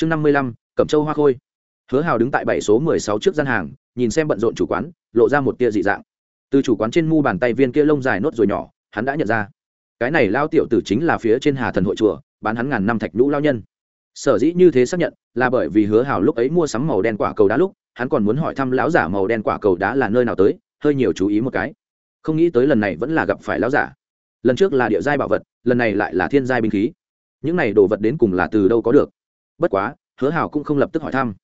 chương năm mươi lăm, cẩm châu hoa khôi. Hứa hào đứng tại bảy số mười sáu trước gian hàng, nhìn xem bận rộn chủ quán, lộ ra một tia dị dạng. Từ chủ quán trên mu bàn tay viên kia lông dài nốt rồi nhỏ, hắn đã nhận ra. Cái này lao tiểu tử chính là phía trên hà thần hội chùa, bán hắn ngàn năm thạch lũ lao nhân. Sở dĩ như thế xác nhận, là bởi vì hứa hào lúc ấy mua sắm màu đen quả cầu đá lúc, hắn còn muốn hỏi thăm lão giả màu đen quả cầu đá là nơi nào tới, hơi nhiều chú ý một cái. Không nghĩ tới lần này vẫn là gặp phải lão giả. Lần trước là địa giai bảo vật, lần này lại là thiên giai binh khí. Những này đồ vật đến cùng là từ đâu có được? Bất quá, hứa hảo cũng không lập tức hỏi thăm.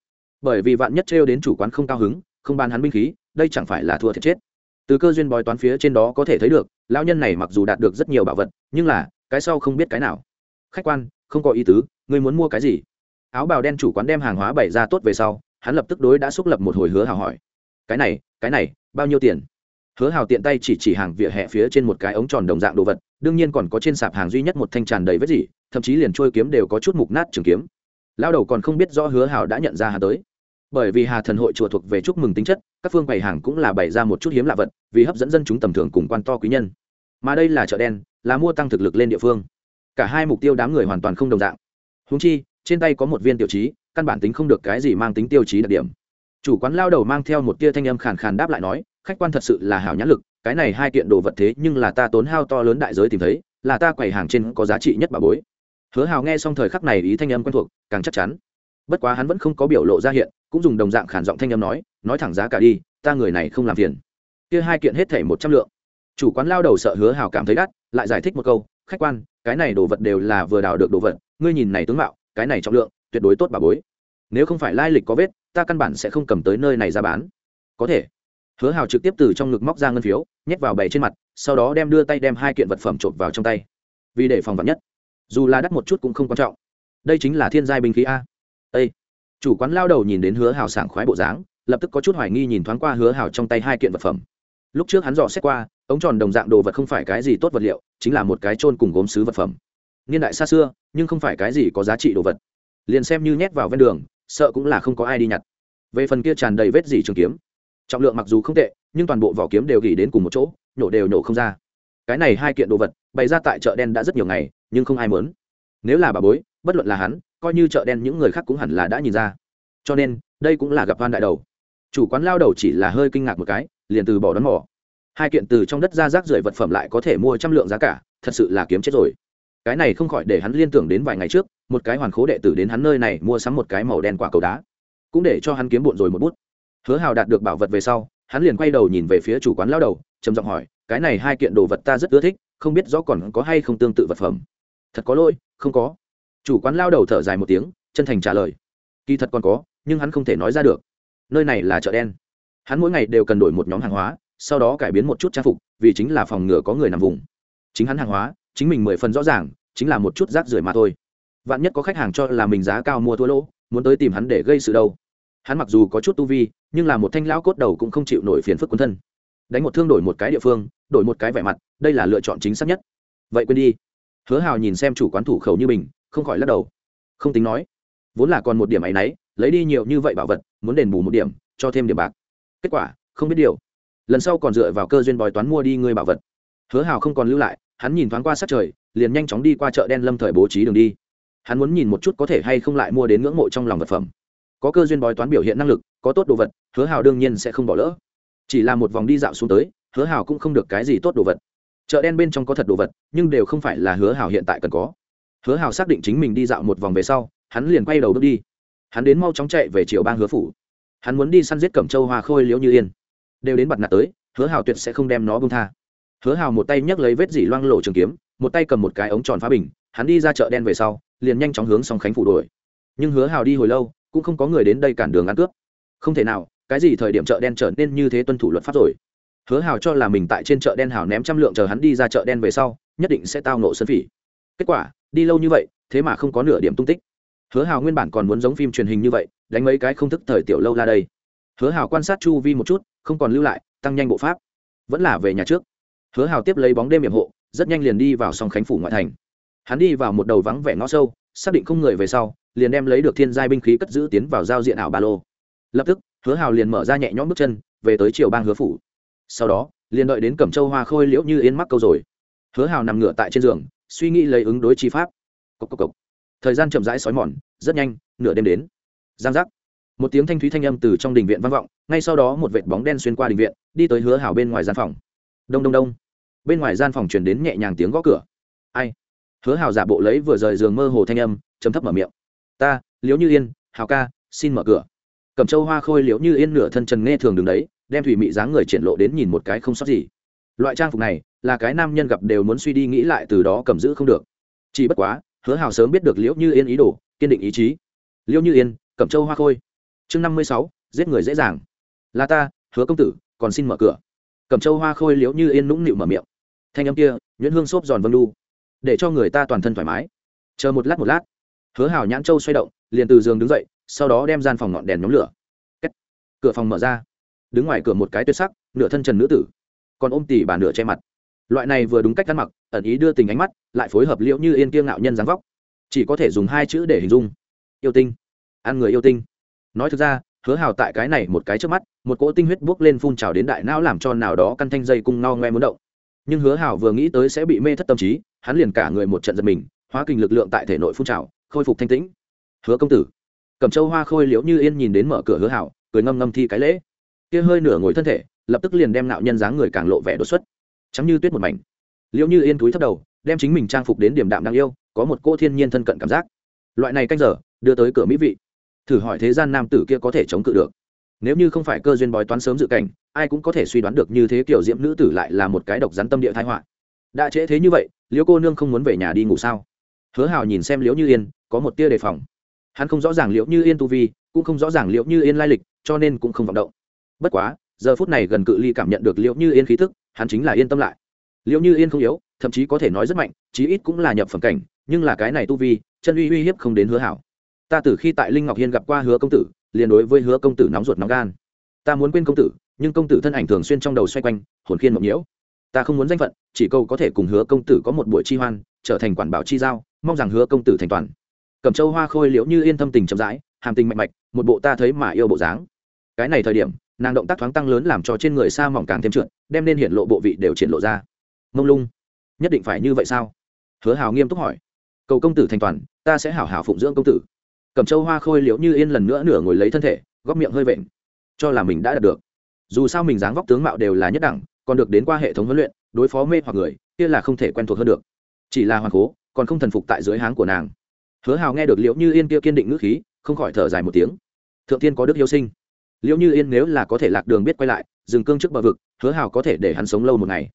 Bởi vì vạn nhất trêu đến chủ quán không cao hứng, không ban hắn binh khí, đây chẳng phải là thua thiệt chết. Từ cơ duyên bói toán phía trên đó có thể thấy được, lão nhân này mặc dù đạt được rất nhiều bảo vật, nhưng là, cái sau không biết cái nào. Khách quan, không có ý tứ, ngươi muốn mua cái gì? Áo bào đen chủ quán đem hàng hóa bày ra tốt về sau, hắn lập tức đối đã xúc lập một hồi hứa hào hỏi. Cái này cái này, bao nhiêu tiền? Hứa hào tiện tay chỉ chỉ hàng vỉa hè phía trên một cái ống tròn đồng dạng đồ vật, đương nhiên còn có trên sạp hàng duy nhất một thanh tràn đầy vết gì, thậm chí liền trôi kiếm đều có chút mục nát trường kiếm lao đầu còn không biết rõ hứa hào đã nhận ra hà tới. Bởi vì hà thần hội chùa thuộc về chúc mừng tính chất, các phương bày hàng cũng là bày ra một chút hiếm lạ vật, vì hấp dẫn dân chúng tầm thường cùng quan to quý nhân. Mà đây là chợ đen, là mua tăng thực lực lên địa phương. Cả hai mục tiêu đám người hoàn toàn không đồng dạng. Húng chi, trên tay có một viên tiêu chí căn bản tính không được cái gì mang tính tiêu chí đặc điểm. Chủ quán lao đầu mang theo một tia thanh âm khàn khàn đáp lại nói, khách quan thật sự là hảo nhãn lực, cái này hai kiện đồ vật thế nhưng là ta tốn hao to lớn đại giới tìm thấy, là ta quầy hàng trên có giá trị nhất bà bối hứa hào nghe xong thời khắc này ý thanh âm quen thuộc, càng chắc chắn. Bất quá hắn vẫn không có biểu lộ ra hiện, cũng dùng đồng dạng khản giọng thanh âm nói nói thẳng giá cả đi, ta người này không làm phiền. Kia hai kiện hết thể một trăm lượng. Chủ quán lao đầu sợ hứa hào cảm thấy đắt, lại giải thích một câu, khách quan, cái này đồ vật đều là vừa đào được đồ vật, ngươi nhìn này tướng mạo, cái này trọng lượng, tuyệt đối tốt bà bối. Nếu không phải lai lịch có vết, ta căn bản sẽ không cầm tới nơi này ra bán. Có thể. Hứa hào trực tiếp từ trong ngực móc ra ngân phiếu, nhét vào bày trên mặt, sau đó đem đưa tay đem hai kiện vật phẩm trộm vào trong tay. Vì để phòng vật nhất dù là đắt một chút cũng không quan trọng. Đây chính là thiên giai binh khí a. Ê! Chủ quán lao đầu nhìn đến hứa hào sảng khoái bộ dáng, lập tức có chút hoài nghi nhìn thoáng qua hứa hào trong tay hai kiện vật phẩm. Lúc trước hắn dò xét qua, ống tròn đồng dạng đồ vật không phải cái gì tốt vật liệu, chính là một cái trôn cùng gốm xứ vật phẩm. Niên đại xa xưa, nhưng không phải cái gì có giá trị đồ vật. Liền xem như nhét vào ven đường, sợ cũng là không có ai đi nhặt. Về phần kia tràn đầy vết gì trường kiếm, trọng lượng mặc dù không tệ, nhưng toàn bộ vỏ kiếm đều gỉ đến cùng một chỗ, nhổ đều nhổ không ra. Cái này hai kiện đồ vật, bày ra tại chợ đen đã rất nhiều ngày nhưng không ai muốn. Nếu là bà bối, bất luận là hắn, coi như chợ đen những người khác cũng hẳn là đã nhìn ra. Cho nên, đây cũng là gặp van đại đầu. Chủ quán lao đầu chỉ là hơi kinh ngạc một cái, liền từ bỏ đón mỏ hai kiện từ trong đất ra rác rưởi vật phẩm lại có thể mua trăm lượng giá cả, thật sự là kiếm chết rồi. Cái này không khỏi để hắn liên tưởng đến vài ngày trước, một cái hoàn khố đệ tử đến hắn nơi này mua sắm một cái màu đen quả cầu đá. Cũng để cho hắn kiếm bộn rồi một bút. Hứa hào đạt được bảo vật về sau, hắn liền quay đầu nhìn về phía chủ quán lao đầu, trầm giọng hỏi, cái này hai kiện đồ vật ta rất ưa thích, không biết rõ còn có hay không tương tự vật phẩm? Thật có lỗi, không có. Chủ quán lao đầu thở dài một tiếng, chân thành trả lời. Kỳ thật còn có, nhưng hắn không thể nói ra được. Nơi này là chợ đen. Hắn mỗi ngày đều cần đổi một nhóm hàng hóa, sau đó cải biến một chút trang phục, vì chính là phòng ngừa có người nằm vùng. Chính hắn hàng hóa, chính mình mười phần rõ ràng, chính là một chút rác rưởi mà thôi. Vạn nhất có khách hàng cho là mình giá cao mua thua lỗ, muốn tới tìm hắn để gây sự đâu. Hắn mặc dù có chút tu vi, nhưng là một thanh lão cốt đầu cũng không chịu nổi phiền phức quân thân. Đánh một thương đổi một cái địa phương, đổi một cái vẻ mặt, đây là lựa chọn chính xác nhất. Vậy quên đi hứa hào nhìn xem chủ quán thủ khẩu như mình, không khỏi lắc đầu. Không tính nói, vốn là còn một điểm áy náy, lấy đi nhiều như vậy bảo vật, muốn đền bù một điểm, cho thêm điểm bạc. Kết quả, không biết điều. Lần sau còn dựa vào cơ duyên bói toán mua đi ngươi bảo vật. Hứa hào không còn lưu lại, hắn nhìn thoáng qua sát trời, liền nhanh chóng đi qua chợ đen lâm thời bố trí đường đi. Hắn muốn nhìn một chút có thể hay không lại mua đến ngưỡng mộ trong lòng vật phẩm. Có cơ duyên bói toán biểu hiện năng lực, có tốt đồ vật, hứa hào đương nhiên sẽ không bỏ lỡ. Chỉ là một vòng đi dạo xuống tới, hứa hào cũng không được cái gì tốt đồ vật chợ đen bên trong có thật đồ vật, nhưng đều không phải là hứa hào hiện tại cần có. Hứa hào xác định chính mình đi dạo một vòng về sau, hắn liền quay đầu bước đi. Hắn đến mau chóng chạy về triệu bang hứa phủ. Hắn muốn đi săn giết cẩm châu hoa khôi liễu như yên. Đều đến bặt nạt tới, hứa hào tuyệt sẽ không đem nó bông tha. Hứa hào một tay nhấc lấy vết dỉ loang lộ trường kiếm, một tay cầm một cái ống tròn phá bình, hắn đi ra chợ đen về sau, liền nhanh chóng hướng song khánh phủ đuổi. Nhưng hứa hào đi hồi lâu, cũng không có người đến đây cản đường ăn cướp. Không thể nào, cái gì thời điểm chợ đen trở nên như thế tuân thủ luật pháp rồi? Hứa hào cho là mình tại trên chợ đen hào ném trăm lượng chờ hắn đi ra chợ đen về sau, nhất định sẽ tao nộ sân phỉ. Kết quả, đi lâu như vậy, thế mà không có nửa điểm tung tích. Hứa hào nguyên bản còn muốn giống phim truyền hình như vậy, đánh mấy cái không thức thời tiểu lâu la đây. Hứa hào quan sát chu vi một chút, không còn lưu lại, tăng nhanh bộ pháp. Vẫn là về nhà trước. Hứa hào tiếp lấy bóng đêm hiểm hộ, rất nhanh liền đi vào song khánh phủ ngoại thành. Hắn đi vào một đầu vắng vẻ ngõ sâu, xác định không người về sau, liền đem lấy được thiên giai binh khí cất giữ tiến vào giao diện ảo ba lô. Lập tức, hứa hào liền mở ra nhẹ nhõm bước chân, về tới triều bang hứa phủ sau đó, liền đợi đến cẩm châu hoa khôi liễu như yên mắc câu rồi. Hứa hào nằm ngửa tại trên giường, suy nghĩ lấy ứng đối chi pháp. Cốc cốc cốc. thời gian chậm rãi xói mòn, rất nhanh, nửa đêm đến. Giang giác. Một tiếng thanh thúy thanh âm từ trong đình viện vang vọng, ngay sau đó một vệt bóng đen xuyên qua đình viện, đi tới hứa hào bên ngoài gian phòng. Đông đông đông. Bên ngoài gian phòng truyền đến nhẹ nhàng tiếng gõ cửa. Ai? Hứa hào giả bộ lấy vừa rời giường mơ hồ thanh âm chấm thấp mở miệng. Ta, liễu như yên, hào ca, xin mở cửa. Cẩm châu hoa khôi liễu như yên nửa thân trần nghe thường đứng đấy đem thủy mị dáng người triển lộ đến nhìn một cái không sót gì. Loại trang phục này là cái nam nhân gặp đều muốn suy đi nghĩ lại từ đó cầm giữ không được. Chỉ bất quá, hứa hào sớm biết được liễu như yên ý đồ, kiên định ý chí. Liễu như yên, cẩm châu hoa khôi. Chương năm mươi sáu, giết người dễ dàng. Là ta, hứa công tử, còn xin mở cửa. Cẩm châu hoa khôi liễu như yên nũng nịu mở miệng. Thanh âm kia, nhuyễn hương xốp giòn vân lu để cho người ta toàn thân thoải mái. Chờ một lát một lát, hứa hào nhãn châu xoay động, liền từ giường đứng dậy, sau đó đem gian phòng ngọn đèn nhóm lửa. Kết. cửa phòng mở ra đứng ngoài cửa một cái tuyệt sắc, nửa thân trần nữ tử, còn ôm tỉ bà nửa che mặt. Loại này vừa đúng cách ăn mặc, ẩn ý đưa tình ánh mắt, lại phối hợp liễu như yên kiêng ngạo nhân dáng vóc. Chỉ có thể dùng hai chữ để hình dung. Yêu tinh. Ăn người yêu tinh. Nói thực ra, hứa hào tại cái này một cái trước mắt, một cỗ tinh huyết buốc lên phun trào đến đại não làm cho nào đó căn thanh dây cung no ngoe muốn động. Nhưng hứa hào vừa nghĩ tới sẽ bị mê thất tâm trí, hắn liền cả người một trận giật mình, hóa kinh lực lượng tại thể nội phun trào, khôi phục thanh tĩnh. Hứa công tử. Cầm châu hoa khôi liễu như yên nhìn đến mở cửa hứa hào, cười ngâm ngâm thi cái lễ kia hơi nửa ngồi thân thể, lập tức liền đem nạo nhân dáng người càng lộ vẻ đột xuất. Chắm như tuyết một mảnh. Liễu như yên túi thấp đầu, đem chính mình trang phục đến điểm đạm đáng yêu, có một cô thiên nhiên thân cận cảm giác. Loại này canh giờ, đưa tới cửa mỹ vị. Thử hỏi thế gian nam tử kia có thể chống cự được. Nếu như không phải cơ duyên bói toán sớm dự cảnh, ai cũng có thể suy đoán được như thế kiểu diễm nữ tử lại là một cái độc rắn tâm địa thái họa. Đã trễ thế như vậy, liễu cô nương không muốn về nhà đi ngủ sao? Hứa hào nhìn xem liễu như yên, có một tia đề phòng. Hắn không rõ ràng liễu như yên tu vi, cũng không rõ ràng liễu như yên lai lịch, cho nên cũng không vọng động bất quá, giờ phút này gần cự ly cảm nhận được liễu như yên khí thức hắn chính là yên tâm lại. Liễu như yên không yếu, thậm chí có thể nói rất mạnh, chí ít cũng là nhập phẩm cảnh, nhưng là cái này tu vi, chân uy uy hiếp không đến hứa hảo. Ta từ khi tại linh ngọc hiên gặp qua hứa công tử, liền đối với hứa công tử nóng ruột nóng gan. Ta muốn quên công tử, nhưng công tử thân ảnh thường xuyên trong đầu xoay quanh, hồn khiên mộng nhiễu. Ta không muốn danh phận, chỉ câu có thể cùng hứa công tử có một buổi chi hoan, trở thành quản bảo chi giao, mong rằng hứa công tử thành toàn. Cầm châu hoa khôi liễu như yên thâm tình chậm rãi, hàm tình mạnh mạch, một bộ ta thấy mà yêu bộ dáng. Cái này thời điểm nàng động tác thoáng tăng lớn làm cho trên người xa mỏng càng thêm trượt, đem nên hiện lộ bộ vị đều triển lộ ra. Mông lung. Nhất định phải như vậy sao? Hứa hào nghiêm túc hỏi. Cầu công tử thành toàn, ta sẽ hảo hảo phụng dưỡng công tử. Cầm châu hoa khôi liễu như yên lần nữa nửa ngồi lấy thân thể, góc miệng hơi vện. Cho là mình đã đạt được. Dù sao mình dáng vóc tướng mạo đều là nhất đẳng, còn được đến qua hệ thống huấn luyện, đối phó mê hoặc người, kia là không thể quen thuộc hơn được. Chỉ là hoàng cố, còn không thần phục tại dưới háng của nàng. Hứa hào nghe được liễu như yên kia kiên định ngữ khí, không khỏi thở dài một tiếng. Thượng tiên có đức yêu sinh liễu như yên nếu là có thể lạc đường biết quay lại, dừng cương trước bờ vực, hứa hào có thể để hắn sống lâu một ngày.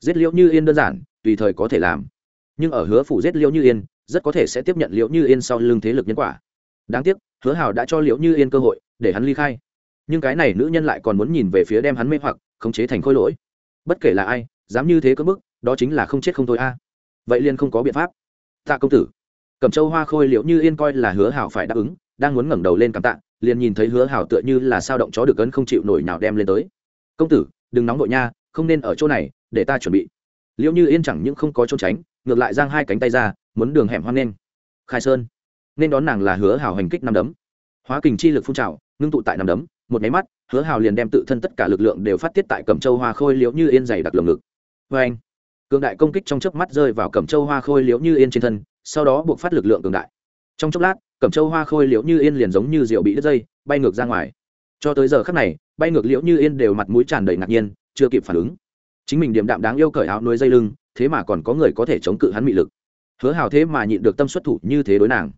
Giết liễu như yên đơn giản, tùy thời có thể làm. Nhưng ở hứa phủ giết liễu như yên, rất có thể sẽ tiếp nhận liễu như yên sau lưng thế lực nhân quả. Đáng tiếc, hứa hào đã cho liễu như yên cơ hội, để hắn ly khai. Nhưng cái này nữ nhân lại còn muốn nhìn về phía đem hắn mê hoặc, khống chế thành khôi lỗi. Bất kể là ai, dám như thế cơ bức, đó chính là không chết không thôi a. Vậy liền không có biện pháp. Tạ công tử. Cẩm châu hoa khôi liễu như yên coi là hứa hào phải đáp ứng, đang muốn ngẩng đầu lên cảm tạ liền nhìn thấy hứa hảo tựa như là sao động chó được ấn không chịu nổi nào đem lên tới. Công tử, đừng nóng đội nha, không nên ở chỗ này, để ta chuẩn bị. Liễu như yên chẳng những không có trốn tránh, ngược lại giang hai cánh tay ra, muốn đường hẻm hoang nên. Khai sơn, nên đón nàng là hứa hảo hành kích năm đấm. Hóa kình chi lực phun trào, ngưng tụ tại năm đấm, một máy mắt, hứa hào liền đem tự thân tất cả lực lượng đều phát tiết tại cẩm châu hoa khôi liễu như yên dày đặc lồng ngực. Vê anh. Cường đại công kích trong chớp mắt rơi vào cẩm châu hoa khôi liễu như yên trên thân, sau đó buộc phát lực lượng cường đại. Trong chốc lát cẩm châu hoa khôi liễu như yên liền giống như rượu bị đứt dây, bay ngược ra ngoài. Cho tới giờ khắc này, bay ngược liễu như yên đều mặt mũi tràn đầy ngạc nhiên, chưa kịp phản ứng. Chính mình điềm đạm đáng yêu cởi áo nuôi dây lưng, thế mà còn có người có thể chống cự hắn mị lực. Hứa hào thế mà nhịn được tâm xuất thủ như thế đối nàng.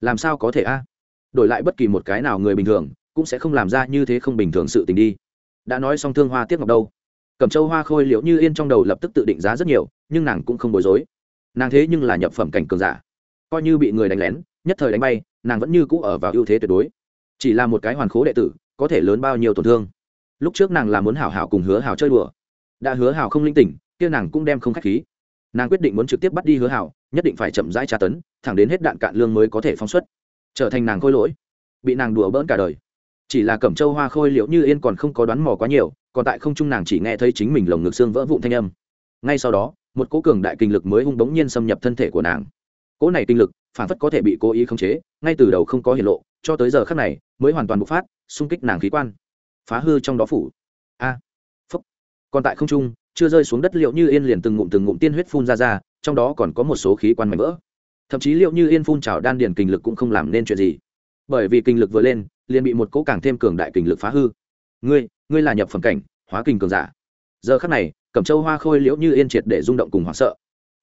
Làm sao có thể a? Đổi lại bất kỳ một cái nào người bình thường, cũng sẽ không làm ra như thế không bình thường sự tình đi. Đã nói xong thương hoa tiếc ngọc đâu? Cẩm châu hoa khôi liễu như yên trong đầu lập tức tự định giá rất nhiều, nhưng nàng cũng không bối rối. Nàng thế nhưng là nhập phẩm cảnh cường giả. Coi như bị người đánh lén nhất thời đánh bay, nàng vẫn như cũ ở vào ưu thế tuyệt đối. Chỉ là một cái hoàn khố đệ tử, có thể lớn bao nhiêu tổn thương. Lúc trước nàng là muốn hảo hảo cùng hứa hảo chơi đùa. Đã hứa hảo không linh tỉnh, kia nàng cũng đem không khách khí. Nàng quyết định muốn trực tiếp bắt đi hứa hảo, nhất định phải chậm rãi tra tấn, thẳng đến hết đạn cạn lương mới có thể phóng xuất. Trở thành nàng khôi lỗi. Bị nàng đùa bỡn cả đời. Chỉ là cẩm châu hoa khôi liệu như yên còn không có đoán mò quá nhiều, còn tại không trung nàng chỉ nghe thấy chính mình lồng ngực xương vỡ vụn thanh âm. Ngay sau đó, một cỗ cường đại kinh lực mới hung bỗng nhiên xâm nhập thân thể của nàng. Cỗ này kinh lực phản phất có thể bị cố ý khống chế, ngay từ đầu không có hiển lộ, cho tới giờ khác này, mới hoàn toàn bộc phát, xung kích nàng khí quan. Phá hư trong đó phủ. A. À. Phúc. Còn tại không trung, chưa rơi xuống đất liệu như yên liền từng ngụm từng ngụm tiên huyết phun ra ra, trong đó còn có một số khí quan mảnh vỡ. Thậm chí liệu như yên phun trào đan điền kinh lực cũng không làm nên chuyện gì. Bởi vì kinh lực vừa lên, liền bị một cỗ càng thêm cường đại kinh lực phá hư. Ngươi ngươi là nhập phẩm cảnh, hóa kinh cường giả. Giờ khắc này, cẩm châu hoa khôi liễu như yên triệt để rung động cùng hoảng sợ.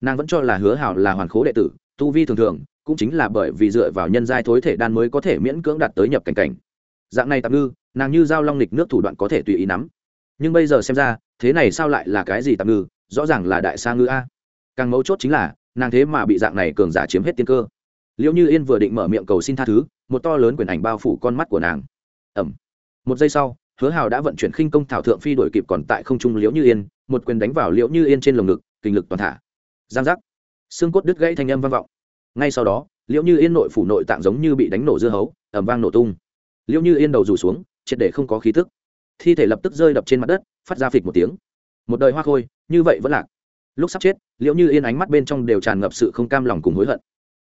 Nàng vẫn cho là hứa hảo là hoàn khố đệ tử, tu vi thường thường cũng chính là bởi vì dựa vào nhân giai thối thể đan mới có thể miễn cưỡng đạt tới nhập cảnh cảnh. Dạng này tạm ngư, nàng như giao long lịch nước thủ đoạn có thể tùy ý nắm. Nhưng bây giờ xem ra, thế này sao lại là cái gì tạm ngư? Rõ ràng là đại sa ngư a. Càng mấu chốt chính là, nàng thế mà bị dạng này cường giả chiếm hết tiên cơ. Liệu như yên vừa định mở miệng cầu xin tha thứ, một to lớn quyền ảnh bao phủ con mắt của nàng. Ẩm. Một giây sau, hứa hào đã vận chuyển khinh công thảo thượng phi đổi kịp còn tại không trung liễu như yên, một quyền đánh vào liễu như yên trên lồng ngực, kinh lực toàn thả. Giang giác. Xương cốt đứt gãy thanh âm vang vọng ngay sau đó liễu như yên nội phủ nội tạng giống như bị đánh nổ dưa hấu ẩm vang nổ tung. Liễu như yên đầu rủ xuống triệt để không có khí tức. Thi thể lập tức rơi đập trên mặt đất phát ra phịch một tiếng. Một đời hoa khôi như vậy vẫn lạc. Lúc sắp chết liễu như yên ánh mắt bên trong đều tràn ngập sự không cam lòng cùng hối hận.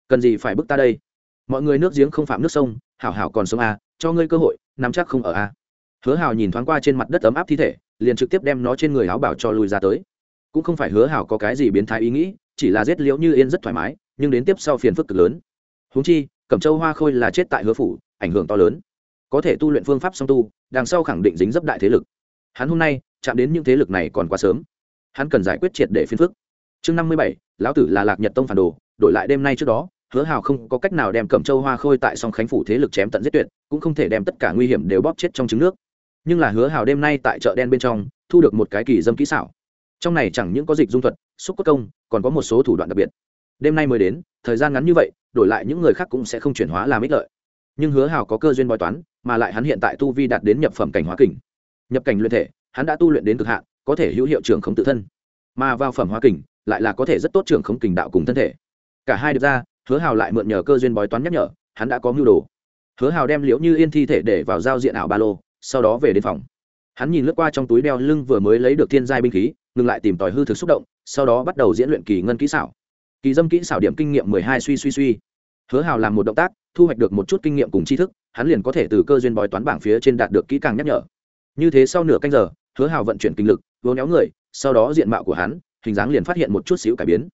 Cần gì phải bức ta đây? Mọi người nước giếng không phạm nước sông hảo hảo còn sống à, cho ngươi cơ hội nắm chắc không ở à. hứa hảo nhìn thoáng qua trên mặt đất ấm áp thi thể liền trực tiếp đem nó trên người áo bảo cho lui ra tới. Cũng không phải hứa hảo có cái gì biến thái ý nghĩ chỉ là giết liễu như yên rất thoải mái nhưng đến tiếp sau phiền phức cực lớn. Húng chi, cẩm châu hoa khôi là chết tại hứa phủ, ảnh hưởng to lớn. Có thể tu luyện phương pháp song tu, đằng sau khẳng định dính dấp đại thế lực. Hắn hôm nay, chạm đến những thế lực này còn quá sớm. Hắn cần giải quyết triệt để phiền phức. Chương năm mươi bảy, lão tử là lạc nhật tông phản đồ, đổi lại đêm nay trước đó, hứa hào không có cách nào đem cẩm châu hoa khôi tại song khánh phủ thế lực chém tận giết tuyệt, cũng không thể đem tất cả nguy hiểm đều bóp chết trong trứng nước. Nhưng là hứa hào đêm nay tại chợ đen bên trong, thu được một cái kỳ dâm kỹ xảo. Trong này chẳng những có dịch dung thuật, xúc cốt công, còn có một số thủ đoạn đặc biệt đêm nay mới đến, thời gian ngắn như vậy, đổi lại những người khác cũng sẽ không chuyển hóa làm ích lợi. Nhưng hứa hào có cơ duyên bói toán, mà lại hắn hiện tại tu vi đạt đến nhập phẩm cảnh hóa kình. Nhập cảnh luyện thể, hắn đã tu luyện đến cực hạn, có thể hữu hiệu trưởng khống tự thân. Mà vào phẩm hóa kình, lại là có thể rất tốt trưởng khống kình đạo cùng thân thể. Cả hai được ra, hứa hào lại mượn nhờ cơ duyên bói toán nhắc nhở, hắn đã có mưu đồ. Hứa hào đem liễu như yên thi thể để vào giao diện ảo ba lô, sau đó về đến phòng. Hắn nhìn lướt qua trong túi đeo lưng vừa mới lấy được thiên giai binh khí, ngừng lại tìm tòi hư thực xúc động, sau đó bắt đầu diễn luyện kỳ ngân kỹ xảo kỳ dâm kỹ xảo điểm kinh nghiệm mười hai suy suy suy. Hứa hào làm một động tác, thu hoạch được một chút kinh nghiệm cùng tri thức, hắn liền có thể từ cơ duyên bói toán bảng phía trên đạt được kỹ càng nhắc nhở. Như thế sau nửa canh giờ, hứa hào vận chuyển kinh lực, vô néo người, sau đó diện mạo của hắn, hình dáng liền phát hiện một chút xíu cải biến.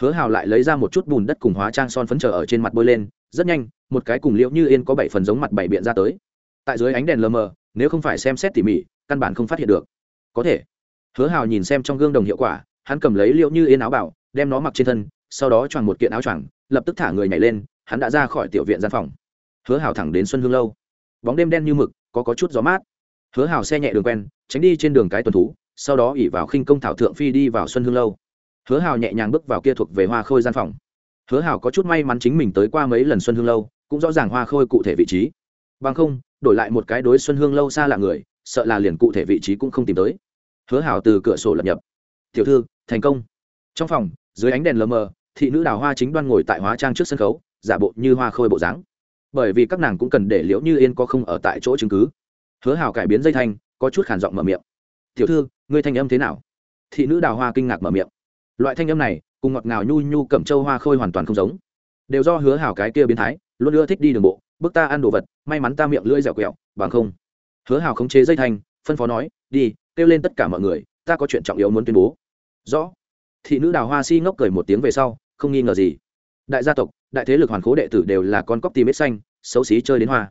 Hứa hào lại lấy ra một chút bùn đất cùng hóa trang son phấn chờ ở trên mặt bôi lên, rất nhanh, một cái cùng liễu như yên có bảy phần giống mặt bảy biện ra tới. Tại dưới ánh đèn lờ mờ, nếu không phải xem xét tỉ mỉ, căn bản không phát hiện được. Có thể. Hứa hào nhìn xem trong gương đồng hiệu quả, hắn cầm lấy liễu như yên áo bảo, đem nó mặc trên thân sau đó choàng một kiện áo choàng, lập tức thả người nhảy lên, hắn đã ra khỏi tiểu viện gian phòng. Hứa hào thẳng đến xuân hương lâu. Bóng đêm đen như mực, có có chút gió mát. Hứa hào xe nhẹ đường quen, tránh đi trên đường cái tuần thú, sau đó ỉ vào khinh công thảo thượng phi đi vào xuân hương lâu. Hứa hào nhẹ nhàng bước vào kia thuộc về hoa khôi gian phòng. Hứa hào có chút may mắn chính mình tới qua mấy lần xuân hương lâu, cũng rõ ràng hoa khôi cụ thể vị trí. Bằng không, đổi lại một cái đối xuân hương lâu xa lạ người, sợ là liền cụ thể vị trí cũng không tìm tới. Hứa hào từ cửa sổ lập nhập. Tiểu thư, thành công. Trong phòng, dưới ánh đèn lờ mờ thị nữ đào hoa chính đoan ngồi tại hóa trang trước sân khấu, giả bộ như hoa khôi bộ dáng. Bởi vì các nàng cũng cần để liễu như yên có không ở tại chỗ chứng cứ. Hứa hào cải biến dây thanh, có chút khản giọng mở miệng. Tiểu thư, ngươi thanh âm thế nào? Thị nữ đào hoa kinh ngạc mở miệng. Loại thanh âm này, cùng ngọt ngào nhu nhu cẩm châu hoa khôi hoàn toàn không giống. Đều do hứa hào cái kia biến thái, luôn ưa thích đi đường bộ bước ta ăn đồ vật, may mắn ta miệng lưỡi dẻo quẹo, bằng không. Hứa hào khống chế dây thanh, phân phó nói, đi, kêu lên tất cả mọi người, ta có chuyện trọng yếu muốn tuyên bố. Rõ. Thị nữ đào hoa si ngốc cười một tiếng về sau không nghi ngờ gì. Đại gia tộc, đại thế lực hoàn cố đệ tử đều là con cóc tìm ít xanh, xấu xí chơi đến hoa.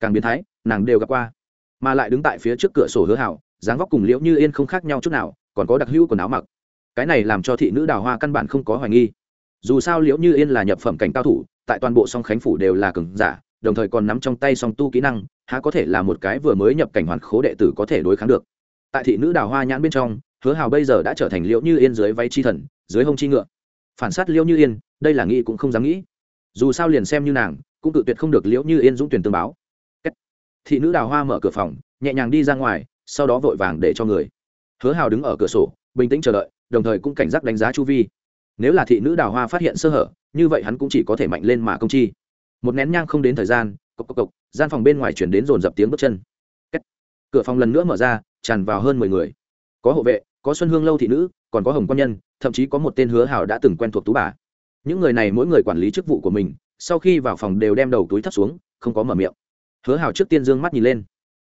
Càng biến thái, nàng đều gặp qua. Mà lại đứng tại phía trước cửa sổ hứa hảo, dáng vóc cùng liễu như yên không khác nhau chút nào, còn có đặc hữu quần áo mặc. Cái này làm cho thị nữ đào hoa căn bản không có hoài nghi. Dù sao liễu như yên là nhập phẩm cảnh cao thủ, tại toàn bộ song khánh phủ đều là cường giả, đồng thời còn nắm trong tay song tu kỹ năng, há có thể là một cái vừa mới nhập cảnh hoàn khố đệ tử có thể đối kháng được. Tại thị nữ đào hoa nhãn bên trong, hứa hào bây giờ đã trở thành liễu như yên dưới váy chi thần, dưới hông chi ngựa phản sát liễu như yên, đây là nghĩ cũng không dám nghĩ. Dù sao liền xem như nàng, cũng tự tuyệt không được liễu như yên dũng tuyển tương báo. Thị nữ đào hoa mở cửa phòng, nhẹ nhàng đi ra ngoài, sau đó vội vàng để cho người. Hứa hào đứng ở cửa sổ, bình tĩnh chờ đợi, đồng thời cũng cảnh giác đánh giá chu vi. Nếu là thị nữ đào hoa phát hiện sơ hở, như vậy hắn cũng chỉ có thể mạnh lên mà công chi. Một nén nhang không đến thời gian, cộc cộc cộc, gian phòng bên ngoài chuyển đến dồn dập tiếng bước chân. Cửa phòng lần nữa mở ra, tràn vào hơn mười người. Có hộ vệ có xuân hương lâu thị nữ, còn có hồng quan nhân, thậm chí có một tên hứa hảo đã từng quen thuộc tú bà. Những người này mỗi người quản lý chức vụ của mình, sau khi vào phòng đều đem đầu túi thắt xuống, không có mở miệng. Hứa hảo trước tiên dương mắt nhìn lên.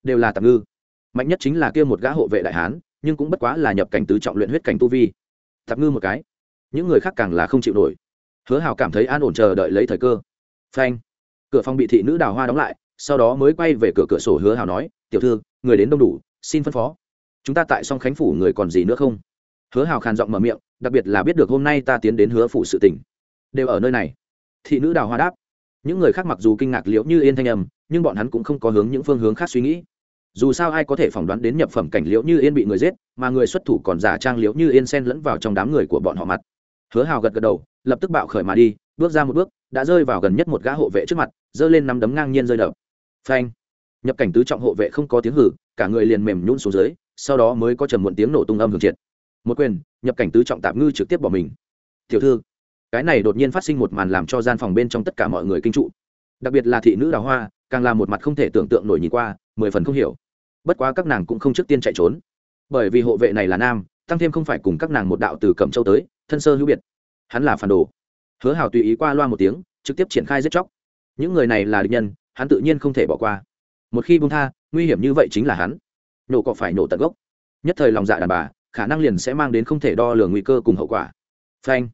Đều là tạm ngư. Mạnh nhất chính là kia một gã hộ vệ đại hán, nhưng cũng bất quá là nhập cảnh tứ trọng luyện huyết cảnh tu vi. Tạm ngư một cái. Những người khác càng là không chịu nổi. Hứa hào cảm thấy an ổn chờ đợi lấy thời cơ. Phanh. Cửa phòng bị thị nữ đào hoa đóng lại, sau đó mới quay về cửa cửa sổ hứa hào nói, tiểu thư, người đến đông đủ, xin phân phó chúng ta tại song khánh phủ người còn gì nữa không? Hứa hào khàn giọng mở miệng, đặc biệt là biết được hôm nay ta tiến đến hứa phủ sự tỉnh đều ở nơi này. Thị nữ đào hoa đáp. Những người khác mặc dù kinh ngạc liễu như yên thanh âm, nhưng bọn hắn cũng không có hướng những phương hướng khác suy nghĩ. Dù sao ai có thể phỏng đoán đến nhập phẩm cảnh liễu như yên bị người giết, mà người xuất thủ còn giả trang liễu như yên xen lẫn vào trong đám người của bọn họ mặt. Hứa hào gật gật đầu, lập tức bạo khởi mà đi, bước ra một bước, đã rơi vào gần nhất một gã hộ vệ trước mặt, giơ lên nắm đấm ngang nhiên rơi đập. Phanh. Nhập cảnh tứ trọng hộ vệ không có tiếng hử, cả người liền mềm nhún xuống dưới sau đó mới có trầm muộn tiếng nổ tung âm hưởng triệt. Một quyền, nhập cảnh tứ trọng tạp ngư trực tiếp bỏ mình. Tiểu thư, cái này đột nhiên phát sinh một màn làm cho gian phòng bên trong tất cả mọi người kinh trụ. Đặc biệt là thị nữ đào hoa, càng là một mặt không thể tưởng tượng nổi nhìn qua, mười phần không hiểu. Bất quá các nàng cũng không trước tiên chạy trốn. Bởi vì hộ vệ này là nam, tăng thêm không phải cùng các nàng một đạo từ cẩm châu tới, thân sơ hữu biệt. Hắn là phản đồ. Hứa hào tùy ý qua loa một tiếng, trực tiếp triển khai giết chóc. Những người này là địch nhân, hắn tự nhiên không thể bỏ qua. Một khi bung tha, nguy hiểm như vậy chính là hắn nổ cỏ phải nổ tận gốc. Nhất thời lòng dạ đàn bà, khả năng liền sẽ mang đến không thể đo lường nguy cơ cùng hậu quả. Phanh.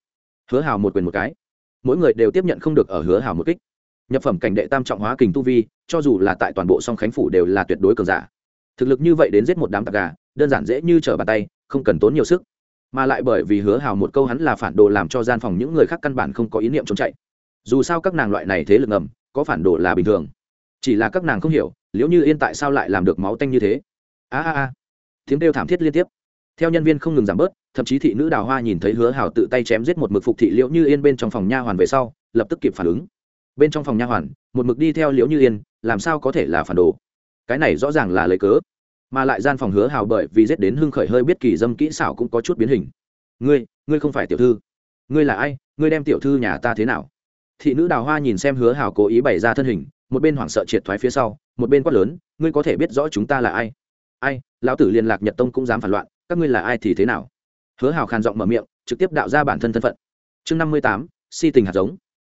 Hứa hào một quyền một cái. Mỗi người đều tiếp nhận không được ở hứa hào một kích. Nhập phẩm cảnh đệ tam trọng hóa kình tu vi, cho dù là tại toàn bộ song khánh phủ đều là tuyệt đối cường giả. Thực lực như vậy đến giết một đám tạc gà, đơn giản dễ như trở bàn tay, không cần tốn nhiều sức. Mà lại bởi vì hứa hào một câu hắn là phản đồ làm cho gian phòng những người khác căn bản không có ý niệm trốn chạy. Dù sao các nàng loại này thế lực ngầm, có phản đồ là bình thường. Chỉ là các nàng không hiểu, liễu như yên tại sao lại làm được máu tanh như thế? A a a, tiếng kêu thảm thiết liên tiếp. Theo nhân viên không ngừng giảm bớt, thậm chí thị nữ đào hoa nhìn thấy hứa hào tự tay chém giết một mực phục thị liễu như yên bên trong phòng nha hoàn về sau, lập tức kịp phản ứng. Bên trong phòng nha hoàn, một mực đi theo liễu như yên, làm sao có thể là phản đồ? Cái này rõ ràng là lấy cớ. Mà lại gian phòng hứa hào bởi vì giết đến hưng khởi hơi biết kỳ dâm kỹ xảo cũng có chút biến hình. Ngươi ngươi không phải tiểu thư. Ngươi là ai? Ngươi đem tiểu thư nhà ta thế nào? Thị nữ đào hoa nhìn xem hứa hào cố ý bày ra thân hình, một bên hoảng sợ triệt thoái phía sau, một bên quát lớn, ngươi có thể biết rõ chúng ta là ai? Ai, lão tử liên lạc nhật tông cũng dám phản loạn, các ngươi là ai thì thế nào? Hứa hào khàn giọng mở miệng, trực tiếp đạo ra bản thân thân phận. Chương năm mươi tám, si tình hạt giống.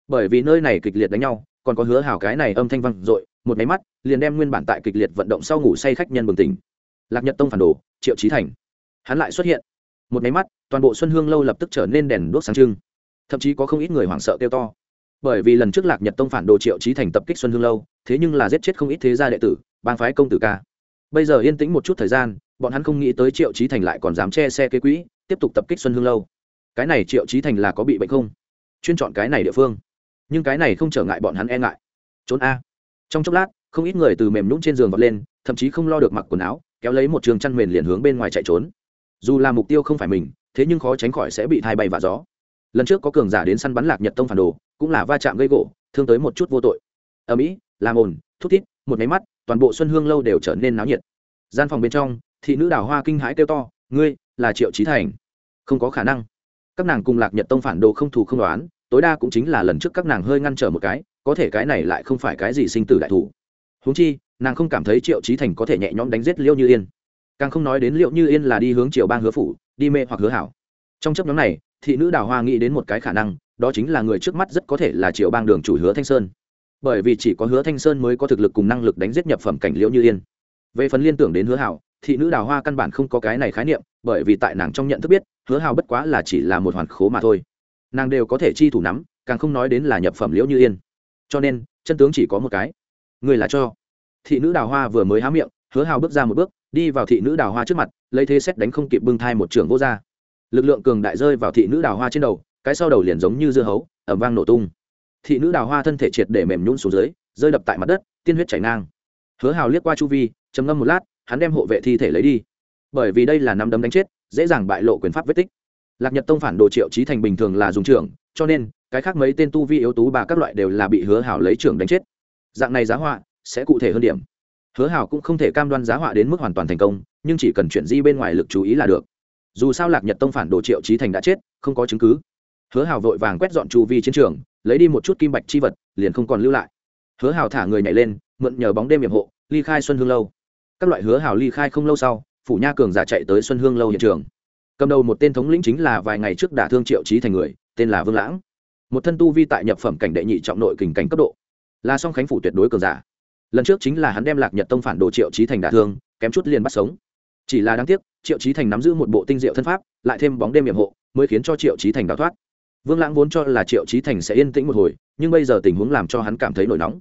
Bởi vì nơi này kịch liệt đánh nhau, còn có hứa hào cái này âm thanh vang dội, một máy mắt, liền đem nguyên bản tại kịch liệt vận động sau ngủ say khách nhân bừng tỉnh. Lạc nhật tông phản đồ, triệu trí thành. Hắn lại xuất hiện. Một máy mắt, toàn bộ xuân hương lâu lập tức trở nên đèn đuốc sáng trưng. Thậm chí có không ít người hoảng sợ kêu to. Bởi vì lần trước lạc nhật tông phản đồ triệu trí thành tập kích xuân hương lâu, thế nhưng là giết chết không ít thế gia đệ tử, bang phái công tử ca bây giờ yên tĩnh một chút thời gian, bọn hắn không nghĩ tới triệu trí thành lại còn dám che xe kế quỹ, tiếp tục tập kích xuân hương lâu. Cái này triệu trí thành là có bị bệnh không? Chuyên chọn cái này địa phương. Nhưng cái này không trở ngại bọn hắn e ngại. Trốn a. Trong chốc lát, không ít người từ mềm nhũng trên giường vọt lên, thậm chí không lo được mặc quần áo, kéo lấy một trường chăn mền liền hướng bên ngoài chạy trốn. Dù là mục tiêu không phải mình, thế nhưng khó tránh khỏi sẽ bị thai bay và gió. Lần trước có cường giả đến săn bắn lạc nhật tông phản đồ, cũng là va chạm gây gỗ, thương tới một chút vô tội. Ở mỹ làm ồn, thút thít, một máy mắt toàn bộ xuân hương lâu đều trở nên náo nhiệt. Gian phòng bên trong, thị nữ đào hoa kinh hãi kêu to, ngươi, là triệu trí thành? Không có khả năng. Các nàng cùng lạc nhật tông phản đồ không thù không đoán, tối đa cũng chính là lần trước các nàng hơi ngăn trở một cái, có thể cái này lại không phải cái gì sinh tử đại thủ. Huống chi, nàng không cảm thấy triệu trí thành có thể nhẹ nhõm đánh giết liễu như yên. Càng không nói đến liệu như yên là đi hướng triều bang hứa phủ, đi mê hoặc hứa hảo. Trong chấp nhóm này, thị nữ đào hoa nghĩ đến một cái khả năng, đó chính là người trước mắt rất có thể là triều bang đường chủ hứa thanh sơn bởi vì chỉ có hứa thanh sơn mới có thực lực cùng năng lực đánh giết nhập phẩm cảnh liễu như yên. Về phần liên tưởng đến hứa hảo, thị nữ đào hoa căn bản không có cái này khái niệm, bởi vì tại nàng trong nhận thức biết, hứa hào bất quá là chỉ là một hoàn khố mà thôi. Nàng đều có thể chi thủ nắm, càng không nói đến là nhập phẩm liễu như yên. Cho nên, chân tướng chỉ có một cái. Người là cho. Thị nữ đào hoa vừa mới há miệng, hứa hào bước ra một bước, đi vào thị nữ đào hoa trước mặt, lấy thế xét đánh không kịp bưng thai một trường vô r lực lượng cường đại rơi vào thị nữ đào hoa trên đầu, cái sau đầu liền giống như dưa hấu ẩm vang nổ tung thị nữ đào hoa thân thể triệt để mềm nhún xuống dưới, rơi đập tại mặt đất, tiên huyết chảy ngang. Hứa hào liếc qua chu vi, trầm ngâm một lát, hắn đem hộ vệ thi thể lấy đi. Bởi vì đây là năm đấm đánh chết, dễ dàng bại lộ quyền pháp vết tích. Lạc nhật tông phản đồ triệu trí thành bình thường là dùng trưởng, cho nên, cái khác mấy tên tu vi yếu tú bà các loại đều là bị hứa hảo lấy trưởng đánh chết. Dạng này giá họa sẽ cụ thể hơn điểm. Hứa hảo cũng không thể cam đoan giá họa đến mức hoàn toàn thành công, nhưng chỉ cần chuyển di bên ngoài lực chú ý là được. Dù sao lạc nhật tông phản đồ triệu trí thành đã chết, không có chứng cứ. Hứa hảo vội vàng quét dọn chu vi chiến trường lấy đi một chút kim bạch chi vật, liền không còn lưu lại. Hứa hào thả người nhảy lên, mượn nhờ bóng đêm hiểm hộ, ly khai xuân hương lâu. Các loại hứa hào ly khai không lâu sau, phủ nha cường giả chạy tới xuân hương lâu hiện trường. Cầm đầu một tên thống lĩnh chính là vài ngày trước đả thương triệu trí thành người, tên là vương lãng. Một thân tu vi tại nhập phẩm cảnh đệ nhị trọng nội kình cảnh cấp độ. Là song khánh phủ tuyệt đối cường giả. Lần trước chính là hắn đem lạc nhật tông phản đồ triệu trí thành đả thương, kém chút liền bắt sống. Chỉ là đáng tiếc, triệu trí thành nắm giữ một bộ tinh diệu thân pháp, lại thêm bóng đêm yểm hộ, mới khiến cho triệu trí thành đào thoát vương lãng vốn cho là triệu trí thành sẽ yên tĩnh một hồi, nhưng bây giờ tình huống làm cho hắn cảm thấy nổi nóng.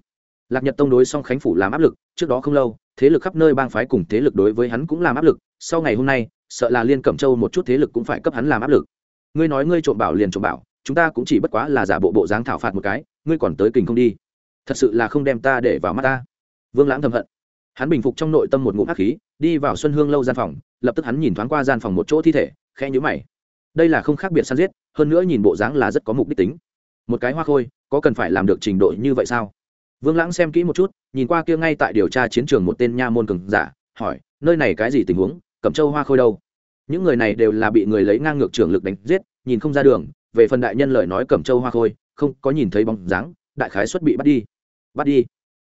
Lạc nhật tông đối song khánh phủ làm áp lực, trước đó không lâu, thế lực khắp nơi bang phái cùng thế lực đối với hắn cũng làm áp lực, sau ngày hôm nay, sợ là liên cẩm châu một chút thế lực cũng phải cấp hắn làm áp lực. Ngươi nói ngươi trộm bảo liền trộm bảo, chúng ta cũng chỉ bất quá là giả bộ bộ dáng thảo phạt một cái, ngươi còn tới kình không đi. Thật sự là không đem ta để vào mắt ta. Vương lãng thầm hận. Hắn bình phục trong nội tâm một ngụm ác khí, đi vào xuân hương lâu gian phòng, lập tức hắn nhìn thoáng qua gian phòng một chỗ thi thể khe nhíu mày đây là không khác biệt săn giết, hơn nữa nhìn bộ dáng là rất có mục đích tính. Một cái hoa khôi, có cần phải làm được trình độ như vậy sao? Vương lãng xem kỹ một chút, nhìn qua kia ngay tại điều tra chiến trường một tên nha môn cường giả, hỏi, nơi này cái gì tình huống? Cẩm châu hoa khôi đâu? Những người này đều là bị người lấy ngang ngược trưởng lực đánh giết, nhìn không ra đường, về phần đại nhân lời nói cẩm châu hoa khôi, không có nhìn thấy bóng dáng, đại khái xuất bị bắt đi. Bắt đi.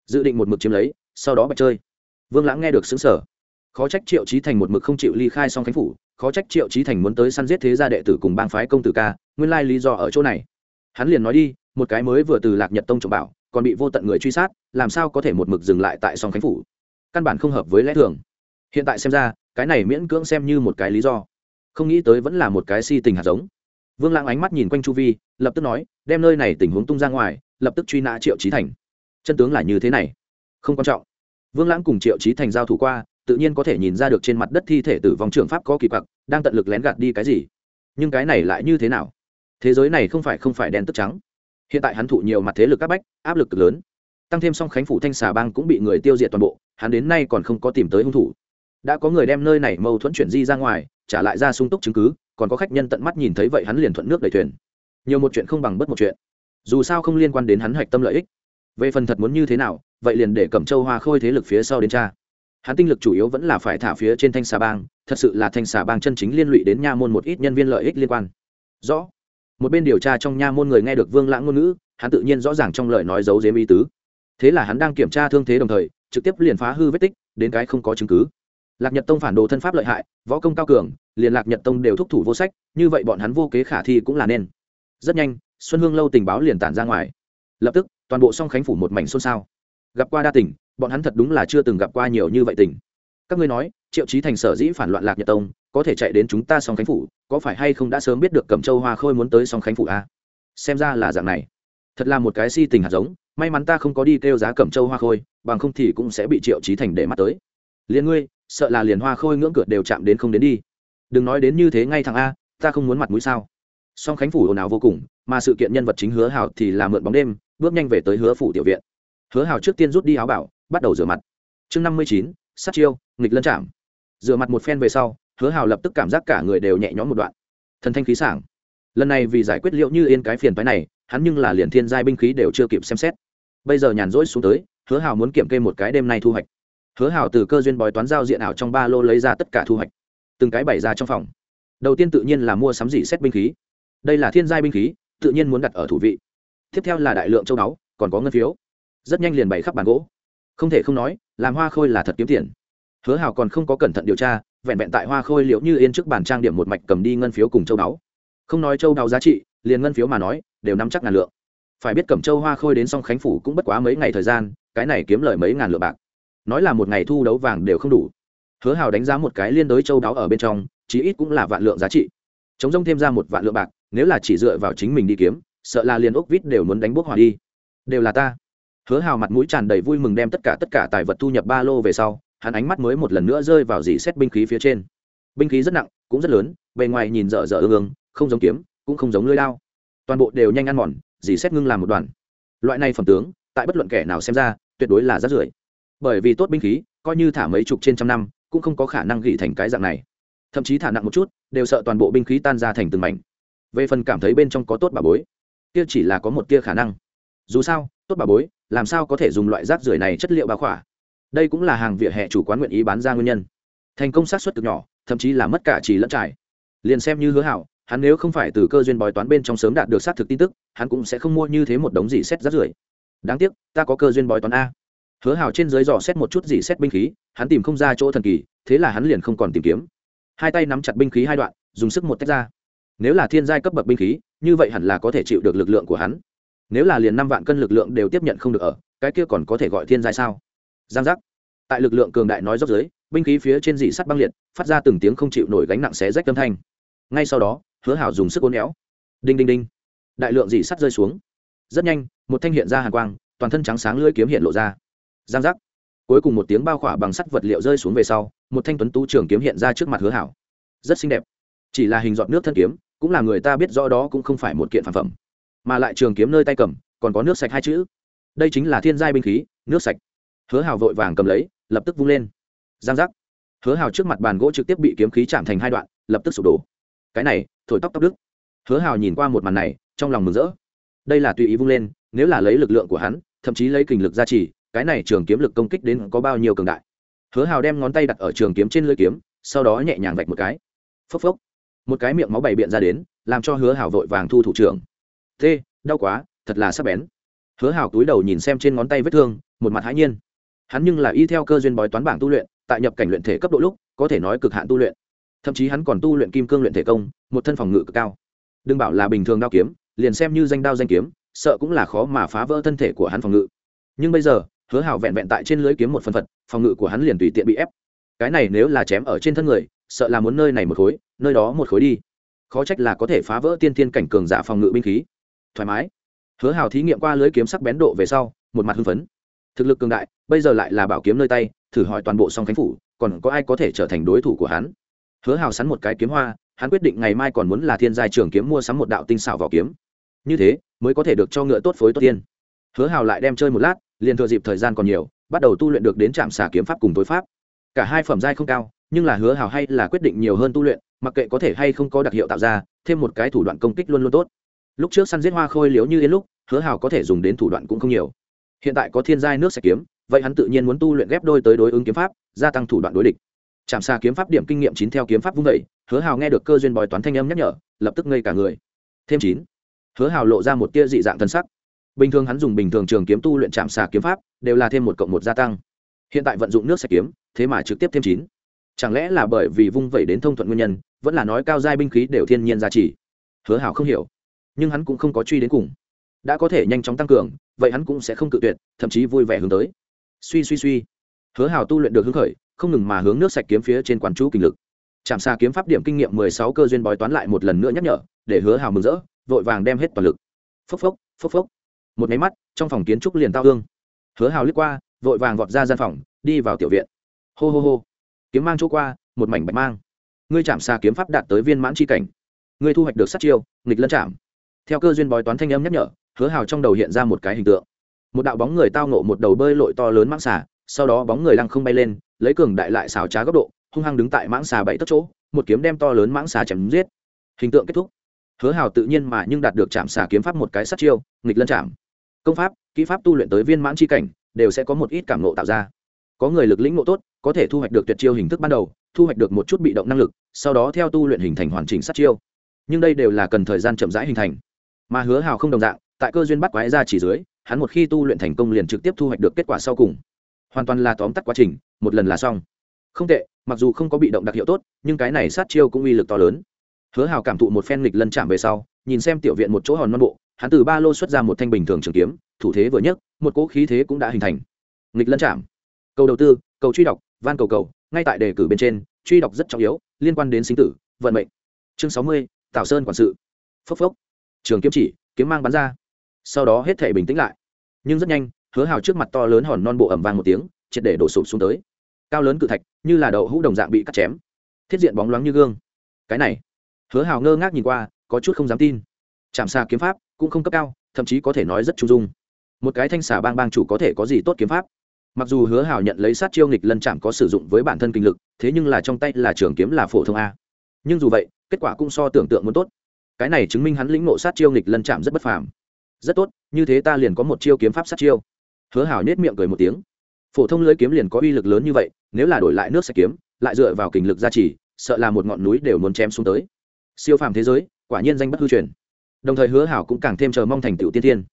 Dự định một mực chiếm lấy, sau đó bạch chơi. Vương lãng nghe được xứng sở khó trách triệu trí thành một mực không chịu ly khai song khánh phủ khó trách triệu trí thành muốn tới săn giết thế gia đệ tử cùng bang phái công tử ca, nguyên lai lý do ở chỗ này. Hắn liền nói đi, một cái mới vừa từ lạc nhật tông trộm bảo, còn bị vô tận người truy sát, làm sao có thể một mực dừng lại tại song khánh phủ? Căn bản không hợp với lẽ thường. Hiện tại xem ra, cái này miễn cưỡng xem như một cái lý do. Không nghĩ tới vẫn là một cái si tình hạt giống. Vương lãng ánh mắt nhìn quanh chu vi, lập tức nói, đem nơi này tình huống tung ra ngoài, lập tức truy nã triệu trí thành. Chân tướng là như thế này. Không quan trọng. Vương lãng cùng triệu trí thành giao thủ qua tự nhiên có thể nhìn ra được trên mặt đất thi thể tử vong trưởng pháp có kỳ quặc, đang tận lực lén gạt đi cái gì. Nhưng cái này lại như thế nào? Thế giới này không phải không phải đen tức trắng. Hiện tại hắn thụ nhiều mặt thế lực các bách, áp lực cực lớn. Tăng thêm song khánh phủ thanh xà bang cũng bị người tiêu diệt toàn bộ, hắn đến nay còn không có tìm tới hung thủ. Đã có người đem nơi này mâu thuẫn chuyển di ra ngoài, trả lại ra sung túc chứng cứ, còn có khách nhân tận mắt nhìn thấy vậy hắn liền thuận nước đẩy thuyền. Nhiều một chuyện không bằng bất một chuyện. Dù sao không liên quan đến hắn hạch tâm lợi ích. Về phần thật muốn như thế nào, vậy liền để cẩm châu hoa khôi thế lực phía sau đến cha hắn tinh lực chủ yếu vẫn là phải thả phía trên thanh xà bang, thật sự là thanh xà bang chân chính liên lụy đến nha môn một ít nhân viên lợi ích liên quan. Rõ. Một bên điều tra trong nha môn người nghe được vương lãng ngôn ngữ, hắn tự nhiên rõ ràng trong lời nói giấu dếm ý tứ. Thế là hắn đang kiểm tra thương thế đồng thời, trực tiếp liền phá hư vết tích, đến cái không có chứng cứ. Lạc nhật tông phản đồ thân pháp lợi hại, võ công cao cường, liền lạc nhật tông đều thúc thủ vô sách, như vậy bọn hắn vô kế khả thi cũng là nên. Rất nhanh, xuân hương lâu tình báo liền tản ra ngoài. Lập tức, toàn bộ song khánh phủ một mảnh xôn xao. Gặp qua đa tỉnh bọn hắn thật đúng là chưa từng gặp qua nhiều như vậy tình. các ngươi nói, triệu chí thành sở dĩ phản loạn lạc nhật tông, có thể chạy đến chúng ta song khánh phủ, có phải hay không đã sớm biết được cẩm châu hoa khôi muốn tới song khánh phủ a xem ra là dạng này. Thật là một cái si tình hạt giống, may mắn ta không có đi kêu giá cẩm châu hoa khôi, bằng không thì cũng sẽ bị triệu chí thành để mắt tới. Liền ngươi, sợ là liền hoa khôi ngưỡng cửa đều chạm đến không đến đi. Đừng nói đến như thế ngay thằng a, ta không muốn mặt mũi sao? Song khánh phủ ồn ào vô cùng, mà sự kiện nhân vật chính hứa hào thì là mượn bóng đêm, bước nhanh về tới hứa phủ tiểu viện. Hứa hào trước tiên rút đi áo bảo bắt đầu rửa mặt. Chương năm mươi chín, sát chiêu, nghịch lân chạm rửa mặt một phen về sau, hứa hào lập tức cảm giác cả người đều nhẹ nhõm một đoạn. Thần thanh khí sảng. Lần này vì giải quyết liệu như yên cái phiền phái này, hắn nhưng là liền thiên giai binh khí đều chưa kịp xem xét. Bây giờ nhàn rỗi xuống tới, hứa hào muốn kiểm kê một cái đêm nay thu hoạch. Hứa hào từ cơ duyên bói toán giao diện ảo trong ba lô lấy ra tất cả thu hoạch. Từng cái bày ra trong phòng. Đầu tiên tự nhiên là mua sắm dị xét binh khí. Đây là thiên giai binh khí, tự nhiên muốn đặt ở thủ vị. Tiếp theo là đại lượng châu báu, còn có ngân phiếu. Rất nhanh liền bày khắp bàn gỗ không thể không nói, làm hoa khôi là thật kiếm tiền. Hứa hào còn không có cẩn thận điều tra, vẹn vẹn tại hoa khôi liệu như yên trước bàn trang điểm một mạch cầm đi ngân phiếu cùng châu báu. Không nói châu báu giá trị, liền ngân phiếu mà nói, đều nắm chắc ngàn lượng. Phải biết cầm châu hoa khôi đến song khánh phủ cũng bất quá mấy ngày thời gian, cái này kiếm lời mấy ngàn lượng bạc. Nói là một ngày thu đấu vàng đều không đủ. Hứa hào đánh giá một cái liên đối châu đáo ở bên trong, chí ít cũng là vạn lượng giá trị. Chống rông thêm ra một vạn lượng bạc, nếu là chỉ dựa vào chính mình đi kiếm, sợ là liền ốc vít đều muốn đánh bốc hỏa đi. Đều là ta hứa hào mặt mũi tràn đầy vui mừng đem tất cả tất cả tài vật thu nhập ba lô về sau, hắn ánh mắt mới một lần nữa rơi vào dì xét binh khí phía trên. Binh khí rất nặng, cũng rất lớn, bề ngoài nhìn dở dở ương ương, không giống kiếm, cũng không giống lưỡi lao toàn bộ đều nhanh ăn mòn, dì xét ngưng làm một đoàn. Loại này phẩm tướng, tại bất luận kẻ nào xem ra, tuyệt đối là rất rưởi. Bởi vì tốt binh khí, coi như thả mấy chục trên trăm năm, cũng không có khả năng gỉ thành cái dạng này. Thậm chí thả nặng một chút, đều sợ toàn bộ binh khí tan ra thành từng mảnh. Về phần cảm thấy bên trong có tốt bà bối, kia chỉ là có một tia khả năng. Dù sao, tốt bà bối làm sao có thể dùng loại rác rưởi này chất liệu bao khỏa? Đây cũng là hàng vỉa hè chủ quán nguyện ý bán ra nguyên nhân. Thành công sát xuất cực nhỏ, thậm chí là mất cả chỉ lẫn trải. Liền xem như hứa hảo, hắn nếu không phải từ cơ duyên bói toán bên trong sớm đạt được xác thực tin tức, hắn cũng sẽ không mua như thế một đống gì xét rác rưởi. Đáng tiếc, ta có cơ duyên bói toán a. Hứa hảo trên dưới dò xét một chút gì xét binh khí, hắn tìm không ra chỗ thần kỳ, thế là hắn liền không còn tìm kiếm. Hai tay nắm chặt binh khí hai đoạn, dùng sức một tách ra. Nếu là thiên giai cấp bậc binh khí, như vậy hẳn là có thể chịu được lực lượng của hắn nếu là liền năm vạn cân lực lượng đều tiếp nhận không được ở, cái kia còn có thể gọi thiên giai sao? Giang giác. Tại lực lượng cường đại nói dốc dưới, binh khí phía trên dị sắt băng liệt, phát ra từng tiếng không chịu nổi gánh nặng xé rách âm thanh. Ngay sau đó, hứa hảo dùng sức ôn éo. Đinh đinh đinh. Đại lượng dị sắt rơi xuống. Rất nhanh, một thanh hiện ra hàn quang, toàn thân trắng sáng lưỡi kiếm hiện lộ ra. Giang giác. Cuối cùng một tiếng bao khỏa bằng sắt vật liệu rơi xuống về sau, một thanh tuấn tú trường kiếm hiện ra trước mặt hứa hảo. Rất xinh đẹp. Chỉ là hình dọn nước thân kiếm, cũng là người ta biết rõ đó cũng không phải một kiện phản phẩm mà lại trường kiếm nơi tay cầm, còn có nước sạch hai chữ. Đây chính là thiên giai binh khí, nước sạch. Hứa hào vội vàng cầm lấy, lập tức vung lên. Giang giác. Hứa hào trước mặt bàn gỗ trực tiếp bị kiếm khí chạm thành hai đoạn, lập tức sụp đổ. Cái này, thổi tóc tóc đức hứa hào nhìn qua một màn này, trong lòng mừng rỡ. Đây là tùy ý vung lên, nếu là lấy lực lượng của hắn, thậm chí lấy kình lực gia trì, cái này trường kiếm lực công kích đến có bao nhiêu cường đại. Hứa hào đem ngón tay đặt ở trường kiếm trên lưỡi kiếm, sau đó nhẹ nhàng vạch một cái. Phốc phốc. Một cái miệng máu bày biện ra đến, làm cho hứa hào vội vàng thu thủ trưởng thế đau quá, thật là sắc bén. Hứa hào túi đầu nhìn xem trên ngón tay vết thương, một mặt hãi nhiên. Hắn nhưng là y theo cơ duyên bói toán bảng tu luyện, tại nhập cảnh luyện thể cấp độ lúc, có thể nói cực hạn tu luyện. Thậm chí hắn còn tu luyện kim cương luyện thể công, một thân phòng ngự cực cao. Đừng bảo là bình thường đao kiếm, liền xem như danh đao danh kiếm, sợ cũng là khó mà phá vỡ thân thể của hắn phòng ngự. Nhưng bây giờ, hứa hào vẹn vẹn tại trên lưới kiếm một phần phật, phòng ngự của hắn liền tùy tiện bị ép. Cái này nếu là chém ở trên thân người, sợ là muốn nơi này một khối, nơi đó một khối đi. Khó trách là có thể phá vỡ tiên thiên cảnh cường giả phòng ngự binh khí thoải mái. Hứa hào thí nghiệm qua lưới kiếm sắc bén độ về sau, một mặt hưng phấn. Thực lực cường đại, bây giờ lại là bảo kiếm nơi tay, thử hỏi toàn bộ song khánh phủ, còn có ai có thể trở thành đối thủ của hắn? Hứa hào sắn một cái kiếm hoa, hắn quyết định ngày mai còn muốn là thiên giai trường kiếm mua sắm một đạo tinh xảo vỏ kiếm. Như thế, mới có thể được cho ngựa tốt phối tốt tiên. Hứa hào lại đem chơi một lát, liền thừa dịp thời gian còn nhiều, bắt đầu tu luyện được đến trạm xả kiếm pháp cùng tối pháp. Cả hai phẩm giai không cao, nhưng là hứa hào hay là quyết định nhiều hơn tu luyện, mặc kệ có thể hay không có đặc hiệu tạo ra, thêm một cái thủ đoạn công kích luôn luôn tốt lúc trước săn giết hoa khôi liếu như yên lúc, hứa hào có thể dùng đến thủ đoạn cũng không nhiều. Hiện tại có thiên giai nước sạch kiếm, vậy hắn tự nhiên muốn tu luyện ghép đôi tới đối ứng kiếm pháp, gia tăng thủ đoạn đối địch. Chạm xa kiếm pháp điểm kinh nghiệm chín theo kiếm pháp vung vẩy hứa hào nghe được cơ duyên bói toán thanh âm nhắc nhở, lập tức ngây cả người. Thêm chín, hứa hào lộ ra một tia dị dạng thân sắc. Bình thường hắn dùng bình thường trường kiếm tu luyện chạm xà kiếm pháp, đều là thêm một cộng một gia tăng. Hiện tại vận dụng nước sạch kiếm, thế mà trực tiếp thêm chín. Chẳng lẽ là bởi vì vung vẩy đến thông thuận nguyên nhân, vẫn là nói cao giai binh khí đều thiên nhiên giá trị hứa hào không hiểu nhưng hắn cũng không có truy đến cùng. Đã có thể nhanh chóng tăng cường, vậy hắn cũng sẽ không cự tuyệt, thậm chí vui vẻ hướng tới. Suy suy suy. Hứa hào tu luyện được hứng khởi, không ngừng mà hướng nước sạch kiếm phía trên quán chú kinh lực. Chạm xa kiếm pháp điểm kinh nghiệm mười sáu cơ duyên bói toán lại một lần nữa nhắc nhở, để hứa hào mừng rỡ, vội vàng đem hết toàn lực. Phốc phốc phốc phốc. Một máy mắt, trong phòng kiến trúc liền tao hương hứa hào lướt qua, vội vàng vọt ra gian phòng, đi vào tiểu viện. Hô hô hô. Kiếm mang chỗ qua, một mảnh bạch mang. Ngươi chạm xa kiếm pháp đạt tới viên mãn c h i cảnh. Ngươi thu hoạch được sát chiêu, nghịch lân chạm theo cơ duyên bói toán thanh âm nhắc nhở, hứa hào trong đầu hiện ra một cái hình tượng. Một đạo bóng người tao nộ một đầu bơi lội to lớn mãng xà, sau đó bóng người lăng không bay lên, lấy cường đại lại xào trá góc độ, hung hăng đứng tại mãng xà bảy tấc chỗ, một kiếm đem to lớn mãng xà chém giết. Hình tượng kết thúc. Hứa hào tự nhiên mà nhưng đạt được chạm xà kiếm pháp một cái sát chiêu, nghịch lân chạm. Công pháp, kỹ pháp tu luyện tới viên mãn c h i cảnh, đều sẽ có một ít cảm nộ tạo ra. Có người lực lĩnh ngộ tốt, có thể thu hoạch được tuyệt chiêu hình thức ban đầu, thu hoạch được một chút bị động năng lực, sau đó theo tu luyện hình thành hoàn chỉnh sát chiêu. Nhưng đây đều là cần thời gian chậm rãi hình thành mà hứa hào không đồng dạng, tại cơ duyên bắt quái ra chỉ dưới, hắn một khi tu luyện thành công liền trực tiếp thu hoạch được kết quả sau cùng. Hoàn toàn là tóm tắt quá trình, một lần là xong. Không tệ, mặc dù không có bị động đặc hiệu tốt, nhưng cái này sát chiêu cũng uy lực to lớn. Hứa hào cảm thụ một phen nghịch lân chạm về sau, nhìn xem tiểu viện một chỗ hòn non bộ, hắn từ ba lô xuất ra một thanh bình thường trường kiếm, thủ thế vừa nhất một cỗ khí thế cũng đã hình thành. Nghịch lân chạm. Cầu đầu tư, cầu truy đọc, van cầu cầu, ngay tại đề cử bên trên, truy đọc rất trọng yếu, liên quan đến sinh tử, vận mệnh. Chương sáu mươi tào sơn quản sự. Phốc phốc trường kiếm chỉ, kiếm mang bắn ra. Sau đó hết thể bình tĩnh lại. Nhưng rất nhanh, hứa hào trước mặt to lớn hòn non bộ ẩm vang một tiếng, triệt để đổ sụp xuống tới. Cao lớn cự thạch, như là đậu hũ đồng dạng bị cắt chém. Thiết diện bóng loáng như gương. Cái này, hứa hào ngơ ngác nhìn qua, có chút không dám tin. Chạm xa kiếm pháp, cũng không cấp cao, thậm chí có thể nói rất trung dung. Một cái thanh xà bang bang chủ có thể có gì tốt kiếm pháp? Mặc dù hứa hào nhận lấy sát chiêu nghịch lân chạm có sử dụng với bản thân kinh lực, thế nhưng là trong tay là trường kiếm là phổ thông a. Nhưng dù vậy, kết quả cũng so tưởng tượng muốn tốt cái này chứng minh hắn lĩnh ngộ sát chiêu nghịch lân chạm rất bất phàm. Rất tốt, như thế ta liền có một chiêu kiếm pháp sát chiêu. Hứa Hảo nết miệng cười một tiếng. Phổ thông lưới kiếm liền có uy lực lớn như vậy, nếu là đổi lại nước sẽ kiếm, lại dựa vào kình lực gia trì, sợ là một ngọn núi đều muốn chém xuống tới. Siêu phàm thế giới, quả nhiên danh bất hư truyền. Đồng thời hứa hảo cũng càng thêm chờ mong thành tựu tiên thiên.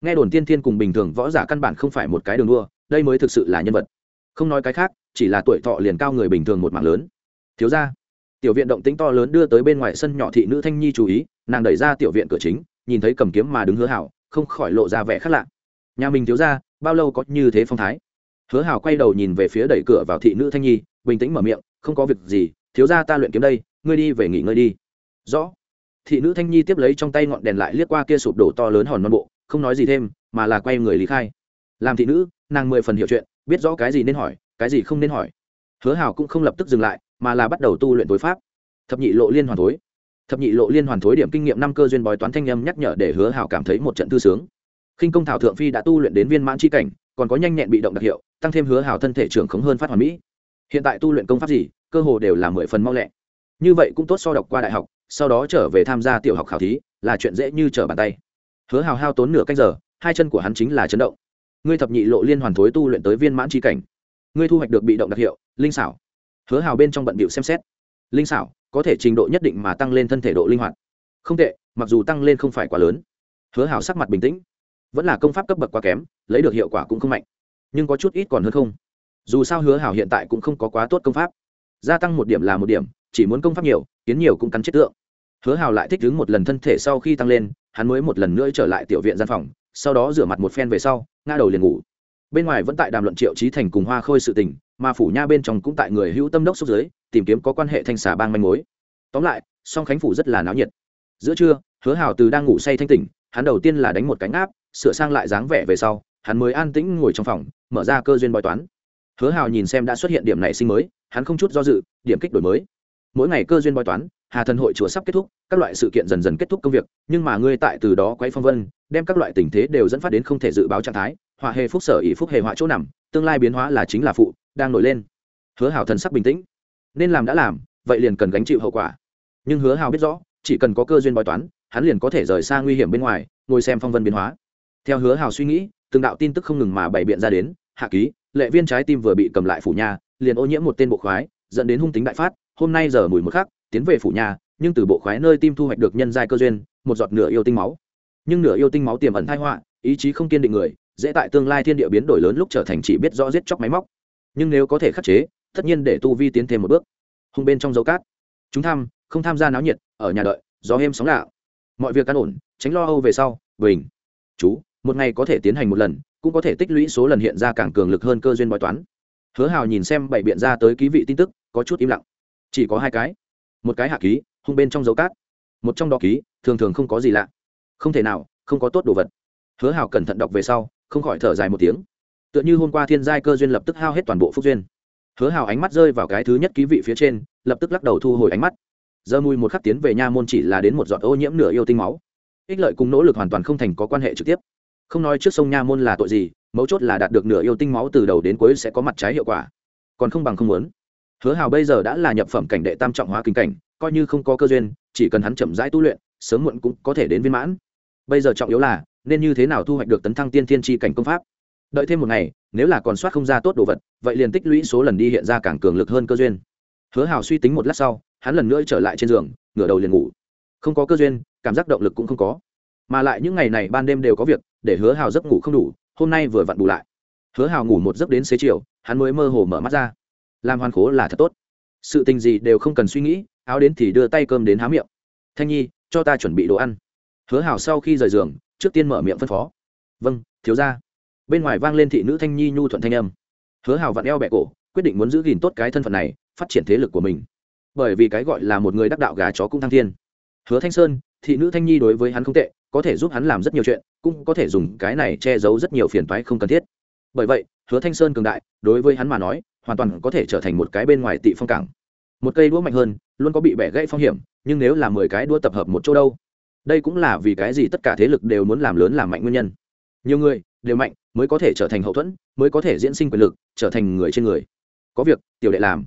Nghe đồn tiên thiên cùng bình thường võ giả căn bản không phải một cái đường đua, đây mới thực sự là nhân vật. Không nói cái khác, chỉ là tuổi thọ liền cao người bình thường một mạng lớn. Thiếu ra tiểu viện động tĩnh to lớn đưa tới bên ngoài sân nhỏ thị nữ thanh nhi chú ý, nàng đẩy ra tiểu viện cửa chính, nhìn thấy cầm kiếm mà đứng hứa hảo, không khỏi lộ ra vẻ khác lạ. Nhà mình thiếu ra bao lâu có như thế phong thái? Hứa hảo quay đầu nhìn về phía đẩy cửa vào thị nữ thanh nhi, bình tĩnh mở miệng, không có việc gì, thiếu ra ta luyện kiếm đây, ngươi đi về nghỉ ngơi đi. Rõ. Thị nữ thanh nhi tiếp lấy trong tay ngọn đèn lại liếc qua kia sụp đổ to lớn hòn non bộ, không nói gì thêm, mà là quay người lý khai. Làm thị nữ, nàng mười phần hiểu chuyện, biết rõ cái gì nên hỏi, cái gì không nên hỏi. Hứa Hảo cũng không lập tức dừng lại mà là bắt đầu tu luyện tối pháp. Thập nhị lộ liên hoàn thối. Thập nhị lộ liên hoàn thối điểm kinh nghiệm năm cơ duyên bói toán thanh nhâm nhắc nhở để hứa hào cảm thấy một trận thư sướng. Khinh công thảo thượng phi đã tu luyện đến viên mãn c cảnh, còn có nhanh nhẹn bị động đặc hiệu, tăng thêm hứa hào thân thể trưởng khống hơn phát hoàn mỹ. Hiện tại tu luyện công pháp gì, cơ hồ đều là mười phần mau lẹ. Như vậy cũng tốt so đọc qua đại học, sau đó trở về tham gia tiểu học khảo thí, là chuyện dễ như trở bàn tay. Hứa hào hao tốn nửa cách giờ, hai chân của hắn chính là chấn động. Ngươi thập nhị lộ liên hoàn thối tu luyện tới viên mãn tri cảnh. Ngươi thu hoạch được bị động đặc hiệu, linh xảo hứa hào bên trong bận bịu xem xét. Linh xảo, có thể trình độ nhất định mà tăng lên thân thể độ linh hoạt. Không tệ, mặc dù tăng lên không phải quá lớn. Hứa hào sắc mặt bình tĩnh. Vẫn là công pháp cấp bậc quá kém, lấy được hiệu quả cũng không mạnh. Nhưng có chút ít còn hơn không. Dù sao hứa hào hiện tại cũng không có quá tốt công pháp. Gia tăng một điểm là một điểm, chỉ muốn công pháp nhiều, kiến nhiều cũng cắn chết tượng. Hứa hào lại thích đứng một lần thân thể sau khi tăng lên, hắn mới một lần nữa trở lại tiểu viện gian phòng, sau đó rửa mặt một phen về sau, ngã đầu liền ngủ. Bên ngoài vẫn tại đàm luận triệu trí thành cùng hoa khôi sự tình mà phủ nha bên trong cũng tại người hữu tâm đốc xúc giới, tìm kiếm có quan hệ thanh xà bang manh mối. Tóm lại, song khánh phủ rất là náo nhiệt. Giữa trưa, hứa hào từ đang ngủ say thanh tỉnh, hắn đầu tiên là đánh một cánh áp, sửa sang lại dáng vẻ về sau, hắn mới an tĩnh ngồi trong phòng, mở ra cơ duyên bói toán. Hứa hào nhìn xem đã xuất hiện điểm nảy sinh mới, hắn không chút do dự, điểm kích đổi mới. Mỗi ngày cơ duyên bói toán, hà thần hội chùa sắp kết thúc, các loại sự kiện dần dần kết thúc công việc, nhưng mà ngươi tại từ đó quay phong vân, đem các loại tình thế đều dẫn phát đến không thể dự báo trạng thái, họa hề phúc sở ỷ phúc hề họa chỗ nằm, tương lai biến hóa là chính là phụ đang nổi lên. Hứa hào thần sắc bình tĩnh. Nên làm đã làm, vậy liền cần gánh chịu hậu quả. Nhưng hứa hào biết rõ, chỉ cần có cơ duyên bói toán, hắn liền có thể rời xa nguy hiểm bên ngoài, ngồi xem phong vân biến hóa. Theo hứa hào suy nghĩ, từng đạo tin tức không ngừng mà bày biện ra đến, hạ ký, lệ viên trái tim vừa bị cầm lại phủ nhà, liền ô nhiễm một tên bộ khoái, dẫn đến hung tính đại phát, hôm nay giờ mùi một khắc, tiến về phủ nhà, nhưng từ bộ khoái nơi tim thu hoạch được nhân giai cơ duyên, một giọt nửa yêu tinh máu. Nhưng nửa yêu tinh máu tiềm ẩn thai họa, ý chí không kiên định người, dễ tại tương lai thiên địa biến đổi lớn lúc trở thành chỉ biết rõ giết chóc máy móc nhưng nếu có thể khắc chế, tất nhiên để tu vi tiến thêm một bước. Hung bên trong dấu cát. Chúng tham, không tham gia náo nhiệt, ở nhà đợi, gió êm sóng lạ mọi việc căn ổn, tránh lo âu về sau, bình. Chú, một ngày có thể tiến hành một lần, cũng có thể tích lũy số lần hiện ra càng cường lực hơn cơ duyên bói toán. Hứa hào nhìn xem bảy biện ra tới ký vị tin tức, có chút im lặng. Chỉ có hai cái. Một cái hạ ký, hung bên trong dấu cát. Một trong đó ký, thường thường không có gì lạ. Không thể nào, không có tốt đồ vật. Hứa hào cẩn thận đọc về sau, không khỏi thở dài một tiếng tựa như hôm qua thiên giai cơ duyên lập tức hao hết toàn bộ phúc duyên. Hứa hào ánh mắt rơi vào cái thứ nhất ký vị phía trên, lập tức lắc đầu thu hồi ánh mắt. Giờ mùi một khắc tiến về nha môn chỉ là đến một giọt ô nhiễm nửa yêu tinh máu. Ích lợi cùng nỗ lực hoàn toàn không thành có quan hệ trực tiếp. Không nói trước sông nha môn là tội gì, mấu chốt là đạt được nửa yêu tinh máu từ đầu đến cuối sẽ có mặt trái hiệu quả. Còn không bằng không muốn. Hứa hào bây giờ đã là nhập phẩm cảnh đệ tam trọng hóa kinh cảnh, coi như không có cơ duyên, chỉ cần hắn chậm rãi tu luyện, sớm muộn cũng có thể đến viên mãn. Bây giờ trọng yếu là, nên như thế nào thu hoạch được tấn thăng tiên thiên tri cảnh công pháp? Đợi thêm một ngày, nếu là còn soát không ra tốt đồ vật, vậy liền tích lũy số lần đi hiện ra càng cường lực hơn cơ duyên. Hứa hào suy tính một lát sau, hắn lần nữa trở lại trên giường, ngửa đầu liền ngủ. Không có cơ duyên, cảm giác động lực cũng không có. Mà lại những ngày này ban đêm đều có việc, để hứa hào giấc ngủ không đủ, hôm nay vừa vặn bù lại. Hứa hào ngủ một giấc đến xế chiều, hắn mới mơ hồ mở mắt ra. Làm hoàn khố là thật tốt. Sự tình gì đều không cần suy nghĩ, áo đến thì đưa tay cơm đến há miệng. Thanh nhi, cho ta chuẩn bị đồ ăn. Hứa hào sau khi rời giường, trước tiên mở miệng phân phó. Vâng thiếu ra bên ngoài vang lên thị nữ thanh nhi nhu thuận thanh âm. Hứa hào vặn eo bẹ cổ, quyết định muốn giữ gìn tốt cái thân phận này, phát triển thế lực của mình. Bởi vì cái gọi là một người đắc đạo gà chó cũng thăng thiên. Hứa thanh sơn, thị nữ thanh nhi đối với hắn không tệ, có thể giúp hắn làm rất nhiều chuyện, cũng có thể dùng cái này che giấu rất nhiều phiền toái không cần thiết. Bởi vậy, hứa thanh sơn cường đại, đối với hắn mà nói, hoàn toàn có thể trở thành một cái bên ngoài tị phong cảng. Một cây đũa mạnh hơn, luôn có bị bẻ gãy phong hiểm, nhưng nếu là mười cái đũa tập hợp một chỗ đâu? Đây cũng là vì cái gì tất cả thế lực đều muốn làm lớn làm mạnh nguyên nhân. Nhiều người đều mạnh, mới có thể trở thành hậu thuẫn, mới có thể diễn sinh quyền lực, trở thành người trên người. Có việc, tiểu đệ làm.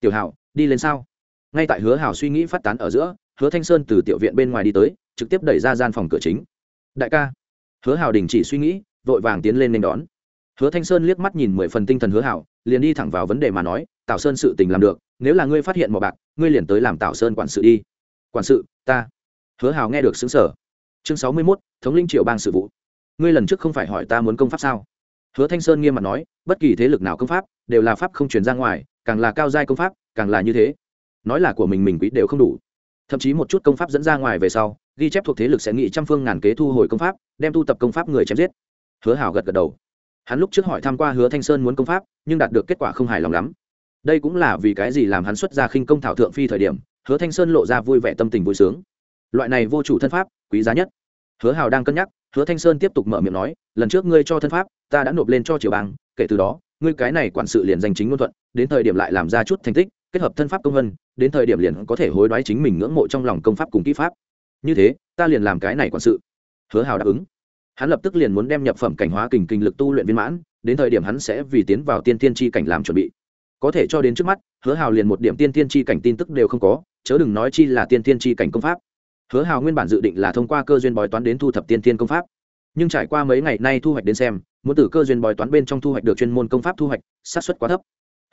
Tiểu hảo, đi lên sao? Ngay tại hứa hảo suy nghĩ phát tán ở giữa, hứa thanh sơn từ tiểu viện bên ngoài đi tới, trực tiếp đẩy ra gian phòng cửa chính. Đại ca. Hứa hảo đình chỉ suy nghĩ, vội vàng tiến lên nên đón. Hứa thanh sơn liếc mắt nhìn mười phần tinh thần hứa hảo, liền đi thẳng vào vấn đề mà nói, tào sơn sự tình làm được, nếu là ngươi phát hiện mỏ bạc, ngươi liền tới làm tào sơn quản sự đi. Quản sự, ta. Hứa hảo nghe được xứng sở chương sáu mươi mốt, thống linh triệu bang sự vụ ngươi lần trước không phải hỏi ta muốn công pháp sao? Hứa thanh sơn nghiêm mặt nói, bất kỳ thế lực nào công pháp, đều là pháp không truyền ra ngoài, càng là cao giai công pháp, càng là như thế. Nói là của mình mình quý đều không đủ. Thậm chí một chút công pháp dẫn ra ngoài về sau, ghi chép thuộc thế lực sẽ nghị trăm phương ngàn kế thu hồi công pháp, đem tu tập công pháp người chém giết. Hứa hảo gật gật đầu. Hắn lúc trước hỏi tham q u a hứa thanh sơn muốn công pháp, nhưng đạt được kết quả không hài lòng lắm. Đây cũng là vì cái gì làm hắn xuất ra khinh công thảo thượng phi thời điểm, hứa thanh sơn lộ ra vui vẻ tâm tình vui sướng. Loại này vô chủ thân pháp, quý giá nhất. Hứa hào đang cân nhắc hứa thanh sơn tiếp tục mở miệng nói, lần trước ngươi cho thân pháp, ta đã nộp lên cho triều bang, kể từ đó, ngươi cái này quản sự liền danh chính ngôn thuận, đến thời điểm lại làm ra chút thành tích, kết hợp thân pháp công vân, đến thời điểm liền có thể hối đoái chính mình ngưỡng mộ trong lòng công pháp cùng kỹ pháp. Như thế, ta liền làm cái này quản sự. Hứa hào đáp ứng. Hắn lập tức liền muốn đem nhập phẩm cảnh hóa kình kinh lực tu luyện viên mãn, đến thời điểm hắn sẽ vì tiến vào tiên tiên tri cảnh làm chuẩn bị. Có thể cho đến trước mắt, hứa hào liền một điểm tiên tiên tri cảnh tin tức đều không có, chớ đừng nói chi là tiên tiên tri cảnh công pháp hứa hào nguyên bản dự định là thông qua cơ duyên bói toán đến thu thập tiên tiên công pháp. Nhưng trải qua mấy ngày nay thu hoạch đến xem, muốn từ cơ duyên bói toán bên trong thu hoạch được chuyên môn công pháp thu hoạch sát xuất quá thấp.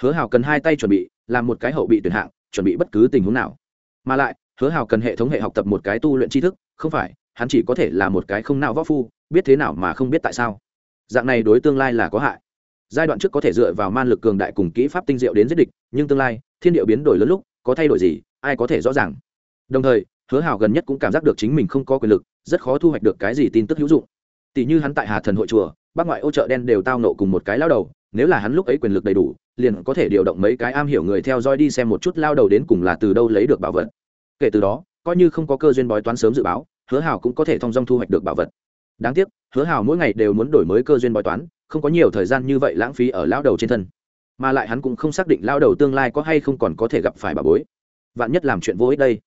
Hứa hào cần hai tay chuẩn bị, làm một cái hậu bị tuyển hạng, chuẩn bị bất cứ tình huống nào. Mà lại, hứa hào cần hệ thống hệ học tập một cái tu luyện tri thức, không phải, hắn chỉ có thể là một cái không nào võ phu, biết thế nào mà không biết tại sao. Dạng này đối tương lai là có hại. Giai đoạn trước có thể dựa vào man lực cường đại cùng kỹ pháp tinh diệu đến giết địch, nhưng tương lai, thiên điệu biến đổi lớn lúc, có thay đổi gì, ai có thể rõ ràng. Đồng thời hứa hào gần nhất cũng cảm giác được chính mình không có quyền lực, rất khó thu hoạch được cái gì tin tức hữu dụng. Tỷ như hắn tại hà thần hội chùa, bác ngoại ô chợ đen đều tao nộ cùng một cái lao đầu, nếu là hắn lúc ấy quyền lực đầy đủ, liền có thể điều động mấy cái am hiểu người theo dõi đi xem một chút lao đầu đến cùng là từ đâu lấy được bảo vật. Kể từ đó, coi như không có cơ duyên bói toán sớm dự báo, hứa hào cũng có thể thông dong thu hoạch được bảo vật. Đáng tiếc, hứa hào mỗi ngày đều muốn đổi mới cơ duyên bói toán, không có nhiều thời gian như vậy lãng phí ở lao đầu trên thân. Mà lại hắn cũng không xác định lao đầu tương lai có hay không còn có thể gặp phải bà bối. Vạn nhất làm chuyện vô ích đây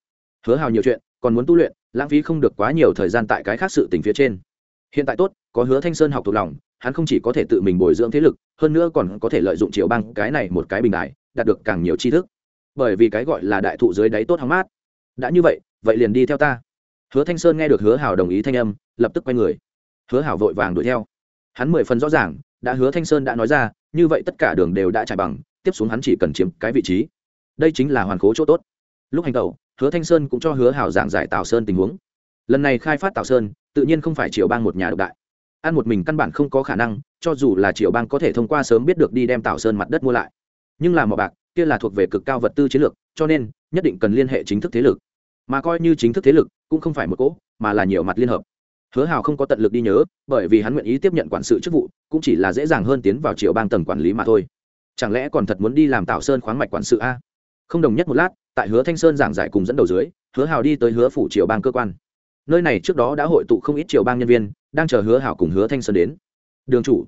hứa hào nhiều chuyện, còn muốn tu luyện, lãng phí không được quá nhiều thời gian tại cái khác sự tình phía trên. Hiện tại tốt, có hứa thanh sơn học thuộc lòng, hắn không chỉ có thể tự mình bồi dưỡng thế lực, hơn nữa còn có thể lợi dụng triệu bang cái này một cái bình đại, đạt được càng nhiều tri thức. Bởi vì cái gọi là đại thụ dưới đáy tốt hóng mát. Đã như vậy vậy liền đi theo ta. Hứa thanh sơn nghe được hứa hảo đồng ý thanh âm, lập tức quay người. Hứa hảo vội vàng đuổi theo. Hắn mười phần rõ ràng, đã hứa thanh sơn đã nói ra, như vậy tất cả đường đều đã trải bằng, tiếp xuống hắn chỉ cần chiếm cái vị trí. Đây chính là hoàn khố chỗ tốt. Lúc hành tẩu hứa thanh sơn cũng cho hứa hảo giảng giải tào sơn tình huống. Lần này khai phát tào sơn, tự nhiên không phải triều bang một nhà độc đại. Ăn một mình căn bản không có khả năng, cho dù là triều bang có thể thông qua sớm biết được đi đem tào sơn mặt đất mua lại. Nhưng là mỏ bạc, kia là thuộc về cực cao vật tư chiến lược, cho nên, nhất định cần liên hệ chính thức thế lực. Mà coi như chính thức thế lực, cũng không phải một cỗ, mà là nhiều mặt liên hợp. Hứa hào không có tận lực đi nhớ, bởi vì hắn nguyện ý tiếp nhận quản sự chức vụ, cũng chỉ là dễ dàng hơn tiến vào triều bang tầng quản lý mà thôi. Chẳng lẽ còn thật muốn đi làm tạo sơn khoáng mạch quản sự a? Không đồng nhất một lát tại hứa thanh sơn giảng giải cùng dẫn đầu dưới, hứa hào đi tới hứa phủ triều bang cơ quan. Nơi này trước đó đã hội tụ không ít triều bang nhân viên, đang chờ hứa hào cùng hứa thanh sơn đến. Đường chủ.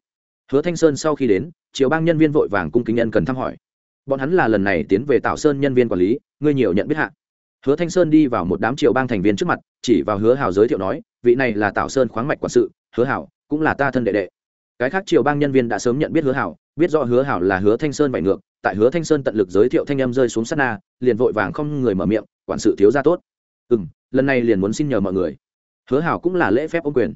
Hứa thanh sơn sau khi đến, triều bang nhân viên vội vàng cung kính nhân cần thăm hỏi. Bọn hắn là lần này tiến về tạo sơn nhân viên quản lý, ngươi nhiều nhận biết hạ. Hứa thanh sơn đi vào một đám triều bang thành viên trước mặt, chỉ vào hứa hào giới thiệu nói, vị này là tạo sơn khoáng mạch quản sự, hứa hào, cũng là ta thân đệ đệ cái khác triều bang nhân viên đã sớm nhận biết hứa hảo, biết rõ hứa hảo là hứa thanh sơn vải ngược, tại hứa thanh sơn tận lực giới thiệu thanh em rơi xuống sát na, liền vội vàng không người mở miệng, quản sự thiếu ra tốt. Ừ m lần này liền muốn xin nhờ mọi người. Hứa hảo cũng là lễ phép ô quyền.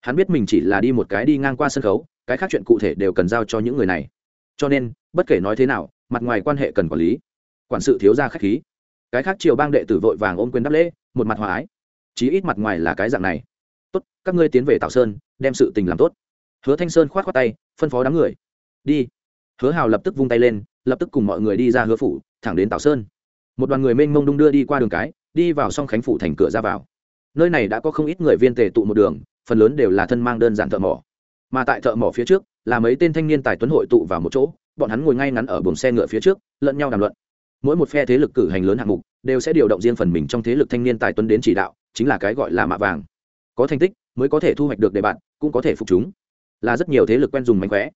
Hắn biết mình chỉ là đi một cái đi ngang qua sân khấu, cái khác chuyện cụ thể đều cần giao cho những người này. Cho nên, bất kể nói thế nào, mặt ngoài quan hệ cần quản lý. Quản sự thiếu ra k h á c h khí. Cái khác triều bang đệ tử vội vàng ôm quyền đáp lễ, một mặt hòa ái. Chí ít mặt ngoài là cái dạng này. Tốt, các ngươi tiến về tào sơn, đem sự tình làm tốt hứa thanh sơn k h o á t tay, phân phó đám người. Đi. Hứa hào lập tức vung tay lên, lập tức cùng mọi người đi ra hứa phủ, thẳng đến tào sơn. Một đoàn người mênh mông đung đưa đi qua đường cái, đi vào song khánh phủ thành cửa ra vào. Nơi này đã có không ít người viên tề tụ một đường, phần lớn đều là thân mang đơn giản thợ mỏ. Mà tại thợ mỏ phía trước, là mấy tên thanh niên tài tuấn hội tụ vào một chỗ, bọn hắn ngồi ngay ngắn ở buồng xe ngựa phía trước, lẫn nhau đàm luận. Mỗi một phe thế lực cử hành lớn hạng mục, đều sẽ điều động riêng phần mình trong thế lực thanh niên tài tuấn đến chỉ đạo, chính là cái gọi là mạ vàng. Có thành tích, mới có thể thu hoạch được đề bạn, cũng có thể phục chúng là rất nhiều thế lực quen dùng mánh khóe.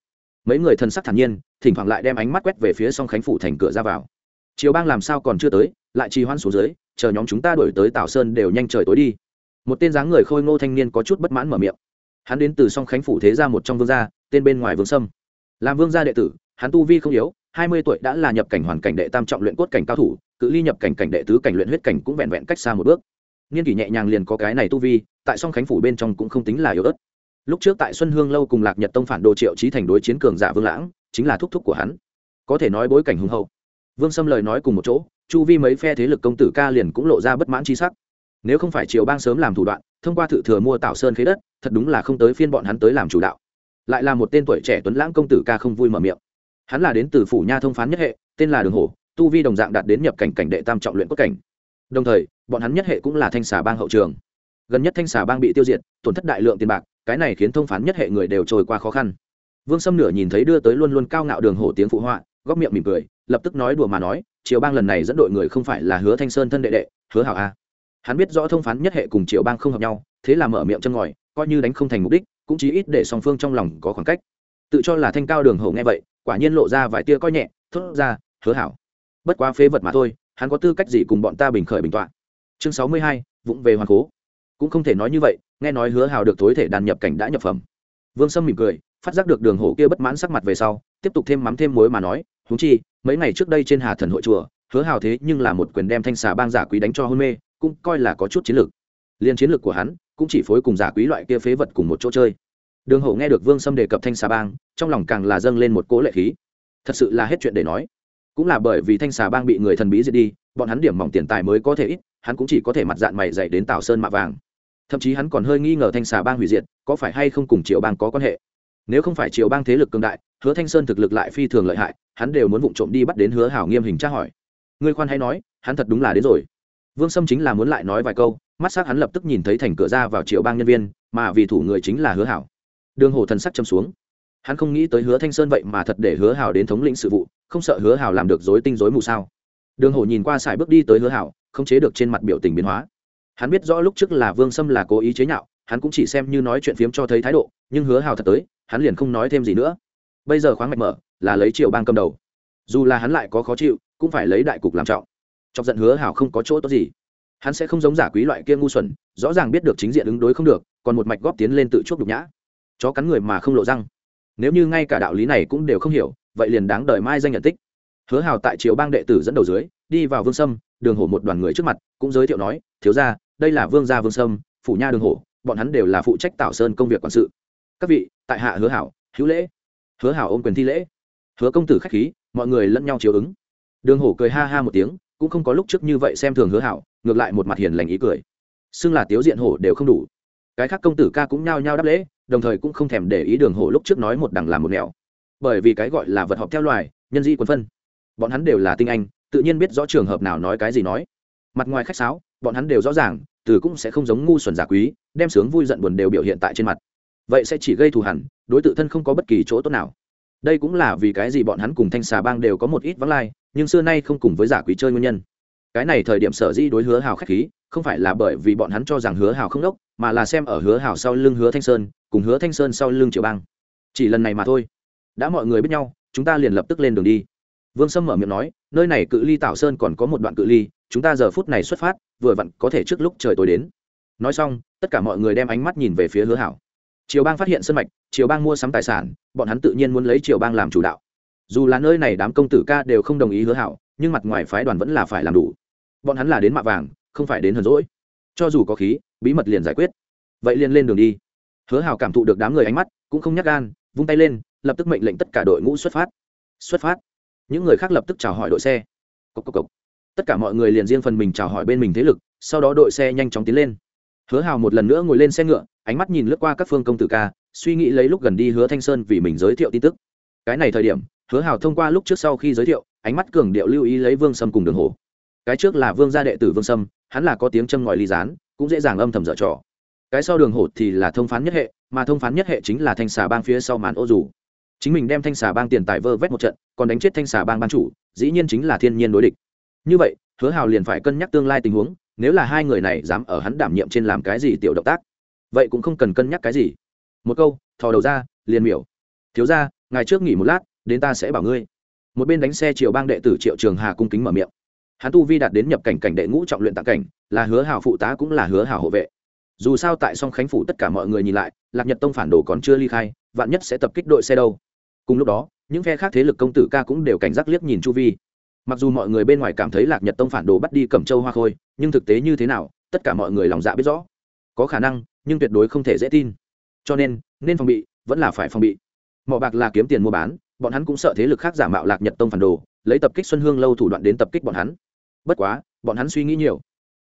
Mấy người thân sắc thản nhiên, thỉnh thoảng lại đem ánh mắt quét về phía song khánh phủ thành cửa ra vào. Chiều bang làm sao còn chưa tới, lại trì hoãn xuống dưới, chờ nhóm chúng ta đổi tới tảo sơn đều nhanh trời tối đi. Một tên dáng người khôi ngô thanh niên có chút bất mãn mở miệng. Hắn đến từ song khánh phủ thế ra một trong vương gia, tên bên ngoài vương sâm. Làm vương gia đệ tử, hắn tu vi không yếu, hai mươi tuổi đã là nhập cảnh hoàn cảnh đệ tam trọng luyện cốt cảnh cao thủ, cự ly nhập cảnh cảnh đệ tứ cảnh luyện huyết cảnh cũng vẹn vẹn cách xa một bước. Niên kỷ nhẹ nhàng liền có cái này tu vi, tại song khánh phủ bên trong cũng không tính là yếu ớt lúc trước tại xuân hương lâu cùng lạc nhật tông phản đồ triệu trí thành đối chiến cường giả vương lãng, chính là thúc thúc của hắn. Có thể nói bối cảnh hùng hậu. Vương Sâm lời nói cùng một chỗ, chu vi mấy phe thế lực công tử ca liền cũng lộ ra bất mãn c sắc. Nếu không phải triều bang sớm làm thủ đoạn, thông qua thự thừa mua tạo sơn khế đất, thật đúng là không tới phiên bọn hắn tới làm chủ đạo. Lại là một tên tuổi trẻ tuấn lãng công tử ca không vui mở miệng. Hắn là đến từ phủ nha thông phán nhất hệ, tên là đường hổ, tu vi đồng dạng đạt đến nhập cảnh cảnh đệ tam trọng luyện quốc cảnh. Đồng thời, bọn hắn nhất hệ cũng là thanh xà bang hậu trường gần nhất thanh xà bang bị tiêu diệt, tổn thất đại lượng tiền bạc, cái này khiến thông phán nhất hệ người đều trôi qua khó khăn. Vương sâm nửa nhìn thấy đưa tới luôn luôn cao ngạo đường hổ tiếng phụ họa, góc miệng mỉm cười, lập tức nói đùa mà nói, triều bang lần này dẫn đội người không phải là hứa thanh sơn thân đệ đệ, hứa hảo a. Hắn biết rõ thông phán nhất hệ cùng triệu bang không hợp nhau, thế là mở miệng chân ngòi, coi như đánh không thành mục đích, cũng chí ít để song phương trong lòng có khoảng cách. Tự cho là thanh cao đường hổ nghe vậy, quả nhiên lộ ra vài tia coi nhẹ, thốt ra, hứa hảo. Bất quá phế vật mà thôi, hắn có tư cách gì cùng bọn ta bình khởi bình tọa? Chương sáu mươi hai, vụng về hoàng cố cũng không thể nói như vậy, nghe nói hứa hào được tối thể đàn nhập cảnh đã nhập phẩm. Vương sâm mỉm cười, phát giác được đường hổ kia bất mãn sắc mặt về sau, tiếp tục thêm mắm thêm muối mà nói húng chi, mấy ngày trước đây trên hà thần hội chùa, hứa hào thế nhưng là một quyền đem thanh xà bang giả quý đánh cho hôn mê, cũng coi là có chút chiến lược. Liên chiến lược của hắn, cũng chỉ phối cùng giả quý loại kia phế vật cùng một chỗ chơi. Đường hổ nghe được vương sâm đề cập thanh xà bang, trong lòng càng là dâng lên một cỗ lệ khí. Thật sự là hết chuyện để nói. Cũng là bởi vì thanh xà bang bị người thần bí diệt đi, bọn hắn điểm mỏng tiền tài mới có thể ít, hắn cũng chỉ có thể mặt dạng mày dạy đến tào sơn mạ vàng thậm chí hắn còn hơi nghi ngờ thanh xà bang hủy diệt, có phải hay không cùng triều bang có quan hệ? Nếu không phải triều bang thế lực cường đại, hứa thanh sơn thực lực lại phi thường lợi hại, hắn đều muốn vụng trộm đi bắt đến hứa hảo nghiêm hình tra hỏi. Ngươi khoan hay nói, hắn thật đúng là đến rồi. Vương sâm chính là muốn lại nói vài câu, mắt s á c hắn lập tức nhìn thấy thành cửa ra vào triều bang nhân viên, mà vì thủ người chính là hứa hảo. Đường hồ thần sắc châm xuống. Hắn không nghĩ tới hứa thanh sơn vậy mà thật để hứa hảo đến thống lĩnh sự vụ, không sợ hứa hảo làm được dối tinh dối mù sao? Đường hồ nhìn qua sải bước đi tới hứa hảo, không chế được trên mặt biểu tình biến hóa hắn biết rõ lúc trước là vương sâm là cố ý chế nhạo, hắn cũng chỉ xem như nói chuyện phiếm cho thấy thái độ, nhưng hứa hào thật tới, hắn liền không nói thêm gì nữa. Bây giờ khoáng mạch mở, là lấy triệu bang cầm đầu. Dù là hắn lại có khó chịu, cũng phải lấy đại cục làm trọng. Chọc giận hứa hào không có chỗ tốt gì. Hắn sẽ không giống giả quý loại kia ngu xuẩn, rõ ràng biết được chính diện ứng đối không được, còn một mạch góp tiến lên tự chuốc đục nhã. Chó cắn người mà không lộ răng. Nếu như ngay cả đạo lý này cũng đều không hiểu, vậy liền đáng đời mai danh nhận tích. Hứa hào tại triều bang đệ tử dẫn đầu dưới, đi vào vương sâm, đường hổ một đoàn người trước mặt, cũng giới thiệu nói, thiếu ra đây là vương gia vương sâm, phủ nha đường hổ, bọn hắn đều là phụ trách tạo sơn công việc quản sự. Các vị, tại hạ hứa hảo, hữu lễ. Hứa hảo ôm quyền thi lễ. Hứa công tử khách khí, mọi người lẫn nhau chiếu ứng. Đường hổ cười ha ha một tiếng, cũng không có lúc trước như vậy xem thường hứa hảo, ngược lại một mặt hiền lành ý cười. Xưng là tiếu diện hổ đều không đủ. Cái khác công tử ca cũng nhao nhao đáp lễ, đồng thời cũng không thèm để ý đường hổ lúc trước nói một đằng làm một nẻo. Bởi vì cái gọi là vật họp theo loài, nhân di quân phân. Bọn hắn đều là tinh anh, tự nhiên biết rõ trường hợp nào nói cái gì nói. Mặt ngoài khách sáo bọn hắn đều rõ ràng, từ cũng sẽ không giống ngu xuẩn giả quý, đem sướng vui giận buồn đều biểu hiện tại trên mặt. Vậy sẽ chỉ gây thù hẳn đối tự thân không có bất kỳ chỗ tốt nào. Đây cũng là vì cái gì bọn hắn cùng thanh xà bang đều có một ít vắng lai, nhưng xưa nay không cùng với giả quý chơi nguyên nhân. Cái này thời điểm sở di đối hứa hào khách khí, không phải là bởi vì bọn hắn cho rằng hứa hào không đốc, mà là xem ở hứa hào sau lưng hứa thanh sơn, cùng hứa thanh sơn sau lưng triệu bang. Chỉ lần này mà thôi. Đã mọi người biết nhau, chúng ta liền lập tức lên đường đi. Vương sâm mở miệng nói, nơi này cự ly tảo sơn còn có một đoạn cự ly chúng ta giờ phút này xuất phát, vừa vặn có thể trước lúc trời tối đến. Nói xong, tất cả mọi người đem ánh mắt nhìn về phía hứa hảo. Triều bang phát hiện sân mạch, triều bang mua sắm tài sản, bọn hắn tự nhiên muốn lấy triều bang làm chủ đạo. Dù là nơi này đám công tử ca đều không đồng ý hứa hảo, nhưng mặt ngoài phái đoàn vẫn là phải làm đủ. Bọn hắn là đến mạ vàng, không phải đến hờn rỗi cho dù có khí, bí mật liền giải quyết. Vậy liền lên đường đi. Hứa hảo cảm thụ được đám người ánh mắt, cũng không nhắc gan, vung tay lên, lập tức mệnh lệnh tất cả đội ngũ xuất phát. Xuất phát. Những người khác lập tức chào hỏi đội xe. Cốc cốc cốc tất cả mọi người liền riêng phần mình chào hỏi bên mình thế lực, sau đó đội xe nhanh chóng tiến lên. Hứa hào một lần nữa ngồi lên xe ngựa, ánh mắt nhìn lướt qua các phương công tử ca, suy nghĩ lấy lúc gần đi hứa thanh sơn vì mình giới thiệu tin tức. Cái này thời điểm, hứa hào thông qua lúc trước sau khi giới thiệu, ánh mắt cường điệu lưu ý lấy vương sâm cùng đường hồ. Cái trước là vương gia đệ tử vương sâm, hắn là có tiếng châm ngòi ly gián, cũng dễ dàng âm thầm dở trò. Cái sau đường hổ thì là thông phán nhất hệ, mà thông phán nhất hệ chính là thanh xà bang phía sau màn ô dù. Chính mình đem thanh xà bang tiền tài vơ vét một trận, còn đánh chết thanh xà bang ban chủ, dĩ nhiên chính là thiên nhiên đối địch như vậy, hứa hào liền phải cân nhắc tương lai tình huống, nếu là hai người này dám ở hắn đảm nhiệm trên làm cái gì tiểu động tác. Vậy cũng không cần cân nhắc cái gì. Một câu, thò đầu ra, liền miểu. Thiếu ra ngày trước nghỉ một lát, đến ta sẽ bảo ngươi. Một bên đánh xe triệu bang đệ tử triệu trường hà cung kính mở miệng. Hắn tu vi đạt đến nhập cảnh cảnh đệ ngũ trọng luyện tạ cảnh, là hứa hào phụ tá cũng là hứa hào hộ vệ. Dù sao tại song khánh phủ tất cả mọi người nhìn lại, lạc nhật tông phản đồ còn chưa ly khai, vạn nhất sẽ tập kích đội xe đâu. Cùng lúc đó, những phe khác thế lực công tử ca cũng đều cảnh giác liếc nhìn chu vi mặc dù mọi người bên ngoài cảm thấy lạc nhật tông phản đồ bắt đi cẩm châu hoa khôi, nhưng thực tế như thế nào, tất cả mọi người lòng dạ biết rõ. Có khả năng, nhưng tuyệt đối không thể dễ tin. Cho nên nên phòng bị, vẫn là phải phòng bị. Mỏ bạc là kiếm tiền mua bán, bọn hắn cũng sợ thế lực khác giả mạo lạc nhật tông phản đồ, lấy tập kích xuân hương lâu thủ đoạn đến tập kích bọn hắn. Bất quá, bọn hắn suy nghĩ nhiều.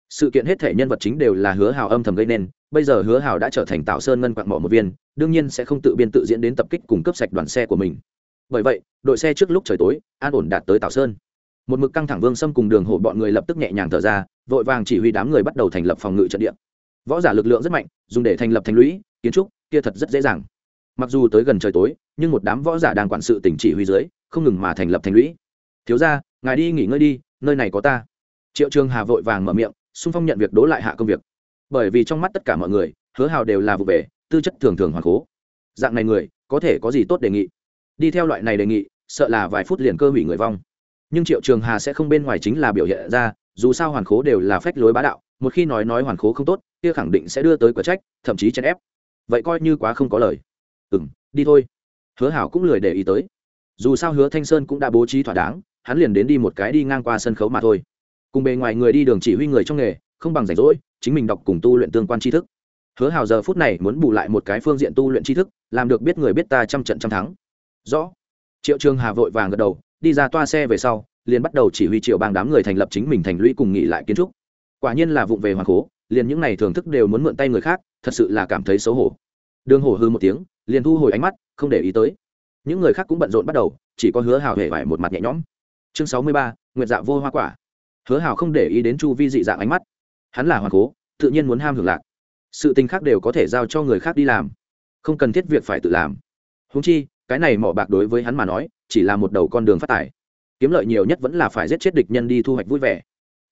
Sự kiện hết thể nhân vật chính đều là hứa hào âm thầm gây nên, bây giờ hứa hào đã trở thành tạo sơn ngân quạng mỏ một viên, đương nhiên sẽ không tự biên tự diễn đến tập kích cùng cướp sạch đoàn xe của mình. Bởi vậy, đội xe trước lúc trời tối, an ổn đạt tới tạo sơn một mực căng thẳng vương sâm cùng đường hổ bọn người lập tức nhẹ nhàng thở ra, vội vàng chỉ huy đám người bắt đầu thành lập phòng ngự trận địa. Võ giả lực lượng rất mạnh, dùng để thành lập thành lũy, kiến trúc, kia thật rất dễ dàng. Mặc dù tới gần trời tối, nhưng một đám võ giả đang quản sự tỉnh chỉ huy dưới, không ngừng mà thành lập thành lũy. Thiếu ra ngài đi nghỉ ngơi đi, nơi này có ta. Triệu trường hà vội vàng mở miệng, xung phong nhận việc đố lại hạ công việc. Bởi vì trong mắt tất cả mọi người, hứa hào đều là vụ về tư chất thường thường hoàn cố dạng này người, có thể có gì tốt đề nghị? Đi theo loại này đề nghị, sợ là vài phút liền cơ hủy người vong nhưng triệu trường hà sẽ không bên ngoài chính là biểu hiện ra, dù sao hoàn khố đều là phách lối bá đạo, một khi nói nói hoàn khố không tốt, kia khẳng định sẽ đưa tới quả trách, thậm chí chèn ép. Vậy coi như quá không có lời. Ừ m đi thôi. Hứa hảo cũng lười để ý tới. Dù sao hứa thanh sơn cũng đã bố trí thỏa đáng, hắn liền đến đi một cái đi ngang qua sân khấu mà thôi. Cùng bề ngoài người đi đường chỉ huy người trong nghề, không bằng rảnh rỗi, chính mình đọc cùng tu luyện tương quan tri thức. Hứa hào giờ phút này muốn bù lại một cái phương diện tu luyện tri thức, làm được biết người biết ta trăm trận trăm thắng. Rõ. Triệu trường hà vội vàng gật đầu đi ra toa xe về sau, liền bắt đầu chỉ huy triệu bang đám người thành lập chính mình thành lũy cùng nghỉ lại kiến trúc. Quả nhiên là vụng về hoàng cố, liền những n à y thưởng thức đều muốn mượn tay người khác, thật sự là cảm thấy xấu hổ. Đường hổ hư một tiếng, liền thu hồi ánh mắt, không để ý tới. Những người khác cũng bận rộn bắt đầu, chỉ có hứa hào hề vải một mặt nhẹ nhõm. Chương sáu mươi ba nguyện dạ vô hoa quả. Hứa hào không để ý đến chu vi dị dạng ánh mắt. Hắn là hoàng cố, tự nhiên muốn ham hưởng lạc. Sự tình khác đều có thể giao cho người khác đi làm. Không cần thiết việc phải tự làm. Húng chi, cái này mỏ bạc đối với hắn mà nói chỉ là một đầu con đường phát tài kiếm lợi nhiều nhất vẫn là phải giết chết địch nhân đi thu hoạch vui vẻ.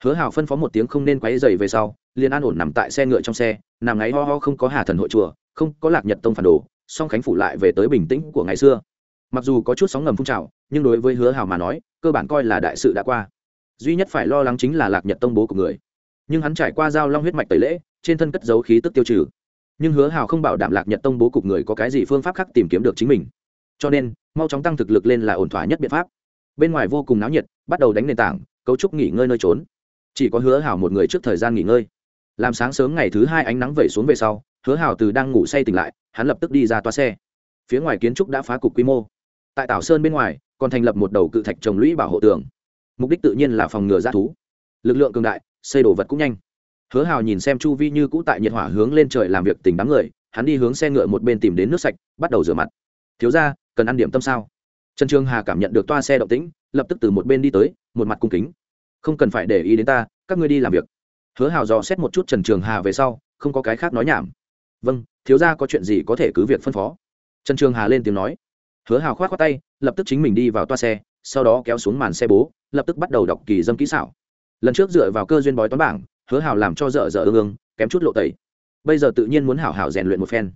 Hứa hào phân phó một tiếng không nên quấy dày về sau, liền an ổn nằm tại xe ngựa trong xe, nằm ngáy ho ho không có hà thần hội chùa, không có lạc nhật tông phản đồ, song khánh phủ lại về tới bình tĩnh của ngày xưa. Mặc dù có chút sóng ngầm phun trào, nhưng đối với hứa hào mà nói, cơ bản coi là đại sự đã qua. Duy nhất phải lo lắng chính là lạc nhật tông bố của người. Nhưng hắn trải qua giao long huyết mạch tẩy lễ, trên thân cất dấu khí tức tiêu trừ. Nhưng hứa hào không bảo đảm lạc nhật tông bố cục người có cái gì phương pháp khác tìm kiếm được chính mình. Cho nên mau chóng tăng thực lực lên là ổn thỏa nhất biện pháp. Bên ngoài vô cùng náo nhiệt, bắt đầu đánh nền tảng, cấu trúc nghỉ ngơi nơi trốn. Chỉ có hứa hảo một người trước thời gian nghỉ ngơi. Làm sáng sớm ngày thứ hai ánh nắng vẩy xuống về sau, hứa hảo từ đang ngủ say tỉnh lại, hắn lập tức đi ra toa xe. Phía ngoài kiến trúc đã phá cục quy mô. Tại tảo sơn bên ngoài, còn thành lập một đầu cự thạch trồng lũy bảo hộ tường. Mục đích tự nhiên là phòng ngừa g thú. Lực lượng cường đại, xây đồ vật cũng nhanh. Hứa hào nhìn xem chu vi như cũ tại nhiệt hỏa hướng lên trời làm việc tình đám người, hắn đi hướng xe ngựa một bên tìm đến nước sạch, bắt đầu rửa mặt. Thiếu ra cần ăn điểm tâm sao? Trần trường hà cảm nhận được toa xe động tĩnh, lập tức từ một bên đi tới, một mặt cung kính. Không cần phải để ý đến ta, các ngươi đi làm việc. Hứa hào dò xét một chút trần trường hà về sau, không có cái khác nói nhảm. Vâng thiếu ra có chuyện gì có thể cứ việc phân phó. Trần trường hà lên tiếng nói. Hứa hào k h o á t khoác tay, lập tức chính mình đi vào toa xe, sau đó kéo xuống màn xe bố, lập tức bắt đầu đọc kỳ dâm kỹ xảo. Lần trước dựa vào cơ duyên bói toán bảng, hứa hào làm cho dở dở ương ương, kém chút lộ tẩy. Bây giờ tự nhiên muốn hảo hảo rèn luyện một phen.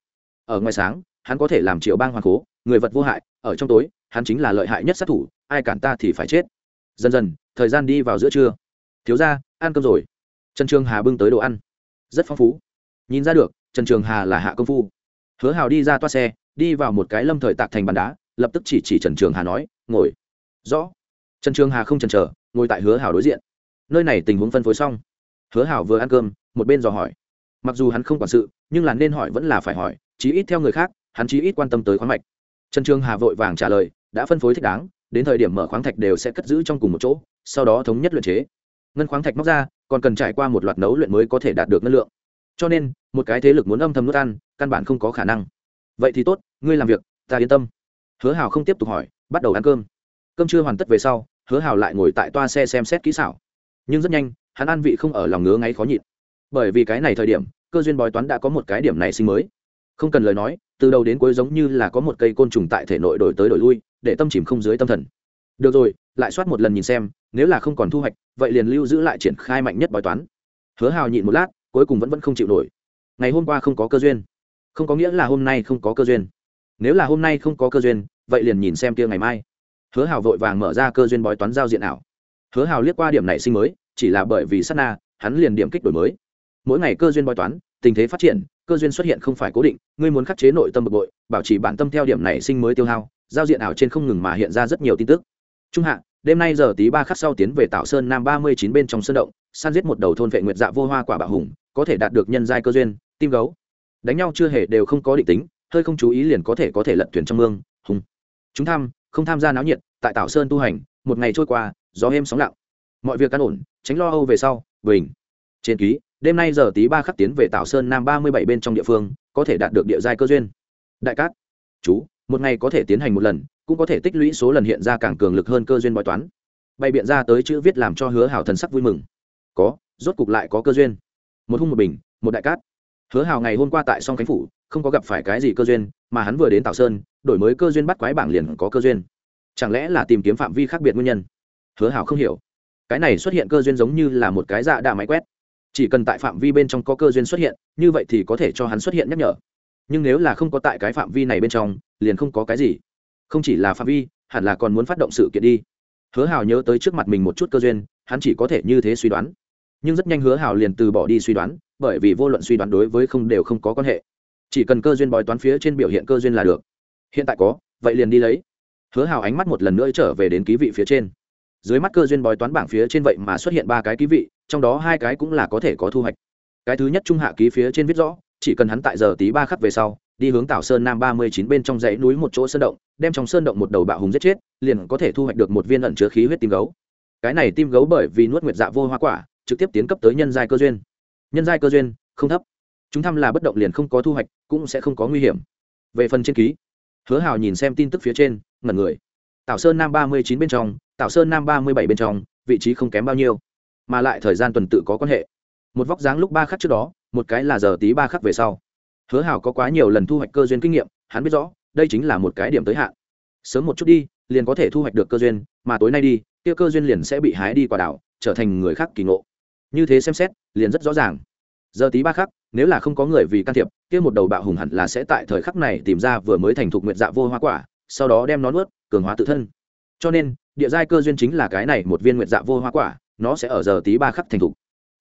Ở ngoài sáng, hắn có thể làm triệu bang hoàng cố người vật vô hại, ở trong tối, hắn chính là lợi hại nhất sát thủ, ai cản ta thì phải chết. Dần dần, thời gian đi vào giữa trưa. Thiếu ra ăn cơm rồi. Trần trường hà bưng tới đồ ăn. Rất phong phú. Nhìn ra được, trần trường hà là hạ công phu. Hứa hào đi ra toa xe, đi vào một cái lâm thời tạc thành bàn đá, lập tức chỉ chỉ trần trường hà nói, ngồi. Rõ. Trần trường hà không chần chờ, ngồi tại hứa hào đối diện. Nơi này tình huống phân phối xong. Hứa hào vừa ăn cơm, một bên dò hỏi. Mặc dù hắn không quản sự, nhưng là nên hỏi vẫn là phải hỏi, chí ít theo người khác, hắn chí ít quan tâm tới khoáng mạch trần trường hà vội vàng trả lời, đã phân phối thích đáng, đến thời điểm mở khoáng thạch đều sẽ cất giữ trong cùng một chỗ, sau đó thống nhất luyện chế. Ngân khoáng thạch móc ra, còn cần trải qua một loạt nấu luyện mới có thể đạt được ngân lượng. Cho nên, một cái thế lực muốn âm thầm nuốt ăn, căn bản không có khả năng. Vậy thì tốt, ngươi làm việc, ta yên tâm. Hứa hào không tiếp tục hỏi, bắt đầu ăn cơm. Cơm chưa hoàn tất về sau, hứa hào lại ngồi tại toa xe xem xét kỹ xảo. Nhưng rất nhanh, hắn ăn vị không ở lòng ngứa ngáy khó nhịn. Bởi vì cái này thời điểm, cơ duyên bói toán đã có một cái điểm này sinh mới không cần lời nói, từ đầu đến cuối giống như là có một cây côn trùng tại thể nội đổi tới đổi lui, để tâm chìm không dưới tâm thần. Được rồi, lại soát một lần nhìn xem, nếu là không còn thu hoạch, vậy liền lưu giữ lại triển khai mạnh nhất bói toán. Hứa hào nhịn một lát, cuối cùng vẫn vẫn không chịu nổi. Ngày hôm qua không có cơ duyên. Không có nghĩa là hôm nay không có cơ duyên. Nếu là hôm nay không có cơ duyên, vậy liền nhìn xem kia ngày mai. Hứa hào vội vàng mở ra cơ duyên bói toán giao diện ảo. Hứa hào liếc qua điểm này sinh mới, chỉ là bởi vì sát na, hắn liền điểm kích đổi mới. Mỗi ngày cơ duyên bói toán, tình thế phát triển cơ duyên xuất hiện không phải cố định, ngươi muốn khắc chế nội tâm bực bội, bảo trì bản tâm theo điểm này sinh mới tiêu hao, giao diện ảo trên không ngừng mà hiện ra rất nhiều tin tức. Trung hạ, đêm nay giờ tí ba khắc sau tiến về tạo sơn nam ba mươi chín bên trong sơn động săn giết một đầu thôn vệ nguyệt dạ vô hoa quả bạo hùng, có thể đạt được nhân giai cơ duyên, tim gấu. Đánh nhau chưa hề đều không có định tính, hơi không chú ý liền có thể có thể lận thuyền trong mương, hùng. Chúng tham, không tham gia náo nhiệt, tại tạo sơn tu hành, một ngày trôi qua, gió êm sóng lặng. Mọi việc căn ổn, tránh lo âu về sau, bình. Trên ký đêm nay giờ tí ba khắc tiến về Tảo sơn nam ba mươi bảy bên trong địa phương, có thể đạt được địa giai cơ duyên. Đại cát, chú, một ngày có thể tiến hành một lần, cũng có thể tích lũy số lần hiện ra càng cường lực hơn cơ duyên bói toán. Bày biện ra tới chữ viết làm cho hứa hảo thần sắc vui mừng. Có, rốt cục lại có cơ duyên. Một hung một bình, một đại cát. Hứa hào ngày hôm qua tại song khánh phủ, không có gặp phải cái gì cơ duyên, mà hắn vừa đến Tảo sơn, đổi mới cơ duyên bắt quái bảng liền có cơ duyên. Chẳng lẽ là tìm kiếm phạm vi khác biệt nguyên nhân? Hứa hào không hiểu. Cái này xuất hiện cơ duyên giống như là một cái dạ đạ máy quét chỉ cần tại phạm vi bên trong có cơ duyên xuất hiện, như vậy thì có thể cho hắn xuất hiện nhắc nhở. Nhưng nếu là không có tại cái phạm vi này bên trong, liền không có cái gì. Không chỉ là phạm vi, hẳn là còn muốn phát động sự kiện đi. Hứa hào nhớ tới trước mặt mình một chút cơ duyên, hắn chỉ có thể như thế suy đoán. Nhưng rất nhanh hứa hào liền từ bỏ đi suy đoán, bởi vì vô luận suy đoán đối với không đều không có quan hệ. Chỉ cần cơ duyên bói toán phía trên biểu hiện cơ duyên là được. Hiện tại có, vậy liền đi lấy. Hứa hào ánh mắt một lần nữa trở về đến ký vị phía trên dưới mắt cơ duyên bói toán bảng phía trên vậy mà xuất hiện ba cái ký vị, trong đó hai cái cũng là có thể có thu hoạch. Cái thứ nhất trung hạ ký phía trên viết rõ, chỉ cần hắn tại giờ tí ba khắc về sau, đi hướng tảo sơn nam ba mươi chín bên trong dãy núi một chỗ sơn động, đem trong sơn động một đầu bạo hùng giết chết, liền có thể thu hoạch được một viên ẩn chứa khí huyết tim gấu. Cái này tim gấu bởi vì nuốt nguyệt dạ vô hoa quả, trực tiếp tiến cấp tới nhân giai cơ duyên. Nhân giai cơ duyên, không thấp. Chúng thăm là bất động liền không có thu hoạch, cũng sẽ không có nguy hiểm. Về phần trên ký, hứa hào nhìn xem tin tức phía trên, ngẩn người. Tảo sơn nam ba mươi chín bên trong tảo sơn nam ba mươi bảy bên trong, vị trí không kém bao nhiêu, mà lại thời gian tuần tự có quan hệ. Một vóc dáng lúc ba khắc trước đó, một cái là giờ tí ba khắc về sau. Hứa hảo có quá nhiều lần thu hoạch cơ duyên kinh nghiệm, hắn biết rõ, đây chính là một cái điểm tới hạn. Sớm một chút đi, liền có thể thu hoạch được cơ duyên, mà tối nay đi, kia cơ duyên liền sẽ bị hái đi quả đảo, trở thành người khác kỳ ngộ. Như thế xem xét, liền rất rõ ràng. Giờ tí ba khắc, nếu là không có người vì can thiệp, kia một đầu bạo hùng hẳn là sẽ tại thời khắc này tìm ra vừa mới thành thục nguyện dạ vô hoa quả, sau đó đem nó nuốt, cường hóa tự thân. Cho nên địa giai cơ duyên chính là cái này một viên nguyện dạ vô hoa quả, nó sẽ ở giờ tí ba khắc thành thục.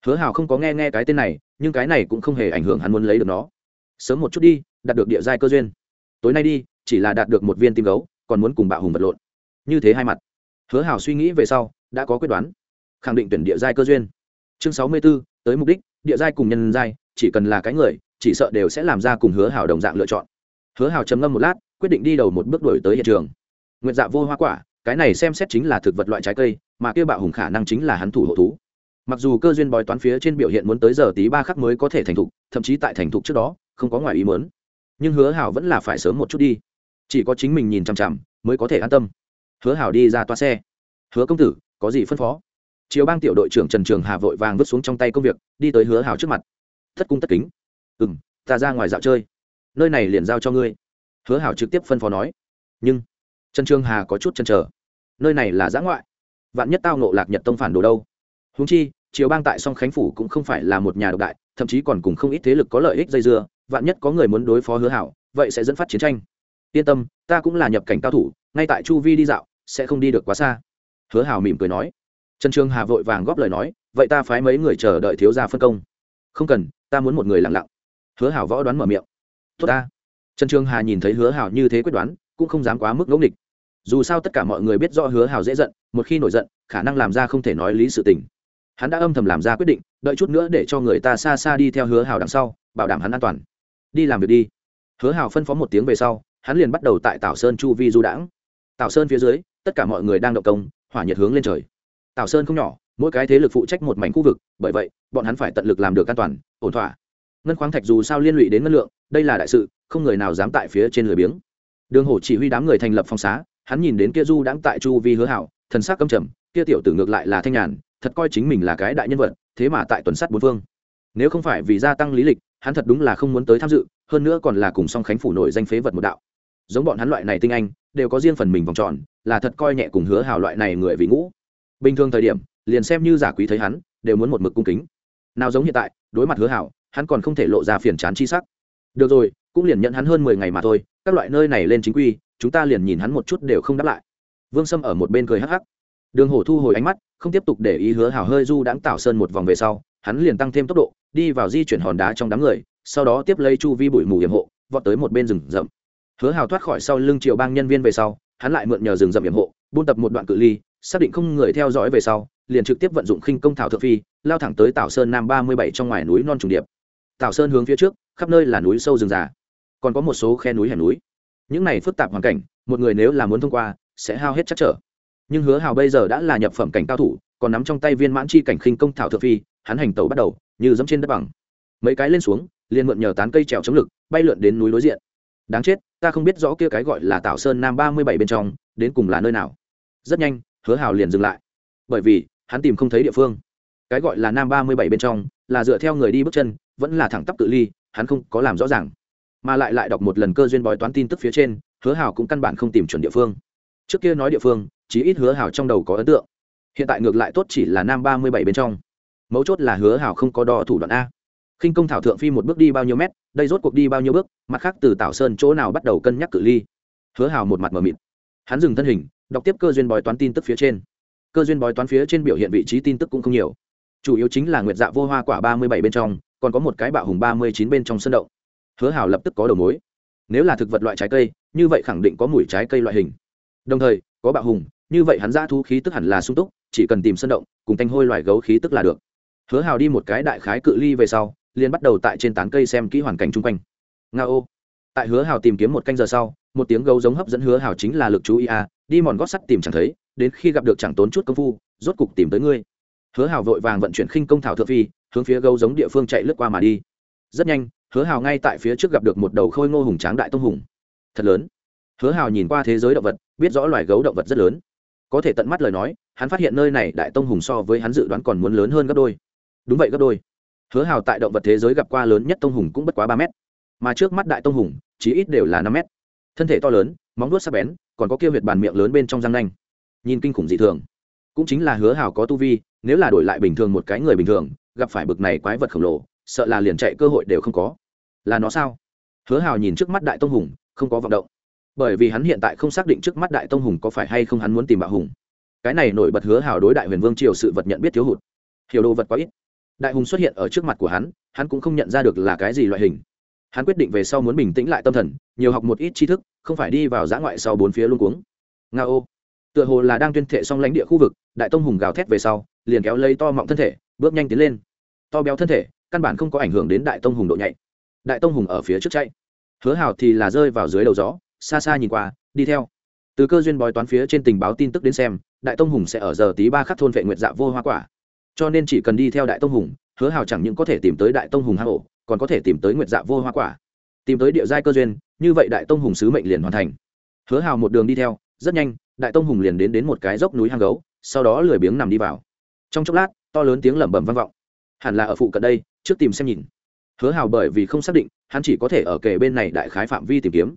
Hứa hào không có nghe nghe cái tên này, nhưng cái này cũng không hề ảnh hưởng hắn muốn lấy được nó. Sớm một chút đi, đạt được địa giai cơ duyên. Tối nay đi, chỉ là đạt được một viên tim gấu, còn muốn cùng bạo hùng vật lộn. Như thế hai mặt. Hứa hào suy nghĩ về sau, đã có quyết đoán. Khẳng định tuyển địa giai cơ duyên. Chương sáu mươi b ố tới mục đích, địa giai cùng nhân giai, chỉ cần là cái người, chỉ sợ đều sẽ làm ra cùng hứa hào đồng dạng lựa chọn. Hứa hào trầm ngâm một lát, quyết định đi đầu một bước đổi tới hiện trường. Nguyện dạ vô hoa quả cái này xem xét chính là thực vật loại trái cây, mà kia bạo hùng khả năng chính là hắn thủ hộ thú. Mặc dù cơ duyên bói toán phía trên biểu hiện muốn tới giờ tí ba khắc mới có thể thành thục, thậm chí tại thành thục trước đó, không có ngoài ý muốn. Nhưng hứa hảo vẫn là phải sớm một chút đi. Chỉ có chính mình nhìn chằm chằm, mới có thể an tâm. Hứa hảo đi ra toa xe. Hứa công tử, có gì phân phó? Chiều bang tiểu đội trưởng trần trường hà vội vàng vứt xuống trong tay công việc, đi tới hứa hảo trước mặt. Thất cung tất kính. Ừ m ta ra ngoài dạo chơi. Nơi này liền giao cho ngươi. Hứa hảo trực tiếp phân phó nói. Nhưng trần trường hà có chút chần trở nơi này là giã ngoại. Vạn nhất tao nộ lạc nhật tông phản đồ đâu? Húng chi, triều bang tại song khánh phủ cũng không phải là một nhà độc đại, thậm chí còn cùng không ít thế lực có lợi ích dây dưa, vạn nhất có người muốn đối phó hứa hảo, vậy sẽ dẫn phát chiến tranh. Yên tâm, ta cũng là nhập cảnh cao thủ, ngay tại chu vi đi dạo, sẽ không đi được quá xa. Hứa hảo mỉm cười nói. Trần trương hà vội vàng góp lời nói, vậy ta phái mấy người chờ đợi thiếu gia phân công. Không cần, ta muốn một người lặng lặng. Hứa hảo võ đoán mở miệng. Tốt ta. Trần trương hà nhìn thấy hứa hảo như thế quyết đoán, cũng không dám quá mức ngẫu nghịch dù sao tất cả mọi người biết rõ hứa Hào dễ giận, một khi nổi giận, khả năng làm ra không thể nói lý sự tình. Hắn đã âm thầm làm ra quyết định, đợi chút nữa để cho người ta xa xa đi theo hứa hào đằng sau, bảo đảm hắn an toàn. Đi làm việc đi. Hứa hào phân phó một tiếng về sau, hắn liền bắt đầu tại tảo sơn chu vi du đãng. Tảo sơn phía dưới, tất cả mọi người đang động công, hỏa nhiệt hướng lên trời. Tảo sơn không nhỏ, mỗi cái thế lực phụ trách một mảnh khu vực, bởi vậy, bọn hắn phải tận lực làm được an toàn, ổn thỏa. Ngân khoáng thạch dù sao liên lụy đến ngân lượng, đây là đại sự, không người nào dám tại phía trên lười biếng. Đường hổ chỉ huy đám người thành lập phong xá hắn nhìn đến kia du đãng tại chu vi hứa hảo, thần sắc căm trầm, kia tiểu tử ngược lại là thanh nhàn, thật coi chính mình là cái đại nhân vật, thế mà tại tuần sắt bốn phương. Nếu không phải vì gia tăng lý lịch, hắn thật đúng là không muốn tới tham dự, hơn nữa còn là cùng song khánh phủ nổi danh phế vật một đạo. Giống bọn hắn loại này tinh anh, đều có riêng phần mình vòng tròn, là thật coi nhẹ cùng hứa hảo loại này người vì ngũ. Bình thường thời điểm, liền xem như giả quý thấy hắn, đều muốn một mực cung kính. Nào giống hiện tại, đối mặt hứa hảo, hắn còn không thể lộ ra phiền chán chi sắc. Được rồi cũng liền nhận hắn hơn mười ngày mà thôi, các loại nơi này lên chính quy, chúng ta liền nhìn hắn một chút đều không đáp lại. Vương sâm ở một bên cười hắc hắc. Đường hổ thu hồi ánh mắt, không tiếp tục để ý hứa hảo hơi du đãng tảo sơn một vòng về sau, hắn liền tăng thêm tốc độ, đi vào di chuyển hòn đá trong đám người, sau đó tiếp lấy chu vi bụi mù hiểm hộ, vọt tới một bên rừng rậm. Hứa hào thoát khỏi sau lưng triệu bang nhân viên về sau, hắn lại mượn nhờ rừng rậm hiểm hộ, buôn tập một đoạn cự ly, xác định không người theo dõi về sau, liền trực tiếp vận dụng khinh công thảo thượng phi, lao thẳng tới tảo sơn nam ba mươi bảy trong ngoài núi non trùng điệp. Tảo sơn hướng phía trước, khắp nơi là núi sâu rừng già còn có một số khe núi hẻm núi. Những này phức tạp hoàn cảnh, một người nếu là muốn thông qua, sẽ hao hết chắc trở. Nhưng hứa hào bây giờ đã là nhập phẩm cảnh cao thủ, còn nắm trong tay viên mãn chi cảnh khinh công thảo thượng phi, hắn hành tẩu bắt đầu, như dẫm trên đất bằng. Mấy cái lên xuống, liền mượn nhờ tán cây trèo chống lực, bay lượn đến núi đối diện. Đáng chết, ta không biết rõ kia cái gọi là tảo sơn nam ba mươi bảy bên trong, đến cùng là nơi nào. Rất nhanh, hứa hào liền dừng lại. Bởi vì, hắn tìm không thấy địa phương. Cái gọi là nam ba mươi bảy bên trong, là dựa theo người đi bước chân, vẫn là thẳng tắp tự ly, hắn không có làm rõ ràng mà lại lại đọc một lần cơ duyên bói toán tin tức phía trên, hứa Hảo cũng căn bản không tìm chuẩn địa phương. Trước kia nói địa phương, chí ít hứa Hảo trong đầu có ấn tượng. Hiện tại ngược lại tốt chỉ là nam ba mươi bảy bên trong. Mấu chốt là hứa hảo không có đo thủ đoạn a. Khinh công thảo thượng phi một bước đi bao nhiêu mét, đây rốt cuộc đi bao nhiêu bước, mặt khác từ tảo sơn chỗ nào bắt đầu cân nhắc cự ly. Hứa hảo một mặt mờ mịt. Hắn dừng thân hình, đọc tiếp cơ duyên bói toán tin tức phía trên. Cơ duyên bói toán phía trên biểu hiện vị trí tin tức cũng không nhiều. Chủ yếu chính là nguyệt dạ vô hoa quả ba mươi bảy bên trong, còn có một cái bạo hùng ba mươi chín bên trong sân động hứa hảo lập tức có đầu mối. Nếu là thực vật loại trái cây, như vậy khẳng định có mùi trái cây loại hình. Đồng thời, có bạo hùng, như vậy hắn ra thu khí tức hẳn là sung túc, chỉ cần tìm sân động, cùng tanh hôi loài gấu khí tức là được. Hứa hào đi một cái đại khái cự ly về sau, liền bắt đầu tại trên tán cây xem kỹ hoàn cảnh chung quanh. Nga ô. Tại hứa hào tìm kiếm một canh giờ sau, một tiếng gấu giống hấp dẫn hứa hào chính là lực chú ý a, đi mòn gót sắt tìm chẳng thấy, đến khi gặp được chẳng tốn chút công phu, rốt cục tìm tới ngươi. Hứa hào vội vàng vận chuyển khinh công thảo thượng phi, hướng phía gấu giống địa phương chạy lướt qua mà đi. Rất nhanh hứa hào ngay tại phía trước gặp được một đầu khôi ngô hùng tráng đại tông hùng. Thật lớn. Hứa hào nhìn qua thế giới động vật, biết rõ loài gấu động vật rất lớn. Có thể tận mắt lời nói, hắn phát hiện nơi này đại tông hùng so với hắn dự đoán còn muốn lớn hơn gấp đôi. Đúng vậy gấp đôi. Hứa hào tại động vật thế giới gặp qua lớn nhất tông hùng cũng bất quá ba mét. Mà trước mắt đại tông hùng, chí ít đều là năm mét. Thân thể to lớn, móng vuốt sắc bén, còn có kia huyệt bàn miệng lớn bên trong răng nanh. Nhìn kinh khủng dị thường. Cũng chính là hứa hào có tu vi, nếu là đổi lại bình thường một cái người bình thường, gặp phải bực này quái vật khổng lồ, sợ là liền chạy cơ hội đều không có là nó sao? Hứa hào nhìn trước mắt đại tông hùng, không có vọng động. Bởi vì hắn hiện tại không xác định trước mắt đại tông hùng có phải hay không hắn muốn tìm bạo hùng. Cái này nổi bật hứa hào đối đại huyền vương triều sự vật nhận biết thiếu hụt. Hiểu đồ vật quá ít. Đại hùng xuất hiện ở trước mặt của hắn hắn cũng không nhận ra được là cái gì loại hình. Hắn quyết định về sau muốn bình tĩnh lại tâm thần, nhiều học một ít tri thức, không phải đi vào giã ngoại sau bốn phía luôn cuống. Nga ô. Tựa hồ là đang tuyên thệ xong lãnh địa khu vực, đại tông hùng gào thét về sau, liền kéo lấy to mọng thân thể, bước nhanh tiến lên. To béo thân thể, căn bản không có ảnh hưởng đến đại tông hùng độ nhạy đại tông hùng ở phía trước chạy. Hứa hào thì là rơi vào dưới đầu gió, xa xa nhìn qua, đi theo. Từ cơ duyên bói toán phía trên tình báo tin tức đến xem, đại tông hùng sẽ ở giờ tí ba khắc thôn vệ nguyệt dạ vô hoa quả. Cho nên chỉ cần đi theo đại tông hùng, hứa hào chẳng những có thể tìm tới đại tông hùng hang ổ, còn có thể tìm tới nguyệt dạ vô hoa quả. Tìm tới địa giai cơ duyên, như vậy đại tông hùng sứ mệnh liền hoàn thành. Hứa hào một đường đi theo, rất nhanh, đại tông hùng liền đến đến một cái dốc núi hang gấu, sau đó lười biếng nằm đi vào. Trong chốc lát, to lớn tiếng lẩm bẩm vang vọng. Hẳn là ở phụ cận đây, trước tìm xem nhìn hứa hào bởi vì không xác định, hắn chỉ có thể ở kề bên này đại khái phạm vi tìm kiếm.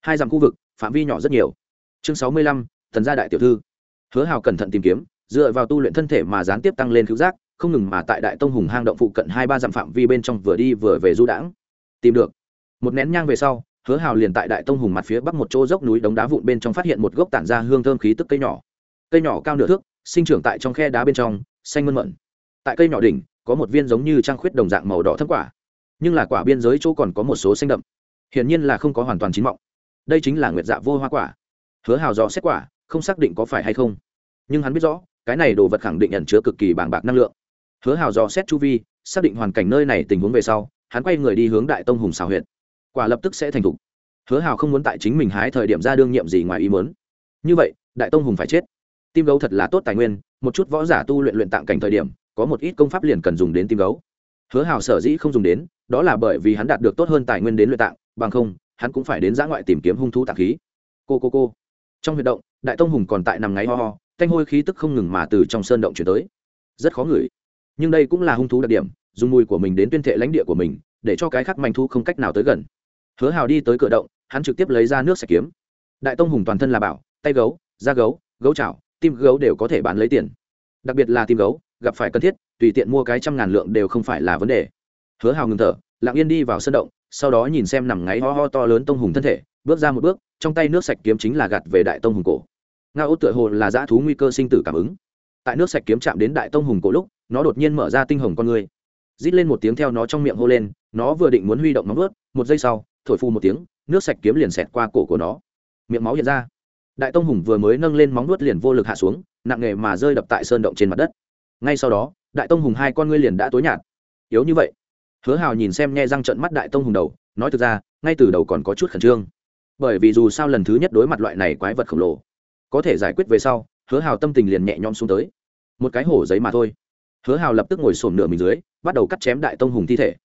Hai dặm khu vực, phạm vi nhỏ rất nhiều. Chương sáu mươi lăm, thần gia đại tiểu thư. Hứa hào cẩn thận tìm kiếm, dựa vào tu luyện thân thể mà gián tiếp tăng lên cứu giác, không ngừng mà tại đại tông hùng hang động phụ cận hai ba dặm phạm vi bên trong vừa đi vừa về du đãng. Tìm được. Một nén nhang về sau, hứa hào liền tại đại tông hùng mặt phía bắc một chỗ dốc núi đống đá vụn bên trong phát hiện một gốc tản ra hương thơm khí tức cây nhỏ. Cây nhỏ cao nửa thước, sinh trưởng tại trong khe đá bên trong, xanh mơn mận. Tại cây nhỏ đỉnh, có một viên giống như trang khuyết đồng dạng màu đỏ thấp quả nhưng là quả biên giới chỗ còn có một số xanh đậm. Hiển nhiên là không có hoàn toàn chín mọng. Đây chính là nguyệt dạ vô hoa quả. Hứa hào dò xét quả, không xác định có phải hay không. Nhưng hắn biết rõ, cái này đồ vật khẳng định ẩn chứa cực kỳ bàng bạc năng lượng. Hứa hào dò xét chu vi, xác định hoàn cảnh nơi này tình huống về sau, hắn quay người đi hướng đại tông hùng xào huyện quả lập tức sẽ thành thục. Hứa hào không muốn tại chính mình hái thời điểm ra đương nhiệm gì ngoài ý muốn. Như vậy, đại tông hùng phải chết. Tim gấu thật là tốt tài nguyên, một chút võ giả tu luyện luyện tạng cảnh thời điểm, có một ít công pháp liền cần dùng đến tim gấu. Hứa hào sở dĩ không dùng đến đó là bởi vì hắn đạt được tốt hơn tài nguyên đến luyện tạng, bằng không, hắn cũng phải đến giã ngoại tìm kiếm hung thú tạng khí. Cô cô cô. Trong huyệt động, đại tông hùng còn tại nằm ngáy ho ho, thanh hôi khí tức không ngừng mà từ trong sơn động chuyển tới. Rất khó ngửi. Nhưng đây cũng là hung thú đặc điểm, dùng mùi của mình đến tuyên thệ lãnh địa của mình, để cho cái khác manh thu không cách nào tới gần. Hứa hào đi tới cửa động, hắn trực tiếp lấy ra nước sạch kiếm. Đại tông hùng toàn thân là bảo, tay gấu, da gấu gấu chảo, tim gấu đều có thể bán lấy tiền. Đặc biệt là tim gấu, gặp phải cần thiết, tùy tiện mua cái trăm ngàn lượng đều không phải là vấn đề hứa hào ngừng thở, lặng yên đi vào sân động, sau đó nhìn xem nằm ngáy ho ho to lớn tông hùng thân thể, bước ra một bước, trong tay nước sạch kiếm chính là gạt về đại tông hùng cổ. Nga ô tựa hồ là dã thú nguy cơ sinh tử cảm ứng. Tại nước sạch kiếm chạm đến đại tông hùng cổ lúc, nó đột nhiên mở ra tinh hồng con người. Rít lên một tiếng theo nó trong miệng hô lên, nó vừa định muốn huy động móng ướt một giây sau, thổi phu một tiếng, nước sạch kiếm liền xẹt qua cổ của nó. Miệng máu hiện ra. Đại tông hùng vừa mới nâng lên móng nuốt liền vô lực hạ xuống, nặng nề mà rơi đập tại sơn động trên mặt đất. Ngay sau đó, đại tông hùng hai con ngươi liền đã tối nhạt. Yếu như vậy hứa hào nhìn xem nghe răng trận mắt đại tông hùng đầu, nói thực ra, ngay từ đầu còn có chút khẩn trương. Bởi vì dù sao lần thứ nhất đối mặt loại này quái vật khổng lồ, có thể giải quyết về sau, hứa hào tâm tình liền nhẹ nhõm xuống tới. Một cái hổ giấy mà thôi. Hứa hào lập tức ngồi sổm nửa mình dưới, bắt đầu cắt chém đại tông hùng thi thể.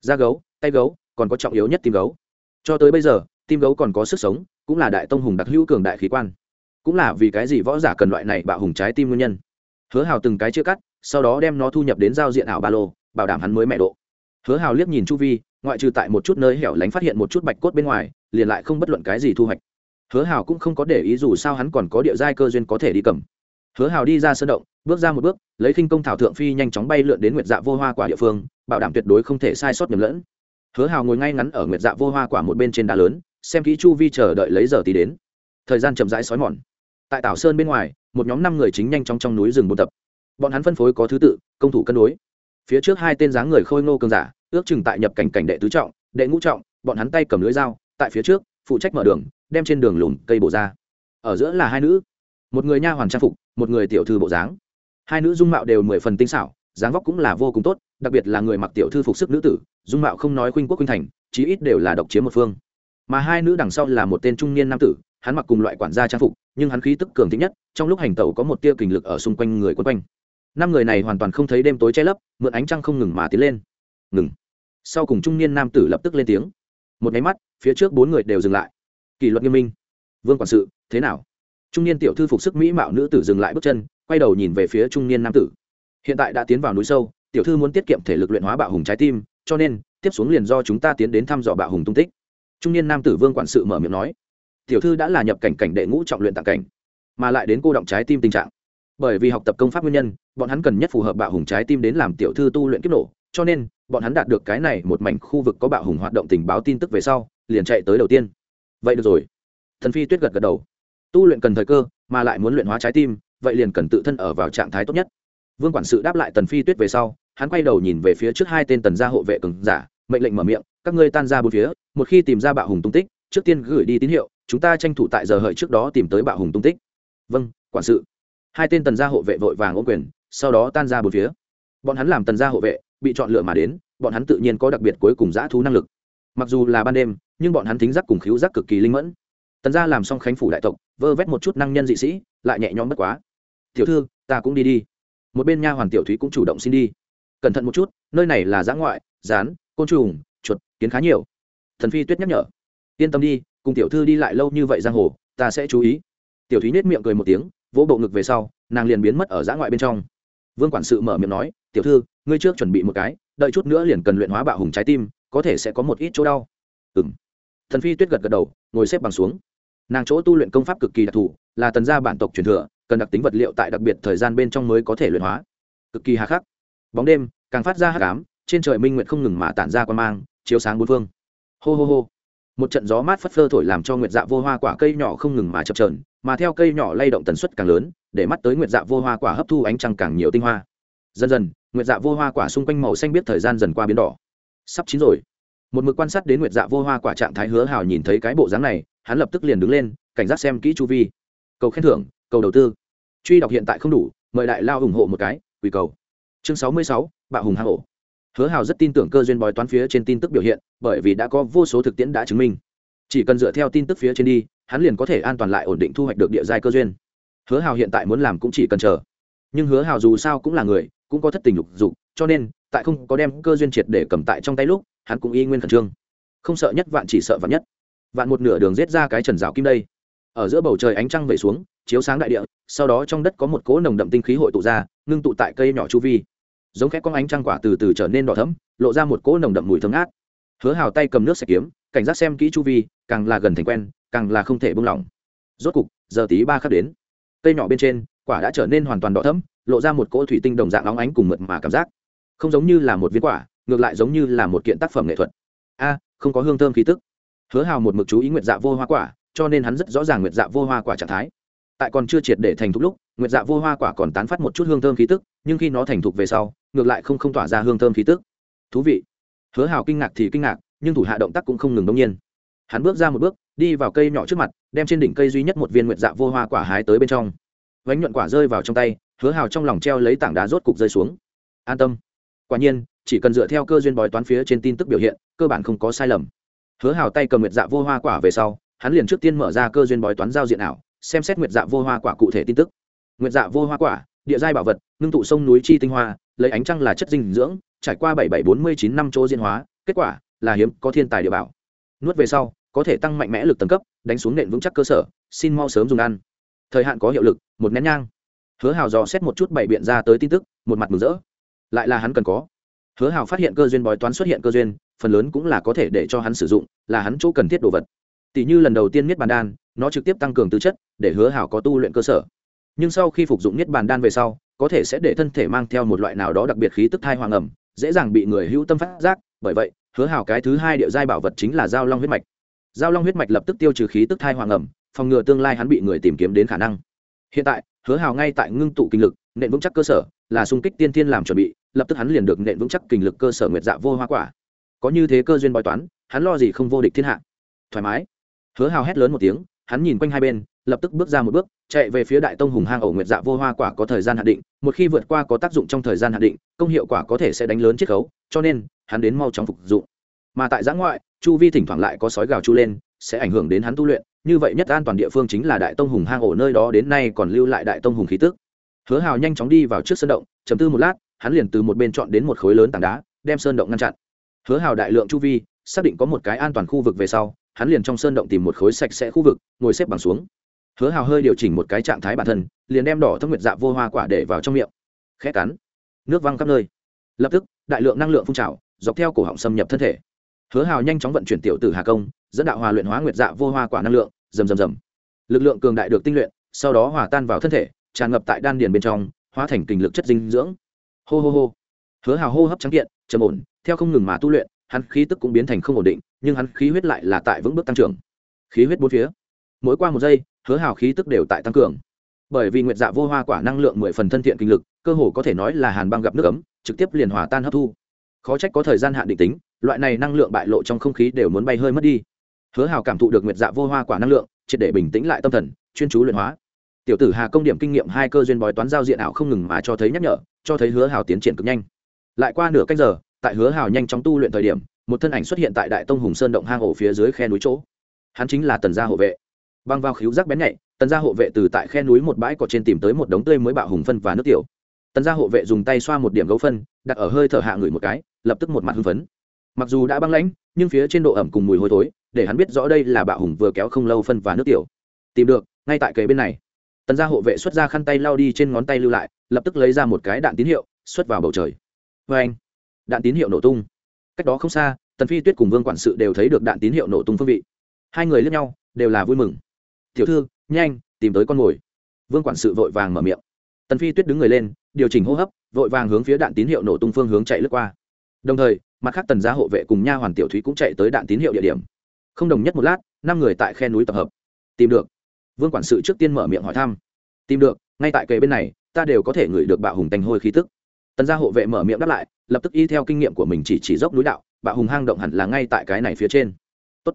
Da gấu, tay gấu, còn có trọng yếu nhất tim gấu. Cho tới bây giờ, tim gấu còn có sức sống, cũng là đại tông hùng đặc hữu cường đại khí quan. Cũng là vì cái gì võ giả cần loại này bạo hùng trái tim nguyên nhân. Hứa hào từng cái chưa cắt, sau đó đem nó thu nhập đến giao diện ảo ba lô, bảo đảm hắn mới mẹ độ hứa hào liếc nhìn chu vi, ngoại trừ tại một chút nơi hẻo lánh phát hiện một chút bạch cốt bên ngoài, liền lại không bất luận cái gì thu hoạch. Hứa hào cũng không có để ý dù sao hắn còn có địa giai cơ duyên có thể đi cầm. Hứa hào đi ra sân động, bước ra một bước, lấy khinh công thảo thượng phi nhanh chóng bay lượn đến nguyệt dạ vô hoa quả địa phương, bảo đảm tuyệt đối không thể sai sót nhầm lẫn. Hứa hào ngồi ngay ngắn ở nguyệt dạ vô hoa quả một bên trên đá lớn, xem kỹ chu vi chờ đợi lấy giờ tí đến. Thời gian chậm rãi xói mòn. Tại tảo sơn bên ngoài, một nhóm năm người chính nhanh chóng trong núi rừng buôn tập. Bọn hắn phân phối có thứ tự, công thủ cân đối. Phía trước hai tên dáng người khôi ngô cường giả ước chừng tại nhập cảnh cảnh đệ tứ trọng, đệ ngũ trọng, bọn hắn tay cầm lưới dao, tại phía trước, phụ trách mở đường, đem trên đường lùn cây bổ ra. Ở giữa là hai nữ. Một người nha hoàn trang phục, một người tiểu thư bộ dáng. Hai nữ dung mạo đều mười phần tinh xảo, dáng vóc cũng là vô cùng tốt, đặc biệt là người mặc tiểu thư phục sức nữ tử, dung mạo không nói khuynh quốc khuynh thành, chí ít đều là độc chiếm một phương. Mà hai nữ đằng sau là một tên trung niên nam tử, hắn mặc cùng loại quản gia trang phục, nhưng hắn khí tức cường thích nhất, trong lúc hành tẩu có một tia kình lực ở xung quanh người quân quanh. Năm người này hoàn toàn không thấy đêm tối che lấp, mượn ánh trăng không ngừng mà tiến lên ngừng. Sau cùng trung niên nam tử lập tức lên tiếng. Một máy mắt, phía trước bốn người đều dừng lại. Kỷ luật nghiêm minh. Vương quản sự, thế nào? Trung niên tiểu thư phục sức mỹ mạo nữ tử dừng lại bước chân, quay đầu nhìn về phía trung niên nam tử. Hiện tại đã tiến vào núi sâu, tiểu thư muốn tiết kiệm thể lực luyện hóa bạo hùng trái tim, cho nên, tiếp xuống liền do chúng ta tiến đến thăm dò bạo hùng tung tích. Trung niên nam tử vương quản sự mở miệng nói. Tiểu thư đã là nhập cảnh cảnh đệ ngũ trọng luyện tạng cảnh, mà lại đến cô động trái tim tình trạng. Bởi vì học tập công pháp nguyên nhân, bọn hắn cần nhất phù hợp bạo hùng trái tim đến làm tiểu thư tu luyện kiếp nổ cho nên, bọn hắn đạt được cái này một mảnh khu vực có bạo hùng hoạt động tình báo tin tức về sau, liền chạy tới đầu tiên. Vậy được rồi. Thần phi tuyết gật gật đầu. Tu luyện cần thời cơ, mà lại muốn luyện hóa trái tim, vậy liền cần tự thân ở vào trạng thái tốt nhất. Vương quản sự đáp lại tần phi tuyết về sau, hắn quay đầu nhìn về phía trước hai tên tần gia hộ vệ cường giả, mệnh lệnh mở miệng, các ngươi tan ra bốn phía, một khi tìm ra bạo hùng tung tích, trước tiên gửi đi tín hiệu, chúng ta tranh thủ tại giờ hợi trước đó tìm tới bạo hùng tung tích. Vâng quản sự. Hai tên tần gia hộ vệ vội vàng ô quyền, sau đó tan ra bốn phía. Bọn hắn làm tần gia hộ vệ bị chọn lựa mà đến, bọn hắn tự nhiên có đặc biệt cuối cùng giã thú năng lực. Mặc dù là ban đêm, nhưng bọn hắn thính giác cùng khíu giác cực kỳ linh mẫn. Tần gia làm xong khánh phủ đại tộc, vơ vét một chút năng nhân dị sĩ, lại nhẹ nhõm bất quá. Tiểu thư, ta cũng đi đi. Một bên nha hoàn tiểu thúy cũng chủ động xin đi. Cẩn thận một chút, nơi này là giã ngoại rán côn trùng, chuột, kiến khá nhiều. Thần phi tuyết nhắc nhở. Yên tâm đi, cùng tiểu thư đi lại lâu như vậy giang hồ, ta sẽ chú ý. Tiểu thúy nết miệng cười một tiếng, vỗ bộ ngực về sau, nàng liền biến mất ở giã ngoại bên trong. Vương quản sự mở miệng nói tiểu thư, ngươi trước chuẩn bị một cái, đợi chút nữa liền cần luyện hóa bạo hùng trái tim, có thể sẽ có một ít chỗ đau. Ừ m thần phi tuyết gật gật đầu, ngồi xếp bằng xuống. Nàng chỗ tu luyện công pháp cực kỳ đặc thù, là tần gia bản tộc truyền thừa, cần đặc tính vật liệu tại đặc biệt thời gian bên trong mới có thể luyện hóa. Cực kỳ hà khắc. Bóng đêm, càng phát ra hắc cám trên trời minh nguyện không ngừng mà tản ra quan mang, chiếu sáng bốn phương. Hô hô hô. Một trận gió mát phất phơ thổi làm cho nguyệt dạ vô hoa quả cây nhỏ không ngừng mà chập trờn mà theo cây nhỏ lay động tần suất càng lớn, để mắt tới nguyệt dạ vô hoa quả hấp thu ánh trăng càng nhiều tinh hoa dần dần, nguyệt dạ vô hoa quả xung quanh màu xanh biết thời gian dần qua biến đỏ. Sắp chín rồi. Một mực quan sát đến nguyệt dạ vô hoa quả trạng thái hứa hào nhìn thấy cái bộ dáng này, hắn lập tức liền đứng lên, cảnh giác xem kỹ chu vi. Cầu khen thưởng, cầu đầu tư. Truy đọc hiện tại không đủ, mời đại lao ủng hộ một cái, quỳ cầu. Chương sáu mươi sáu, bạo hùng hang hổ hứa hào rất tin tưởng cơ duyên bói toán phía trên tin tức biểu hiện, bởi vì đã có vô số thực tiễn đã chứng minh. Chỉ cần dựa theo tin tức phía trên đi, hắn liền có thể an toàn lại ổn định thu hoạch được địa giai cơ duyên. Hứa hào hiện tại muốn làm cũng chỉ cần chờ. Nhưng hứa hào dù sao cũng là người cũng có thất tình lục dục, cho nên, tại không có đem cơ duyên triệt để cầm tại trong tay lúc, hắn cũng y nguyên khẩn trương. Không sợ nhất vạn, chỉ sợ vạn nhất. Vạn một nửa đường rết ra cái trần rào kim đây. Ở giữa bầu trời ánh trăng về xuống, chiếu sáng đại địa, sau đó trong đất có một cỗ nồng đậm tinh khí hội tụ ra, ngưng tụ tại cây nhỏ chu vi. Giống khẽ con ánh trăng quả từ từ trở nên đỏ thấm lộ ra một cỗ nồng đậm mùi thơm ngát. Hứa hào tay cầm nước sạch kiếm, cảnh giác xem kỹ chu vi, càng là gần thành quen, càng là không thể buông lỏng. Rốt cục, giờ tí ba khắc đến. Cây nhỏ bên trên quả đã trở nên hoàn toàn đỏ thẫm, lộ ra một cỗ thủy tinh đồng dạng óng ánh cùng mượt mà cảm giác. Không giống như là một viên quả ngược lại giống như là một kiện tác phẩm nghệ thuật. A không có hương thơm khí tức. Hứa hào một mực chú ý nguyệt dạ vô hoa quả cho nên hắn rất rõ ràng nguyệt dạ vô hoa quả trạng thái. Tại còn chưa triệt để thành thục lúc nguyệt dạ vô hoa quả còn tán phát một chút hương thơm khí tức nhưng khi nó thành thục về sau ngược lại không không tỏa ra hương thơm khí tức. Thú vị. Hứa hào kinh ngạc thì kinh ngạc nhưng thủ hạ động tác cũng không ngừng đông nhiên. Hắn bước ra một bước đi vào cây nhỏ trước mặt đem trên đỉnh cây duy nhất một viên nguyệt dạ vô hoa quả hái tới bên trong vánh nhuận quả rơi vào trong tay, hứa hào trong lòng treo lấy tảng đá rốt cục rơi xuống. An tâm. Quả nhiên, chỉ cần dựa theo cơ duyên bói toán phía trên tin tức biểu hiện, cơ bản không có sai lầm. Hứa hào tay cầm nguyệt dạ vô hoa quả về sau, hắn liền trước tiên mở ra cơ duyên bói toán giao diện ảo, xem xét nguyệt dạ vô hoa quả cụ thể tin tức. Nguyệt dạ vô hoa quả, địa giai bảo vật, ngưng tụ sông núi chi tinh hoa, lấy ánh trăng là chất dinh dưỡng, trải qua bảy bảy bốn mươi chín năm chỗ diễn hóa, kết quả là hiếm, có thiên tài địa bảo. Nuốt về sau, có thể tăng mạnh mẽ lực tầng cấp, đánh xuống nền vững chắc cơ sở, xin mau sớm dùng ăn thời hạn có hiệu lực, một nén nhang. Hứa hào dò xét một chút bảy biện ra tới tin tức, một mặt mừng rỡ. Lại là hắn cần có. Hứa hào phát hiện cơ duyên bói toán xuất hiện cơ duyên, phần lớn cũng là có thể để cho hắn sử dụng, là hắn chỗ cần thiết đồ vật. Tỷ như lần đầu tiên niết bàn đan, nó trực tiếp tăng cường tư chất, để hứa hào có tu luyện cơ sở. Nhưng sau khi phục dụng niết bàn đan về sau, có thể sẽ để thân thể mang theo một loại nào đó đặc biệt khí tức thai hoàng ẩm, dễ dàng bị người hữu tâm phát giác. Bởi vậy, hứa hào cái thứ hai địa giai bảo vật chính là giao long huyết mạch. Giao long huyết mạch lập tức tiêu trừ khí tức thai hoàng ẩm phòng ngừa tương lai hắn bị người tìm kiếm đến khả năng. Hiện tại, hứa hào ngay tại ngưng tụ kinh lực, nện vững chắc cơ sở, là xung kích tiên thiên làm chuẩn bị, lập tức hắn liền được nện vững chắc kinh lực cơ sở nguyệt dạ vô hoa quả. Có như thế cơ duyên bói toán, hắn lo gì không vô địch thiên hạ. Thoải mái. Hứa hào hét lớn một tiếng, hắn nhìn quanh hai bên, lập tức bước ra một bước, chạy về phía đại tông hùng hang ổ nguyệt dạ vô hoa quả có thời gian hạn định, một khi vượt qua có tác dụng trong thời gian hạn định, công hiệu quả có thể sẽ đánh lớn chiết khấu, cho nên, hắn đến mau chóng phục dụng. Mà tại giã ngoại, chu vi thỉnh thoảng lại có sói gào chu lên, sẽ ảnh hưởng đến hắn tu luyện như vậy nhất an toàn địa phương chính là đại tông hùng hang ổ nơi đó, đến nay còn lưu lại đại tông hùng khí tức. Hứa hào nhanh chóng đi vào trước sân động chấm tư một lát, hắn liền từ một bên chọn đến một khối lớn tảng đá, đem sơn động ngăn chặn. Hứa hào đại lượng chu vi, xác định có một cái an toàn khu vực về sau, hắn liền trong sơn động tìm một khối sạch sẽ khu vực, ngồi xếp bằng xuống. Hứa hào hơi điều chỉnh một cái trạng thái bản thân, liền đem đỏ thâm nguyệt dạ vô hoa quả để vào trong miệng. Khẽ cắn, nước văng khắp nơi. Lập tức, đại lượng năng lượng phun trào, dọc theo cổ họng xâm nhập thân thể. Hứa hào nhanh chóng vận chuyển tiểu tử hà công, dẫn đạo hòa luyện hóa nguyệt dạ vô hoa quả năng lượng rầm rầm rầm. Lực lượng cường đại được tinh luyện, sau đó hòa tan vào thân thể, tràn ngập tại đan điền bên trong, hóa thành kình lực chất dinh dưỡng. Hô hô hô. Hứa hào hô hấp trắng kiện, trầm ổn, theo không ngừng mà tu luyện, hắn khí tức cũng biến thành không ổn định, nhưng hắn khí huyết lại là tại vững bước tăng trưởng. Khí huyết bốn phía. Mỗi qua một giây, hứa hào khí tức đều tại tăng cường. Bởi vì nguyệt dạ vô hoa quả năng lượng mười phần thân thiện kinh lực, cơ hồ có thể nói là hàn băng gặp nước ấm, trực tiếp liền hòa tan hấp thu. Khó trách có thời gian hạn định tính, loại này năng lượng bại lộ trong không khí đều muốn bay hơi mất đi hứa hào cảm thụ được nguyệt dạ vô hoa quả năng lượng, triệt để bình tĩnh lại tâm thần, chuyên chú luyện hóa. Tiểu tử hà công điểm kinh nghiệm hai cơ duyên bói toán giao diện ảo không ngừng mà cho thấy nhắc nhở, cho thấy hứa hào tiến triển cực nhanh. Lại qua nửa canh giờ, tại hứa hào nhanh chóng tu luyện thời điểm, một thân ảnh xuất hiện tại đại tông hùng sơn động hang ổ phía dưới khe núi chỗ. Hắn chính là tần gia hộ vệ. Băng vào khíu rác bén nhạy, tần gia hộ vệ từ tại khe núi một bãi cỏ trên tìm tới một đống tươi mới bạo hùng phân và nước tiểu. Tần gia hộ vệ dùng tay xoa một điểm gấu phân, đặt ở hơi thở hạ người một cái, lập tức một mặt hưng phấn. Mặc dù đã băng lãnh, nhưng phía trên độ ẩm cùng mùi hôi thối để hắn biết rõ đây là bạo hùng vừa kéo không lâu phân và nước tiểu. Tìm được, ngay tại kề bên này. Tần gia hộ vệ xuất ra khăn tay lao đi trên ngón tay lưu lại, lập tức lấy ra một cái đạn tín hiệu, xuất vào bầu trời. Vê anh, đạn tín hiệu nổ tung. Cách đó không xa, tần phi tuyết cùng vương quản sự đều thấy được đạn tín hiệu nổ tung phương vị. Hai người lướt nhau, đều là vui mừng. Tiểu thư, nhanh, tìm tới con mồi. Vương quản sự vội vàng mở miệng. Tần phi tuyết đứng người lên, điều chỉnh hô hấp, vội vàng hướng phía đạn tín hiệu nổ tung phương hướng chạy lướt qua. Đồng thời, mặt khác tần gia hộ vệ cùng nha hoàn tiểu thúy cũng chạy tới đạn tín hiệu địa điểm không đồng nhất một lát, năm người tại khe núi tập hợp. Tìm được. Vương quản sự trước tiên mở miệng hỏi thăm. Tìm được, ngay tại kề bên này, ta đều có thể ngửi được bạo hùng tành hôi khí tức. Tần gia hộ vệ mở miệng đáp lại, lập tức y theo kinh nghiệm của mình chỉ chỉ dốc núi đạo, bạo hùng hang động hẳn là ngay tại cái này phía trên. Tốt.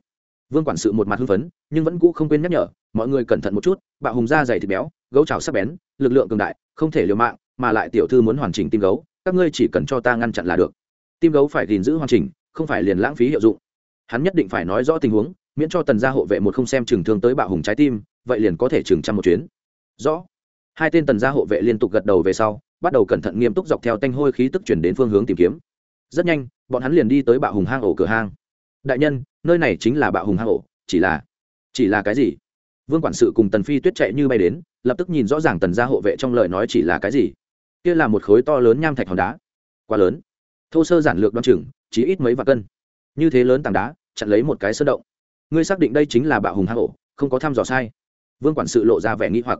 vương quản sự một mặt hưng phấn, nhưng vẫn cũ không quên nhắc nhở, mọi người cẩn thận một chút, bạo hùng da dày thịt béo, gấu trào sắc bén, lực lượng cường đại, không thể liều mạng, mà lại tiểu thư muốn hoàn chỉnh tim gấu, các ngươi chỉ cần cho ta ngăn chặn là được. Tim gấu phải gìn giữ hoàn chỉnh, không phải liền lãng phí hiệu dụng hắn nhất định phải nói rõ tình huống, miễn cho tần gia hộ vệ một không xem trừng thương tới bạo hùng trái tim, vậy liền có thể trừng trăm một chuyến. Rõ. Hai tên tần gia hộ vệ liên tục gật đầu về sau, bắt đầu cẩn thận nghiêm túc dọc theo tanh hôi khí tức chuyển đến phương hướng tìm kiếm. Rất nhanh, bọn hắn liền đi tới bạo hùng hang ổ cửa hang. Đại nhân, nơi này chính là bạo hùng hang ổ, chỉ là chỉ là cái gì? Vương quản sự cùng tần phi tuyết chạy như bay đến, lập tức nhìn rõ ràng tần gia hộ vệ trong lời nói chỉ là cái gì. Kia là một khối to lớn nham thạch hòn đá. Quá lớn. Thô sơ giản lược đoan chừng, chỉ ít mấy vạn cân. Như thế lớn tảng đá chặn lấy một cái sơn động. Ngươi xác định đây chính là bạo hùng hang ổ, không có thăm dò sai. Vương quản sự lộ ra vẻ nghĩ hoặc.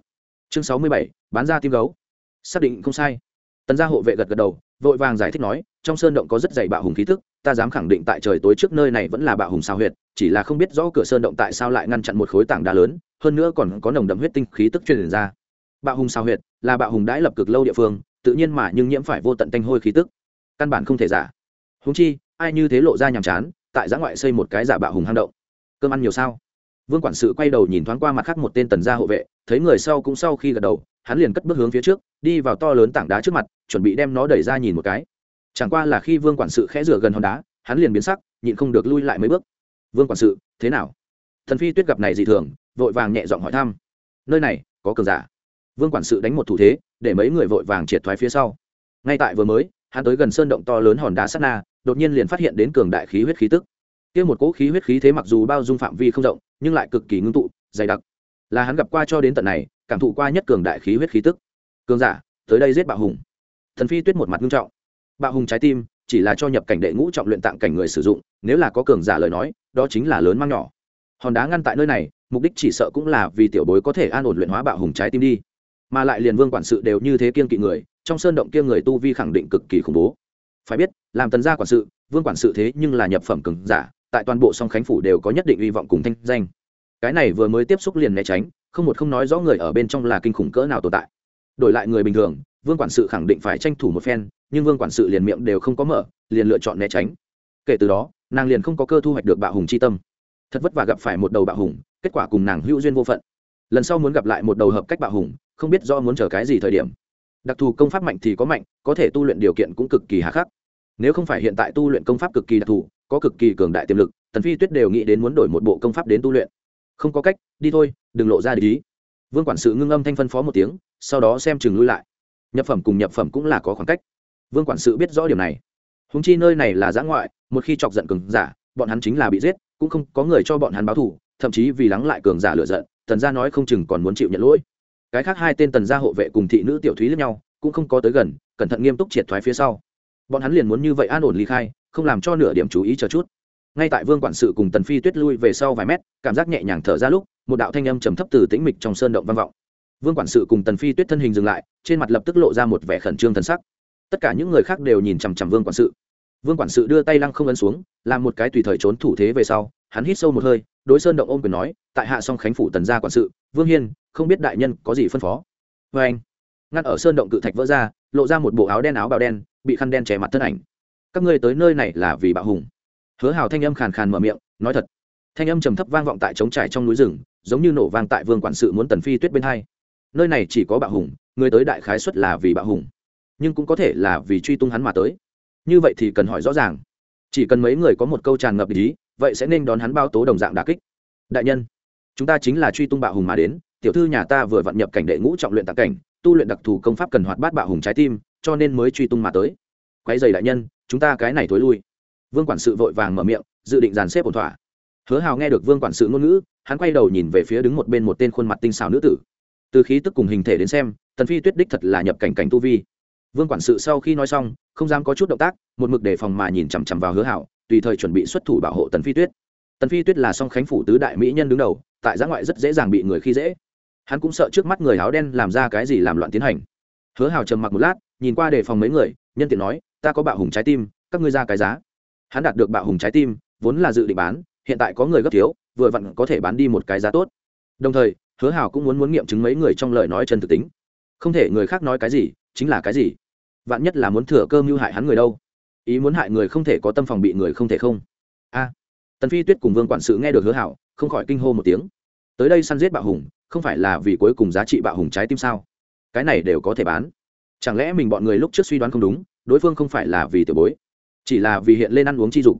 Chương sáu mươi bảy, bán ra tim gấu. Xác định không sai. Tần gia hộ vệ gật gật đầu, vội vàng giải thích nói, trong sơn động có rất dày bạo hùng khí thức ta dám khẳng định tại trời tối trước nơi này vẫn là bạo hùng sao huyệt, chỉ là không biết rõ cửa sơn động tại sao lại ngăn chặn một khối tảng đá lớn, hơn nữa còn có nồng đậm huyết tinh khí tức truyền ra. Bạo hùng sao huyệt là bạo hùng đãi lập cực lâu địa phương, tự nhiên mà nhưng nhiễm phải vô tận tanh hôi khí tức. Căn bản không thể giả. Húng chi, ai như thế lộ ra nhàm chán tại giã ngoại xây một cái giả bạo hùng hang động. Cơm ăn nhiều sao? Vương quản sự quay đầu nhìn thoáng qua mặt khác một tên tần gia hộ vệ, thấy người sau cũng sau khi gật đầu, hắn liền cất bước hướng phía trước, đi vào to lớn tảng đá trước mặt, chuẩn bị đem nó đẩy ra nhìn một cái. Chẳng qua là khi vương quản sự khẽ rửa gần hòn đá, hắn liền biến sắc, nhịn không được lui lại mấy bước. Vương quản sự, thế nào? Thần phi tuyết gặp này dị thường, vội vàng nhẹ giọng hỏi thăm. Nơi này, có cường giả. Vương quản sự đánh một thủ thế, để mấy người vội vàng triệt thoái phía sau. Ngay tại vừa mới hắn tới gần sơn động to lớn hòn đá sát na, đột nhiên liền phát hiện đến cường đại khí huyết khí tức. Kia một cỗ khí huyết khí thế mặc dù bao dung phạm vi không rộng, nhưng lại cực kỳ ngưng tụ, dày đặc. Là hắn gặp qua cho đến tận này, cảm thụ qua nhất cường đại khí huyết khí tức. Cường giả, tới đây giết bạo hùng. Thần phi tuyết một mặt nghiêm trọng. Bạo hùng trái tim, chỉ là cho nhập cảnh đệ ngũ trọng luyện tạng cảnh người sử dụng, nếu là có cường giả lời nói, đó chính là lớn mang nhỏ. Hòn đá ngăn tại nơi này, mục đích chỉ sợ cũng là vì tiểu bối có thể an ổn luyện hóa bạo hùng trái tim đi. Mà lại liền vương quản sự đều như thế kiên kỵ người trong sơn động kia người tu vi khẳng định cực kỳ khủng bố. Phải biết, làm tần gia quản sự, vương quản sự thế nhưng là nhập phẩm cường giả, tại toàn bộ song khánh phủ đều có nhất định hy vọng cùng thanh danh. Cái này vừa mới tiếp xúc liền né tránh, không một không nói rõ người ở bên trong là kinh khủng cỡ nào tồn tại. Đổi lại người bình thường, vương quản sự khẳng định phải tranh thủ một phen, nhưng vương quản sự liền miệng đều không có mở, liền lựa chọn né tránh. Kể từ đó, nàng liền không có cơ thu hoạch được bạo hùng c h i tâm. Thật vất vả gặp phải một đầu bạo hùng, kết quả cùng nàng hữu duyên vô phận. Lần sau muốn gặp lại một đầu hợp cách bạo hùng, không biết do muốn chờ cái gì thời điểm đặc thù công pháp mạnh thì có mạnh, có thể tu luyện điều kiện cũng cực kỳ hà khắc. Nếu không phải hiện tại tu luyện công pháp cực kỳ đặc thù, có cực kỳ cường đại tiềm lực, tần phi tuyết đều nghĩ đến muốn đổi một bộ công pháp đến tu luyện. Không có cách, đi thôi, đừng lộ ra ý. Vương quản sự ngưng âm thanh phân phó một tiếng, sau đó xem chừng lui lại. Nhập phẩm cùng nhập phẩm cũng là có khoảng cách. Vương quản sự biết rõ điểm này. Húng chi nơi này là giã ngoại, một khi chọc giận cường giả, bọn hắn chính là bị giết, cũng không có người cho bọn hắn báo thù, thậm chí vì lắng lại cường giả lựa giận, tần gia nói không chừng còn muốn chịu nhận lỗi cái khác hai tên tần gia hộ vệ cùng thị nữ tiểu thúy lẫn nhau, cũng không có tới gần, cẩn thận nghiêm túc triệt thoái phía sau. Bọn hắn liền muốn như vậy an ổn ly khai, không làm cho nửa điểm chú ý chờ chút. Ngay tại vương quản sự cùng tần phi tuyết lui về sau vài mét, cảm giác nhẹ nhàng thở ra lúc, một đạo thanh âm trầm thấp từ tĩnh mịch trong sơn động vang vọng. Vương quản sự cùng tần phi tuyết thân hình dừng lại, trên mặt lập tức lộ ra một vẻ khẩn trương thần sắc. Tất cả những người khác đều nhìn chằm chằm vương quản sự. Vương quản sự đưa tay lăng không ấn xuống, làm một cái tùy thời trốn thủ thế về sau, hắn hít sâu một hơi, đối sơn động ôm quyền nói, tại hạ song khánh phủ tần gia quản sự, vương hiên không biết đại nhân có gì phân phó. Vê anh. Ngăn ở sơn động cự thạch vỡ ra, lộ ra một bộ áo đen áo bào đen, bị khăn đen che mặt thân ảnh. Các ngươi tới nơi này là vì bạo hùng. Hứa hào thanh âm khàn khàn mở miệng, nói thật. Thanh âm trầm thấp vang vọng tại trống trải trong núi rừng, giống như nổ vang tại vương quản sự muốn tần phi tuyết bên hai. Nơi này chỉ có bạo hùng, người tới đại khái xuất là vì bạo hùng. Nhưng cũng có thể là vì truy tung hắn mà tới. Như vậy thì cần hỏi rõ ràng. Chỉ cần mấy người có một câu tràn ngập ý, vậy sẽ nên đón hắn bao tố đồng dạng đà kích. Đại nhân, chúng ta chính là truy tung bạo hùng mà đến tiểu thư nhà ta vừa vặn nhập cảnh đệ ngũ trọng luyện tạc cảnh, tu luyện đặc thù công pháp cần hoạt bát bạo hùng trái tim, cho nên mới truy tung mà tới. Quái dày đại nhân, chúng ta cái này thối lui. Vương quản sự vội vàng mở miệng, dự định dàn xếp ổn thỏa. Hứa hào nghe được vương quản sự ngôn ngữ, hắn quay đầu nhìn về phía đứng một bên một tên khuôn mặt tinh xảo nữ tử. Từ khí tức cùng hình thể đến xem, tần phi tuyết đích thật là nhập cảnh cảnh tu vi. Vương quản sự sau khi nói xong, không dám có chút động tác, một mực đề phòng mà nhìn chằm chằm vào hứa hảo tùy thời chuẩn bị xuất thủ bảo hộ tần phi tuyết. Tần phi tuyết là song khánh phủ tứ đại mỹ nhân đứng đầu, tại giã ngoại rất dễ dàng bị người khi dễ hắn cũng sợ trước mắt người áo đen làm ra cái gì làm loạn tiến hành. Hứa hào trầm mặc một lát, nhìn qua đề phòng mấy người, nhân tiện nói, ta có bạo hùng trái tim, các ngươi ra cái giá. Hắn đạt được bạo hùng trái tim, vốn là dự định bán, hiện tại có người gấp thiếu, vừa vặn có thể bán đi một cái giá tốt. Đồng thời, hứa hào cũng muốn muốn nghiệm chứng mấy người trong lời nói chân thực tính. Không thể người khác nói cái gì, chính là cái gì. Vạn nhất là muốn thừa cơ mưu hại hắn người đâu? Ý muốn hại người không thể có tâm phòng bị người không thể không. A. Tần phi tuyết cùng vương quản sự nghe được hứa hảo không khỏi kinh hô một tiếng. Tới đây săn giết bạo hùng không phải là vì cuối cùng giá trị bạo hùng trái tim sao? Cái này đều có thể bán. Chẳng lẽ mình bọn người lúc trước suy đoán không đúng, đối phương không phải là vì tiểu bối, chỉ là vì hiện lên ăn uống chi dục?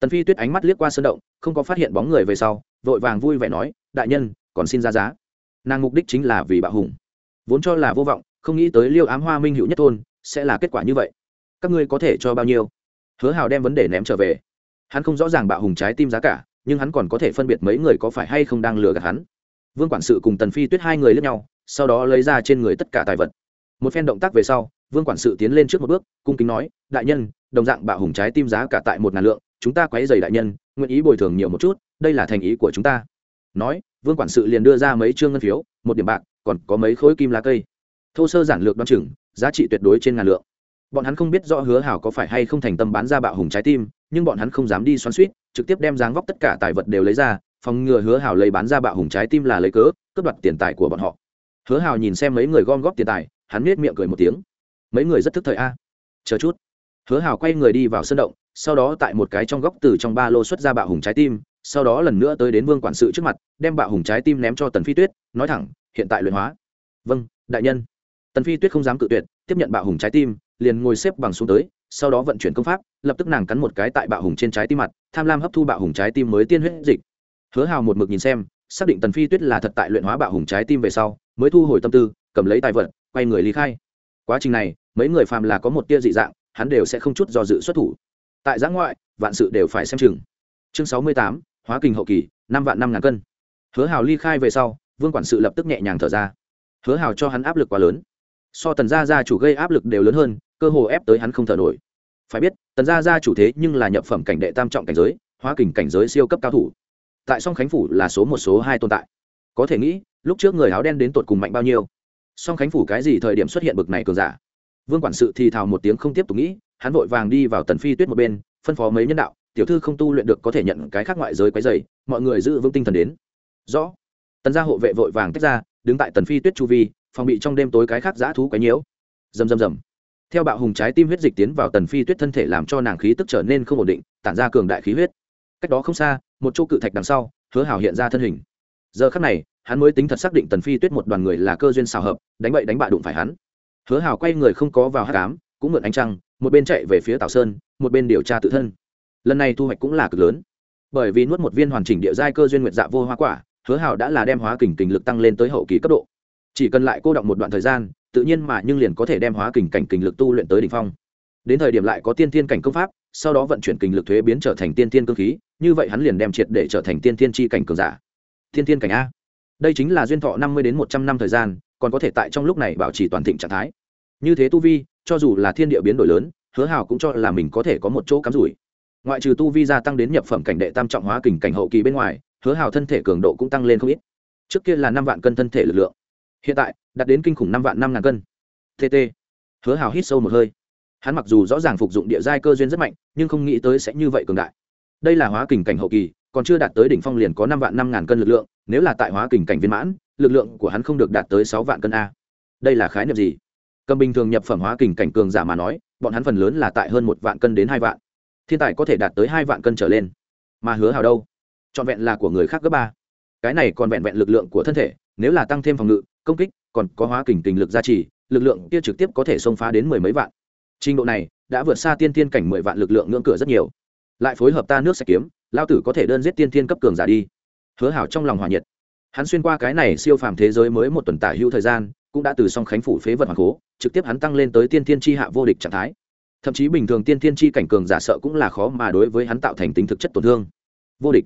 Tần phi tuyết ánh mắt liếc qua sơn động, không có phát hiện bóng người về sau, vội vàng vui vẻ nói, đại nhân, còn xin ra giá. Nàng mục đích chính là vì bạo hùng. Vốn cho là vô vọng, không nghĩ tới liêu ám hoa minh hữu nhất thôn sẽ là kết quả như vậy. Các ngươi có thể cho bao nhiêu? Hứa hào đem vấn đề ném trở về. Hắn không rõ ràng bạo hùng trái tim giá cả, nhưng hắn còn có thể phân biệt mấy người có phải hay không đang lừa gạt hắn vương quản sự cùng tần phi tuyết hai người lướt nhau, sau đó lấy ra trên người tất cả tài vật. Một phen động tác về sau, vương quản sự tiến lên trước một bước, cung kính nói, đại nhân, đồng dạng bạo hùng trái tim giá cả tại một ngàn lượng, chúng ta quấy dày đại nhân, nguyện ý bồi thường nhiều một chút, đây là thành ý của chúng ta. Nói, vương quản sự liền đưa ra mấy trương ngân phiếu, một điểm bạc, còn có mấy khối kim lá cây. Thô sơ giản lược đoan chừng, giá trị tuyệt đối trên ngàn lượng. Bọn hắn không biết rõ hứa hảo có phải hay không thành tâm bán ra bạo hùng trái tim, nhưng bọn hắn không dám đi xoắn suýt trực tiếp đem dáng vóc tất cả tài vật đều lấy ra phòng ngừa hứa hảo lấy bán ra bạo hùng trái tim là lấy cớ, cướp đoạt tiền tài của bọn họ. Hứa hảo nhìn xem mấy người gom góp tiền tài, hắn nết miệng cười một tiếng. Mấy người rất thức thời a. Chờ chút. Hứa hảo quay người đi vào sân động, sau đó tại một cái trong góc từ trong ba lô xuất ra bạo hùng trái tim, sau đó lần nữa tới đến vương quản sự trước mặt, đem bạo hùng trái tim ném cho tần phi tuyết, nói thẳng, hiện tại luyện hóa. Vâng đại nhân. Tần phi tuyết không dám cự tuyệt, tiếp nhận bạo hùng trái tim, liền ngồi xếp bằng xuống tới, sau đó vận chuyển công pháp, lập tức nàng cắn một cái tại bạo hùng trên trái tim mặt, tham lam hấp thu bạo hùng trái tim mới tiên huyết dịch hứa hào một mực nhìn xem, xác định tần phi tuyết là thật tại luyện hóa bạo hùng trái tim về sau, mới thu hồi tâm tư, cầm lấy tài vật, quay người lý khai. Quá trình này, mấy người phàm là có một tia dị dạng, hắn đều sẽ không chút do dự xuất thủ. Tại giã ngoại, vạn sự đều phải xem chừng. Chương sáu mươi tám, hóa kình hậu kỳ, năm vạn năm ngàn cân. Hứa hào ly khai về sau, vương quản sự lập tức nhẹ nhàng thở ra. Hứa hào cho hắn áp lực quá lớn. So tần gia gia chủ gây áp lực đều lớn hơn, cơ hồ ép tới hắn không thở nổi. Phải biết, tần gia gia chủ thế nhưng là nhập phẩm cảnh đệ tam trọng cảnh giới, hóa kình cảnh giới siêu cấp cao thủ tại song khánh phủ là số một, số hai tồn tại. Có thể nghĩ, lúc trước người áo đen đến tột cùng mạnh bao nhiêu. Song khánh phủ cái gì thời điểm xuất hiện bực này cường giả? Vương quản sự thì thào một tiếng không tiếp tục nghĩ, hắn vội vàng đi vào tần phi tuyết một bên, phân phó mấy nhân đạo, tiểu thư không tu luyện được có thể nhận cái khác ngoại giới quấy dày mọi người giữ vững tinh thần đến. Rõ. Tần gia hộ vệ vội vàng tách ra, đứng tại tần phi tuyết chu vi, phòng bị trong đêm tối cái khác giã thú quấy nhiễu. Rầm rầm rầm. Theo bạo hùng trái tim huyết dịch tiến vào tần phi tuyết thân thể làm cho nàng khí tức trở nên không ổn định, tản ra cường đại khí huyết. Cách đó không xa một chỗ cự thạch đằng sau, hứa hảo hiện ra thân hình. Giờ khắc này, hắn mới tính thật xác định tần phi tuyết một đoàn người là cơ duyên xào hợp, đánh bậy đánh bạ đụng phải hắn. Hứa hảo quay người không có vào hát cám cũng mượn ánh trăng, một bên chạy về phía tào sơn, một bên điều tra tự thân. Lần này thu hoạch cũng là cực lớn. Bởi vì nuốt một viên hoàn chỉnh địa giai cơ duyên nguyện dạ vô hoa quả, hứa hảo đã là đem hóa kình kình lực tăng lên tới hậu kỳ cấp độ. Chỉ cần lại cô động một đoạn thời gian, tự nhiên mà nhưng liền có thể đem hóa kình cảnh kình lực tu luyện tới đỉnh phong. Đến thời điểm lại có tiên thiên cảnh công pháp sau đó vận chuyển kinh lực thuế biến trở thành tiên thiên cơ khí, như vậy hắn liền đem triệt để trở thành tiên thiên chi cảnh cường giả. Tiên thiên cảnh a. Đây chính là duyên thọ năm mươi đến một trăm năm thời gian, còn có thể tại trong lúc này bảo trì toàn thịnh trạng thái. Như thế tu vi, cho dù là thiên địa biến đổi lớn, hứa hào cũng cho là mình có thể có một chỗ cắm rủi. Ngoại trừ tu vi gia tăng đến nhập phẩm cảnh đệ tam trọng hóa kình cảnh hậu kỳ bên ngoài, hứa hào thân thể cường độ cũng tăng lên không ít. Trước kia là năm vạn cân thân thể lực lượng, hiện tại, đạt đến kinh khủng năm vạn năm ngàn cân. Tt hứa hào hít sâu một hơi hắn mặc dù rõ ràng phục dụng địa giai cơ duyên rất mạnh, nhưng không nghĩ tới sẽ như vậy cường đại. Đây là hóa kình cảnh hậu kỳ, còn chưa đạt tới đỉnh phong liền có năm vạn năm ngàn cân lực lượng, nếu là tại hóa kình cảnh viên mãn, lực lượng của hắn không được đạt tới sáu vạn cân a. Đây là khái niệm gì? Cầm bình thường nhập phẩm hóa kình cảnh cường giả mà nói, bọn hắn phần lớn là tại hơn một vạn cân đến hai vạn. Thiên tài có thể đạt tới hai vạn cân trở lên. Mà hứa hào đâu? Trọn vẹn là của người khác gấp ba. Cái này còn vẹn vẹn lực lượng của thân thể, nếu là tăng thêm phòng ngự, công kích, còn có hóa kình kình lực gia trì, lực lượng kia trực tiếp có thể xông phá đến mười mấy vạn trình độ này đã vượt xa tiên tiên cảnh mười vạn lực lượng ngưỡng cửa rất nhiều. Lại phối hợp ta nước sẽ kiếm lao tử có thể đơn giết tiên tiên cấp cường giả đi. Hứa hảo trong lòng hòa nhiệt. Hắn xuyên qua cái này siêu phàm thế giới mới một tuần tả hữu thời gian, cũng đã từ song khánh phủ phế vật hoàng cố, trực tiếp hắn tăng lên tới tiên tiên tri hạ vô địch trạng thái. Thậm chí bình thường tiên tiên tri cảnh cường giả sợ cũng là khó mà đối với hắn tạo thành tính thực chất tổn thương. Vô địch.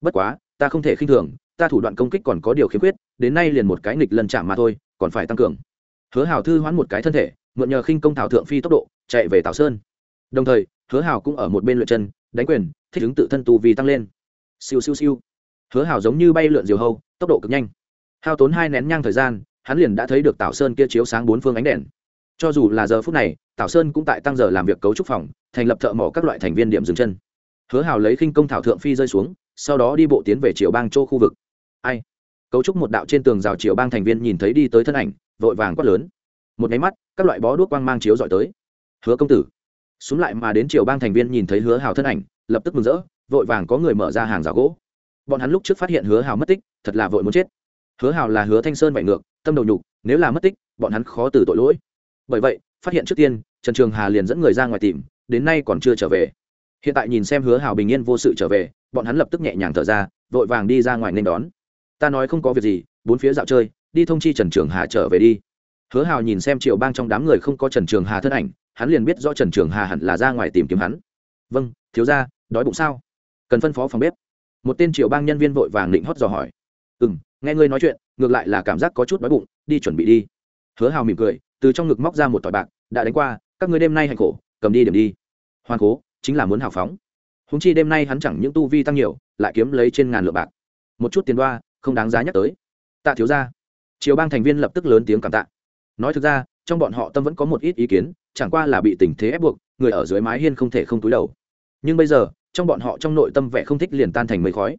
Bất quá, ta không thể khinh thường, ta thủ đoạn công kích còn có điều khiếm khuyết, đến nay liền một cái nghịch lần chạm mà thôi, còn phải tăng cường. Hứa hào thư hoán một cái thân thể mượn nhờ khinh công thảo thượng phi tốc độ, chạy về tảo sơn. Đồng thời, hứa hào cũng ở một bên luyện chân, đánh quyền, thích ứng tự thân tu vì tăng lên. Siêu siêu siêu. Hứa hào giống như bay lượn diều hâu, tốc độ cực nhanh. Hao tốn hai nén nhang thời gian, hắn liền đã thấy được tảo sơn kia chiếu sáng bốn phương ánh đèn. Cho dù là giờ phút này, tảo sơn cũng tại tăng giờ làm việc cấu trúc phòng, thành lập thợ mỏ các loại thành viên điểm dừng chân. Hứa hào lấy khinh công thảo thượng phi rơi xuống, sau đó đi bộ tiến về triều bang châu khu vực. Ai? Cấu trúc một đạo trên tường rào triều bang thành viên nhìn thấy đi tới thân ảnh, vội vàng quát lớn một máy mắt, các loại bó đuốc quang mang chiếu dọi tới. Hứa công tử. Xuống lại mà đến triều bang thành viên nhìn thấy hứa hào thân ảnh, lập tức mừng rỡ, vội vàng có người mở ra hàng rào gỗ. Bọn hắn lúc trước phát hiện hứa hào mất tích, thật là vội muốn chết. Hứa hào là hứa thanh sơn vạy ngược, tâm đầu nhục, nếu là mất tích, bọn hắn khó từ tội lỗi. Bởi vậy, phát hiện trước tiên, trần trường hà liền dẫn người ra ngoài tìm, đến nay còn chưa trở về. Hiện tại nhìn xem hứa hào bình yên vô sự trở về, bọn hắn lập tức nhẹ nhàng thở ra, vội vàng đi ra ngoài nên đón. Ta nói không có việc gì, bốn phía dạo chơi, đi thông chi trần trường hà trở về đi hứa hào nhìn xem triệu bang trong đám người không có trần trường hà thân ảnh, hắn liền biết rõ trần trường hà hẳn là ra ngoài tìm kiếm hắn. Vâng thiếu ra đói bụng sao? Cần phân phó phòng bếp. Một tên triệu bang nhân viên vội vàng định hót dò hỏi. Ừ m nghe ngươi nói chuyện, ngược lại là cảm giác có chút đói bụng, đi chuẩn bị đi. Hứa hào mỉm cười, từ trong ngực móc ra một tỏi bạc, đã đánh qua, các ngươi đêm nay hành khổ, cầm đi điểm đi. Hoàn cố, chính là muốn hào phóng. Húng chi đêm nay hắn chẳng những tu vi tăng nhiều, lại kiếm lấy trên ngàn lượng bạc. Một chút tiền đoa, không đáng giá nhắc tới. Tạ thiếu ra triều bang thành viên lập tức lớn tiếng cảm tạ nói thực ra, trong bọn họ tâm vẫn có một ít ý kiến, chẳng qua là bị tình thế ép buộc, người ở dưới mái hiên không thể không túi đầu. Nhưng bây giờ, trong bọn họ trong nội tâm vẻ không thích liền tan thành mây khói.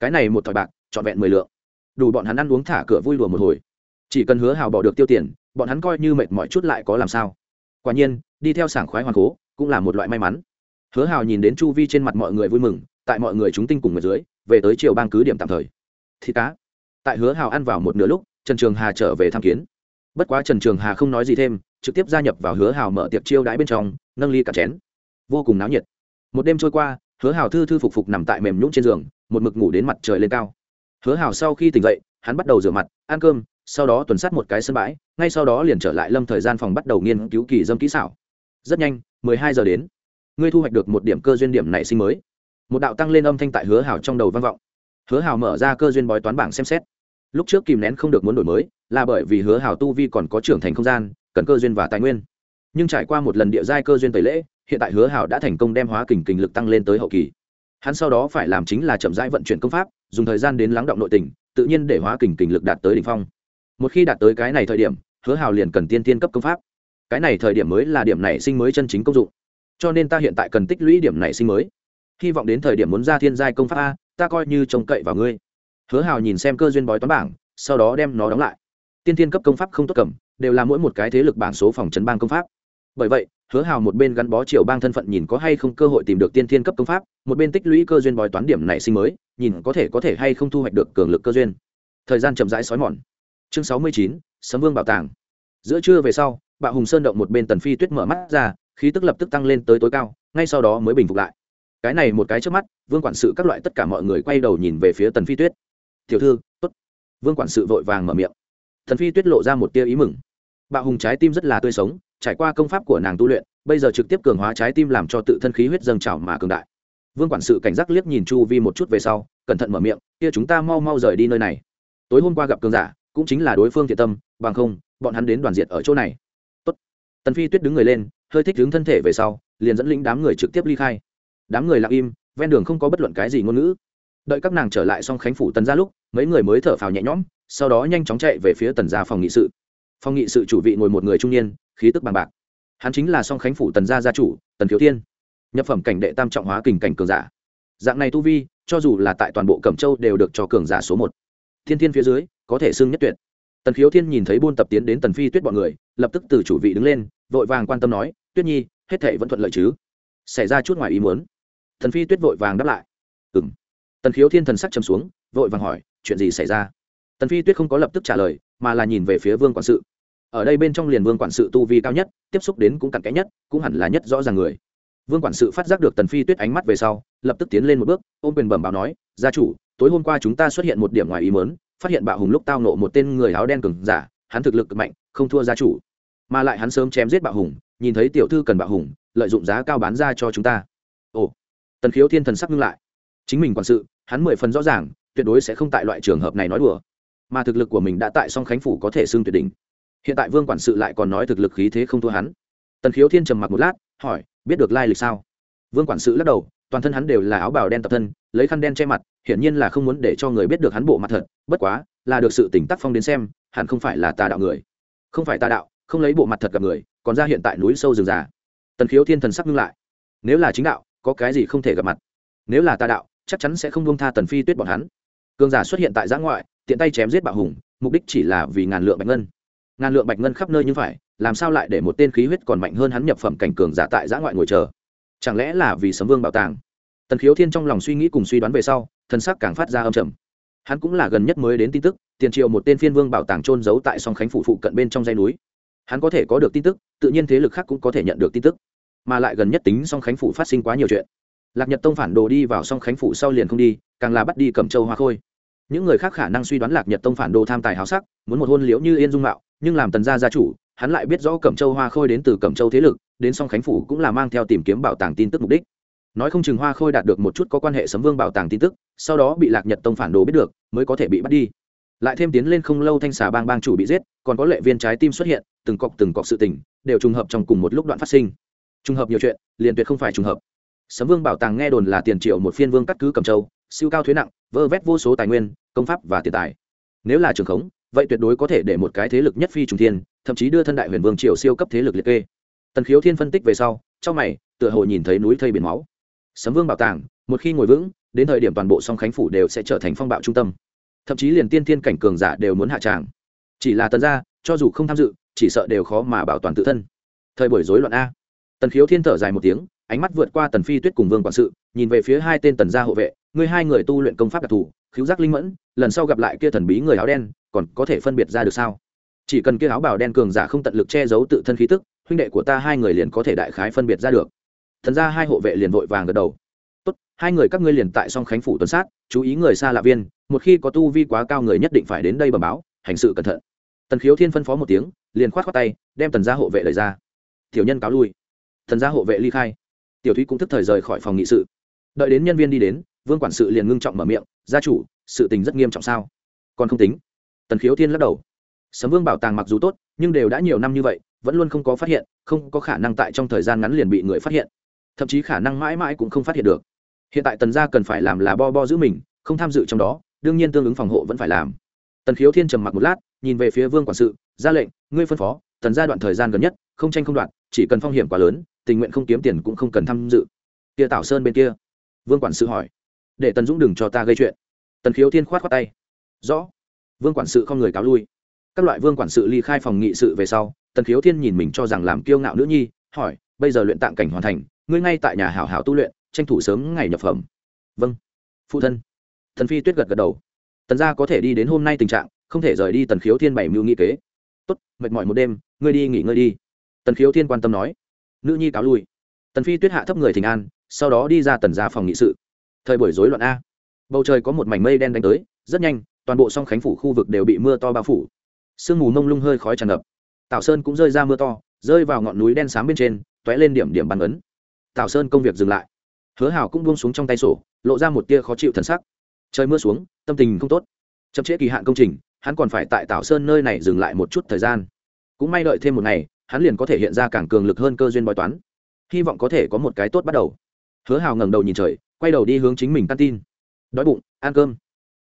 Cái này một thỏi bạc, trọn vẹn mười lượng. Đủ bọn hắn ăn uống thả cửa vui đùa một hồi. Chỉ cần hứa hào bỏ được tiêu tiền, bọn hắn coi như mệt mọi chút lại có làm sao. Quả nhiên, đi theo sảng khoái hoàn cố, cũng là một loại may mắn. Hứa hào nhìn đến chu vi trên mặt mọi người vui mừng, tại mọi người chúng tinh cùng người dưới, về tới triều bang cứ điểm tạm thời. Thịt cá. Tại hứa hào ăn vào một nửa lúc, trần trường hà trở về tham kiến bất quá trần trường hà không nói gì thêm, trực tiếp gia nhập vào hứa hào mở tiệc chiêu đãi bên trong, nâng ly cả chén. Vô cùng náo nhiệt. Một đêm trôi qua, hứa hào thư thư phục phục nằm tại mềm nhũng trên giường, một mực ngủ đến mặt trời lên cao. Hứa hào sau khi tỉnh dậy, hắn bắt đầu rửa mặt, ăn cơm, sau đó tuần sát một cái sân bãi, ngay sau đó liền trở lại lâm thời gian phòng bắt đầu nghiên cứu kỳ dâm kỹ xảo. Rất nhanh, mười hai giờ đến. Ngươi thu hoạch được một điểm cơ duyên điểm nảy sinh mới. Một đạo tăng lên âm thanh tại hứa hào trong đầu vang vọng. Hứa hào mở ra cơ duyên bói toán bảng xem xét lúc trước kìm nén không được muốn đổi mới, là bởi vì hứa hào tu vi còn có trưởng thành không gian, cần cơ duyên và tài nguyên. Nhưng trải qua một lần địa giai cơ duyên tẩy lễ, hiện tại hứa hào đã thành công đem hóa kình kình lực tăng lên tới hậu kỳ. Hắn sau đó phải làm chính là chậm rãi vận chuyển công pháp, dùng thời gian đến lắng động nội tình, tự nhiên để hóa kình kình lực đạt tới đ ỉ n h phong. Một khi đạt tới cái này thời điểm, hứa hào liền cần tiên tiên cấp công pháp. Cái này thời điểm mới là điểm này sinh mới chân chính công dụng. Cho nên ta hiện tại cần tích lũy điểm này sinh mới. Hy vọng đến thời điểm muốn ra thiên giai công pháp a, ta coi như trông cậy vào ngươi hứa hào nhìn xem cơ duyên bói toán bảng, sau đó đem nó đóng lại. Tiên tiên cấp công pháp không tốt cầm, đều là mỗi một cái thế lực bảng số phòng chấn bang công pháp. Bởi vậy, hứa hào một bên gắn bó triều bang thân phận nhìn có hay không cơ hội tìm được tiên thiên cấp công pháp, một bên tích lũy cơ duyên bói toán điểm nảy sinh mới, nhìn có thể có thể hay không thu hoạch được cường lực cơ duyên. Thời gian chậm rãi xói mòn. Chương sáu mươi chín, sấm vương bảo tàng. Giữa trưa về sau, bạo hùng sơn động một bên tần phi tuyết mở mắt ra, khí tức lập tức tăng lên tới tối cao, ngay sau đó mới bình phục lại. Cái này một cái trước mắt, vương quản sự các loại tất cả mọi người quay đầu nhìn về phía tần phi tuyết tiểu thư, tốt. Vương quản sự vội vàng mở miệng. Thần phi tuyết lộ ra một tia ý mừng. Bạo hùng trái tim rất là tươi sống, trải qua công pháp của nàng tu luyện, bây giờ trực tiếp cường hóa trái tim làm cho tự thân khí huyết dâng trào mà cường đại. Vương quản sự cảnh giác liếc nhìn chu vi một chút về sau, cẩn thận mở miệng, kia chúng ta mau mau rời đi nơi này. Tối hôm qua gặp cường giả, cũng chính là đối phương thiện tâm, bằng không, bọn hắn đến đoàn diệt ở chỗ này. Tốt. tần phi tuyết đứng người lên, hơi thích đứng thân thể về sau, liền dẫn lĩnh đám người trực tiếp ly khai. Đám người lặng im, ven đường không có bất luận cái gì ngôn ngữ đợi các nàng trở lại xong khánh phủ tần ra lúc, mấy người mới thở phào nhẹ nhõm, sau đó nhanh chóng chạy về phía tần gia phòng nghị sự. Phòng nghị sự chủ vị ngồi một người trung niên, khí tức bằng bạc. Hắn chính là song khánh phủ tần gia gia chủ, tần thiếu thiên. Nhập phẩm cảnh đệ tam trọng hóa kình cảnh cường giả. Dạng này tu vi, cho dù là tại toàn bộ cẩm châu đều được cho cường giả số một. Thiên thiên phía dưới, có thể xưng nhất tuyệt. Tần khiếu thiên nhìn thấy buôn tập tiến đến tần phi tuyết bọn người, lập tức từ chủ vị đứng lên, vội vàng quan tâm nói, tuyết nhi, hết thể vẫn thuận lợi chứ? Xảy ra chút ngoài ý muốn. Thần phi tuyết vội vàng đáp lại ừng tần khiếu thiên thần sắc chầm xuống, vội vàng hỏi, chuyện gì xảy ra? Tần phi tuyết không có lập tức trả lời, mà là nhìn về phía vương quản sự. Ở đây bên trong liền vương quản sự tu vi cao nhất, tiếp xúc đến cũng cặn kẽ nhất, cũng hẳn là nhất rõ ràng người. Vương quản sự phát giác được tần phi tuyết ánh mắt về sau, lập tức tiến lên một bước, ôm quyền bẩm báo nói, gia chủ, tối hôm qua chúng ta xuất hiện một điểm ngoài ý mớn phát hiện bạo hùng lúc tao nộ một tên người áo đen cường giả, hắn thực lực cực mạnh, không thua gia chủ. Mà lại hắn sớm chém giết bạo hùng, nhìn thấy tiểu thư cần bạo hùng, lợi dụng giá cao bán ra cho chúng ta. Ồ. Tần khiếu thiên thần sắc ngưng lại. Chính mình quản sự hắn mười phần rõ ràng, tuyệt đối sẽ không tại loại trường hợp này nói đùa. Mà thực lực của mình đã tại song khánh phủ có thể xưng tuyệt đỉnh. Hiện tại vương quản sự lại còn nói thực lực khí thế không thua hắn. Tần khiếu thiên trầm mặc một lát, hỏi, biết được lai lịch sao? Vương quản sự lắc đầu, toàn thân hắn đều là áo bào đen tập thân, lấy khăn đen che mặt, hiển nhiên là không muốn để cho người biết được hắn bộ mặt thật, bất quá, là được sự tỉnh tác phong đến xem, hẳn không phải là tà đạo người. Không phải tà đạo, không lấy bộ mặt thật gặp người, còn ra hiện tại núi sâu rừng già. Tần khiếu thiên thần sắc ngưng lại. Nếu là chính đạo, có cái gì không thể gặp mặt? Nếu là tà đạo chắc chắn sẽ không buông tha tần phi tuyết bọn hắn. Cường giả xuất hiện tại giã ngoại, tiện tay chém giết bạo hùng, mục đích chỉ là vì ngàn lượng bạch ngân. Ngàn lượng bạch ngân khắp nơi như phải làm sao lại để một tên khí huyết còn mạnh hơn hắn nhập phẩm cảnh cường giả tại giã ngoại ngồi chờ? Chẳng lẽ là vì sấm vương bảo tàng? Tần khiếu thiên trong lòng suy nghĩ cùng suy đoán về sau, thân sắc càng phát ra âm trầm. Hắn cũng là gần nhất mới đến tin tức, tiền triệu một tên phiên vương bảo tàng trôn giấu tại song khánh phụ phụ cận bên trong dây núi. Hắn có thể có được tin tức, tự nhiên thế lực khác cũng có thể nhận được tin tức. Mà lại gần nhất tính song khánh phụ phát sinh quá nhiều chuyện lạc nhật tông phản đồ đi vào song khánh Phủ sau liền không đi, càng là bắt đi cầm châu hoa khôi. Những người khác khả năng suy đoán lạc nhật tông phản đồ tham tài háo sắc, muốn một hôn liễu như yên dung mạo, nhưng làm tần gia gia chủ, hắn lại biết rõ cẩm châu hoa khôi đến từ cẩm châu thế lực, đến song khánh phủ cũng là mang theo tìm kiếm bảo tàng tin tức mục đích. Nói không chừng hoa khôi đạt được một chút có quan hệ sấm vương bảo tàng tin tức, sau đó bị lạc nhật tông phản đồ biết được, mới có thể bị bắt đi. Lại thêm tiến lên không lâu thanh xà bang bang chủ bị giết, còn có lệ viên trái tim xuất hiện, từng cọc từng cọc sự tình, đều trùng hợp trong cùng một lúc đoạn phát sinh. Trùng hợp nhiều chuyện, liền tuyệt không phải trùng hợp sấm vương bảo tàng nghe đồn là tiền triệu một phiên vương cắt cứ cầm châu, siêu cao thuế nặng, vơ vét vô số tài nguyên, công pháp và tiền tài. Nếu là trường khống, vậy tuyệt đối có thể để một cái thế lực nhất phi trùng thiên, thậm chí đưa thân đại huyền vương triều siêu cấp thế lực liệt kê. Tần khiếu thiên phân tích về sau, trong mày, tựa hồ nhìn thấy núi thây biển máu. Sấm vương bảo tàng, một khi ngồi vững, đến thời điểm toàn bộ song khánh phủ đều sẽ trở thành phong bạo trung tâm. Thậm chí liền tiên thiên cảnh cường giả đều muốn hạ tràng. Chỉ là tần gia, cho dù không tham dự, chỉ sợ đều khó mà bảo toàn tự thân. Thời buổi rối loạn a. Tần khiếu thiên thở dài một tiếng ánh mắt vượt qua tần phi tuyết cùng vương quản sự, nhìn về phía hai tên tần gia hộ vệ người hai người tu luyện công pháp đặc thù, khiếu giác linh mẫn, lần sau gặp lại kia thần bí người áo đen, còn có thể phân biệt ra được sao? Chỉ cần kia áo bào đen cường giả không tận lực che giấu tự thân khí tức, huynh đệ của ta hai người liền có thể đại khái phân biệt ra được. Thần ra hai hộ vệ liền vội vàng gật đầu. Tốt, hai người các ngươi liền tại song khánh phủ tuần sát, chú ý người xa lạ viên, một khi có tu vi quá cao người nhất định phải đến đây bẩm báo, hành sự cẩn thận. Tần khiếu thiên phân phó một tiếng, liền khoát khoát tay, đem tần gia hộ vệ lời ra. Tiểu nhân cáo lui. Thần gia hộ vệ ly khai tiểu thúy cũng thức thời rời khỏi phòng nghị sự. Đợi đến nhân viên đi đến, vương quản sự liền ngưng trọng mở miệng, gia chủ, sự tình rất nghiêm trọng sao? Còn không tính. Tần khiếu thiên lắc đầu. Sấm vương bảo tàng mặc dù tốt, nhưng đều đã nhiều năm như vậy, vẫn luôn không có phát hiện, không có khả năng tại trong thời gian ngắn liền bị người phát hiện. Thậm chí khả năng mãi mãi cũng không phát hiện được. Hiện tại tần gia cần phải làm là bo bo giữ mình, không tham dự trong đó, đương nhiên tương ứng phòng hộ vẫn phải làm. Tần khiếu thiên trầm mặc một lát, nhìn về phía vương quản sự, ra lệnh, ngươi phân phó, tần gia đoạn thời gian gần nhất, không tranh không đoạn chỉ cần phong hiểm quá lớn tình nguyện không kiếm tiền cũng không cần tham dự. Kia tảo sơn bên kia. Vương quản sự hỏi. Để tần dũng đừng cho ta gây chuyện. Tần khiếu thiên khoát khoát tay. Rõ. Vương quản sự không người cáo lui. Các loại vương quản sự ly khai phòng nghị sự về sau, tần khiếu thiên nhìn mình cho rằng làm kiêu ngạo nữ nhi, hỏi, bây giờ luyện tạng cảnh hoàn thành, ngươi ngay tại nhà hảo hảo tu luyện, tranh thủ sớm ngày nhập phẩm. Vâng. Phụ thân. Thần phi tuyết gật gật đầu. Tần gia có thể đi đến hôm nay tình trạng, không thể rời đi tần khiếu thiên bảy mưu nghị kế. Tốt, mệt mỏi một đêm, ngươi đi nghỉ ngơi đi. Tần khiếu thiên quan tâm nói nữ nhi cáo lui. Tần phi tuyết hạ thấp người thỉnh an, sau đó đi ra tần gia phòng nghị sự. Thời buổi rối loạn a. Bầu trời có một mảnh mây đen đánh tới, rất nhanh, toàn bộ song khánh phủ khu vực đều bị mưa to bao phủ. Sương mù mông lung hơi khói tràn ngập. Tảo sơn cũng rơi ra mưa to, rơi vào ngọn núi đen xám bên trên t ó é lên điểm điểm bàn ấn. Tảo sơn công việc dừng lại. Hứa hảo cũng buông xuống trong tay sổ, lộ ra một tia khó chịu thần sắc. Trời mưa xuống, tâm tình không tốt. Chậm trễ kỳ hạn công trình, hắn còn phải tại tảo sơn nơi này dừng lại một chút thời gian. Cũng may đợi thêm một ngày hắn liền có thể hiện ra càng cường lực hơn cơ duyên bói toán. Hy vọng có thể có một cái tốt bắt đầu. Hứa hào ngẩng đầu nhìn trời, quay đầu đi hướng chính mình căn tin. Đói bụng, ăn cơm.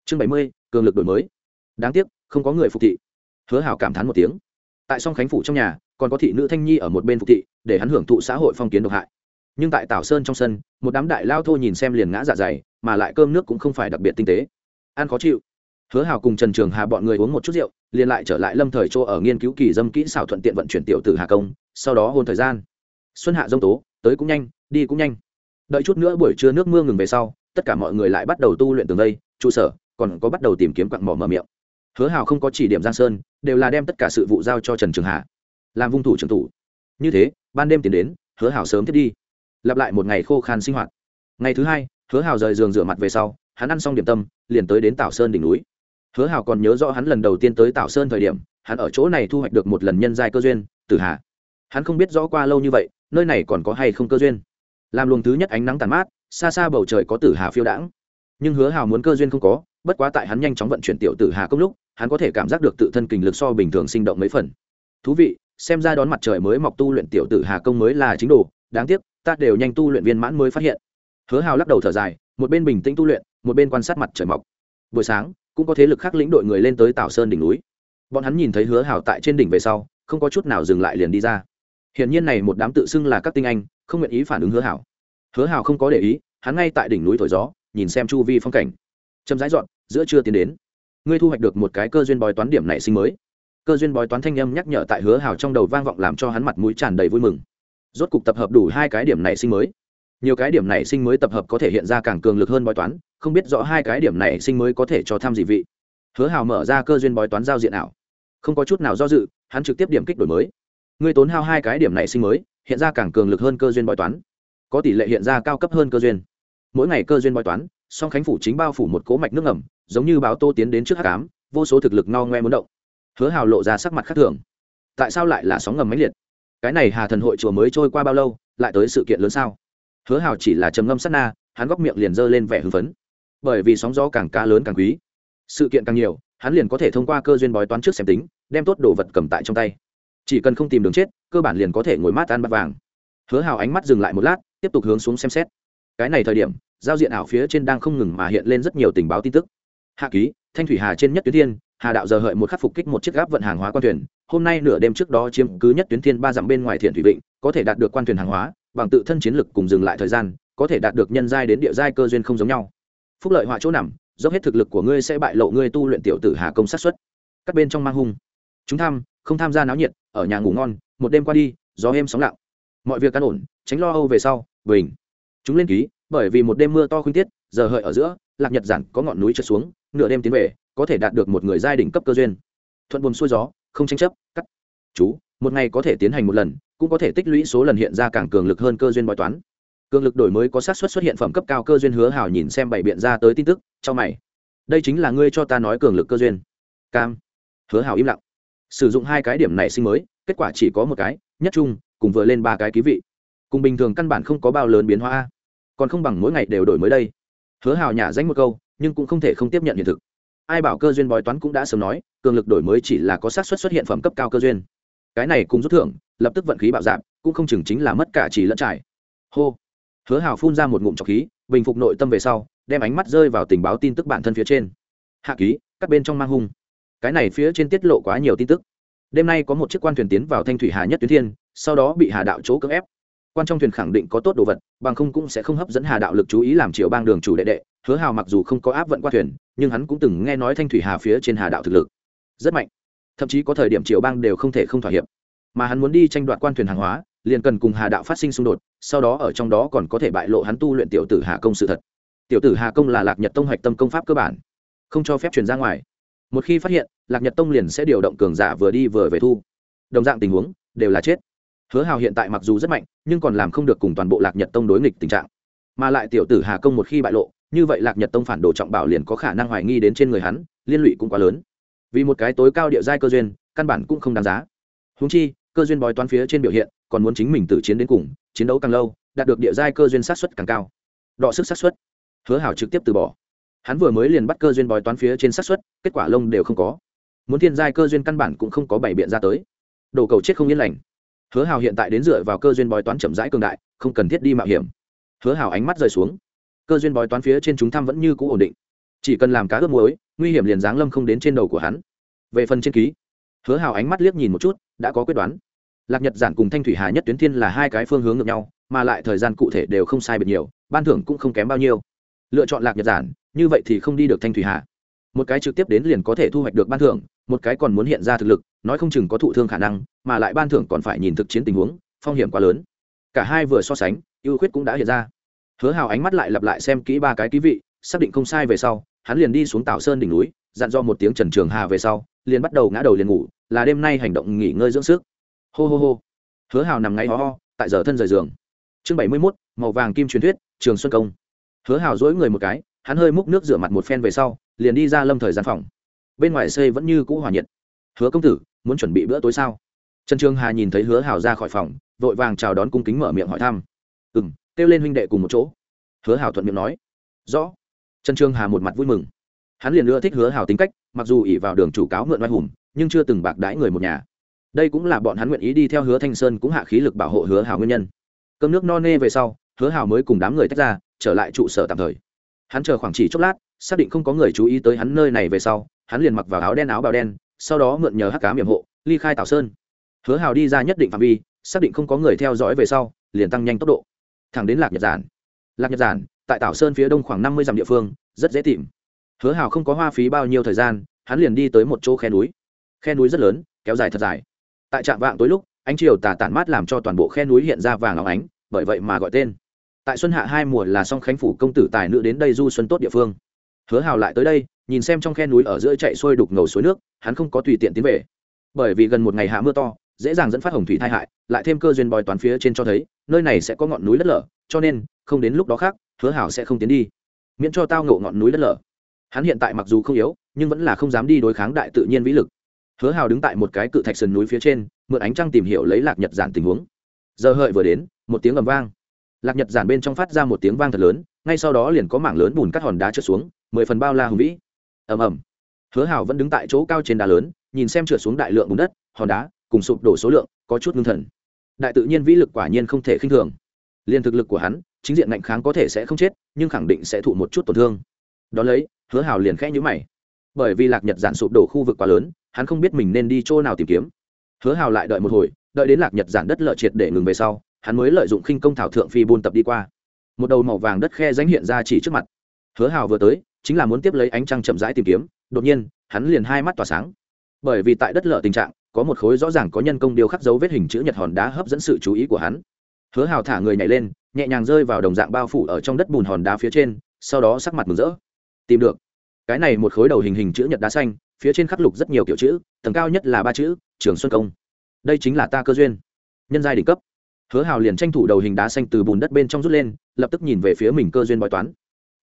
Chương bảy mươi, cường lực đổi mới. Đáng tiếc, không có người phục thị. Hứa hào cảm thán một tiếng. Tại song khánh phủ trong nhà, còn có thị nữ thanh nhi ở một bên phục thị, để hắn hưởng thụ xã hội phong kiến độc hại. Nhưng tại tảo sơn trong sân, một đám đại lao thô nhìn xem liền ngã dạ dày, mà lại cơm nước cũng không phải đặc biệt tinh tế. Ăn khó chịu hứa hào cùng trần trường hà bọn người uống một chút rượu, liền lại trở lại lâm thời chỗ ở nghiên cứu kỳ dâm kỹ xảo thuận tiện vận chuyển tiểu từ hà công, sau đó hôn thời gian. Xuân hạ dông tố, tới cũng nhanh, đi cũng nhanh. Đợi chút nữa buổi trưa nước mưa ngừng về sau, tất cả mọi người lại bắt đầu tu luyện tường đây. trụ sở, còn có bắt đầu tìm kiếm quặng mỏ mở miệng. Hứa hào không có chỉ điểm giang sơn, đều là đem tất cả sự vụ giao cho trần trường hà. Làm vung thủ trưởng thủ như thế, ban đêm tiến đến, hứa hào sớm thiết đi. Lặp lại một ngày khô khan sinh hoạt. Ngày thứ hai, hứa hào rời giường rửa mặt về sau, hắn ăn xong điểm tâm, liền tới đến tảo sơn đỉnh núi hứa hào còn nhớ rõ hắn lần đầu tiên tới tảo sơn thời điểm, hắn ở chỗ này thu hoạch được một lần nhân giai cơ duyên, tử hà. Hắn không biết rõ qua lâu như vậy, nơi này còn có hay không cơ duyên. Làm luồng thứ nhất ánh nắng tàn mát, xa xa bầu trời có tử hà phiêu đãng. Nhưng hứa hào muốn cơ duyên không có, bất quá tại hắn nhanh chóng vận chuyển tiểu tử hà công lúc, hắn có thể cảm giác được tự thân kình lực so bình thường sinh động mấy phần. Thú vị, xem ra đón mặt trời mới mọc tu luyện tiểu tử hà công mới là chính đồ, đáng tiếc, ta đều nhanh tu luyện viên mãn mới phát hiện. Hứa hào lắc đầu thở dài, một bên bình tĩnh tu luyện, một bên quan sát mặt trời mọc. Buổi sáng cũng có thế lực khác lĩnh đội người lên tới tảo sơn đỉnh núi. Bọn hắn nhìn thấy hứa hảo tại trên đỉnh về sau, không có chút nào dừng lại liền đi ra. Hiển nhiên này một đám tự xưng là các tinh anh, không nguyện ý phản ứng hứa hảo. Hứa hảo không có để ý, hắn ngay tại đỉnh núi thổi gió, nhìn xem chu vi phong cảnh. Châm rãi dọn, giữa trưa tiến đến. Ngươi thu hoạch được một cái cơ duyên bói toán điểm nảy sinh mới. Cơ duyên bói toán thanh âm nhắc nhở tại hứa hảo trong đầu vang vọng làm cho hắn mặt mũi tràn đầy vui mừng. Rốt cục tập hợp đủ hai cái điểm nảy sinh mới nhiều cái điểm này sinh mới tập hợp có thể hiện ra càng cường lực hơn bói toán, không biết rõ hai cái điểm này sinh mới có thể cho tham dị vị. Hứa Hào mở ra cơ duyên bói toán giao diện ảo. Không có chút nào do dự, hắn trực tiếp điểm kích đổi mới. Ngươi tốn hao hai cái điểm này sinh mới, hiện ra càng cường lực hơn cơ duyên bói toán. Có tỷ lệ hiện ra cao cấp hơn cơ duyên. Mỗi ngày cơ duyên bói toán, song khánh phủ chính bao phủ một cố mạch nước ngầm, giống như báo tô tiến đến trước h tám vô số thực lực no ngoe muốn động. Hứa hào lộ ra sắc mặt khác thường. Tại sao lại là sóng ngầm máy liệt? Cái này hà thần hội chùa mới trôi qua bao lâu, lại tới sự kiện lớn sao? Hứa hào chỉ là trầm ngâm sát na, hắn góc miệng liền giơ lên vẻ hưng phấn. Bởi vì sóng gió càng cá lớn càng quý. Sự kiện càng nhiều, hắn liền có thể thông qua cơ duyên bói toán trước xem tính, đem tốt đồ vật cầm tại trong tay. Chỉ cần không tìm đường chết, cơ bản liền có thể ngồi mát ăn bát vàng. Hứa hào ánh mắt dừng lại một lát, tiếp tục hướng xuống xem xét. Cái này thời điểm, giao diện ảo phía trên đang không ngừng mà hiện lên rất nhiều tình báo tin tức. Hạ ký, thanh thủy hà trên nhất tuyến thiên, hà đạo giờ hợi một khắc phục kích một chiếc gáp vận hàng hóa quan thuyền. Hôm nay nửa đêm trước đó chiếm cứ nhất tuyến thiên ba dặm bên ngoài thiện thủy vịnh, có thể đạt được quan thuyền hàng hóa bằng tự thân chiến lực cùng dừng lại thời gian, có thể đạt được nhân giai đến địa giai cơ duyên không giống nhau. Phúc lợi họa chỗ nằm, dốc hết thực lực của ngươi sẽ bại lộ ngươi tu luyện tiểu tử hà công sát xuất. Các bên trong mang hung. Chúng tham, không tham gia náo nhiệt, ở nhà ngủ ngon, một đêm qua đi, gió êm sóng lặng. Mọi việc căn ổn, tránh lo âu về sau, bình. Chúng lên ký, bởi vì một đêm mưa to khuynh tiết, giờ hợi ở giữa, lạc nhật giản có ngọn núi trượt xuống, nửa đêm tiến về, có thể đạt được một người giai đỉnh cấp cơ duyên. Thuận buồm xuôi gió, không tranh chấp, cắt. Chú một ngày có thể tiến hành một lần, cũng có thể tích lũy số lần hiện ra càng cường lực hơn cơ duyên bói toán. Cường lực đổi mới có sát xuất xuất hiện phẩm cấp cao cơ duyên hứa hào nhìn xem bảy biện ra tới tin tức cho mày. Đây chính là ngươi cho ta nói cường lực cơ duyên. Cam. Hứa hào im lặng. Sử dụng hai cái điểm này sinh mới, kết quả chỉ có một cái, nhất trung, cùng vừa lên ba cái ký vị. Cùng bình thường căn bản không có bao lớn biến hóa. Còn không bằng mỗi ngày đều đổi mới đây. Hứa hào nhả danh một câu, nhưng cũng không thể không tiếp nhận hiện thực. Ai bảo cơ duyên bói toán cũng đã sớm nói, cường lực đổi mới chỉ là có xác suất xuất hiện phẩm cấp cao cơ duyên cái này cùng rút thưởng, lập tức vận khí bạo dạp cũng không chừng chính là mất cả chỉ lẫn trải. Hô. Hứa hào phun ra một ngụm trọc khí, bình phục nội tâm về sau, đem ánh mắt rơi vào tình báo tin tức bản thân phía trên. Hạ ký, các bên trong mang hung. Cái này phía trên tiết lộ quá nhiều tin tức. Đêm nay có một chiếc quan thuyền tiến vào thanh thủy hà nhất tuyến thiên, sau đó bị hà đạo chỗ cưỡng ép. Quan trong thuyền khẳng định có tốt đồ vật, bằng không cũng sẽ không hấp dẫn hà đạo lực chú ý làm triệu bang đường chủ đệ đệ. Hứa hào mặc dù không có áp vận qua thuyền, nhưng hắn cũng từng nghe nói thanh thủy hà phía trên hà đạo thực lực rất mạnh thậm chí có thời điểm triệu bang đều không thể không thỏa hiệp. Mà hắn muốn đi tranh đoạt quan thuyền hàng hóa, liền cần cùng hà đạo phát sinh xung đột, sau đó ở trong đó còn có thể bại lộ hắn tu luyện tiểu tử hà công sự thật. Tiểu tử hà công là lạc nhật tông hoạch tâm công pháp cơ bản, không cho phép truyền ra ngoài. Một khi phát hiện, lạc nhật tông liền sẽ điều động cường giả vừa đi vừa về thu. Đồng dạng tình huống, đều là chết. Hứa hào hiện tại mặc dù rất mạnh, nhưng còn làm không được cùng toàn bộ lạc nhật tông đối nghịch tình trạng. Mà lại tiểu tử hà công một khi bại lộ, như vậy lạc nhật tông phản đồ trọng bảo liền có khả năng hoài nghi đến trên người hắn, liên lụy cũng quá lớn vì một cái tối cao địa giai cơ duyên, căn bản cũng không đáng giá. Húng chi, cơ duyên bói toán phía trên biểu hiện, còn muốn chính mình tự chiến đến cùng, chiến đấu càng lâu, đạt được địa giai cơ duyên sát xuất càng cao. Đọ sức sát xuất hứa hảo trực tiếp từ bỏ. Hắn vừa mới liền bắt cơ duyên bói toán phía trên sát xuất kết quả lông đều không có. Muốn thiên giai cơ duyên căn bản cũng không có bảy biện ra tới. Đổ cầu chết không yên lành. Hứa hào hiện tại đến dựa vào cơ duyên bói toán chậm rãi cường đại, không cần thiết đi mạo hiểm. Hứa hào ánh mắt rời xuống. Cơ duyên bói toán phía trên chúng thăm vẫn như cũ ổn định. Chỉ cần làm cá ướp muối nguy hiểm liền giáng lâm không đến trên đầu của hắn. Về phần trên ký, hứa hào ánh mắt liếc nhìn một chút, đã có quyết đoán. Lạc nhật giản cùng thanh thủy hà nhất tuyến thiên là hai cái phương hướng ngược nhau, mà lại thời gian cụ thể đều không sai biệt nhiều, ban thưởng cũng không kém bao nhiêu. Lựa chọn lạc nhật giản, như vậy thì không đi được thanh thủy hà. Một cái trực tiếp đến liền có thể thu hoạch được ban thưởng, một cái còn muốn hiện ra thực lực, nói không chừng có thụ thương khả năng, mà lại ban thưởng còn phải nhìn thực chiến tình huống, phong hiểm quá lớn. Cả hai vừa so sánh, ưu khuyết cũng đã hiện ra. Hứa hào ánh mắt lại lặp lại xem kỹ ba cái ký vị, xác định không sai về sau hắn liền đi xuống tảo sơn đỉnh núi, dặn do một tiếng trần trường hà về sau, liền bắt đầu ngã đầu liền ngủ, là đêm nay hành động nghỉ ngơi dưỡng sức. Hô hô hô. Hứa hào nằm ngáy ho ho, tại giờ thân rời giường. Chương bảy mươi mốt, màu vàng kim truyền thuyết, trường xuân công. Hứa hào dỗi người một cái, hắn hơi múc nước rửa mặt một phen về sau, liền đi ra lâm thời gian phòng. Bên ngoài xây vẫn như cũ hòa nhiệt. Hứa công tử, muốn chuẩn bị bữa tối sao? Trần trường hà nhìn thấy hứa hào ra khỏi phòng, vội vàng chào đón cung kính mở miệng hỏi thăm. Ừ m kêu lên huynh đệ cùng một chỗ. Hứa hào thuận miệng nói. Rõ trần trường hà một mặt vui mừng. Hắn liền ưa thích hứa hào tính cách, mặc dù ỉ vào đường chủ cáo mượn oai hùng, nhưng chưa từng bạc đãi người một nhà. Đây cũng là bọn hắn nguyện ý đi theo hứa thanh sơn cũng hạ khí lực bảo hộ hứa hào nguyên nhân. Cơm nước no nê về sau, hứa hào mới cùng đám người tách ra, trở lại trụ sở tạm thời. Hắn chờ khoảng chỉ chốc lát, xác định không có người chú ý tới hắn nơi này về sau, hắn liền mặc vào áo đen áo bào đen, sau đó mượn nhờ hắc cá miệng hộ, ly khai tảo sơn. Hứa hào đi ra nhất định phạm vi, xác định không có người theo dõi về sau, liền tăng nhanh tốc độ. Thẳng đến lạc nhật giản. Lạc nhật giản tại tảo sơn phía đông khoảng năm mươi dặm địa phương, rất dễ tìm. Hứa hào không có hoa phí bao nhiêu thời gian, hắn liền đi tới một chỗ khe núi. Khe núi rất lớn, kéo dài thật dài. Tại trạm vạng tối lúc, ánh chiều tà tản mát làm cho toàn bộ khe núi hiện ra vàng óng ánh, bởi vậy mà gọi tên. Tại xuân hạ hai mùa là song khánh phủ công tử tài nữ đến đây du xuân tốt địa phương. Hứa hào lại tới đây, nhìn xem trong khe núi ở giữa chạy xuôi đục ngầu suối nước, hắn không có tùy tiện tiến về. Bởi vì gần một ngày hạ mưa to, dễ dàng dẫn phát hồng thủy tai hại, lại thêm cơ duyên bòi toán phía trên cho thấy, nơi này sẽ có ngọn núi lất lở, cho nên, không đến lúc đó khác hứa hảo sẽ không tiến đi. Miễn cho tao ngộ ngọn núi đất lở. Hắn hiện tại mặc dù không yếu, nhưng vẫn là không dám đi đối kháng đại tự nhiên vĩ lực. Hứa hào đứng tại một cái cự thạch sườn núi phía trên, mượn ánh trăng tìm hiểu lấy lạc nhật giản tình huống. Giờ hợi vừa đến, một tiếng ầm vang. Lạc nhật giản bên trong phát ra một tiếng vang thật lớn, ngay sau đó liền có mảng lớn bùn cắt hòn đá trượt xuống, mười phần bao la hùng vĩ. Ầm ầm. Hứa hào vẫn đứng tại chỗ cao trên đá lớn, nhìn xem trượt xuống đại lượng bùn đất, hòn đá, cùng sụp đổ số lượng, có chút ngưng thần. Đại tự nhiên vĩ lực quả nhiên không thể khinh thường. Liên thực lực của hắn chính diện ngạnh kháng có thể sẽ không chết, nhưng khẳng định sẽ thụ một chút tổn thương. Đón lấy, hứa hào liền khẽ nhữ mày. Bởi vì lạc nhật giản sụp đổ khu vực quá lớn, hắn không biết mình nên đi chỗ nào tìm kiếm. Hứa hào lại đợi một hồi, đợi đến lạc nhật giản đất lợi triệt để ngừng về sau, hắn mới lợi dụng khinh công thảo thượng phi buôn tập đi qua. Một đầu màu vàng đất khe danh hiện ra chỉ trước mặt. Hứa hào vừa tới, chính là muốn tiếp lấy ánh trăng chậm rãi tìm kiếm, đột nhiên, hắn liền hai mắt tỏa sáng. Bởi vì tại đất lở tình trạng, có một khối rõ ràng có nhân công điêu khắc dấu vết hình chữ nhật hòn đá hấp dẫn sự chú ý của hắn. Hứa hào thả người nhảy lên nhẹ nhàng rơi vào đồng dạng bao phủ ở trong đất bùn hòn đá phía trên, sau đó sắc mặt mừng rỡ. Tìm được. Cái này một khối đầu hình hình chữ nhật đá xanh, phía trên khắc lục rất nhiều kiểu chữ, tầng cao nhất là ba chữ, trường xuân công. Đây chính là ta cơ duyên. Nhân giai đỉnh cấp. Hứa hào liền tranh thủ đầu hình đá xanh từ bùn đất bên trong rút lên, lập tức nhìn về phía mình cơ duyên bói toán.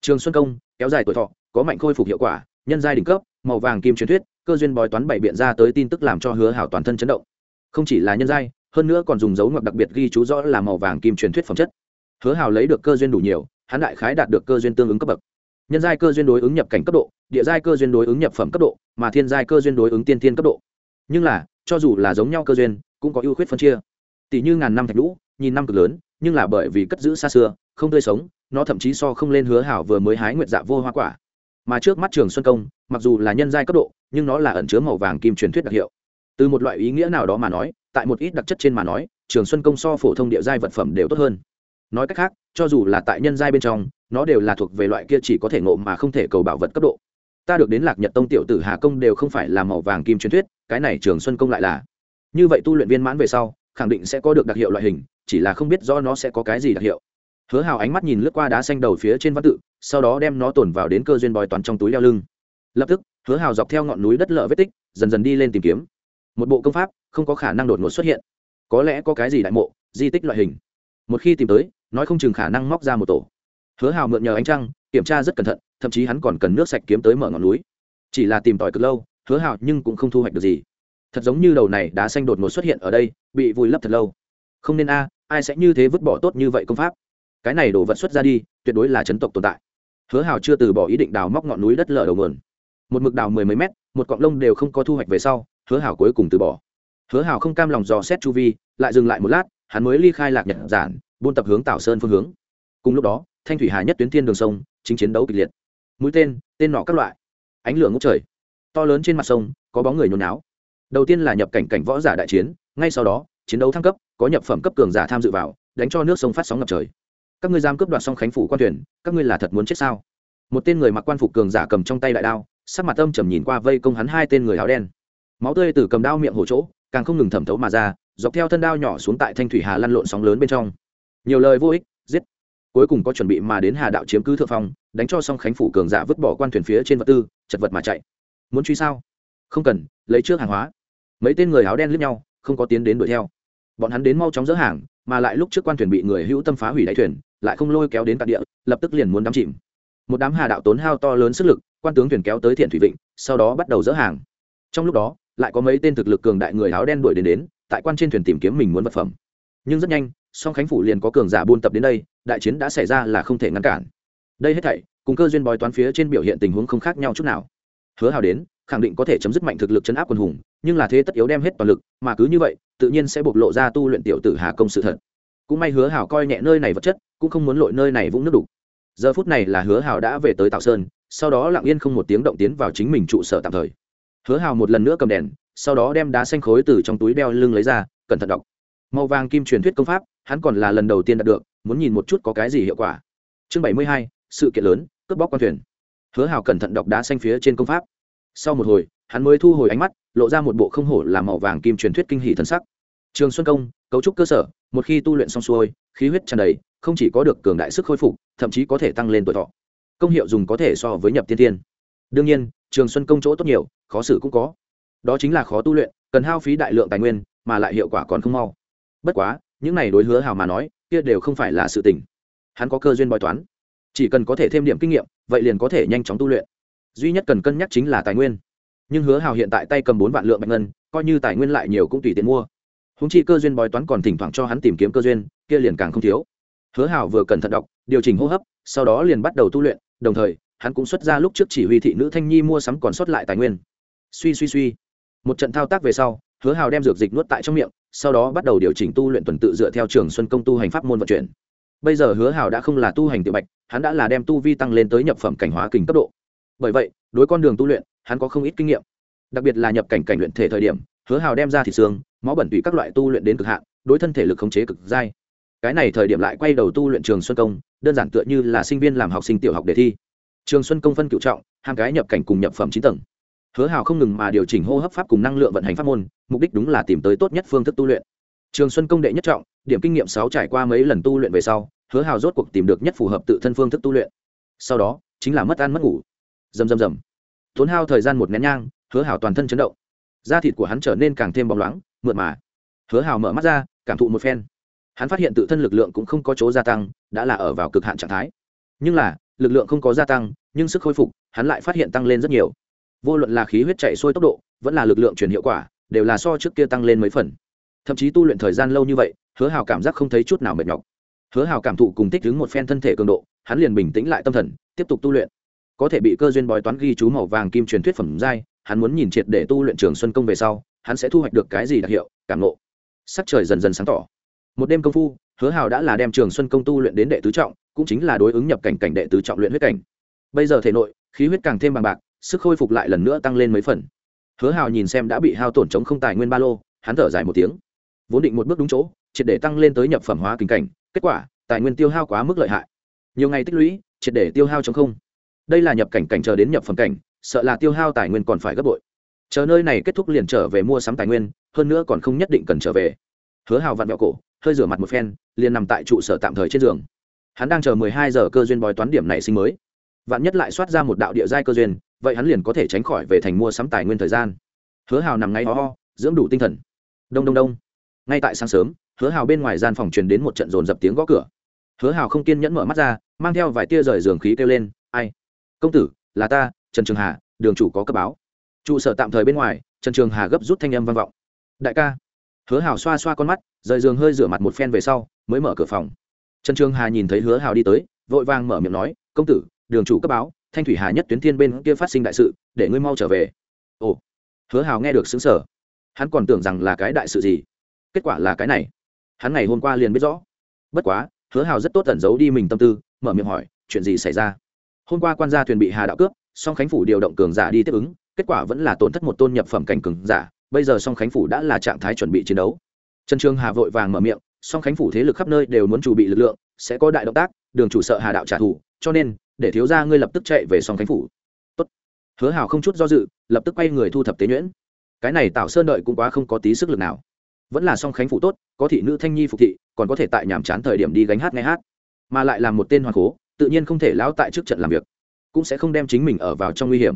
Trường xuân công, kéo dài tuổi thọ, có mạnh khôi phục hiệu quả, nhân giai đỉnh cấp, màu vàng kim truyền thuyết, cơ duyên bói toán bảy biện ra tới tin tức làm cho hứa hào toàn thân chấn động. Không chỉ là nhân giai, hơn nữa còn dùng dấu ngoặc đặc biệt ghi chú rõ là màu vàng kim truyền thuyết phẩm chất hứa hào lấy được cơ duyên đủ nhiều, hắn đại khái đạt được cơ duyên tương ứng cấp bậc. Nhân giai cơ duyên đối ứng nhập cảnh cấp độ, địa giai cơ duyên đối ứng nhập phẩm cấp độ, mà thiên giai cơ duyên đối ứng tiên thiên cấp độ. Nhưng là, cho dù là giống nhau cơ duyên, cũng có ưu khuyết phân chia. Tỷ như ngàn năm thạch lũ nhìn năm cực lớn, nhưng là bởi vì cất giữ xa xưa, không tươi sống, nó thậm chí so không lên hứa hảo vừa mới hái nguyệt dạ vô hoa quả. Mà trước mắt trường xuân công, mặc dù là nhân giai cấp độ, nhưng nó là ẩn chứa màu vàng kim truyền thuyết đặc hiệu. Từ một loại ý nghĩa nào đó mà nói, tại một ít đặc chất trên mà nói, trường xuân công so phổ thông địa giai vật phẩm đều tốt hơn nói cách khác, cho dù là tại nhân giai bên trong, nó đều là thuộc về loại kia chỉ có thể ngộ mà không thể cầu bảo vật cấp độ. Ta được đến lạc nhật tông tiểu tử hà công đều không phải là màu vàng kim truyền thuyết, cái này trường xuân công lại là. Như vậy tu luyện viên mãn về sau, khẳng định sẽ có được đặc hiệu loại hình, chỉ là không biết do nó sẽ có cái gì đặc hiệu. Hứa hào ánh mắt nhìn lướt qua đá xanh đầu phía trên văn tự, sau đó đem nó tổn vào đến cơ duyên bòi toàn trong túi đeo lưng. Lập tức, hứa hào dọc theo ngọn núi đất lợ vết tích, dần dần đi lên tìm kiếm. Một bộ công pháp, không có khả năng đột ngột xuất hiện. Có lẽ có cái gì đại mộ, di tích loại hình. Một khi tìm tới nói không chừng khả năng móc ra một tổ. Hứa hào mượn nhờ ánh trăng, kiểm tra rất cẩn thận, thậm chí hắn còn cần nước sạch kiếm tới mở ngọn núi. Chỉ là tìm tòi cực lâu, hứa hào nhưng cũng không thu hoạch được gì. Thật giống như đầu này đá xanh đột ngột xuất hiện ở đây, bị vùi lấp thật lâu. Không nên a, ai sẽ như thế vứt bỏ tốt như vậy công pháp? Cái này đổ vật xuất ra đi, tuyệt đối là chấn tộc tồn tại. Hứa hào chưa từ bỏ ý định đào móc ngọn núi đất lở đầu nguồn. Một mực đào mười mấy mét, một cọng lông đều không có thu hoạch về sau, hứa hào cuối cùng từ bỏ. Hứa hào không cam lòng dò xét chu vi, lại dừng lại một lát, hắn mới ly khai lạc nhật giản buôn tập hướng tảo sơn phương hướng. Cùng lúc đó, thanh thủy hà nhất tuyến thiên đường sông chính chiến đấu kịch liệt. Mũi tên tên nọ các loại. Ánh lửa ngốc trời. To lớn trên mặt sông, có bóng người nhốn náo đầu tiên là nhập cảnh cảnh võ giả đại chiến, ngay sau đó, chiến đấu thăng cấp, có nhập phẩm cấp cường giả tham dự vào, đánh cho nước sông phát sóng ngập trời. Các ngươi giam cướp đoạt xong khánh phủ quan tuyển các ngươi là thật muốn chết sao? Một tên người mặc quan phục cường giả cầm trong tay đại đao, sắc mặt âm trầm nhìn qua vây công hắn hai tên người áo đen. Máu tươi từ cầm đao miệng hổ chỗ, càng không ngừng thẩm thấu mà ra, dọc theo thân đao nhỏ xuống tại thanh thủy hà lăn lộn sóng lớn bên trong nhiều lời vô ích, giết. Cuối cùng có chuẩn bị mà đến hà đạo chiếm cứ thượng phong, đánh cho xong khánh phủ cường giả vứt bỏ quan thuyền phía trên vật tư, chật vật mà chạy. Muốn truy sao? Không cần, lấy trước hàng hóa. Mấy tên người áo đen lướt nhau, không có tiến đến đuổi theo. Bọn hắn đến mau chóng dỡ hàng, mà lại lúc trước quan thuyền bị người hữu tâm phá hủy đáy thuyền, lại không lôi kéo đến cạn địa, lập tức liền muốn đắm chìm. Một đám hà đạo tốn hao to lớn sức lực, quan tướng thuyền kéo tới thiện thủy vịnh, sau đó bắt đầu dỡ hàng. Trong lúc đó, lại có mấy tên thực lực cường đại người áo đen đuổi đến đến, tại quan trên thuyền tìm kiếm mình muốn vật phẩm nhưng rất nhanh, song khánh phủ liền có cường giả buôn tập đến đây, đại chiến đã xảy ra là không thể ngăn cản. Đây hết thảy, cùng cơ duyên bói toán phía trên biểu hiện tình huống không khác nhau chút nào. Hứa hào đến, khẳng định có thể chấm dứt mạnh thực lực chấn áp quân hùng, nhưng là thế tất yếu đem hết toàn lực, mà cứ như vậy, tự nhiên sẽ bộc lộ ra tu luyện tiểu tử hà công sự thật. Cũng may hứa hào coi nhẹ nơi này vật chất, cũng không muốn lội nơi này vũng nước đục. Giờ phút này là hứa hào đã về tới tạo sơn, sau đó lặng yên không một tiếng động tiến vào chính mình trụ sở tạm thời. Hứa hào một lần nữa cầm đèn, sau đó đem đá xanh khối từ trong túi đeo lưng lấy ra, cẩn thận đọc màu vàng kim truyền thuyết công pháp, hắn còn là lần đầu tiên đạt được, muốn nhìn một chút có cái gì hiệu quả. Chương bảy mươi hai, sự kiện lớn, cướp bóc con thuyền. Hứa hào cẩn thận đọc đá xanh phía trên công pháp. Sau một hồi, hắn mới thu hồi ánh mắt, lộ ra một bộ không hổ là màu vàng kim truyền thuyết kinh hỷ thân sắc. Trường xuân công, cấu trúc cơ sở, một khi tu luyện xong xuôi, khí huyết tràn đầy, không chỉ có được cường đại sức khôi phục, thậm chí có thể tăng lên tuổi thọ. Công hiệu dùng có thể so với nhập tiên tiên. Đương nhiên, trường xuân công chỗ tốt nhiều, khó xử cũng có. Đó chính là khó tu luyện, cần hao phí đại lượng tài nguyên, mà lại hiệu quả còn không mau bất quá, những này đối hứa hào mà nói, kia đều không phải là sự tình. Hắn có cơ duyên bói toán. Chỉ cần có thể thêm điểm kinh nghiệm, vậy liền có thể nhanh chóng tu luyện. Duy nhất cần cân nhắc chính là tài nguyên. Nhưng hứa hào hiện tại tay cầm bốn vạn lượng bạch ngân, coi như tài nguyên lại nhiều cũng tùy tiện mua. Húng chi cơ duyên bói toán còn thỉnh thoảng cho hắn tìm kiếm cơ duyên, kia liền càng không thiếu. Hứa hào vừa cẩn thận đọc, điều chỉnh hô hấp, sau đó liền bắt đầu tu luyện, đồng thời, hắn cũng xuất ra lúc trước chỉ huy thị nữ thanh nhi mua sắm còn sót lại tài nguyên. Suy suy suy. Một trận thao tác về sau, hứa hào đem dược dịch nuốt tại trong miệng sau đó bắt đầu điều chỉnh tu luyện tuần tự dựa theo trường xuân công tu hành pháp môn vận chuyển. Bây giờ hứa hào đã không là tu hành tiểu bạch, hắn đã là đem tu vi tăng lên tới nhập phẩm cảnh hóa kình cấp độ. Bởi vậy, đối con đường tu luyện, hắn có không ít kinh nghiệm. Đặc biệt là nhập cảnh cảnh luyện thể thời điểm, hứa hào đem ra thịt xương, máu bẩn tùy các loại tu luyện đến cực hạn, đối thân thể lực khống chế cực dai. Cái này thời điểm lại quay đầu tu luyện trường xuân công, đơn giản tựa như là sinh viên làm học sinh tiểu học đề thi. Trường xuân công phân cựu trọng hàng cái nhập cảnh cùng nhập phẩm chín tầng. Hứa hào không ngừng mà điều chỉnh hô hấp pháp cùng năng lượng vận hành pháp môn mục đích đúng là tìm tới tốt nhất phương thức tu luyện. Trường xuân công đệ nhất trọng, điểm kinh nghiệm sáu trải qua mấy lần tu luyện về sau, hứa hào rốt cuộc tìm được nhất phù hợp tự thân phương thức tu luyện. Sau đó, chính là mất ăn mất ngủ. Dầm dầm dầm tốn hao thời gian một nén nhang, hứa hào toàn thân chấn động. Da thịt của hắn trở nên càng thêm bóng loáng, mượt mà. Hứa hào mở mắt ra, cảm thụ một phen. Hắn phát hiện tự thân lực lượng cũng không có chỗ gia tăng, đã là ở vào cực hạn trạng thái. Nhưng là, lực lượng không có gia tăng, nhưng sức khôi phục, hắn lại phát hiện tăng lên rất nhiều. Vô luận là khí huyết chạy xuôi tốc độ, vẫn là lực lượng chuyển hiệu quả đều là so trước kia tăng lên mấy phần. Thậm chí tu luyện thời gian lâu như vậy, hứa hào cảm giác không thấy chút nào mệt nhọc. Hứa hào cảm thụ cùng thích đứng một phen thân thể cường độ, hắn liền bình tĩnh lại tâm thần, tiếp tục tu luyện. Có thể bị cơ duyên bói toán ghi chú màu vàng kim truyền thuyết phẩm giai, hắn muốn nhìn triệt để tu luyện trường xuân công về sau, hắn sẽ thu hoạch được cái gì đặc hiệu, cảm nộ sắc trời dần dần sáng tỏ. Một đêm công phu, hứa hào đã là đem trường xuân công tu luyện đến đệ tứ trọng, cũng chính là đối ứng nhập cảnh cảnh đệ tứ trọng luyện huyết cảnh. Bây giờ thể nội, khí huyết càng thêm bằng bạc, sức khôi phục lại lần nữa tăng lên mấy phần hứa hào nhìn xem đã bị hao tổn chống không tài nguyên ba lô, hắn thở dài một tiếng. Vốn định một bước đúng chỗ, triệt để tăng lên tới nhập phẩm hóa kinh cảnh, kết quả, tài nguyên tiêu hao quá mức lợi hại. Nhiều ngày tích lũy, triệt để tiêu hao chống không. Đây là nhập cảnh cảnh chờ đến nhập phẩm cảnh, sợ là tiêu hao tài nguyên còn phải gấp bội. Chờ nơi này kết thúc liền trở về mua sắm tài nguyên, hơn nữa còn không nhất định cần trở về. Hứa hào vặn vẹo cổ, hơi rửa mặt một phen, liền nằm tại trụ sở tạm thời trên giường. Hắn đang chờ mười hai giờ cơ duyên bói toán điểm này sinh mới vạn nhất lại soát ra một đạo địa giai cơ duyên, vậy hắn liền có thể tránh khỏi về thành mua sắm tài nguyên thời gian. Hứa hào nằm ngay ho ho dưỡng đủ tinh thần. Đông đông đông. Ngay tại sáng sớm, hứa hào bên ngoài gian phòng truyền đến một trận dồn dập tiếng gõ cửa. Hứa hào không kiên nhẫn mở mắt ra, mang theo vài tia rời giường khí kêu lên, ai? Công tử, là ta, trần trường hà, đường chủ có cấp báo. Trụ sở tạm thời bên ngoài, trần trường hà gấp rút thanh âm vang vọng. Đại ca. Hứa hào xoa xoa con mắt, rời giường hơi rửa mặt một phen về sau, mới mở cửa phòng. Trần trường hà nhìn thấy hứa hào đi tới, vội vàng mở miệng nói, công tử đường chủ cấp báo, thanh thủy hà nhất tuyến thiên bên kia phát sinh đại sự, để ngươi mau trở về. Ồ, hứa hào nghe được xứng sở hắn còn tưởng rằng là cái đại sự gì. Kết quả là cái này. Hắn ngày hôm qua liền biết rõ. Bất quá, hứa hào rất tốt tẩn giấu đi mình tâm tư, mở miệng hỏi, chuyện gì xảy ra? Hôm qua quan gia thuyền bị hà đạo cướp, song khánh phủ điều động cường giả đi tiếp ứng, kết quả vẫn là tổn thất một tôn nhập phẩm cảnh cường giả, bây giờ song khánh phủ đã là trạng thái chuẩn bị chiến đấu. Trần trương hà vội vàng mở miệng, song khánh phủ thế lực khắp nơi đều muốn chuẩn bị lực lượng, sẽ có đại động tác, đường chủ sợ hà đạo trả thù cho nên, để thiếu gia ngươi lập tức chạy về song khánh phủ. Tốt. hứa hào không chút do dự, lập tức quay người thu thập tế nhuyễn. Cái này tạo sơn đợi cũng quá không có tí sức lực nào. Vẫn là song khánh phủ tốt, có thị nữ thanh nhi phục thị, còn có thể tại nhàm chán thời điểm đi gánh hát nghe hát. Mà lại là một tên hoàng cố tự nhiên không thể lão tại trước trận làm việc, cũng sẽ không đem chính mình ở vào trong nguy hiểm.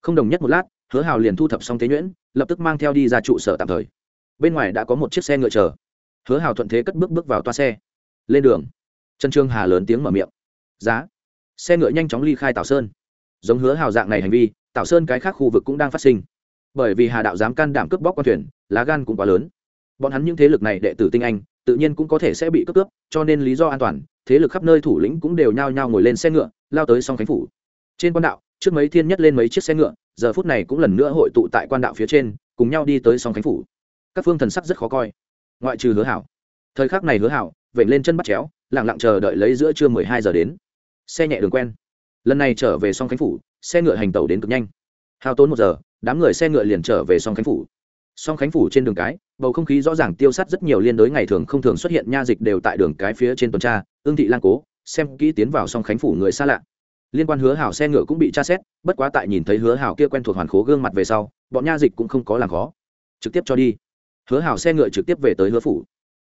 Không đồng nhất một lát, hứa hào liền thu thập xong tế nhuyễn, lập tức mang theo đi ra trụ sở tạm thời. Bên ngoài đã có một chiếc xe ngựa chờ. Hứa hào thuận thế cất bước bước vào toa xe. Lên đường. Trần trương hà lớn tiếng mở miệng. Giá xe ngựa nhanh chóng ly khai tảo sơn. Giống hứa hào dạng này hành vi, tảo sơn cái khác khu vực cũng đang phát sinh. Bởi vì hà đạo dám can đảm cướp bóc con thuyền, lá gan cũng quá lớn. Bọn hắn những thế lực này đệ tử tinh anh, tự nhiên cũng có thể sẽ bị cướp cướp, cho nên lý do an toàn, thế lực khắp nơi thủ lĩnh cũng đều nhao nhao ngồi lên xe ngựa, lao tới song khánh phủ. Trên quan đạo, trước mấy thiên nhất lên mấy chiếc xe ngựa, giờ phút này cũng lần nữa hội tụ tại quan đạo phía trên, cùng nhau đi tới song khánh phủ. Các phương thần sắc rất khó coi. Ngoại trừ hứa hảo. Thời khắc này hứa hảo, vểnh lên chân bắt chéo lẳng lặng chờ đợi lấy giữa trưa mười hai giờ đến xe nhẹ đường quen. Lần này trở về song khánh phủ, xe ngựa hành tàu đến cực nhanh. Hao tốn một giờ, đám người xe ngựa liền trở về song khánh phủ. Song khánh phủ trên đường cái, bầu không khí rõ ràng tiêu sắt rất nhiều liên đối ngày thường không thường xuất hiện nha dịch đều tại đường cái phía trên tuần tra, ương thị lan cố, xem kỹ tiến vào song khánh phủ người xa lạ. Liên quan hứa hảo xe ngựa cũng bị tra xét, bất quá tại nhìn thấy hứa hảo kia quen thuộc hoàn khố gương mặt về sau, bọn nha dịch cũng không có làm khó. Trực tiếp cho đi. Hứa hảo xe ngựa trực tiếp về tới hứa phủ.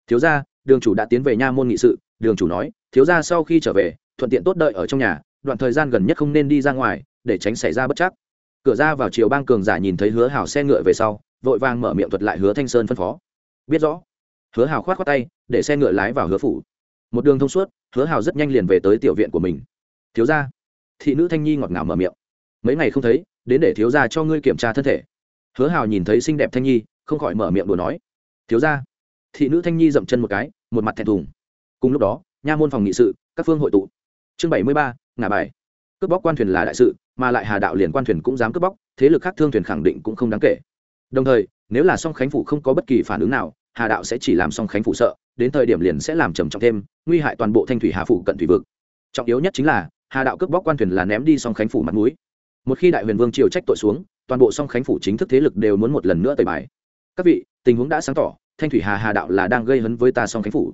Thiếu gia, đường chủ đã tiến về nha môn nghị sự. Đường chủ nói. Thiếu gia sau khi trở về thuận tiện tốt đợi ở trong nhà, đoạn thời gian gần nhất không nên đi ra ngoài, để tránh xảy ra bất chắc. Cửa ra vào chiều bang cường giả nhìn thấy hứa hảo xe ngựa về sau, vội vàng mở miệng thuật lại hứa thanh sơn phân phó. Biết rõ. Hứa hảo khoát khoát tay, để xe ngựa lái vào hứa phủ. Một đường thông suốt, hứa hảo rất nhanh liền về tới tiểu viện của mình. Thiếu gia. Thị nữ thanh nhi ngọt ngào mở miệng. Mấy ngày không thấy, đến để thiếu gia cho ngươi kiểm tra thân thể. Hứa hảo nhìn thấy xinh đẹp thanh nhi, không khỏi mở miệng đùa nói. Thiếu gia. Thị nữ thanh nhi dậm chân một cái, một mặt thẹn thùng. Cùng lúc đó, nha môn phòng nghị sự, các phương hội tụ chương bảy mươi ba, ngả bài. Cướp bóc quan thuyền là đại sự, mà lại hà đạo liền quan thuyền cũng dám cướp bóc, thế lực khác thương thuyền khẳng định cũng không đáng kể. Đồng thời, nếu là song khánh phủ không có bất kỳ phản ứng nào, hà đạo sẽ chỉ làm song khánh phủ sợ, đến thời điểm liền sẽ làm trầm trọng thêm, nguy hại toàn bộ thanh thủy hà phủ cận thủy vực. Trọng yếu nhất chính là, hà đạo cướp bóc quan thuyền là ném đi song khánh phủ mặt mũi. Một khi đại huyền vương triều trách tội xuống, toàn bộ song khánh phủ chính thức thế lực đều muốn một lần nữa tời bài. Các vị, tình huống đã sáng tỏ, thanh thủy hà hà đạo là đang gây hấn với ta song khánh phủ.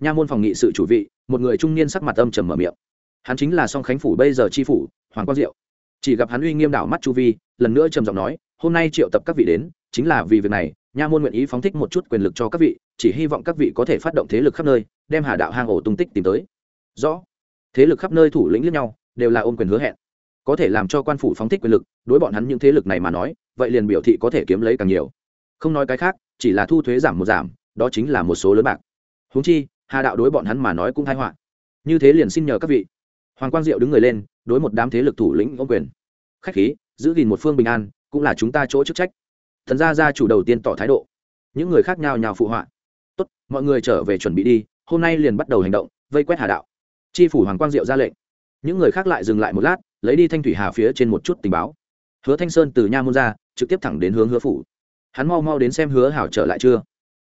Nha môn phòng nghị sự chủ vị, một người trung niên sắc mặt âm trầm mở miệng hắn chính là song khánh phủ bây giờ tri phủ, hoàng quang diệu. Chỉ gặp hắn uy nghiêm đảo mắt chu vi, lần nữa trầm giọng nói, hôm nay triệu tập các vị đến, chính là vì việc này, nha môn nguyện ý phóng thích một chút quyền lực cho các vị, chỉ hy vọng các vị có thể phát động thế lực khắp nơi, đem hà đạo hang ổ tung tích tìm tới. Rõ. Thế lực khắp nơi thủ lĩnh lẫn nhau, đều là ôm quyền hứa hẹn. Có thể làm cho quan phủ phóng thích quyền lực, đối bọn hắn những thế lực này mà nói, vậy liền biểu thị có thể kiếm lấy càng nhiều. Không nói cái khác, chỉ là thu thuế giảm một giảm, đó chính là một số lớn bạc. Húng chi, hà đạo đối bọn hắn mà nói cũng thái họa. Như thế liền xin nhờ các vị hoàng quang diệu đứng người lên, đối một đám thế lực thủ lĩnh ông quyền. Khách khí, giữ gìn một phương bình an, cũng là chúng ta chỗ chức trách. Thần gia gia chủ đầu tiên tỏ thái độ. Những người khác nhao nhào phụ họa. Tốt, mọi người trở về chuẩn bị đi, hôm nay liền bắt đầu hành động, vây quét hà đạo. Tri phủ hoàng quang diệu ra lệnh. Những người khác lại dừng lại một lát, lấy đi thanh thủy hà phía trên một chút tình báo. Hứa thanh sơn từ nha môn ra, trực tiếp thẳng đến hướng hứa phủ. Hắn mau mau đến xem hứa hảo trở lại chưa?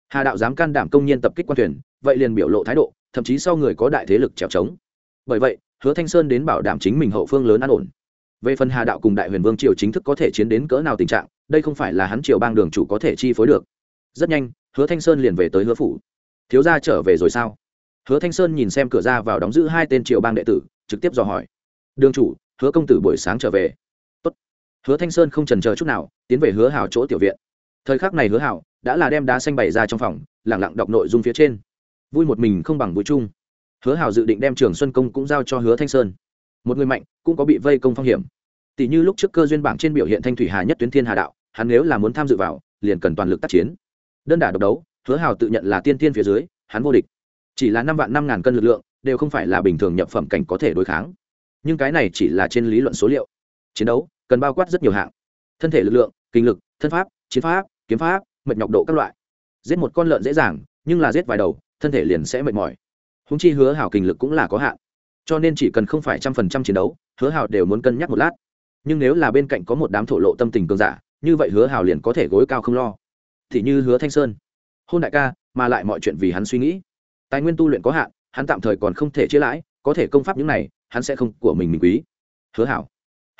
Hà đạo dám can đảm công nhiên tập kích quan thuyền, vậy liền biểu lộ thái độ, thậm chí sau người có đại thế lực trèo trống. Bởi vậy hứa thanh sơn đến bảo đảm chính mình hậu phương lớn an ổn. Về phần hà đạo cùng đại huyền vương triều chính thức có thể chiến đến cỡ nào tình trạng, đây không phải là hắn triều bang đường chủ có thể chi phối được. Rất nhanh, hứa thanh sơn liền về tới hứa phủ. Thiếu gia trở về rồi sao? Hứa thanh sơn nhìn xem cửa ra vào đóng giữ hai tên triều bang đệ tử, trực tiếp dò hỏi. Đường chủ, hứa công tử buổi sáng trở về. Tốt. hứa thanh sơn không trần chờ chút nào, tiến về hứa hào chỗ tiểu viện. Thời khắc này hứa hào đã là đem đá xanh bày ra trong phòng lẳng lặng đọc nội dung phía trên. Vui một mình không bằng vui chung hứa hào dự định đem trường xuân công cũng giao cho hứa thanh sơn. Một người mạnh, cũng có bị vây công phong hiểm. Tỷ như lúc trước cơ duyên bảng trên biểu hiện thanh thủy hà nhất tuyến thiên hà đạo, hắn nếu là muốn tham dự vào, liền cần toàn lực tác chiến. Đơn đả độc đấu, hứa hào tự nhận là tiên tiên phía dưới, hắn vô địch. Chỉ là năm vạn năm ngàn cân lực lượng, đều không phải là bình thường nhập phẩm cảnh có thể đối kháng. Nhưng cái này chỉ là trên lý luận số liệu. Chiến đấu, cần bao quát rất nhiều hạng. Thân thể lực lượng, kinh lực, thân pháp, chiến pháp, kiếm pháp, mệt nhọc độ các loại. Giết một con lợn dễ dàng, nhưng là giết vài đầu, thân thể liền sẽ mệt mỏi húng chi hứa hảo kinh lực cũng là có hạn. Cho nên chỉ cần không phải trăm phần trăm chiến đấu, hứa hảo đều muốn cân nhắc một lát. Nhưng nếu là bên cạnh có một đám thổ lộ tâm tình cường giả, như vậy hứa hảo liền có thể gối cao không lo. Thì như hứa thanh sơn. Hôn đại ca, mà lại mọi chuyện vì hắn suy nghĩ. Tài nguyên tu luyện có hạn, hắn tạm thời còn không thể chia lãi, có thể công pháp những này, hắn sẽ không của mình mình quý. Hứa hảo.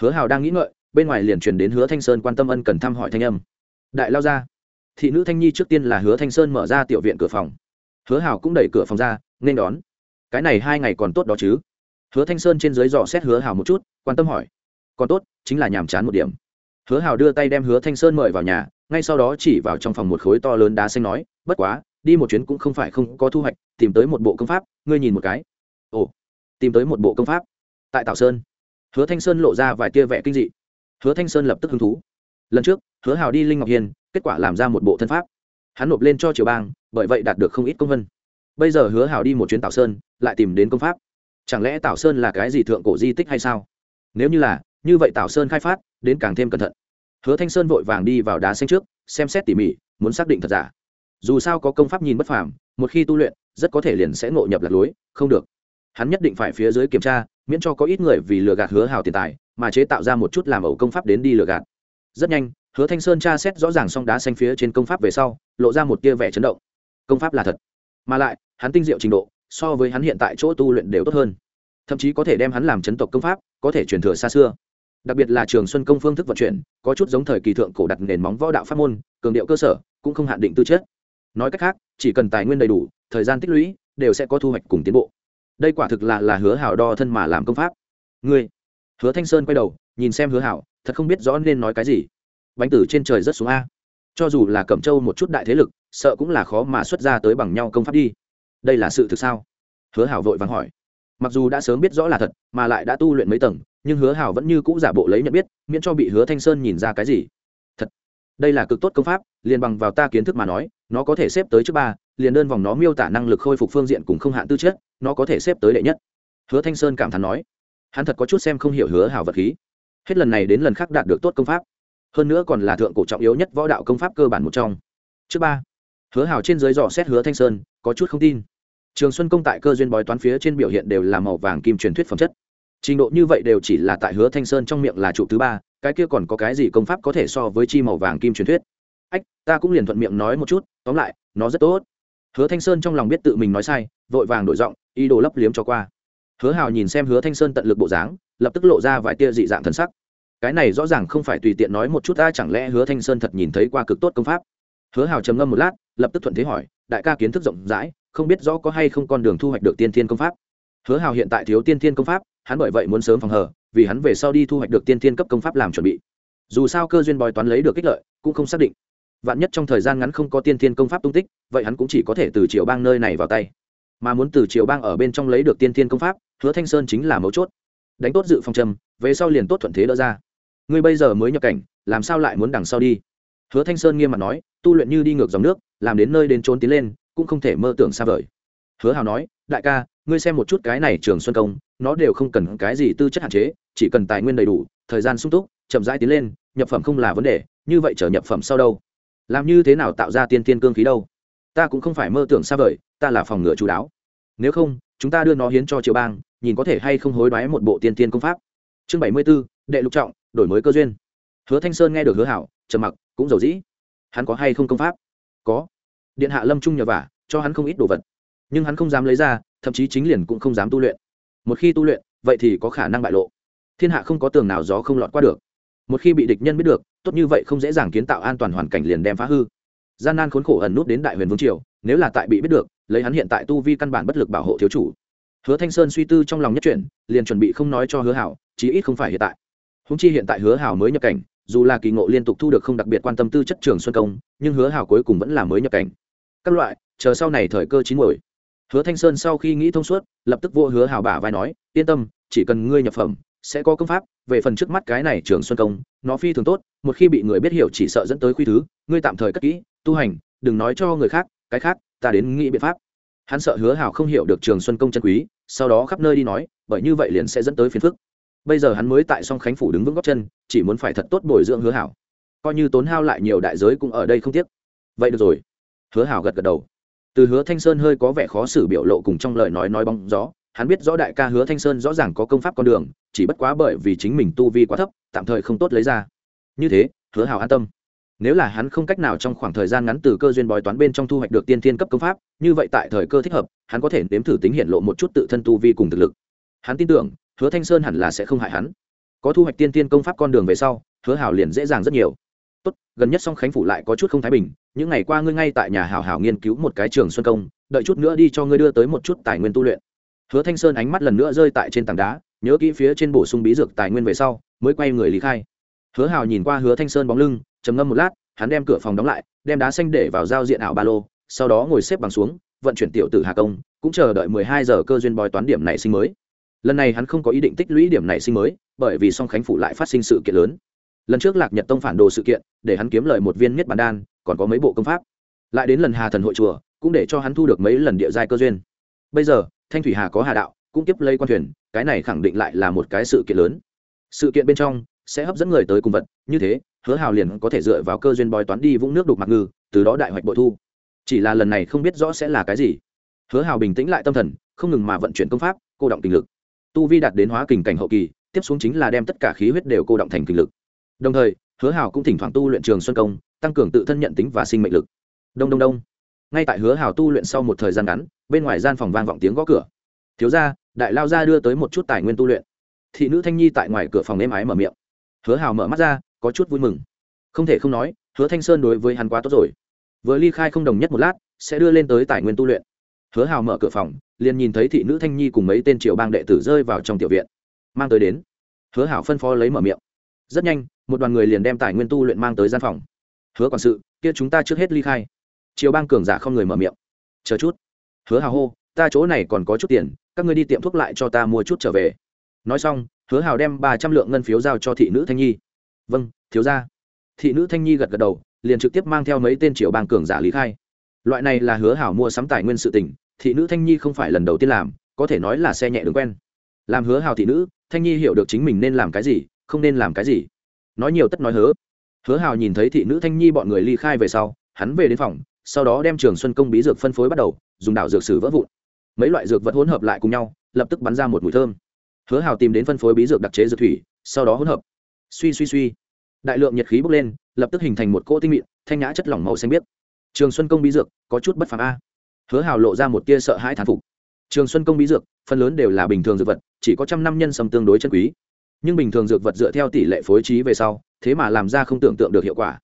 Hứa hảo đang nghĩ ngợi, bên ngoài liền truyền đến hứa thanh sơn quan tâm ân cần thăm hỏi thanh âm. Đại lao ra. Thị nữ thanh nhi trước tiên là hứa thanh sơn mở ra tiểu viện cửa phòng hứa hảo cũng đẩy cửa phòng ra, nên đón. Cái này hai ngày còn tốt đó chứ? Hứa thanh sơn trên dưới dò xét hứa hảo một chút, quan tâm hỏi. Còn tốt, chính là nhàm chán một điểm. Hứa hảo đưa tay đem hứa thanh sơn mời vào nhà, ngay sau đó chỉ vào trong phòng một khối to lớn đá xanh nói, bất quá, đi một chuyến cũng không phải không có thu hoạch, tìm tới một bộ công pháp, ngươi nhìn một cái. Ồ, tìm tới một bộ công pháp? Tại tảo sơn. Hứa thanh sơn lộ ra vài tia vẽ kinh dị. Hứa thanh sơn lập tức hứng thú. Lần trước, hứa hào đi linh ngọc hiên, kết quả làm ra một bộ thân pháp hắn nộp lên cho triều bang, bởi vậy đạt được không ít công vân. Bây giờ hứa hào đi một chuyến tảo sơn, lại tìm đến công pháp. Chẳng lẽ tảo sơn là cái gì thượng cổ di tích hay sao? Nếu như là, như vậy tảo sơn khai phát, đến càng thêm cẩn thận. Hứa thanh sơn vội vàng đi vào đá xanh trước, xem xét tỉ mỉ, muốn xác định thật giả. Dù sao có công pháp nhìn bất phàm, một khi tu luyện, rất có thể liền sẽ ngộ nhập lạc lối, không được. Hắn nhất định phải phía dưới kiểm tra, miễn cho có ít người vì lừa gạt hứa hào tiền tài, mà chế tạo ra một chút làm ẩu công pháp đến đi lừa gạt. Rất nhanh, hứa thanh sơn tra xét rõ ràng song đá xanh phía trên công pháp về sau lộ ra một tia vẻ chấn động. Công pháp là thật, mà lại, hắn tinh diệu trình độ, so với hắn hiện tại chỗ tu luyện đều tốt hơn. Thậm chí có thể đem hắn làm chấn tộc công pháp, có thể truyền thừa xa xưa. Đặc biệt là trường xuân công phương thức vận chuyển, có chút giống thời kỳ thượng cổ đặt nền móng võ đạo pháp môn, cường điệu cơ sở, cũng không hạn định tư chất. Nói cách khác, chỉ cần tài nguyên đầy đủ, thời gian tích lũy, đều sẽ có thu hoạch cùng tiến bộ. Đây quả thực là là hứa hảo đo thân mà làm công pháp. Ngươi, hứa thanh sơn quay đầu, nhìn xem hứa hảo, thật không biết rõ nên nói cái gì. Bánh tử trên trời rất xuống a cho dù là cẩm châu một chút đại thế lực, sợ cũng là khó mà xuất ra tới bằng nhau công pháp đi. Đây là sự thực sao? Hứa hảo vội vàng hỏi. Mặc dù đã sớm biết rõ là thật, mà lại đã tu luyện mấy tầng, nhưng hứa hảo vẫn như cũ giả bộ lấy nhận biết, miễn cho bị hứa thanh sơn nhìn ra cái gì. Thật, đây là cực tốt công pháp, liền bằng vào ta kiến thức mà nói, nó có thể xếp tới trước ba, liền đơn vòng nó miêu tả năng lực khôi phục phương diện cùng không hạn tư chất, nó có thể xếp tới đệ nhất. Hứa thanh sơn cảm thán nói. Hắn thật có chút xem không hiểu hứa hảo vật khí. Hết lần này đến lần khác đạt được tốt công pháp hơn nữa còn là thượng cổ trọng yếu nhất võ đạo công pháp cơ bản một trong. Trước ba. Hứa hảo trên dưới dò xét hứa thanh sơn, có chút không tin. Trường xuân công tại cơ duyên bói toán phía trên biểu hiện đều là màu vàng kim truyền thuyết phẩm chất. Trình độ như vậy đều chỉ là tại hứa thanh sơn trong miệng là trụ thứ ba, cái kia còn có cái gì công pháp có thể so với chi màu vàng kim truyền thuyết? Ách, ta cũng liền thuận miệng nói một chút, tóm lại, nó rất tốt. Hứa thanh sơn trong lòng biết tự mình nói sai, vội vàng đổi giọng, ý đồ lấp liếm cho qua. Hứa hào nhìn xem hứa thanh sơn tận lực bộ dáng, lập tức lộ ra vài tia dị dạng thần sắc cái này rõ ràng không phải tùy tiện nói một chút ta, chẳng lẽ hứa thanh sơn thật nhìn thấy qua cực tốt công pháp? Hứa hào trầm ngâm một lát, lập tức thuận thế hỏi, đại ca kiến thức rộng rãi, không biết rõ có hay không con đường thu hoạch được tiên thiên công pháp? Hứa hào hiện tại thiếu tiên thiên công pháp, hắn bởi vậy muốn sớm phòng hờ, vì hắn về sau đi thu hoạch được tiên thiên cấp công pháp làm chuẩn bị. Dù sao cơ duyên bòi toán lấy được kích lợi, cũng không xác định. Vạn nhất trong thời gian ngắn không có tiên thiên công pháp tung tích, vậy hắn cũng chỉ có thể từ triều bang nơi này vào tay. Mà muốn từ triều bang ở bên trong lấy được tiên thiên công pháp, hứa thanh sơn chính là mấu chốt. Đánh tốt dự phòng trầm, về sau liền tốt thuận thế đỡ ra ngươi bây giờ mới nhập cảnh, làm sao lại muốn đằng sau đi? Hứa thanh sơn nghiêm mặt nói, tu luyện như đi ngược dòng nước, làm đến nơi đến trốn tiến lên, cũng không thể mơ tưởng xa vời. Hứa hào nói, đại ca, ngươi xem một chút cái này trường xuân công, nó đều không cần cái gì tư chất hạn chế, chỉ cần tài nguyên đầy đủ, thời gian sung túc, chậm rãi tiến lên, nhập phẩm không là vấn đề, như vậy chờ nhập phẩm sau đâu? Làm như thế nào tạo ra tiên tiên cương khí đâu? Ta cũng không phải mơ tưởng xa vời, ta là phòng ngựa chú đáo. Nếu không, chúng ta đưa nó hiến cho triều bang, nhìn có thể hay không hối đoái một bộ tiên tiên công pháp. Chương bảy mươi b ố đệ lục trọng, đổi mới cơ duyên. Hứa thanh sơn nghe được hứa hảo, trầm mặc, cũng giàu dĩ. Hắn có hay không công pháp? Có. Điện hạ lâm trung nhờ vả, cho hắn không ít đồ vật. Nhưng hắn không dám lấy ra, thậm chí chính liền cũng không dám tu luyện. Một khi tu luyện, vậy thì có khả năng bại lộ. Thiên hạ không có tường nào gió không lọt qua được. Một khi bị địch nhân biết được, tốt như vậy không dễ dàng kiến tạo an toàn hoàn cảnh liền đem phá hư. Gian nan khốn khổ ẩn nút đến đại huyền vương triều, nếu là tại bị biết được, lấy hắn hiện tại tu vi căn bản bất lực bảo hộ thiếu chủ. Hứa thanh sơn suy tư trong lòng nhất chuyển liền chuẩn bị không nói cho hứa hảo, chí ít không phải hiện tại húng chi hiện tại hứa hảo mới nhập cảnh, dù là kỳ ngộ liên tục thu được không đặc biệt quan tâm tư chất trường xuân công, nhưng hứa hảo cuối cùng vẫn là mới nhập cảnh. Các loại, chờ sau này thời cơ chín muồi. Hứa thanh sơn sau khi nghĩ thông suốt, lập tức vô hứa hảo bả vai nói, yên tâm, chỉ cần ngươi nhập phẩm, sẽ có công pháp, về phần trước mắt cái này trường xuân công, nó phi thường tốt, một khi bị người biết hiểu chỉ sợ dẫn tới khuy thứ, ngươi tạm thời cất kỹ, tu hành, đừng nói cho người khác, cái khác, ta đến nghĩ biện pháp. Hắn sợ hứa hảo không hiểu được trường xuân công chân quý, sau đó khắp nơi đi nói, bởi như vậy liền sẽ dẫn tới phiền phức bây giờ hắn mới tại song khánh phủ đứng vững góc chân, chỉ muốn phải thật tốt bồi dưỡng hứa hảo. Coi như tốn hao lại nhiều đại giới cũng ở đây không tiếc. Vậy được rồi. Hứa hảo gật gật đầu. Từ hứa thanh sơn hơi có vẻ khó xử biểu lộ cùng trong lời nói nói bóng gió, hắn biết rõ đại ca hứa thanh sơn rõ ràng có công pháp con đường, chỉ bất quá bởi vì chính mình tu vi quá thấp, tạm thời không tốt lấy ra. Như thế, hứa hảo an tâm. Nếu là hắn không cách nào trong khoảng thời gian ngắn từ cơ duyên bói toán bên trong thu hoạch được tiên thiên cấp công pháp, như vậy tại thời cơ thích hợp, hắn có thể nếm thử tính hiện lộ một chút tự thân tu vi cùng thực lực. Hắn tin tưởng hứa thanh sơn hẳn là sẽ không hại hắn. Có thu hoạch tiên tiên công pháp con đường về sau, hứa hảo liền dễ dàng rất nhiều. Tốt, gần nhất song khánh phủ lại có chút không thái bình, những ngày qua ngươi ngay tại nhà hảo hảo nghiên cứu một cái trường xuân công, đợi chút nữa đi cho ngươi đưa tới một chút tài nguyên tu luyện. Hứa thanh sơn ánh mắt lần nữa rơi tại trên tảng đá, nhớ kỹ phía trên bổ sung bí dược tài nguyên về sau, mới quay người lý khai. Hứa Hảo nhìn qua hứa thanh sơn bóng lưng, trầm ngâm một lát, hắn đem cửa phòng đóng lại, đem đá xanh để vào giao diện ảo ba lô, sau đó ngồi xếp bằng xuống, vận chuyển tiểu tử hà công, cũng chờ đợi mười hai giờ cơ duyên bói toán điểm này sinh mới lần này hắn không có ý định tích lũy điểm này sinh mới, bởi vì song khánh phủ lại phát sinh sự kiện lớn. Lần trước lạc nhật tông phản đồ sự kiện, để hắn kiếm lời một viên miết bản đan, còn có mấy bộ công pháp. Lại đến lần hà thần hội chùa, cũng để cho hắn thu được mấy lần địa giai cơ duyên. Bây giờ, thanh thủy hà có hà đạo, cũng tiếp lấy quan thuyền, cái này khẳng định lại là một cái sự kiện lớn. Sự kiện bên trong, sẽ hấp dẫn người tới cùng vật, như thế, hứa hào liền có thể dựa vào cơ duyên bói toán đi vũng nước đục mặc ngư, từ đó đại hoạch bội thu. Chỉ là lần này không biết rõ sẽ là cái gì. Hứa hào bình tĩnh lại tâm thần, không ngừng mà vận chuyển công pháp, cô động tình lực tu vi đạt đến hóa kình cảnh hậu kỳ, tiếp xuống chính là đem tất cả khí huyết đều cô động thành kinh lực. Đồng thời, hứa hào cũng thỉnh thoảng tu luyện trường xuân công, tăng cường tự thân nhận tính và sinh mệnh lực. Đông đông đông. Ngay tại hứa hào tu luyện sau một thời gian ngắn, bên ngoài gian phòng vang vọng tiếng gõ cửa. Thiếu ra đại lao ra đưa tới một chút tài nguyên tu luyện. Thị nữ thanh nhi tại ngoài cửa phòng êm ái mở miệng. Hứa hào mở mắt ra, có chút vui mừng. Không thể không nói, hứa thanh sơn đối với hắn quá tốt rồi. Vừa ly khai không đồng nhất một lát, sẽ đưa lên tới tài nguyên tu luyện hứa hào mở cửa phòng, liền nhìn thấy thị nữ thanh nhi cùng mấy tên triệu bang đệ tử rơi vào trong tiểu viện. Mang tới đến. Hứa hảo phân phó lấy mở miệng. Rất nhanh, một đoàn người liền đem tài nguyên tu luyện mang tới gian phòng. Hứa quản sự, kia chúng ta trước hết ly khai. Triều bang cường giả không người mở miệng. Chờ chút. Hứa hào hô, ta chỗ này còn có chút tiền, các ngươi đi tiệm thuốc lại cho ta mua chút trở về. Nói xong, hứa hào đem ba trăm lượng ngân phiếu giao cho thị nữ thanh nhi. Vâng thiếu ra thị nữ thanh nhi gật gật đầu, liền trực tiếp mang theo mấy tên triều bang cường giả lý khai loại này là hứa hảo mua sắm tài nguyên sự tình, thị nữ thanh nhi không phải lần đầu tiên làm, có thể nói là xe nhẹ đường quen. Làm hứa hào thị nữ, thanh nhi hiểu được chính mình nên làm cái gì, không nên làm cái gì. Nói nhiều tất nói hứa. Hứa hào nhìn thấy thị nữ thanh nhi bọn người ly khai về sau, hắn về đến phòng, sau đó đem trường xuân công bí dược phân phối bắt đầu, dùng đảo dược sử vỡ vụn. Mấy loại dược vật hỗn hợp lại cùng nhau, lập tức bắn ra một mùi thơm. Hứa hào tìm đến phân phối bí dược đặc chế dược thủy, sau đó hỗn hợp. Suy suy suy. Đại lượng nhiệt khí bốc lên, lập tức hình thành một cỗ tinh mịn, thanh nhã chất lỏng màu xanh biếc trường xuân công bí dược, có chút bất phàm a. Hứa hào lộ ra một tia sợ hãi thán phục. Trường xuân công bí dược, phần lớn đều là bình thường dược vật, chỉ có trăm năm nhân sâm tương đối chân quý. Nhưng bình thường dược vật dựa theo tỷ lệ phối trí về sau, thế mà làm ra không tưởng tượng được hiệu quả.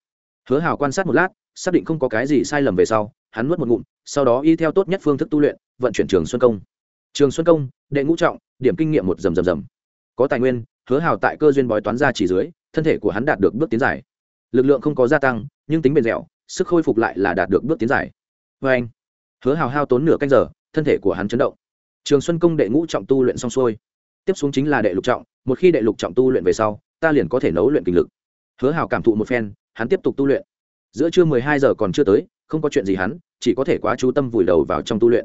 Hứa hào quan sát một lát, xác định không có cái gì sai lầm về sau, hắn nuốt một ngụm, sau đó y theo tốt nhất phương thức tu luyện, vận chuyển trường xuân công. Trường xuân công, đệ ngũ trọng, điểm kinh nghiệm một rầm rầm rầm. Có tài nguyên, hứa hào tại cơ duyên bói toán ra chỉ dưới, thân thể của hắn đạt được bước tiến dài. Lực lượng không có gia tăng, nhưng tính bền dẻo sức khôi phục lại là đạt được bước tiến dài. Vê anh, hứa hào hao tốn nửa canh giờ, thân thể của hắn chấn động. Trường xuân công đệ ngũ trọng tu luyện xong xuôi. Tiếp xuống chính là đệ lục trọng, một khi đệ lục trọng tu luyện về sau, ta liền có thể nấu luyện kinh lực. Hứa hào cảm thụ một phen, hắn tiếp tục tu luyện. Giữa trưa mười hai giờ còn chưa tới, không có chuyện gì hắn, chỉ có thể quá chú tâm vùi đầu vào trong tu luyện.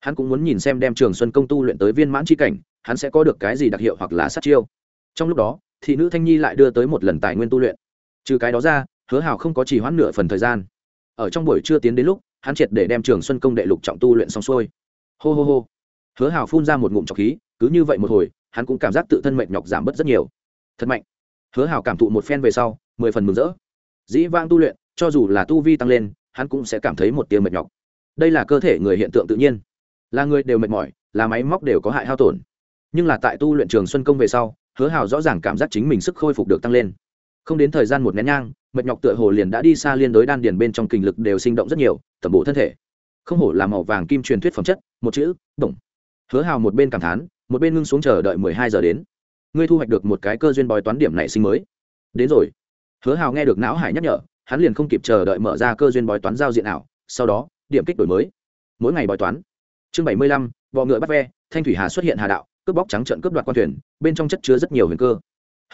Hắn cũng muốn nhìn xem đem trường xuân công tu luyện tới viên mãn c h i cảnh, hắn sẽ có được cái gì đặc hiệu hoặc là sát chiêu. Trong lúc đó, thị nữ thanh nhi lại đưa tới một lần tài nguyên tu luyện. Trừ cái đó ra hứa hào không có chỉ hoãn nửa phần thời gian. Ở trong buổi trưa tiến đến lúc, hắn triệt để đem trường xuân công đệ lục trọng tu luyện xong xuôi. Hô hô hô. Hứa hào phun ra một ngụm trọc khí, cứ như vậy một hồi, hắn cũng cảm giác tự thân mệt nhọc giảm bớt rất nhiều. Thật mạnh. Hứa hào cảm thụ một phen về sau, mười phần mừng rỡ. Dĩ vang tu luyện, cho dù là tu vi tăng lên, hắn cũng sẽ cảm thấy một tiếng mệt nhọc. Đây là cơ thể người hiện tượng tự nhiên. Là người đều mệt mỏi, là máy móc đều có hại hao tổn. Nhưng là tại tu luyện trường xuân công về sau, hứa hào rõ ràng cảm giác chính mình sức khôi phục được tăng lên không đến thời gian một nén nhang, mệt nhọc tựa hồ liền đã đi xa liên đối đan điền bên trong kinh lực đều sinh động rất nhiều, tẩm bổ thân thể. Không hổ là màu vàng kim truyền thuyết phẩm chất, một chữ đồng hứa hào một bên cảm thán, một bên ngưng xuống chờ đợi mười hai giờ đến. Ngươi thu hoạch được một cái cơ duyên bói toán điểm nảy sinh mới. Đến rồi. Hứa hào nghe được não hải nhắc nhở, hắn liền không kịp chờ đợi mở ra cơ duyên bói toán giao diện ảo, sau đó, điểm kích đổi mới. Mỗi ngày bói toán. Chương bảy mươi lăm, bọ ngựa bắt ve, thanh thủy hà xuất hiện hà đạo, cướp bóc trắng trận cướp đoạt quan thuyền, bên trong chất chứa rất nhiều huyền cơ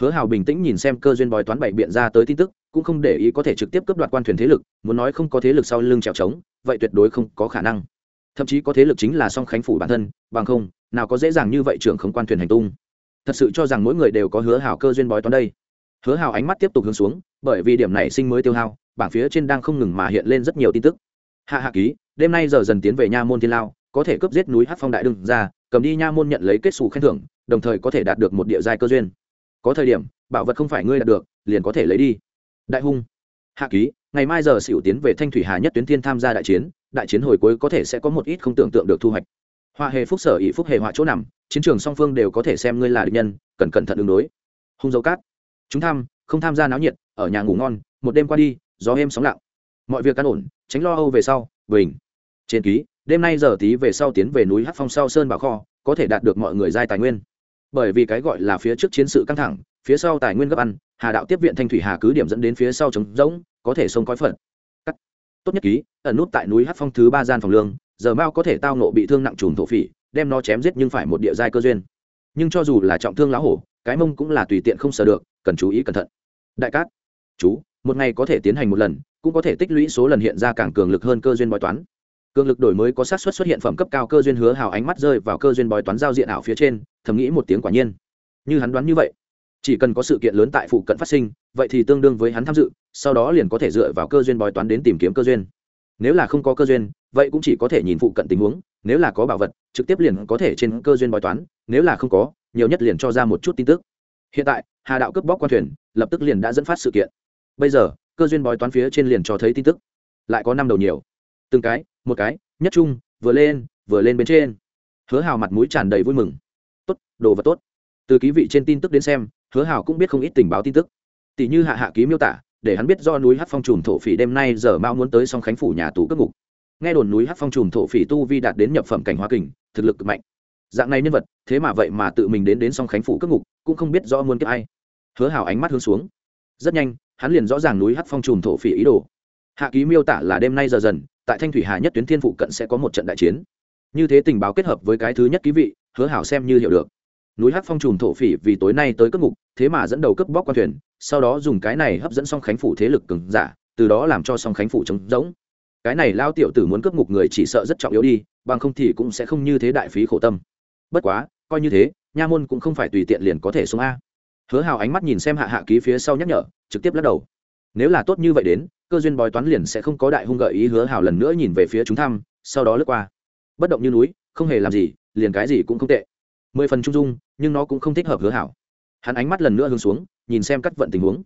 hứa hào bình tĩnh nhìn xem cơ duyên bói toán bảy biện ra tới tin tức, cũng không để ý có thể trực tiếp cướp đoạt quan thuyền thế lực, muốn nói không có thế lực sau lưng trèo trống, vậy tuyệt đối không có khả năng. Thậm chí có thế lực chính là song khánh phủ bản thân, bằng không, nào có dễ dàng như vậy trưởng không quan thuyền hành tung. Thật sự cho rằng mỗi người đều có hứa hào cơ duyên bói toán đây. Hứa hào ánh mắt tiếp tục hướng xuống, bởi vì điểm này sinh mới tiêu hao, bảng phía trên đang không ngừng mà hiện lên rất nhiều tin tức. Hạ hạ ký, đêm nay giờ dần tiến về nha môn thiên lao, có thể cướp giết núi hát phong đại đương ra, cầm đi nha môn nhận lấy kết xù khen thưởng, đồng thời có thể đạt được một địa giai cơ duyên có thời điểm, bảo vật không phải ngươi đạt được, liền có thể lấy đi. Đại hung. Hạ ký, ngày mai giờ xỉu tiến về thanh thủy hà nhất tuyến thiên tham gia đại chiến đại chiến hồi cuối có thể sẽ có một ít không tưởng tượng được thu hoạch. Họa hề phúc sở ỷ phúc hề họa chỗ nằm, chiến trường song phương đều có thể xem ngươi là địch nhân, cần cẩn thận ứng đối. Hung dấu cát. Chúng tham, không tham gia náo nhiệt, ở nhà ngủ ngon, một đêm qua đi, gió êm sóng lặng. Mọi việc căn ổn, tránh lo âu về sau, bình. Trên ký, đêm nay giờ tí về sau tiến về núi hát phong sau sơn bảo kho, có thể đạt được mọi người giai tài nguyên bởi vì cái gọi là phía trước chiến sự căng thẳng, phía sau tài nguyên gấp ăn, hà đạo tiếp viện thanh thủy hà cứ điểm dẫn đến phía sau trống rỗng, có thể sông cõi phận cắt. Tốt nhất ký, ẩn nút tại núi hát phong thứ ba gian phòng lương, giờ mao có thể tao nộ bị thương nặng trùm thổ phỉ, đem nó chém giết nhưng phải một địa giai cơ duyên. Nhưng cho dù là trọng thương lão hổ, cái mông cũng là tùy tiện không sờ được, cần chú ý cẩn thận. Đại cát. Chú, một ngày có thể tiến hành một lần, cũng có thể tích lũy số lần hiện ra càng cường lực hơn cơ duyên bói toán cường lực đổi mới có xác suất xuất hiện phẩm cấp cao cơ duyên hứa hào ánh mắt rơi vào cơ duyên bói toán giao diện ảo phía trên, thầm nghĩ một tiếng quả nhiên. Như hắn đoán như vậy, chỉ cần có sự kiện lớn tại phụ cận phát sinh, vậy thì tương đương với hắn tham dự, sau đó liền có thể dựa vào cơ duyên bói toán đến tìm kiếm cơ duyên. Nếu là không có cơ duyên, vậy cũng chỉ có thể nhìn phụ cận tình huống, nếu là có bảo vật, trực tiếp liền có thể trên cơ duyên bói toán, nếu là không có, nhiều nhất liền cho ra một chút tin tức. Hiện tại, hà đạo cướp bóc quan thuyền, lập tức liền đã dẫn phát sự kiện. Bây giờ, cơ duyên bói toán phía trên liền cho thấy tin tức. Lại có năm đầu nhiều. Từng cái một cái, nhất trung, vừa lên vừa lên bên trên. Hứa hào mặt mũi tràn đầy vui mừng. Tốt, đồ vật tốt. Từ ký vị trên tin tức đến xem, hứa hào cũng biết không ít tình báo tin tức. Tỷ như hạ hạ ký miêu tả, để hắn biết do núi hát phong trùm thổ phỉ đêm nay giờ mao muốn tới song khánh phủ nhà tù cất ngục. Nghe đồn núi hát phong trùm thổ phỉ tu vi đạt đến nhập phẩm cảnh hoa kình, thực lực cực mạnh. Dạng này nhân vật, thế mà vậy mà tự mình đến đến song khánh phủ cất ngục, cũng không biết rõ muốn kiếp ai. Hứa hào ánh mắt hướng xuống. Rất nhanh, hắn liền rõ ràng núi hát phong trùm thổ phỉ ý đồ. Hạ ký miêu tả là đêm nay giờ dần tại thanh thủy hà nhất tuyến thiên phụ cận sẽ có một trận đại chiến. Như thế tình báo kết hợp với cái thứ nhất ký vị, hứa hảo xem như hiểu được. Núi hát phong trùm thổ phỉ vì tối nay tới cất ngục, thế mà dẫn đầu cướp bóc quan thuyền, sau đó dùng cái này hấp dẫn song khánh phủ thế lực cứng giả, từ đó làm cho song khánh phủ trống rỗng. Cái này lao tiểu tử muốn cướp ngục người chỉ sợ rất trọng yếu đi, bằng không thì cũng sẽ không như thế đại phí khổ tâm. Bất quá, coi như thế, nha môn cũng không phải tùy tiện liền có thể xuống a. Hứa hào ánh mắt nhìn xem hạ hạ ký phía sau nhắc nhở, trực tiếp lắc đầu. Nếu là tốt như vậy đến cơ duyên bói toán liền sẽ không có đại hung gợi ý hứa hào lần nữa nhìn về phía chúng thăm, sau đó lướt qua. Bất động như núi, không hề làm gì, liền cái gì cũng không tệ. Mười phần trung dung, nhưng nó cũng không thích hợp hứa hảo. Hắn ánh mắt lần nữa hướng xuống, nhìn xem cắt vận tình huống.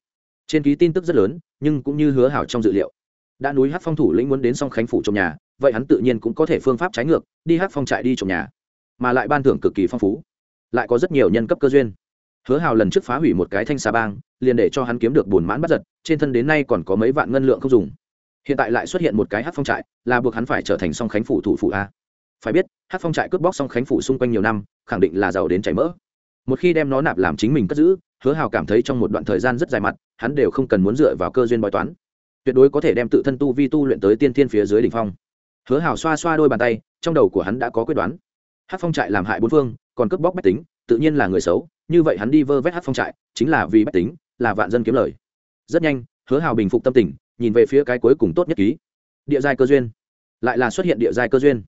Trên ký tin tức rất lớn, nhưng cũng như hứa hảo trong dự liệu. Đã núi hát phong thủ lĩnh muốn đến song khánh phủ trong nhà, vậy hắn tự nhiên cũng có thể phương pháp trái ngược, đi hát phong trại đi trồng nhà. Mà lại ban thưởng cực kỳ phong phú. Lại có rất nhiều nhân cấp cơ duyên hứa hào lần trước phá hủy một cái thanh xà bang, liền để cho hắn kiếm được bùn mãn bắt giật, trên thân đến nay còn có mấy vạn ngân lượng không dùng. Hiện tại lại xuất hiện một cái hát phong trại, là buộc hắn phải trở thành song khánh phủ thủ phủ a. Phải biết hát phong trại cướp bóc song khánh phủ xung quanh nhiều năm, khẳng định là giàu đến chảy mỡ. Một khi đem nó nạp làm chính mình cất giữ, hứa hào cảm thấy trong một đoạn thời gian rất dài mặt, hắn đều không cần muốn dựa vào cơ duyên bói toán. Tuyệt đối có thể đem tự thân tu vi tu luyện tới tiên thiên phía dưới đ ỉ n h phong. Hứa hào xoa xoa đôi bàn tay, trong đầu của hắn đã có quyết đoán. Hát phong trại làm hại bốn phương, còn cướp bóc bách tính, tự nhiên là người xấu như vậy hắn đi vơ vét hát phong trại, chính là vì bách tính, là vạn dân kiếm lời. Rất nhanh, hứa hào bình phục tâm tình, nhìn về phía cái cuối cùng tốt nhất ký. Địa giai cơ duyên. Lại là xuất hiện địa giai cơ duyên.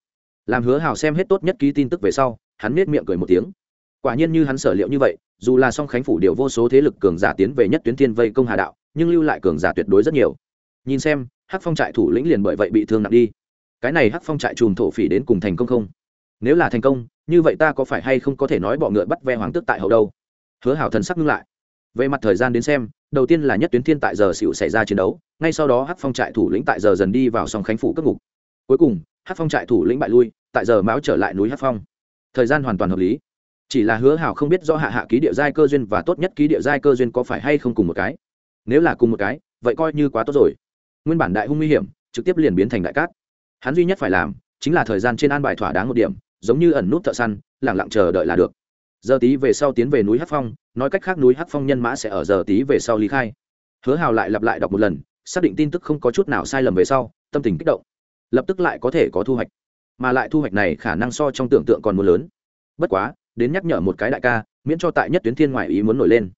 Làm hứa hào xem hết tốt nhất ký tin tức về sau, hắn nết miệng cười một tiếng. Quả nhiên như hắn sở liệu như vậy, dù là song khánh phủ điều vô số thế lực cường giả tiến về nhất tuyến thiên vây công hà đạo, nhưng lưu lại cường giả tuyệt đối rất nhiều. Nhìn xem hắc phong trại thủ lĩnh liền bởi vậy bị thương nặng đi. Cái này hắc phong trại chùm thổ phỉ đến cùng thành công không? Nếu là thành công như vậy ta có phải hay không có thể nói bọ ngựa bắt ve hoàng tước tại hậu đâu? Hứa hảo thần sắc ngưng lại. Về mặt thời gian đến xem, đầu tiên là nhất tuyến thiên tại giờ xịu xảy ra chiến đấu, ngay sau đó hát phong trại thủ lĩnh tại giờ dần đi vào song khánh phủ cất ngục. Cuối cùng hát phong trại thủ lĩnh bại lui, tại giờ máu trở lại núi hát phong. Thời gian hoàn toàn hợp lý. Chỉ là hứa hảo không biết do hạ hạ ký địa giai cơ duyên và tốt nhất ký địa giai cơ duyên có phải hay không cùng một cái. Nếu là cùng một cái, vậy coi như quá tốt rồi. Nguyên bản đại hung nguy hiểm, trực tiếp liền biến thành đại cát. Hắn duy nhất phải làm, chính là thời gian trên an bài thỏa đáng một điểm giống như ẩn nút thợ săn, lẳng lặng chờ đợi là được. Giờ tí về sau tiến về núi hắc phong, nói cách khác núi hắc phong nhân mã sẽ ở giờ tí về sau lý khai. Hứa hào lại lặp lại đọc một lần, xác định tin tức không có chút nào sai lầm về sau, tâm tình kích động. Lập tức lại có thể có thu hoạch. Mà lại thu hoạch này khả năng so trong tưởng tượng còn muốn lớn. Bất quá, đến nhắc nhở một cái đại ca, miễn cho tại nhất tuyến thiên ngoại ý muốn nổi lên.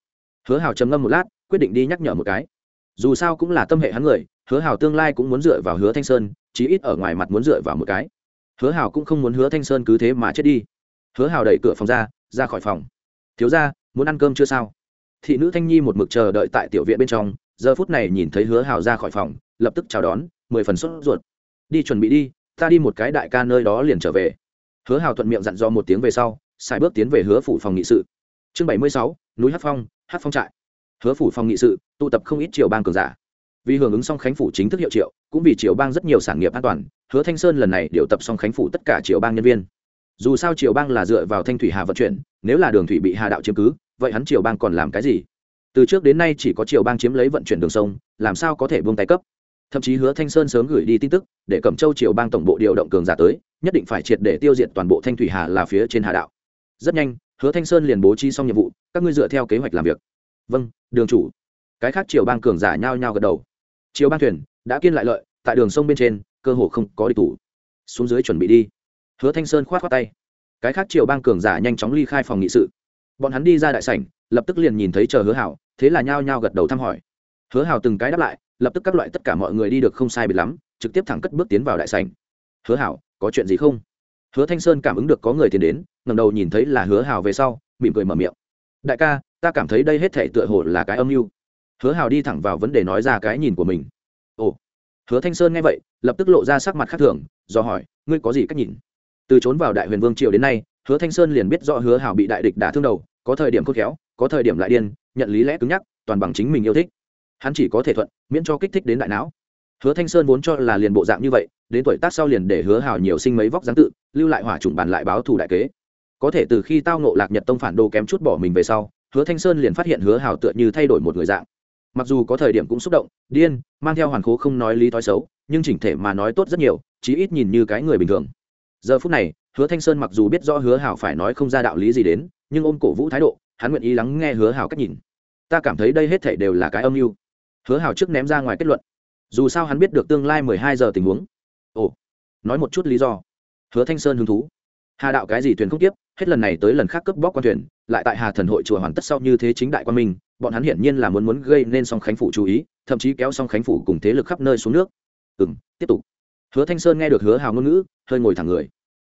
Hứa hào trầm ngâm một lát, quyết định đi nhắc nhở một cái. Dù sao cũng là tâm hệ hắn người, hứa hào tương lai cũng muốn dựa vào hứa thanh sơn, chí ít ở ngoài mặt muốn dựa vào một cái hứa hào cũng không muốn hứa thanh sơn cứ thế mà chết đi. Hứa hào đẩy cửa phòng ra ra khỏi phòng. Thiếu ra muốn ăn cơm chưa sao? Thị nữ thanh nhi một mực chờ đợi tại tiểu viện bên trong, giờ phút này nhìn thấy hứa hào ra khỏi phòng, lập tức chào đón, mười phần sốt ruột. Đi chuẩn bị đi, ta đi một cái đại ca nơi đó liền trở về. Hứa hào thuận miệng dặn dò một tiếng về sau, xài bước tiến về hứa phủ phòng nghị sự. Chương bảy mươi sáu, núi hát phong hát phong trại. Hứa phủ phòng nghị sự, tụ tập không ít triều bang cường giả. Vì hưởng ứng song khánh phủ chính thức hiệu triệu, cũng vì triều bang rất nhiều sản nghiệp an toàn hứa thanh sơn lần này điều tập xong khánh phủ tất cả triều bang nhân viên. Dù sao triều bang là dựa vào thanh thủy hà vận chuyển, nếu là đường thủy bị hà đạo chiếm cứ, vậy hắn triều bang còn làm cái gì? Từ trước đến nay chỉ có triều bang chiếm lấy vận chuyển đường sông, làm sao có thể buông tay cấp? Thậm chí hứa thanh sơn sớm gửi đi tin tức, để cẩm châu triều bang tổng bộ điều động cường giả tới, nhất định phải triệt để tiêu diệt toàn bộ thanh thủy hà là phía trên hà đạo. Rất nhanh, hứa thanh sơn liền bố trí xong nhiệm vụ, các ngươi dựa theo kế hoạch làm việc. Vâng đường chủ. Cái khác triều bang cường giả nhao nhao gật đầu. Triều bang thuyền đã kiên lại lợi, tại đường sông bên trên cơ hồ không có đi thủ. Xuống dưới chuẩn bị đi. Hứa thanh sơn khoát khoát tay. Cái khác triều bang cường giả nhanh chóng ly khai phòng nghị sự. Bọn hắn đi ra đại sảnh, lập tức liền nhìn thấy chờ hứa hảo, thế là nhao nhao gật đầu thăm hỏi. Hứa hảo từng cái đáp lại, lập tức các loại tất cả mọi người đi được không sai biệt lắm, trực tiếp thẳng cất bước tiến vào đại sảnh. Hứa hảo, có chuyện gì không? Hứa thanh sơn cảm ứng được có người tiến đến ngầm đầu nhìn thấy là hứa hảo về sau, mỉm cười mở miệng. Đại ca, ta cảm thấy đây hết thể tựa hồ là cái âm mưu. Hứa hảo đi thẳng vào vấn đề nói ra cái nhìn của mình. Ồ hứa thanh sơn nghe vậy, lập tức lộ ra sắc mặt khác thường, do hỏi, ngươi có gì cách nhìn? Từ trốn vào đại huyền vương triều đến nay, hứa thanh sơn liền biết rõ hứa hảo bị đại địch đả thương đầu, có thời điểm khôn khéo, có thời điểm lại điên, nhận lý lẽ cứng nhắc, toàn bằng chính mình yêu thích. Hắn chỉ có thể thuận, miễn cho kích thích đến đại não. Hứa thanh sơn vốn cho là liền bộ dạng như vậy, đến tuổi tác sau liền để hứa hảo nhiều sinh mấy vóc dáng tự, lưu lại hỏa chủng bàn lại báo thù đại kế. Có thể từ khi tao ngộ lạc nhật tông phản đồ kém chút bỏ mình về sau, hứa thanh sơn liền phát hiện hứa hảo tựa như thay đổi một người dạng mặc dù có thời điểm cũng xúc động, điên, mang theo hoàn khố không nói lý thói xấu, nhưng chỉnh thể mà nói tốt rất nhiều, chí ít nhìn như cái người bình thường. Giờ phút này, hứa thanh sơn mặc dù biết rõ hứa hảo phải nói không ra đạo lý gì đến, nhưng ôm cổ vũ thái độ, hắn nguyện ý lắng nghe hứa hảo cách nhìn. Ta cảm thấy đây hết thảy đều là cái âm mưu. Hứa hảo trước ném ra ngoài kết luận. Dù sao hắn biết được tương lai mười hai giờ tình huống. Ồ, nói một chút lý do. Hứa thanh sơn hứng thú. Hà đạo cái gì thuyền không tiếp, hết lần này tới lần khác cướp bóc quan thuyền, lại tại hà thần hội chùa hoàn tất sau như thế chính đại quan minh bọn hắn hiển nhiên là muốn muốn gây nên song khánh phủ chú ý, thậm chí kéo song khánh phủ cùng thế lực khắp nơi xuống nước. Ừ m tiếp tục. Hứa thanh sơn nghe được hứa hào ngôn ngữ, hơi ngồi thẳng người.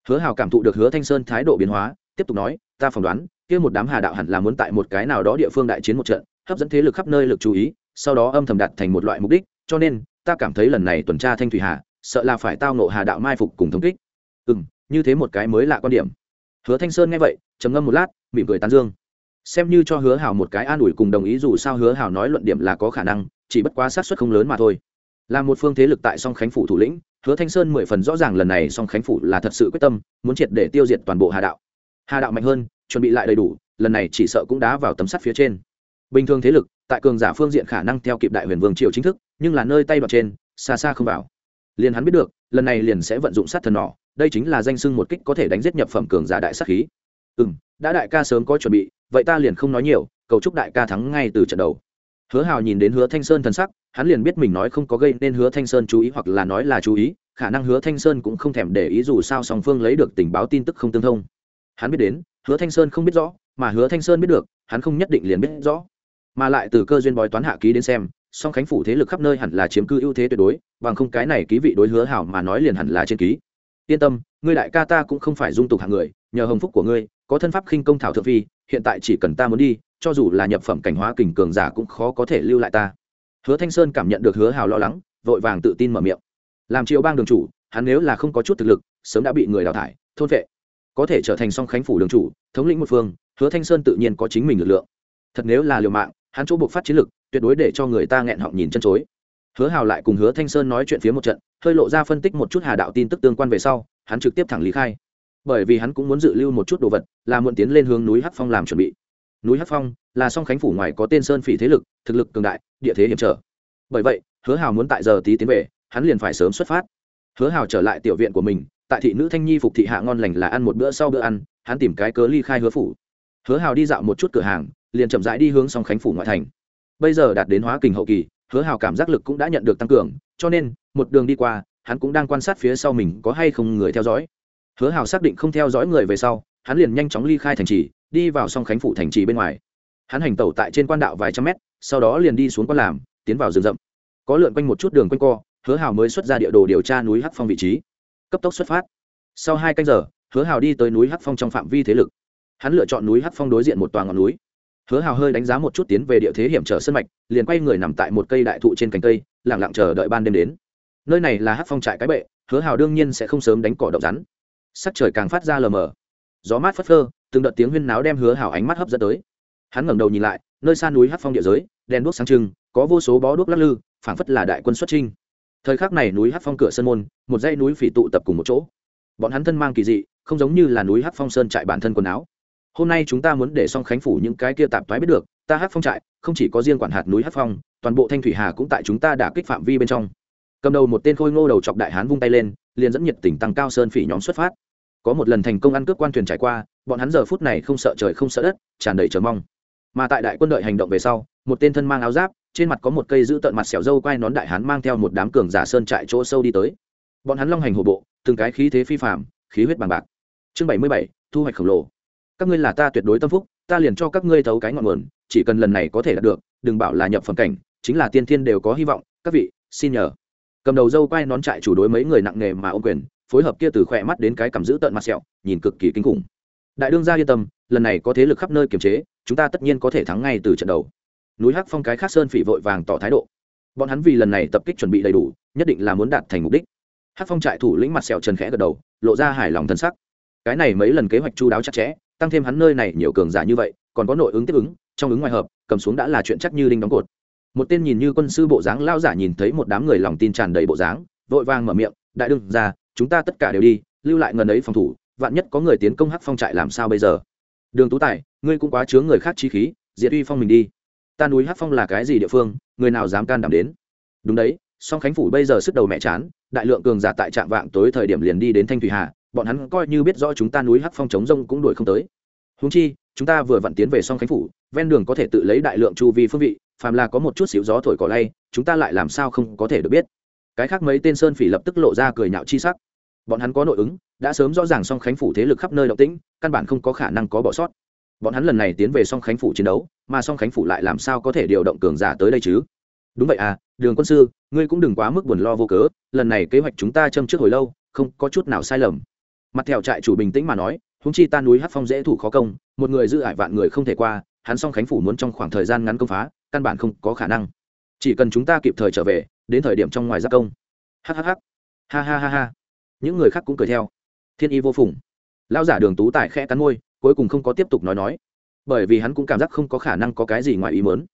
Hứa hào cảm thụ được hứa thanh sơn thái độ biến hóa, tiếp tục nói, ta phỏng đoán, kia một đám hà đạo hẳn là muốn tại một cái nào đó địa phương đại chiến một trận, hấp dẫn thế lực khắp nơi lực chú ý, sau đó âm thầm đặt thành một loại mục đích, cho nên, ta cảm thấy lần này tuần tra thanh thủy hà, sợ là phải tao nộ hà đạo mai phục cùng thống kích. Ừ m như thế một cái mới lạ quan điểm. Hứa thanh sơn nghe vậy, trầm ngâm một lát, mỉm cười tán dương xem như cho hứa hảo một cái an ủi cùng đồng ý dù sao hứa hảo nói luận điểm là có khả năng, chỉ bất quá sát xuất không lớn mà thôi. Là một phương thế lực tại song khánh phủ thủ lĩnh, hứa thanh sơn mười phần rõ ràng lần này song khánh phủ là thật sự quyết tâm, muốn triệt để tiêu diệt toàn bộ hà đạo. Hà đạo mạnh hơn, chuẩn bị lại đầy đủ, lần này chỉ sợ cũng đá vào tấm sắt phía trên. Bình thường thế lực, tại cường giả phương diện khả năng theo kịp đại huyền vương triều chính thức, nhưng là nơi tay đoạt trên, xa xa không vào. Liền hắn biết được, lần này liền sẽ vận dụng sát thần nỏ, đây chính là danh sưng một kích có thể đánh giết nhập phẩm cường giả đại sát khí ừ m đã đại ca sớm có chuẩn bị, vậy ta liền không nói nhiều, cầu chúc đại ca thắng ngay từ trận đầu. Hứa hào nhìn đến hứa thanh sơn thần sắc, hắn liền biết mình nói không có gây nên hứa thanh sơn chú ý hoặc là nói là chú ý, khả năng hứa thanh sơn cũng không thèm để ý dù sao song phương lấy được tình báo tin tức không tương thông. Hắn biết đến, hứa thanh sơn không biết rõ, mà hứa thanh sơn biết được, hắn không nhất định liền biết rõ. Mà lại từ cơ duyên bói toán hạ ký đến xem, song khánh phủ thế lực khắp nơi hẳn là chiếm cư ưu thế tuyệt đối, bằng không cái này ký vị đối hứa hảo mà nói liền hẳn là trên ký. Yên tâm, ngươi đại ca ta cũng không phải dung tục hạng người, nhờ hồng phúc của ngươi có thân pháp khinh công thảo thượng phi, hiện tại chỉ cần ta muốn đi, cho dù là nhập phẩm cảnh hóa kình cường giả cũng khó có thể lưu lại ta. Hứa thanh sơn cảm nhận được hứa hào lo lắng, vội vàng tự tin mở miệng. Làm triệu bang đường chủ, hắn nếu là không có chút thực lực, sớm đã bị người đào thải, thôn vệ. Có thể trở thành song khánh phủ đường chủ, thống lĩnh một phương, hứa thanh sơn tự nhiên có chính mình lực lượng. Thật nếu là liều mạng, hắn chỗ buộc phát chiến lực, tuyệt đối để cho người ta nghẹn họng nhìn chân chối. Hứa hào lại cùng hứa thanh sơn nói chuyện phía một trận, hơi lộ ra phân tích một chút hà đạo tin tức tương quan về sau, hắn trực tiếp thẳng lý khai bởi vì hắn cũng muốn dự lưu một chút đồ vật, là muộn tiến lên hướng núi hắc phong làm chuẩn bị. Núi hắc phong là song khánh phủ ngoài có tên sơn phỉ thế lực, thực lực cường đại, địa thế hiểm trở. Bởi vậy, hứa hào muốn tại giờ tí tiến về, hắn liền phải sớm xuất phát. Hứa hào trở lại tiểu viện của mình, tại thị nữ thanh nhi phục thị hạ ngon lành là ăn một bữa sau bữa ăn, hắn tìm cái cớ ly khai hứa phủ. Hứa hào đi dạo một chút cửa hàng, liền chậm rãi đi hướng song khánh phủ ngoại thành. Bây giờ đạt đến hóa kình hậu kỳ, hứa hào cảm giác lực cũng đã nhận được tăng cường, cho nên, một đường đi qua, hắn cũng đang quan sát phía sau mình có hay không người theo dõi hứa hào xác định không theo dõi người về sau, hắn liền nhanh chóng ly khai thành trì, đi vào song khánh phủ thành trì bên ngoài. Hắn hành tẩu tại trên quan đạo vài trăm mét, sau đó liền đi xuống quan làm, tiến vào rừng rậm. Có lượn quanh một chút đường quanh co, hứa hào mới xuất ra địa đồ điều tra núi hắc phong vị trí. Cấp tốc xuất phát. Sau hai canh giờ, hứa hào đi tới núi hắc phong trong phạm vi thế lực. Hắn lựa chọn núi hắc phong đối diện một tòa ngọn núi. Hứa hào hơi đánh giá một chút tiến về địa thế hiểm trở sân mạch, liền quay người nằm tại một cây đại thụ trên cành cây lẳng lặng chờ đợi ban đêm đến. Nơi này là hắc phong trại cái bệ, hứa hào đương nhiên sẽ không sớm đánh cỏ đậu rắn sắc trời càng phát ra lờ mờ. Gió mát phất phơ, từng đợt tiếng huyên náo đem hứa hảo ánh mắt hấp dẫn tới. Hắn ngẩng đầu nhìn lại, nơi xa núi Hát phong địa giới, đèn đuốc sáng trưng, có vô số bó đuốc lắc lư, phảng phất là đại quân xuất trinh thời khắc này núi Hát phong cửa Sơn môn, một dãy núi phỉ tụ tập cùng một chỗ. Bọn hắn thân mang kỳ dị, không giống như là núi Hát phong sơn trại bản thân quần áo. Hôm nay chúng ta muốn để song khánh phủ những cái kia tạp thoái biết được, ta hát phong trại, không chỉ có riêng quản hạt núi Hát phong, toàn bộ thanh thủy hà cũng tại chúng ta đã kích phạm vi bên trong. Cầm đầu một tên khôi ngô đầu chọc đại hán vung tay lên, liền dẫn nhiệt tỉnh tăng cao sơn phỉ nhóm xuất phát có một lần thành công ăn cướp quan thuyền trải qua, bọn hắn giờ phút này không sợ trời không sợ đất, tràn đầy chờ mong. Mà tại đại quân đội hành động về sau, một tên thân mang áo giáp, trên mặt có một cây giữ tợn mặt xẻo dâu quai nón đại hán mang theo một đám cường giả sơn trại chỗ sâu đi tới. Bọn hắn long hành hổ bộ, từng cái khí thế phi phạm khí huyết bằng bạc. Chương bảy mươi bảy, thu hoạch khổng lồ. Các ngươi là ta tuyệt đối tâm phúc, ta liền cho các ngươi thấu cái ngọn nguồn, chỉ cần lần này có thể đạt được, đừng bảo là nhập phẩm cảnh, chính là tiên thiên đều có hy vọng, các vị, xin nhờ. Cầm đầu dâu quai nón trại chủ đối mấy người nặng nghề mà ô quyền phối hợp kia từ khỏe mắt đến cái cầm giữ tợn mặt sẹo, nhìn cực kỳ kinh khủng. Đại đương gia yên tâm, lần này có thế lực khắp nơi kiềm chế, chúng ta tất nhiên có thể thắng ngay từ trận đầu. Núi hắc phong cái khác sơn phỉ vội vàng tỏ thái độ. Bọn hắn vì lần này tập kích chuẩn bị đầy đủ, nhất định là muốn đạt thành mục đích. Hắc phong trại thủ lĩnh mặt sẹo trần khẽ gật đầu, lộ ra hài lòng thân sắc. Cái này mấy lần kế hoạch chu đáo chặt chẽ, tăng thêm hắn nơi này nhiều cường giả như vậy, còn có nội ứng tiếp ứng, trong ứng ngoài hợp, cầm xuống đã là chuyện chắc như đinh đóng cột. Một tên nhìn như quân sư bộ dáng lao giả nhìn thấy một đám người lòng tin tràn đầy bộ dáng, vội vàng mở miệng, đại đương ra chúng ta tất cả đều đi, lưu lại ngần ấy phòng thủ, vạn nhất có người tiến công hắc phong trại làm sao bây giờ? Đường tú tài, ngươi cũng quá chướng người khác chi khí, diệt uy phong mình đi. Ta núi hắc phong là cái gì địa phương, người nào dám can đảm đến? Đúng đấy, song khánh phủ bây giờ sức đầu mẹ chán, đại lượng cường giả tại trạm vạng tối thời điểm liền đi đến thanh thủy hà, bọn hắn coi như biết rõ chúng ta núi hắc phong chống rông cũng đuổi không tới. Húng chi, chúng ta vừa vặn tiến về song khánh phủ, ven đường có thể tự lấy đại lượng chu vi phương vị, phàm là có một chút xíu gió thổi cỏ lay, chúng ta lại làm sao không có thể được biết? Cái khác mấy tên sơn phỉ lập tức lộ ra cười nhạo chi sắc. Bọn hắn có nội ứng, đã sớm rõ ràng song khánh phủ thế lực khắp nơi động tĩnh, căn bản không có khả năng có bỏ sót. Bọn hắn lần này tiến về song khánh phủ chiến đấu, mà song khánh phủ lại làm sao có thể điều động cường giả tới đây chứ? Đúng vậy à đường quân sư, ngươi cũng đừng quá mức buồn lo vô cớ, lần này kế hoạch chúng ta châm trước hồi lâu, không có chút nào sai lầm. Mặt theo trại chủ bình tĩnh mà nói húng chi ta núi hát phong dễ thủ khó công, một người giữ ải vạn người không thể qua, hắn song khánh phủ muốn trong khoảng thời gian ngắn công phá, căn bản không có khả năng. Chỉ cần chúng ta kịp thời trở về đến thời điểm trong ngoài gia công. Hhh ha ha. Ha ha những người khác cũng cười theo. Thiên y vô phùng. Lão giả đường tú tài khẽ cắn môi, cuối cùng không có tiếp tục nói nói. Bởi vì hắn cũng cảm giác không có khả năng có cái gì ngoài ý mớn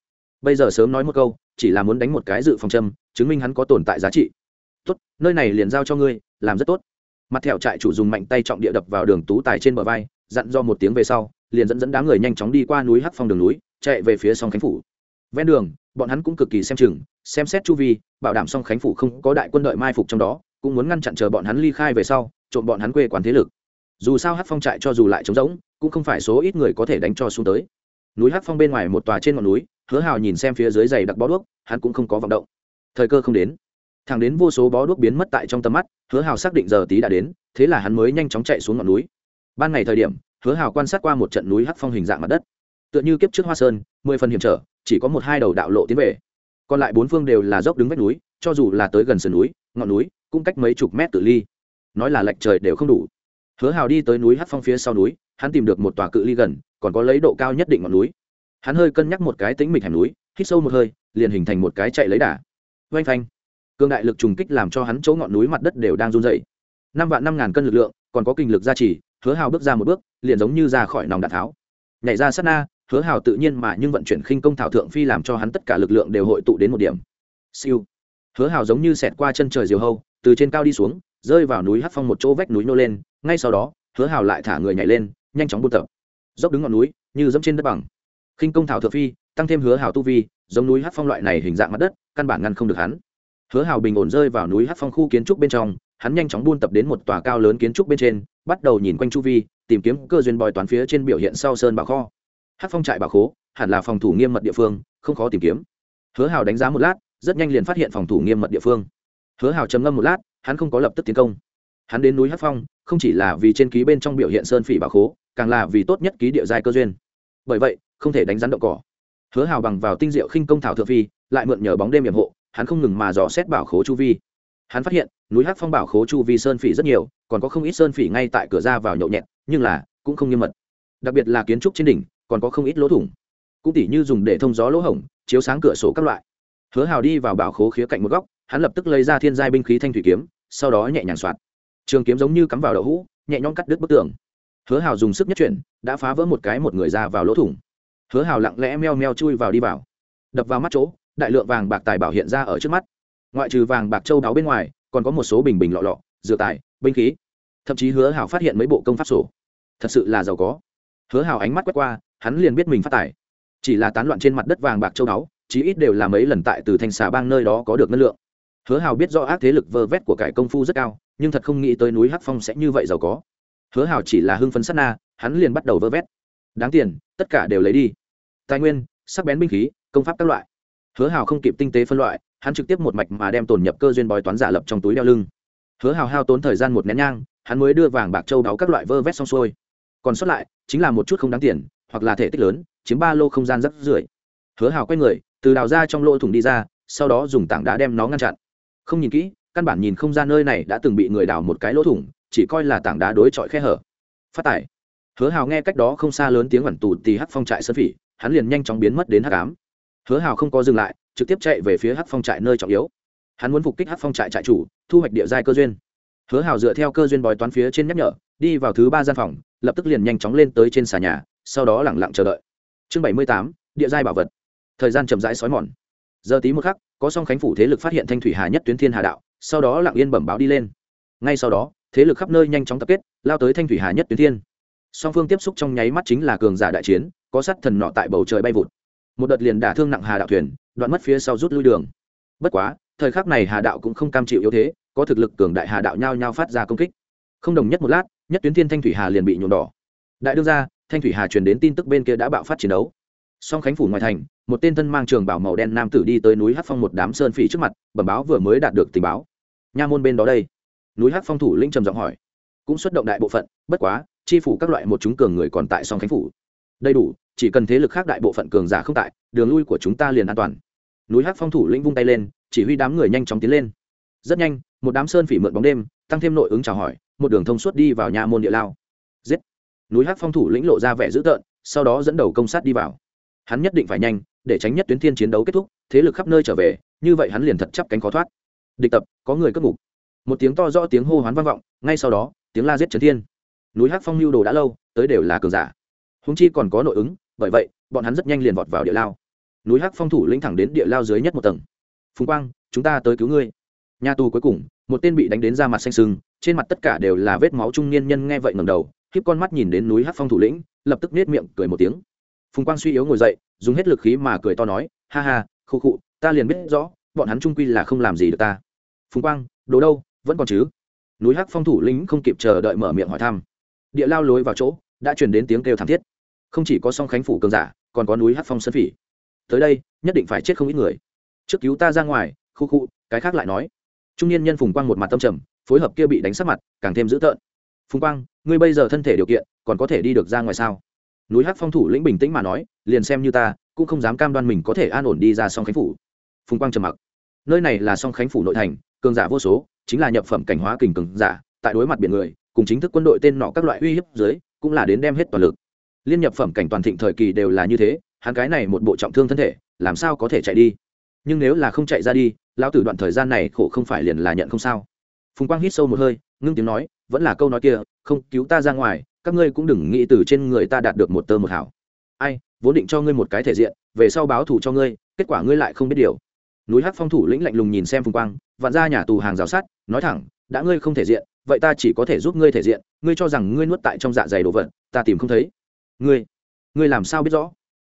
bây giờ sớm nói một câu, chỉ là muốn đánh một cái dự phòng châm, chứng minh hắn có tồn tại giá trị. Tốt, nơi này liền giao cho ngươi, làm rất tốt. Mặt thẹo trại chủ dùng mạnh tay trọng địa đập vào đường tú tài trên bờ vai, dặn do một tiếng về sau, liền dẫn dẫn đám người nhanh chóng đi qua núi hắc phong đường núi, chạy về phía sông khánh phủ. Ven đường, bọn hắn cũng cực kỳ xem chừng xem xét chu vi, bảo đảm song khánh phủ không có đại quân đội mai phục trong đó, cũng muốn ngăn chặn chờ bọn hắn ly khai về sau, trộm bọn hắn quê quán thế lực. Dù sao hát phong trại cho dù lại trống rỗng, cũng không phải số ít người có thể đánh cho xuống tới. Núi hát phong bên ngoài một tòa trên ngọn núi, hứa hào nhìn xem phía dưới dày đặc bó đuốc, hắn cũng không có vọng động. Thời cơ không đến. Thẳng đến vô số bó đuốc biến mất tại trong tầm mắt, hứa hào xác định giờ tí đã đến, thế là hắn mới nhanh chóng chạy xuống ngọn núi. Ban ngày thời điểm, hứa hào quan sát qua một trận núi hát phong hình dạng mặt đất. Tựa như kiếp trước hoa sơn, mười phần hiểm trở, chỉ có một hai đầu đạo lộ tiến về còn lại bốn phương đều là dốc đứng vách núi, cho dù là tới gần sườn núi, ngọn núi cũng cách mấy chục mét tự ly. Nói là lệch trời đều không đủ. Hứa hào đi tới núi hát phong phía sau núi, hắn tìm được một tòa cự ly gần, còn có lấy độ cao nhất định ngọn núi. Hắn hơi cân nhắc một cái tính mịch hẻm núi, hít sâu một hơi, liền hình thành một cái chạy lấy đà. Oanh phanh. Cương đại lực trùng kích làm cho hắn chỗ ngọn núi mặt đất đều đang run dậy năm vạn năm ngàn cân lực lượng, còn có kinh lực gia trì, hứa hào bước ra một bước, liền giống như ra khỏi nòng đạn tháo. Nhảy ra sát na hứa hào tự nhiên mà nhưng vận chuyển khinh công thảo thượng phi làm cho hắn tất cả lực lượng đều hội tụ đến một điểm. Siêu. Hứa hào giống như xẹt qua chân trời diều hâu, từ trên cao đi xuống, rơi vào núi hát phong một chỗ vách núi nô lên, ngay sau đó, hứa hào lại thả người nhảy lên, nhanh chóng buôn tập. Dốc đứng ngọn núi, như dẫm trên đất bằng. Khinh công thảo thượng phi, tăng thêm hứa hào tu vi, giống núi hát phong loại này hình dạng mặt đất, căn bản ngăn không được hắn. Hứa hào bình ổn rơi vào núi hát phong khu kiến trúc bên trong, hắn nhanh chóng buôn tập đến một tòa cao lớn kiến trúc bên trên, bắt đầu nhìn quanh chu vi, tìm kiếm cơ duyên bòi toán phía trên biểu hiện sau sơn bảo kho hát phong trại bảo khố, hẳn là phòng thủ nghiêm mật địa phương, không khó tìm kiếm. Hứa hào đánh giá một lát, rất nhanh liền phát hiện phòng thủ nghiêm mật địa phương. Hứa hào trầm ngâm một lát, hắn không có lập tức tiến công. Hắn đến núi hát phong, không chỉ là vì trên ký bên trong biểu hiện sơn phỉ bảo khố, càng là vì tốt nhất ký địa giai cơ duyên. Bởi vậy, không thể đánh rắn động cỏ. Hứa hào bằng vào tinh diệu khinh công thảo thượng phi, lại mượn nhờ bóng đêm hiểm hộ, hắn không ngừng mà dò xét bảo khố chu vi. Hắn phát hiện, núi hắc phong bảo khố chu vi sơn phỉ rất nhiều, còn có không ít sơn phỉ ngay tại cửa ra vào nhậu nhẹt, nhưng là cũng không nghiêm mật. Đặc biệt là kiến trúc trên đỉnh còn có không ít lỗ thủng. Cũng tỉ như dùng để thông gió lỗ hổng, chiếu sáng cửa sổ các loại. Hứa hào đi vào bảo khố khía cạnh một góc, hắn lập tức lấy ra thiên giai binh khí thanh thủy kiếm, sau đó nhẹ nhàng soạt. Trường kiếm giống như cắm vào đậu hũ, nhẹ nhõm cắt đứt bức tường. Hứa hào dùng sức nhất chuyển, đã phá vỡ một cái một người ra vào lỗ thủng. Hứa hào lặng lẽ meo meo chui vào đi vào. Đập vào mắt chỗ, đại lượng vàng bạc tài bảo hiện ra ở trước mắt. Ngoại trừ vàng bạc châu đáo bên ngoài, còn có một số bình bình lọ lọ dựa tài, binh khí. Thậm chí hứa hào phát hiện mấy bộ công pháp sổ. Thật sự là giàu có hứa hào ánh mắt quét qua, hắn liền biết mình phát tài. Chỉ là tán loạn trên mặt đất vàng bạc châu đáo, chí ít đều là mấy lần tại từ thanh xà bang nơi đó có được năng lượng. Hứa hào biết do ác thế lực vơ vét của cải công phu rất cao, nhưng thật không nghĩ tới núi hắc phong sẽ như vậy giàu có. Hứa hào chỉ là hưng phấn sát na, hắn liền bắt đầu vơ vét. Đáng tiền, tất cả đều lấy đi. Tài nguyên, sắc bén binh khí, công pháp các loại. Hứa hào không kịp tinh tế phân loại, hắn trực tiếp một mạch mà đem tồn nhập cơ duyên bói toán giả lập trong túi đeo lưng. Hứa hào hao tốn thời gian một nén nhang, hắn mới đưa vàng bạc châu đáo các loại vơ vét xong xuôi còn sót lại, chính là một chút không đáng tiền, hoặc là thể tích lớn, chiếm ba lô không gian rất rưỡi. Hứa hào quay người, từ đào ra trong lỗ thủng đi ra, sau đó dùng tảng đá đem nó ngăn chặn. Không nhìn kỹ, căn bản nhìn không ra nơi này đã từng bị người đào một cái lỗ thủng, chỉ coi là tảng đá đối chọi khe hở. Phát tải. Hứa hào nghe cách đó không xa lớn tiếng ẩn tù tì hắc phong trại sơn phỉ, hắn liền nhanh chóng biến mất đến hắc ám. Hứa hào không có dừng lại, trực tiếp chạy về phía hắc phong trại nơi trọng yếu. Hắn muốn phục kích hắc phong trại trại chủ, thu hoạch địa giai cơ duyên hứa hào dựa theo cơ duyên bói toán phía trên nhắc nhở, đi vào thứ ba gian phòng, lập tức liền nhanh chóng lên tới trên xà nhà, sau đó lẳng lặng chờ đợi. Chương bảy mươi tám, địa giai bảo vật. Thời gian chậm rãi xói mòn. Giờ tí một khắc, có song khánh phủ thế lực phát hiện thanh thủy hà nhất tuyến thiên hà đạo, sau đó lặng yên bẩm báo đi lên. Ngay sau đó, thế lực khắp nơi nhanh chóng tập kết, lao tới thanh thủy hà nhất tuyến thiên. Song phương tiếp xúc trong nháy mắt chính là cường giả đại chiến, có sắt thần nọ tại bầu trời bay vụt. Một đợt liền đả thương nặng hà đạo thuyền, đoạn mất phía sau rút lui đường. Bất quá, thời khắc này hà đạo cũng không cam chịu yếu thế có thực lực cường đại hà đạo nhao nhao phát ra công kích. Không đồng nhất một lát, nhất tuyến thiên thanh thủy hà liền bị nhuộm đỏ. Đại đương ra thanh thủy hà truyền đến tin tức bên kia đã bạo phát chiến đấu. Song khánh phủ ngoài thành, một tên thân mang trường bảo màu đen nam tử đi tới núi hát phong một đám sơn phỉ trước mặt, bẩm báo vừa mới đạt được tình báo. Nha môn bên đó đây. Núi hát phong thủ linh trầm giọng hỏi. Cũng xuất động đại bộ phận, bất quá, chi phủ các loại một chúng cường người còn tại song khánh phủ. Đầy đủ, chỉ cần thế lực khác đại bộ phận cường giả không tại, đường lui của chúng ta liền an toàn. Núi hát phong thủ lĩnh vung tay lên, chỉ huy đám người nhanh chóng tiến lên. Rất nhanh một đám sơn phỉ mượn bóng đêm, tăng thêm nội ứng chào hỏi, một đường thông suốt đi vào nhà môn địa lao. Giết! Núi hắc phong thủ lĩnh lộ ra vẻ dữ tợn, sau đó dẫn đầu công sát đi vào. Hắn nhất định phải nhanh, để tránh nhất tuyến thiên chiến đấu kết thúc, thế lực khắp nơi trở về, như vậy hắn liền thật chắp cánh khó thoát. Địch tập, có người cất ngục. Một tiếng to rõ tiếng hô hoán vang vọng, ngay sau đó, tiếng la giết trấn thiên. Núi hắc phong lưu đồ đã lâu, tới đều là cường giả. Húng chi còn có nội ứng, bởi vậy, bọn hắn rất nhanh liền vọt vào địa lao. Núi hắc phong thủ lĩnh thẳng đến địa lao dưới nhất một tầng. Phùng quang, chúng ta tới cứu ngươi nhà tù cuối cùng, một tên bị đánh đến ra mặt xanh sưng trên mặt tất cả đều là vết máu trung niên nhân nghe vậy ngầm đầu khiếp con mắt nhìn đến núi hắc phong thủ lĩnh, lập tức nết miệng cười một tiếng. Phùng quang suy yếu ngồi dậy, dùng hết lực khí mà cười to nói, ha ha khô khụ ta liền biết rõ, bọn hắn trung quy là không làm gì được ta. Phùng quang, đồ đâu, vẫn còn chứ? Núi hắc phong thủ lĩnh không kịp chờ đợi mở miệng hỏi thăm. Địa lao lối vào chỗ, đã truyền đến tiếng kêu thảm thiết. Không chỉ có song khánh phủ cường giả, còn có núi hắc phong sơn phỉ. Tới đây, nhất định phải chết không ít người. Trước cứu ta ra ngoài, khu khu, cái khác lại nói trung niên nhân phùng quang một mặt tâm trầm, phối hợp kia bị đánh sắc mặt, càng thêm dữ tợn. Phùng quang, ngươi bây giờ thân thể điều kiện, còn có thể đi được ra ngoài sao? Núi hắc phong thủ lĩnh bình tĩnh mà nói, liền xem như ta, cũng không dám cam đoan mình có thể an ổn đi ra song khánh phủ. Phùng quang trầm mặc. Nơi này là song khánh phủ nội thành, cường giả vô số, chính là nhập phẩm cảnh hóa kình cường giả, tại đối mặt biển người, cùng chính thức quân đội tên nọ các loại uy hiếp dưới, cũng là đến đem hết toàn lực. Liên nhập phẩm cảnh toàn thịnh thời kỳ đều là như thế, hắn cái này một bộ trọng thương thân thể, làm sao có thể chạy đi? Nhưng nếu là không chạy ra đi, lão tử đoạn thời gian này khổ không phải liền là nhận không sao. Phùng quang hít sâu một hơi, ngưng tiếng nói, vẫn là câu nói kia, không cứu ta ra ngoài, các ngươi cũng đừng nghĩ từ trên người ta đạt được một tơ một hảo ai, vốn định cho ngươi một cái thể diện, về sau báo thù cho ngươi, kết quả ngươi lại không biết điều. Núi hắc phong thủ lĩnh lạnh lùng nhìn xem phùng quang vạn ra nhà tù hàng rào sắt, nói thẳng, đã ngươi không thể diện, vậy ta chỉ có thể giúp ngươi thể diện, ngươi cho rằng ngươi nuốt tại trong dạ dày đồ vật, ta tìm không thấy. Ngươi ngươi làm sao biết rõ?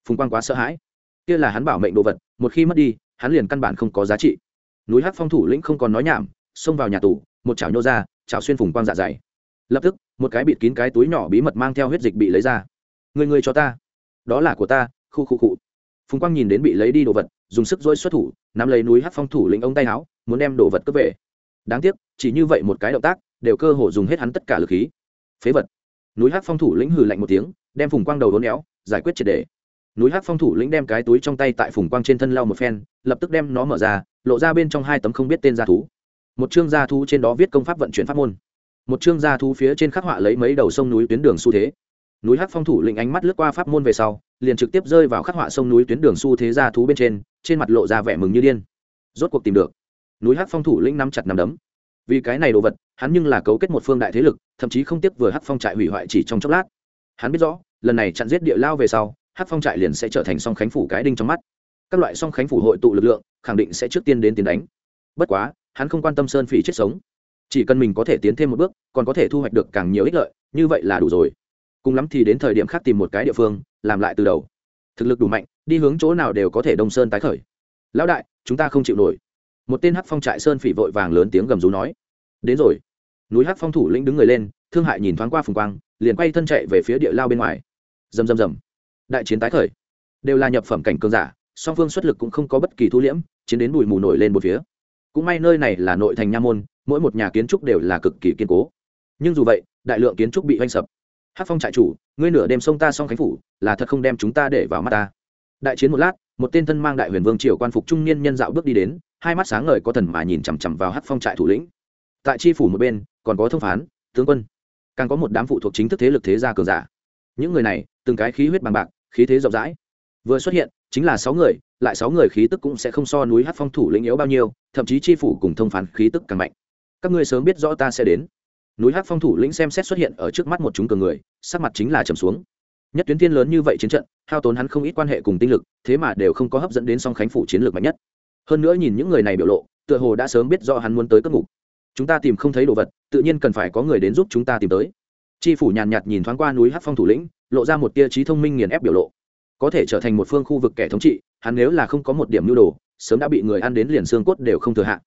Phùng quang quá sợ hãi. Kia là hắn bảo mệnh đồ vật, một khi mất đi hắn liền căn bản không có giá trị. Núi hắc phong thủ lĩnh không còn nói nhảm, xông vào nhà tù, một chảo nhô ra, chảo xuyên phùng quang dạ dày. Lập tức, một cái bịt kín cái túi nhỏ bí mật mang theo huyết dịch bị lấy ra. Người người cho ta. Đó là của ta, khu khu cụ phùng quang nhìn đến bị lấy đi đồ vật, dùng sức dối xuất thủ, nắm lấy núi hắc phong thủ lĩnh ông tay áo, muốn đem đồ vật cướp về. Đáng tiếc, chỉ như vậy một cái động tác, đều cơ hồ dùng hết hắn tất cả lực khí. Phế vật. Núi hắc phong thủ lĩnh hừ lạnh một tiếng, đem phùng quang đầu đốn éo, giải quyết triệt đề núi hắc phong thủ lĩnh đem cái túi trong tay tại phùng quang trên thân lau một phen, lập tức đem nó mở ra, lộ ra bên trong hai tấm không biết tên gia thú. Một chương gia thú trên đó viết công pháp vận chuyển pháp môn. Một chương gia thú phía trên khắc họa lấy mấy đầu sông núi tuyến đường xu thế. Núi hắc phong thủ lĩnh ánh mắt lướt qua pháp môn về sau, liền trực tiếp rơi vào khắc họa sông núi tuyến đường xu thế gia thú bên trên trên mặt lộ ra vẻ mừng như điên. Rốt cuộc tìm được. Núi hắc phong thủ lĩnh nắm chặt nắm đấm. Vì cái này đồ vật, hắn nhưng là cấu kết một phương đại thế lực, thậm chí không tiếc vừa hắc phong trại hủy hoại chỉ trong chốc lát. Hắn biết rõ, lần này chặn giết địa lao về sau Hát phong trại liền sẽ trở thành song khánh phủ cái đinh trong mắt. Các loại song khánh phủ hội tụ lực lượng, khẳng định sẽ trước tiên đến tiến đánh. Bất quá, hắn không quan tâm sơn phỉ chết sống. Chỉ cần mình có thể tiến thêm một bước, còn có thể thu hoạch được càng nhiều ích lợi, như vậy là đủ rồi. Cùng lắm thì đến thời điểm khác tìm một cái địa phương, làm lại từ đầu. Thực lực đủ mạnh, đi hướng chỗ nào đều có thể đông sơn tái khởi. Lão đại, chúng ta không chịu nổi. Một tên hắc phong trại sơn phỉ vội vàng lớn tiếng gầm rú nói. Đến rồi. Núi hắc phong thủ lĩnh đứng người lên, thương hại nhìn thoáng qua phùng quang, liền quay thân chạy về phía địa lao bên ngoài. Rầm rầm rầm đại chiến tái khởi. Đều là nhập phẩm cảnh cường giả, song phương xuất lực cũng không có bất kỳ thu liễm, chiến đến bụi mù nổi lên một phía. Cũng may nơi này là nội thành nha môn, mỗi một nhà kiến trúc đều là cực kỳ kiên cố. Nhưng dù vậy, đại lượng kiến trúc bị oanh sập. Hát phong trại chủ, ngươi nửa đêm sông ta xong khánh phủ, là thật không đem chúng ta để vào mắt ta. Đại chiến một lát, một tên thân mang đại huyền vương triều quan phục trung niên nhân dạo bước đi đến, hai mắt sáng ngời có thần mà nhìn chằm chằm vào hát phong trại thủ lĩnh. Tại tri phủ một bên, còn có thông phán, tướng quân. Càng có một đám phụ thuộc chính thức thế lực thế gia cường giả. Những người này, từng cái khí huyết bằng bạc khí thế rộng rãi. Vừa xuất hiện, chính là sáu người, lại sáu người khí tức cũng sẽ không so núi hát phong thủ lĩnh yếu bao nhiêu, thậm chí tri phủ cùng thông phán khí tức càng mạnh. Các ngươi sớm biết rõ ta sẽ đến. Núi hát phong thủ lĩnh xem xét xuất hiện ở trước mắt một chúng cường người, sắc mặt chính là trầm xuống. Nhất tuyến thiên lớn như vậy chiến trận, hao tốn hắn không ít quan hệ cùng tinh lực, thế mà đều không có hấp dẫn đến song khánh phủ chiến lược mạnh nhất. Hơn nữa nhìn những người này biểu lộ, tựa hồ đã sớm biết do hắn muốn tới cất ngục. Chúng ta tìm không thấy đồ vật, tự nhiên cần phải có người đến giúp chúng ta tìm tới. Tri phủ nhàn nhạt nhìn thoáng qua núi hát phong thủ lĩnh lộ ra một tia trí thông minh nghiền ép biểu lộ. Có thể trở thành một phương khu vực kẻ thống trị, hắn nếu là không có một điểm nhu đồ, sớm đã bị người ăn đến liền xương cốt đều không thừa hạ.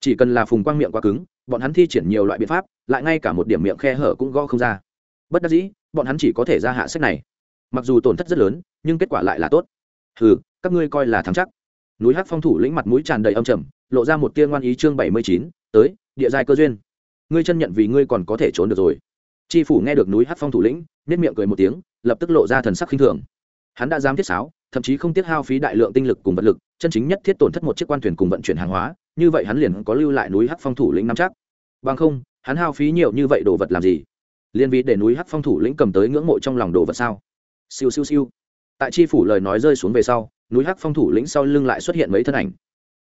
Chỉ cần là phùng quang miệng quá cứng, bọn hắn thi triển nhiều loại biện pháp, lại ngay cả một điểm miệng khe hở cũng gõ không ra. Bất đắc dĩ, bọn hắn chỉ có thể ra hạ sách này. Mặc dù tổn thất rất lớn, nhưng kết quả lại là tốt. Ừ các ngươi coi là thắng chắc. Núi hắc phong thủ lĩnh mặt mũi tràn đầy âm trầm, lộ ra một tia ngoan ý chương bảy mươi chín, tới, địa giai cơ duyên. Ngươi chân nhận vì ngươi còn có thể trốn được rồi. Tri phủ nghe được núi hắc phong thủ lĩnh nết miệng cười một tiếng, lập tức lộ ra thần sắc khinh thường. Hắn đã dám thiết sáo, thậm chí không tiết hao phí đại lượng tinh lực cùng vật lực, chân chính nhất thiết tổn thất một chiếc quan thuyền cùng vận chuyển hàng hóa, như vậy hắn liền có lưu lại núi hắc phong thủ lĩnh năm chắc. Bằng không, hắn hao phí nhiều như vậy đồ vật làm gì? Liên vị để núi hắc phong thủ lĩnh cầm tới ngưỡng mộ trong lòng đồ vật sao? Siêu siêu siêu. Tại chi phủ lời nói rơi xuống về sau, núi hắc phong thủ lĩnh sau lưng lại xuất hiện mấy thân ảnh.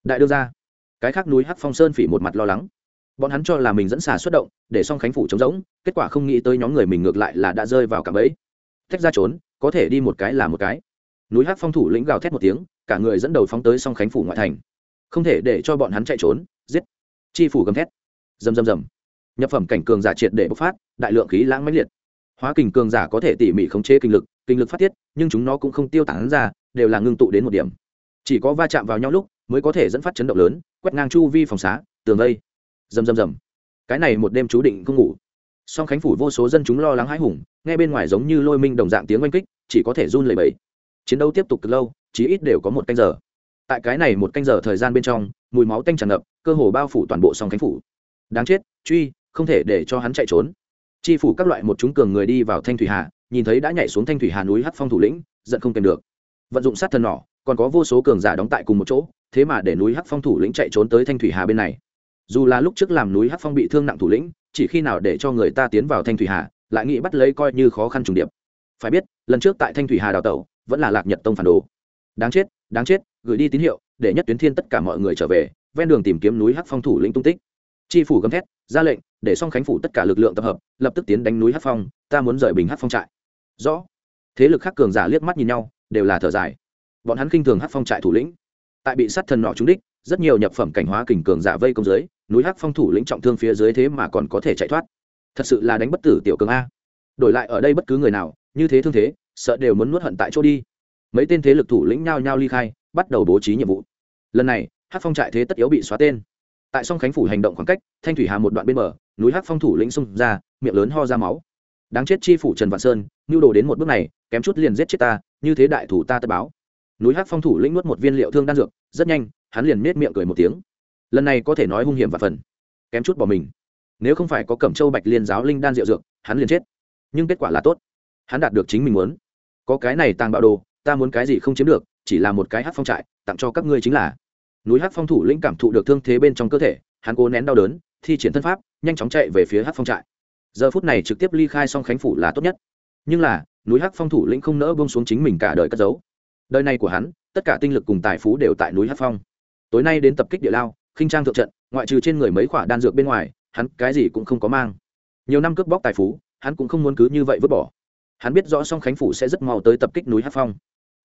Đại đương ra cái khác núi hắc phong sơn phỉ một mặt lo lắng bọn hắn cho là mình dẫn xà xuất động, để song khánh phủ chống rỗng, kết quả không nghĩ tới nhóm người mình ngược lại là đã rơi vào cả bẫy. Tách ra trốn, có thể đi một cái là một cái. Núi hát phong thủ lĩnh gào thét một tiếng, cả người dẫn đầu phóng tới song khánh phủ ngoại thành. Không thể để cho bọn hắn chạy trốn, giết. Chi phủ gầm thét. Rầm rầm rầm. Nhập phẩm cảnh cường giả triệt để bộc phát, đại lượng khí lãng mãnh liệt. Hóa kình cường giả có thể tỉ mỉ khống chế kinh lực kinh lực phát tiết, nhưng chúng nó cũng không tiêu tán ra, đều là ngưng tụ đến một điểm. Chỉ có va chạm vào nhau lúc, mới có thể dẫn phát chấn động lớn, quét ngang chu vi phòng xá, tường vây rầm rầm rầm. Cái này một đêm chú định không ngủ. Song khánh phủ vô số dân chúng lo lắng hãi hùng, nghe bên ngoài giống như lôi minh đồng dạng tiếng oanh kích, chỉ có thể run lẩy bẩy. Chiến đấu tiếp tục cực lâu, chí ít đều có một canh giờ. Tại cái này một canh giờ thời gian bên trong, mùi máu tanh tràn ngập, cơ hồ bao phủ toàn bộ song khánh phủ. Đáng chết, truy, không thể để cho hắn chạy trốn. Chi phủ các loại một chúng cường người đi vào thanh thủy hà, nhìn thấy đã nhảy xuống thanh thủy hà núi hắc phong thủ lĩnh, giận không kèm được. Vận dụng sát thần nỏ, còn có vô số cường giả đóng tại cùng một chỗ, thế mà để núi hắc phong thủ lĩnh chạy trốn tới thanh thủy hà bên này dù là lúc trước làm núi hắc phong bị thương nặng thủ lĩnh, chỉ khi nào để cho người ta tiến vào thanh thủy hà, lại nghĩ bắt lấy coi như khó khăn trùng điệp. Phải biết, lần trước tại thanh thủy hà đào tẩu, vẫn là lạc nhật tông phản đồ. Đáng chết đáng chết, gửi đi tín hiệu, để nhất tuyến thiên tất cả mọi người trở về, ven đường tìm kiếm núi hắc phong thủ lĩnh tung tích. Tri phủ gầm thét, ra lệnh, để song khánh phủ tất cả lực lượng tập hợp, lập tức tiến đánh núi hắc phong, ta muốn rời bình hắc phong trại. Rõ. Thế lực khác cường giả liếc mắt nhìn nhau, đều là thở dài. Bọn hắn khinh thường hắc phong trại thủ lĩnh. Tại bị sát thần nọ trúng đích, rất nhiều nhập phẩm cảnh hóa kình cường giả vây công dưới núi hắc phong thủ lĩnh trọng thương phía dưới thế mà còn có thể chạy thoát. Thật sự là đánh bất tử tiểu cường a. Đổi lại ở đây bất cứ người nào, như thế thương thế, sợ đều muốn nuốt hận tại chỗ đi. Mấy tên thế lực thủ lĩnh nhao nhao ly khai, bắt đầu bố trí nhiệm vụ. Lần này, Hắc phong trại thế tất yếu bị xóa tên. Tại song khánh phủ hành động khoảng cách, thanh thủy hà một đoạn bên bờ, núi Hắc phong thủ lĩnh xung ra, miệng lớn ho ra máu. Đáng chết chi phủ trần vạn sơn nhu đồ đến một bước này, kém chút liền giết chết ta, như thế đại thủ ta tất báo. Núi Hắc phong thủ lĩnh nuốt một viên liệu thương đan dược, rất nhanh, hắn liền nết miệng cười một tiếng lần này có thể nói hung hiểm và phần. Kém chút bỏ mình. Nếu không phải có cẩm châu bạch liên giáo linh đan diệu dược, hắn liền chết. Nhưng kết quả là tốt. Hắn đạt được chính mình muốn. Có cái này tàng bạo đồ, ta muốn cái gì không chiếm được, chỉ là một cái hát phong trại, tặng cho các ngươi chính là. Núi hát phong thủ lĩnh cảm thụ được thương thế bên trong cơ thể, hắn cố nén đau đớn, thi triển thân pháp, nhanh chóng chạy về phía hát phong trại. Giờ phút này trực tiếp ly khai xong khánh phủ là tốt nhất. Nhưng là, núi hát phong thủ lĩnh không nỡ bông xuống chính mình cả đời cất giấu. Đời này của hắn, tất cả tinh lực cùng tài phú đều tại núi hát phong. Tối nay đến tập kích địa lao khinh trang thượng trận, ngoại trừ trên người mấy khoả đan dược bên ngoài, hắn cái gì cũng không có mang. Nhiều năm cướp bóc tài phú, hắn cũng không muốn cứ như vậy vứt bỏ. Hắn biết rõ song khánh phủ sẽ rất mau tới tập kích núi hát phong.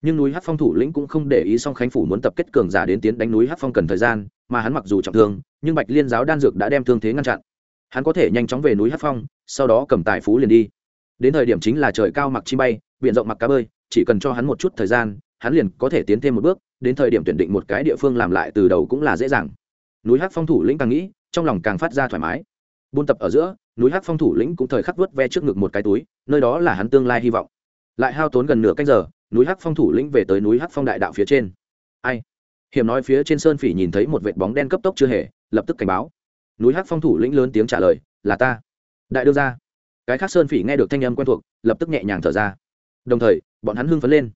Nhưng núi hát phong thủ lĩnh cũng không để ý song khánh phủ muốn tập kết cường giả đến tiến đánh núi hát phong cần thời gian, mà hắn mặc dù trọng thương, nhưng bạch liên giáo đan dược đã đem thương thế ngăn chặn. Hắn có thể nhanh chóng về núi hát phong, sau đó cầm tài phú liền đi. Đến thời điểm chính là trời cao mặc chi bay, biển rộng mặc cá bơi, chỉ cần cho hắn một chút thời gian, hắn liền có thể tiến thêm một bước, đến thời điểm tuyển định một cái địa phương làm lại từ đầu cũng là dễ dàng núi Hắc phong thủ lĩnh càng nghĩ, trong lòng càng phát ra thoải mái. Buôn tập ở giữa, núi Hắc phong thủ lĩnh cũng thời khắc vớt ve trước ngực một cái túi, nơi đó là hắn tương lai hy vọng. Lại hao tốn gần nửa canh giờ, núi Hắc phong thủ lĩnh về tới núi Hắc phong đại đạo phía trên. Ai? Hiểm nói phía trên sơn phỉ nhìn thấy một vệt bóng đen cấp tốc chưa hề, lập tức cảnh báo. Núi Hắc phong thủ lĩnh lớn tiếng trả lời, là ta. Đại đương ra cái khác sơn phỉ nghe được thanh âm quen thuộc, lập tức nhẹ nhàng thở ra. Đồng thời, bọn hắn hưng phấn lên.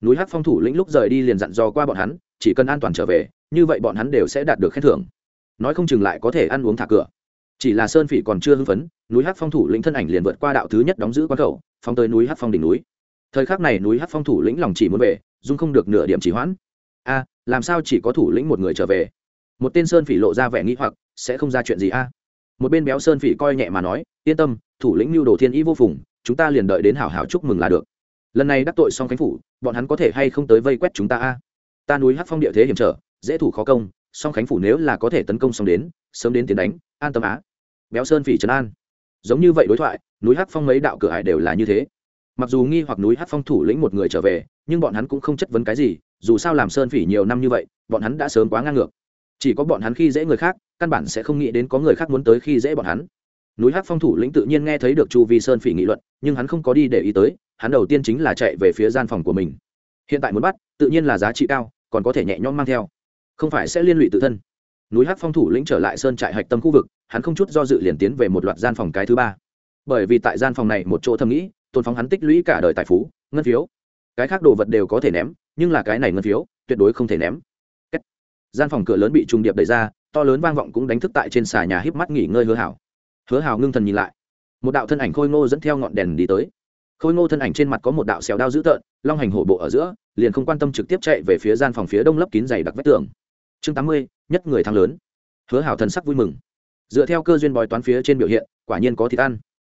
Núi Hắc phong thủ lĩnh lúc rời đi liền dặn dò qua bọn hắn, chỉ cần an toàn trở về như vậy bọn hắn đều sẽ đạt được khen thưởng. Nói không chừng lại có thể ăn uống thả cửa. Chỉ là sơn phỉ còn chưa hưng phấn, núi hát phong thủ lĩnh thân ảnh liền vượt qua đạo thứ nhất đóng giữ quan khẩu phong tới núi hát phong đỉnh núi. Thời khắc này núi hát phong thủ lĩnh lòng chỉ muốn về dung không được nửa điểm chỉ hoãn. A, làm sao chỉ có thủ lĩnh một người trở về? Một tên sơn phỉ lộ ra vẻ nghĩ hoặc, sẽ không ra chuyện gì a? Một bên béo sơn phỉ coi nhẹ mà nói, yên tâm, thủ lĩnh mưu đồ thiên ý vô phùng, chúng ta liền đợi đến hảo hảo chúc mừng là được. Lần này đắc tội xong khánh phủ, bọn hắn có thể hay không tới vây quét chúng ta a? Ta núi hát phong địa thế hiểm trở dễ thủ khó công, song khánh phủ nếu là có thể tấn công xong đến, sớm đến tiến đánh, an tâm á. Béo sơn phỉ trấn an. Giống như vậy đối thoại, núi hát phong mấy đạo cửa hải đều là như thế. Mặc dù nghi hoặc núi hát phong thủ lĩnh một người trở về, nhưng bọn hắn cũng không chất vấn cái gì, dù sao làm sơn phỉ nhiều năm như vậy, bọn hắn đã sớm quá ngang ngược. Chỉ có bọn hắn khi dễ người khác, căn bản sẽ không nghĩ đến có người khác muốn tới khi dễ bọn hắn. Núi hát phong thủ lĩnh tự nhiên nghe thấy được chu vi sơn phỉ nghị luận, nhưng hắn không có đi để ý tới, hắn đầu tiên chính là chạy về phía gian phòng của mình. Hiện tại muốn bắt, tự nhiên là giá trị cao, còn có thể nhẹ nhõm mang theo không phải sẽ liên lụy tự thân. Núi Hắc phong thủ lĩnh trở lại sơn trại hạch tâm khu vực, hắn không chút do dự liền tiến về một loạt gian phòng cái thứ ba. Bởi vì tại gian phòng này một chỗ thầm nghĩ, tôn phóng hắn tích lũy cả đời tài phú, ngân phiếu. Cái khác đồ vật đều có thể ném, nhưng là cái này ngân phiếu, tuyệt đối không thể ném. Gian phòng cửa lớn bị trùng điệp đẩy ra, to lớn vang vọng cũng đánh thức tại trên xà nhà híp mắt nghỉ ngơi hứa hảo. Hứa hảo ngưng thần nhìn lại. Một đạo thân ảnh khôi ngô dẫn theo ngọn đèn đi tới. Khôi ngô thân ảnh trên mặt có một đạo xèo đao dữ tợn, long hành hổ bộ ở giữa, liền không quan tâm trực tiếp chạy về phía gian phòng phía đông lấp kín dày đặc vách tường chương tám mươi, nhất người thắng lớn. Hứa hảo thần sắc vui mừng. Dựa theo cơ duyên bói toán phía trên biểu hiện, quả nhiên có thịt ăn.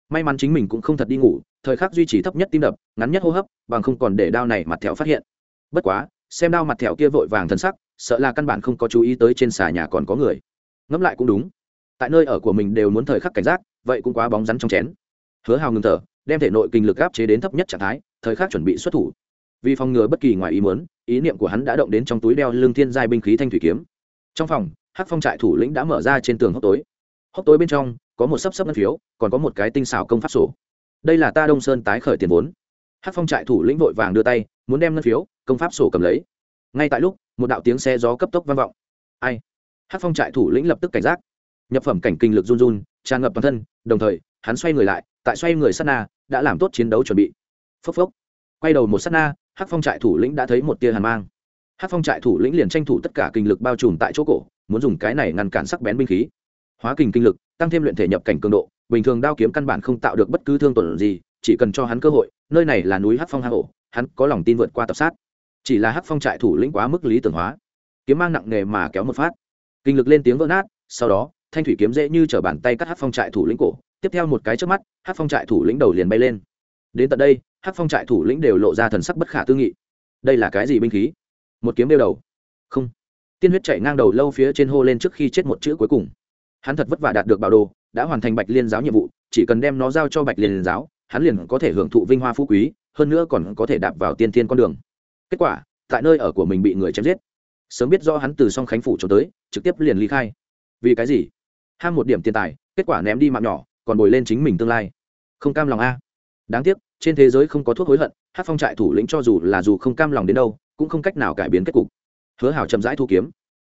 May mắn chính mình cũng không thật đi ngủ, thời khắc duy trì thấp nhất tim đập, ngắn nhất hô hấp, bằng không còn để đao này mặt thẹo phát hiện. Bất quá, xem đao mặt thẹo kia vội vàng thần sắc, sợ là căn bản không có chú ý tới trên xà nhà còn có người. Ngẫm lại cũng đúng. Tại nơi ở của mình đều muốn thời khắc cảnh giác, vậy cũng quá bóng rắn trong chén. Hứa hào ngừng thở, đem thể nội kinh lực áp chế đến thấp nhất trạng thái, thời khắc chuẩn bị xuất thủ vì phòng ngừa bất kỳ ngoài ý muốn, ý niệm của hắn đã động đến trong túi đeo lương thiên giai binh khí thanh thủy kiếm. Trong phòng, hắc phong trại thủ lĩnh đã mở ra trên tường hốc tối. Hốc tối bên trong, có một sấp sấp ngân phiếu, còn có một cái tinh xảo công pháp sổ. Đây là ta đông sơn tái khởi tiền vốn. Hắc phong trại thủ lĩnh vội vàng đưa tay, muốn đem ngân phiếu, công pháp sổ cầm lấy. Ngay tại lúc, một đạo tiếng xe gió cấp tốc vang vọng. Ai? Hắc phong trại thủ lĩnh lập tức cảnh giác. Nhập phẩm cảnh kinh lực run run, tràn ngập toàn thân, đồng thời, hắn xoay người lại, tại xoay người sát na, đã làm tốt chiến đấu chuẩn bị. Phốc phốc. Quay đầu một sát na hắc phong trại thủ lĩnh đã thấy một tia hàn mang. Hắc phong trại thủ lĩnh liền tranh thủ tất cả kinh lực bao trùm tại chỗ cổ, muốn dùng cái này ngăn cản sắc bén binh khí. Hóa kình kinh lực, tăng thêm luyện thể nhập cảnh cường độ, bình thường đao kiếm căn bản không tạo được bất cứ thương tổn gì, chỉ cần cho hắn cơ hội, nơi này là núi hắc phong hà hổ hắn có lòng tin vượt qua tập sát. Chỉ là hắc phong trại thủ lĩnh quá mức lý tưởng hóa. Kiếm mang nặng nghề mà kéo một phát. Kinh lực lên tiếng vỡ nát, sau đó, thanh thủy kiếm dễ như chở bàn tay cắt hắc phong trại thủ lĩnh cổ. Tiếp theo một cái trước mắt, hắc phong trại thủ lĩnh đầu liền bay lên. Đến tận đây hắc phong trại thủ lĩnh đều lộ ra thần sắc bất khả tư nghị. Đây là cái gì binh khí? Một kiếm đeo đầu. Không. Tiên huyết chạy ngang đầu lâu phía trên hô lên trước khi chết một chữ cuối cùng. Hắn thật vất vả đạt được bảo đồ, đã hoàn thành bạch liên giáo nhiệm vụ, chỉ cần đem nó giao cho bạch liên giáo, hắn liền có thể hưởng thụ vinh hoa phú quý, hơn nữa còn có thể đạp vào tiên thiên con đường. Kết quả, tại nơi ở của mình bị người chém giết. Sớm biết do hắn từ song khánh phủ trốn tới, trực tiếp liền ly khai. Vì cái gì? Ham một điểm tiền tài, kết quả ném đi mạng nhỏ, còn bồi lên chính mình tương lai. Không cam lòng a. Đáng tiếc trên thế giới không có thuốc hối hận hát phong trại thủ lĩnh cho dù là dù không cam lòng đến đâu, cũng không cách nào cải biến kết cục. Hứa hảo chậm rãi thu kiếm.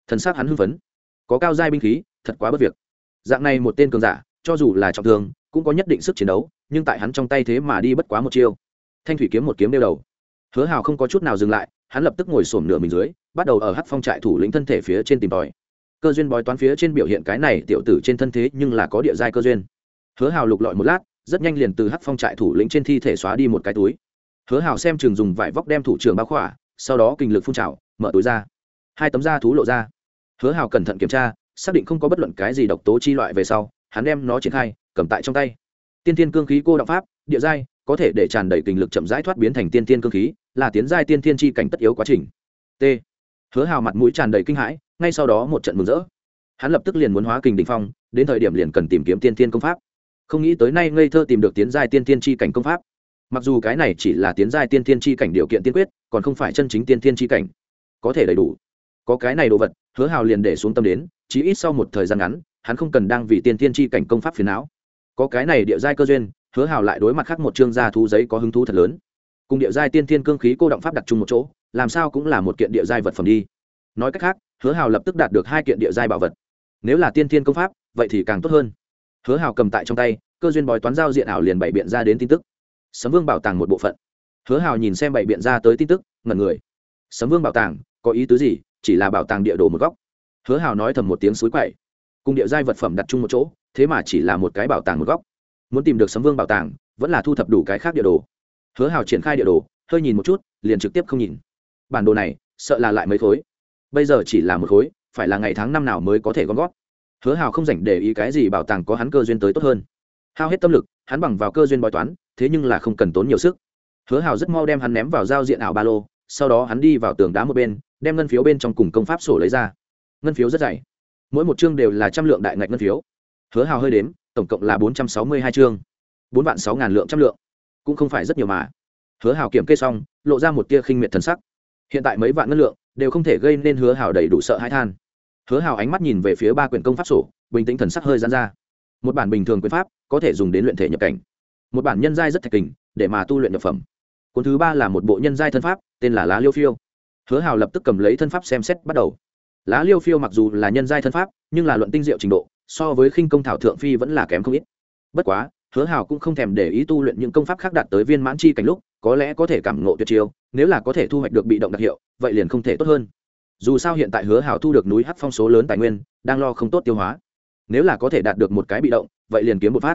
Thần s á c hắn hưng phấn. Có cao giai binh khí, thật quá bất việc. Dạng này một tên cường giả, cho dù là trọng thương, cũng có nhất định sức chiến đấu, nhưng tại hắn trong tay thế mà đi bất quá một chiêu. Thanh thủy kiếm một kiếm đeo đầu. Hứa hào không có chút nào dừng lại, hắn lập tức ngồi sổm nửa mình dưới, bắt đầu ở hát phong trại thủ lĩnh thân thể phía trên tìm tòi. Cơ duyên bói toán phía trên biểu hiện cái này tiểu tử trên thân thế nhưng là có địa giai cơ duyên. Hứa hào lục lọi một lát rất nhanh liền từ hắc phong trại thủ lĩnh trên thi thể xóa đi một cái túi. Hứa hào xem chừng dùng vải vóc đem thủ trưởng bao khỏa, sau đó kinh lực phun trào, mở túi ra. Hai tấm da thú lộ ra. Hứa hào cẩn thận kiểm tra, xác định không có bất luận cái gì độc tố chi loại về sau, hắn đem nó triển khai, cầm tại trong tay. Tiên tiên cương khí cô đạo pháp, địa giai, có thể để tràn đầy kinh lực chậm rãi thoát biến thành tiên tiên cương khí, là tiến giai tiên tiên chi cảnh tất yếu quá trình. T. Hứa hào mặt mũi tràn đầy kinh hãi, ngay sau đó một trận mừng rỡ. Hắn lập tức liền muốn hóa kình đình phong, đến thời điểm liền cần tìm kiếm tiên tiên công pháp không nghĩ tới nay ngây thơ tìm được tiến giai tiên tiên chi cảnh công pháp. Mặc dù cái này chỉ là tiến giai tiên tiên chi cảnh điều kiện tiên quyết, còn không phải chân chính tiên tiên chi cảnh. Có thể đầy đủ. Có cái này đồ vật, hứa hào liền để xuống tâm đến chí ít sau một thời gian ngắn, hắn không cần đang vì tiên tiên chi cảnh công pháp phiền não. Có cái này địa giai cơ duyên, hứa hào lại đối mặt khác một chương gia thú giấy có hứng thú thật lớn. Cùng địa giai tiên tiên cương khí cô động pháp đặt chung một chỗ, làm sao cũng là một kiện địa giai vật phẩm đi. Nói cách khác, hứa hào lập tức đạt được hai kiện địa giai bảo vật. Nếu là tiên tiên công pháp, vậy thì càng tốt hơn hứa hào cầm tại trong tay, cơ duyên bói toán giao diện ảo liền bày biện ra đến tin tức. Sấm vương bảo tàng một bộ phận. Hứa hào nhìn xem bày biện ra tới tin tức, ngẩn người. Sấm vương bảo tàng, có ý tứ gì? Chỉ là bảo tàng địa đồ một góc. Hứa hào nói thầm một tiếng suối quậy. Cùng địa giai vật phẩm đặt chung một chỗ, thế mà chỉ là một cái bảo tàng một góc. Muốn tìm được sấm vương bảo tàng, vẫn là thu thập đủ cái khác địa đồ. Hứa hào triển khai địa đồ, hơi nhìn một chút, liền trực tiếp không nhìn. Bản đồ này, sợ là lại mấy khối. Bây giờ chỉ là một khối, phải là ngày tháng năm nào mới có thể gom gót hứa hào không dành để ý cái gì bảo tàng có hắn cơ duyên tới tốt hơn. Hao hết tâm lực, hắn bằng vào cơ duyên bói toán, thế nhưng là không cần tốn nhiều sức. Hứa hào rất mau đem hắn ném vào giao diện ảo ba lô, sau đó hắn đi vào tường đá một bên, đem ngân phiếu bên trong cùng công pháp sổ lấy ra. Ngân phiếu rất dày. Mỗi một chương đều là trăm lượng đại ngạch ngân phiếu. Hứa hào hơi đếm, tổng cộng là bốn trăm sáu mươi hai chương. Bốn vạn sáu ngàn lượng trăm lượng. Cũng không phải rất nhiều mà. Hứa hào kiểm kê xong, lộ ra một tia khinh miệt thần sắc. Hiện tại mấy vạn ngân lượng đều không thể gây nên hứa hào đầy đủ sợ hãi than hứa hào ánh mắt nhìn về phía ba quyển công pháp sổ, bình tĩnh thần sắc hơi dán ra. Một bản bình thường quyền pháp, có thể dùng đến luyện thể nhập cảnh. Một bản nhân giai rất thạch kình, để mà tu luyện nhập phẩm. Cuốn thứ ba là một bộ nhân giai thân pháp, tên là lá liêu phiêu. Hứa hào lập tức cầm lấy thân pháp xem xét bắt đầu. Lá liêu phiêu mặc dù là nhân giai thân pháp, nhưng là luận tinh diệu trình độ, so với khinh công thảo thượng phi vẫn là kém không ít. Bất quá, hứa hào cũng không thèm để ý tu luyện những công pháp khác đạt tới viên mãn chi cảnh lúc, có lẽ có thể cảm ngộ tuyệt chiêu, nếu là có thể thu hoạch được bị động đặc hiệu, vậy liền không thể tốt hơn dù sao hiện tại hứa hào thu được núi hắc phong số lớn tài nguyên, đang lo không tốt tiêu hóa. Nếu là có thể đạt được một cái bị động, vậy liền kiếm một phát.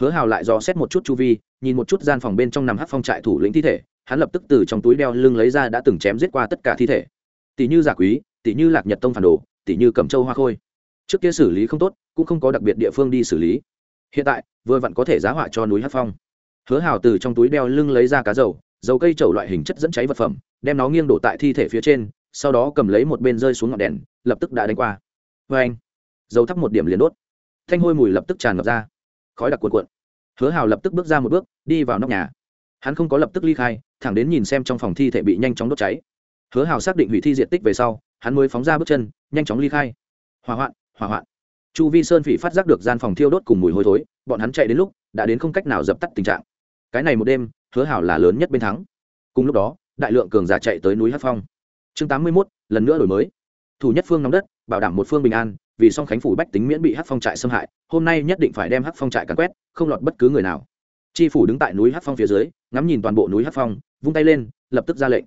Hứa hào lại dò xét một chút chu vi, nhìn một chút gian phòng bên trong nằm hắc phong trại thủ lĩnh thi thể, hắn lập tức từ trong túi đeo lưng lấy ra đã từng chém giết qua tất cả thi thể. Tỷ như giả quý, tỷ như lạc nhật tông phản đồ, tỷ như cẩm châu hoa khôi. Trước kia xử lý không tốt, cũng không có đặc biệt địa phương đi xử lý. Hiện tại, vừa vặn có thể giá họa cho núi hát phong. Hứa hào từ trong túi đeo lưng lấy ra cá dầu dầu cây trầu loại hình chất dẫn cháy vật phẩm, đem nó nghiêng đổ tại thi thể phía trên sau đó cầm lấy một bên rơi xuống ngọn đèn, lập tức đã đánh qua. Vê anh dầu thắp một điểm liền đốt. Thanh hôi mùi lập tức tràn ngập ra. Khói đặc cuộn cuộn. Hứa hào lập tức bước ra một bước, đi vào nóc nhà. Hắn không có lập tức ly khai, thẳng đến nhìn xem trong phòng thi thể bị nhanh chóng đốt cháy. Hứa hào xác định hủy thi diện tích về sau, hắn mới phóng ra bước chân, nhanh chóng ly khai. Hỏa hoạn hỏa hoạn. Chu vi sơn phỉ phát giác được gian phòng thiêu đốt cùng mùi hôi thối, bọn hắn chạy đến lúc, đã đến không cách nào dập tắt tình trạng. Cái này một đêm, hứa hảo là lớn nhất bên thắng. Cùng lúc đó, đại lượng cường giả chạy tới núi hát phong chương tám mươi mốt, lần nữa đổi mới. Thủ nhất phương nóng đất, bảo đảm một phương bình an, vì song khánh phủ bách tính miễn bị hát phong trại xâm hại, hôm nay nhất định phải đem hát phong trại càn quét, không lọt bất cứ người nào. Tri phủ đứng tại núi hát phong phía dưới, ngắm nhìn toàn bộ núi hát phong, vung tay lên, lập tức ra lệnh.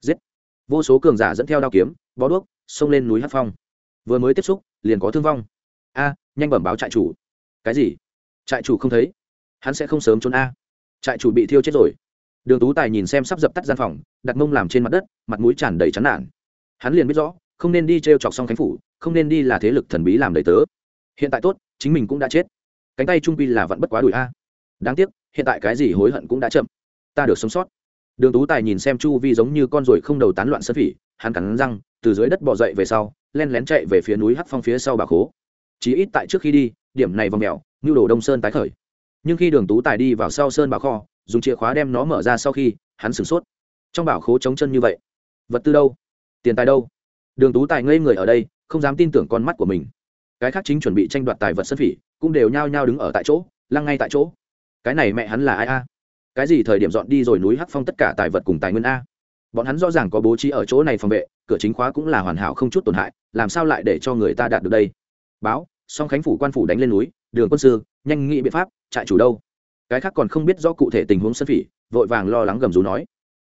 Giết. Vô số cường giả dẫn theo đao kiếm, bó đuốc, xông lên núi hát phong. Vừa mới tiếp xúc, liền có thương vong. A, nhanh bẩm báo trại chủ. Cái gì? Trại chủ không thấy? Hắn sẽ không sớm trốn a. Trại chủ bị thiêu chết rồi đường tú tài nhìn xem sắp dập tắt gian phòng, đặt mông làm trên mặt đất, mặt mũi tràn đầy chán nản. Hắn liền biết rõ, không nên đi t r e o chọc xong khánh phủ, không nên đi là thế lực thần bí làm đầy tớ. Hiện tại tốt, chính mình cũng đã chết. Cánh tay trung pi là vẫn bất quá đùi a. Đáng tiếc, hiện tại cái gì hối hận cũng đã chậm. Ta được sống sót. Đường tú tài nhìn xem chu vi giống như con ruồi không đầu tán loạn sân phỉ, hắn cắn răng, từ dưới đất bỏ dậy về sau, len lén chạy về phía núi hắc phong phía sau bà khố. Chí ít tại trước khi đi, điểm này vòng mèo như đồ đông sơn tái khởi. Nhưng khi đường tú tài đi vào sau sơn bà kho dùng chìa khóa đem nó mở ra sau khi, hắn sửng sốt. Trong bảo khố trống chân như vậy, vật tư đâu? Tiền tài đâu? Đường tú tài ngây người ở đây, không dám tin tưởng con mắt của mình. Cái khác chính chuẩn bị tranh đoạt tài vật sân phỉ, cũng đều nhao nhao đứng ở tại chỗ, lăng ngay tại chỗ. Cái này mẹ hắn là ai a? Cái gì thời điểm dọn đi rồi núi hắc phong tất cả tài vật cùng tài nguyên a? Bọn hắn rõ ràng có bố trí ở chỗ này phòng vệ, cửa chính khóa cũng là hoàn hảo không chút tổn hại, làm sao lại để cho người ta đạt được đây? Báo, song khánh phủ quan phủ đánh lên núi, đường quân sư, nhanh nghĩ biện pháp, trại chủ đâu? Cái khác còn không biết rõ cụ thể tình huống sân phỉ, vội vàng lo lắng gầm rú nói.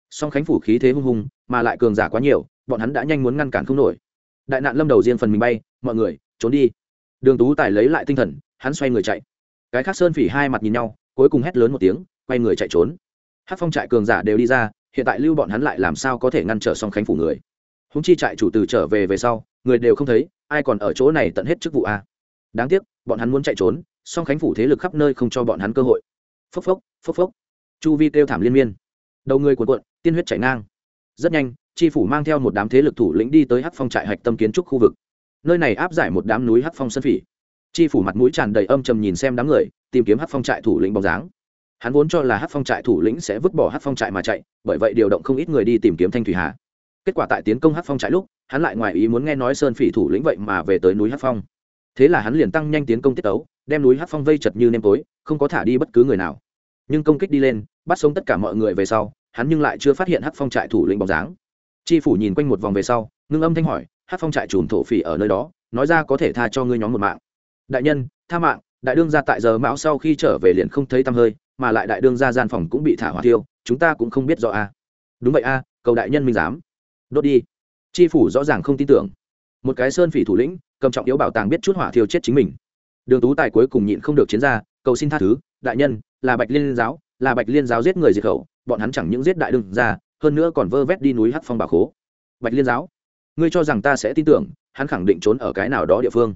Song khánh phủ khí thế hung hùng mà lại cường giả quá nhiều, bọn hắn đã nhanh muốn ngăn cản không nổi. Đại nạn lâm đầu riêng phần mình bay, mọi người, trốn đi. Đường tú tài lấy lại tinh thần, hắn xoay người chạy. Cái khác sơn phỉ hai mặt nhìn nhau, cuối cùng hét lớn một tiếng, quay người chạy trốn. Hát phong trại cường giả đều đi ra, hiện tại lưu bọn hắn lại làm sao có thể ngăn trở song khánh phủ người? Húng chi trại chủ từ trở về về sau, người đều không thấy, ai còn ở chỗ này tận hết chức vụ a? Đáng tiếc, bọn hắn muốn chạy trốn, song khánh phủ thế lực khắp nơi không cho bọn hắn cơ hội phốc phốc phốc phốc. Chu vi kêu thảm liên miên. Đầu người cuộn cuộn, tiên huyết chảy ngang. Rất nhanh tri phủ mang theo một đám thế lực thủ lĩnh đi tới hắc phong trại hạch tâm kiến trúc khu vực. Nơi này áp giải một đám núi hắc phong sân phỉ. Tri phủ mặt mũi tràn đầy âm trầm nhìn xem đám người, tìm kiếm hắc phong trại thủ lĩnh bóng dáng. Hắn vốn cho là hắc phong trại thủ lĩnh sẽ vứt bỏ hắc phong trại mà chạy, bởi vậy điều động không ít người đi tìm kiếm thanh thủy hà. Kết quả tại tiến công hắc phong trại lúc, hắn lại ngoài ý muốn nghe nói sơn phỉ thủ lĩnh vậy mà về tới núi hắc phong. Thế là hắn liền tăng nhanh tiến công tiết tấu đem núi Hát phong vây chật như nêm tối không có thả đi bất cứ người nào. Nhưng công kích đi lên bắt sống tất cả mọi người về sau hắn nhưng lại chưa phát hiện Hát phong trại thủ lĩnh bóng dáng. Tri phủ nhìn quanh một vòng về sau ngưng âm thanh hỏi Hát phong trại chùm thổ phỉ ở nơi đó nói ra có thể tha cho ngươi nhóm một mạng. Đại nhân tha mạng đại đương ra tại giờ mão sau khi trở về liền không thấy tăm hơi mà lại đại đương ra gian phòng cũng bị thả hỏa thiêu, chúng ta cũng không biết rõ a. Đúng vậy a cầu đại nhân minh giám. Đốt đi. Tri phủ rõ ràng không tin tưởng. Một cái sơn phỉ thủ lĩnh cầm trọng yếu bảo tàng biết chút hỏa thiêu chết chính mình đường tú tài cuối cùng nhịn không được chiến ra, cầu xin tha thứ, đại nhân, là bạch liên giáo, là bạch liên giáo giết người diệt khẩu, bọn hắn chẳng những giết đại đương ra, hơn nữa còn vơ vét đi núi hắc phong bà khố. Bạch liên giáo, ngươi cho rằng ta sẽ tin tưởng, hắn khẳng định trốn ở cái nào đó địa phương.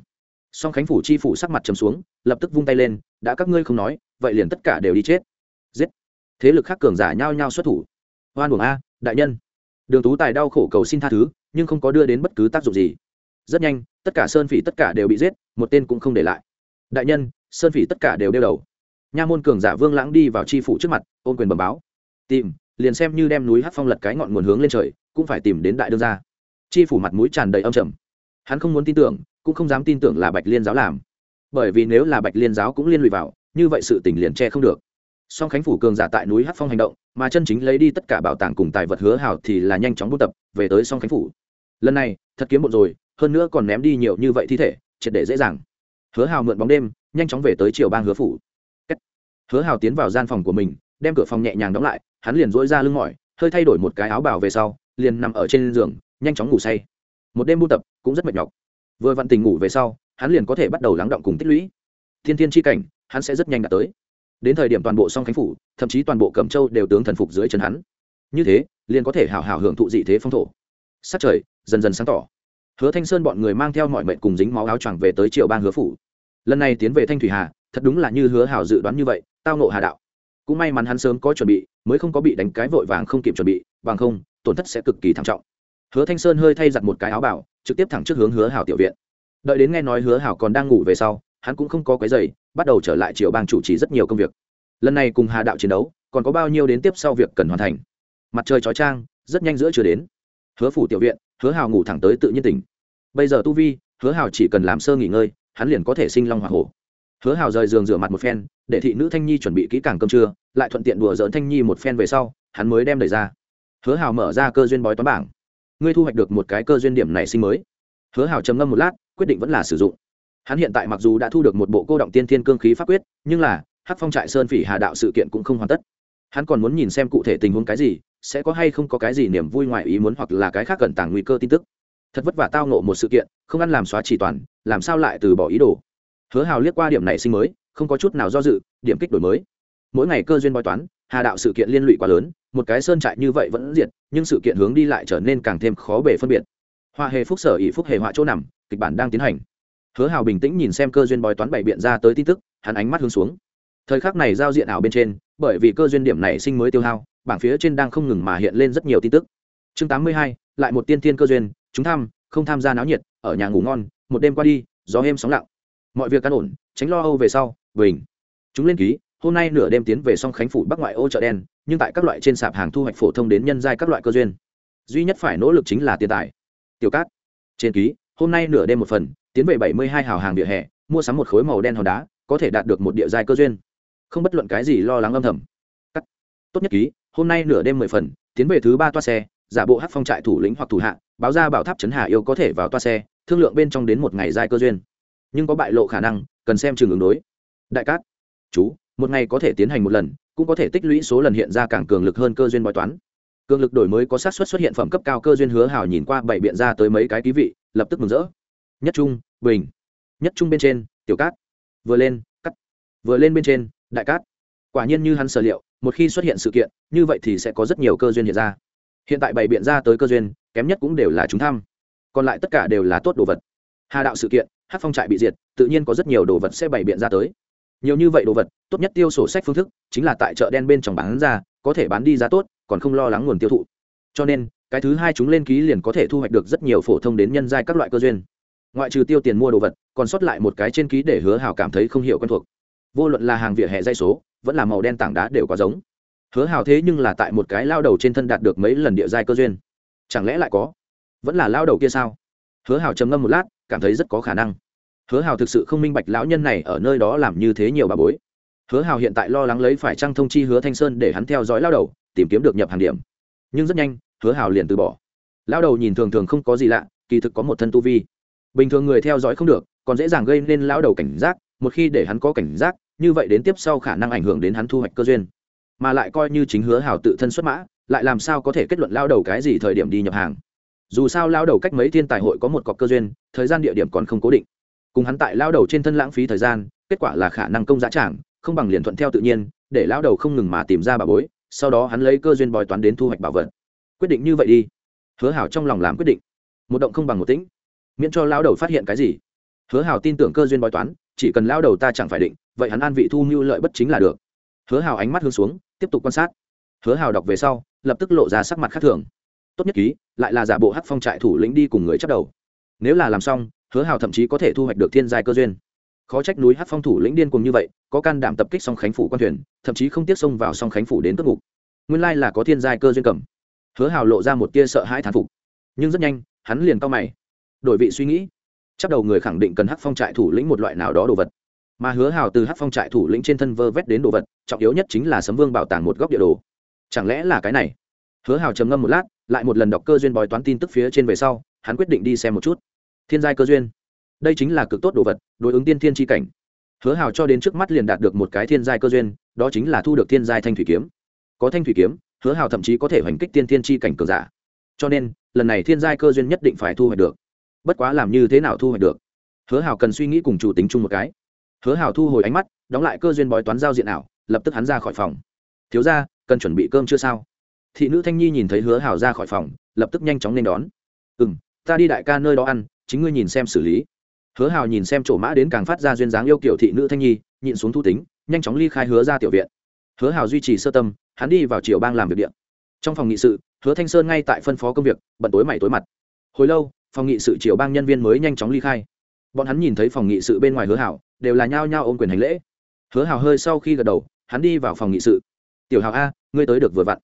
Song khánh phủ chi phủ sắc mặt trầm xuống, lập tức vung tay lên, đã các ngươi không nói, vậy liền tất cả đều đi chết. Giết. Thế lực khác cường giả nhao nhao xuất thủ. Hoan uổng a, đại nhân. Đường tú tài đau khổ cầu xin tha thứ, nhưng không có đưa đến bất cứ tác dụng gì. Rất nhanh, tất cả sơn phỉ tất cả đều bị giết, một tên cũng không để lại đại nhân, sơn phỉ tất cả đều đeo đầu. Nha môn cường giả vương lãng đi vào tri phủ trước mặt ôm quyền bẩm báo. Tìm, liền xem như đem núi hát phong lật cái ngọn nguồn hướng lên trời, cũng phải tìm đến đại đương gia. Tri phủ mặt mũi tràn đầy âm trầm. Hắn không muốn tin tưởng, cũng không dám tin tưởng là bạch liên giáo làm. Bởi vì nếu là bạch liên giáo cũng liên lụy vào, như vậy sự tình liền che không được. Song khánh phủ cường giả tại núi hát phong hành động, mà chân chính lấy đi tất cả bảo tàng cùng tài vật hứa hào thì là nhanh chóng buôn tập, về tới song khánh phủ. Lần này, thật kiếm một rồi, hơn nữa còn ném đi nhiều như vậy thi thể, triệt để dễ dàng hứa hào mượn bóng đêm, nhanh chóng về tới triều bang hứa phủ. Hứa hào tiến vào gian phòng của mình, đem cửa phòng nhẹ nhàng đóng lại, hắn liền dỗi ra lưng mỏi, hơi thay đổi một cái áo bảo về sau, liền nằm ở trên giường, nhanh chóng ngủ say. Một đêm buôn tập, cũng rất mệt nhọc. Vừa vặn tình ngủ về sau, hắn liền có thể bắt đầu lắng động cùng tích lũy. Thiên thiên tri cảnh, hắn sẽ rất nhanh đạt tới. Đến thời điểm toàn bộ song khánh phủ, thậm chí toàn bộ cẩm châu đều tướng thần phục dưới chân hắn. Như thế, liền có thể hào hào hưởng thụ dị thế phong thổ. Sát trời, dần dần sáng tỏ hứa thanh sơn bọn người mang theo mọi mệnh cùng dính máu áo choàng về tới triều bang hứa phủ. Lần này tiến về thanh thủy hà, thật đúng là như hứa hảo dự đoán như vậy, tao nộ hà đạo. Cũng may mắn hắn sớm có chuẩn bị, mới không có bị đánh cái vội vàng không kịp chuẩn bị, bằng không, tổn thất sẽ cực kỳ thảm trọng. Hứa thanh sơn hơi thay giặt một cái áo bảo, trực tiếp thẳng trước hướng hứa hảo tiểu viện. Đợi đến nghe nói hứa hảo còn đang ngủ về sau, hắn cũng không có cái giày bắt đầu trở lại triều bang chủ trì rất nhiều công việc. Lần này cùng hà đạo chiến đấu, còn có bao nhiêu đến tiếp sau việc cần hoàn thành. Mặt trời chói trang rất nhanh giữa chưa đến hứa phủ tiểu viện, hứa hào ngủ thẳng tới tự nhiên tỉnh. Bây giờ tu vi, hứa hào chỉ cần làm sơ nghỉ ngơi, hắn liền có thể sinh long h o a hổ. Hứa hào rời giường rửa mặt một phen, để thị nữ thanh nhi chuẩn bị kỹ càng cơm trưa, lại thuận tiện đùa dỡn thanh nhi một phen về sau, hắn mới đem đẩy ra. Hứa hào mở ra cơ duyên bói toán bảng. Ngươi thu hoạch được một cái cơ duyên điểm này sinh mới. Hứa hào trầm ngâm một lát, quyết định vẫn là sử dụng. Hắn hiện tại mặc dù đã thu được một bộ cô động tiên thiên cương khí pháp quyết, nhưng là hát phong trại sơn phỉ hà đạo sự kiện cũng không hoàn tất. Hắn còn muốn nhìn xem cụ thể tình huống cái gì sẽ có hay không có cái gì niềm vui ngoài ý muốn hoặc là cái khác cẩn tàng nguy cơ tin tức. Thật vất vả tao nộ một sự kiện, không ăn làm xóa chỉ toàn, làm sao lại từ bỏ ý đồ. Hứa hào liếc qua điểm này sinh mới, không có chút nào do dự, điểm kích đổi mới. Mỗi ngày cơ duyên bói toán, hà đạo sự kiện liên lụy quá lớn, một cái sơn trại như vậy vẫn diệt, nhưng sự kiện hướng đi lại trở nên càng thêm khó bể phân biệt. Hoa hề phúc sở ỷ phúc hề họa chỗ nằm, kịch bản đang tiến hành. Hứa hào bình tĩnh nhìn xem cơ duyên bói toán bày biện ra tới tin tức, hắn ánh mắt hướng xuống. Thời khắc này giao diện ảo bên trên, bởi vì cơ duyên điểm này sinh mới tiêu hao bảng phía trên đang không ngừng mà hiện lên rất nhiều tin tức. Chương tám mươi hai lại một tiên thiên cơ duyên chúng tham, không tham gia náo nhiệt ở nhà ngủ ngon một đêm qua đi gió êm sóng lặng. Mọi việc căn ổn tránh lo âu về sau bình. Chúng lên ký hôm nay nửa đêm tiến về song khánh phủ bắc ngoại ô chợ đen nhưng tại các loại trên sạp hàng thu hoạch phổ thông đến nhân giai các loại cơ duyên. Duy nhất phải nỗ lực chính là tiền tài. Tiểu cát trên ký hôm nay nửa đêm một phần tiến về bảy mươi hai hào hàng vỉa hè mua sắm một khối màu đen hòn đá có thể đạt được một địa giai cơ duyên. Không bất luận cái gì lo lắng âm thầm. Cắt. Tốt nhất ký hôm nay nửa đêm mười phần, tiến về thứ ba toa xe, giả bộ hát phong trại thủ lĩnh hoặc thủ hạ, báo ra bảo tháp trấn hà yêu có thể vào toa xe, thương lượng bên trong đến một ngày giai cơ duyên. Nhưng có bại lộ khả năng, cần xem trường ứng đối. Đại cát, chú, một ngày có thể tiến hành một lần, cũng có thể tích lũy số lần hiện ra càng cường lực hơn cơ duyên bói toán. Cường lực đổi mới có sát xuất xuất hiện phẩm cấp cao cơ duyên hứa hào nhìn qua bảy biện ra tới mấy cái ký vị, lập tức mừng rỡ. Nhất trung, bình. Nhất trung bên trên, tiểu cát. Vừa lên, cắt. Vừa lên bên trên, đại cát. Quả nhiên như hắn sở liệu một khi xuất hiện sự kiện, như vậy thì sẽ có rất nhiều cơ duyên hiện ra. Hiện tại bảy biện ra tới cơ duyên, kém nhất cũng đều là chúng thăm còn lại tất cả đều là tốt đồ vật. Hà đạo sự kiện, hát phong trại bị diệt, tự nhiên có rất nhiều đồ vật sẽ bày biện ra tới. Nhiều như vậy đồ vật, tốt nhất tiêu sổ sách phương thức, chính là tại chợ đen bên trong bán ra, có thể bán đi giá tốt, còn không lo lắng nguồn tiêu thụ. Cho nên, cái thứ hai chúng lên ký liền có thể thu hoạch được rất nhiều phổ thông đến nhân giai các loại cơ duyên. Ngoại trừ tiêu tiền mua đồ vật, còn sót lại một cái trên ký để hứa hào cảm thấy không hiểu quen thuộc. Vô luận là hàng vỉa hè dây số vẫn là màu đen tảng đá đều có giống. Hứa hào thế nhưng là tại một cái lao đầu trên thân đạt được mấy lần địa giai cơ duyên. Chẳng lẽ lại có? Vẫn là lao đầu kia sao? Hứa hào trầm ngâm một lát, cảm thấy rất có khả năng. Hứa hào thực sự không minh bạch lão nhân này ở nơi đó làm như thế nhiều bà bối. Hứa hào hiện tại lo lắng lấy phải trăng thông chi hứa thanh sơn để hắn theo dõi lao đầu, tìm kiếm được nhập hàng điểm. Nhưng rất nhanh, hứa hào liền từ bỏ. Lao đầu nhìn thường thường không có gì lạ, kỳ thực có một thân tu vi. Bình thường người theo dõi không được, còn dễ dàng gây nên lao đầu cảnh giác, một khi để hắn có cảnh giác như vậy đến tiếp sau khả năng ảnh hưởng đến hắn thu hoạch cơ duyên. Mà lại coi như chính hứa hào tự thân xuất mã, lại làm sao có thể kết luận lao đầu cái gì thời điểm đi nhập hàng. Dù sao lao đầu cách mấy thiên tài hội có một cọc cơ duyên, thời gian địa điểm còn không cố định. Cùng hắn tại lao đầu trên thân lãng phí thời gian, kết quả là khả năng công giá trảng, không bằng liền thuận theo tự nhiên, để lao đầu không ngừng mà tìm ra bà bối, sau đó hắn lấy cơ duyên bòi toán đến thu hoạch bảo vật. Quyết định như vậy đi. Hứa hảo trong lòng làm quyết định. Một động không bằng một tĩnh. Miễn cho lao đầu phát hiện cái gì. Hứa hảo tin tưởng cơ duyên bói toán, chỉ cần lao đầu ta chẳng phải định vậy hắn an vị thu mưu lợi bất chính là được. Hứa hào ánh mắt hướng xuống, tiếp tục quan sát. Hứa hào đọc về sau, lập tức lộ ra sắc mặt khác thường. Tốt nhất ký, lại là giả bộ hát phong trại thủ lĩnh đi cùng người chấp đầu. Nếu là làm xong, hứa hào thậm chí có thể thu hoạch được thiên giai cơ duyên. Khó trách núi hát phong thủ lĩnh điên cùng như vậy, có can đảm tập kích song khánh phủ quan thuyền, thậm chí không tiếc xông vào song khánh phủ đến cất ngục. Nguyên lai là có thiên giai cơ duyên cầm. Hứa hào lộ ra một tia sợ hãi thán phục. Nhưng rất nhanh, hắn liền cao mày. Đổi vị suy nghĩ. Chắc đầu người khẳng định cần hát phong trại thủ lĩnh một loại nào đó đồ vật mà hứa hào từ hắc phong trại thủ lĩnh trên thân vơ vét đến đồ vật, trọng yếu nhất chính là sấm vương bảo tàng một góc địa đồ. Chẳng lẽ là cái này? Hứa hào trầm ngâm một lát, lại một lần đọc cơ duyên bói toán tin tức phía trên về sau, hắn quyết định đi xem một chút. Thiên giai cơ duyên. Đây chính là cực tốt đồ vật, đối ứng tiên thiên tri cảnh. Hứa hào cho đến trước mắt liền đạt được một cái thiên giai cơ duyên, đó chính là thu được thiên giai thanh thủy kiếm. Có thanh thủy kiếm, hứa hào thậm chí có thể hoành kích tiên thiên tri cảnh cường giả. Cho nên, lần này thiên giai cơ duyên nhất định phải thu hoạch được. Bất quá làm như thế nào thu hoạch được? Hứa hào cần suy nghĩ cùng chủ tính chung một cái hứa hào thu hồi ánh mắt, đóng lại cơ duyên bói toán giao diện ảo, lập tức hắn ra khỏi phòng. Thiếu ra cần chuẩn bị cơm chưa sao? Thị nữ thanh nhi nhìn thấy hứa hào ra khỏi phòng, lập tức nhanh chóng nên đón. Ừ m ta đi đại ca nơi đó ăn, chính ngươi nhìn xem xử lý. Hứa hào nhìn xem chỗ mã đến càng phát ra duyên dáng yêu kiểu thị nữ thanh nhi, nhịn xuống thu tính, nhanh chóng ly khai hứa ra tiểu viện. Hứa hào duy trì sơ tâm, hắn đi vào triều bang làm việc điện trong phòng nghị sự, hứa thanh sơn ngay tại phân phó công việc, bận tối mày tối mặt. Hồi lâu, phòng nghị sự triều bang nhân viên mới nhanh chóng ly khai. Bọn hắn nhìn thấy phòng nghị sự bên ngoài hứa hảo đều là nhao nhao ôm quyền hành lễ. Hứa Hào hơi sau khi gật đầu, hắn đi vào phòng nghị sự. Tiểu Hào a, ngươi tới được vừa vặn.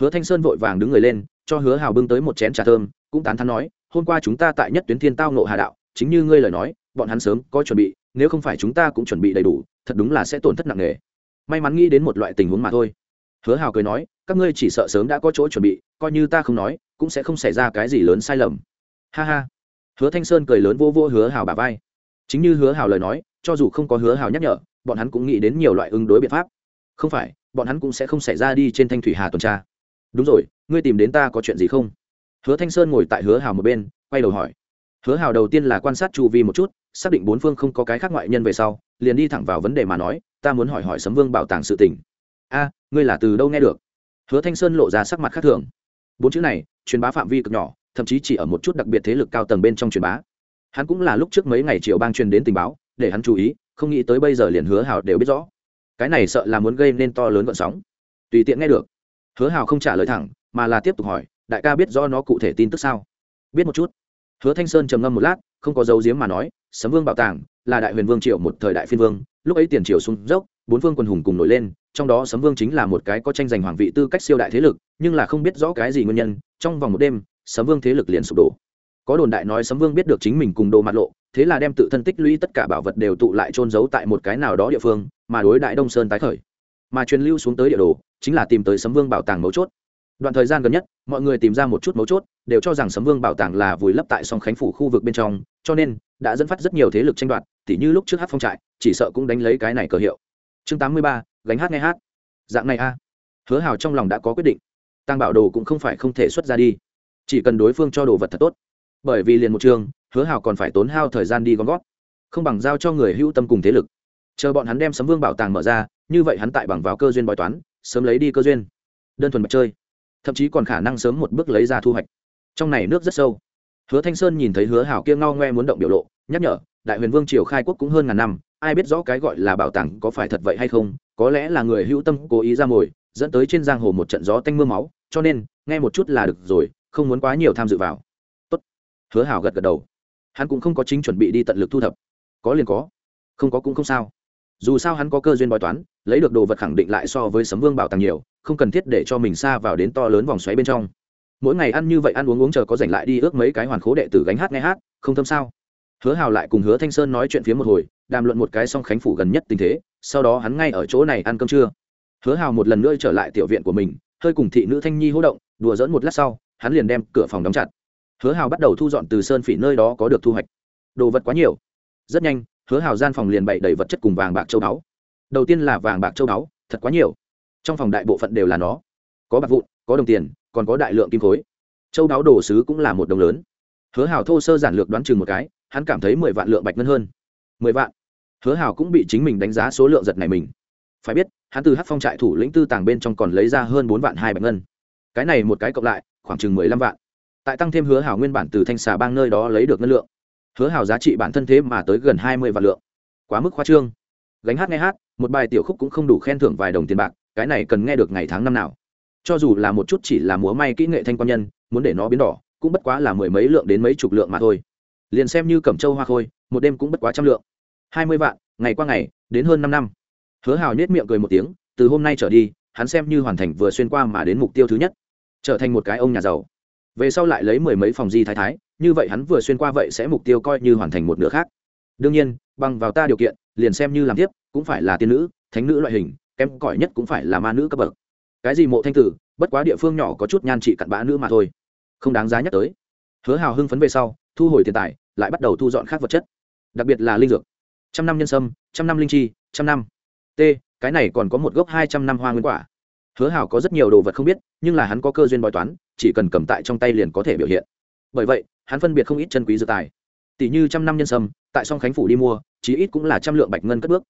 Hứa thanh sơn vội vàng đứng người lên, cho hứa Hào bưng tới một chén trà thơm, cũng tán thắn nói, hôm qua chúng ta tại nhất tuyến thiên tao nộ hà đạo, chính như ngươi lời nói, bọn hắn sớm có chuẩn bị, nếu không phải chúng ta cũng chuẩn bị đầy đủ, thật đúng là sẽ tổn thất nặng nề. May mắn nghĩ đến một loại tình huống mà thôi. Hứa hào cười nói, các ngươi chỉ sợ sớm đã có chỗ chuẩn bị, coi như ta không nói, cũng sẽ không xảy ra cái gì lớn sai lầm. Ha ha. Hứa thanh sơn cười lớn vô vô hứa hào bà vai. Chính như hứa hào lời nói cho dù không có hứa hào nhắc nhở, bọn hắn cũng nghĩ đến nhiều loại ứng đối biện pháp. Không phải, bọn hắn cũng sẽ không xảy ra đi trên thanh thủy hà tuần tra. Đúng rồi, ngươi tìm đến ta có chuyện gì không? Hứa thanh sơn ngồi tại hứa hào một bên, quay đầu hỏi. Hứa hào đầu tiên là quan sát chu vi một chút, xác định bốn phương không có cái khác ngoại nhân về sau, liền đi thẳng vào vấn đề mà nói, ta muốn hỏi hỏi sấm vương bảo tàng sự tình. A, ngươi là từ đâu nghe được? Hứa thanh sơn lộ ra sắc mặt khác thường. Bốn chữ này, truyền bá phạm vi cực nhỏ, thậm chí chỉ ở một chút đặc biệt thế lực cao tầng bên trong truyền bá. Hắn cũng là lúc trước mấy ngày triệu bang truyền đến tình báo để hắn chú ý, không nghĩ tới bây giờ liền hứa hào đều biết rõ. Cái này sợ là muốn gây nên to lớn vận sóng. Tùy tiện nghe được. Hứa hào không trả lời thẳng, mà là tiếp tục hỏi, đại ca biết rõ nó cụ thể tin tức sao? Biết một chút. Hứa thanh sơn trầm ngâm một lát, không có dấu diếm mà nói, sấm vương bảo tàng là đại huyền vương triệu một thời đại phiên vương, lúc ấy tiền triều sung dốc, bốn vương quân hùng cùng nổi lên, trong đó sấm vương chính là một cái có tranh giành hoàng vị tư cách siêu đại thế lực, nhưng là không biết rõ cái gì nguyên nhân, trong vòng một đêm, sấm vương thế lực liền sụp đổ có đồn đại nói sấm vương biết được chính mình cùng đồ mặt lộ, thế là đem tự thân tích lũy tất cả bảo vật đều tụ lại trôn giấu tại một cái nào đó địa phương, mà đối đại đông sơn tái khởi. Mà truyền lưu xuống tới địa đồ, chính là tìm tới sấm vương bảo tàng mấu chốt. Đoạn thời gian gần nhất, mọi người tìm ra một chút mấu chốt, đều cho rằng sấm vương bảo tàng là vùi lấp tại song khánh phủ khu vực bên trong, cho nên, đã dẫn phát rất nhiều thế lực tranh đoạt, tỉ như lúc trước hát phong trại, chỉ sợ cũng đánh lấy cái này cờ hiệu. Chương tám mươi ba, gánh hát nghe hát. Dạng này a. Hứa hào trong lòng đã có quyết định. Tăng bảo đồ cũng không phải không thể xuất ra đi. Chỉ cần đối phương cho đồ vật thật tốt bởi vì liền một trường, hứa hào còn phải tốn hao thời gian đi gom gót. Không bằng giao cho người hữu tâm cùng thế lực. Chờ bọn hắn đem sấm vương bảo tàng mở ra, như vậy hắn tại bằng vào cơ duyên bói toán, sớm lấy đi cơ duyên. Đơn thuần bạch chơi. Thậm chí còn khả năng sớm một bước lấy ra thu hoạch. Trong này nước rất sâu. Hứa thanh sơn nhìn thấy hứa hảo kia ngao ngoe muốn động biểu lộ, nhắc nhở, đại huyền vương triều khai quốc cũng hơn ngàn năm, ai biết rõ cái gọi là bảo tàng có phải thật vậy hay không, có lẽ là người hữu tâm cố ý ra mồi, dẫn tới trên giang hồ một trận gió tanh mưa máu, cho nên, nghe một chút là được rồi, không muốn quá nhiều tham dự vào hứa hảo gật gật đầu. Hắn cũng không có chính chuẩn bị đi tận lực thu thập. Có liền có. Không có cũng không sao. Dù sao hắn có cơ duyên bói toán, lấy được đồ vật khẳng định lại so với sấm vương bảo tàng nhiều, không cần thiết để cho mình xa vào đến to lớn vòng xoáy bên trong. Mỗi ngày ăn như vậy ăn uống uống chờ có dành lại đi ước mấy cái hoàn khố đệ tử gánh hát nghe hát, không thâm sao? Hứa hào lại cùng hứa thanh sơn nói chuyện phía một hồi, đàm luận một cái song khánh phủ gần nhất tình thế, sau đó hắn ngay ở chỗ này ăn cơm trưa. Hứa hào một lần nữa trở lại tiểu viện của mình, hơi cùng thị nữ thanh nhi hỗ động, đùa dỡn một lát sau, hắn liền đem cửa phòng đóng chặt hứa hào bắt đầu thu dọn từ sơn phỉ nơi đó có được thu hoạch. Đồ vật quá nhiều. Rất nhanh, hứa hào gian phòng liền bày đầy vật chất cùng vàng bạc châu báu. Đầu tiên là vàng bạc châu báu, thật quá nhiều. Trong phòng đại bộ phận đều là nó. Có bạc vụn, có đồng tiền, còn có đại lượng kim khối. Châu đáo đồ sứ cũng là một đồng lớn. Hứa hào thô sơ giản lược đoán chừng một cái, hắn cảm thấy mười vạn lượng bạch ngân hơn. Mười vạn. Hứa hào cũng bị chính mình đánh giá số lượng giật này mình. Phải biết, hắn từ hát phong trại thủ lĩnh tư tàng bên trong còn lấy ra hơn bốn vạn hai bạch ngân. Cái này một cái cộng lại, khoảng chừng mười lăm vạn tại tăng thêm hứa hảo nguyên bản từ thanh xà bang nơi đó lấy được ngân lượng. Hứa hảo giá trị bản thân thế mà tới gần hai mươi vạn lượng. Quá mức khoa trương. Gánh hát nghe hát, một bài tiểu khúc cũng không đủ khen thưởng vài đồng tiền bạc, cái này cần nghe được ngày tháng năm nào. Cho dù là một chút chỉ là múa may kỹ nghệ thanh quan nhân, muốn để nó biến đỏ, cũng bất quá là mười mấy lượng đến mấy chục lượng mà thôi. Liền xem như cẩm châu hoa khôi, một đêm cũng bất quá trăm lượng. hai mươi vạn, ngày qua ngày, đến hơn năm năm. Hứa hào nhét miệng cười một tiếng, từ hôm nay trở đi, hắn xem như hoàn thành vừa xuyên qua mà đến mục tiêu thứ nhất, trở thành một cái ông nhà giàu về sau lại lấy mười mấy phòng di thái thái, như vậy hắn vừa xuyên qua vậy sẽ mục tiêu coi như hoàn thành một nửa khác. Đương nhiên, bằng vào ta điều kiện, liền xem như làm tiếp, cũng phải là tiên nữ, thánh nữ loại hình, kém cỏi nhất cũng phải là ma nữ cấp bậc. Cái gì mộ thanh tử, bất quá địa phương nhỏ có chút nhan trị cặn bã nữ mà thôi. Không đáng giá nhắc tới. Hứa hào hưng phấn về sau, thu hồi tiền tài, lại bắt đầu thu dọn khác vật chất. Đặc biệt là linh dược. Trăm năm nhân sâm, trăm năm linh chi, trăm năm. T, cái này còn có một gốc hai trăm năm hoa nguyên quả. Hứa hào có rất nhiều đồ vật không biết, nhưng là hắn có cơ duyên bói toán chỉ cần cầm tại trong tay liền có thể biểu hiện. Bởi vậy, hắn phân biệt không ít chân quý dược tài. Tỷ như trăm năm nhân sâm, tại song khánh phủ đi mua, chí ít cũng là trăm lượng bạch ngân cất bước.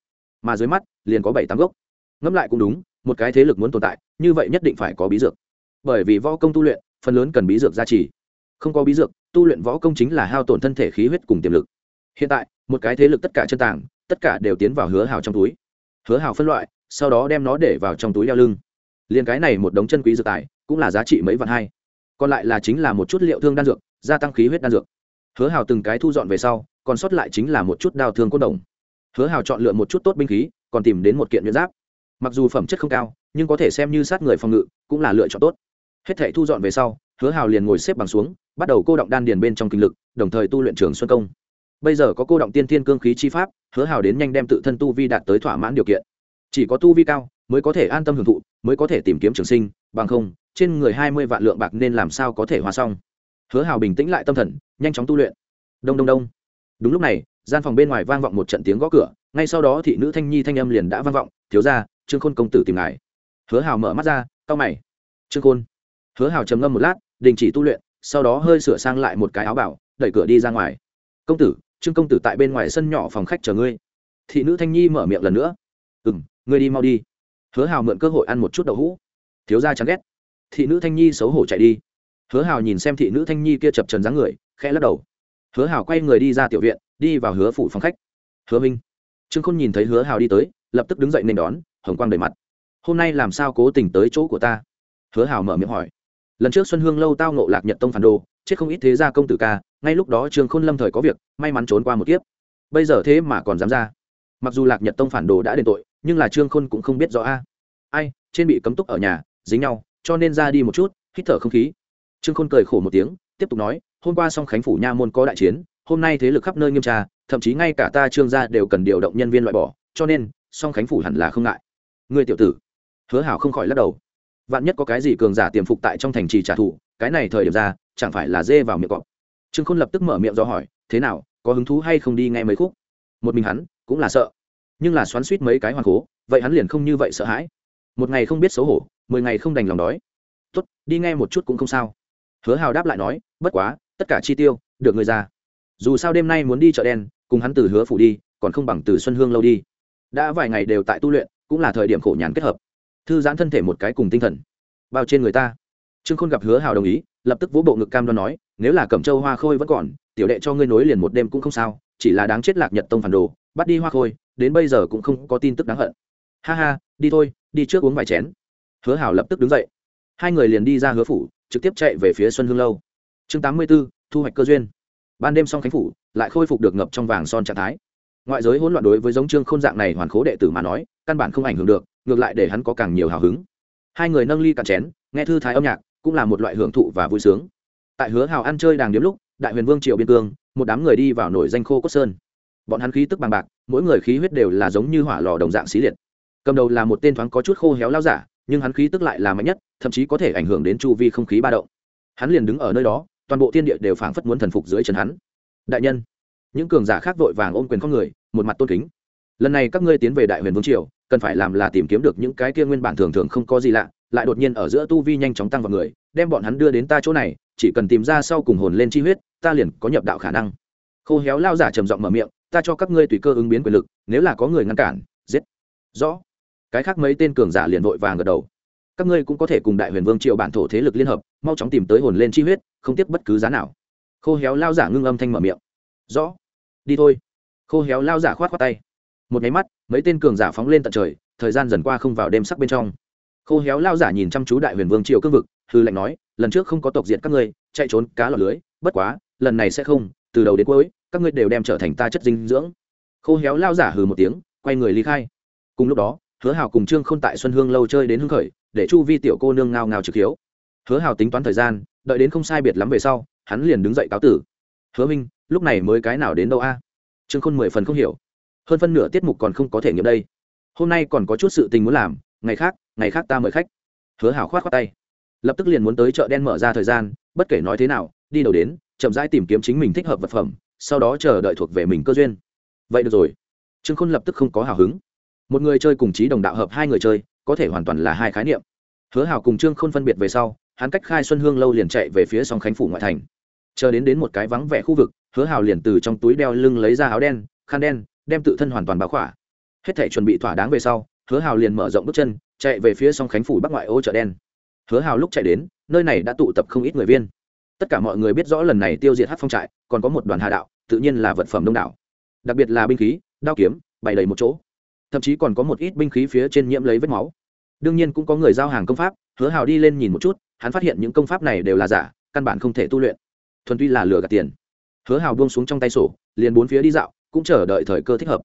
Mà dưới mắt, liền có bảy tám gốc. Ngẫm lại cũng đúng, một cái thế lực muốn tồn tại, như vậy nhất định phải có bí dược. Bởi vì võ công tu luyện, phần lớn cần bí dược gia trì. Không có bí dược, tu luyện võ công chính là hao tổn thân thể khí huyết cùng tiềm lực. Hiện tại, một cái thế lực tất cả chân tàng, tất cả đều tiến vào hứa hào trong túi. Hứa hào phân loại, sau đó đem nó để vào trong túi đeo lưng. Liền cái này một đống chân quý dược tài, cũng là giá trị mấy vạn hai còn lại là chính là một chút liệu thương đan dược, gia tăng khí huyết đan dược. Hứa hào từng cái thu dọn về sau, còn sót lại chính là một chút đao thương cốt đồng. Hứa hào chọn lựa một chút tốt binh khí, còn tìm đến một kiện nhuyễn giáp. Mặc dù phẩm chất không cao, nhưng có thể xem như sát người phòng ngự, cũng là lựa chọn tốt. Hết thể thu dọn về sau, hứa hào liền ngồi xếp bằng xuống, bắt đầu cô động đan điền bên trong kinh lực, đồng thời tu luyện trường xuân công. Bây giờ có cô động tiên thiên cương khí chi pháp, hứa hào đến nhanh đem tự thân tu vi đạt tới thỏa mãn điều kiện. Chỉ có tu vi cao, mới có thể an tâm hưởng thụ, mới có thể tìm kiếm trường sinh, bằng không trên người hai mươi vạn lượng bạc nên làm sao có thể hòa xong. Hứa hào bình tĩnh lại tâm thần, nhanh chóng tu luyện. Đông đông đông. Đúng lúc này, gian phòng bên ngoài vang vọng một trận tiếng gõ cửa, ngay sau đó thị nữ thanh nhi thanh âm liền đã vang vọng, thiếu ra trương khôn công tử tìm ngài. Hứa hào mở mắt ra, cau mày. Trương khôn? Hứa hào trầm ngâm một lát, đình chỉ tu luyện, sau đó hơi sửa sang lại một cái áo bảo, đẩy cửa đi ra ngoài. Công tử, trương công tử tại bên ngoài sân nhỏ phòng khách chờ ngươi. Thị nữ thanh nhi mở miệng lần nữa. Ừ m ngươi đi mau đi. Hứa hào mượn cơ hội ăn một chút đậu hũ. Thiếu ra chán ghét thị nữ thanh nhi xấu hổ chạy đi. Hứa hào nhìn xem thị nữ thanh nhi kia chập trần dáng người, khẽ lắc đầu. Hứa hào quay người đi ra tiểu viện, đi vào hứa phủ phòng khách. Hứa minh. Trương khôn nhìn thấy hứa hào đi tới, lập tức đứng dậy nên đón, hồng quang đầy mặt. Hôm nay làm sao cố tình tới chỗ của ta? Hứa hào mở miệng hỏi. Lần trước xuân hương lâu tao nộ lạc nhật tông phản đồ, chết không ít thế gia công tử ca, ngay lúc đó trương khôn lâm thời có việc, may mắn trốn qua một kiếp. Bây giờ thế mà còn dám ra. Mặc dù lạc nhật tông phản đồ đã đền tội, nhưng là trương khôn cũng không biết rõ a. Ai, trên bị cấm túc ở nhà, dính nhau cho nên ra đi một chút, hít thở không khí. Trương khôn cười khổ một tiếng, tiếp tục nói, hôm qua song khánh phủ nha môn có đại chiến, hôm nay thế lực khắp nơi nghiêm tra, thậm chí ngay cả ta trương gia đều cần điều động nhân viên loại bỏ, cho nên, song khánh phủ hẳn là không ngại. Người tiểu tử, hứa hảo không khỏi lắc đầu. Vạn nhất có cái gì cường giả tiềm phục tại trong thành trì trả thù, cái này thời điểm ra, chẳng phải là dê vào miệng cọp. Trương khôn lập tức mở miệng do hỏi, thế nào, có hứng thú hay không đi nghe mấy khúc? Một mình hắn, cũng là sợ. Nhưng là xoắn suýt mấy cái hoàng cố, vậy hắn liền không như vậy sợ hãi. Một ngày không biết xấu hổ mười ngày không đành lòng đói. Tốt, đi nghe một chút cũng không sao. Hứa hào đáp lại nói, bất quá, tất cả chi tiêu, được người ra. Dù sao đêm nay muốn đi chợ đen, cùng hắn từ hứa phủ đi, còn không bằng từ xuân hương lâu đi. Đã vài ngày đều tại tu luyện, cũng là thời điểm khổ nhàn kết hợp. Thư giãn thân thể một cái cùng tinh thần. Bao trên người ta. Trương khôn gặp hứa hào đồng ý, lập tức vỗ bộ ngực cam đoan nói, nếu là cẩm châu hoa khôi vẫn còn, tiểu đệ cho ngươi nối liền một đêm cũng không sao, chỉ là đáng chết lạc nhật tông phản đồ, bắt đi hoa khôi, đến bây giờ cũng không có tin tức đáng hận. Ha ha, đi thôi, đi trước uống vài chén hứa hào lập tức đứng dậy. Hai người liền đi ra hứa phủ, trực tiếp chạy về phía xuân hương lâu. Chương tám mươi b ố thu hoạch cơ duyên. Ban đêm xong khánh phủ, lại khôi phục được ngập trong vàng son trạng thái. Ngoại giới hỗn loạn đối với giống trương k h ô n dạng này hoàn khố đệ tử mà nói, căn bản không ảnh hưởng được, ngược lại để hắn có càng nhiều hào hứng. Hai người nâng ly cạn chén, nghe thư thái âm nhạc, cũng là một loại hưởng thụ và vui sướng. Tại hứa hào ăn chơi đàng điếm lúc, đại huyền vương triệu biên cương, một đám người đi vào nổi danh khô cốt sơn. Bọn hắn khí tức bằng bạc, mỗi người khí huyết đều là giống như hỏa lò đồng dạng xí liệt. Cầm đầu là một tên thoáng có chút khô héo lao giả nhưng hắn khí tức lại là mạnh nhất, thậm chí có thể ảnh hưởng đến chu vi không khí ba động. Hắn liền đứng ở nơi đó, toàn bộ thiên địa đều phảng phất muốn thần phục dưới chân hắn. Đại nhân, những cường giả khác vội vàng ôm quyền con người, một mặt tôn kính. Lần này các ngươi tiến về đại huyền vương triều, cần phải làm là tìm kiếm được những cái kia nguyên bản thường thường không có gì lạ, lại đột nhiên ở giữa tu vi nhanh chóng tăng vào người, đem bọn hắn đưa đến ta chỗ này, chỉ cần tìm ra sau cùng hồn lên chi huyết, ta liền có nhập đạo khả năng. Khô héo lao giả trầm giọng mở miệng, ta cho các ngươi tùy cơ ứng biến quyền lực, nếu là có người ngăn cản, giết. Rõ cái khác mấy tên cường giả liền vội vàng gật đầu. Các ngươi cũng có thể cùng đại huyền vương triều bản thổ thế lực liên hợp, mau chóng tìm tới hồn lên chi huyết, không tiếc bất cứ giá nào. Khô héo lao giả ngưng âm thanh mở miệng. Rõ. Đi thôi. Khô héo lao giả khoát khoát tay. Một nháy mắt, mấy tên cường giả phóng lên tận trời, thời gian dần qua không vào đêm sắc bên trong. Khô héo lao giả nhìn chăm chú đại huyền vương triều cương vực hư lệnh nói, lần trước không có tộc diệt các ngươi, chạy trốn cá lọt lưới, bất quá, lần này sẽ không, từ đầu đến cuối, các ngươi đều đem trở thành ta chất dinh dưỡng. Khô héo lao giả hừ một tiếng, quay người ly khai. Cùng lúc đó hứa hào cùng trương k h ô n tại xuân hương lâu chơi đến hưng khởi, để chu vi tiểu cô nương ngao ngao trực hiếu. Hứa hào tính toán thời gian, đợi đến không sai biệt lắm về sau, hắn liền đứng dậy cáo tử. Hứa minh, lúc này mới cái nào đến đâu a? Trương khôn mười phần không hiểu. Hơn phân nửa tiết mục còn không có thể nghiệm đây. Hôm nay còn có chút sự tình muốn làm, ngày khác ngày khác ta mời khách. Hứa hảo khoát khoát tay. Lập tức liền muốn tới chợ đen mở ra thời gian, bất kể nói thế nào, đi đầu đến, chậm rãi tìm kiếm chính mình thích hợp vật phẩm, sau đó chờ đợi thuộc về mình cơ duyên. Vậy được rồi. Trương khôn lập tức không có hào hứng một người chơi cùng chí đồng đạo hợp hai người chơi, có thể hoàn toàn là hai khái niệm. Hứa Hào cùng trương khôn phân biệt về sau, hắn cách khai xuân hương lâu liền chạy về phía song khánh phủ ngoại thành. Chờ đến đến một cái vắng vẻ khu vực, hứa hào liền từ trong túi đeo lưng lấy ra áo đen, khăn đen, đem tự thân hoàn toàn báo khỏa. Hết thể chuẩn bị thỏa đáng về sau, hứa hào liền mở rộng bước chân, chạy về phía song khánh phủ bắc ngoại ô chợ đen. Hứa hào lúc chạy đến, nơi này đã tụ tập không ít người viên. Tất cả mọi người biết rõ lần này tiêu diệt hát phong trại, còn có một đoàn hà đạo, tự nhiên là vật phẩm đông đảo. Đặc biệt là binh khí, đao kiếm, bày đầy một chỗ thậm chí còn có một ít binh khí phía trên nhiễm lấy vết máu. Đương nhiên cũng có người giao hàng công pháp, hứa hào đi lên nhìn một chút, hắn phát hiện những công pháp này đều là giả, căn bản không thể tu luyện. Thuần tuy là lừa gạt tiền. Hứa hào buông xuống trong tay sổ, liền bốn phía đi dạo, cũng chờ đợi thời cơ thích hợp.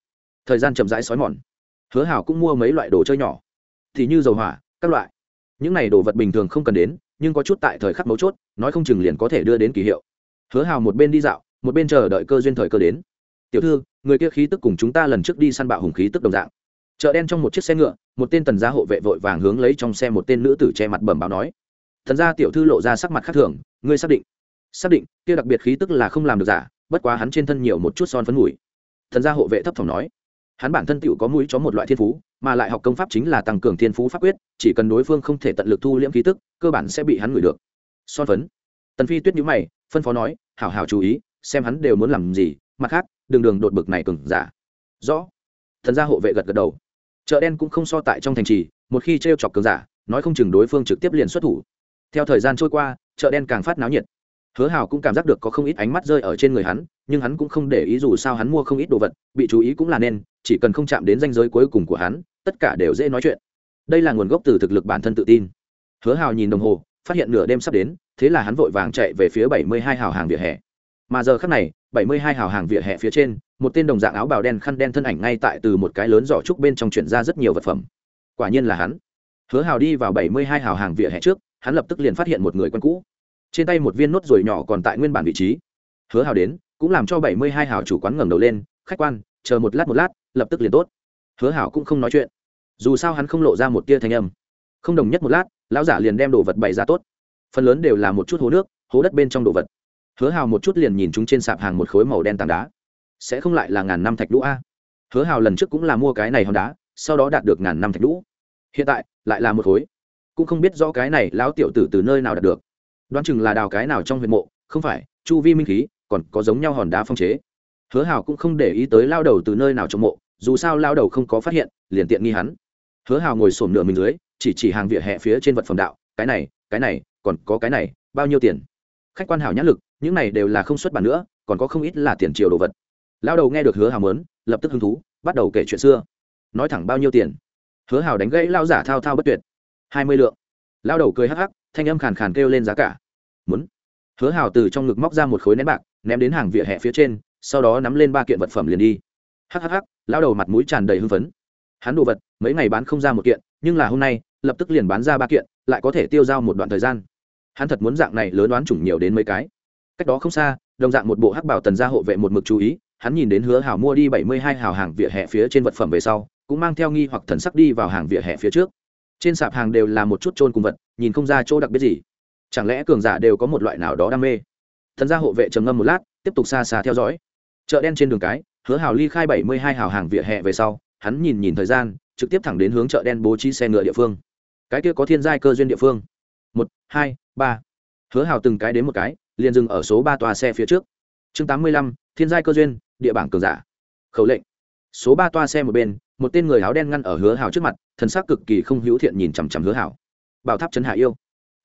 Thời gian chậm rãi xói mòn. Hứa hào cũng mua mấy loại đồ chơi nhỏ. Thì như dầu hỏa, các loại. Những này đồ vật bình thường không cần đến, nhưng có chút tại thời khắc mấu chốt, nói không chừng liền có thể đưa đến kỳ hiệu. Hứa hào một bên đi dạo, một bên chờ đợi cơ duyên thời cơ đến tiểu thư, người kia khí tức cùng chúng ta lần trước đi săn bạo hùng khí tức đồng dạng. Chợ đen trong một chiếc xe ngựa, một tên tần gia hộ vệ vội vàng hướng lấy trong xe một tên nữ tử che mặt bẩm báo nói. Thần gia tiểu thư lộ ra sắc mặt khác thường, ngươi xác định. Xác định, kia đặc biệt khí tức là không làm được giả, bất quá hắn trên thân nhiều một chút son phấn mùi. Thần gia hộ vệ thấp thỏm nói. Hắn bản thân tựu có mũi cho một loại thiên phú, mà lại học công pháp chính là tăng cường thiên phú pháp quyết, chỉ cần đối phương không thể tận lực thu liễm khí tức, cơ bản sẽ bị hắn ngửi được. Son phấn. Tần phi tuyết nhữ mày, phân phó nói, hảo hảo chú ý, xem hắn đều muốn làm gì, mặt khác đường đường đột bực này cừng giả. Rõ. Thần gia hộ vệ gật gật đầu. Chợ đen cũng không so tại trong thành trì, một khi t r e o chọc cường giả, nói không chừng đối phương trực tiếp liền xuất thủ. Theo thời gian trôi qua, chợ đen càng phát náo nhiệt. Hứa hào cũng cảm giác được có không ít ánh mắt rơi ở trên người hắn, nhưng hắn cũng không để ý dù sao hắn mua không ít đồ vật, bị chú ý cũng là nên, chỉ cần không chạm đến danh giới cuối cùng của hắn, tất cả đều dễ nói chuyện. Đây là nguồn gốc từ thực lực bản thân tự tin. Hứa hào nhìn đồng hồ, phát hiện nửa đêm sắp đến, thế là hắn vội vàng chạy về phía bảy mươi hai hào hàng vỉa hè mà giờ khắc này, bảy mươi hai hào hàng vỉa hè phía trên, một tên đồng dạng áo bào đen khăn đen thân ảnh ngay tại từ một cái lớn giỏ trúc bên trong chuyển ra rất nhiều vật phẩm. Quả nhiên là hắn. Hứa hào đi vào bảy mươi hai hào hàng vỉa hè trước, hắn lập tức liền phát hiện một người quen cũ. Trên tay một viên nốt ruồi nhỏ còn tại nguyên bản vị trí. Hứa hào đến, cũng làm cho bảy mươi hai hào chủ quán ngẩng đầu lên, khách quan, chờ một lát một lát, lập tức liền tốt. Hứa hảo cũng không nói chuyện. Dù sao hắn không lộ ra một tia thanh âm. Không đồng nhất một lát, lão giả liền đem đồ vật bày ra tốt. Phần lớn đều là một chút hố nước hố đất bên trong đồ vật hứa hào một chút liền nhìn chúng trên sạp hàng một khối màu đen tảng đá. Sẽ không lại là ngàn năm thạch đũ a? Hứa hào lần trước cũng là mua cái này hòn đá, sau đó đạt được ngàn năm thạch đũ. Hiện tại, lại là một khối. Cũng không biết rõ cái này lão tiểu tử từ nơi nào đạt được. Đoán chừng là đào cái nào trong huyện mộ, không phải, chu vi minh khí, còn có giống nhau hòn đá phong chế. Hứa hào cũng không để ý tới lao đầu từ nơi nào trong mộ, dù sao lao đầu không có phát hiện, liền tiện nghi hắn. Hứa hào ngồi sổm nửa mình dưới, chỉ chỉ hàng vỉa hè phía trên vật phẩm đạo, cái này cái này, còn có cái này, bao nhiêu tiền? Khách quan hảo nhã lực những này đều là không xuất bản nữa, còn có không ít là tiền triều đồ vật. Lao đầu nghe được hứa hào mớn lập tức hứng thú, bắt đầu kể chuyện xưa. Nói thẳng bao nhiêu tiền? Hứa hào đánh gãy lao giả thao thao bất tuyệt. Hai mươi lượng. Lao đầu cười hắc hắc, thanh âm khàn khàn kêu lên giá cả. Muốn. Hứa hào từ trong ngực móc ra một khối nén bạc, ném đến hàng vỉa hè phía trên, sau đó nắm lên ba kiện vật phẩm liền đi. Hắc hắc hắc, lao đầu mặt mũi tràn đầy hưng phấn. Hắn đồ vật, mấy ngày bán không ra một kiện, nhưng là hôm nay, lập tức liền bán ra ba kiện, lại có thể tiêu dao một đoạn thời gian. Hắn thật muốn dạng này lớn đoán chủng nhiều đến mấy cái cách đó không xa, đồng dạng một bộ hắc bảo tần gia hộ vệ một mực chú ý, hắn nhìn đến hứa hảo mua đi bảy mươi hai hào hàng vỉa hè phía trên vật phẩm về sau, cũng mang theo nghi hoặc thần sắc đi vào hàng vỉa hè phía trước. Trên sạp hàng đều là một chút trôn cùng vật, nhìn không ra chỗ đặc biệt gì. Chẳng lẽ cường giả đều có một loại nào đó đam mê? Thần gia hộ vệ trầm ngâm một lát, tiếp tục xa xa theo dõi. Chợ đen trên đường cái, hứa hào ly khai bảy mươi hai hào hàng vỉa hè về sau, hắn nhìn nhìn thời gian, trực tiếp thẳng đến hướng chợ đen bố trí xe ngựa địa phương. Cái kia có thiên giai cơ duyên địa phương. Một, hai, ba. Hứa hào từng cái đến một cái liền dừng ở số ba tòa xe phía trước. Chương tám mươi lăm, thiên giai cơ duyên, địa bảng cường giả. Khẩu lệnh. Số ba toa xe một bên, một tên người áo đen ngăn ở hứa hào trước mặt, thần sắc cực kỳ không hữu thiện nhìn chằm chằm hứa hào. Bảo tháp trấn hạ yêu.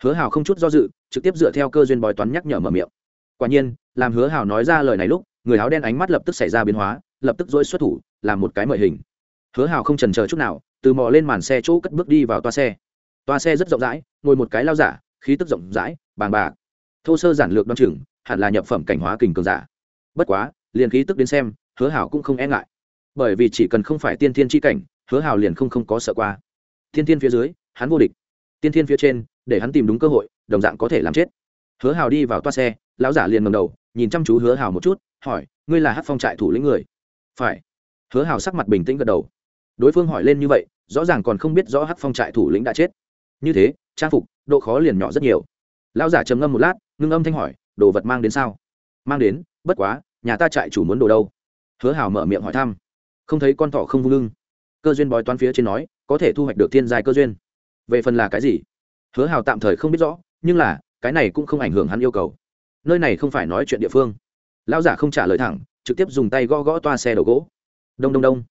Hứa hào không chút do dự, trực tiếp dựa theo cơ duyên bói toán nhắc nhở mở miệng. Quả nhiên, làm hứa hào nói ra lời này lúc, người áo đen ánh mắt lập tức xảy ra biến hóa, lập tức dỗi xuất thủ, làm một cái mời hình. Hứa hào không trần chờ chút nào, từ mò lên màn xe chỗ cất bước đi vào toa xe. Toa xe rất rộng rãi, ngồi một cái lao giả, khí tức rộng rãi, bàng bạc thô sơ giản lược đ o chừng, hẳn là nhập phẩm cảnh hóa kình cường giả. Bất quá, liền khí tức đến xem, hứa hảo cũng không e ngại. Bởi vì chỉ cần không phải tiên thiên tri cảnh, hứa hảo liền không không có sợ qua. Thiên thiên phía dưới, hắn vô địch. Tiên thiên phía trên, để hắn tìm đúng cơ hội, đồng dạng có thể làm chết. Hứa hào đi vào toa xe, lão giả liền ngầm đầu, nhìn chăm chú hứa hào một chút, hỏi, ngươi là hát phong trại thủ lĩnh người? Phải. Hứa hào sắc mặt bình tĩnh gật đầu. Đối phương hỏi lên như vậy, rõ ràng còn không biết rõ hát phong trại thủ lĩnh đã chết. Như thế, trang phục, độ khó liền nhỏ rất nhiều. Lão giả trầm ngâm một lát ngưng âm thanh hỏi, đồ vật mang đến sao? Mang đến, bất quá, nhà ta trại chủ muốn đồ đâu? Hứa hào mở miệng hỏi thăm. Không thấy con thỏ không vung lưng. Cơ duyên bói toán phía trên nói, có thể thu hoạch được thiên giai cơ duyên. Về phần là cái gì? Hứa hào tạm thời không biết rõ, nhưng là, cái này cũng không ảnh hưởng hắn yêu cầu. Nơi này không phải nói chuyện địa phương. Lão giả không trả lời thẳng, trực tiếp dùng tay gõ gõ toa xe đầu gỗ. Đông đông đông.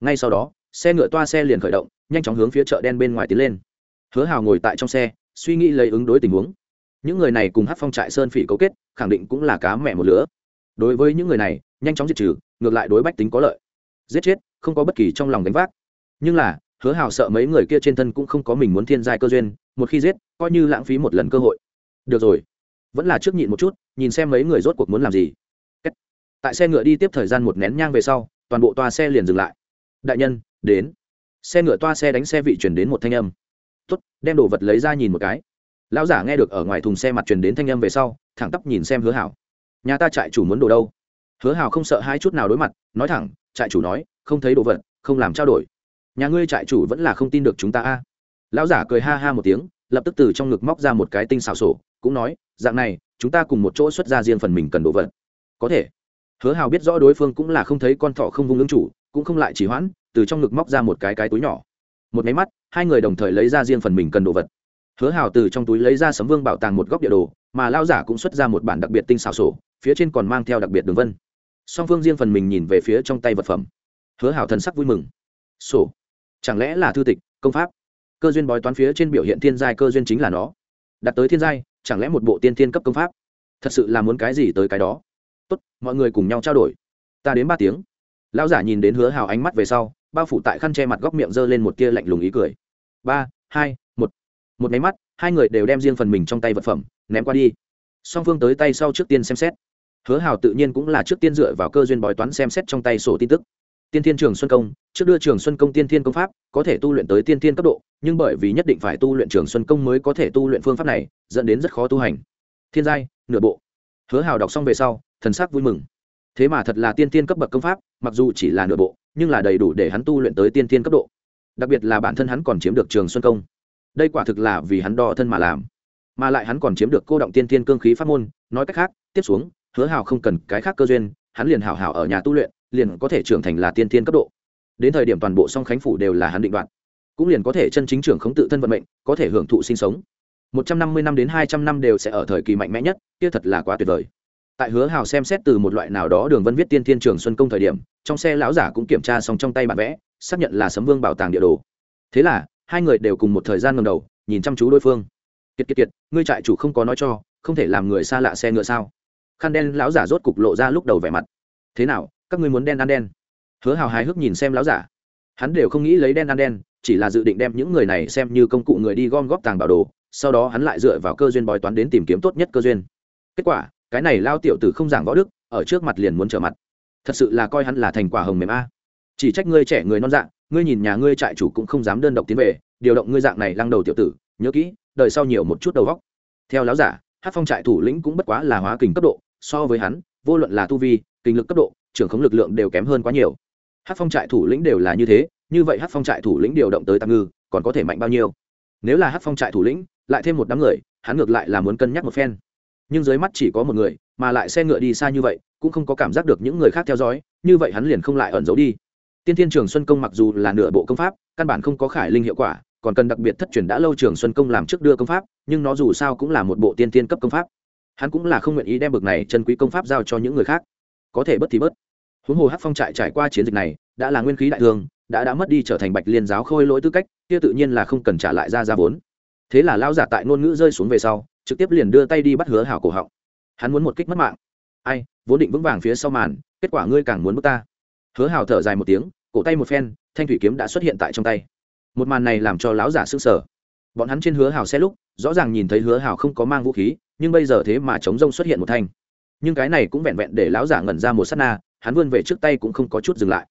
Ngay sau đó, xe ngựa toa xe liền khởi động, nhanh chóng hướng phía chợ đen bên ngoài tiến lên. Hứa hào ngồi tại trong xe, suy nghĩ lấy ứng đối tình huống những người này cùng hát phong trại sơn phỉ cấu kết, khẳng định cũng là cá mẹ một lứa. Đối với những người này, nhanh chóng diệt trừ, ngược lại đối bách tính có lợi. Giết chết, không có bất kỳ trong lòng đánh vác. Nhưng là, hứa hào sợ mấy người kia trên thân cũng không có mình muốn thiên giai cơ duyên, một khi giết, coi như lãng phí một lần cơ hội. Được rồi. Vẫn là trước nhịn một chút, nhìn xem mấy người rốt cuộc muốn làm gì. Tại xe ngựa đi tiếp thời gian một nén nhang về sau, toàn bộ toa xe liền dừng lại. Đại nhân, đến. Xe ngựa toa xe đánh xe vị chuyển đến một thanh âm. Tuất đem đồ vật lấy ra nhìn một cái lão giả nghe được ở ngoài thùng xe mặt truyền đến thanh âm về sau, thẳng tắp nhìn xem hứa hảo. Nhà ta trại chủ muốn đồ đâu? Hứa hảo không sợ hai chút nào đối mặt, nói thẳng, trại chủ nói, không thấy đồ vật, không làm trao đổi. Nhà ngươi trại chủ vẫn là không tin được chúng ta a. Lão giả cười ha ha một tiếng, lập tức từ trong ngực móc ra một cái tinh xào sổ, cũng nói, dạng này, chúng ta cùng một chỗ xuất ra riêng phần mình cần đồ vật. Có thể. Hứa hào biết rõ đối phương cũng là không thấy con thỏ không vung ứng chủ, cũng không lại chỉ hoãn, từ trong ngực móc ra một cái cái túi nhỏ. Một máy mắt, hai người đồng thời lấy ra riêng phần mình cần đồ vật hứa hào từ trong túi lấy ra sấm vương bảo tàng một góc địa đồ, mà lao giả cũng xuất ra một bản đặc biệt tinh xảo sổ, phía trên còn mang theo đặc biệt đường vân. Song phương riêng phần mình nhìn về phía trong tay vật phẩm. Hứa hào thần sắc vui mừng. Sổ? Chẳng lẽ là thư tịch, công pháp? Cơ duyên bói toán phía trên biểu hiện thiên giai cơ duyên chính là nó. Đặt tới thiên giai, chẳng lẽ một bộ tiên thiên cấp công pháp? Thật sự là muốn cái gì tới cái đó. Tốt, mọi người cùng nhau trao đổi. Ta đến ba tiếng. Lão giả nhìn đến hứa hào ánh mắt về sau, bao phủ tại khăn che mặt góc miệng g lên một tia lạnh lùng ý cười. Ba, hai một máy mắt, hai người đều đem riêng phần mình trong tay vật phẩm ném qua đi. Song phương tới tay sau trước tiên xem xét. Hứa hào tự nhiên cũng là trước tiên dựa vào cơ duyên bói toán xem xét trong tay sổ tin tức. Tiên thiên trường xuân công, trước đưa trường xuân công tiên thiên công pháp, có thể tu luyện tới tiên thiên cấp độ, nhưng bởi vì nhất định phải tu luyện trường xuân công mới có thể tu luyện phương pháp này, dẫn đến rất khó tu hành. Thiên giai, nửa bộ. Hứa hào đọc xong về sau, thần sắc vui mừng. Thế mà thật là tiên Thiên cấp bậc công pháp, mặc dù chỉ là nửa bộ, nhưng là đầy đủ để hắn tu luyện tới tiên Thiên cấp độ. Đặc biệt là bản thân hắn còn chiếm được trường xuân công đây quả thực là vì hắn đo thân mà làm. Mà lại hắn còn chiếm được cô động tiên tiên cương khí pháp môn, nói cách khác, tiếp xuống, hứa hào không cần cái khác cơ duyên, hắn liền hảo hảo ở nhà tu luyện, liền có thể trưởng thành là tiên tiên cấp độ. Đến thời điểm toàn bộ song khánh phủ đều là hắn định đoạt, cũng liền có thể chân chính trưởng không tự thân vận mệnh, có thể hưởng thụ sinh sống. Một trăm năm mươi năm đến hai trăm năm đều sẽ ở thời kỳ mạnh mẽ nhất, kia thật là quá tuyệt vời. Tại hứa hào xem xét từ một loại nào đó đường vân viết tiên thiên trường xuân công thời điểm, trong xe lão giả cũng kiểm tra xong trong tay bản vẽ, xác nhận là sấm vương bảo tàng địa đồ. Thế là hai người đều cùng một thời gian ngầm đầu, nhìn chăm chú đối phương. Kiệt kiệt kiệt, ngươi trại chủ không có nói cho, không thể làm người xa lạ xe ngựa sao? Khăn đen lão giả rốt cục lộ ra lúc đầu vẻ mặt. Thế nào, các ngươi muốn đen ăn đen? Hứa hào hài hước nhìn xem lão giả. Hắn đều không nghĩ lấy đen ăn đen, chỉ là dự định đem những người này xem như công cụ người đi gom góp tàng bảo đồ, sau đó hắn lại dựa vào cơ duyên bói toán đến tìm kiếm tốt nhất cơ duyên. Kết quả, cái này lao tiểu tử không giảng võ đức, ở trước mặt liền muốn trở mặt. Thật sự là coi hắn là thành quả hồng mềm a chỉ trách ngươi trẻ người non dạng ngươi nhìn nhà ngươi trại chủ cũng không dám đơn độc tiến về, điều động ngươi dạng này lăng đầu tiểu tử, nhớ kỹ đợi sau nhiều một chút đầu góc theo láo giả hát phong trại thủ lĩnh cũng bất quá là hóa kình cấp độ, so với hắn, vô luận là tu vi, kinh lực cấp độ, trưởng khống lực lượng đều kém hơn quá nhiều. Hát phong trại thủ lĩnh đều là như thế, như vậy hát phong trại thủ lĩnh điều động tới tam ngư, còn có thể mạnh bao nhiêu? Nếu là hát phong trại thủ lĩnh, lại thêm một đám người, hắn ngược lại là muốn cân nhắc một phen. Nhưng dưới mắt chỉ có một người, mà lại xe ngựa đi xa như vậy, cũng không có cảm giác được những người khác theo dõi, như vậy hắn liền không lại ẩn giấu đi tiên thiên trường xuân công mặc dù là nửa bộ công pháp, căn bản không có khải linh hiệu quả, còn cần đặc biệt thất truyền đã lâu trường xuân công làm trước đưa công pháp, nhưng nó dù sao cũng là một bộ tiên tiên cấp công pháp. Hắn cũng là không nguyện ý đem bực này chân quý công pháp giao cho những người khác. Có thể bất thì bớt. Huống hồ hát phong trại trải qua chiến dịch này, đã là nguyên khí đại thương đã đã mất đi trở thành bạch liên giáo khôi lỗi tư cách, kia tự nhiên là không cần trả lại ra ra vốn. Thế là lao giả tại ngôn ngữ rơi xuống về sau, trực tiếp liền đưa tay đi bắt hứa hảo cổ họng. Hắn muốn một kích mất mạng. Ai, vốn định vững vàng phía sau màn, kết quả ngươi càng muốn bước ta hứa hào thở dài một tiếng, cổ tay một phen, thanh thủy kiếm đã xuất hiện tại trong tay. Một màn này làm cho lão giả s ư n g sở bọn hắn trên hứa hào xe lúc, rõ ràng nhìn thấy hứa hào không có mang vũ khí, nhưng bây giờ thế mà chống rông xuất hiện một thanh. Nhưng cái này cũng vẹn vẹn để lão giả ngẩn ra một s á t na, hắn vươn về trước tay cũng không có chút dừng lại.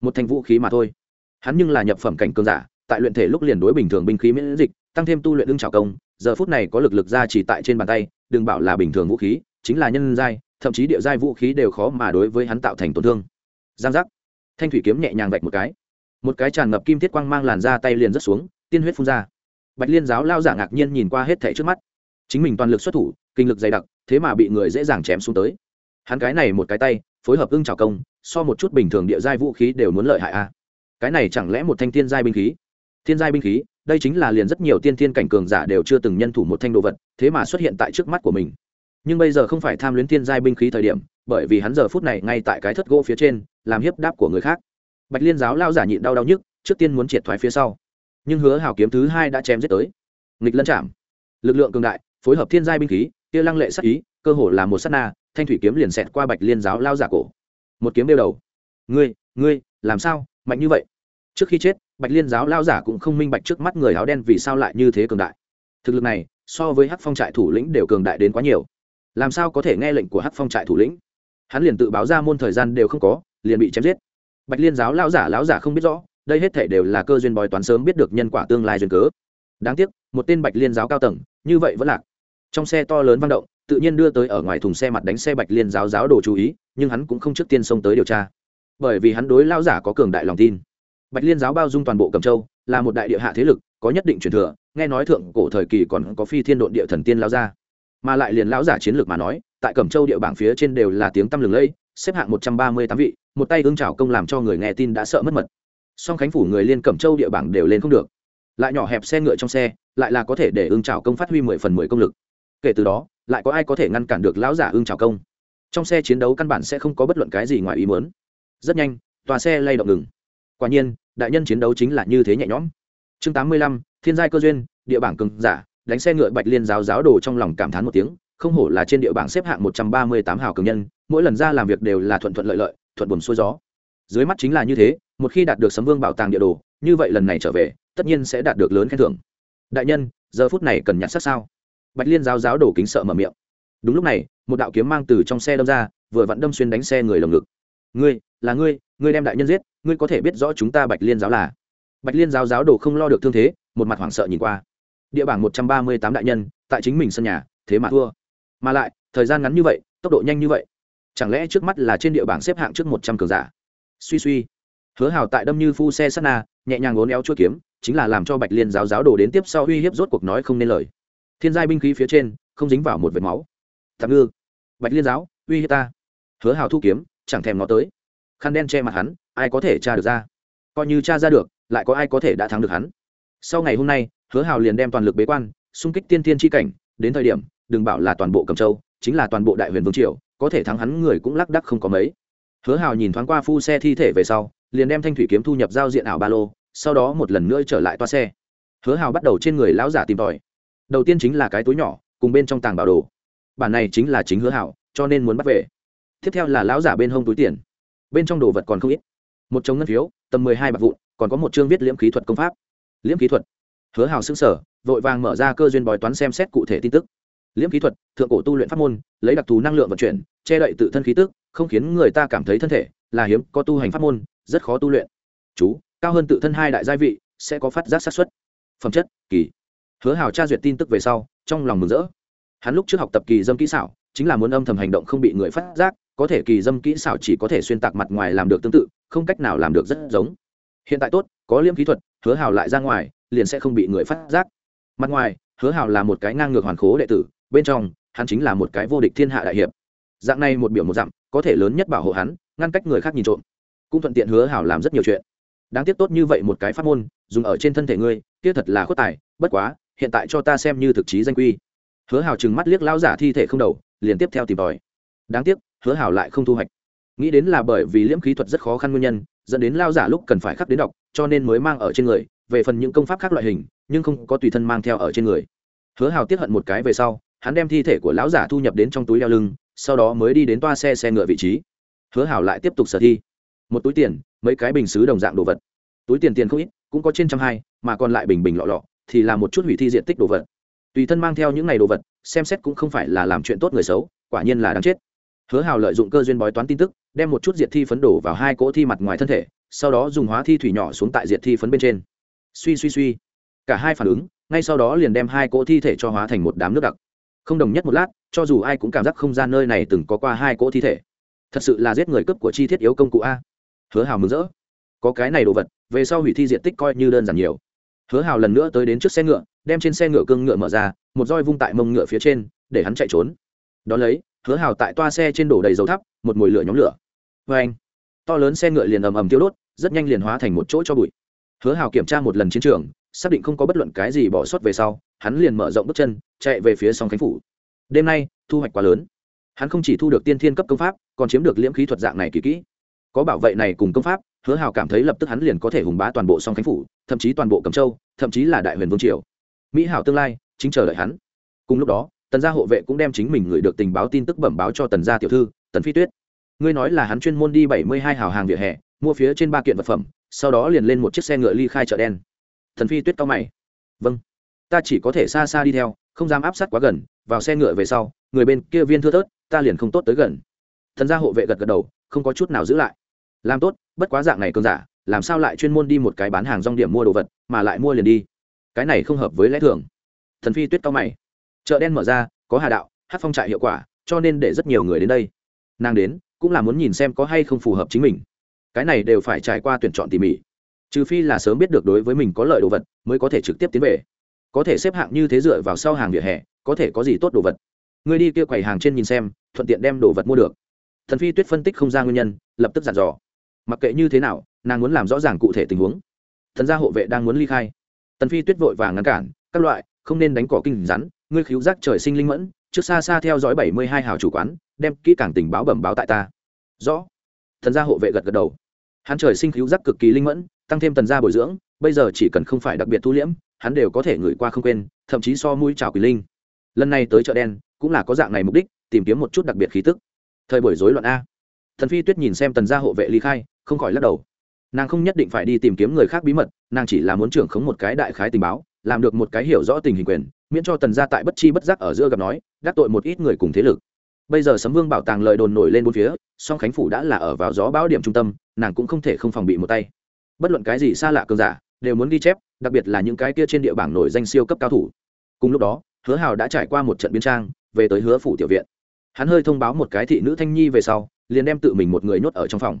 Một thanh vũ khí mà thôi. Hắn nhưng là nhập phẩm cảnh cường giả, tại luyện thể lúc liền đối bình thường binh khí miễn dịch, tăng thêm tu luyện ưng trào công, giờ phút này có lực lực ra chỉ tại trên bàn tay, đừng bảo là bình thường vũ khí, chính là nhân giai, thậm chí địa giai vũ khí đều khó mà đối với hắn tạo thành tổn thương giang giác. Thanh thủy kiếm nhẹ nhàng vạch một cái. Một cái tràn ngập kim thiết quang mang làn ra tay liền rớt xuống, tiên huyết phun ra. Bạch liên giáo lao giả ngạc nhiên nhìn qua hết thẻ trước mắt. Chính mình toàn lực xuất thủ, kinh lực dày đặc, thế mà bị người dễ dàng chém xuống tới. Hắn cái này một cái tay, phối hợp ưng trào công, so một chút bình thường địa giai vũ khí đều muốn lợi hại a. Cái này chẳng lẽ một thanh thiên giai binh khí? Thiên giai binh khí, đây chính là liền rất nhiều tiên thiên cảnh cường giả đều chưa từng nhân thủ một thanh đồ vật, thế mà xuất hiện tại trước mắt của mình. Nhưng bây giờ không phải tham luyến thiên giai binh khí thời điểm bởi vì hắn giờ phút này ngay tại cái thất gỗ phía trên, làm hiếp đáp của người khác. Bạch liên giáo lao giả nhịn đau đau nhức, trước tiên muốn triệt thoái phía sau. Nhưng hứa hào kiếm thứ hai đã chém giết tới. Nghịch lân chạm. Lực lượng cường đại, phối hợp thiên giai binh khí, kia lăng lệ sắc ý, cơ hồ là một s á t na, thanh thủy kiếm liền xẹt qua bạch liên giáo lao giả cổ. Một kiếm đeo đầu. Ngươi ngươi, làm sao? Mạnh như vậy? Trước khi chết, bạch liên giáo lao giả cũng không minh bạch trước mắt người áo đen vì sao lại như thế cường đại. Thực lực này, so với hắc phong trại thủ lĩnh đều cường đại đến quá nhiều. Làm sao có thể nghe lệnh của hắc phong trại thủ lĩnh? Hắn liền tự báo ra môn thời gian đều không có, liền bị chém giết. Bạch liên giáo lão giả lão giả không biết rõ, đây hết thể đều là cơ duyên bói toán sớm biết được nhân quả tương lai duyên cớ. Đáng tiếc, một tên bạch liên giáo cao tầng, như vậy vẫn lạc. Trong xe to lớn vang động, tự nhiên đưa tới ở ngoài thùng xe mặt đánh xe bạch liên giáo giáo đồ chú ý, nhưng hắn cũng không trước tiên xông tới điều tra. Bởi vì hắn đối lão giả có cường đại lòng tin. Bạch liên giáo bao dung toàn bộ cẩm châu, là một đại địa hạ thế lực, có nhất định truyền thừa, nghe nói thượng cổ thời kỳ còn có phi thiên độn địa thần tiên lao ra mà lại liền lão giả chiến lược mà nói, tại cẩm châu địa bảng phía trên đều là tiếng tăm lừng lẫy xếp hạng một trăm ba mươi tám vị, một tay ương trào công làm cho người nghe tin đã sợ mất mật. Song khánh phủ người liên cẩm châu địa bảng đều lên không được. Lại nhỏ hẹp xe ngựa trong xe, lại là có thể để ương trào công phát huy mười phần mười công lực. Kể từ đó, lại có ai có thể ngăn cản được lão giả ương trào công? Trong xe chiến đấu căn bản sẽ không có bất luận cái gì ngoài ý muốn. Rất nhanh, tòa xe lay động ngừng. Quả nhiên, đại nhân chiến đấu chính là như thế nhẹ nhõm. Chương tám mươi lăm, thiên giai cơ duyên, địa bảng cường giả đánh xe ngựa bạch liên giáo giáo đồ trong lòng cảm thán một tiếng, không hổ là trên địa bảng xếp hạng một trăm ba mươi tám hào cường nhân, mỗi lần ra làm việc đều là thuận thuận lợi lợi, thuận buồm xuôi gió. Dưới mắt chính là như thế, một khi đạt được sấm vương bảo tàng địa đồ, như vậy lần này trở về, tất nhiên sẽ đạt được lớn khen thưởng. Đại nhân, giờ phút này cần nhặt sát sao? Bạch liên giáo giáo đổ kính sợ mở miệng. Đúng lúc này, một đạo kiếm mang từ trong xe đâm ra, vừa vặn đâm xuyên đánh xe người lồng ngực. Ngươi, là ngươi ngươi đem đại nhân giết, ngươi có thể biết rõ chúng ta bạch liên giáo là. Bạch liên giáo giáo đồ không lo được thương thế, một mặt hoảng sợ nhìn qua địa bảng một trăm ba mươi tám đại nhân, tại chính mình sân nhà, thế mà thua. Mà lại, thời gian ngắn như vậy, tốc độ nhanh như vậy. Chẳng lẽ trước mắt là trên địa bảng xếp hạng trước một trăm cường giả? Suy suy. Hứa hào tại đâm như phu xe sát na, nhẹ nhàng ngốn éo chua kiếm, chính là làm cho bạch liên giáo giáo đổ đến tiếp sau uy hiếp rốt cuộc nói không nên lời. Thiên giai binh khí phía trên, không dính vào một vệt máu. Tạm ngư. Bạch liên giáo, uy hiếp ta. Hứa hào thu kiếm, chẳng thèm nó tới. Khăn đen che mặt hắn, ai có thể tra được ra? Coi như tra ra được, lại có ai có thể đã thắng được hắn? Sau ngày hôm nay hứa hào liền đem toàn lực bế quan, xung kích tiên tiên tri cảnh, đến thời điểm, đừng bảo là toàn bộ cầm châu, chính là toàn bộ đại huyền vương triều, có thể thắng hắn người cũng lác đắc không có mấy. Hứa hào nhìn thoáng qua phu xe thi thể về sau, liền đem thanh thủy kiếm thu nhập giao diện ảo ba lô, sau đó một lần nữa trở lại toa xe. Hứa hào bắt đầu trên người lão giả tìm tòi. Đầu tiên chính là cái túi nhỏ, cùng bên trong tàng bảo đồ. Bản này chính là chính hứa hào, cho nên muốn bắt về. Tiếp theo là lão giả bên hông túi tiền. Bên trong đồ vật còn không ít. Một chống ngân phiếu, tầm mười hai bạc vụn, còn có một chương viết liễm khí thuật công pháp. Liễm khí thuật hứa hào sững sở vội vàng mở ra cơ duyên bói toán xem xét cụ thể tin tức. Liễm khí thuật, thượng cổ tu luyện pháp môn, lấy đặc thù năng lượng vận chuyển, che đậy tự thân khí tức, không khiến người ta cảm thấy thân thể là hiếm, có tu hành pháp môn, rất khó tu luyện. Chú, cao hơn tự thân hai đại gia vị, sẽ có phát giác sát xuất phẩm chất, kỳ. Hứa hào tra duyệt tin tức về sau, trong lòng mừng rỡ. Hắn lúc trước học tập kỳ dâm kỹ xảo, chính là muốn âm thầm hành động không bị người phát giác, có thể kỳ dâm kỹ xảo chỉ có thể xuyên tạc mặt ngoài làm được tương tự, không cách nào làm được rất giống. Hiện tại tốt, có liêm kỹ thuật, hứa hào lại ra ngoài liền sẽ không bị người phát giác. Mặt ngoài, hứa hào là một cái ngang ngược hoàn khố đệ tử, bên trong, hắn chính là một cái vô địch thiên hạ đại hiệp. Dạng này một biểu một dặm có thể lớn nhất bảo hộ hắn, ngăn cách người khác nhìn trộm. Cũng thuận tiện hứa hảo làm rất nhiều chuyện. Đáng tiếc tốt như vậy một cái pháp môn, dùng ở trên thân thể ngươi, kia thật là khuất tài, bất quá, hiện tại cho ta xem như thực chí danh quy. Hứa hảo trừng mắt liếc lao giả thi thể không đầu, liền tiếp theo tìm tòi. Đáng tiếc, hứa hảo lại không thu hoạch. Nghĩ đến là bởi vì liễm khí thuật rất khó khăn nguyên nhân, dẫn đến lao giả lúc cần phải khắc đến đọc, cho nên mới mang ở trên người về phần những công pháp khác loại hình, nhưng không có tùy thân mang theo ở trên người. Hứa hào tiếp hận một cái về sau, hắn đem thi thể của lão giả thu nhập đến trong túi đeo lưng, sau đó mới đi đến toa xe xe ngựa vị trí. Hứa hảo lại tiếp tục sở thi. Một túi tiền, mấy cái bình xứ đồng dạng đồ vật. Túi tiền tiền không ít, cũng có trên trăm hai, mà còn lại bình bình lọ lọ, thì là một chút hủy thi diện tích đồ vật. Tùy thân mang theo những ngày đồ vật, xem xét cũng không phải là làm chuyện tốt người xấu, quả nhiên là đáng chết. Hứa hào lợi dụng cơ duyên bói toán tin tức, đem một chút diệt thi phấn đổ vào hai cỗ thi mặt ngoài thân thể, sau đó dùng hóa thi thủy nhỏ xuống tại diệt thi phấn bên trên suy suy suy. Cả hai phản ứng, ngay sau đó liền đem hai cỗ thi thể cho hóa thành một đám nước đặc. Không đồng nhất một lát, cho dù ai cũng cảm giác không gian nơi này từng có qua hai cỗ thi thể. Thật sự là giết người cướp của chi thiết yếu công cụ a. Hứa hào mừng rỡ. Có cái này đồ vật, về sau hủy thi diện tích coi như đơn giản nhiều. Hứa hào lần nữa tới đến trước xe ngựa, đem trên xe ngựa cương ngựa mở ra, một roi vung tại mông ngựa phía trên, để hắn chạy trốn. Đón lấy, hứa hào tại toa xe trên đổ đầy dầu thắp, một mồi lửa nhóm lửa. Vê anh to lớn xe ngựa liền ầm ầm tiêu đốt, rất nhanh liền hóa thành một chỗ cho bụi hứa hào kiểm tra một lần chiến trường, xác định không có bất luận cái gì bỏ sót về sau, hắn liền mở rộng bước chân, chạy về phía song khánh phủ. Đêm nay, thu hoạch quá lớn. Hắn không chỉ thu được tiên thiên cấp công pháp, còn chiếm được liễm khí thuật dạng này kỳ kỹ. Có bảo vệ này cùng công pháp, hứa hào cảm thấy lập tức hắn liền có thể hùng bá toàn bộ song khánh phủ, thậm chí toàn bộ cầm châu, thậm chí là đại huyền vương triều. Mỹ hảo tương lai, chính chờ đợi hắn. Cùng lúc đó, tần gia hộ vệ cũng đem chính mình gửi được tình báo tin tức bẩm báo cho tần gia tiểu thư, tần phi tuyết. Ngươi nói là hắn chuyên môn đi bảy mươi hai hào hàng vỉa hè, mua phía trên ba kiện vật phẩm sau đó liền lên một chiếc xe ngựa ly khai chợ đen. Thần phi tuyết cao mày. Vâng ta chỉ có thể xa xa đi theo, không dám áp sát quá gần, vào xe ngựa về sau, người bên kia viên thưa thớt, ta liền không tốt tới gần. Thần gia hộ vệ gật gật đầu, không có chút nào giữ lại. Làm tốt, bất quá dạng này cơn giả, làm sao lại chuyên môn đi một cái bán hàng rong điểm mua đồ vật, mà lại mua liền đi? Cái này không hợp với lẽ thường. Thần phi tuyết cao mày. Chợ đen mở ra, có hà đạo, hát phong trại hiệu quả, cho nên để rất nhiều người đến đây. Nàng đến, cũng là muốn nhìn xem có hay không phù hợp chính mình cái này đều phải trải qua tuyển chọn tỉ mỉ. Trừ phi là sớm biết được đối với mình có lợi đồ vật, mới có thể trực tiếp tiến về. Có thể xếp hạng như thế dựa vào sau hàng vỉa hè, có thể có gì tốt đồ vật. Ngươi đi kia quầy hàng trên nhìn xem, thuận tiện đem đồ vật mua được. Thần phi tuyết phân tích không ra nguyên nhân, lập tức dặn dò. Mặc kệ như thế nào, nàng muốn làm rõ ràng cụ thể tình huống. Thần gia hộ vệ đang muốn ly khai. Tần phi tuyết vội vàng ngăn cản, các loại, không nên đánh cỏ kinh rắn, ngươi khiếu giác trời sinh linh mẫn, trước xa xa theo dõi bảy mươi hai hào chủ quán, đem kỹ càng tình báo bẩm báo tại ta. Rõ thần gia hộ vệ gật gật đầu. Hắn trời sinh cứu giác cực kỳ linh mẫn, tăng thêm tần gia bồi dưỡng, bây giờ chỉ cần không phải đặc biệt thu liễm, hắn đều có thể ngửi qua không quên, thậm chí so mũi trào quỷ linh. Lần này tới chợ đen, cũng là có dạng này mục đích, tìm kiếm một chút đặc biệt khí tức. Thời buổi rối loạn a. Thần phi tuyết nhìn xem tần gia hộ vệ ly khai, không khỏi lắc đầu. Nàng không nhất định phải đi tìm kiếm người khác bí mật, nàng chỉ là muốn trưởng khống một cái đại khái tình báo, làm được một cái hiểu rõ tình hình quyền, miễn cho tần gia tại bất chi bất giác ở giữa gặp nói, đắc tội một ít người cùng thế lực bây giờ sấm vương bảo tàng lời đồn nổi lên bốn phía, song khánh phủ đã là ở vào gió bão điểm trung tâm, nàng cũng không thể không phòng bị một tay. Bất luận cái gì xa lạ cường giả, đều muốn ghi chép, đặc biệt là những cái kia trên địa bảng nổi danh siêu cấp cao thủ. Cùng lúc đó, hứa hào đã trải qua một trận biên trang, về tới hứa phủ tiểu viện. Hắn hơi thông báo một cái thị nữ thanh nhi về sau, liền đem tự mình một người nhốt ở trong phòng.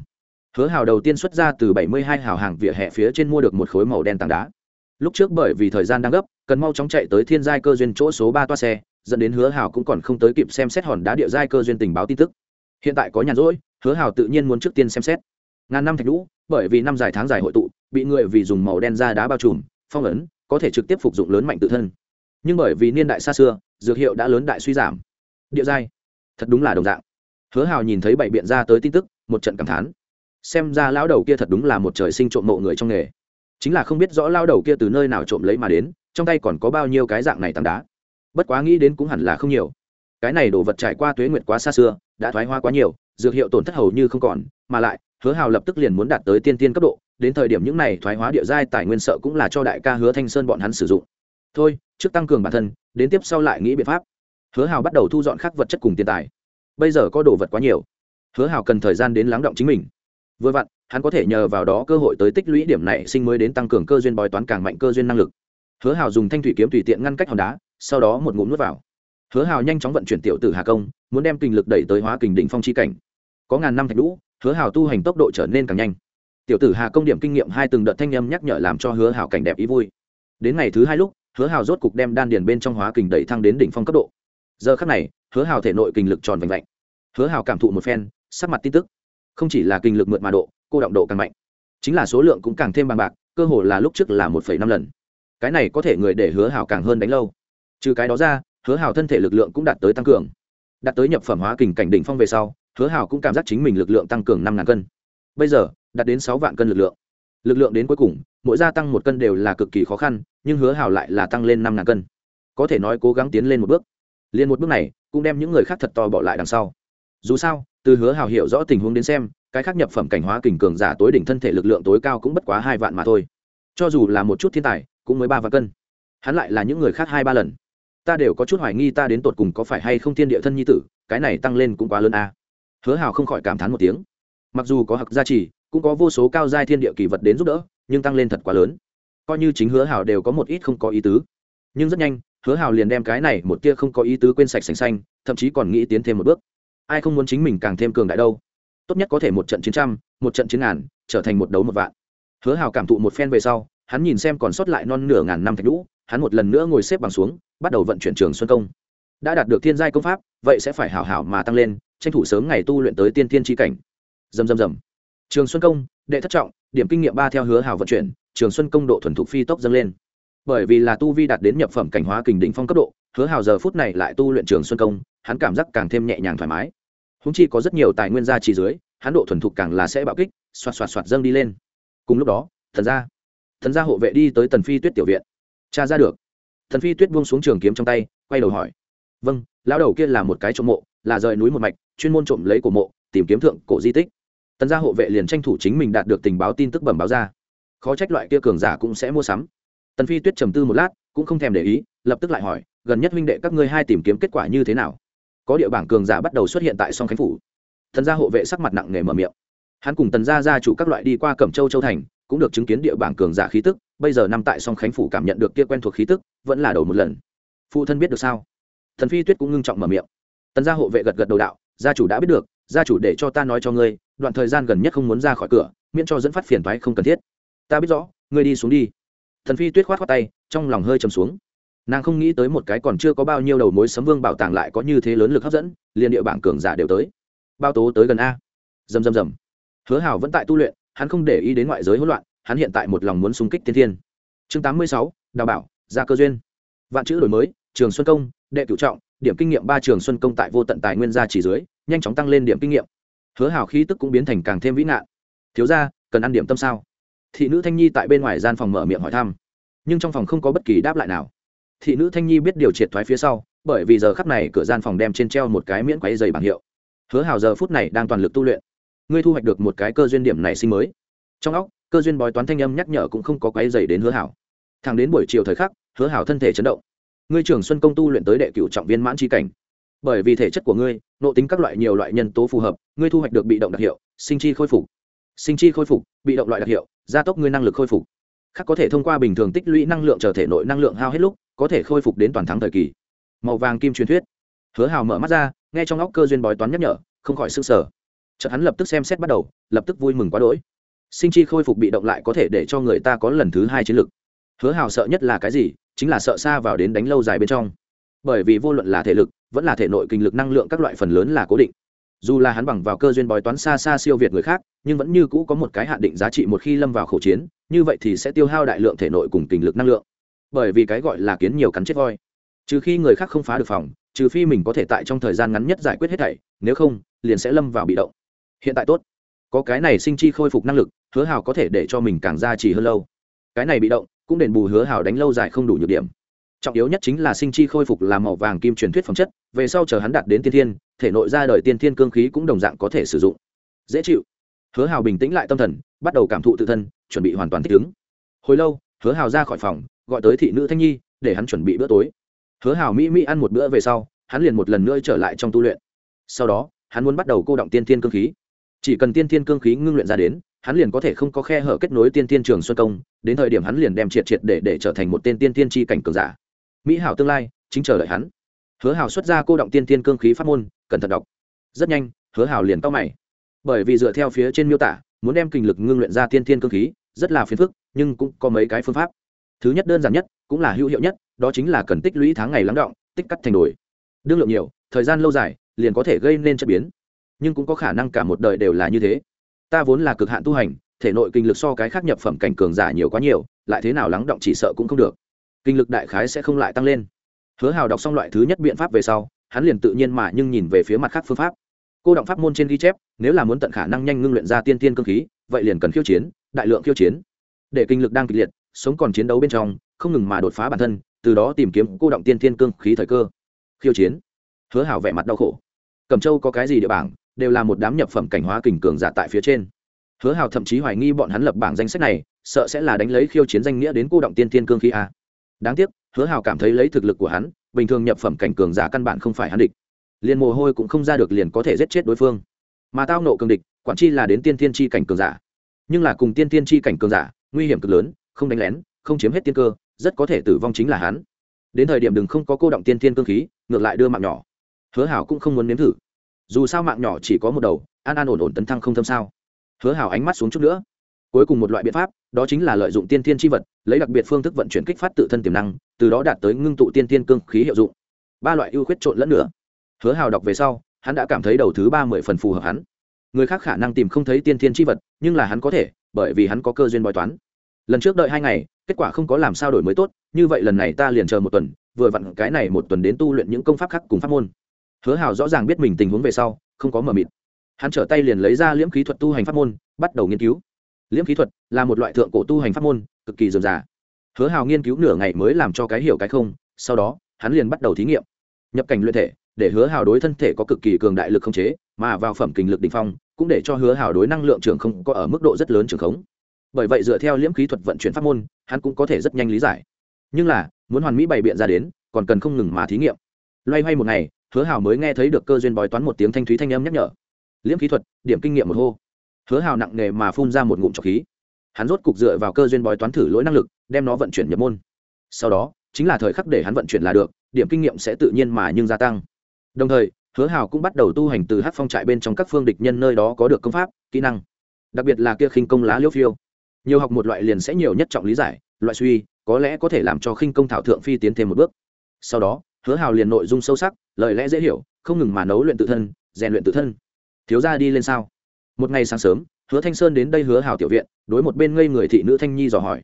Hứa hào đầu tiên xuất ra từ bảy mươi hai hào hàng vỉa hè phía trên mua được một khối màu đen tảng đá. Lúc trước bởi vì thời gian đang gấp, cần mau chóng chạy tới thiên giai cơ duyên chỗ số ba toa xe dẫn đến hứa hào cũng còn không tới kịp xem xét hòn đá địa giai cơ duyên tình báo tin tức. Hiện tại có nhàn rỗi, hứa hào tự nhiên muốn trước tiên xem xét. Ngàn năm thạch lũ bởi vì năm dài tháng dài hội tụ, bị người vì dùng màu đen ra đá bao trùm, phong ấn, có thể trực tiếp phục dụng lớn mạnh tự thân. Nhưng bởi vì niên đại xa xưa, dược hiệu đã lớn đại suy giảm. Địa giai, thật đúng là đồng dạng. Hứa hào nhìn thấy bảy biện ra tới tin tức, một trận cảm thán. Xem ra lão đầu kia thật đúng là một trời sinh trộm mộ người trong nghề. Chính là không biết rõ lao đầu kia từ nơi nào trộm lấy mà đến, trong tay còn có bao nhiêu cái dạng này tảng đá bất quá nghĩ đến cũng hẳn là không nhiều. Cái này đồ vật trải qua tuế nguyệt quá xa xưa, đã thoái hoa quá nhiều, dược hiệu tổn thất hầu như không còn, mà lại, hứa hào lập tức liền muốn đạt tới tiên tiên cấp độ, đến thời điểm những này thoái hóa địa giai tài nguyên sợ cũng là cho đại ca hứa thanh sơn bọn hắn sử dụng. Thôi, trước tăng cường bản thân, đến tiếp sau lại nghĩ biện pháp. Hứa hào bắt đầu thu dọn khắc vật chất cùng tiền tài. Bây giờ có đồ vật quá nhiều. Hứa hào cần thời gian đến lắng động chính mình. Vừa vặn, hắn có thể nhờ vào đó cơ hội tới tích lũy điểm này sinh mới đến tăng cường cơ duyên bói toán càng mạnh cơ duyên năng lực. Hứa hào dùng thanh thủy kiếm tùy tiện ngăn cách hòn đá sau đó một ngụm nuốt vào. Hứa hào nhanh chóng vận chuyển tiểu tử hà công, muốn đem kinh lực đẩy tới hóa kình đỉnh phong chi cảnh. Có ngàn năm thạch lũ hứa hào tu hành tốc độ trở nên càng nhanh. Tiểu tử hà công điểm kinh nghiệm hai từng đợt thanh âm nhắc nhở làm cho hứa hào cảnh đẹp ý vui. Đến ngày thứ hai lúc, hứa hào rốt cục đem đan điền bên trong hóa kình đẩy thăng đến đỉnh phong cấp độ. Giờ khắc này, hứa hào thể nội kinh lực tròn vành vạnh. Hứa hào cảm thụ một phen, sắc mặt tin tức. Không chỉ là kinh lực mượt mà độ, cô động độ càng mạnh. Chính là số lượng cũng càng thêm bằng bạc, cơ hồ là lúc trước là một năm lần. Cái này có thể người để hứa hào càng hơn đánh lâu trừ cái đó ra, hứa hào thân thể lực lượng cũng đạt tới tăng cường. Đạt tới nhập phẩm hóa kình cảnh đỉnh phong về sau, hứa hào cũng cảm giác chính mình lực lượng tăng cường năm ngàn cân. Bây giờ, đạt đến sáu vạn cân lực lượng. Lực lượng đến cuối cùng, mỗi gia tăng một cân đều là cực kỳ khó khăn, nhưng hứa hào lại là tăng lên năm ngàn cân. Có thể nói cố gắng tiến lên một bước. Liền một bước này, cũng đem những người khác thật to bỏ lại đằng sau. Dù sao, từ hứa hào hiểu rõ tình huống đến xem, cái khác nhập phẩm cảnh hóa kình cường giả tối đỉnh thân thể lực lượng tối cao cũng bất quá hai vạn mà thôi. Cho dù là một chút thiên tài, cũng mới ba vạn cân. Hắn lại là những người khác hai ba lần ta đều có chút hoài nghi ta đến tột cùng có phải hay không thiên địa thân nhi tử, cái này tăng lên cũng quá lớn a. À. hứa hào không khỏi cảm thán một tiếng. Mặc dù có hặc gia trì, cũng có vô số cao giai thiên địa kỳ vật đến giúp đỡ, nhưng tăng lên thật quá lớn. Coi như chính hứa hào đều có một ít không có ý tứ. Nhưng rất nhanh, hứa hào liền đem cái này một tia không có ý tứ quên sạch sành xanh, thậm chí còn nghĩ tiến thêm một bước. Ai không muốn chính mình càng thêm cường đại đâu? Tốt nhất có thể một trận chiến trăm, một trận chiến ngàn, trở thành một đấu một vạn. Hứa hào cảm thụ một phen về sau, hắn nhìn xem còn sót lại non nửa ngàn năm thạch lũ hắn một lần nữa ngồi xếp bằng xuống bắt đầu vận chuyển trường xuân công. Đã đạt được thiên giai công pháp, vậy sẽ phải hảo hảo mà tăng lên, tranh thủ sớm ngày tu luyện tới tiên tiên tri cảnh. Dầm dầm dầm trường xuân công, đệ thất trọng, điểm kinh nghiệm ba theo hứa hảo vận chuyển, trường xuân công độ thuần thục phi tốc dâng lên. Bởi vì là tu vi đạt đến nhập phẩm cảnh hóa kình đỉnh phong cấp độ, hứa hào giờ phút này lại tu luyện trường xuân công, hắn cảm giác càng thêm nhẹ nhàng thoải mái. Húng chi có rất nhiều tài nguyên gia trì dưới, hắn độ thuần thục càng là sẽ bạo kích, xoạt xoạt xoạt dâng đi lên. Cùng lúc đó, thần gia thần gia hộ vệ đi tới tần phi tuyết tiểu viện. Cha ra được thần phi tuyết buông xuống trường kiếm trong tay, quay đầu hỏi. Vâng lão đầu kia là một cái trộm mộ, là rời núi một mạch, chuyên môn trộm lấy cổ mộ, tìm kiếm thượng cổ di tích. Tần gia hộ vệ liền tranh thủ chính mình đạt được tình báo tin tức bẩm báo ra. Khó trách loại kia cường giả cũng sẽ mua sắm. Tần phi tuyết trầm tư một lát, cũng không thèm để ý, lập tức lại hỏi, gần nhất huynh đệ các ngươi hai tìm kiếm kết quả như thế nào? Có địa bảng cường giả bắt đầu xuất hiện tại song khánh phủ. Tần gia hộ vệ sắc mặt nặng nề mở miệng. Hắn cùng tần gia gia chủ các loại đi qua cẩm châu châu thành, cũng được chứng kiến địa bảng cường giả khí tức, bây giờ nằm tại song khánh phủ cảm nhận được kia quen thuộc khí tức vẫn là đầu một lần. Phụ thân biết được sao? Thần phi tuyết cũng ngưng trọng mở miệng. Tần gia hộ vệ gật gật đầu đạo, gia chủ đã biết được, gia chủ để cho ta nói cho ngươi, đoạn thời gian gần nhất không muốn ra khỏi cửa, miễn cho dẫn phát phiền toái không cần thiết. Ta biết rõ, ngươi đi xuống đi. Thần phi tuyết khoát khoát tay, trong lòng hơi trầm xuống. Nàng không nghĩ tới một cái còn chưa có bao nhiêu đầu mối sấm vương bảo tàng lại có như thế lớn lực hấp dẫn, liền địa bảng cường giả đều tới. Bao tố tới gần a. Dầm dầm dầm hứa hào vẫn tại tu luyện, hắn không để ý đến ngoại giới hỗn loạn, hắn hiện tại một lòng muốn xung kích tiên thiên. Chương tám mươi sáu, đào bảo gia cơ duyên. Vạn chữ đổi mới, trường xuân công, đệ cửu trọng, điểm kinh nghiệm ba trường xuân công tại vô tận tài nguyên gia chỉ dưới, nhanh chóng tăng lên điểm kinh nghiệm. Hứa hào khí tức cũng biến thành càng thêm vĩ nạn thiếu ra cần ăn điểm tâm sao? Thị nữ thanh nhi tại bên ngoài gian phòng mở miệng hỏi thăm, nhưng trong phòng không có bất kỳ đáp lại nào. Thị nữ thanh nhi biết điều triệt thoái phía sau, bởi vì giờ khắp này cửa gian phòng đem trên treo một cái miễn quáy dày bảng hiệu. Hứa hào giờ phút này đang toàn lực tu luyện. Ngươi thu hoạch được một cái cơ duyên điểm này sinh mới. Trong óc, cơ duyên bói toán thanh âm nhắc nhở cũng không có quáy dày đến hứa hảo thẳng đến buổi chiều thời khắc, hứa hảo thân thể chấn động. Ngươi trưởng xuân công tu luyện tới đệ cựu trọng viên mãn tri cảnh. Bởi vì thể chất của ngươi, nộ tính các loại nhiều loại nhân tố phù hợp, ngươi thu hoạch được bị động đặc hiệu, sinh chi khôi phục. Sinh chi khôi phục, bị động loại đặc hiệu, gia tốc ngươi năng lực khôi phục. Khác có thể thông qua bình thường tích lũy năng lượng trở thể nội năng lượng hao hết lúc, có thể khôi phục đến toàn thắng thời kỳ. Màu vàng kim truyền thuyết. Hứa hào mở mắt ra, nghe trong óc cơ duyên bói toán nhắc nhở, không khỏi s ư n g sở chợt hắn lập tức xem xét bắt đầu, lập tức vui mừng quá đỗi. Sinh chi khôi phục bị động lại có thể để cho người ta có lần thứ hai chiến lược hứa hào sợ nhất là cái gì? Chính là sợ xa vào đến đánh lâu dài bên trong. Bởi vì vô luận là thể lực, vẫn là thể nội kinh lực năng lượng các loại phần lớn là cố định. Dù là hắn bằng vào cơ duyên bói toán xa xa siêu việt người khác, nhưng vẫn như cũ có một cái hạn định giá trị một khi lâm vào khẩu chiến, như vậy thì sẽ tiêu hao đại lượng thể nội cùng kinh lực năng lượng. Bởi vì cái gọi là kiến nhiều cắn chết voi. Trừ khi người khác không phá được phòng, trừ phi mình có thể tại trong thời gian ngắn nhất giải quyết hết thảy, nếu không, liền sẽ lâm vào bị động. Hiện tại tốt. Có cái này sinh chi khôi phục năng lực, hứa hào có thể để cho mình càng ra trì hơn lâu. Cái này bị động cũng đền bù hứa hào đánh lâu dài không đủ nhược điểm. Trọng yếu nhất chính là sinh chi khôi phục làm màu vàng kim truyền thuyết phẩm chất, về sau chờ hắn đạt đến tiên thiên, thể nội ra đời tiên thiên cương khí cũng đồng dạng có thể sử dụng. Dễ chịu. Hứa hào bình tĩnh lại tâm thần, bắt đầu cảm thụ tự thân, chuẩn bị hoàn toàn thích ứng. Hồi lâu, hứa hào ra khỏi phòng, gọi tới thị nữ thanh nhi, để hắn chuẩn bị bữa tối. Hứa hào mỹ mỹ ăn một bữa về sau, hắn liền một lần nữa trở lại trong tu luyện. Sau đó, hắn muốn bắt đầu cô động tiên thiên cương khí. Chỉ cần tiên thiên cương khí ngưng luyện ra đến hắn liền có thể không có khe hở kết nối tiên thiên trường xuân công, đến thời điểm hắn liền đem triệt triệt để để trở thành một tên tiên thiên tri cảnh cường giả. Mỹ hảo tương lai, chính chờ đợi hắn. Hứa Hảo xuất ra cô động tiên thiên cương khí pháp môn, cẩn thận đọc. Rất nhanh, hứa Hảo liền tao mày. Bởi vì dựa theo phía trên miêu tả, muốn đem kinh lực ngưng luyện ra tiên thiên cương khí, rất là phiền phức, nhưng cũng có mấy cái phương pháp. Thứ nhất đơn giản nhất, cũng là hữu hiệu nhất, đó chính là cần tích lũy tháng ngày lắng động, tích cắt thành đổi đương lượng nhiều, thời gian lâu dài, liền có thể gây nên chất biến. Nhưng cũng có khả năng cả một đời đều là như thế ta vốn là cực hạn tu hành, thể nội kinh lực so cái khác nhập phẩm cảnh cường giả nhiều quá nhiều, lại thế nào lắng động chỉ sợ cũng không được. Kinh lực đại khái sẽ không lại tăng lên. Hứa hào đọc xong loại thứ nhất biện pháp về sau, hắn liền tự nhiên mà nhưng nhìn về phía mặt khác phương pháp. Cô động pháp môn trên ghi chép, nếu là muốn tận khả năng nhanh ngưng luyện ra tiên tiên cơ khí, vậy liền cần khiêu chiến, đại lượng khiêu chiến. Để kinh lực đang kịch liệt, sống còn chiến đấu bên trong, không ngừng mà đột phá bản thân, từ đó tìm kiếm cô động tiên tiên cương khí thời cơ. Khiêu chiến. Hứa hảo vẻ mặt đau khổ. Cẩm châu có cái gì địa bảng? Đều là một đám nhập phẩm cảnh hóa kình cường giả tại phía trên. Hứa Hào thậm chí hoài nghi bọn hắn lập bảng danh sách này, sợ sẽ là đánh lấy khiêu chiến danh nghĩa đến cô động tiên tiên cương khí a. Đáng tiếc, hứa Hào cảm thấy lấy thực lực của hắn, bình thường nhập phẩm cảnh cường giả căn bản không phải hắn địch. Liền mồ hôi cũng không ra được liền có thể giết chết đối phương. Mà tao nộ cường địch, quản chi là đến tiên tiên chi cảnh cường giả. Nhưng là cùng tiên tiên chi cảnh cường giả, nguy hiểm cực lớn, không đánh lén, không chiếm hết tiên cơ, rất có thể tử vong chính là hắn. Đến thời điểm đừng không có cô động tiên tiên cương khí, ngược lại đưa mạng nhỏ. Hứa hảo cũng không muốn nếm thử dù sao mạng nhỏ chỉ có một đầu, an an ổn ổn tấn thăng không thâm sao. Hứa hảo ánh mắt xuống chút nữa. Cuối cùng một loại biện pháp, đó chính là lợi dụng tiên tiên tri vật, lấy đặc biệt phương thức vận chuyển kích phát tự thân tiềm năng, từ đó đạt tới ngưng tụ tiên tiên cương khí hiệu dụng. Ba loại ưu khuyết trộn lẫn nữa. Hứa hào đọc về sau, hắn đã cảm thấy đầu thứ ba mươi phần phù hợp hắn. Người khác khả năng tìm không thấy tiên tiên tri vật, nhưng là hắn có thể, bởi vì hắn có cơ duyên bói toán. Lần trước đợi hai ngày, kết quả không có làm sao đổi mới tốt, như vậy lần này ta liền chờ một tuần, vừa vặn cái này một tuần đến tu luyện những công pháp khác cùng pháp môn hứa hào rõ ràng biết mình tình huống về sau, không có mờ mịt. Hắn trở tay liền lấy ra liễm khí thuật tu hành pháp môn, bắt đầu nghiên cứu. Liễm khí thuật là một loại thượng cổ tu hành pháp môn, cực kỳ dườm già. Hứa hào nghiên cứu nửa ngày mới làm cho cái hiểu cái không, sau đó, hắn liền bắt đầu thí nghiệm. Nhập cảnh luyện thể, để hứa hào đối thân thể có cực kỳ cường đại lực không chế, mà vào phẩm kinh lực đỉnh phong, cũng để cho hứa hào đối năng lượng trường không có ở mức độ rất lớn trường khống. Bởi vậy dựa theo liễm khí thuật vận chuyển pháp môn, hắn cũng có thể rất nhanh lý giải. Nhưng là, muốn hoàn mỹ bày biện ra đến, còn cần không ngừng mà thí nghiệm. Loay hoay một ngày hứa hào mới nghe thấy được cơ duyên bói toán một tiếng thanh thúy thanh âm nhắc nhở. Liễm khí thuật, điểm kinh nghiệm một hô. Hứa hào nặng nề mà phun ra một ngụm trọc khí. Hắn rốt cục dựa vào cơ duyên bói toán thử lỗi năng lực, đem nó vận chuyển nhập môn. Sau đó, chính là thời khắc để hắn vận chuyển là được, điểm kinh nghiệm sẽ tự nhiên mà nhưng gia tăng. Đồng thời, hứa hào cũng bắt đầu tu hành từ hát phong trại bên trong các phương địch nhân nơi đó có được công pháp, kỹ năng. Đặc biệt là kia khinh công lá liễu phiêu. Nhiều học một loại liền sẽ nhiều nhất trọng lý giải, loại suy, có lẽ có thể làm cho khinh công thảo thượng phi tiến thêm một bước. Sau đó hứa hào liền nội dung sâu sắc, lời lẽ dễ hiểu, không ngừng mà nấu luyện tự thân, rèn luyện tự thân. Thiếu ra đi lên sao? Một ngày sáng sớm, hứa thanh sơn đến đây hứa hào tiểu viện, đối một bên ngây người thị nữ thanh nhi dò hỏi.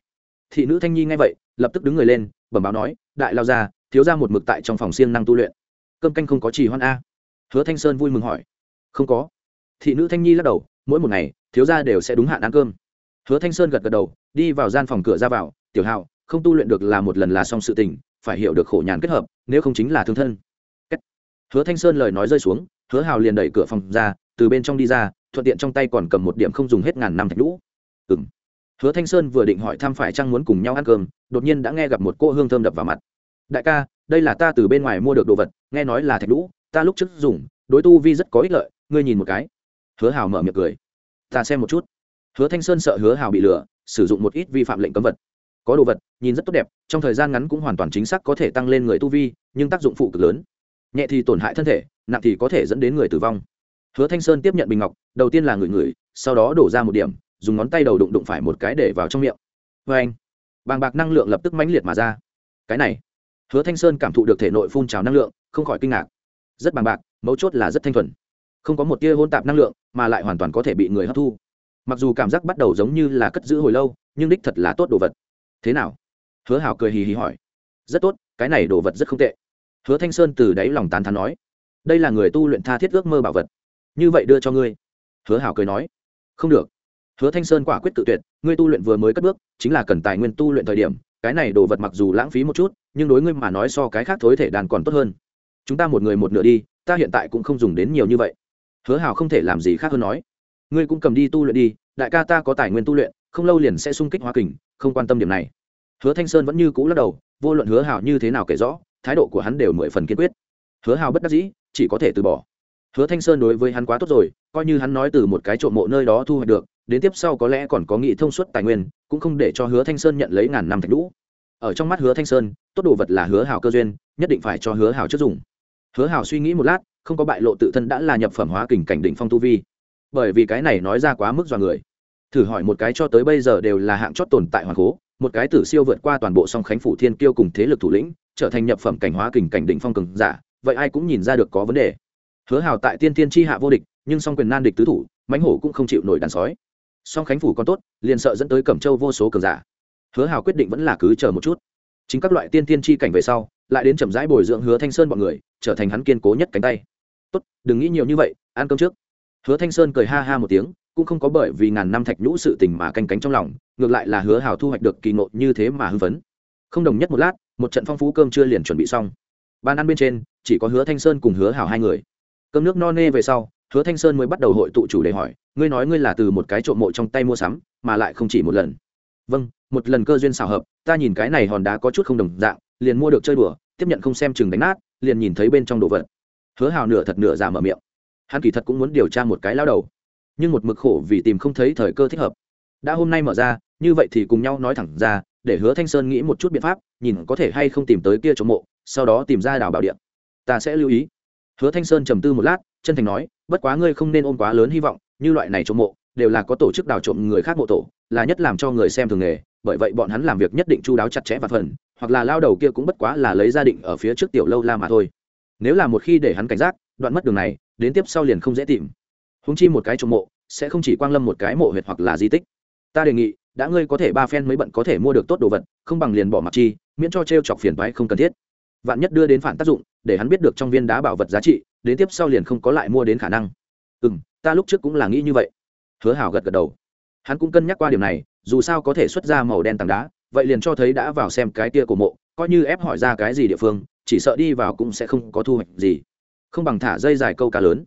Thị nữ thanh nhi nghe vậy, lập tức đứng người lên, bẩm báo nói, đại lao ra thiếu ra một mực tại trong phòng siêng năng tu luyện. Cơm canh không có trì hoan a. Hứa thanh sơn vui mừng hỏi. Không có. Thị nữ thanh nhi lắc đầu, mỗi một ngày, thiếu ra đều sẽ đúng hạn ăn cơm. Hứa thanh sơn gật gật đầu, đi vào gian phòng cửa ra vào, tiểu hào, không tu luyện được là một lần là xong sự tình phải hiểu được khổ nhàn kết hợp, nếu không chính là thương thân. Hứa thanh sơn lời nói rơi xuống, hứa hào liền đẩy cửa phòng ra, từ bên trong đi ra, thuận tiện trong tay còn cầm một điểm không dùng hết ngàn năm thạch lũ ừng hứa thanh sơn vừa định hỏi thăm phải chăng muốn cùng nhau ăn cơm, đột nhiên đã nghe gặp một cô hương thơm đập vào mặt. Đại ca, đây là ta từ bên ngoài mua được đồ vật, nghe nói là thạch lũ ta lúc trước dùng, đối tu vi rất có ích lợi, ngươi nhìn một cái. Hứa hào mở miệng cười. Ta xem một chút. Hứa thanh sơn sợ hứa hào bị lừa, sử dụng một ít vi phạm lệnh cấm vật có đồ vật nhìn rất tốt đẹp trong thời gian ngắn cũng hoàn toàn chính xác có thể tăng lên người tu vi nhưng tác dụng phụ cực lớn. Nhẹ thì tổn hại thân thể nặng thì có thể dẫn đến người tử vong. Hứa thanh sơn tiếp nhận bình ngọc đầu tiên là người người, sau đó đổ ra một điểm dùng ngón tay đầu đụng đụng phải một cái để vào trong miệng. Vê anh bàng bạc năng lượng lập tức mãnh liệt mà ra. Cái này hứa thanh sơn cảm thụ được thể nội phun trào năng lượng không khỏi kinh ngạc. Rất bàng bạc mấu chốt là rất thanh thuần. Không có một tia hôn tạp năng lượng mà lại hoàn toàn có thể bị người hấp thu. Mặc dù cảm giác bắt đầu giống như là cất giữ hồi lâu nhưng đích thật là tốt đồ vật thế nào? Hứa hảo cười hì hì hỏi. Rất tốt, cái này đồ vật rất không tệ. Hứa thanh sơn từ đáy lòng tán thán nói. Đây là người tu luyện tha thiết ước mơ bảo vật. Như vậy đưa cho ngươi. Hứa hảo cười nói. Không được. Hứa thanh sơn quả quyết tự tuyệt, ngươi tu luyện vừa mới cất bước, chính là cần tài nguyên tu luyện thời điểm, cái này đồ vật mặc dù lãng phí một chút, nhưng đối ngươi mà nói so cái khác thối thể đàn còn tốt hơn. Chúng ta một người một nửa đi, ta hiện tại cũng không dùng đến nhiều như vậy. Hứa hảo không thể làm gì khác hơn nói. Ngươi cũng cầm đi tu luyện đi, đại ca ta có tài nguyên tu luyện không lâu liền sẽ sung kích hoa kình, không quan tâm điểm này. Hứa thanh sơn vẫn như cũ lắc đầu, vô luận hứa hào như thế nào kể rõ, thái độ của hắn đều mười phần kiên quyết. Hứa hào bất đắc dĩ, chỉ có thể từ bỏ. Hứa thanh sơn đối với hắn quá tốt rồi, coi như hắn nói từ một cái trộm mộ nơi đó thu hoạch được, đến tiếp sau có lẽ còn có nghị thông suốt tài nguyên, cũng không để cho hứa thanh sơn nhận lấy ngàn năm thạch lũ ở trong mắt hứa thanh sơn, tốt đồ vật là hứa hào cơ duyên, nhất định phải cho hứa hào trước dùng. Hứa hào suy nghĩ một lát, không có bại lộ tự thân đã là nhập phẩm hóa kình cảnh đỉnh phong tu vi. Bởi vì cái này nói ra quá mức dọa người thử hỏi một cái cho tới bây giờ đều là hạng chót tồn tại hoàng cố một cái tử siêu vượt qua toàn bộ song khánh phủ thiên kiêu cùng thế lực thủ lĩnh, trở thành nhập phẩm cảnh hóa kình cảnh đỉnh phong cường giả, vậy ai cũng nhìn ra được có vấn đề. Hứa hào tại tiên tiên tri hạ vô địch, nhưng song quyền nan địch tứ thủ, mãnh hổ cũng không chịu nổi đàn sói. Song khánh phủ còn tốt, liền sợ dẫn tới cẩm châu vô số cường giả. Hứa hào quyết định vẫn là cứ chờ một chút. Chính các loại tiên tiên tri cảnh về sau, lại đến chậm rãi bồi dưỡng hứa thanh sơn bọn người, trở thành hắn kiên cố nhất cánh tay. Tốt, đừng nghĩ nhiều như vậy, ăn cơm trước. Hứa thanh sơn cười ha ha một tiếng cũng không có bởi vì ngàn năm thạch nhũ sự tình mà canh cánh trong lòng, ngược lại là hứa hào thu hoạch được kỳ ngộ như thế mà hưng phấn. Không đồng nhất một lát, một trận phong phú cơm chưa liền chuẩn bị xong. Bàn ăn bên trên, chỉ có hứa thanh sơn cùng hứa hào hai người. Cơm nước no nê về sau, hứa thanh sơn mới bắt đầu hội tụ chủ để hỏi, ngươi nói ngươi là từ một cái trộm mộ trong tay mua sắm, mà lại không chỉ một lần. Vâng một lần cơ duyên xào hợp, ta nhìn cái này hòn đá có chút không đồng dạng, liền mua được chơi đùa, tiếp nhận không xem chừng đánh nát, liền nhìn thấy bên trong đồ vật. Hứa hào nửa thật nửa giả mở miệng. Hắn kỳ thật cũng muốn điều tra một cái lao đầu nhưng một mực khổ vì tìm không thấy thời cơ thích hợp. Đã hôm nay mở ra, như vậy thì cùng nhau nói thẳng ra, để hứa thanh sơn nghĩ một chút biện pháp, nhìn có thể hay không tìm tới kia trộm mộ, sau đó tìm ra đào bảo điện ta sẽ lưu ý. Hứa thanh sơn trầm tư một lát, chân thành nói, bất quá ngươi không nên ôm quá lớn hy vọng, như loại này trộm mộ, đều là có tổ chức đào trộm người khác mộ tổ, là nhất làm cho người xem thường nghề, bởi vậy bọn hắn làm việc nhất định chu đáo chặt chẽ và phần hoặc là lao đầu kia cũng bất quá là lấy gia định ở phía trước tiểu lâu la mà thôi. Nếu là một khi để hắn cảnh giác, đoạn mất đường này, đến tiếp sau liền không dễ tìm húng chi một cái trộm mộ, sẽ không chỉ quang lâm một cái mộ huyệt hoặc là di tích. Ta đề nghị, đã ngươi có thể ba phen mới bận có thể mua được tốt đồ vật, không bằng liền bỏ mặc chi, miễn cho t r e o chọc phiền thoái không cần thiết. Vạn nhất đưa đến phản tác dụng, để hắn biết được trong viên đá bảo vật giá trị, đến tiếp sau liền không có lại mua đến khả năng. Ừ m ta lúc trước cũng là nghĩ như vậy. Hứa hảo gật gật đầu. Hắn cũng cân nhắc qua điểm này, dù sao có thể xuất ra màu đen tảng đá, vậy liền cho thấy đã vào xem cái tia của mộ, coi như ép hỏi ra cái gì địa phương, chỉ sợ đi vào cũng sẽ không có thu hoạch gì. Không bằng thả dây dài câu cá lớn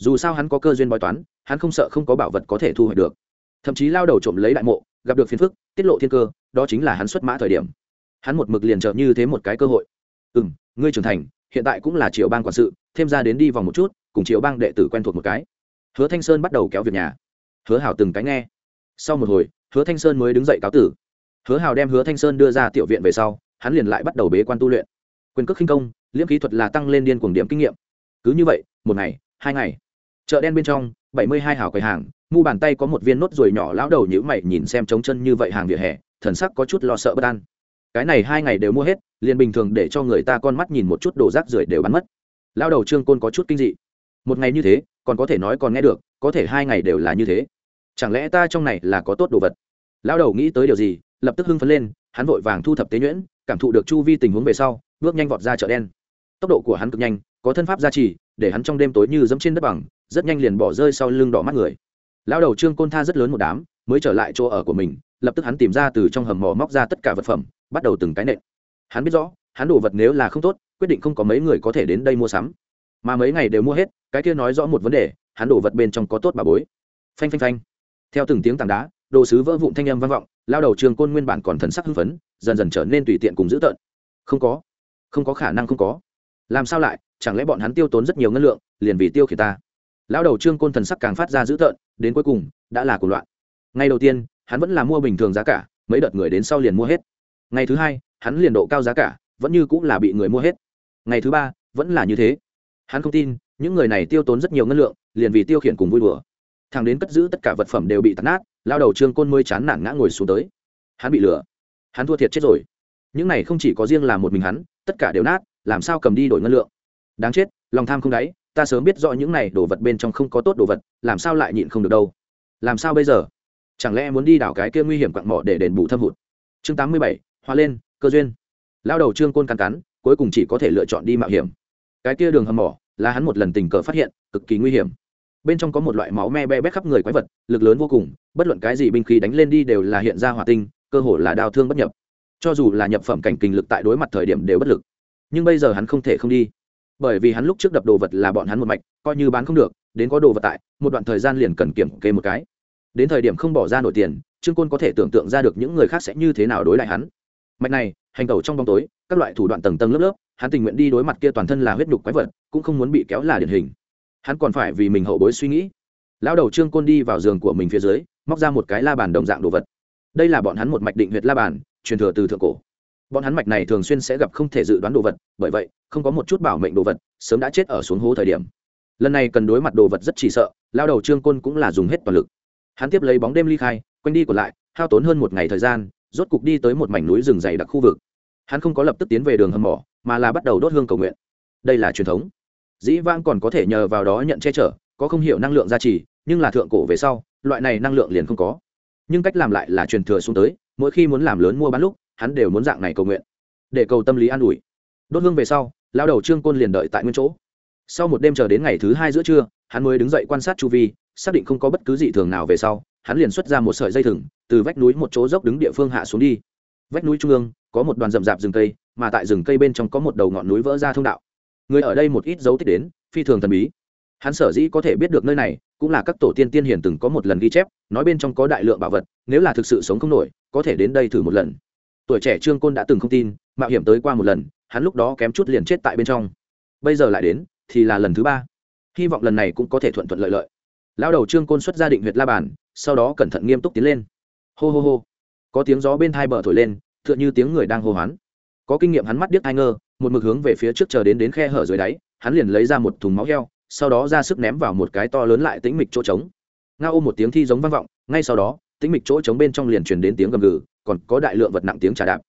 dù sao hắn có cơ duyên bói toán, hắn không sợ không có bảo vật có thể thu hoạch được. Thậm chí lao đầu trộm lấy đại mộ, gặp được phiền phức, tiết lộ thiên cơ, đó chính là hắn xuất mã thời điểm. Hắn một mực liền trợ như thế một cái cơ hội. Ừ m ngươi trưởng thành, hiện tại cũng là triệu bang quản sự, thêm ra đến đi vòng một chút, cùng triệu bang đệ tử quen thuộc một cái. Hứa thanh sơn bắt đầu kéo việc nhà. Hứa hảo từng cái nghe. Sau một hồi, hứa thanh sơn mới đứng dậy cáo tử. Hứa hảo đem hứa thanh sơn đưa ra tiểu viện về sau, hắn liền lại bắt đầu bế quan tu luyện. Quyền cước khinh công, liễm kỹ thuật là tăng lên điên cuồng điểm kinh nghiệm. Cứ như vậy, một ngày, hai ngày chợ đen bên trong, bảy mươi hai hảo quầy hàng, mu bàn tay có một viên nốt ruồi nhỏ lão đầu nhữ mày nhìn xem trống chân như vậy hàng vỉa hè, thần sắc có chút lo sợ bất an. Cái này hai ngày đều mua hết, liền bình thường để cho người ta con mắt nhìn một chút đồ rác rưởi đều bắn mất. Lão đầu trương côn có chút kinh dị. Một ngày như thế, còn có thể nói còn nghe được, có thể hai ngày đều là như thế. Chẳng lẽ ta trong này là có tốt đồ vật? Lão đầu nghĩ tới điều gì, lập tức hưng phấn lên, hắn vội vàng thu thập tế nhuyễn, cảm thụ được chu vi tình huống về sau, bước nhanh vọt ra chợ đen. Tốc độ của hắn cực nhanh, có thân pháp gia trì, để hắn trong đêm tối như dẫm trên đất bằng rất nhanh liền bỏ rơi sau lưng đỏ mắt người. Lao đầu trương côn tha rất lớn một đám, mới trở lại chỗ ở của mình, lập tức hắn tìm ra từ trong hầm mỏ móc ra tất cả vật phẩm, bắt đầu từng cái nện. Hắn biết rõ, hắn đồ vật nếu là không tốt, quyết định không có mấy người có thể đến đây mua sắm. Mà mấy ngày đều mua hết, cái kia nói rõ một vấn đề, hắn đồ vật bên trong có tốt bà bối. Phanh phanh phanh. Theo từng tiếng tảng đá, đồ sứ vỡ vụn thanh âm vang vọng lao đầu trường côn nguyên bản còn thần sắc hưng phấn, dần dần trở nên tùy tiện cùng dữ tợn. Không có. Không có khả năng không có. Làm sao lại? Chẳng lẽ bọn hắn tiêu tốn rất nhiều ngân lượng, liền vì tiêu khiển ta? Lão đầu trương côn thần sắc càng phát ra dữ tợn, đến cuối cùng, đã là cuộc loạn. Ngày đầu tiên, hắn vẫn là mua bình thường giá cả, mấy đợt người đến sau liền mua hết. Ngày thứ hai, hắn liền độ cao giá cả, vẫn như cũng là bị người mua hết. Ngày thứ ba, vẫn là như thế. Hắn không tin, những người này tiêu tốn rất nhiều ngân lượng, liền vì tiêu khiển cùng vui đùa. Thằng đến cất giữ tất cả vật phẩm đều bị tắt nát lao đầu trương côn mới chán nản ngã ngồi xuống tới. Hắn bị lừa. Hắn thua thiệt chết rồi. Những này không chỉ có riêng là một mình hắn, tất cả đều nát, làm sao cầm đi đổi ngân lượng? Đáng chết, lòng tham không đáy ta sớm biết rõ những này đồ vật bên trong không có tốt đồ vật, làm sao lại nhịn không được đâu? Làm sao bây giờ? Chẳng lẽ muốn đi đảo cái kia nguy hiểm quặng mỏ để đền bù thâm hụt? Chương tám mươi bảy, hoa lên, cơ duyên. Lao đầu trương côn cắn cắn, cuối cùng chỉ có thể lựa chọn đi mạo hiểm. Cái kia đường hầm mỏ, là hắn một lần tình cờ phát hiện, cực kỳ nguy hiểm. Bên trong có một loại máu me be bét khắp người quái vật, lực lớn vô cùng, bất luận cái gì binh khí đánh lên đi đều là hiện ra hỏa tinh, cơ hồ là đau thương bất nhập. Cho dù là nhập phẩm cảnh kình lực tại đối mặt thời điểm đều bất lực. Nhưng bây giờ hắn không thể không đi bởi vì hắn lúc trước đập đồ vật là bọn hắn một mạch, coi như bán không được, đến có đồ vật tại, một đoạn thời gian liền cần kiểm kê một cái. Đến thời điểm không bỏ ra nổi tiền, trương côn có thể tưởng tượng ra được những người khác sẽ như thế nào đối lại hắn. Mạch này, hành tẩu trong bóng tối, các loại thủ đoạn tầng tầng lớp lớp, hắn tình nguyện đi đối mặt kia toàn thân là huyết nhục quái vật, cũng không muốn bị kéo là điển hình. Hắn còn phải vì mình hậu bối suy nghĩ. Lão đầu trương côn đi vào giường của mình phía dưới, móc ra một cái la bàn đồng dạng đồ vật. Đây là bọn hắn một mạch định huyệt la bàn, truyền thừa từ thượng cổ bọn hắn mạch này thường xuyên sẽ gặp không thể dự đoán đồ vật, bởi vậy, không có một chút bảo mệnh đồ vật, sớm đã chết ở xuống hố thời điểm. Lần này cần đối mặt đồ vật rất chỉ sợ, lao đầu trương côn cũng là dùng hết toàn lực. Hắn tiếp lấy bóng đêm ly khai, quanh đi còn lại, hao tốn hơn một ngày thời gian, rốt cục đi tới một mảnh núi rừng dày đặc khu vực. Hắn không có lập tức tiến về đường hầm mỏ, mà là bắt đầu đốt hương cầu nguyện. Đây là truyền thống. Dĩ vãng còn có thể nhờ vào đó nhận che chở, có không hiểu năng lượng gia trì, nhưng là thượng cổ về sau, loại này năng lượng liền không có. Nhưng cách làm lại là truyền thừa xuống tới, mỗi khi muốn làm lớn mua bán lúc hắn đều muốn dạng này cầu nguyện. Để cầu tâm lý an ủi. Đốt hương về sau lao đầu trương côn liền đợi tại nguyên chỗ. Sau một đêm chờ đến ngày thứ hai giữa trưa, hắn mới đứng dậy quan sát chu vi, xác định không có bất cứ gì thường nào về sau, hắn liền xuất ra một sợi dây thừng, từ vách núi một chỗ dốc đứng địa phương hạ xuống đi. Vách núi trung ương, có một đoàn rậm rạp rừng cây, mà tại rừng cây bên trong có một đầu ngọn núi vỡ ra thông đạo. Người ở đây một ít dấu tích đến, phi thường thần bí. Hắn sở dĩ có thể biết được nơi này, cũng là các tổ tiên tiên hiền từng có một lần ghi chép, nói bên trong có đại lượng bảo vật, nếu là thực sự sống không nổi, có thể đến đây thử một lần tuổi trẻ trương côn đã từng không tin, mạo hiểm tới qua một lần, hắn lúc đó kém chút liền chết tại bên trong. Bây giờ lại đến, thì là lần thứ ba. Hy vọng lần này cũng có thể thuận thuận lợi lợi. Lao đầu trương côn xuất gia định huyệt la bàn, sau đó cẩn thận nghiêm túc tiến lên. Hô hô hô. Có tiếng gió bên thai bờ thổi lên, tựa như tiếng người đang hô hoán. Có kinh nghiệm hắn mắt điếc ai ngơ, một mực hướng về phía trước chờ đến đến khe hở dưới đáy, hắn liền lấy ra một thùng máu heo, sau đó ra sức ném vào một cái to lớn lại tĩnh mịch chỗ trống. Nga ôm một tiếng thi giống vang vọng, ngay sau đó, tĩnh mịch chỗ trống bên trong liền truyền đến tiếng gầm gừ còn có đại lượng vật nặng tiếng trà đạp.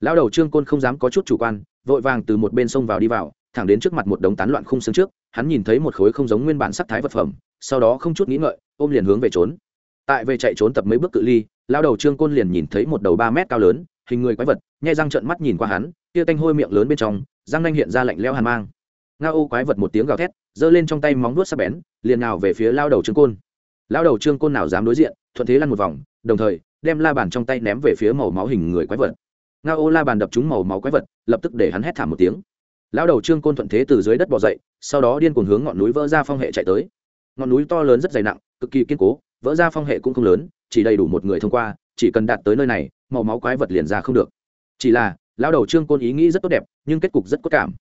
Lão đầu trương côn không dám có chút chủ quan, vội vàng từ một bên sông vào đi vào, thẳng đến trước mặt một đống tán loạn khung xương trước, hắn nhìn thấy một khối không giống nguyên bản sắc thái vật phẩm, sau đó không chút nghĩ ngợi, ôm liền hướng về trốn. Tại về chạy trốn tập mấy bước cự ly, lão đầu trương côn liền nhìn thấy một đầu ba mét cao lớn, hình người quái vật, nhai răng trợn mắt nhìn qua hắn, tia tanh hôi miệng lớn bên trong, răng nanh hiện ra lạnh lẽo hàn mang. Nga ô quái vật một tiếng gào thét, giơ lên trong tay móng vuốt sắc bén, liền nào về phía lao đầu trương côn. Lao đầu trương côn nào dám đối diện, thuận thế lăn một vòng, đồng thời đem la bàn trong tay ném về phía màu máu hình người quái vật. Nga ô la bàn đập trúng màu máu quái vật, lập tức để hắn hét thảm một tiếng. Lão đầu trương côn thuận thế từ dưới đất bỏ dậy, sau đó điên cuồng hướng ngọn núi vỡ ra phong hệ chạy tới. Ngọn núi to lớn rất dày nặng, cực kỳ kiên cố, vỡ ra phong hệ cũng không lớn, chỉ đầy đủ một người thông qua, chỉ cần đạt tới nơi này, màu máu quái vật liền ra không được. Chỉ là, lão đầu trương côn ý nghĩ rất tốt đẹp, nhưng kết cục rất cốt cảm.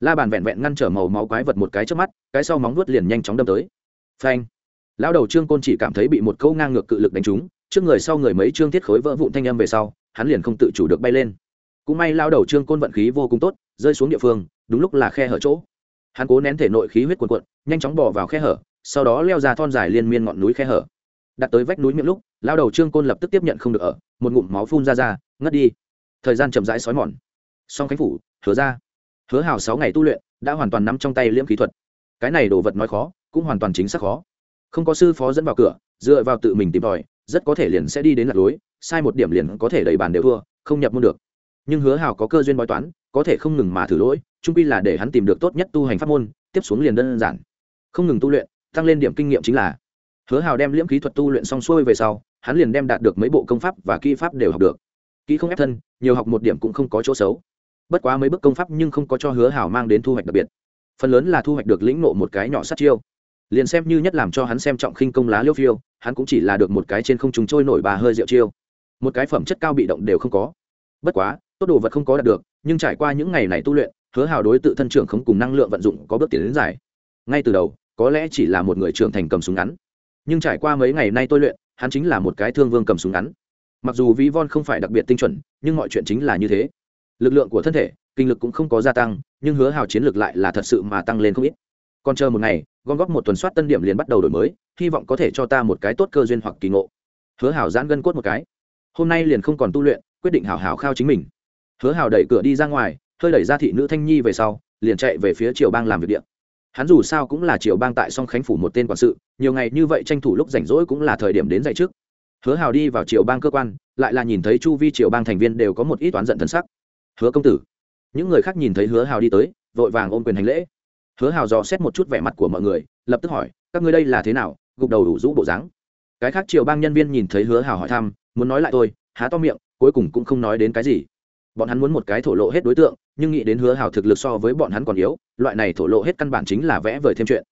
La bàn vẹn vẹn ngăn trở màu máu quái vật một cái trước mắt, cái sau móng vuốt liền nhanh chóng đâm tới. Phanh! Lão đầu trương côn chỉ cảm thấy bị một câu ngang ngược cự lực đánh trúng trước người sau người mấy trương thiết khối vỡ vụn thanh âm về sau, hắn liền không tự chủ được bay lên. Cũng may lao đầu trương côn vận khí vô cùng tốt, rơi xuống địa phương, đúng lúc là khe hở chỗ. Hắn cố nén thể nội khí huyết cuồn cuộn, nhanh chóng bỏ vào khe hở, sau đó leo ra thon dài liên miên ngọn núi khe hở. Đặt tới vách núi miệng lúc, lao đầu trương côn lập tức tiếp nhận không được ở, một ngụm máu phun ra ra, ngất đi. Thời gian chậm rãi xói mòn. Song khánh phủ, hứa ra. Hứa hào sáu ngày tu luyện, đã hoàn toàn nắm trong tay liễm kỹ thuật. Cái này đồ vật nói khó, cũng hoàn toàn chính xác khó. Không có sư phó dẫn vào cửa, dựa vào tự mình tìm tòi rất có thể liền sẽ đi đến lạc lối, sai một điểm liền có thể đầy bàn đều thua, không nhập môn được. Nhưng hứa hào có cơ duyên bói toán, có thể không ngừng mà thử lỗi trung quy là để hắn tìm được tốt nhất tu hành pháp môn, tiếp xuống liền đơn giản. Không ngừng tu luyện, tăng lên điểm kinh nghiệm chính là, hứa hào đem liễm kỹ thuật tu luyện xong xuôi về sau, hắn liền đem đạt được mấy bộ công pháp và kỹ pháp đều học được. Kỹ không ép thân, nhiều học một điểm cũng không có chỗ xấu. Bất quá mấy bước công pháp nhưng không có cho hứa hào mang đến thu hoạch đặc biệt. Phần lớn là thu hoạch được lĩnh nộ một cái nhỏ sát chiêu liền xem như nhất làm cho hắn xem trọng khinh công lá liêu phiêu, hắn cũng chỉ là được một cái trên không trùng trôi nổi bà hơi rượu chiêu. Một cái phẩm chất cao bị động đều không có. Bất quá, tốt đồ vật không có đạt được, nhưng trải qua những ngày này tu luyện, hứa hào đối tự thân trưởng không cùng năng lượng vận dụng có bước tiến đến dài. Ngay từ đầu, có lẽ chỉ là một người trưởng thành cầm súng ngắn. Nhưng trải qua mấy ngày nay tôi luyện, hắn chính là một cái thương vương cầm súng ngắn. Mặc dù ví von không phải đặc biệt tinh chuẩn, nhưng mọi chuyện chính là như thế. Lực lượng của thân thể, kinh lực cũng không có gia tăng, nhưng hứa hào chiến lược lại là thật sự mà tăng lên không ít còn chờ một ngày, gom góp một tuần soát tân điểm liền bắt đầu đổi mới, hy vọng có thể cho ta một cái tốt cơ duyên hoặc kỳ ngộ. Hứa Hảo giãn gân cốt một cái. Hôm nay liền không còn tu luyện, quyết định hào hào khao chính mình. Hứa Hảo đẩy cửa đi ra ngoài, hơi đẩy ra thị nữ thanh nhi về sau, liền chạy về phía triều bang làm việc điện hắn dù sao cũng là triều bang tại song khánh phủ một tên quản sự, nhiều ngày như vậy tranh thủ lúc rảnh rỗi cũng là thời điểm đến dạy trước. Hứa hào đi vào triều bang cơ quan, lại là nhìn thấy chu vi triều bang thành viên đều có một ít toán giận thân sắc. Hứa công tử. Những người khác nhìn thấy hứa hào đi tới, vội vàng ôm quyền hành lễ hứa hào dò xét một chút vẻ mặt của mọi người, lập tức hỏi, các ngươi đây là thế nào? Gục đầu đủ rũ bộ dáng. Cái khác triều bang nhân viên nhìn thấy hứa hào hỏi thăm, muốn nói lại tôi há to miệng, cuối cùng cũng không nói đến cái gì. Bọn hắn muốn một cái thổ lộ hết đối tượng, nhưng nghĩ đến hứa hào thực lực so với bọn hắn còn yếu, loại này thổ lộ hết căn bản chính là vẽ vời thêm chuyện.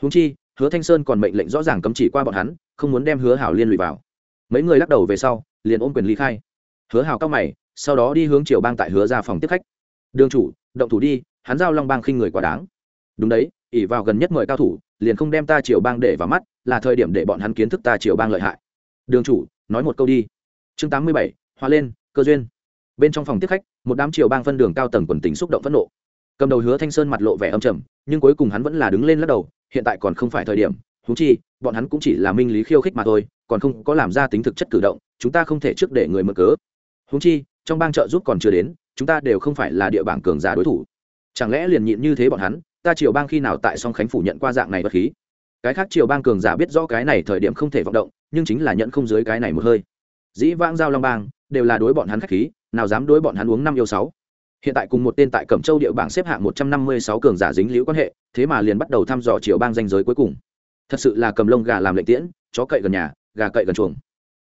Húng chi, hứa thanh sơn còn mệnh lệnh rõ ràng cấm chỉ qua bọn hắn, không muốn đem hứa hào liên lụy vào. Mấy người lắc đầu về sau, liền ôm quyền ly khai. Hứa hào cao mày, sau đó đi hướng triều bang tại hứa ra phòng tiếp khách. Đường chủ, động thủ đi, hắn giao long bang khinh người quá đáng đúng đấy ỉ vào gần nhất mời cao thủ, liền không đem ta triều bang để vào mắt, là thời điểm để bọn hắn kiến thức ta triều bang lợi hại. Đường chủ, nói một câu đi. Chương tám mươi bảy, hoa lên, cơ duyên. Bên trong phòng tiếp khách, một đám triều bang phân đường cao tầng quần tính xúc động phẫn nộ. Cầm đầu hứa thanh sơn mặt lộ vẻ âm trầm, nhưng cuối cùng hắn vẫn là đứng lên lắc đầu, hiện tại còn không phải thời điểm. Thú chi, bọn hắn cũng chỉ là minh lý khiêu khích mà thôi, còn không có làm ra tính thực chất cử động, chúng ta không thể trước để người mở cớ. Húng chi, trong bang trợ giúp còn chưa đến, chúng ta đều không phải là địa bảng cường giả đối thủ. Chẳng lẽ liền nhịn như thế bọn hắn ta triều bang khi nào tại song khánh phủ nhận qua dạng này bất khí. Cái khác triều bang cường giả biết rõ cái này thời điểm không thể vọng động, nhưng chính là nhận không dưới cái này một hơi. Dĩ vãng giao long bang, đều là đối bọn hắn khách khí, nào dám đối bọn hắn uống năm yêu sáu. Hiện tại cùng một tên tại cẩm châu địa bảng xếp hạng một trăm năm mươi sáu cường giả dính liễu quan hệ, thế mà liền bắt đầu thăm dò triều bang danh giới cuối cùng. Thật sự là cầm lông gà làm lệnh tiễn, chó cậy gần nhà, gà cậy gần chuồng.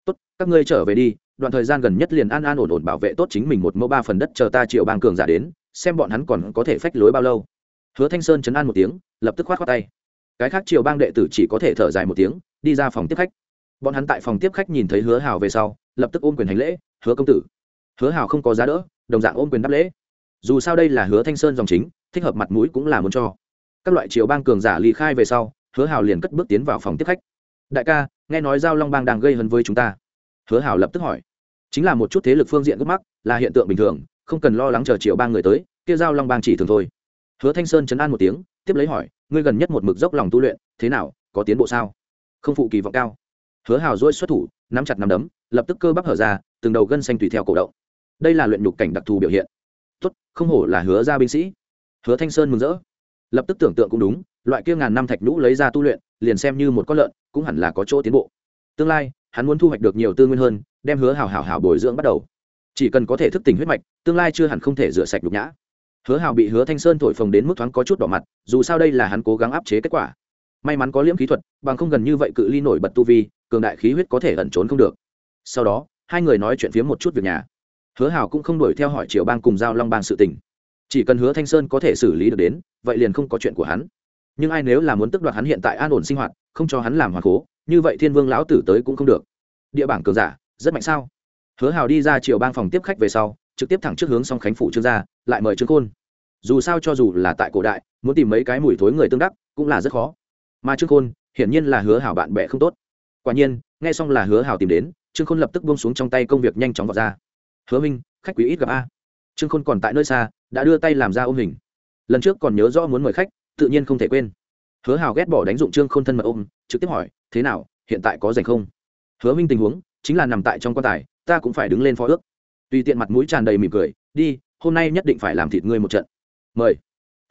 Tốt, các ngươi trở về đi, đoạn thời gian gần nhất liền an an ổn ổn bảo vệ tốt chính mình một mẫu ba phần đất chờ ta triệu bang cường giả đến, xem bọn hắn còn có thể phách lối bao lâu hứa thanh sơn chấn an một tiếng, lập tức khoát khoát tay. Cái khác triều bang đệ tử chỉ có thể thở dài một tiếng, đi ra phòng tiếp khách. Bọn hắn tại phòng tiếp khách nhìn thấy hứa hào về sau, lập tức ôm quyền hành lễ, hứa công tử. Hứa hào không có giá đỡ, đồng dạng ôm quyền đáp lễ. Dù sao đây là hứa thanh sơn dòng chính, thích hợp mặt mũi cũng là muốn cho. Các loại triều bang cường giả ly khai về sau, hứa hào liền cất bước tiến vào phòng tiếp khách. Đại ca, nghe nói giao long bang đang gây hấn với chúng ta. Hứa hào lập tức hỏi. Chính là một chút thế lực phương diện gấp mắc, là hiện tượng bình thường, không cần lo lắng chờ triệu ba người tới, kia giao long bang chỉ thường thôi hứa thanh sơn chấn an một tiếng, tiếp lấy hỏi, ngươi gần nhất một mực dốc lòng tu luyện, thế nào, có tiến bộ sao? Không phụ kỳ vọng cao. Hứa hào dỗi xuất thủ, nắm chặt nắm đấm, lập tức cơ bắp hở ra, từng đầu gân xanh tùy theo cổ động. Đây là luyện nhục cảnh đặc thù biểu hiện. Tốt, không hổ là hứa ra binh sĩ. Hứa thanh sơn mừng rỡ. Lập tức tưởng tượng cũng đúng, loại kia ngàn năm thạch nhũ lấy ra tu luyện, liền xem như một con lợn, cũng hẳn là có chỗ tiến bộ. Tương lai, hắn muốn thu hoạch được nhiều tư nguyên hơn, đem hứa hào hào hào bồi dưỡng bắt đầu. Chỉ cần có thể thức tỉnh huyết mạch, tương lai chưa hẳn không thể rửa sạch nhục nhã hứa hào bị hứa thanh sơn thổi phồng đến mức thoáng có chút đỏ mặt, dù sao đây là hắn cố gắng áp chế kết quả. May mắn có liễm khí thuật, bằng không gần như vậy cự ly nổi bật tu vi, cường đại khí huyết có thể ẩn trốn không được. Sau đó, hai người nói chuyện phía một chút việc nhà. Hứa hào cũng không đuổi theo hỏi triều bang cùng giao long bang sự tình. Chỉ cần hứa thanh sơn có thể xử lý được đến, vậy liền không có chuyện của hắn. Nhưng ai nếu là muốn tức đoạt hắn hiện tại an ổn sinh hoạt, không cho hắn làm hoàng cố, như vậy thiên vương lão tử tới cũng không được. Địa bảng cường giả, rất mạnh sao? Hứa hào đi ra chiều bang phòng tiếp khách về sau trực tiếp thẳng trước hướng song khánh phủ trương gia, lại mời trương khôn. Dù sao cho dù là tại cổ đại, muốn tìm mấy cái mùi thối người tương đắc, cũng là rất khó. Mà trương khôn, hiển nhiên là hứa hảo bạn bè không tốt. Quả nhiên, nghe xong là hứa hảo tìm đến, trương khôn lập tức buông xuống trong tay công việc nhanh chóng vào ra. Hứa minh, khách quý ít gặp a. Trương khôn còn tại nơi xa, đã đưa tay làm ra ôm hình. Lần trước còn nhớ rõ muốn mời khách, tự nhiên không thể quên. Hứa hào ghét bỏ đánh dụng trương khôn thân mật ôm, trực tiếp hỏi, thế nào, hiện tại có dành không? Hứa minh tình huống, chính là nằm tại trong quan tài, ta cũng phải đứng lên phó ước tùy tiện mặt mũi tràn đầy mỉm cười, đi, hôm nay nhất định phải làm thịt ngươi một trận. Mời.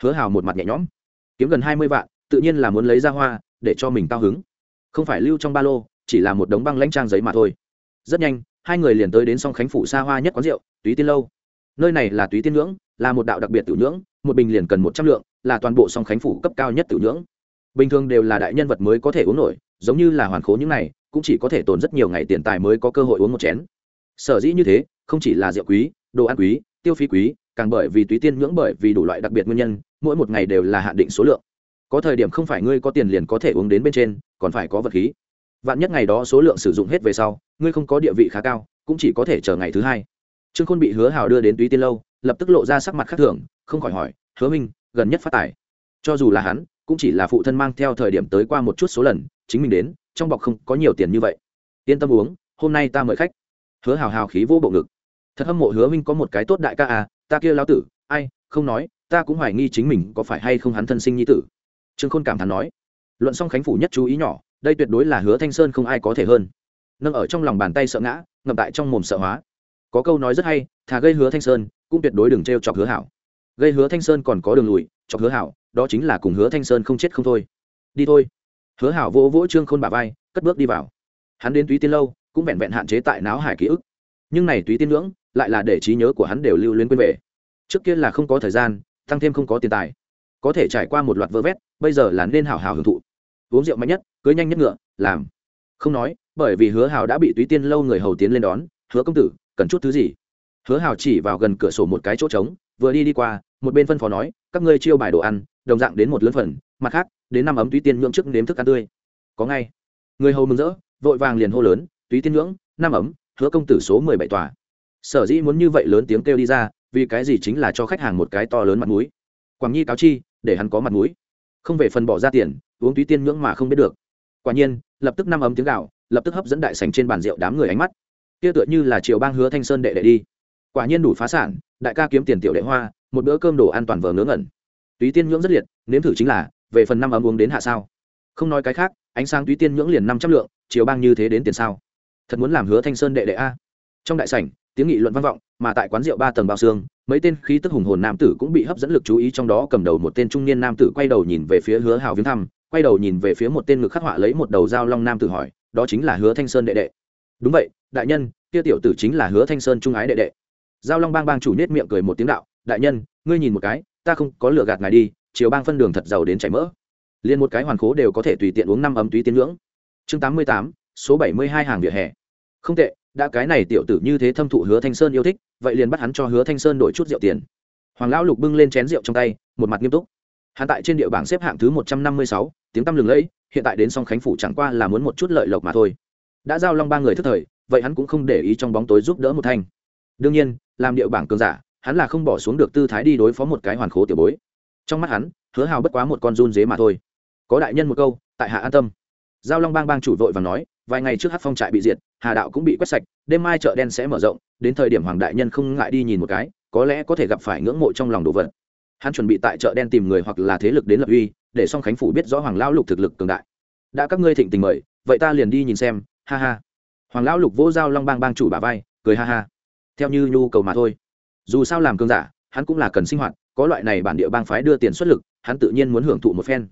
Hứa hào một mặt nhẹ nhõm. Kiếm gần hai mươi vạn, tự nhiên là muốn lấy ra hoa, để cho mình cao hứng. Không phải lưu trong ba lô, chỉ là một đống băng lãnh trang giấy mà thôi. Rất nhanh, hai người liền tới đến song khánh phủ xa hoa nhất quán rượu, túy tiên lâu. Nơi này là túy tiên ngưỡng, là một đạo đặc biệt tử nhưỡng một bình liền cần một trăm lượng, là toàn bộ song khánh phủ cấp cao nhất tử nhưỡng bình thường đều là đại nhân vật mới có thể uống nổi, giống như là hoàn khố những này, cũng chỉ có thể tồn rất nhiều ngày tiền tài mới có cơ hội uống một chén. Sở dĩ như thế không chỉ là rượu quý, đồ ăn quý, tiêu phí quý, càng bởi vì túy tiên ngưỡng bởi vì đủ loại đặc biệt nguyên nhân, mỗi một ngày đều là hạn định số lượng. Có thời điểm không phải ngươi có tiền liền có thể uống đến bên trên, còn phải có vật khí. Vạn nhất ngày đó số lượng sử dụng hết về sau, ngươi không có địa vị khá cao, cũng chỉ có thể chờ ngày thứ hai. Trương khôn bị hứa hào đưa đến túy tiên lâu, lập tức lộ ra sắc mặt khác thường, không khỏi hỏi, hứa minh, gần nhất phát tài? Cho dù là hắn, cũng chỉ là phụ thân mang theo thời điểm tới qua một chút số lần, chính mình đến, trong bọc không có nhiều tiền như vậy. Yên tâm uống, hôm nay ta mời khách hứa hào hào khí vô bộ ngực. Thật hâm mộ hứa minh có một cái tốt đại ca à ta kia lao tử, ai, không nói, ta cũng hoài nghi chính mình có phải hay không hắn thân sinh nhi tử. Trương khôn cảm thán nói. Luận xong khánh phủ nhất chú ý nhỏ, đây tuyệt đối là hứa thanh sơn không ai có thể hơn. Nâng ở trong lòng bàn tay sợ ngã, ngậm tại trong mồm sợ hóa. Có câu nói rất hay, thà gây hứa thanh sơn, cũng tuyệt đối đừng t r e o chọc hứa hảo. Gây hứa thanh sơn còn có đường lùi, chọc hứa hảo, đó chính là cùng hứa thanh sơn không chết không thôi. Đi thôi. Hứa hảo vỗ vỗ trương khôn bà vai, cất bước đi vào. Hắn đến túy tiên lâu cũng vẹn vẹn hạn chế tại não hải ký ức. Nhưng này túy tiên ngưỡng, lại là để trí nhớ của hắn đều lưu luyến quên về. Trước kia là không có thời gian, tăng thêm không có tiền tài. Có thể trải qua một loạt vơ vét, bây giờ là nên hảo hảo hưởng thụ. Uống rượu mạnh nhất, cưới nhanh nhất ngựa, làm. Không nói, bởi vì hứa hào đã bị túy tiên lâu người hầu tiến lên đón, hứa công tử, cần chút thứ gì? Hứa hào chỉ vào gần cửa sổ một cái chỗ trống, vừa đi đi qua, một bên phân phó nói, các ngươi chiêu bài đồ ăn, đồng dạng đến một lớn phần, mặt khác, đến năm ấm túy tiên nhượng trước nếm thức ăn tươi. Có ngay. Người hầu mừng rỡ, vội vàng liền hô lớn túy tiên Ngưỡng, Nam ấm hứa công tử số mười bảy tòa. Sở dĩ muốn như vậy lớn tiếng kêu đi ra vì cái gì chính là cho khách hàng một cái to lớn mặt mũi. Quảng nhi cáo chi để hắn có mặt mũi. Không về phần bỏ ra tiền uống túy tiên Ngưỡng mà không biết được. Quả nhiên lập tức năm ấm tiếng gạo lập tức hấp dẫn đại sành trên bàn rượu đám người ánh mắt. Kia tựa như là triều bang hứa thanh sơn đệ đệ đi. Quả nhiên đủ phá sản đại ca kiếm tiền tiểu đệ hoa một bữa cơm đồ an toàn vờ ngớ ngẩn. Túy tiên nhưỡng rất liệt nếm thử chính là về phần năm ấm uống đến hạ sao? Không nói cái khác ánh sáng túy tiên nhưỡng liền năm trăm lượng chiều bang như thế đến tiền sao? Thật muốn làm hứa thanh sơn đệ đệ a. Trong đại sảnh, tiếng nghị luận vang vọng, mà tại quán rượu ba tầng bao xương, mấy tên khí tức hùng hồn nam tử cũng bị hấp dẫn lực chú ý trong đó cầm đầu một tên trung niên nam tử quay đầu nhìn về phía hứa hào viếng thăm, quay đầu nhìn về phía một tên ngực khắc họa lấy một đầu dao long nam tử hỏi, đó chính là hứa thanh sơn đệ đệ. Đúng vậy, đại nhân, kia tiểu tử chính là hứa thanh sơn trung ái đệ đệ. Giao long bang bang chủ nết miệng cười một tiếng đạo, đại nhân, ngươi nhìn một cái, ta không có lựa gạt ngài đi, chiều bang phân đường thật giàu đến chảy mỡ. Liền một cái hoàn khố đều có thể tùy tiện uống năm ấm túy tiến ngưỡng. Chương tám mươi tám số bảy mươi hai hàng vỉa hè. Không tệ, đã cái này tiểu tử như thế thâm thụ hứa thanh sơn yêu thích, vậy liền bắt hắn cho hứa thanh sơn đổi chút rượu tiền. Hoàng lão lục bưng lên chén rượu trong tay, một mặt nghiêm túc. Hắn tại trên địa bảng xếp hạng thứ một trăm năm mươi sáu, tiếng tăm lừng lẫy, hiện tại đến song khánh phủ chẳng qua là muốn một chút lợi lộc mà thôi. Đã giao long ba người thức thời, vậy hắn cũng không để ý trong bóng tối giúp đỡ một thanh. Đương nhiên, làm địa bảng cường giả, hắn là không bỏ xuống được tư thái đi đối phó một cái hoàn khố tiểu bối. Trong mắt hắn, hứa hào bất quá một con run dế mà thôi. Có đại nhân một câu, tại hạ an tâm. Giao long bang bang chủ vội và nói vài ngày trước hát phong trại bị diệt, hà đạo cũng bị quét sạch, đêm mai chợ đen sẽ mở rộng, đến thời điểm hoàng đại nhân không ngại đi nhìn một cái, có lẽ có thể gặp phải ngưỡng mộ trong lòng đồ vật. Hắn chuẩn bị tại chợ đen tìm người hoặc là thế lực đến lập uy, để song khánh phủ biết rõ hoàng lão lục thực lực cường đại. Đã các ngươi thịnh tình mời, vậy ta liền đi nhìn xem, ha ha. Hoàng lão lục vỗ dao long bang bang chủ bà vai, cười ha ha. Theo như nhu cầu mà thôi. Dù sao làm cường giả, hắn cũng là cần sinh hoạt, có loại này bản địa bang phái đưa tiền xuất lực, hắn tự nhiên muốn hưởng thụ một phen.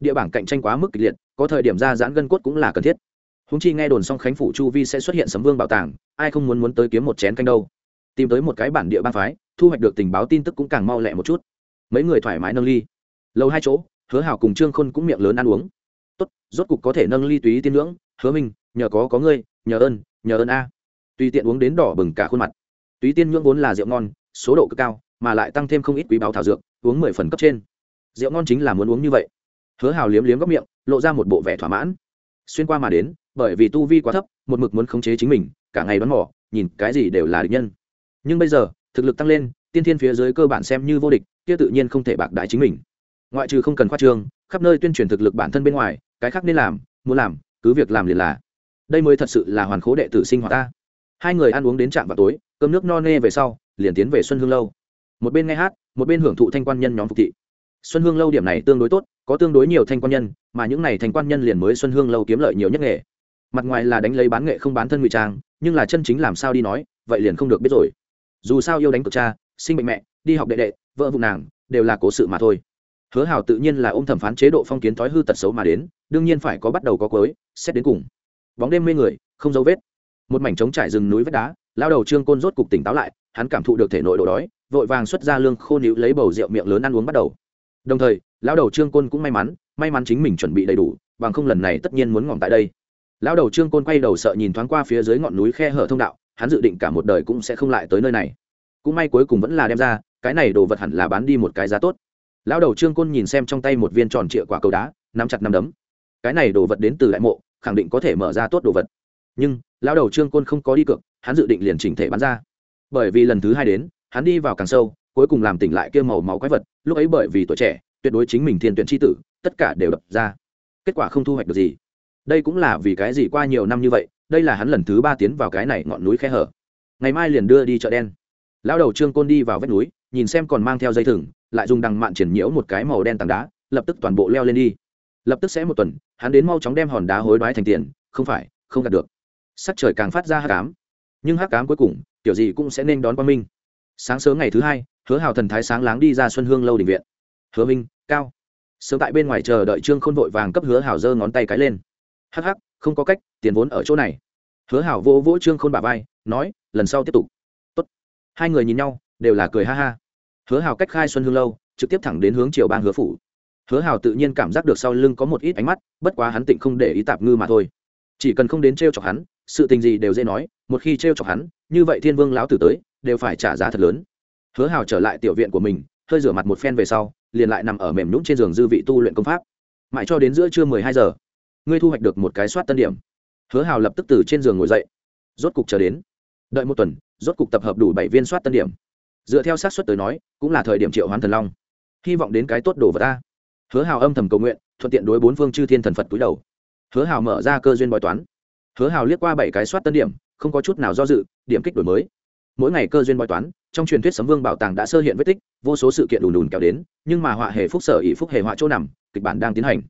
Địa bảng cạnh tranh quá mức kịch liệt, có thời điểm ra giãn gân cốt cũng là cần thiết húng chi nghe đồn song khánh phủ chu vi sẽ xuất hiện sấm vương bảo tàng, ai không muốn muốn tới kiếm một chén canh đâu. Tìm tới một cái bản địa bang phái, thu hoạch được tình báo tin tức cũng càng mau lẹ một chút. Mấy người thoải mái nâng ly. Lâu hai chỗ, hứa hào cùng trương khôn cũng miệng lớn ăn uống. Tốt, rốt cục có thể nâng ly túy tiên ngưỡng hứa minh, nhờ có có ngươi, nhờ ơn nhờ ơn a. Tùy tiện uống đến đỏ bừng cả khuôn mặt. Túy tiên ngưỡng vốn là rượu ngon, số độ cực cao, mà lại tăng thêm không ít quý báo thảo dược, uống mười phần cấp trên. Rượu ngon chính là muốn uống như vậy. Hứa hào liếm liếm góc miệng, lộ ra một bộ vẻ thỏa mãn. Xuyên qua mà đến bởi vì tu vi quá thấp, một mực muốn khống chế chính mình, cả ngày bắn mỏ nhìn cái gì đều là địch nhân. Nhưng bây giờ, thực lực tăng lên, tiên thiên phía dưới cơ bản xem như vô địch, kia tự nhiên không thể bạc đại chính mình. Ngoại trừ không cần khoa trương, khắp nơi tuyên truyền thực lực bản thân bên ngoài, cái khác nên làm, muốn làm, cứ việc làm liền là. Đây mới thật sự là hoàn khố đệ tử sinh hoạt ta. Hai người ăn uống đến trạm vào tối, cơm nước no nê về sau, liền tiến về xuân hương lâu. Một bên nghe hát, một bên hưởng thụ thanh quan nhân nhóm phục thị. Xuân hương lâu điểm này tương đối tốt, có tương đối nhiều thanh quan nhân, mà những này thanh quan nhân liền mới xuân hương lâu kiếm lợi nhiều nhất nghề mặt ngoài là đánh lấy bán nghệ không bán thân ngụy trang, nhưng là chân chính làm sao đi nói, vậy liền không được biết rồi. Dù sao yêu đánh cực cha, sinh bệnh mẹ, đi học đệ đệ, vợ vụ nàng, đều là cố sự mà thôi. Hứa hào tự nhiên là ôm thẩm phán chế độ phong kiến thói hư tật xấu mà đến, đương nhiên phải có bắt đầu có cuối, xét đến cùng. Bóng đêm mê người, không dấu vết. Một mảnh trống trải rừng núi vách đá lao đầu trương côn rốt cục tỉnh táo lại, hắn cảm thụ được thể nội độ đói, vội vàng xuất ra lương khô níu lấy bầu rượu miệng lớn ăn uống bắt đầu. Đồng thời lao đầu trương côn cũng may mắn may mắn chính mình chuẩn bị đầy đủ, bằng không lần này tất nhiên muốn ngỏm tại đây lão đầu trương côn quay đầu sợ nhìn thoáng qua phía dưới ngọn núi khe hở thông đạo, hắn dự định cả một đời cũng sẽ không lại tới nơi này. Cũng may cuối cùng vẫn là đem ra, cái này đồ vật hẳn là bán đi một cái giá tốt. Lão đầu trương côn nhìn xem trong tay một viên tròn trịa quả cầu đá, nắm chặt nắm đấm. Cái này đồ vật đến từ đại mộ, khẳng định có thể mở ra tốt đồ vật. Nhưng, lão đầu trương côn không có đi cược, hắn dự định liền chỉnh thể bán ra. Bởi vì lần thứ hai đến, hắn đi vào càng sâu, cuối cùng làm tỉnh lại kia màu máu quái vật, lúc ấy bởi vì tuổi trẻ, tuyệt đối chính mình thiên tuyển tri tử, tất cả đều đập ra. Kết quả không thu hoạch được gì đây cũng là vì cái gì qua nhiều năm như vậy, đây là hắn lần thứ ba tiến vào cái này ngọn núi khe hở. Ngày mai liền đưa đi chợ đen. Lão đầu trương côn đi vào vách núi, nhìn xem còn mang theo dây thừng, lại dùng đằng mạn triển nhiễu một cái màu đen tảng đá, lập tức toàn bộ leo lên đi. Lập tức sẽ một tuần, hắn đến mau chóng đem hòn đá hối đoái thành tiền, không phải, không đạt được. Sắc trời càng phát ra hát cám nhưng hát cám cuối cùng, kiểu gì cũng sẽ nên đón quang minh. Sáng sớm ngày thứ hai, hứa hào thần thái sáng láng đi ra xuân hương lâu đình viện. Hứa minh, cao. Sớm tại bên ngoài chờ đợi trương khôn vội vàng cấp hứa hào giơ ngón tay cái lên hắc hắc, không có cách, tiền vốn ở chỗ này. Hứa hảo vỗ vỗ trương khôn bà vai, nói, lần sau tiếp tục. Tốt. hai người nhìn nhau, đều là cười ha ha. Hứa hảo cách khai xuân hương lâu, trực tiếp thẳng đến hướng triều bang hứa phủ. Hứa hảo tự nhiên cảm giác được sau lưng có một ít ánh mắt, bất quá hắn tịnh không để ý tạp ngư mà thôi. Chỉ cần không đến t r e o chọc hắn, sự tình gì đều dễ nói, một khi t r e o chọc hắn, như vậy thiên vương lão tử tới, đều phải trả giá thật lớn. Hứa hảo trở lại tiểu viện của mình, hơi rửa mặt một phen về sau, liền lại nằm ở mềm nhũng trên giường dư vị tu luyện công pháp. Mãi cho đến giữa trưa mười hai giờ ngươi thu hoạch được một cái soát tân điểm. Hứa hào lập tức từ trên giường ngồi dậy. Rốt cục chờ đến. Đợi một tuần, rốt cục tập hợp đủ bảy viên soát tân điểm. Dựa theo sát xuất tới nói, cũng là thời điểm triệu hoán thần long. Hy vọng đến cái tốt đồ vật ta. Hứa hào âm thầm cầu nguyện, thuận tiện đối bốn phương chư thiên thần phật túi đầu. Hứa hào mở ra cơ duyên bói toán. Hứa hào liếc qua bảy cái soát tân điểm, không có chút nào do dự, điểm kích đổi mới. Mỗi ngày cơ duyên bói toán, trong truyền thuyết sấm vương bảo tàng đã sơ hiện vết tích, vô số sự kiện đùn đùn kéo đến, nhưng mà họa hề phúc sở ỷ phúc hề họa chỗ nằm, kịch bản đang tiến hành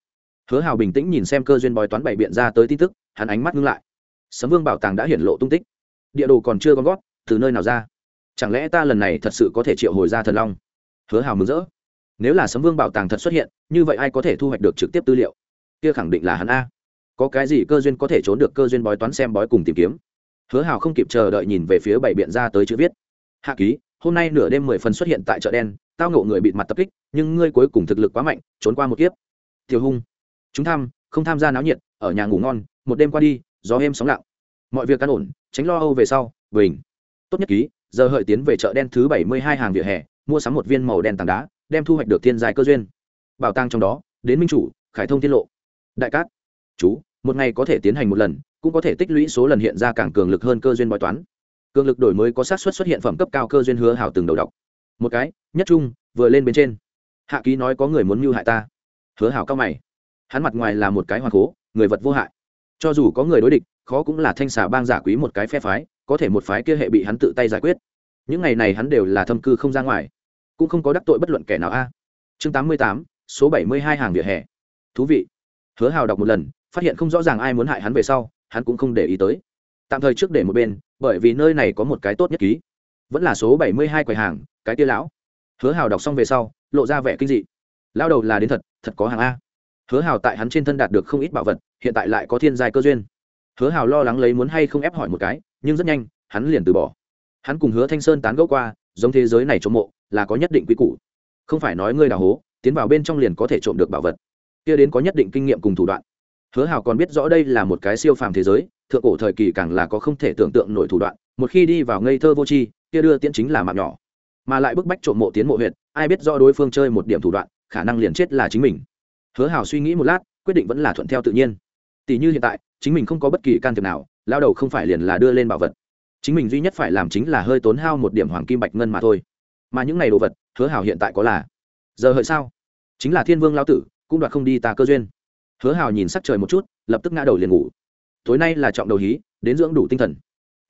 hứa hào bình tĩnh nhìn xem cơ duyên bói toán bảy biện ra tới tin tức, hắn ánh mắt ngưng lại. Sấm vương bảo tàng đã hiển lộ tung tích. Địa đồ còn chưa gom gót từ nơi nào ra? Chẳng lẽ ta lần này thật sự có thể triệu hồi ra thần long? Hứa hào mừng rỡ. Nếu là sấm vương bảo tàng thật xuất hiện, như vậy ai có thể thu hoạch được trực tiếp tư liệu? Kia khẳng định là hắn a. Có cái gì cơ duyên có thể trốn được cơ duyên bói toán xem bói cùng tìm kiếm? Hứa hào không kịp chờ đợi nhìn về phía bảy biện ra tới chữ viết. Hạ ký, hôm nay nửa đêm mười phần xuất hiện tại chợ đen, tao ngộ người bịt mặt tập kích, nhưng ngươi cuối cùng thực lực quá mạnh, trốn qua một kiếp. Tiểu hung chúng tham, không tham gia náo nhiệt, ở nhà ngủ ngon, một đêm qua đi, gió êm sóng lặng. Mọi việc căn ổn, tránh lo âu về sau, bình. Tốt nhất ký, giờ hợi tiến về chợ đen thứ bảy mươi hai hàng vỉa hè, mua sắm một viên màu đen tảng đá, đem thu hoạch được thiên dài cơ duyên. Bảo tàng trong đó, đến minh chủ, khải thông tiết lộ. Đại cát. Chú, một ngày có thể tiến hành một lần, cũng có thể tích lũy số lần hiện ra càng cường lực hơn cơ duyên bói toán. Cường lực đổi mới có xác suất xuất hiện phẩm cấp cao cơ duyên hứa hào từng đầu đọc. Một cái, nhất trung, vừa lên bên trên. Hạ ký nói có người muốn mưu hại ta. Hứa hào cao mày hắn mặt ngoài là một cái hoàng cố người vật vô hại. Cho dù có người đối địch, khó cũng là thanh xà bang giả quý một cái phe phái, có thể một phái kia hệ bị hắn tự tay giải quyết. Những ngày này hắn đều là thâm cư không ra ngoài, cũng không có đắc tội bất luận kẻ nào a. Chương tám mươi tám, số bảy mươi hai hàng vỉa hè. Thú vị. Hứa hào đọc một lần, phát hiện không rõ ràng ai muốn hại hắn về sau, hắn cũng không để ý tới. Tạm thời trước để một bên, bởi vì nơi này có một cái tốt nhất ký. Vẫn là số bảy mươi hai quầy hàng, cái tia lão. Hứa hào đọc xong về sau, lộ ra vẻ kinh dị. Lao đầu là đến thật thật có hàng a hứa hào tại hắn trên thân đạt được không ít bảo vật, hiện tại lại có thiên giai cơ duyên. Hứa hào lo lắng lấy muốn hay không ép hỏi một cái, nhưng rất nhanh, hắn liền từ bỏ. Hắn cùng hứa thanh sơn tán gẫu qua, giống thế giới này trộm mộ, là có nhất định quy củ. Không phải nói ngươi đào hố, tiến vào bên trong liền có thể trộm được bảo vật. Kia đến có nhất định kinh nghiệm cùng thủ đoạn. Hứa hào còn biết rõ đây là một cái siêu phàm thế giới, thượng cổ thời kỳ càng là có không thể tưởng tượng nổi thủ đoạn, một khi đi vào ngây thơ vô tri, kia đưa tiễn chính là mạng nhỏ. Mà lại bức bách trộm mộ tiến mộ huyện ai biết rõ đối phương chơi một điểm thủ đoạn, khả năng liền chết là chính mình hứa hào suy nghĩ một lát, quyết định vẫn là thuận theo tự nhiên. Tỷ như hiện tại, chính mình không có bất kỳ can thiệp nào, lao đầu không phải liền là đưa lên bảo vật. Chính mình duy nhất phải làm chính là hơi tốn hao một điểm hoàng kim bạch ngân mà thôi. Mà những ngày đồ vật, hứa hào hiện tại có là giờ hợi sao? Chính là thiên vương lao tử, cũng đoạt không đi ta cơ duyên. Hứa hào nhìn sắc trời một chút, lập tức ngã đầu liền ngủ. Tối nay là trọng đầu hí, đến dưỡng đủ tinh thần.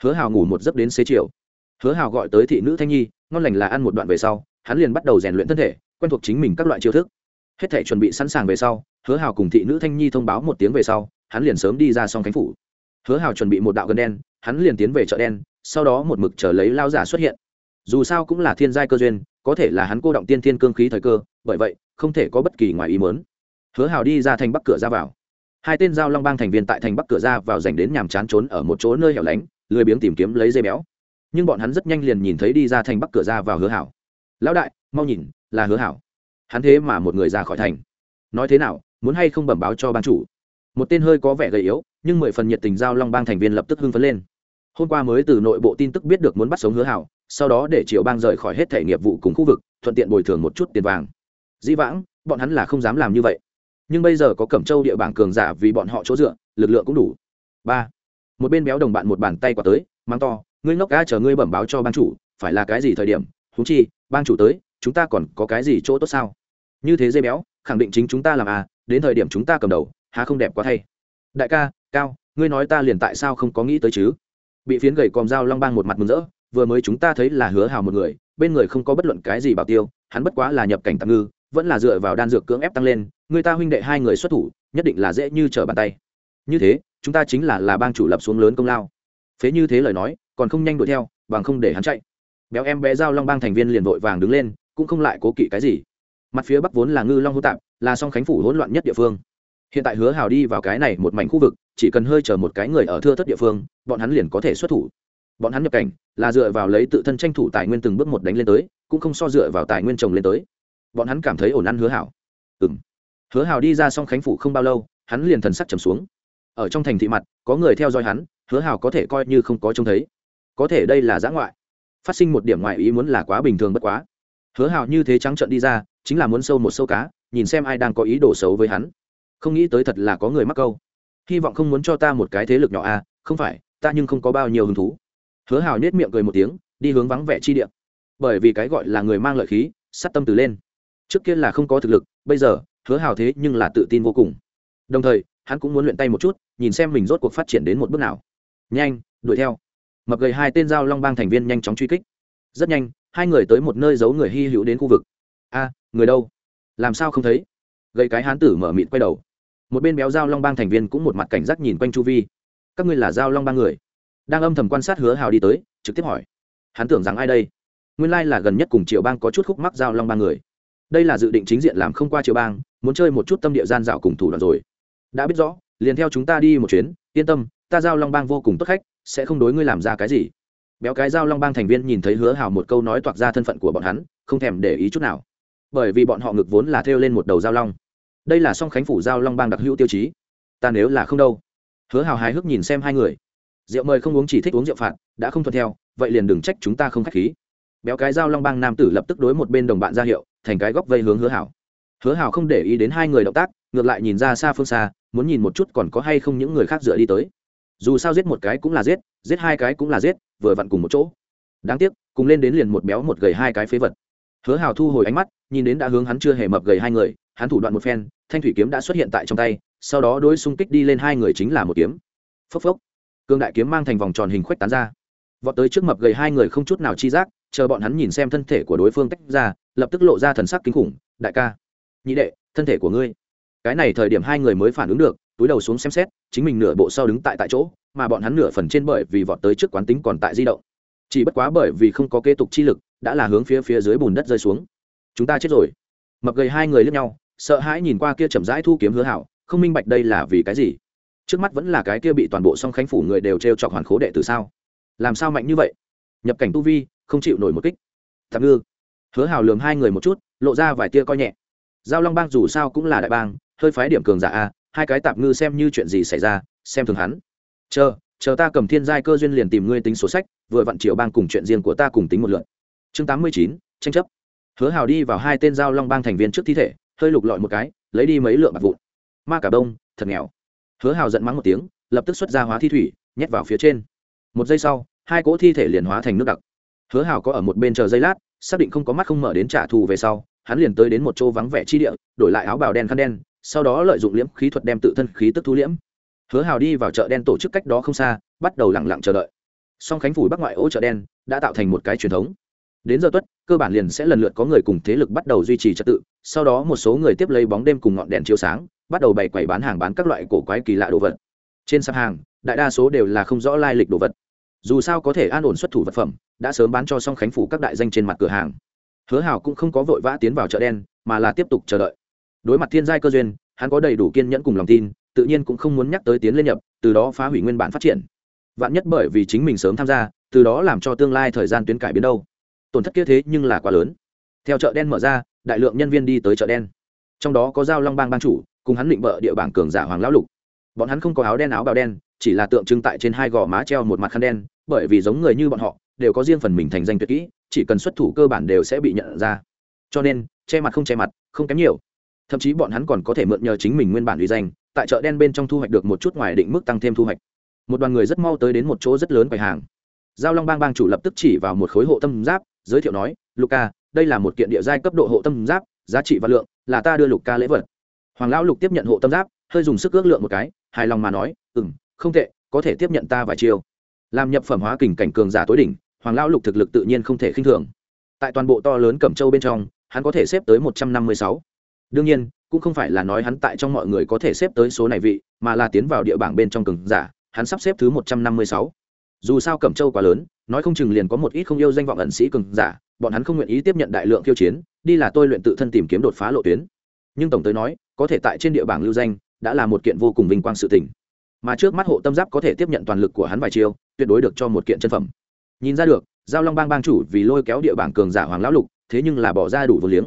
Hứa hào ngủ một giấc đến xế chiều. Hứa hào gọi tới thị nữ thanh nhi, ngon lành là ăn một đoạn về sau, hắn liền bắt đầu rèn luyện thân thể, quen thuộc chính mình các loại chiêu thức hết thể chuẩn bị sẵn sàng về sau, hứa hào cùng thị nữ thanh nhi thông báo một tiếng về sau, hắn liền sớm đi ra xong khánh phủ. Hứa hào chuẩn bị một đạo gần đen, hắn liền tiến về chợ đen, sau đó một mực chờ lấy lao giả xuất hiện. Dù sao cũng là thiên giai cơ duyên, có thể là hắn cô động tiên thiên cương khí thời cơ, bởi vậy, không thể có bất kỳ ngoài ý mớn hứa hào đi ra thành bắc cửa ra vào. Hai tên giao long bang thành viên tại thành bắc cửa ra vào dành đến nhàm chán trốn ở một chỗ nơi hẻo lánh, lười biếng tìm kiếm lấy dây béo. Nhưng bọn hắn rất nhanh liền nhìn thấy đi ra thành bắc cửa ra vào hứa hảo lão đại, mau nhìn, là hứa hảo hắn thế mà một người ra khỏi thành. Nói thế nào, muốn hay không bẩm báo cho ban chủ? Một tên hơi có vẻ gầy yếu, nhưng mười phần nhiệt tình giao long bang thành viên lập tức hưng phấn lên. Hôm qua mới từ nội bộ tin tức biết được muốn bắt sống hứa hảo, sau đó để triệu bang rời khỏi hết thể nghiệp vụ cùng khu vực, thuận tiện bồi thường một chút tiền vàng. Dĩ vãng, bọn hắn là không dám làm như vậy. Nhưng bây giờ có cẩm châu địa bảng cường giả vì bọn họ chỗ dựa, lực lượng cũng đủ. Ba. Một bên béo đồng bạn một bàn tay qua tới mang to, ngươi ngốc ga chờ ngươi bẩm báo cho ban chủ, phải là cái gì thời điểm? Húng chi, ban chủ tới, chúng ta còn có cái gì chỗ tốt sao? Như thế dây béo, khẳng định chính chúng ta làm à đến thời điểm chúng ta cầm đầu, há không đẹp quá thay. Đại ca, cao, ngươi nói ta liền tại sao không có nghĩ tới chứ? Bị phiến gầy còm dao long bang một mặt mừng rỡ, vừa mới chúng ta thấy là hứa hào một người, bên người không có bất luận cái gì bảo tiêu, hắn bất quá là nhập cảnh tạm ngư, vẫn là dựa vào đan dược cưỡng ép tăng lên, người ta huynh đệ hai người xuất thủ, nhất định là dễ như trở bàn tay. Như thế, chúng ta chính là là bang chủ lập xuống lớn công lao. Phế như thế lời nói, còn không nhanh đuổi theo, bằng không để hắn chạy. Béo em bé giao long bang thành viên liền vội vàng đứng lên, cũng không lại cố kỵ cái gì mặt phía bắc vốn là ngư long hô tạp, là song khánh phủ hỗn loạn nhất địa phương. Hiện tại hứa hào đi vào cái này một mảnh khu vực, chỉ cần hơi chờ một cái người ở thưa thất địa phương, bọn hắn liền có thể xuất thủ. Bọn hắn nhập cảnh, là dựa vào lấy tự thân tranh thủ tài nguyên từng bước một đánh lên tới, cũng không so dựa vào tài nguyên trồng lên tới. Bọn hắn cảm thấy ổn ăn hứa hảo ừ m hứa hào đi ra xong khánh phủ không bao lâu, hắn liền thần sắc trầm xuống. Ở trong thành thị mặt, có người theo dõi hắn, hứa hào có thể coi như không có trông thấy. Có thể đây là giã ngoại. Phát sinh một điểm ngoại ý muốn là quá bình thường bất quá. Hứa hào như thế trắng trợn đi ra chính là muốn sâu một sâu cá, nhìn xem ai đang có ý đồ xấu với hắn. Không nghĩ tới thật là có người mắc câu. Hy vọng không muốn cho ta một cái thế lực nhỏ à không phải, ta nhưng không có bao nhiêu hứng thú. Hứa hào nết miệng cười một tiếng, đi hướng vắng vẻ chi điện bởi vì cái gọi là người mang lợi khí sắt tâm từ lên. Trước kia là không có thực lực, bây giờ, hứa hào thế nhưng là tự tin vô cùng. Đồng thời, hắn cũng muốn luyện tay một chút, nhìn xem mình rốt cuộc phát triển đến một bước nào. Nhanh, đuổi theo. Mập gầy hai tên giao long bang thành viên nhanh chóng truy kích. Rất nhanh, hai người tới một nơi giấu người hy hữu đến khu vực. A người đâu? Làm sao không thấy? Gầy cái hán tử mở mịt quay đầu. Một bên béo giao long bang thành viên cũng một mặt cảnh giác nhìn quanh chu vi. Các ngươi là giao long bang người? Đang âm thầm quan sát hứa hào đi tới, trực tiếp hỏi. Hắn tưởng rằng ai đây? Nguyên lai là gần nhất cùng triệu bang có chút khúc mắc giao long bang người. Đây là dự định chính diện làm không qua triệu bang, muốn chơi một chút tâm địa gian dạo cùng thủ đoạn rồi. Đã biết rõ, liền theo chúng ta đi một chuyến, yên tâm, ta giao long bang vô cùng tốt khách, sẽ không đối ngươi làm ra cái gì. Béo cái giao long bang thành viên nhìn thấy hứa hào một câu nói toạc ra thân phận của bọn hắn, không thèm để ý chút nào bởi vì bọn họ ngực vốn là thêu lên một đầu giao long. Đây là song khánh phủ giao long bang đặc hữu tiêu chí. Ta nếu là không đâu. Hứa hào hài hước nhìn xem hai người. Rượu mời không uống chỉ thích uống rượu phạt, đã không thuận theo, vậy liền đừng trách chúng ta không k h á c h khí. Béo cái giao long bang nam tử lập tức đối một bên đồng bạn ra hiệu, thành cái góc vây hướng hứa hảo hứa hảo không để ý đến hai người động tác, ngược lại nhìn ra xa phương xa, muốn nhìn một chút còn có hay không những người khác dựa đi tới. Dù sao giết một cái cũng là giết giết hai cái cũng là giết, vừa vặn cùng một chỗ. Đáng tiếc, cùng lên đến liền một béo một gầy hai cái phế vật hứa hào thu hồi ánh mắt, nhìn đến đã hướng hắn chưa hề mập gầy hai người, hắn thủ đoạn một phen, thanh thủy kiếm đã xuất hiện tại trong tay, sau đó đối xung kích đi lên hai người chính là một kiếm. Phốc phốc. Cương đại kiếm mang thành vòng tròn hình khuếch tán ra. Vọt tới trước mập gầy hai người không chút nào chi giác, chờ bọn hắn nhìn xem thân thể của đối phương tách ra, lập tức lộ ra thần sắc kinh khủng, đại ca, nhị đệ, thân thể của ngươi. Cái này thời điểm hai người mới phản ứng được, túi đầu xuống xem xét, chính mình nửa bộ sau đứng tại tại chỗ, mà bọn hắn nửa phần trên bởi vì vọt tới trước quán tính còn tại di động. Chỉ bất quá bởi vì không có kế tục chi lực đã là hướng phía phía dưới bùn đất rơi xuống. Chúng ta chết rồi. Mập gầy hai người lướt nhau, sợ hãi nhìn qua kia chậm rãi thu kiếm hứa hảo, không minh bạch đây là vì cái gì. Trước mắt vẫn là cái kia bị toàn bộ song khánh phủ người đều t r e o chọc hoàn khố đệ từ sao? Làm sao mạnh như vậy? Nhập cảnh tu vi, không chịu nổi một kích. Tạm ngư. Hứa hào lường hai người một chút, lộ ra vài tia coi nhẹ. Giao long bang dù sao cũng là đại bang, hơi phái điểm cường giả a, hai cái tạp ngư xem như chuyện gì xảy ra, xem thường hắn. Chờ chờ ta cầm thiên giai cơ duyên liền tìm ngươi tính số sách, vừa vặn triều bang cùng chuyện riêng của ta cùng tính một lượt chương tám mươi chín, tranh chấp. Hứa hào đi vào hai tên giao long bang thành viên trước thi thể, hơi lục lọi một cái, lấy đi mấy lượng bạc vụn. Ma cả đông, thật nghèo. Hứa hào giận mắng một tiếng, lập tức xuất ra hóa thi thủy, nhét vào phía trên. Một giây sau, hai cỗ thi thể liền hóa thành nước đặc. Hứa hào có ở một bên chờ giây lát, xác định không có mắt không mở đến trả thù về sau, hắn liền tới đến một chỗ vắng vẻ chi địa, đổi lại áo bào đen khăn đen, sau đó lợi dụng liễm khí thuật đem tự thân khí tức thu liễm. Hứa hào đi vào chợ đen tổ chức cách đó không xa, bắt đầu lẳng lặng chờ đợi. Song khánh phủ bắc ngoại ô chợ đen đã tạo thành một cái truyền thống đến giờ tuất, cơ bản liền sẽ lần lượt có người cùng thế lực bắt đầu duy trì trật tự, sau đó một số người tiếp lấy bóng đêm cùng ngọn đèn chiếu sáng, bắt đầu bày quầy bán hàng bán các loại cổ quái kỳ lạ đồ vật. Trên sạp hàng, đại đa số đều là không rõ lai lịch đồ vật. Dù sao có thể an ổn xuất thủ vật phẩm, đã sớm bán cho song khánh phủ các đại danh trên mặt cửa hàng. Hứa hảo cũng không có vội vã tiến vào chợ đen, mà là tiếp tục chờ đợi. Đối mặt thiên giai cơ duyên, hắn có đầy đủ kiên nhẫn cùng lòng tin, tự nhiên cũng không muốn nhắc tới tiến lên nhập, từ đó phá hủy nguyên bản phát triển. Vạn nhất bởi vì chính mình sớm tham gia, từ đó làm cho tương lai thời gian tuyến cải biến đâu tổn thất kia thế nhưng là quá lớn. Theo chợ đen mở ra, đại lượng nhân viên đi tới chợ đen. Trong đó có giao long bang ban chủ, cùng hắn định vợ địa bảng cường giả hoàng lão lục. Bọn hắn không có áo đen áo bào đen, chỉ là tượng trưng tại trên hai gò má treo một mặt khăn đen, bởi vì giống người như bọn họ, đều có riêng phần mình thành danh tuyệt kỹ, chỉ cần xuất thủ cơ bản đều sẽ bị nhận ra. Cho nên, che mặt không che mặt, không kém nhiều. Thậm chí bọn hắn còn có thể mượn nhờ chính mình nguyên bản uy danh, tại chợ đen bên trong thu hoạch được một chút ngoài định mức tăng thêm thu hoạch. Một đoàn người rất mau tới đến một chỗ rất lớn quầy hàng. Giao long bang bang chủ lập tức chỉ vào một khối hộ tâm giáp giới thiệu nói luca đây là một kiện địa giai cấp độ hộ tâm giáp, giá trị và lượng là ta đưa luca lễ vật. Hoàng lão lục tiếp nhận hộ tâm giáp, hơi dùng sức ước lượng một cái, hài lòng mà nói ừ m không tệ, có thể tiếp nhận ta vài chiêu. Làm nhập phẩm hóa kình cảnh cường giả tối đỉnh, hoàng lão lục thực lực tự nhiên không thể khinh thường. Tại toàn bộ to lớn cẩm châu bên trong, hắn có thể xếp tới một trăm năm mươi sáu. Đương nhiên, cũng không phải là nói hắn tại trong mọi người có thể xếp tới số này vị, mà là tiến vào địa bảng bên trong cường giả, hắn sắp xếp thứ một trăm năm mươi sáu dù sao cẩm châu quá lớn, nói không chừng liền có một ít không yêu danh vọng ẩn sĩ cường giả, bọn hắn không nguyện ý tiếp nhận đại lượng khiêu chiến, đi là tôi luyện tự thân tìm kiếm đột phá lộ tuyến. Nhưng tổng tới nói, có thể tại trên địa bảng lưu danh, đã là một kiện vô cùng vinh quang sự tình. Mà trước mắt hộ tâm giáp có thể tiếp nhận toàn lực của hắn vài chiêu, tuyệt đối được cho một kiện chân phẩm. Nhìn ra được, giao long bang bang chủ vì lôi kéo địa bảng cường giả hoàng lão lục, thế nhưng là bỏ ra đủ vô liếng.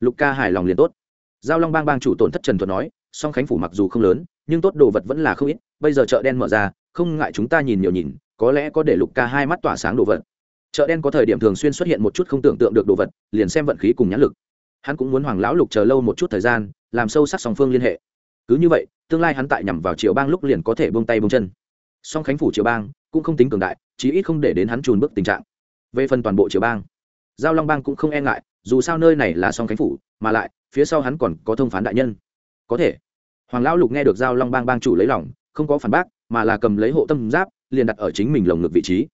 Lục ca hài lòng liền tốt. Giao long bang bang chủ tổn thất trần thuật nói, song khánh phủ mặc dù không lớn, nhưng tốt đồ vật vẫn là không ít, bây giờ chợ đen mở ra, không ngại chúng ta nhìn nhiều nhìn có lẽ có để lục ca hai mắt tỏa sáng đồ vật. Chợ đen có thời điểm thường xuyên xuất hiện một chút không tưởng tượng được đồ vật, liền xem vận khí cùng nhãn lực. Hắn cũng muốn hoàng lão lục chờ lâu một chút thời gian, làm sâu sắc song phương liên hệ. Cứ như vậy, tương lai hắn tại nhằm vào triều bang lúc liền có thể bông tay bông chân. Song khánh phủ triều bang cũng không tính cường đại, chí ít không để đến hắn trùn bước tình trạng. Về phần toàn bộ triều bang, giao long bang cũng không e ngại, dù sao nơi này là song khánh phủ, mà lại, phía sau hắn còn có thông phán đại nhân. Có thể. Hoàng lão lục nghe được giao long bang bang chủ lấy lòng, không có phản bác, mà là cầm lấy hộ tâm giáp liền đặt ở chính mình lồng ngực vị trí.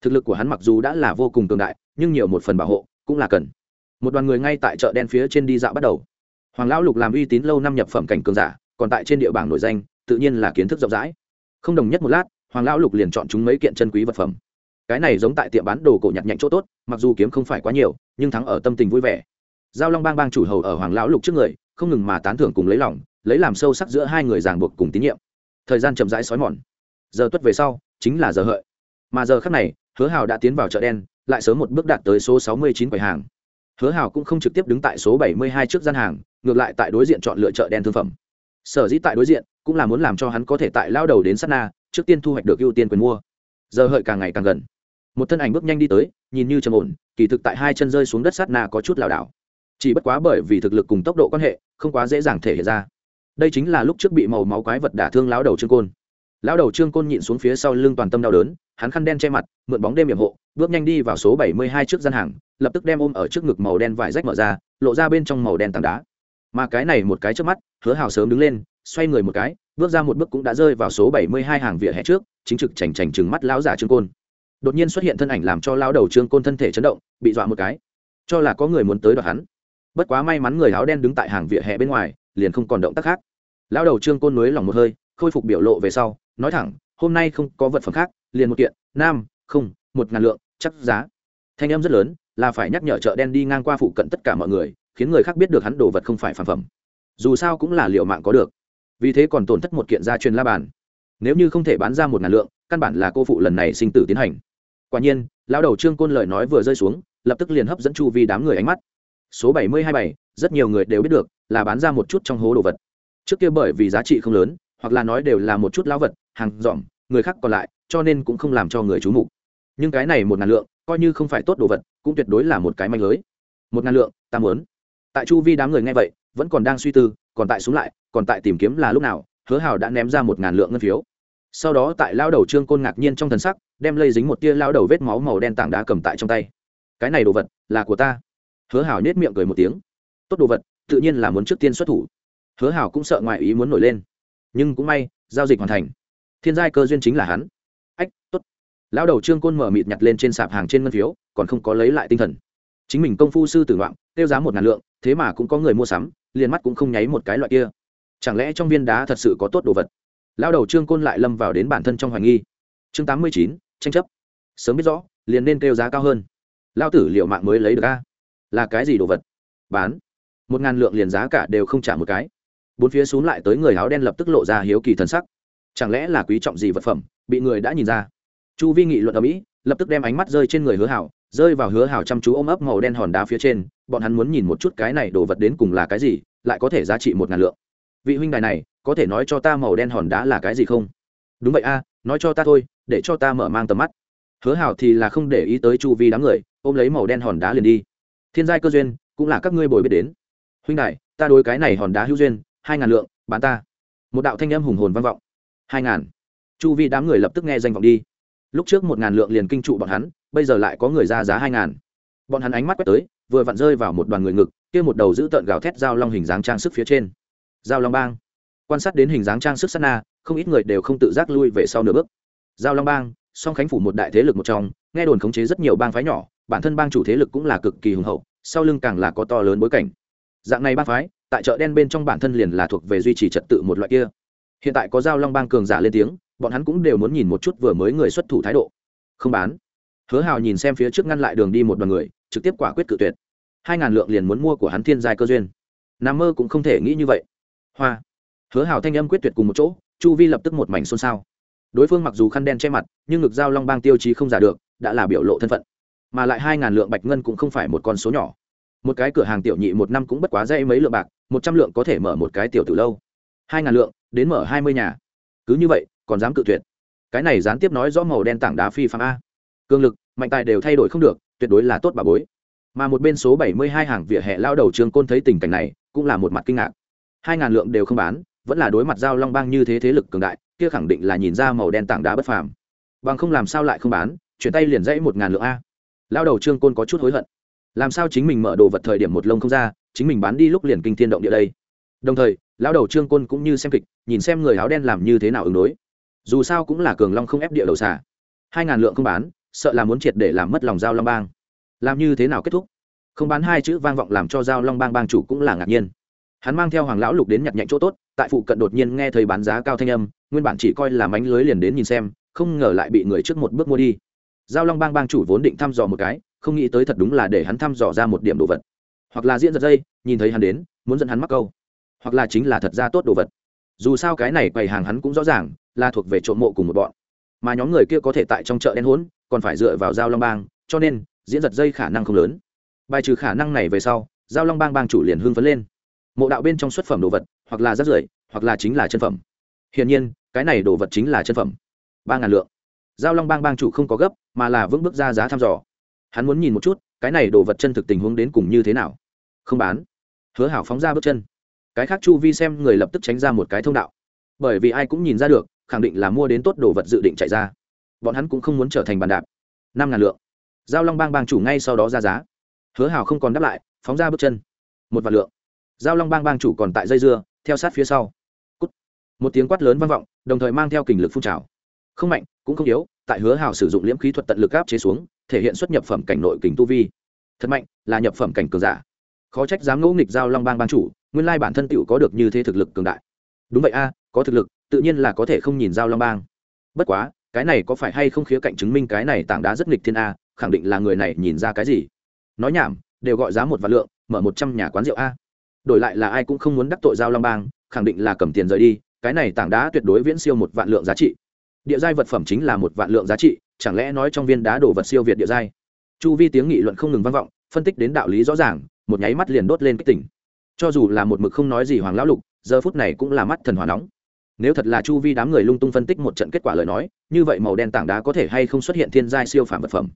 Thực lực của hắn mặc dù đã là vô cùng cường đại, nhưng nhiều một phần bảo hộ cũng là cần. Một đoàn người ngay tại chợ đen phía trên đi dạo bắt đầu. Hoàng lão lục làm uy tín lâu năm nhập phẩm cảnh cường giả, còn tại trên địa bảng nổi danh, tự nhiên là kiến thức rộng rãi. Không đồng nhất một lát, hoàng lão lục liền chọn chúng mấy kiện chân quý vật phẩm. Cái này giống tại tiệm bán đồ cổ nhặt nhạnh chỗ tốt, mặc dù kiếm không phải quá nhiều, nhưng thắng ở tâm tình vui vẻ. Giao long bang bang chủ hầu ở hoàng lão lục trước người, không ngừng mà tán thưởng cùng lấy lòng, lấy làm sâu sắc giữa hai người ràng buộc cùng tín nhiệm. Thời gian chậm rãi xói mòn. Giờ tuất về sau chính là giờ hợi. Mà giờ khắc này, hứa hào đã tiến vào chợ đen, lại sớm một bước đạt tới số sáu mươi chín quầy hàng. Hứa hào cũng không trực tiếp đứng tại số bảy mươi hai trước gian hàng, ngược lại tại đối diện chọn lựa chợ đen thương phẩm. Sở dĩ tại đối diện, cũng là muốn làm cho hắn có thể tại lao đầu đến sát na, trước tiên thu hoạch được ưu tiên quyền mua. Giờ hợi càng ngày càng gần. Một thân ảnh bước nhanh đi tới, nhìn như trầm ổn, kỳ thực tại hai chân rơi xuống đất sát na có chút lảo đảo. Chỉ bất quá bởi vì thực lực cùng tốc độ quan hệ, không quá dễ dàng thể hiện ra. Đây chính là lúc trước bị màu máu quái vật đả thương lão đầu trương côn lão đầu trương côn nhịn xuống phía sau lưng toàn tâm đau đớn, hắn khăn đen che mặt, mượn bóng đêm hiểm hộ, bước nhanh đi vào số bảy mươi hai trước gian hàng, lập tức đem ôm ở trước ngực màu đen vải rách mở ra, lộ ra bên trong màu đen tảng đá. Mà cái này một cái trước mắt, hứa hào sớm đứng lên, xoay người một cái, bước ra một bước cũng đã rơi vào số bảy mươi hai hàng vỉa hè trước, chính trực chành chành chừng mắt lão giả trương côn. Đột nhiên xuất hiện thân ảnh làm cho lão đầu trương côn thân thể chấn động, bị dọa một cái. Cho là có người muốn tới đoạt hắn. Bất quá may mắn người áo đen đứng tại hàng vỉa hè bên ngoài, liền không còn động tác khác. Lão đầu trương côn nối lòng một hơi, khôi phục biểu lộ về sau nói thẳng, hôm nay không có vật phẩm khác, liền một kiện, nam, không, một ngàn lượng, chắc giá. Thanh âm rất lớn, là phải nhắc nhở chợ đen đi ngang qua phụ cận tất cả mọi người, khiến người khác biết được hắn đồ vật không phải phản phẩm. Dù sao cũng là liệu mạng có được. Vì thế còn tổn thất một kiện gia truyền la bàn. Nếu như không thể bán ra một ngàn lượng, căn bản là cô phụ lần này sinh tử tiến hành. Quả nhiên, lão đầu trương côn lời nói vừa rơi xuống, lập tức liền hấp dẫn chu vi đám người ánh mắt. Số bảy mươi hai bảy, rất nhiều người đều biết được, là bán ra một chút trong hố đồ vật. Trước kia bởi vì giá trị không lớn hoặc là nói đều là một chút lão vật, hàng dỏm người khác còn lại, cho nên cũng không làm cho người chú mục. Nhưng cái này một ngàn lượng, coi như không phải tốt đồ vật, cũng tuyệt đối là một cái manh lưới. Một ngàn lượng, ta muốn. Tại chu vi đám người nghe vậy, vẫn còn đang suy tư, còn tại xuống lại, còn tại tìm kiếm là lúc nào, hứa hào đã ném ra một ngàn lượng ngân phiếu. Sau đó tại lao đầu trương côn ngạc nhiên trong thần sắc, đem lây dính một tia lao đầu vết máu màu đen tảng đá cầm tại trong tay. Cái này đồ vật, là của ta. Hứa hào nhét miệng cười một tiếng. Tốt đồ vật, tự nhiên là muốn trước tiên xuất thủ. Hứa hào cũng sợ ngoại ý muốn nổi lên nhưng cũng may, giao dịch hoàn thành. Thiên giai cơ duyên chính là hắn. Ách, tốt. Lão đầu trương côn mở mịt nhặt lên trên sạp hàng trên ngân phiếu, còn không có lấy lại tinh thần. Chính mình công phu sư tử ngoạn, tiêu giá một ngàn lượng, thế mà cũng có người mua sắm, liền mắt cũng không nháy một cái loại kia. Chẳng lẽ trong viên đá thật sự có tốt đồ vật? Lão đầu trương côn lại lâm vào đến bản thân trong hoài nghi. Chương tám mươi chín, tranh chấp. Sớm biết rõ, liền nên kêu giá cao hơn. Lao tử liệu mạng mới lấy được a. Là cái gì đồ vật? Bán. Một ngàn lượng liền giá cả đều không trả một cái bốn phía xuống lại tới người áo đen lập tức lộ ra hiếu kỳ thần sắc. Chẳng lẽ là quý trọng gì vật phẩm, bị người đã nhìn ra? Chu vi nghị luận ở mỹ, lập tức đem ánh mắt rơi trên người hứa hảo, rơi vào hứa hảo chăm chú ôm ấp màu đen hòn đá phía trên, bọn hắn muốn nhìn một chút cái này đồ vật đến cùng là cái gì, lại có thể giá trị một ngàn lượng. Vị huynh đài này, có thể nói cho ta màu đen hòn đá là cái gì không? Đúng vậy a, nói cho ta thôi, để cho ta mở mang tầm mắt. Hứa hảo thì là không để ý tới chu vi đám người, ôm lấy màu đen hòn đá liền đi. Thiên giai cơ duyên, cũng là các ngươi bồi biết đến. Huynh đại ta đối cái này hòn đá hữu duyên hai ngàn lượng, bán ta. Một đạo thanh âm hùng hồn vang vọng. Hai ngàn. Chu vi đám người lập tức nghe danh vọng đi. Lúc trước một ngàn lượng liền kinh trụ bọn hắn, bây giờ lại có người ra giá hai ngàn. Bọn hắn ánh mắt quét tới, vừa vặn rơi vào một đoàn người ngực, kia một đầu giữ tợn gào thét dao long hình dáng trang sức phía trên. Dao long bang. Quan sát đến hình dáng trang sức sát na, không ít người đều không tự giác lui về sau nửa bước. Giao long bang, song khánh phủ một đại thế lực một trong, nghe đồn khống chế rất nhiều bang phái nhỏ, bản thân bang chủ thế lực cũng là cực kỳ hùng hậu, sau lưng càng là có to lớn bối cảnh. Dạng này bang phái tại chợ đen bên trong bản thân liền là thuộc về duy trì trật tự một loại kia. Hiện tại có giao long bang cường giả lên tiếng, bọn hắn cũng đều muốn nhìn một chút vừa mới người xuất thủ thái độ. Không bán. Hứa hào nhìn xem phía trước ngăn lại đường đi một đoàn người, trực tiếp quả quyết cự tuyệt. Hai ngàn lượng liền muốn mua của hắn thiên giai cơ duyên. N mơ cũng không thể nghĩ như vậy. Hoa. Hứa hào thanh âm quyết tuyệt cùng một chỗ, chu vi lập tức một mảnh xôn xao. Đối phương mặc dù khăn đen che mặt, nhưng ngực giao long bang tiêu chí không giả được, đã là biểu lộ thân phận. Mà lại hai ngàn lượng bạch ngân cũng không phải một con số nhỏ. Một cái cửa hàng tiểu nhị một năm cũng bất quá dây mấy lượng bạc một trăm lượng có thể mở một cái tiểu từ lâu. Hai ngàn lượng, đến mở hai mươi nhà. Cứ như vậy, còn dám cự tuyệt. Cái này gián tiếp nói rõ màu đen tảng đá phi phạm a. Cương lực, mạnh tài đều thay đổi không được, tuyệt đối là tốt bà bối. Mà một bên số bảy mươi hai hàng vỉa hè lao đầu trường côn thấy tình cảnh này, cũng là một mặt kinh ngạc. Hai ngàn lượng đều không bán, vẫn là đối mặt giao long bang như thế thế lực cường đại, kia khẳng định là nhìn ra màu đen tảng đá bất phàm. Bằng không làm sao lại không bán, chuyển tay liền dãy một ngàn lượng a. Lao đầu trương côn có chút hối hận. Làm sao chính mình mở đồ vật thời điểm một lông không ra chính mình bán đi lúc liền kinh thiên động địa đây. Đồng thời, lão đầu trương côn cũng như xem kịch, nhìn xem người áo đen làm như thế nào ứng đối. Dù sao cũng là cường long không ép địa đầu xả hai ngàn lượng không bán, sợ là muốn triệt để làm mất lòng giao long bang. Làm như thế nào kết thúc? Không bán hai chữ vang vọng làm cho giao long bang bang chủ cũng là ngạc nhiên. Hắn mang theo hoàng lão lục đến nhặt nhạnh chỗ tốt, tại phụ cận đột nhiên nghe thấy bán giá cao thanh âm, nguyên bản chỉ coi là mánh lưới liền đến nhìn xem, không ngờ lại bị người trước một bước mua đi. Giao long bang bang chủ vốn định thăm dò một cái, không nghĩ tới thật đúng là để hắn thăm dò ra một điểm đồ vật hoặc là diễn giật dây, nhìn thấy hắn đến, muốn dẫn hắn mắc câu. Hoặc là chính là thật ra tốt đồ vật. Dù sao cái này quầy hàng hắn cũng rõ ràng, là thuộc về trộm mộ cùng một bọn. Mà nhóm người kia có thể tại trong chợ đen hỗn, còn phải dựa vào giao long bang, cho nên, diễn giật dây khả năng không lớn. Bài trừ khả năng này về sau, giao long bang bang chủ liền hưng phấn lên. Mộ đạo bên trong xuất phẩm đồ vật, hoặc là rác rưởi, hoặc là chính là chân phẩm. Hiển nhiên, cái này đồ vật chính là chân phẩm. Ba ngàn lượng. Giao long bang bang chủ không có gấp, mà là vững bước ra giá thăm dò. Hắn muốn nhìn một chút, cái này đồ vật chân thực tình huống đến cùng như thế nào không bán. Hứa hảo phóng ra bước chân. Cái khác chu vi xem người lập tức tránh ra một cái thông đạo. Bởi vì ai cũng nhìn ra được, khẳng định là mua đến tốt đồ vật dự định chạy ra. Bọn hắn cũng không muốn trở thành bàn đạp. Năm ngàn lượng. Giao long bang bang chủ ngay sau đó ra giá. Hứa hảo không còn đáp lại, phóng ra bước chân. Một vạn lượng. Giao long bang bang chủ còn tại dây dưa, theo sát phía sau. Cút. một tiếng quát lớn vang vọng, đồng thời mang theo kình lực phun trào. Không mạnh, cũng không yếu, tại hứa Hảo sử dụng liễm khí thuật tận lực áp chế xuống, thể hiện xuất nhập phẩm cảnh nội kình tu vi. Thật mạnh, là nhập phẩm cảnh cường giả khó trách dám ngẫu nghịch giao long bang bang chủ, nguyên lai bản thân tựu có được như thế thực lực cường đại. Đúng vậy a, có thực lực, tự nhiên là có thể không nhìn giao long bang. Bất quá, cái này có phải hay không khía cạnh chứng minh cái này tảng đá rất nghịch thiên a, khẳng định là người này nhìn ra cái gì. Nói nhảm, đều gọi giá một vạn lượng, mở một trăm nhà quán rượu a. Đổi lại là ai cũng không muốn đắc tội giao long bang, khẳng định là cầm tiền rời đi, cái này tảng đá tuyệt đối viễn siêu một vạn lượng giá trị. Địa giai vật phẩm chính là một vạn lượng giá trị, chẳng lẽ nói trong viên đá đổ vật siêu việt địa giai? Chu vi tiếng nghị luận không ngừng vang vọng, phân tích đến đạo lý rõ ràng một nháy mắt liền đốt lên kích tỉnh. Cho dù là một mực không nói gì hoàng lão lục, giờ phút này cũng là mắt thần hỏa nóng. Nếu thật là chu vi đám người lung tung phân tích một trận kết quả lời nói, như vậy màu đen tảng đá có thể hay không xuất hiện thiên giai siêu phàm vật phẩm?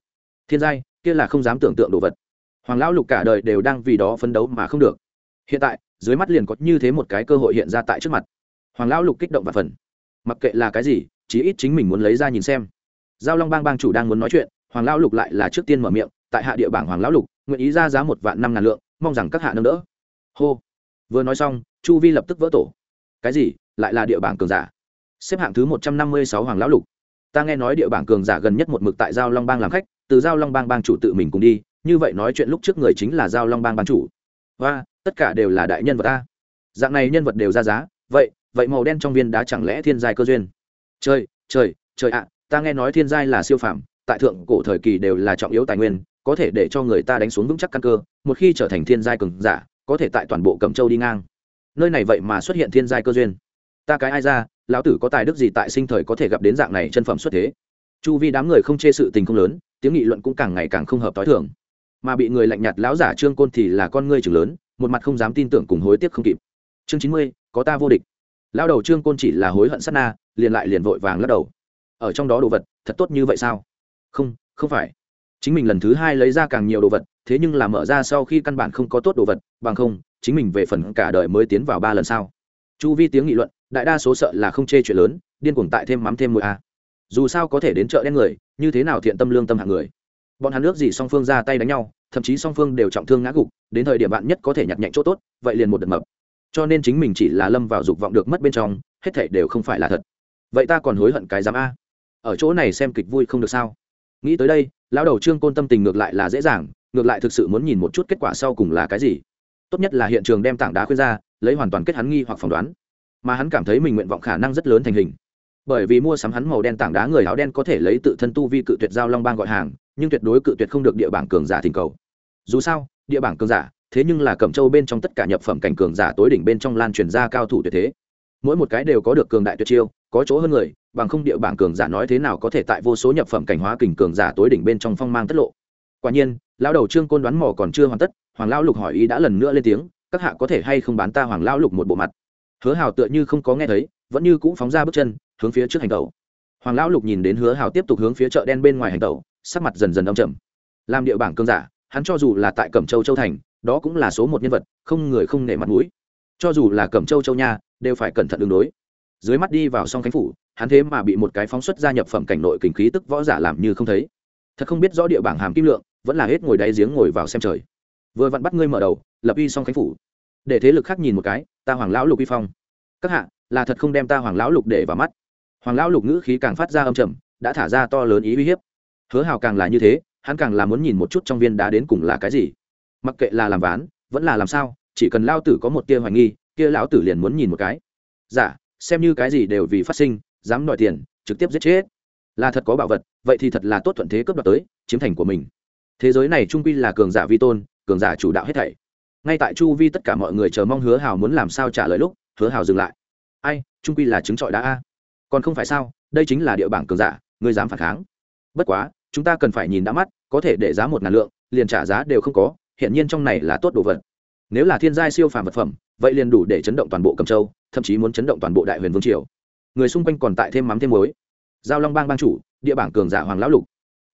Thiên giai, kia là không dám tưởng tượng đồ vật. Hoàng lão lục cả đời đều đang vì đó phấn đấu mà không được. Hiện tại, dưới mắt liền có như thế một cái cơ hội hiện ra tại trước mặt. Hoàng lão lục kích động và phần mặc kệ là cái gì, chí ít chính mình muốn lấy ra nhìn xem. Giao long bang bang chủ đang muốn nói chuyện, hoàng lão lục lại là trước tiên mở miệng, tại hạ địa bảng hoàng lão lục nguyện ý ra giá một vạn năm ngàn lượng, mong rằng các hạ nâng đỡ. Hô. Vừa nói xong, chu vi lập tức vỡ tổ. Cái gì? Lại là địa bảng cường giả. Xếp hạng thứ một trăm năm mươi sáu hoàng lão lục. Ta nghe nói địa bảng cường giả gần nhất một mực tại giao long bang làm khách, từ giao long bang bang chủ tự mình cùng đi, như vậy nói chuyện lúc trước người chính là giao long bang bang chủ. Và tất cả đều là đại nhân vật ta. Dạng này nhân vật đều ra giá, vậy vậy màu đen trong viên đá chẳng lẽ thiên giai cơ duyên? Trời trời trời ạ, ta nghe nói thiên giai là siêu phàm, tại thượng cổ thời kỳ đều là trọng yếu tài nguyên có thể để cho người ta đánh xuống vững chắc căn cơ, một khi trở thành thiên giai cường giả, có thể tại toàn bộ cẩm châu đi ngang. Nơi này vậy mà xuất hiện thiên giai cơ duyên. Ta cái ai ra, lão tử có tài đức gì tại sinh thời có thể gặp đến dạng này chân phẩm xuất thế? Chu vi đám người không chê sự tình không lớn, tiếng nghị luận cũng càng ngày càng không hợp t h i thường. Mà bị người lạnh nhạt lão giả trương côn thì là con ngươi chừng lớn, một mặt không dám tin tưởng cùng hối tiếc không kịp. Chương chín mươi, có ta vô địch. Lao đầu trương côn chỉ là hối hận sát na, liền lại liền vội vàng lắc đầu. Ở trong đó đồ vật, thật tốt như vậy sao? Không không phải chính mình lần thứ hai lấy ra càng nhiều đồ vật, thế nhưng là mở ra sau khi căn bản không có tốt đồ vật, bằng không, chính mình về phần cả đời mới tiến vào ba lần sau. Chu vi tiếng nghị luận, đại đa số sợ là không chê chuyện lớn, điên cuồng tại thêm mắm thêm mùi a. Dù sao có thể đến chợ đen người, như thế nào thiện tâm lương tâm hạng người. Bọn hắn nước gì song phương ra tay đánh nhau, thậm chí song phương đều trọng thương ngã gục, đến thời điểm bạn nhất có thể nhặt nhạnh chỗ tốt, vậy liền một đợt mập. Cho nên chính mình chỉ là lâm vào dục vọng được mất bên trong, hết thảy đều không phải là thật. Vậy ta còn hối hận cái giám a? Ở chỗ này xem kịch vui không được sao? Nghĩ tới đây lão đầu trương côn tâm tình ngược lại là dễ dàng, ngược lại thực sự muốn nhìn một chút kết quả sau cùng là cái gì. Tốt nhất là hiện trường đem tảng đá khuyên ra, lấy hoàn toàn kết hắn nghi hoặc phỏng đoán. Mà hắn cảm thấy mình nguyện vọng khả năng rất lớn thành hình. Bởi vì mua sắm hắn màu đen tảng đá người áo đen có thể lấy tự thân tu vi cự tuyệt giao long bang gọi hàng, nhưng tuyệt đối cự tuyệt không được địa bảng cường giả thỉnh cầu. Dù sao, địa bảng cường giả, thế nhưng là cẩm châu bên trong tất cả nhập phẩm cảnh cường giả tối đỉnh bên trong lan truyền ra cao thủ tuyệt thế. Mỗi một cái đều có được cường đại tuyệt chiêu có chỗ hơn người, bằng không địa bảng cường giả nói thế nào có thể tại vô số nhập phẩm cảnh hóa kình cường giả tối đỉnh bên trong phong mang tất lộ. Quả nhiên, lão đầu trương côn đoán mò còn chưa hoàn tất, hoàng lão lục hỏi ý đã lần nữa lên tiếng, các hạ có thể hay không bán ta hoàng lão lục một bộ mặt? Hứa hào tựa như không có nghe thấy, vẫn như cũ phóng ra bước chân, hướng phía trước hành tẩu. Hoàng lão lục nhìn đến hứa hào tiếp tục hướng phía chợ đen bên ngoài hành tẩu, sắc mặt dần dần âm trầm. làm địa bảng cường giả, hắn cho dù là tại cẩm châu châu thành, đó cũng là số một nhân vật, không người không nể mặt mũi. Cho dù là cẩm châu châu nha, đều phải cẩn thận đường đối dưới mắt đi vào song khánh phủ hắn thế mà bị một cái phóng xuất gia nhập phẩm cảnh nội kình khí tức võ giả làm như không thấy. Thật không biết rõ địa bảng hàm kim lượng vẫn là hết ngồi đáy giếng ngồi vào xem trời. Vừa vặn bắt ngươi mở đầu lập uy song khánh phủ. Để thế lực khác nhìn một cái ta hoàng lão lục uy phong. Các hạ là thật không đem ta hoàng lão lục để vào mắt. Hoàng lão lục ngữ khí càng phát ra âm trầm đã thả ra to lớn ý uy hiếp. Hứa hào càng là như thế hắn càng là muốn nhìn một chút trong viên đá đến cùng là cái gì. Mặc kệ là làm ván vẫn là làm sao chỉ cần lao tử có một tia hoài nghi kia lão tử liền muốn nhìn một cái. Giả dạ, xem như cái gì đều vì phát sinh, dám đòi tiền, trực tiếp giết chết. Là thật có bảo vật, vậy thì thật là tốt thuận thế cướp đoạt tới, chiếm thành của mình. Thế giới này trung quy là cường giả vi tôn, cường giả chủ đạo hết thảy. Ngay tại chu vi tất cả mọi người chờ mong hứa hào muốn làm sao trả lời lúc, hứa hào dừng lại. Ai, trung quy là chứng trọi đã a. Còn không phải sao, đây chính là địa bảng cường giả, ngươi dám phản kháng. Bất quá, chúng ta cần phải nhìn đã mắt, có thể để giá một ngàn lượng, liền trả giá đều không có hiện nhiên trong này là tốt đồ vật. Nếu là thiên giai siêu phàm vật phẩm vậy liền đủ để chấn động toàn bộ cầm châu, thậm chí muốn chấn động toàn bộ đại huyền vương triều. Người xung quanh còn tại thêm mắm thêm muối. Giao long bang bang chủ, địa bảng cường giả hoàng lão lục.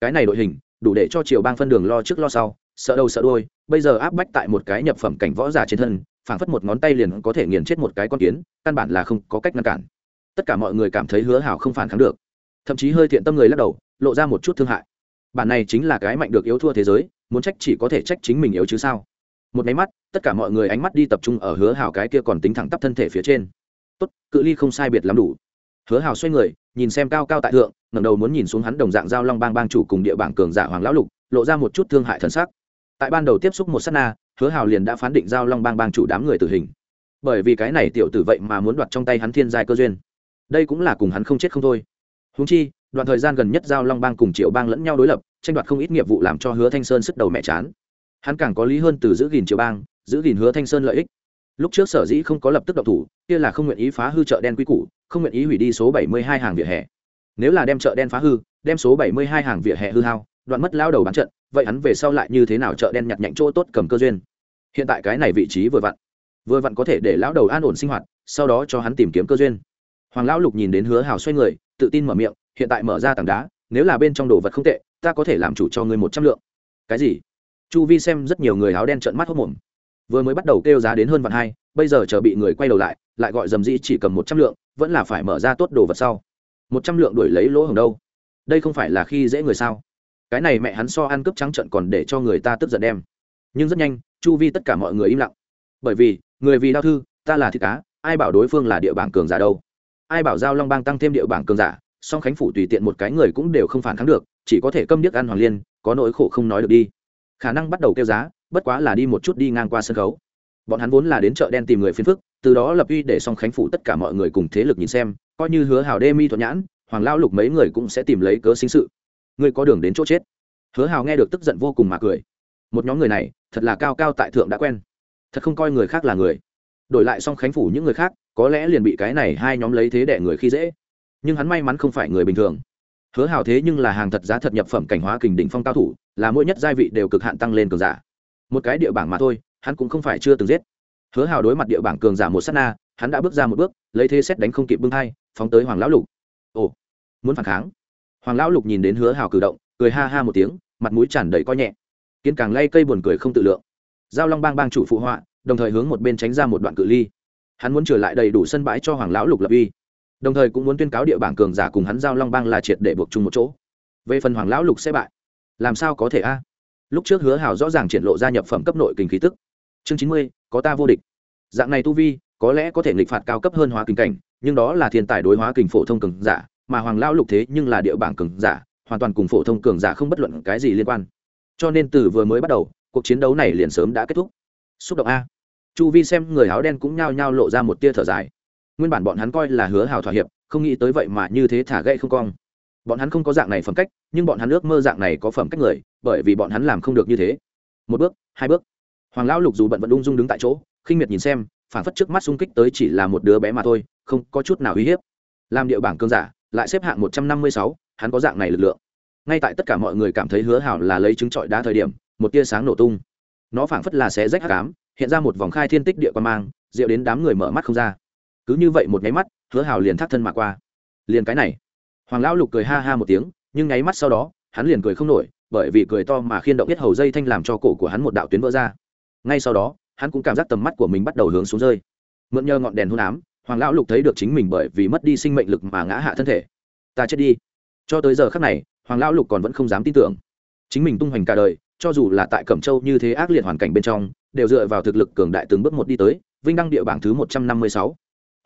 Cái này đội hình, đủ để cho triều bang phân đường lo trước lo sau, sợ đầu sợ đôi bây giờ áp bách tại một cái nhập phẩm cảnh võ giả trên thân, phảng phất một ngón tay liền có thể nghiền chết một cái con kiến, căn bản là không có cách ngăn cản. Tất cả mọi người cảm thấy hứa hảo không phản kháng được. Thậm chí hơi thiện tâm người lắc đầu, lộ ra một chút thương hại. Bản này chính là cái mạnh được yếu thua thế giới, muốn trách chỉ có thể trách chính mình yếu chứ sao? Một máy mắt, tất cả mọi người ánh mắt đi tập trung ở hứa Hào cái kia còn tính thẳng tắp thân thể phía trên. Tốt, cự ly không sai biệt lắm đủ. Hứa Hào xoay người, nhìn xem cao cao tại thượng, ngẩng đầu muốn nhìn xuống hắn đồng dạng giao long bang bang chủ cùng địa bảng cường giả hoàng lão lục, lộ ra một chút thương hại thần sắc. Tại ban đầu tiếp xúc một sát na, hứa Hào liền đã phán định giao long bang bang chủ đám người tử hình. Bởi vì cái này tiểu tử vậy mà muốn đoạt trong tay hắn thiên giai cơ duyên. Đây cũng là cùng hắn không chết không thôi. Húng chi, đoạn thời gian gần nhất giao long bang cùng triệu bang lẫn nhau đối lập, tranh đoạt không ít nghiệp vụ làm cho hứa thanh sơn sức đầu mẹ chán hắn càng có lý hơn từ giữ gìn triệu bang, giữ gìn hứa thanh sơn lợi ích. Lúc trước sở dĩ không có lập tức độc thủ, kia là không nguyện ý phá hư chợ đen quy củ, không nguyện ý hủy đi số bảy mươi hai hàng vỉa hè. Nếu là đem chợ đen phá hư, đem số bảy mươi hai hàng vỉa hè hư hao, đoạn mất lao đầu bán trận, vậy hắn về sau lại như thế nào chợ đen nhặt nhạnh chỗ tốt cầm cơ duyên? Hiện tại cái này vị trí vừa vặn vừa vặn có thể để lão đầu an ổn sinh hoạt, sau đó cho hắn tìm kiếm cơ duyên. Hoàng lão lục nhìn đến hứa hào xoay người, tự tin mở miệng, hiện tại mở ra tảng đá, nếu là bên trong đồ vật không tệ, ta có thể làm chủ cho ngươi một trăm lượng. Cái gì? Chu vi xem rất nhiều người áo đen trợn mắt hốc mồm. Vừa mới bắt đầu kêu giá đến hơn vạn hai, bây giờ chờ bị người quay đầu lại lại gọi dầm dĩ chỉ cầm một trăm lượng, vẫn là phải mở ra tốt đồ vật sau. Một trăm lượng đuổi lấy lỗ hồng đâu? Đây không phải là khi dễ người sao? Cái này mẹ hắn so ăn cướp trắng trận còn để cho người ta tức giận đem. Nhưng rất nhanh, chu vi tất cả mọi người im lặng. Bởi vì, người vì đau thư, ta là thịt cá, ai bảo đối phương là địa bảng cường giả đâu? Ai bảo giao long bang tăng thêm địa bảng cường giả, song khánh phủ tùy tiện một cái người cũng đều không phản kháng được, chỉ có thể câm điếc ăn hoàng liên, có nỗi khổ không nói được đi khả năng bắt đầu kêu giá, bất quá là đi một chút đi ngang qua sân khấu. Bọn hắn vốn là đến chợ đen tìm người phiền phức, từ đó lập uy để song khánh phủ tất cả mọi người cùng thế lực nhìn xem, coi như hứa hào đê mi thuận nhãn, hoàng lao lục mấy người cũng sẽ tìm lấy cớ sinh sự. Ngươi có đường đến chỗ chết. Hứa hào nghe được tức giận vô cùng mà cười. Một nhóm người này, thật là cao cao tại thượng đã quen. Thật không coi người khác là người. Đổi lại song khánh phủ những người khác, có lẽ liền bị cái này hai nhóm lấy thế để người khi dễ. Nhưng hắn may mắn không phải người bình thường. Hứa hào thế nhưng là hàng thật giá thật nhập phẩm cảnh hóa kình đỉnh phong cao thủ là mỗi nhất gia vị đều cực hạn tăng lên cường giả. Một cái địa bảng mà thôi, hắn cũng không phải chưa từng giết. Hứa hào đối mặt địa bảng cường giả một s á t na, hắn đã bước ra một bước, lấy thế xét đánh không kịp bưng hai phóng tới hoàng lão lục. Ồ, muốn phản kháng? Hoàng lão lục nhìn đến hứa hào cử động, cười ha ha một tiếng, mặt mũi tràn đầy coi nhẹ. Kiến càng lay cây buồn cười không tự lượng. Giao long bang bang chủ phụ họa, đồng thời hướng một bên tránh ra một đoạn cự ly. Hắn muốn trở lại đầy đủ sân bãi cho hoàng lão lục lập uy. Đồng thời cũng muốn tuyên cáo địa bảng cường giả cùng hắn giao long bang là triệt để buộc chung một chỗ. Về phần hoàng lão lục sẽ bại làm sao có thể a? Lúc trước hứa hào rõ ràng triển lộ gia nhập phẩm cấp nội kình khí tức. Chương chín mươi, có ta vô địch. Dạng này tu vi, có lẽ có thể nghịch phạt cao cấp hơn hóa kinh cảnh, nhưng đó là thiên tài đối hóa kình phổ thông cường giả, mà hoàng lão lục thế nhưng là địa bảng cường giả, hoàn toàn cùng phổ thông cường giả không bất luận cái gì liên quan. Cho nên từ vừa mới bắt đầu, cuộc chiến đấu này liền sớm đã kết thúc. Xúc động a. Chu vi xem người áo đen cũng nhao nhao lộ ra một tia thở dài. Nguyên bản bọn hắn coi là hứa hào thỏa hiệp, không nghĩ tới vậy mà như thế thả gậy không cong bọn hắn không có dạng này phẩm cách, nhưng bọn hắn ước mơ dạng này có phẩm cách người, bởi vì bọn hắn làm không được như thế. Một bước, hai bước. Hoàng lão lục dù bận vẫn ung dung đứng tại chỗ, khinh miệt nhìn xem phản phất trước mắt xung kích tới chỉ là một đứa bé mà thôi, không có chút nào uy hiếp. Làm địa bảng cương giả, lại xếp hạng một trăm năm mươi sáu, hắn có dạng này lực lượng. Ngay tại tất cả mọi người cảm thấy hứa hảo là lấy trứng trọi đá thời điểm, một tia sáng nổ tung. Nó phảng phất là xé rách hạ cám hiện ra một vòng khai thiên tích địa quan mang, rượu đến đám người mở mắt không ra. Cứ như vậy một nháy mắt, hứa hảo liền thắt thân mà qua. Liền cái này hoàng lão lục cười ha ha một tiếng, nhưng nháy mắt sau đó, hắn liền cười không nổi, bởi vì cười to mà khiên động biết hầu dây thanh làm cho cổ của hắn một đạo tuyến vỡ ra. Ngay sau đó, hắn cũng cảm giác tầm mắt của mình bắt đầu hướng xuống rơi. Mượn nhờ ngọn đèn hôn ám, hoàng lão lục thấy được chính mình bởi vì mất đi sinh mệnh lực mà ngã hạ thân thể. Ta chết đi. Cho tới giờ khắc này, hoàng lão lục còn vẫn không dám tin tưởng. Chính mình tung hoành cả đời, cho dù là tại cẩm châu như thế ác liệt hoàn cảnh bên trong, đều dựa vào thực lực cường đại từng bước một đi tới, vinh đăng địa bảng thứ một trăm năm mươi sáu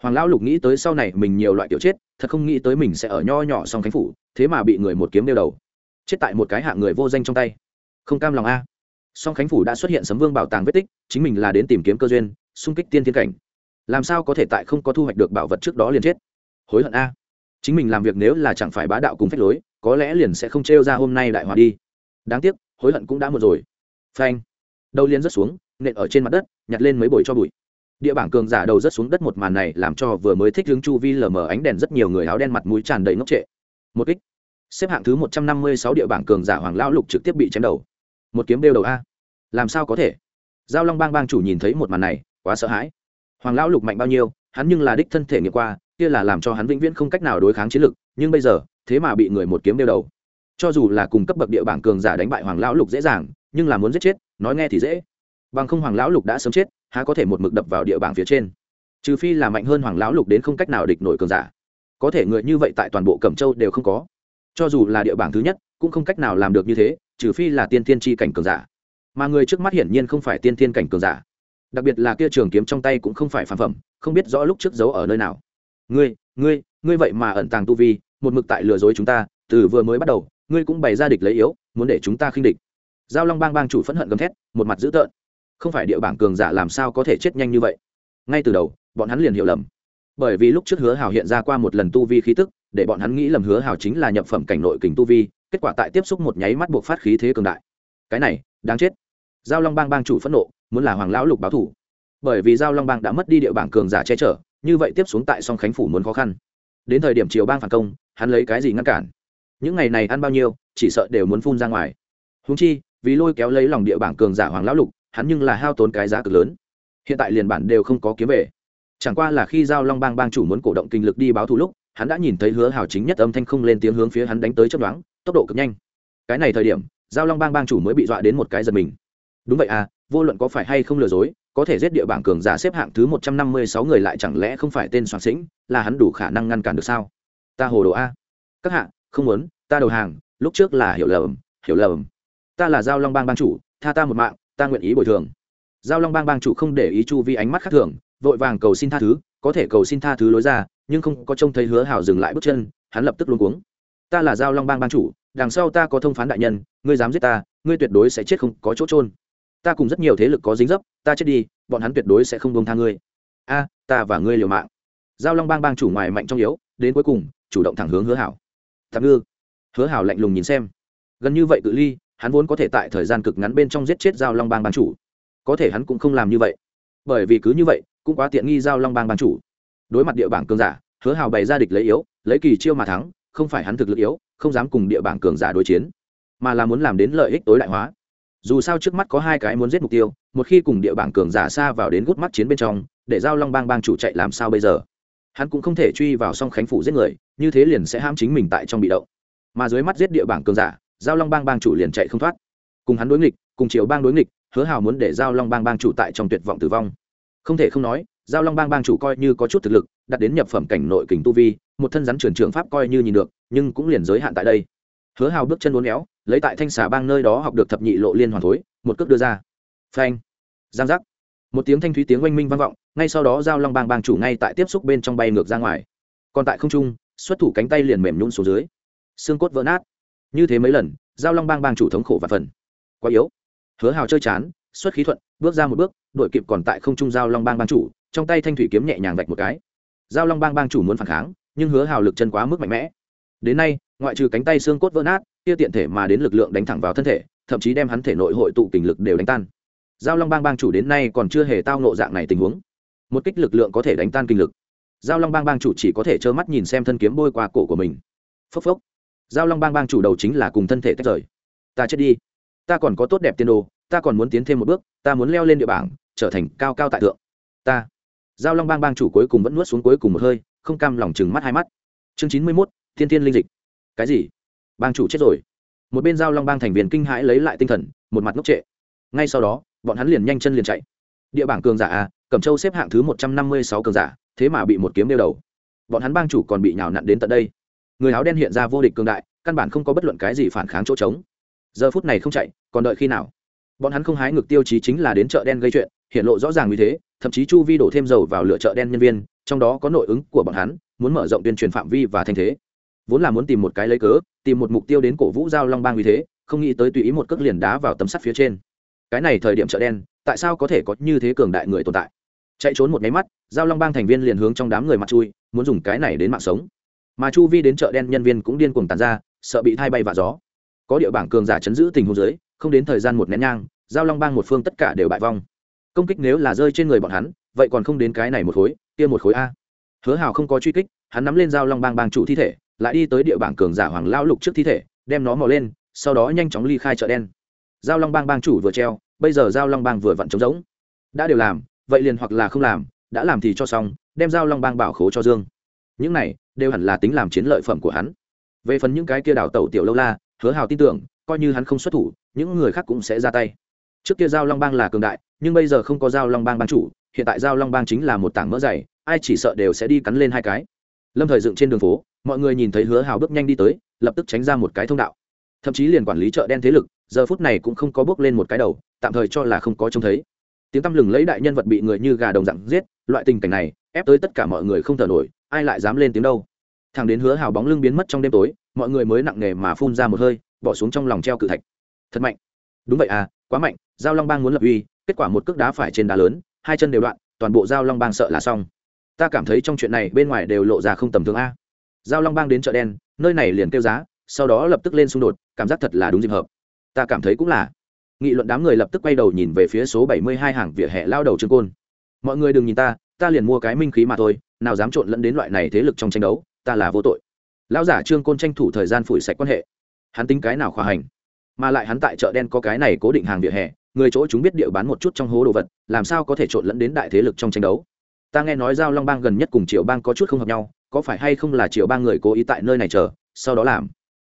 hoàng lão lục nghĩ tới sau này mình nhiều loại tiểu chết, thật không nghĩ tới mình sẽ ở nho nhỏ song khánh phủ, thế mà bị người một kiếm đeo đầu. Chết tại một cái hạng người vô danh trong tay. Không cam lòng a. Song khánh phủ đã xuất hiện sấm vương bảo tàng vết tích, chính mình là đến tìm kiếm cơ duyên, xung kích tiên thiên cảnh. Làm sao có thể tại không có thu hoạch được bảo vật trước đó liền chết? Hối hận a. Chính mình làm việc nếu là chẳng phải bá đạo cùng phép lối, có lẽ liền sẽ không trêu ra hôm nay đại hòa đi. Đáng tiếc, hối hận cũng đã một rồi. Phanh. Đầu liền rớt xuống, nện ở trên mặt đất, nhặt lên mấy bồi cho bụi địa bảng cường giả đầu rất xuống đất một màn này làm cho vừa mới thích hướng chu vi lờ mờ ánh đèn rất nhiều người áo đen mặt mũi tràn đầy ngốc trệ. Một kích. Xếp hạng thứ một trăm năm mươi sáu địa bảng cường giả hoàng lão lục trực tiếp bị chém đầu. Một kiếm đeo đầu a. Làm sao có thể? Giao long bang bang chủ nhìn thấy một màn này, quá sợ hãi. Hoàng lão lục mạnh bao nhiêu, hắn nhưng là đích thân thể nghiệm qua, kia là làm cho hắn vĩnh viễn không cách nào đối kháng chiến lực, nhưng bây giờ, thế mà bị người một kiếm đeo đầu. Cho dù là cùng cấp bậc địa bảng cường giả đánh bại hoàng lão lục dễ dàng, nhưng là muốn giết chết, nói nghe thì dễ. Bằng không hoàng lão lục đã sớm chết há có thể một mực đập vào địa bảng phía trên? Trừ phi là mạnh hơn hoàng lão lục đến không cách nào địch nổi cường giả. Có thể người như vậy tại toàn bộ cẩm châu đều không có. Cho dù là địa bảng thứ nhất, cũng không cách nào làm được như thế, trừ phi là tiên tiên tri cảnh cường giả. Mà người trước mắt hiển nhiên không phải tiên tiên cảnh cường giả. Đặc biệt là kia trường kiếm trong tay cũng không phải phản phẩm, không biết rõ lúc trước giấu ở nơi nào. Ngươi ngươi ngươi vậy mà ẩn tàng tu vi, một mực tại lừa dối chúng ta, từ vừa mới bắt đầu, ngươi cũng bày ra địch lấy yếu, muốn để chúng ta khinh địch. Giao long bang bang chủ phẫn hận gầm thét, một mặt dữ tợn không phải địa bảng cường giả làm sao có thể chết nhanh như vậy. Ngay từ đầu, bọn hắn liền hiểu lầm. Bởi vì lúc trước hứa hào hiện ra qua một lần tu vi khí tức, để bọn hắn nghĩ lầm hứa hào chính là nhập phẩm cảnh nội kình tu vi, kết quả tại tiếp xúc một nháy mắt buộc phát khí thế cường đại. Cái này, đáng chết. Giao long bang bang chủ phẫn nộ, muốn là hoàng lão lục báo thủ. Bởi vì giao long bang đã mất đi địa bảng cường giả che chở, như vậy tiếp xuống tại song khánh phủ muốn khó khăn. Đến thời điểm triều bang phản công, hắn lấy cái gì ngăn cản? Những ngày này ăn bao nhiêu, chỉ sợ đều muốn phun ra ngoài. Húng chi, vì lôi kéo lấy lòng địa bảng cường giả hoàng lão lục hắn nhưng là hao tốn cái giá cực lớn. Hiện tại liền bản đều không có kiếm về. Chẳng qua là khi giao long bang bang chủ muốn cổ động kinh lực đi báo thù lúc, hắn đã nhìn thấy hứa hào chính nhất âm thanh không lên tiếng hướng phía hắn đánh tới chấp đoán tốc độ cực nhanh. Cái này thời điểm, giao long bang bang chủ mới bị dọa đến một cái giật mình. Đúng vậy à vô luận có phải hay không lừa dối, có thể giết địa bảng cường giả xếp hạng thứ một trăm năm mươi sáu người lại chẳng lẽ không phải tên soạn sĩnh, là hắn đủ khả năng ngăn cản được sao? Ta hồ đồ a. Các hạ, không muốn, ta đầu hàng, lúc trước là hiểu lầm hiểu lầm. Ta là giao long bang bang chủ, tha ta một mạng ta nguyện ý bồi thường. Giao long bang bang chủ không để ý chu vi ánh mắt khác thường, vội vàng cầu xin tha thứ, có thể cầu xin tha thứ lối ra, nhưng không có trông thấy hứa hảo dừng lại bước chân, hắn lập tức luôn cuống. Ta là giao long bang bang chủ, đằng sau ta có thông phán đại nhân, ngươi dám giết ta, ngươi tuyệt đối sẽ chết không có chỗ trôn ta cùng rất nhiều thế lực có dính dấp, ta chết đi, bọn hắn tuyệt đối sẽ không buông tha ngươi. A, ta và ngươi liều mạng. Giao long bang bang chủ ngoài mạnh trong yếu, đến cuối cùng, chủ động thẳng hướng hứa hảo. Tạm ngư. Hứa hảo lạnh lùng nhìn xem. Gần như vậy cự ly hắn vốn có thể tại thời gian cực ngắn bên trong giết chết giao long bang bang chủ. Có thể hắn cũng không làm như vậy. Bởi vì cứ như vậy, cũng quá tiện nghi giao long bang bang chủ. Đối mặt địa bảng cường giả, hứa hào bày ra địch lấy yếu, lấy kỳ chiêu mà thắng, không phải hắn thực lực yếu, không dám cùng địa bảng cường giả đối chiến, mà là muốn làm đến lợi ích tối đại hóa. Dù sao trước mắt có hai cái muốn giết mục tiêu, một khi cùng địa bảng cường giả xa vào đến gút mắt chiến bên trong, để giao long bang bang chủ chạy làm sao bây giờ? Hắn cũng không thể truy vào song khánh phủ giết người, như thế liền sẽ ham chính mình tại trong bị động. Mà dưới mắt giết địa bảng cường giả giao long bang bang chủ liền chạy không thoát. Cùng hắn đối nghịch, cùng chiều bang đối nghịch, hứa hào muốn để giao long bang bang chủ tại trong tuyệt vọng tử vong. Không thể không nói, giao long bang bang chủ coi như có chút thực lực, đặt đến nhập phẩm cảnh nội kình tu vi, một thân rắn truyền trường pháp coi như nhìn được, nhưng cũng liền giới hạn tại đây. Hứa hào bước chân uốn éo, lấy tại thanh xà bang nơi đó học được thập nhị lộ liên hoàn thối, một cước đưa ra. Phanh. Giang giác. Một tiếng thanh thúy tiếng oanh minh vang vọng, ngay sau đó giao long bang bang chủ ngay tại tiếp xúc bên trong bay ngược ra ngoài. Còn tại không trung, xuất thủ cánh tay liền mềm nhún xuống dưới. Xương cốt vỡ nát như thế mấy lần, giao long bang bang chủ thống khổ và phần. Quá yếu. Hứa hào chơi chán, xuất khí thuận, bước ra một bước, đội kịp còn tại không trung giao long bang bang chủ, trong tay thanh thủy kiếm nhẹ nhàng vạch một cái. Giao long bang bang chủ muốn phản kháng, nhưng hứa hào lực chân quá mức mạnh mẽ. Đến nay, ngoại trừ cánh tay xương cốt vỡ nát, kia tiện thể mà đến lực lượng đánh thẳng vào thân thể, thậm chí đem hắn thể nội hội tụ kình lực đều đánh tan. Giao long bang bang chủ đến nay còn chưa hề tao nộ dạng này tình huống. Một kích lực lượng có thể đánh tan kinh lực. Giao long bang bang chủ chỉ có thể trơ mắt nhìn xem thân kiếm bôi qua cổ của mình. Phốc phốc giao long bang bang chủ đầu chính là cùng thân thể tách rời. Ta chết đi. Ta còn có tốt đẹp tiên đồ, ta còn muốn tiến thêm một bước, ta muốn leo lên địa bảng, trở thành cao cao tại thượng. Ta. Giao long bang bang chủ cuối cùng vẫn nuốt xuống cuối cùng một hơi, không cam lòng chừng mắt hai mắt. Chương chín mươi mốt, thiên thiên linh dịch. Cái gì? Bang chủ chết rồi. Một bên giao long bang thành viên kinh hãi lấy lại tinh thần, một mặt ngốc trệ. Ngay sau đó, bọn hắn liền nhanh chân liền chạy. Địa bảng cường giả a, cẩm châu xếp hạng thứ một trăm năm mươi sáu cường giả, thế mà bị một kiếm đeo đầu. Bọn hắn bang chủ còn bị nhào nặn đến tận đây người áo đen hiện ra vô địch cường đại, căn bản không có bất luận cái gì phản kháng chỗ trống. Giờ phút này không chạy, còn đợi khi nào? Bọn hắn không hái ngược tiêu chí chính là đến chợ đen gây chuyện, hiện lộ rõ ràng như thế, thậm chí chu vi đổ thêm dầu vào lựa chợ đen nhân viên, trong đó có nội ứng của bọn hắn, muốn mở rộng tuyên truyền phạm vi và thanh thế. Vốn là muốn tìm một cái lấy cớ, tìm một mục tiêu đến cổ vũ giao long bang như thế, không nghĩ tới tùy ý một cước liền đá vào tấm sắt phía trên. Cái này thời điểm chợ đen, tại sao có thể có như thế cường đại người tồn tại? Chạy trốn một máy mắt, giao long bang thành viên liền hướng trong đám người mặt chui, muốn dùng cái này đến mạng sống mà chu vi đến chợ đen nhân viên cũng điên cuồng tàn ra, sợ bị thay bay và gió. Có địa bảng cường giả chấn giữ tình huống dưới, không đến thời gian một nén nhang, giao long bang một phương tất cả đều bại vong. Công kích nếu là rơi trên người bọn hắn, vậy còn không đến cái này một khối, kia một khối a. Hứa hào không có truy kích, hắn nắm lên giao long bang bang chủ thi thể, lại đi tới địa bảng cường giả hoàng lao lục trước thi thể, đem nó mò lên, sau đó nhanh chóng ly khai chợ đen. Giao long bang bang chủ vừa treo, bây giờ giao long bang vừa vặn trống rỗng. Đã đều làm, vậy liền hoặc là không làm, đã làm thì cho xong, đem giao long bang bảo khố cho dương những này đều hẳn là tính làm chiến lợi phẩm của hắn. Về phần những cái kia đảo tẩu tiểu lâu la, hứa hào tin tưởng, coi như hắn không xuất thủ, những người khác cũng sẽ ra tay. Trước kia giao long bang là cường đại, nhưng bây giờ không có giao long bang ban chủ, hiện tại giao long bang chính là một tảng mỡ dày, ai chỉ sợ đều sẽ đi cắn lên hai cái. Lâm thời dựng trên đường phố, mọi người nhìn thấy hứa hào bước nhanh đi tới, lập tức tránh ra một cái thông đạo. Thậm chí liền quản lý chợ đen thế lực, giờ phút này cũng không có bước lên một cái đầu, tạm thời cho là không có trông thấy. Tiếng tăm lừng lấy đại nhân vật bị người như gà đồng dặn giết, loại tình cảnh này, ép tới tất cả mọi người không thở nổi ai lại dám lên tiếng đâu? Thằng đến hứa hào bóng lưng biến mất trong đêm tối, mọi người mới nặng nề mà phun ra một hơi, bỏ xuống trong lòng treo cự thạch. Thật mạnh. Đúng vậy à quá mạnh, giao long bang muốn lập uy, kết quả một cước đá phải trên đá lớn, hai chân đều đoạn, toàn bộ giao long bang sợ là xong. Ta cảm thấy trong chuyện này bên ngoài đều lộ ra không tầm thường a. Giao long bang đến chợ đen, nơi này liền kêu giá, sau đó lập tức lên xung đột, cảm giác thật là đúng dịp hợp. Ta cảm thấy cũng là. Nghị luận đám người lập tức quay đầu nhìn về phía số bảy mươi hai hàng vỉa hè lao đầu trương côn. Mọi người đừng nhìn ta ta liền mua cái minh khí mà thôi, nào dám trộn lẫn đến loại này thế lực trong tranh đấu, ta là vô tội. Lão giả trương côn tranh thủ thời gian phủi sạch quan hệ. Hắn tính cái nào khoa hành? Mà lại hắn tại chợ đen có cái này cố định hàng vỉa hè, người chỗ chúng biết địa bán một chút trong hố đồ vật, làm sao có thể trộn lẫn đến đại thế lực trong tranh đấu? Ta nghe nói giao long bang gần nhất cùng triệu bang có chút không hợp nhau, có phải hay không là triệu bang người cố ý tại nơi này chờ, sau đó làm?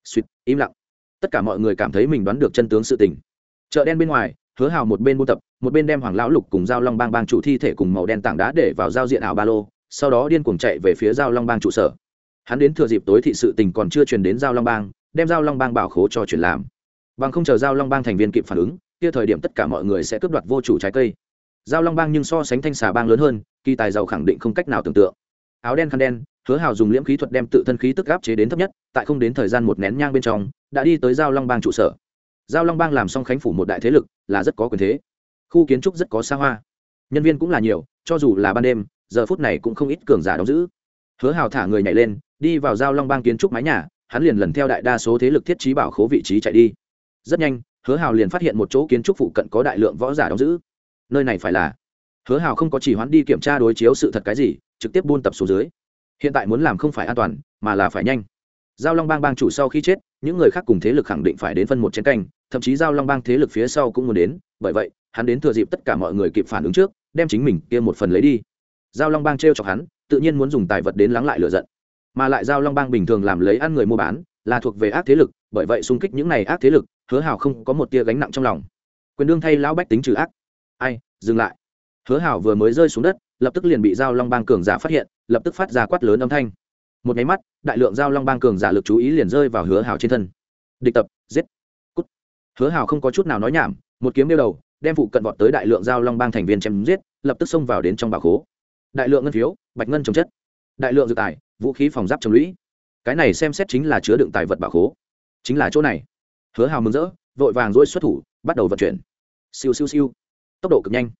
Suýt, im lặng. Tất cả mọi người cảm thấy mình đoán được chân tướng sự tình. Chợ đen bên ngoài hứa hào một bên buôn tập, một bên đem hoàng lão lục cùng giao long bang bang chủ thi thể cùng màu đen tảng đá để vào giao diện ảo ba lô, sau đó điên cuồng chạy về phía giao long bang trụ sở. Hắn đến thừa dịp tối thị sự tình còn chưa truyền đến giao long bang, đem giao long bang bảo khố cho chuyển làm. Bằng không chờ giao long bang thành viên kịp phản ứng, kia thời điểm tất cả mọi người sẽ cướp đoạt vô chủ trái cây. Giao long bang nhưng so sánh thanh xà bang lớn hơn, kỳ tài giàu khẳng định không cách nào tưởng tượng. Áo đen khăn đen, hứa hào dùng liễm khí thuật đem tự thân khí tức áp chế đến thấp nhất, tại không đến thời gian một nén nhang bên trong, đã đi tới giao long bang trụ sở giao long bang làm xong khánh phủ một đại thế lực là rất có quyền thế. Khu kiến trúc rất có xa hoa. Nhân viên cũng là nhiều, cho dù là ban đêm, giờ phút này cũng không ít cường giả đóng giữ. Hứa hào thả người nhảy lên, đi vào giao long bang kiến trúc mái nhà, hắn liền lần theo đại đa số thế lực thiết trí bảo khố vị trí chạy đi. Rất nhanh, hứa hào liền phát hiện một chỗ kiến trúc phụ cận có đại lượng võ giả đóng giữ. Nơi này phải là hứa hào không có chỉ hoán đi kiểm tra đối chiếu sự thật cái gì, trực tiếp buôn tập xuống dưới. Hiện tại muốn làm không phải an toàn, mà là phải nhanh giao long bang bang chủ sau khi chết, những người khác cùng thế lực khẳng định phải đến phân một chiến canh, thậm chí giao long bang thế lực phía sau cũng muốn đến. Bởi vậy, hắn đến thừa dịp tất cả mọi người kịp phản ứng trước, đem chính mình kia một phần lấy đi. Giao long bang t r e o chọc hắn, tự nhiên muốn dùng tài vật đến lắng lại lựa giận. Mà lại giao long bang bình thường làm lấy ăn người mua bán, là thuộc về ác thế lực, bởi vậy xung kích những này ác thế lực, hứa hào không có một tia gánh nặng trong lòng. Quyền đương thay lão bách tính trừ ác. Ai, dừng lại. Hứa hào vừa mới rơi xuống đất, lập tức liền bị giao long bang cường giả phát hiện, lập tức phát ra quát lớn âm thanh một máy mắt, đại lượng giao long bang cường giả lực chú ý liền rơi vào hứa hào trên thân. Địch tập, giết, cút. Hứa hào không có chút nào nói nhảm, một kiếm đeo đầu, đem phụ cận vọt tới đại lượng giao long bang thành viên chém giết, lập tức xông vào đến trong bảo khố. Đại lượng ngân phiếu, bạch ngân trồng chất. Đại lượng dự tài, vũ khí phòng giáp trồng lũy. Cái này xem xét chính là chứa đựng tài vật bảo khố. Chính là chỗ này. Hứa hào mừng rỡ, vội vàng dỗi xuất thủ, bắt đầu vận chuyển. Siêu siêu siêu. Tốc độ cực nhanh.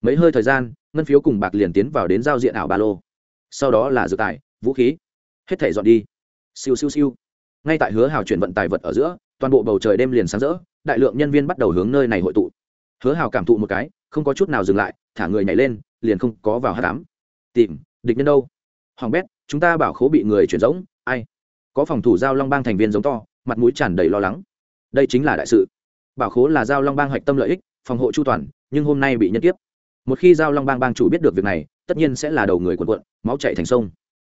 Mấy hơi thời gian, ngân phiếu cùng bạc liền tiến vào đến giao diện ảo ba lô. Sau đó là dự tài, vũ khí hết thể dọn đi. Siêu siêu siêu. Ngay tại hứa hào chuyển vận tài vật ở giữa, toàn bộ bầu trời đêm liền sáng rỡ, đại lượng nhân viên bắt đầu hướng nơi này hội tụ. Hứa hào cảm thụ một cái, không có chút nào dừng lại, thả người nhảy lên, liền không có vào h tám tìm, địch nhân đâu? Hoàng bét, chúng ta bảo khố bị người chuyển giống ai? Có phòng thủ giao long bang thành viên giống to, mặt mũi tràn đầy lo lắng. Đây chính là đại sự. Bảo khố là giao long bang hoạch tâm lợi ích, phòng hộ chu toàn, nhưng hôm nay bị nhân tiếp một khi giao long bang bang chủ biết được việc này, tất nhiên sẽ là đầu người quần quận máu chạy thành sông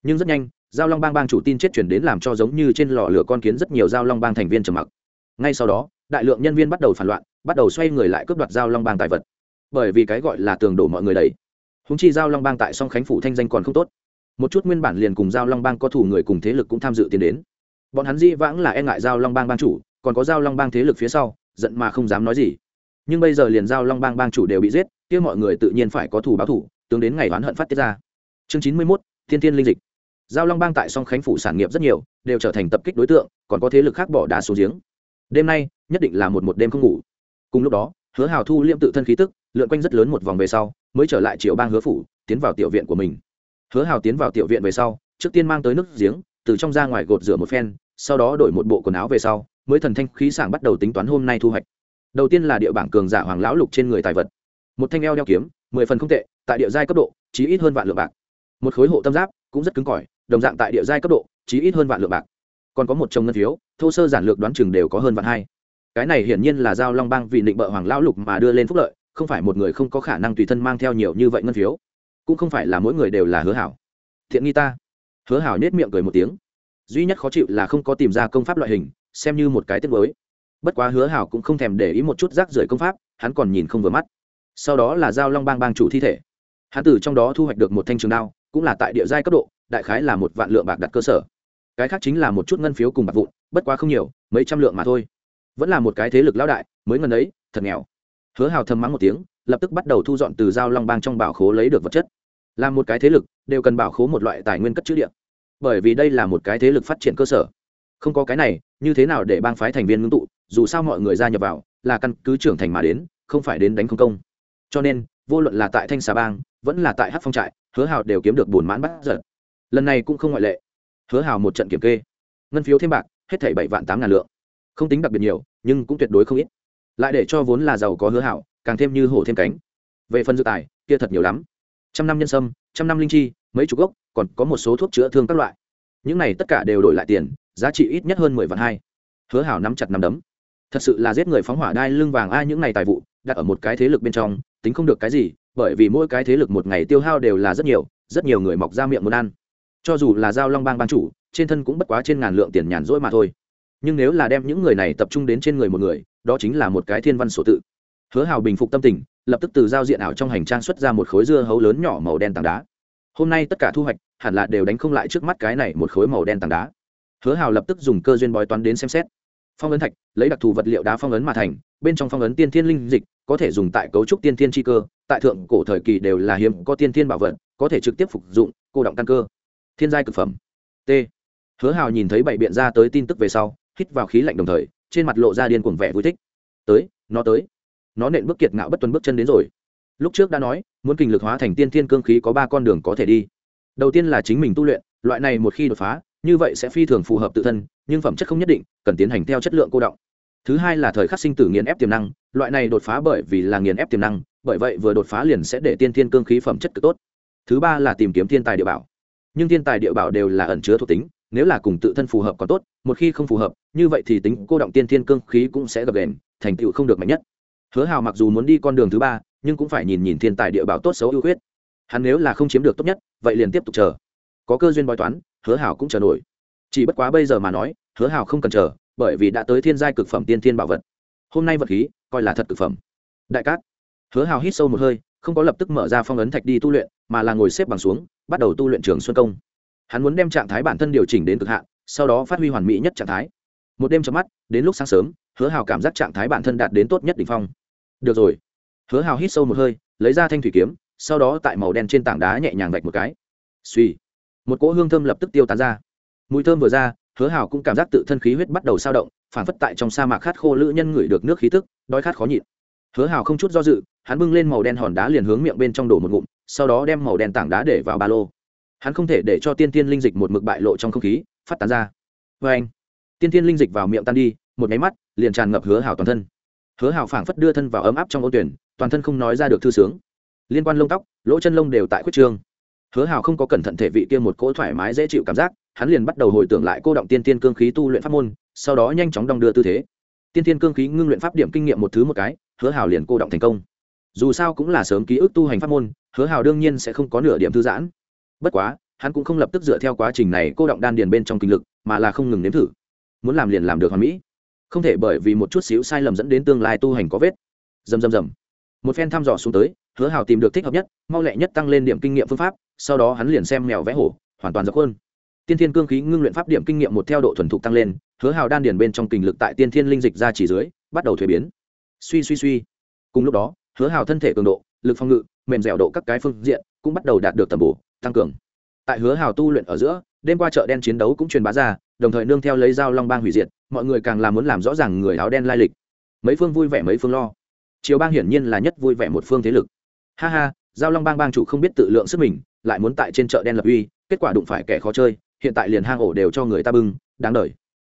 nhưng rất nhanh, giao long bang bang chủ tin chết chuyển đến làm cho giống như trên lò lửa con kiến rất nhiều giao long bang thành viên trầm mặc. Ngay sau đó, đại lượng nhân viên bắt đầu phản loạn, bắt đầu xoay người lại cướp đoạt giao long bang tài vật. Bởi vì cái gọi là tường đổ mọi người đầy. Húng chi giao long bang tại song khánh phủ thanh danh còn không tốt. Một chút nguyên bản liền cùng giao long bang có thủ người cùng thế lực cũng tham dự tiến đến. Bọn hắn di vãng là e ngại giao long bang bang chủ, còn có giao long bang thế lực phía sau, giận mà không dám nói gì. Nhưng bây giờ liền giao long bang bang chủ đều bị giết, kia mọi người tự nhiên phải có thủ báo thủ, tướng đến ngày oán hận phát tiết ra. Chương chín mươi mốt, thiên thiên linh dịch giao long bang tại song khánh phủ sản nghiệp rất nhiều, đều trở thành tập kích đối tượng, còn có thế lực khác bỏ đá xuống giếng. Đêm nay, nhất định là một một đêm không ngủ. Cùng lúc đó, hứa hào thu liêm tự thân khí tức, lượn quanh rất lớn một vòng về sau, mới trở lại triệu bang hứa phủ, tiến vào tiểu viện của mình. Hứa hào tiến vào tiểu viện về sau, trước tiên mang tới nước giếng, từ trong ra ngoài gột rửa một phen, sau đó đổi một bộ quần áo về sau, mới thần thanh khí sảng bắt đầu tính toán hôm nay thu hoạch. Đầu tiên là địa bảng cường giả hoàng lão lục trên người tài vật. Một thanh eo đeo kiếm, mười phần không tệ, tại địa giai cấp độ, chí ít hơn vạn lượng bạc. Một khối hộ tâm giáp, cũng rất cứng cỏi đồng dạng tại địa giai cấp độ, chí ít hơn vạn lượng bạc. Còn có một chồng ngân phiếu, thô sơ giản lược đoán chừng đều có hơn vạn hai. Cái này hiển nhiên là giao long bang vì định bợ hoàng lão lục mà đưa lên phúc lợi, không phải một người không có khả năng tùy thân mang theo nhiều như vậy ngân phiếu. Cũng không phải là mỗi người đều là hứa hảo. Thiện nghi ta. Hứa hảo nết miệng cười một tiếng. Duy nhất khó chịu là không có tìm ra công pháp loại hình, xem như một cái tiết mới. Bất quá hứa hảo cũng không thèm để ý một chút rác rưởi công pháp, hắn còn nhìn không vừa mắt. Sau đó là giao long bang bang chủ thi thể. Hắn từ trong đó thu hoạch được một thanh trường đao, cũng là tại địa giai cấp độ đại khái là một vạn lượng bạc đặt cơ sở. Cái khác chính là một chút ngân phiếu cùng bạc vụn, bất quá không nhiều, mấy trăm lượng mà thôi. Vẫn là một cái thế lực lão đại, mới ngân ấy, thật nghèo. Hứa hào thầm mắng một tiếng, lập tức bắt đầu thu dọn từ giao long bang trong bảo khố lấy được vật chất. Là một cái thế lực, đều cần bảo khố một loại tài nguyên cất chữ điện bởi vì đây là một cái thế lực phát triển cơ sở. Không có cái này, như thế nào để bang phái thành viên ngưng tụ, dù sao mọi người gia nhập vào, là căn cứ trưởng thành mà đến, không phải đến đánh không công. Cho nên, vô luận là tại thanh xà bang, vẫn là tại hát phong trại, hứa hào đều kiếm được bùn mãn bắt giật lần này cũng không ngoại lệ. Hứa hào một trận kiểm kê. Ngân phiếu thêm bạc, hết thảy bảy vạn tám ngàn lượng. Không tính đặc biệt nhiều, nhưng cũng tuyệt đối không ít. Lại để cho vốn là giàu có hứa hảo càng thêm như hổ thêm cánh. Về phần dự tài, kia thật nhiều lắm. Trăm năm nhân sâm, trăm năm linh chi, mấy chục gốc, còn có một số thuốc chữa thương các loại. Những này tất cả đều đổi lại tiền, giá trị ít nhất hơn mười vạn hai. Hứa hảo nắm chặt nắm đấm. Thật sự là giết người phóng hỏa đai lưng vàng ai những này tài vụ, đặt ở một cái thế lực bên trong, tính không được cái gì, bởi vì mỗi cái thế lực một ngày tiêu hao đều là rất nhiều rất nhiều người mọc ra miệng muốn ăn cho dù là giao long bang ban chủ, trên thân cũng bất quá trên ngàn lượng tiền nhàn rỗi mà thôi. Nhưng nếu là đem những người này tập trung đến trên người một người, đó chính là một cái thiên văn sổ tự. Hứa hào bình phục tâm tình, lập tức từ giao diện ảo trong hành trang xuất ra một khối dưa hấu lớn nhỏ màu đen tảng đá. Hôm nay tất cả thu hoạch, hẳn là đều đánh không lại trước mắt cái này một khối màu đen tảng đá. Hứa hào lập tức dùng cơ duyên bói toán đến xem xét. Phong ấn thạch, lấy đặc thù vật liệu đá phong ấn mà thành, bên trong phong ấn tiên thiên linh dịch, có thể dùng tại cấu trúc tiên thiên tri cơ, tại thượng cổ thời kỳ đều là hiếm có tiên thiên bảo vật, có thể trực tiếp phục dụng, cô động căn cơ thiên giai cực phẩm. T. Hứa hào nhìn thấy bảy biện ra tới tin tức về sau, hít vào khí lạnh đồng thời, trên mặt lộ ra điên cuồng vẻ vui thích. Tới, nó tới. Nó nện bước kiệt ngạo bất tuân bước chân đến rồi. Lúc trước đã nói, muốn kinh lực hóa thành tiên thiên cương khí có ba con đường có thể đi. Đầu tiên là chính mình tu luyện, loại này một khi đột phá, như vậy sẽ phi thường phù hợp tự thân, nhưng phẩm chất không nhất định, cần tiến hành theo chất lượng cô động. Thứ hai là thời khắc sinh tử nghiền ép tiềm năng, loại này đột phá bởi vì là nghiền ép tiềm năng, bởi vậy vừa đột phá liền sẽ để tiên thiên cương khí phẩm chất cực tốt. Thứ ba là tìm kiếm thiên tài địa bảo nhưng thiên tài địa bảo đều là ẩn chứa thuộc tính, nếu là cùng tự thân phù hợp còn tốt, một khi không phù hợp, như vậy thì tính cô động tiên thiên cương khí cũng sẽ gặp đền thành tựu không được mạnh nhất. Hứa hào mặc dù muốn đi con đường thứ ba, nhưng cũng phải nhìn nhìn thiên tài địa bảo tốt xấu ưu khuyết. Hắn nếu là không chiếm được tốt nhất, vậy liền tiếp tục chờ. Có cơ duyên bói toán, hứa hào cũng chờ nổi. Chỉ bất quá bây giờ mà nói, hứa hào không cần chờ, bởi vì đã tới thiên giai cực phẩm tiên thiên bảo vật. Hôm nay vật khí, coi là thật cực phẩm. Đại cát. Hứa hào hít sâu một hơi, không có lập tức mở ra phong ấn thạch đi tu luyện mà là ngồi xếp bằng xuống, bắt đầu tu luyện trường xuân công. Hắn muốn đem trạng thái bản thân điều chỉnh đến cực hạn, sau đó phát huy hoàn mỹ nhất trạng thái. Một đêm chấm mắt, đến lúc sáng sớm, hứa hào cảm giác trạng thái bản thân đạt đến tốt nhất đ ỉ n h phong. Được rồi. Hứa hào hít sâu một hơi, lấy ra thanh thủy kiếm, sau đó tại màu đen trên tảng đá nhẹ nhàng vạch một cái. Suy một cỗ hương thơm lập tức tiêu tán ra. Mùi thơm vừa ra, hứa hào cũng cảm giác tự thân khí huyết bắt đầu sao động, phản phất tại trong sa mạc khát khô lữ nhân ngửi được nước khí tức, đói khát khó nhịn. Hứa hào không chút do dự, hắn bưng lên màu đen hòn đá liền hướng miệng bên trong đổ một ngụm sau đó đem màu đen tảng đá để vào ba lô. Hắn không thể để cho tiên tiên linh dịch một mực bại lộ trong không khí, phát tán ra. Vê anh, tiên tiên linh dịch vào miệng tan đi, một nháy mắt, liền tràn ngập hứa hào toàn thân. Hứa hào phảng phất đưa thân vào ấm áp trong ô tuyển, toàn thân không nói ra được thư sướng. Liên quan lông tóc, lỗ chân lông đều tại khuyết trương. Hứa hào không có cẩn thận thể vị kia một cỗ thoải mái dễ chịu cảm giác, hắn liền bắt đầu hồi tưởng lại cô động tiên tiên cương khí tu luyện pháp môn, sau đó nhanh chóng đong đưa tư thế. Tiên tiên cương khí ngưng luyện pháp điểm kinh nghiệm một thứ một cái, hứa hào liền cô động thành công dù sao cũng là sớm ký ức tu hành pháp môn, hứa hào đương nhiên sẽ không có nửa điểm thư giãn. Bất quá, hắn cũng không lập tức dựa theo quá trình này cô động đan điền bên trong kinh lực, mà là không ngừng nếm thử. Muốn làm liền làm được hoàn mỹ. Không thể bởi vì một chút xíu sai lầm dẫn đến tương lai tu hành có vết. Dầm dầm dầm một phen thăm dò xuống tới, hứa hào tìm được thích hợp nhất, mau lẹ nhất tăng lên điểm kinh nghiệm phương pháp, sau đó hắn liền xem mèo vẽ hổ, hoàn toàn dập hơn tiên thiên cương khí ngưng luyện pháp điểm kinh nghiệm một theo độ thuần thục tăng lên, hứa hào đan điền bên trong kinh lực tại tiên thiên linh dịch ra chỉ dưới, bắt đầu thuế biến. Suy suy suy. Cùng lúc đó hứa hào thân thể cường độ, lực phòng ngự, mềm dẻo độ các cái phương diện cũng bắt đầu đạt được tầm bổ, tăng cường. Tại hứa hào tu luyện ở giữa, đêm qua chợ đen chiến đấu cũng truyền bá ra, đồng thời nương theo lấy dao long bang hủy diệt, mọi người càng làm muốn làm rõ ràng người áo đen lai lịch. Mấy phương vui vẻ mấy phương lo. Chiều bang hiển nhiên là nhất vui vẻ một phương thế lực. Ha ha, giao long bang bang chủ không biết tự lượng sức mình, lại muốn tại trên chợ đen lập uy, kết quả đụng phải kẻ khó chơi, hiện tại liền hang ổ đều cho người ta bưng, đáng đời.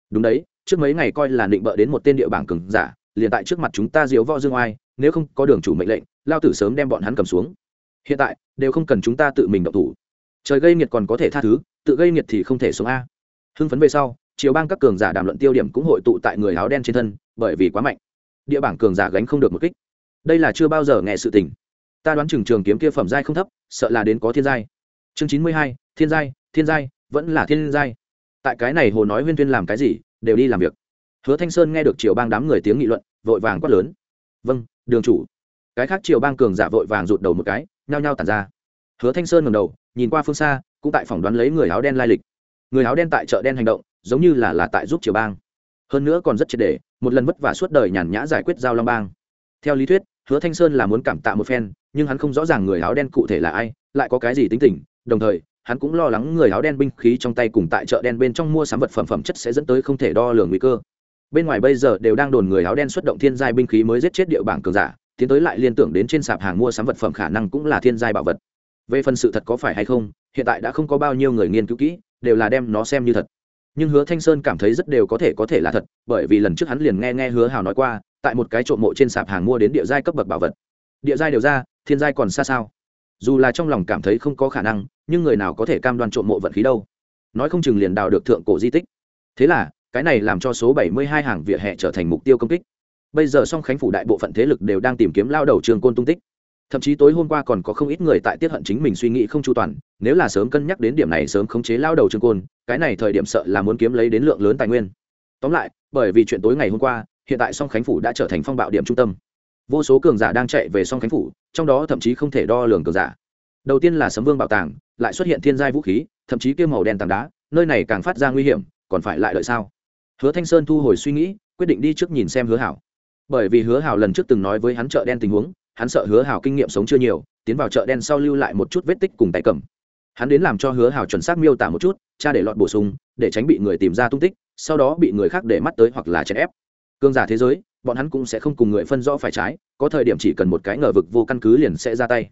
Đúng đấy, trước mấy ngày coi là định bợ đến một tên địa bảng cừng giả, liền tại trước mặt chúng ta diếu võ dương oai nếu không có đường chủ mệnh lệnh, lao tử sớm đem bọn hắn cầm xuống. Hiện tại, đều không cần chúng ta tự mình động thủ. Trời gây nghiệt còn có thể tha thứ, tự gây nghiệt thì không thể sống a. Hưng phấn về sau chiều bang các cường giả đàm luận tiêu điểm cũng hội tụ tại người áo đen trên thân, bởi vì quá mạnh. Địa bảng cường giả gánh không được một kích. Đây là chưa bao giờ nghe sự tình. Ta đoán chừng trường kiếm kia phẩm giai không thấp, sợ là đến có thiên giai. Chương chín mươi hai, thiên giai thiên giai, vẫn là thiên giai. Tại cái này hồ nói huyên tuyên làm cái gì, đều đi làm việc. Hứa thanh sơn nghe được triều bang đám người tiếng nghị luận, vội vàng quát lớn. Vâng đường chủ. Cái khác triều bang cường giả vội vàng rụt đầu một cái, nhao nhao tàn ra. Hứa thanh sơn ngầm đầu, nhìn qua phương xa, cũng tại phỏng đoán lấy người áo đen lai lịch. Người áo đen tại chợ đen hành động, giống như là là tại giúp triều bang. Hơn nữa còn rất triệt để, một lần vất vả suốt đời nhàn nhã giải quyết giao long bang. Theo lý thuyết, hứa thanh sơn là muốn cảm tạ một phen, nhưng hắn không rõ ràng người áo đen cụ thể là ai, lại có cái gì tính tình, đồng thời, hắn cũng lo lắng người áo đen binh khí trong tay cùng tại chợ đen bên trong mua sắm vật phẩm phẩm chất sẽ dẫn tới không thể đo lường nguy cơ bên ngoài bây giờ đều đang đồn người áo đen xuất động thiên giai binh khí mới giết chết địa bảng cường giả, tiến tới lại liên tưởng đến trên sạp hàng mua sắm vật phẩm khả năng cũng là thiên giai bảo vật. Về phần sự thật có phải hay không, hiện tại đã không có bao nhiêu người nghiên cứu kỹ, đều là đem nó xem như thật. Nhưng hứa thanh sơn cảm thấy rất đều có thể có thể là thật, bởi vì lần trước hắn liền nghe nghe hứa hào nói qua, tại một cái trộm mộ trên sạp hàng mua đến địa giai cấp bậc bảo vật. Địa giai đều ra, thiên giai còn xa sao? Dù là trong lòng cảm thấy không có khả năng, nhưng người nào có thể cam đoan trộm mộ vận khí đâu? Nói không chừng liền đào được thượng cổ di tích. Thế là cái này làm cho số 72 hàng vỉa hè trở thành mục tiêu công kích. Bây giờ song khánh phủ đại bộ phận thế lực đều đang tìm kiếm lao đầu trường côn tung tích. Thậm chí tối hôm qua còn có không ít người tại tiết hận chính mình suy nghĩ không chu toàn, nếu là sớm cân nhắc đến điểm này sớm khống chế lao đầu trường côn, cái này thời điểm sợ là muốn kiếm lấy đến lượng lớn tài nguyên. Tóm lại, bởi vì chuyện tối ngày hôm qua, hiện tại song khánh phủ đã trở thành phong bạo điểm trung tâm. Vô số cường giả đang chạy về song khánh phủ, trong đó thậm chí không thể đo lường cường giả. Đầu tiên là sấm vương bảo tàng, lại xuất hiện thiên giai vũ khí, thậm chí kêu màu đen tảng đá, nơi này càng phát ra nguy hiểm, còn phải lại đợi sao? Hứa thanh sơn thu hồi suy nghĩ, quyết định đi trước nhìn xem hứa hảo. Bởi vì hứa hảo lần trước từng nói với hắn chợ đen tình huống, hắn sợ hứa hảo kinh nghiệm sống chưa nhiều, tiến vào chợ đen sau lưu lại một chút vết tích cùng tay cầm. Hắn đến làm cho hứa hảo chuẩn xác miêu tả một chút, cha để lọt bổ sung, để tránh bị người tìm ra tung tích, sau đó bị người khác để mắt tới hoặc là chèn ép. Cương giả thế giới, bọn hắn cũng sẽ không cùng người phân rõ phải trái, có thời điểm chỉ cần một cái ngờ vực vô căn cứ liền sẽ ra tay.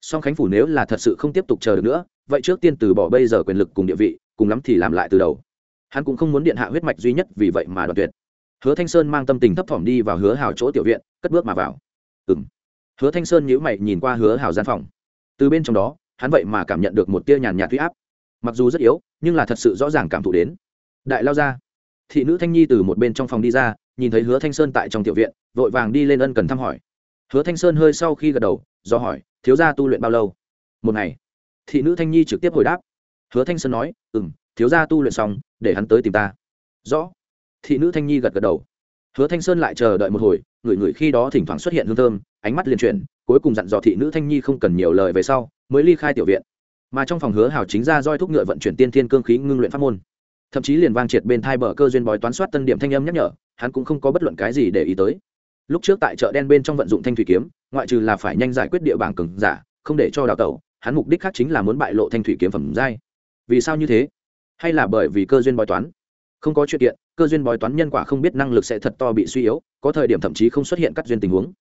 Song khánh phủ nếu là thật sự không tiếp tục chờ được nữa, vậy trước tiên từ bỏ bây giờ quyền lực cùng địa vị, cùng lắm thì làm lại từ đầu hắn cũng không muốn điện hạ huyết mạch duy nhất vì vậy mà đoạn tuyệt. Hứa thanh sơn mang tâm tình thấp thỏm đi vào hứa hào chỗ tiểu viện, cất bước mà vào. Ừ m hứa thanh sơn nhữ mày nhìn qua hứa hào gian phòng. Từ bên trong đó, hắn vậy mà cảm nhận được một tia nhàn nhạt huy áp. Mặc dù rất yếu, nhưng là thật sự rõ ràng cảm thụ đến. Đại lao ra. Thị nữ thanh nhi từ một bên trong phòng đi ra, nhìn thấy hứa thanh sơn tại trong tiểu viện, vội vàng đi lên ân cần thăm hỏi. Hứa thanh sơn hơi sau khi gật đầu, do hỏi, thiếu gia tu luyện bao lâu? Một ngày. Thị nữ thanh nhi trực tiếp hồi đáp. Hứa thanh sơn nói ừ m thiếu gia tu luyện xong, để hắn tới tìm ta. Rõ. Thị nữ thanh nhi gật gật đầu. Hứa thanh sơn lại chờ đợi một hồi, người người khi đó thỉnh thoảng xuất hiện hương thơm, ánh mắt liền chuyển, cuối cùng dặn dò thị nữ thanh nhi không cần nhiều lời về sau, mới ly khai tiểu viện. Mà trong phòng hứa hào chính ra roi thúc ngựa vận chuyển tiên thiên cương khí ngưng luyện pháp môn. Thậm chí liền vang triệt bên thai bờ cơ duyên bói toán soát tân điểm thanh âm nhắc nhở, hắn cũng không có bất luận cái gì để ý tới. Lúc trước tại chợ đen bên trong vận dụng thanh thủy kiếm, ngoại trừ là phải nhanh giải quyết địa bảng cường giả, không để cho đào tẩu, hắn mục đích khác chính là muốn bại lộ thanh thủy kiếm phẩm giai. Vì sao như thế? Hay là bởi vì cơ duyên bói toán? Không có chuyện kiện, cơ duyên bói toán nhân quả không biết năng lực sẽ thật to bị suy yếu, có thời điểm thậm chí không xuất hiện cắt duyên tình huống.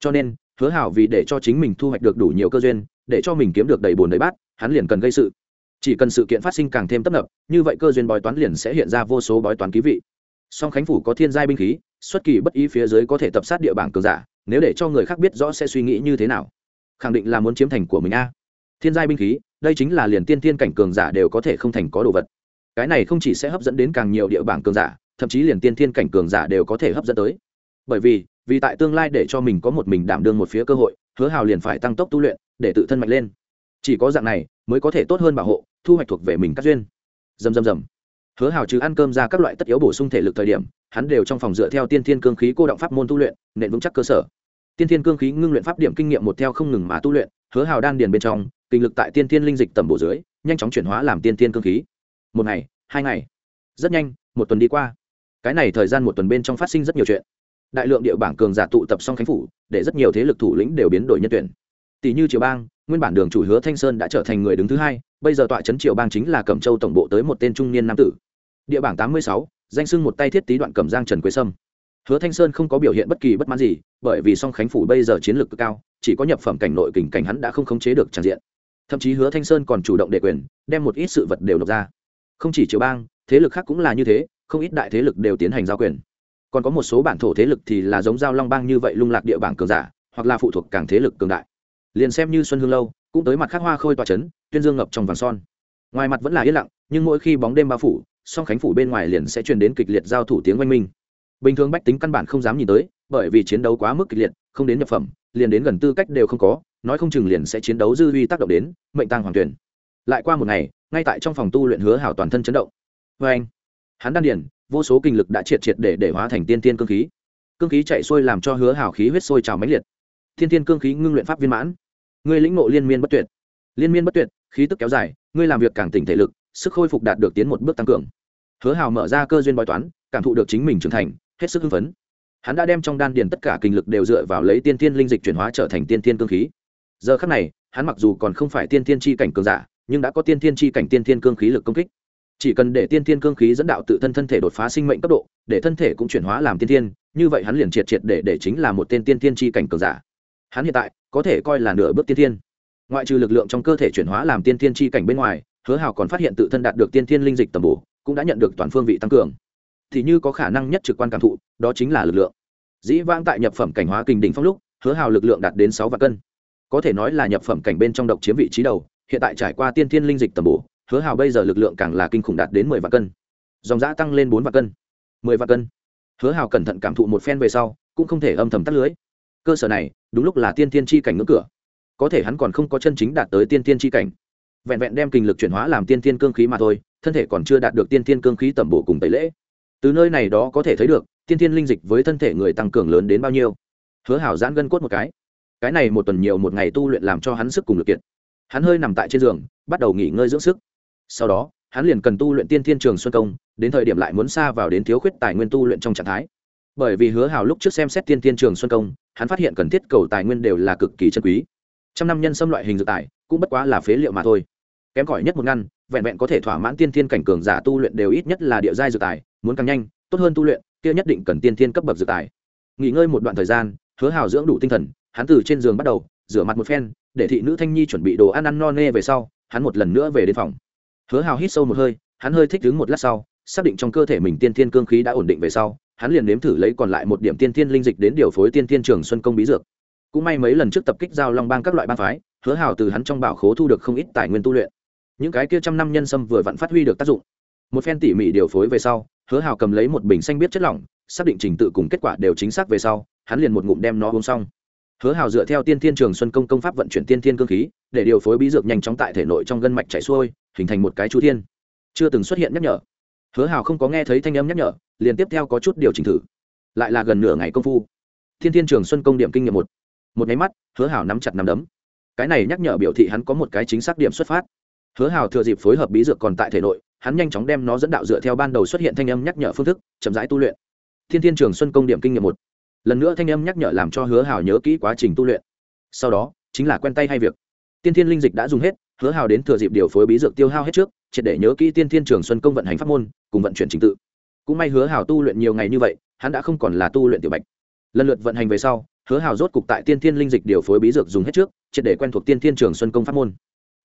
Cho nên, hứa hảo vì để cho chính mình thu hoạch được đủ nhiều cơ duyên, để cho mình kiếm được đầy bồn đầy bát, hắn liền cần gây sự. Chỉ cần sự kiện phát sinh càng thêm tấp nập, như vậy cơ duyên bói toán liền sẽ hiện ra vô số bói toán ký vị. Song khánh phủ có thiên giai binh khí, xuất kỳ bất ý phía dưới có thể tập sát địa bảng cường giả, nếu để cho người khác biết rõ sẽ suy nghĩ như thế nào? Khẳng định là muốn chiếm thành của mình a. Thiên giai binh khí, đây chính là liền tiên thiên cảnh cường giả đều có thể không thành có đồ vật cái này không chỉ sẽ hấp dẫn đến càng nhiều địa bảng cường giả, thậm chí liền tiên thiên cảnh cường giả đều có thể hấp dẫn tới. Bởi vì vì tại tương lai để cho mình có một mình đảm đương một phía cơ hội, hứa hào liền phải tăng tốc tu luyện, để tự thân mạnh lên. Chỉ có dạng này, mới có thể tốt hơn bảo hộ, thu hoạch thuộc về mình các duyên. Dầm dầm dầm hứa hào trừ ăn cơm ra các loại tất yếu bổ sung thể lực thời điểm, hắn đều trong phòng dựa theo tiên thiên cương khí cô động pháp môn tu luyện, nền vững chắc cơ sở. Tiên thiên cương khí ngưng luyện pháp điểm kinh nghiệm một theo không ngừng mà tu luyện, hứa hào đan điền bên trong, kinh lực tại tiên thiên linh dịch tầm bổ dưới, nhanh chóng chuyển hóa làm tiên thiên cương khí một ngày, hai ngày. Rất nhanh, một tuần đi qua. Cái này thời gian một tuần bên trong phát sinh rất nhiều chuyện. Đại lượng địa bảng cường giả tụ tập song khánh phủ, để rất nhiều thế lực thủ lĩnh đều biến đổi nhân tuyển. Tỷ như triều bang, nguyên bản đường chủ hứa thanh sơn đã trở thành người đứng thứ hai, bây giờ tọa trấn triều bang chính là cẩm châu tổng bộ tới một tên trung niên nam tử. Địa bảng tám mươi sáu, danh sưng một tay thiết tý đoạn cẩm giang trần quế sâm. Hứa thanh sơn không có biểu hiện bất kỳ bất mãn gì, bởi vì song khánh phủ bây giờ chiến lược cực cao, chỉ có nhập phẩm cảnh nội kình cảnh hắn đã không khống chế được tràn diện. Thậm chí hứa thanh sơn còn chủ động đệ quyền, đem một ít sự vật đều nộp ra không chỉ triều bang, thế lực khác cũng là như thế, không ít đại thế lực đều tiến hành giao quyền. Còn có một số bản thổ thế lực thì là giống giao long bang như vậy lung lạc địa bảng cường giả, hoặc là phụ thuộc càng thế lực cường đại. Liền xem như xuân hương lâu, cũng tới mặt khắc hoa khôi tòa c h ấ n tuyên dương ngập trong vàng son. Ngoài mặt vẫn là yên lặng, nhưng mỗi khi bóng đêm bao phủ, song khánh phủ bên ngoài liền sẽ truyền đến kịch liệt giao thủ tiếng oanh minh. Bình thường bách tính căn bản không dám nhìn tới, bởi vì chiến đấu quá mức kịch liệt, không đến nhập phẩm, liền đến gần tư cách đều không có, nói không chừng liền sẽ chiến đấu dư uy tác động đến, mệnh tăng hoàng tuyển lại qua một ngày, ngay tại trong phòng tu luyện hứa hảo toàn thân chấn động. Vê anh, hắn đan điền, vô số kinh lực đã triệt triệt để để hóa thành tiên tiên cương khí. Cương khí chạy xuôi làm cho hứa hảo khí huyết sôi trào mãnh liệt. Thiên tiên cương khí ngưng luyện pháp viên mãn. Ngươi lĩnh ngộ liên miên bất tuyệt. Liên miên bất tuyệt, khí tức kéo dài, ngươi làm việc càng tỉnh thể lực, sức khôi phục đạt được tiến một bước tăng cường. Hứa hào mở ra cơ duyên bói toán, cảm thụ được chính mình trưởng thành, hết sức hưng phấn. Hắn đã đem trong đan điền tất cả kinh lực đều dựa vào lấy tiên tiên linh dịch chuyển hóa trở thành tiên tiên cương khí. Giờ khắc này, hắn mặc dù còn không phải tiên tiên chi cảnh cường giả nhưng đã có tiên thiên chi cảnh, tiên thiên cương khí lực công kích. Chỉ cần để tiên thiên cương khí dẫn đạo tự thân thân thể đột phá sinh mệnh cấp độ, để thân thể cũng chuyển hóa làm tiên thiên, như vậy hắn liền triệt triệt để để chính là một tên tiên tiên chi cảnh cường giả. Hắn hiện tại có thể coi là nửa bước tiên thiên. Ngoại trừ lực lượng trong cơ thể chuyển hóa làm tiên thiên chi cảnh bên ngoài, hứa hào còn phát hiện tự thân đạt được tiên thiên linh dịch tầm bổ, cũng đã nhận được toàn phương vị tăng cường. Thì như có khả năng nhất trực quan cảm thụ, đó chính là lực lượng. Dĩ vãng tại nhập phẩm cảnh hóa kinh đỉnh phong lúc, hứa hào lực lượng đạt đến sáu vạn cân. Có thể nói là nhập phẩm cảnh bên trong độc chiếm vị trí đầu hiện tại trải qua tiên thiên linh dịch tầm bổ, hứa hào bây giờ lực lượng càng là kinh khủng đạt đến mười vạn cân. Dòng giã tăng lên bốn vạn cân. Mười vạn cân. Hứa hào cẩn thận cảm thụ một phen về sau, cũng không thể âm thầm tắt lưới. Cơ sở này, đúng lúc là tiên tiên chi cảnh ngưỡng cửa. Có thể hắn còn không có chân chính đạt tới tiên tiên chi cảnh. Vẹn vẹn đem kinh lực chuyển hóa làm tiên tiên cương khí mà thôi, thân thể còn chưa đạt được tiên tiên cương khí tẩm bổ cùng tẩy lễ. Từ nơi này đó có thể thấy được, tiên tiên linh dịch với thân thể người tăng cường lớn đến bao nhiêu. Hứa hảo giãn gân cốt một cái. Cái này một tuần nhiều một ngày tu luyện làm cho hắn sức cùng lực kiện hắn hơi nằm tại trên giường, bắt đầu nghỉ ngơi dưỡng sức. Sau đó, hắn liền cần tu luyện tiên thiên trường xuân công, đến thời điểm lại muốn xa vào đến thiếu khuyết tài nguyên tu luyện trong trạng thái. Bởi vì hứa hào lúc trước xem xét tiên thiên trường xuân công, hắn phát hiện cần thiết cầu tài nguyên đều là cực kỳ chân quý. Trăm năm nhân xâm loại hình dự tài, cũng bất quá là phế liệu mà thôi. Kém cỏi nhất một ngăn, vẹn vẹn có thể thỏa mãn tiên thiên cảnh cường giả tu luyện đều ít nhất là địa giai dự tài, muốn càng nhanh, tốt hơn tu luyện, kia nhất định cần tiên thiên cấp bậc dự tài. Nghỉ ngơi một đoạn thời gian, hứa hào dưỡng đủ tinh thần, hắn từ trên giường bắt đầu, rửa mặt một phen để thị nữ thanh nhi chuẩn bị đồ ăn ăn no nê về sau, hắn một lần nữa về đến phòng. Hứa hào hít sâu một hơi, hắn hơi thích đứng một lát sau, xác định trong cơ thể mình tiên thiên cương khí đã ổn định về sau, hắn liền nếm thử lấy còn lại một điểm tiên thiên linh dịch đến điều phối tiên thiên trường xuân công bí dược. Cũng may mấy lần trước tập kích giao long bang các loại bang phái, hứa hào từ hắn trong bảo khố thu được không ít tài nguyên tu luyện. Những cái kia trăm năm nhân sâm vừa vặn phát huy được tác dụng. Một phen tỉ mỉ điều phối về sau, hứa hào cầm lấy một bình xanh biết chất lỏng, xác định trình tự cùng kết quả đều chính xác về sau, hắn liền một ngụm đem nó uống xong hứa hào dựa theo tiên thiên trường xuân công công pháp vận chuyển tiên thiên cương khí, để điều phối bí dược nhanh chóng tại thể nội trong gân mạch chảy xuôi, hình thành một cái chu thiên. Chưa từng xuất hiện nhắc nhở. Hứa hào không có nghe thấy thanh âm nhắc nhở, liền tiếp theo có chút điều chỉnh thử. Lại là gần nửa ngày công phu. Thiên thiên trường xuân công điểm kinh nghiệm một. Một máy mắt, hứa hào nắm chặt nắm đấm. Cái này nhắc nhở biểu thị hắn có một cái chính xác điểm xuất phát. Hứa hào thừa dịp phối hợp bí dược còn tại thể nội, hắn nhanh chóng đem nó dẫn đạo dựa theo ban đầu xuất hiện thanh âm nhắc nhở phương thức, chậm rãi tu luyện. Thiên thiên trường xuân công điểm kinh nghiệm một lần nữa thanh âm nhắc nhở làm cho hứa hào nhớ kỹ quá trình tu luyện. Sau đó, chính là quen tay hay việc. Tiên thiên linh dịch đã dùng hết, hứa hào đến thừa dịp điều phối bí dược tiêu hao hết trước, triệt để nhớ kỹ tiên thiên trường xuân công vận hành pháp môn, cùng vận chuyển trình tự. Cũng may hứa hào tu luyện nhiều ngày như vậy, hắn đã không còn là tu luyện tiểu bạch. Lần lượt vận hành về sau, hứa hào rốt cục tại tiên thiên linh dịch điều phối bí dược dùng hết trước, triệt để quen thuộc tiên thiên trường xuân công pháp môn.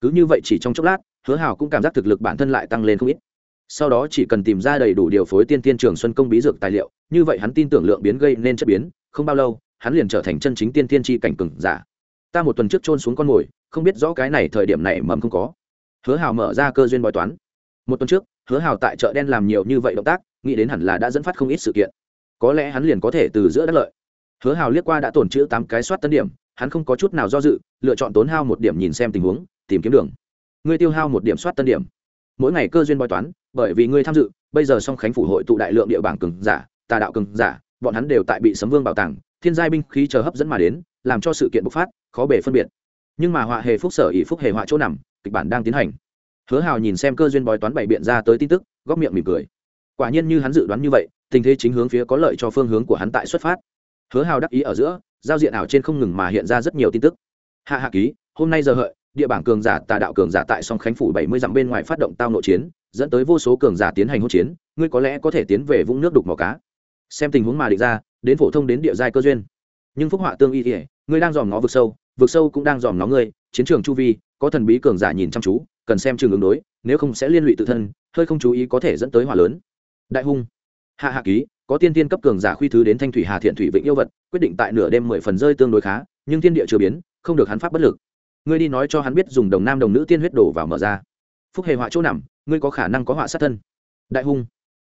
Cứ như vậy chỉ trong chốc lát, hứa hào cũng cảm giác thực lực bản thân lại tăng lên không ít sau đó chỉ cần tìm ra đầy đủ điều phối tiên tiên trường xuân công bí dược tài liệu, như vậy hắn tin tưởng lượng biến gây nên chất biến, không bao lâu, hắn liền trở thành chân chính tiên tiên tri cảnh cừng giả. Ta một tuần trước trôn xuống con mồi, không biết rõ cái này thời điểm này mầm không có. Hứa hào mở ra cơ duyên bói toán. Một tuần trước, hứa hào tại chợ đen làm nhiều như vậy động tác, nghĩ đến hẳn là đã dẫn phát không ít sự kiện. Có lẽ hắn liền có thể từ giữa đất lợi. Hứa hào liếc qua đã tổn chữ tám cái soát tân điểm, hắn không có chút nào do dự, lựa chọn tốn hao một điểm nhìn xem tình huống, tìm kiếm đường. Ngươi tiêu hao một điểm soát tân điểm. Mỗi ngày cơ duyên bói toán bởi vì ngươi tham dự, bây giờ song khánh phủ hội tụ đại lượng địa bảng cường giả, tà đạo cường giả, bọn hắn đều tại bị sấm vương bảo tàng, thiên giai binh khí chờ hấp dẫn mà đến, làm cho sự kiện bộc phát, khó bể phân biệt. Nhưng mà họa hề phúc sở ỷ phúc hề họa chỗ nằm, kịch bản đang tiến hành. Hứa hào nhìn xem cơ duyên bói toán bày biện ra tới tin tức, góc miệng mỉm cười. Quả nhiên như hắn dự đoán như vậy, tình thế chính hướng phía có lợi cho phương hướng của hắn tại xuất phát. Hứa hào đắc ý ở giữa, giao diện ảo trên không ngừng mà hiện ra rất nhiều tin tức. Hạ hạ ký, hôm nay giờ hợi địa bảng cường giả tà đạo cường giả tại song khánh phủ bảy mươi dặm bên ngoài phát động tao nội chiến, dẫn tới vô số cường giả tiến hành hỗn chiến, ngươi có lẽ có thể tiến về vũng nước đục màu cá. Xem tình huống mà định ra, đến phổ thông đến địa giai cơ duyên. Nhưng phúc họa tương y thể ngươi đang dòm nó vực sâu vực sâu cũng đang dòm nó ngươi, chiến trường chu vi, có thần bí cường giả nhìn chăm chú, cần xem trường ứng đối, nếu không sẽ liên lụy tự thân, hơi không chú ý có thể dẫn tới hỏa lớn. Đại hung. Hạ hạ ký, có tiên tiên cấp cường giả khuy thứ đến thanh thủy hà thiện thủy vịnh yêu vật, quyết định tại nửa đêm mười phần rơi tương đối khá, nhưng thiên địa chưa biến, không được hắn pháp bất lực ngươi đi nói cho hắn biết dùng đồng nam đồng nữ tiên huyết đổ vào mở ra. Phúc hề họa chỗ nằm, ngươi có khả năng có họa sát thân. Đại hung,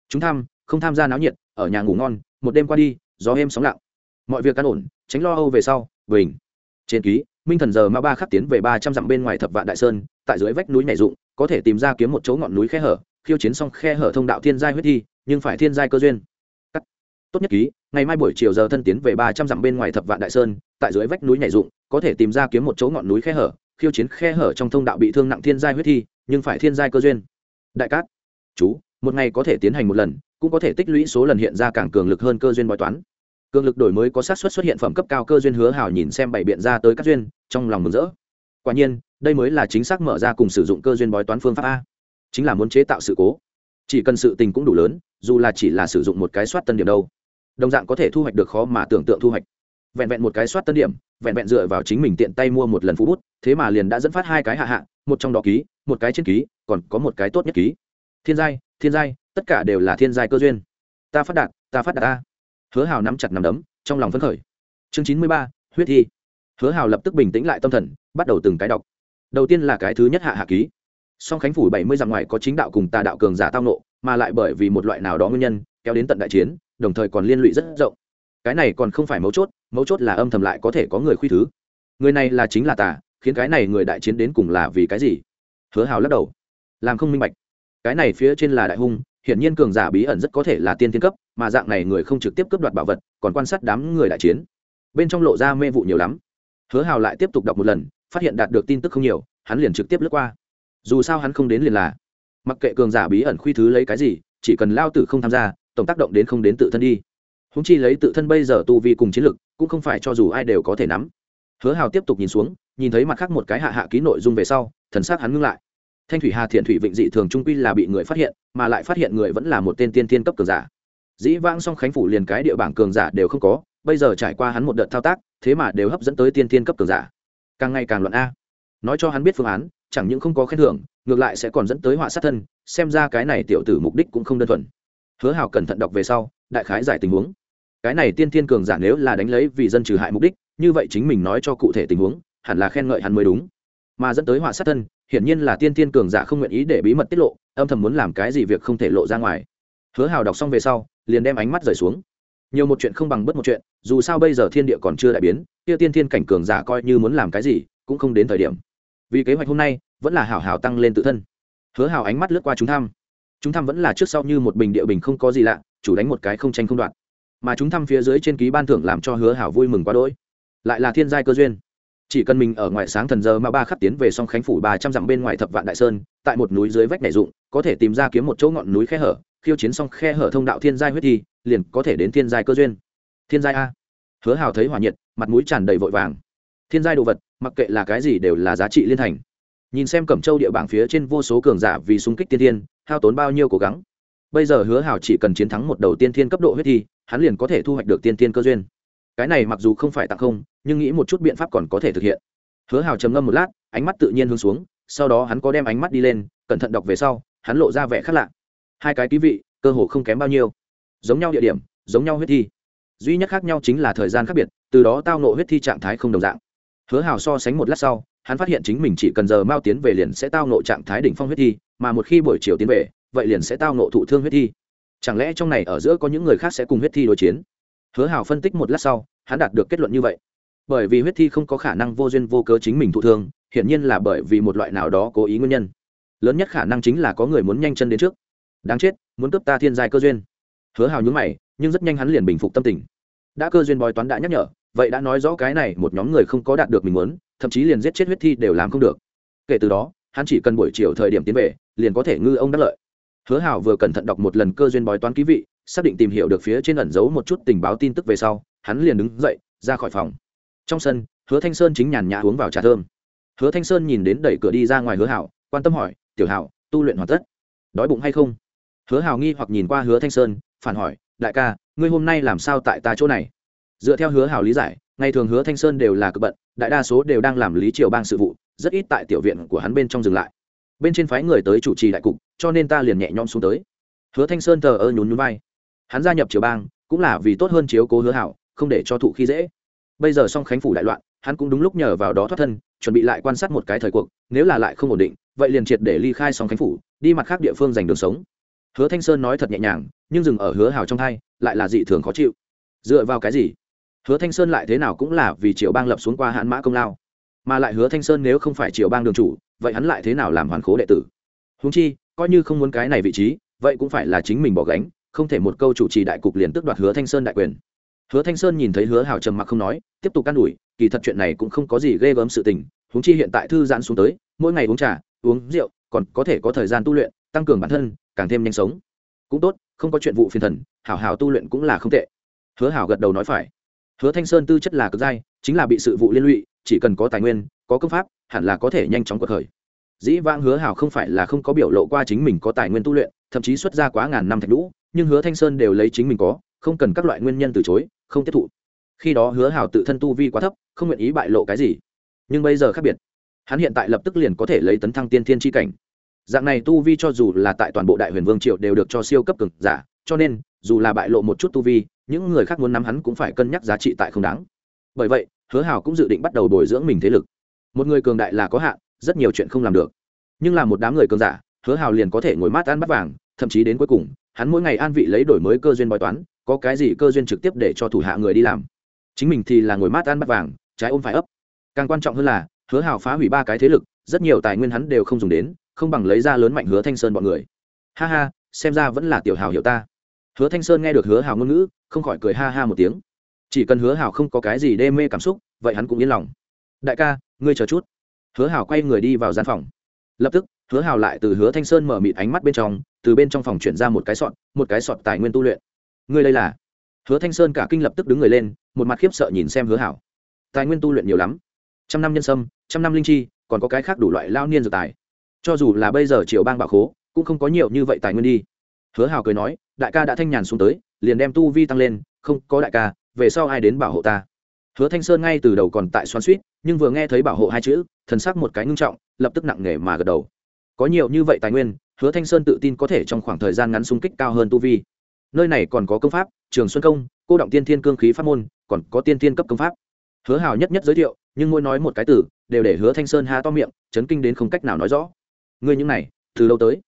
chúng tham, không tham gia náo nhiệt, ở nhà ngủ ngon, một đêm qua đi, gió êm sóng lặng. Mọi việc căn ổn, tránh lo âu về sau, bình. Trên ký, minh thần giờ ma ba khắc tiến về ba trăm dặm bên ngoài thập vạn đại sơn, tại dưới vách núi nhảy dụng, có thể tìm ra kiếm một chỗ ngọn núi khe hở, khiêu chiến xong khe hở thông đạo thiên giai huyết thi, nhưng phải thiên giai cơ duyên. Cắt. tốt nhất ký, ngày mai buổi chiều giờ thân tiến về ba trăm dặm bên ngoài thập vạn đại sơn, tại dưới vách núi nhảy dụng có thể tìm ra kiếm một chỗ ngọn núi khe hở, khiêu chiến khe hở trong thông đạo bị thương nặng thiên giai huyết thi, nhưng phải thiên giai cơ duyên. Đại cát, chú, một ngày có thể tiến hành một lần, cũng có thể tích lũy số lần hiện ra càng cường lực hơn cơ duyên bói toán. Cường lực đổi mới có xác suất xuất hiện phẩm cấp cao cơ duyên hứa hảo nhìn xem bảy biện ra tới các duyên, trong lòng mừng rỡ. Quả nhiên, đây mới là chính xác mở ra cùng sử dụng cơ duyên bói toán phương pháp a. Chính là muốn chế tạo sự cố. Chỉ cần sự tình cũng đủ lớn, dù là chỉ là sử dụng một cái soát tân điểm đâu, đồng dạng có thể thu hoạch được khó mà tưởng tượng thu hoạch vẹn vẹn một cái soát tân điểm, vẹn vẹn dựa vào chính mình tiện tay mua một lần phú bút, thế mà liền đã dẫn phát hai cái hạ hạ, một trong đó ký, một cái trên ký, còn có một cái tốt nhất ký. Thiên giai thiên giai, tất cả đều là thiên giai cơ duyên. Ta phát đạt, ta phát đạt ta. Hứa hào nắm chặt nắm đấm, trong lòng phấn khởi. Chương chín mươi ba, huyết thi. Hứa hào lập tức bình tĩnh lại tâm thần, bắt đầu từng cái đọc. Đầu tiên là cái thứ nhất hạ hạ ký. Song khánh phủ bảy mươi dặm ngoài có chính đạo cùng tà đạo cường giả tao nộ mà lại bởi vì một loại nào đó nguyên nhân, kéo đến tận đại chiến, đồng thời còn liên lụy rất rộng. Cái này còn không phải mấu chốt mấu chốt là âm thầm lại có thể có người khuy thứ. Người này là chính là tà, khiến cái này người đại chiến đến cùng là vì cái gì? Hứa hào lắc đầu. Làm không minh bạch. Cái này phía trên là đại hung, hiển nhiên cường giả bí ẩn rất có thể là tiên thiên cấp, mà dạng này người không trực tiếp cướp đoạt bảo vật, còn quan sát đám người đại chiến. Bên trong lộ ra mê vụ nhiều lắm. Hứa hào lại tiếp tục đọc một lần, phát hiện đạt được tin tức không nhiều, hắn liền trực tiếp lướt qua. Dù sao hắn không đến liền là. Mặc kệ cường giả bí ẩn khuy thứ lấy cái gì, chỉ cần lao tử không tham gia, tổng tác động đến không đến tự thân đi húng chi lấy tự thân bây giờ tu vi cùng chiến lực, cũng không phải cho dù ai đều có thể nắm. Hứa hào tiếp tục nhìn xuống, nhìn thấy mặt khác một cái hạ hạ ký nội dung về sau, thần sắc hắn ngưng lại. Thanh thủy hà thiện thủy vịnh dị thường trung quy là bị người phát hiện, mà lại phát hiện người vẫn là một tên tiên tiên cấp cường giả. Dĩ vãng song khánh phủ liền cái địa bảng cường giả đều không có, bây giờ trải qua hắn một đợt thao tác, thế mà đều hấp dẫn tới tiên tiên cấp cường giả. Càng ngày càng luận a. Nói cho hắn biết phương án, chẳng những không có khen thưởng, ngược lại sẽ còn dẫn tới họa sát thân, xem ra cái này tiểu tử mục đích cũng không đơn thuần. Hứa hào cẩn thận đọc về sau, đại khái giải tình huống cái này tiên thiên cường giả nếu là đánh lấy vì dân trừ hại mục đích, như vậy chính mình nói cho cụ thể tình huống, hẳn là khen ngợi hắn mới đúng. Mà dẫn tới họa sát thân, hiển nhiên là tiên thiên cường giả không nguyện ý để bí mật tiết lộ, âm thầm muốn làm cái gì việc không thể lộ ra ngoài. Hứa hào đọc xong về sau, liền đem ánh mắt rời xuống. Nhiều một chuyện không bằng bất một chuyện, dù sao bây giờ thiên địa còn chưa đại biến, kia tiên thiên cảnh cường giả coi như muốn làm cái gì, cũng không đến thời điểm. Vì kế hoạch hôm nay, vẫn là hảo hảo tăng lên tự thân. Hứa hào ánh mắt lướt qua chúng thăm. Chúng thăm vẫn là trước sau như một bình địa bình không có gì lạ, chủ đánh một cái không tranh không đoạn mà chúng thăm phía dưới trên ký ban thưởng làm cho hứa hảo vui mừng quá đỗi. Lại là thiên giai cơ duyên. Chỉ cần mình ở ngoài sáng thần giờ mà ba khắc tiến về song khánh phủ ba trăm dặm bên ngoài thập vạn đại sơn, tại một núi dưới vách nảy dụng, có thể tìm ra kiếm một chỗ ngọn núi khe hở, khiêu chiến xong khe hở thông đạo thiên giai huyết thi, liền có thể đến thiên giai cơ duyên. Thiên giai a. Hứa hào thấy hỏa nhiệt, mặt mũi tràn đầy vội vàng. Thiên giai đồ vật, mặc kệ là cái gì đều là giá trị liên thành. Nhìn xem cẩm châu địa bảng phía trên vô số cường giả vì xung kích tiên thiên, hao tốn bao nhiêu cố gắng. Bây giờ hứa hảo chỉ cần chiến thắng một đầu tiên thiên cấp độ huyết thi hắn liền có thể thu hoạch được tiên tiên cơ duyên. Cái này mặc dù không phải tặng không, nhưng nghĩ một chút biện pháp còn có thể thực hiện. Hứa hào trầm ngâm một lát, ánh mắt tự nhiên hướng xuống, sau đó hắn có đem ánh mắt đi lên, cẩn thận đọc về sau, hắn lộ ra vẻ khác lạ. Hai cái ký vị, cơ hồ không kém bao nhiêu. Giống nhau địa điểm, giống nhau huyết thi. Duy nhất khác nhau chính là thời gian khác biệt, từ đó tao nộ huyết thi trạng thái không đồng dạng. Hứa hào so sánh một lát sau, hắn phát hiện chính mình chỉ cần giờ mao tiến về liền sẽ tao nộ trạng thái đỉnh phong huyết thi, mà một khi buổi chiều tiến về, vậy liền sẽ tao nộ thụ thương huyết thi chẳng lẽ trong này ở giữa có những người khác sẽ cùng huyết thi đối chiến? Hứa hào phân tích một lát sau, hắn đạt được kết luận như vậy. Bởi vì huyết thi không có khả năng vô duyên vô cớ chính mình thụ thương, hiển nhiên là bởi vì một loại nào đó cố ý nguyên nhân. Lớn nhất khả năng chính là có người muốn nhanh chân đến trước. Đáng chết, muốn cướp ta thiên giai cơ duyên. Hứa hào nhúng mày, nhưng rất nhanh hắn liền bình phục tâm tình. Đã cơ duyên bói toán đã nhắc nhở, vậy đã nói rõ cái này một nhóm người không có đạt được mình muốn, thậm chí liền giết chết huyết thi đều làm không được. Kể từ đó, hắn chỉ cần buổi chiều thời điểm tiến về, liền có thể ngư ông đắc lợi hứa Hảo vừa cẩn thận đọc một lần cơ duyên bói toán ký vị, xác định tìm hiểu được phía trên ẩn giấu một chút tình báo tin tức về sau, hắn liền đứng dậy, ra khỏi phòng. Trong sân, hứa thanh sơn chính nhàn nhã uống vào trà thơm. Hứa thanh sơn nhìn đến đẩy cửa đi ra ngoài hứa hảo, quan tâm hỏi, tiểu hảo, tu luyện hoàn tất, đói bụng hay không? Hứa hảo nghi hoặc nhìn qua hứa thanh sơn, phản hỏi, đại ca, ngươi hôm nay làm sao tại ta chỗ này? Dựa theo hứa hảo lý giải, ngày thường hứa thanh sơn đều là cực bận, đại đa số đều đang làm lý triều bang sự vụ, rất ít tại tiểu viện của hắn bên trong dừng lại bên trên phái người tới chủ trì đại cục, cho nên ta liền nhẹ nhõm xuống tới. Hứa thanh sơn thờ ơ nhún nhún vai. Hắn gia nhập triều bang, cũng là vì tốt hơn chiếu cố hứa hảo, không để cho thụ khi dễ. Bây giờ song khánh phủ đại loạn, hắn cũng đúng lúc nhờ vào đó thoát thân, chuẩn bị lại quan sát một cái thời cuộc, nếu là lại không ổn định, vậy liền triệt để ly khai song khánh phủ, đi mặt khác địa phương giành đường sống. Hứa thanh sơn nói thật nhẹ nhàng, nhưng dừng ở hứa Hảo trong thai, lại là dị thường khó chịu. Dựa vào cái gì? Hứa thanh sơn lại thế nào cũng là vì triều bang lập xuống qua hãn mã công lao mà lại hứa thanh sơn nếu không phải triệu bang đường chủ vậy hắn lại thế nào làm hoàn khố đệ tử? Húng chi coi như không muốn cái này vị trí vậy cũng phải là chính mình bỏ gánh không thể một câu chủ trì đại cục liền tước đoạt hứa thanh sơn đại quyền. Hứa thanh sơn nhìn thấy hứa hào trầm mặc không nói tiếp tục can đuổi kỳ thật chuyện này cũng không có gì ghê gớm sự tình húng chi hiện tại thư giãn xuống tới mỗi ngày uống trà uống rượu còn có thể có thời gian tu luyện tăng cường bản thân càng thêm nhanh sống. Cũng tốt không có chuyện vụ phiền thần hảo hảo tu luyện cũng là không tệ. Hứa hảo gật đầu nói phải. Hứa thanh sơn tư chất là cực dai, chính là bị sự vụ liên lụy chỉ cần có tài nguyên, có công pháp, hẳn là có thể nhanh chóng cuộc khởi. Dĩ vãng hứa hảo không phải là không có biểu lộ qua chính mình có tài nguyên tu luyện, thậm chí xuất ra quá ngàn năm thạch lũ nhưng hứa thanh sơn đều lấy chính mình có, không cần các loại nguyên nhân từ chối, không tiếp thụ. Khi đó hứa hảo tự thân tu vi quá thấp, không nguyện ý bại lộ cái gì. Nhưng bây giờ khác biệt. Hắn hiện tại lập tức liền có thể lấy tấn thăng tiên thiên tri cảnh. Dạng này tu vi cho dù là tại toàn bộ đại huyền vương triệu đều được cho siêu cấp cực giả, cho nên, dù là bại lộ một chút tu vi, những người khác muốn nắm hắn cũng phải cân nhắc giá trị tại không đáng bởi vậy, hứa hào cũng dự định bắt đầu bồi dưỡng mình thế lực. Một người cường đại là có hạn, rất nhiều chuyện không làm được. Nhưng là một đám người cường giả, hứa hào liền có thể ngồi mát ăn bắt vàng, thậm chí đến cuối cùng, hắn mỗi ngày an vị lấy đổi mới cơ duyên bói toán, có cái gì cơ duyên trực tiếp để cho thủ hạ người đi làm. Chính mình thì là ngồi mát ăn bắt vàng, trái ôm phải ấp. Càng quan trọng hơn là, hứa hào phá hủy ba cái thế lực, rất nhiều tài nguyên hắn đều không dùng đến, không bằng lấy ra lớn mạnh hứa thanh sơn bọn người. Ha ha, xem ra vẫn là tiểu hào hiểu ta. Hứa thanh sơn nghe được hứa hào ngôn ngữ, không khỏi cười ha ha một tiếng chỉ cần hứa Hảo không có cái gì đê mê cảm xúc, vậy hắn cũng yên lòng. Đại ca, ngươi chờ chút. Hứa Hảo quay người đi vào gian phòng. Lập tức, hứa Hảo lại từ hứa thanh sơn mở mịt ánh mắt bên trong, từ bên trong phòng chuyển ra một cái sọt, một cái sọt tài nguyên tu luyện. Ngươi đây là? Hứa thanh sơn cả kinh lập tức đứng người lên, một mặt khiếp sợ nhìn xem hứa hảo. Tài nguyên tu luyện nhiều lắm. Trăm năm nhân sâm, trăm năm linh chi, còn có cái khác đủ loại lao niên dược tài. Cho dù là bây giờ triều bang bảo khố, cũng không có nhiều như vậy tài nguyên đi. Hứa hào cười nói, đại ca đã thanh nhàn xuống tới, liền đem tu vi tăng lên, không, có đại ca về sau ai đến bảo hộ ta? Hứa thanh sơn ngay từ đầu còn tại xoắn suýt nhưng vừa nghe thấy bảo hộ hai chữ, thần sắc một cái ngưng trọng, lập tức nặng nề mà gật đầu. Có nhiều như vậy tài nguyên, hứa thanh sơn tự tin có thể trong khoảng thời gian ngắn xung kích cao hơn tu vi. Nơi này còn có công pháp, trường xuân công, cô động tiên thiên cương khí pháp môn, còn có tiên thiên cấp công pháp. Hứa hào nhất nhất giới thiệu, nhưng mỗi nói một cái từ, đều để hứa thanh sơn ha to miệng, chấn kinh đến không cách nào nói rõ. Ngươi những này, từ lâu tới?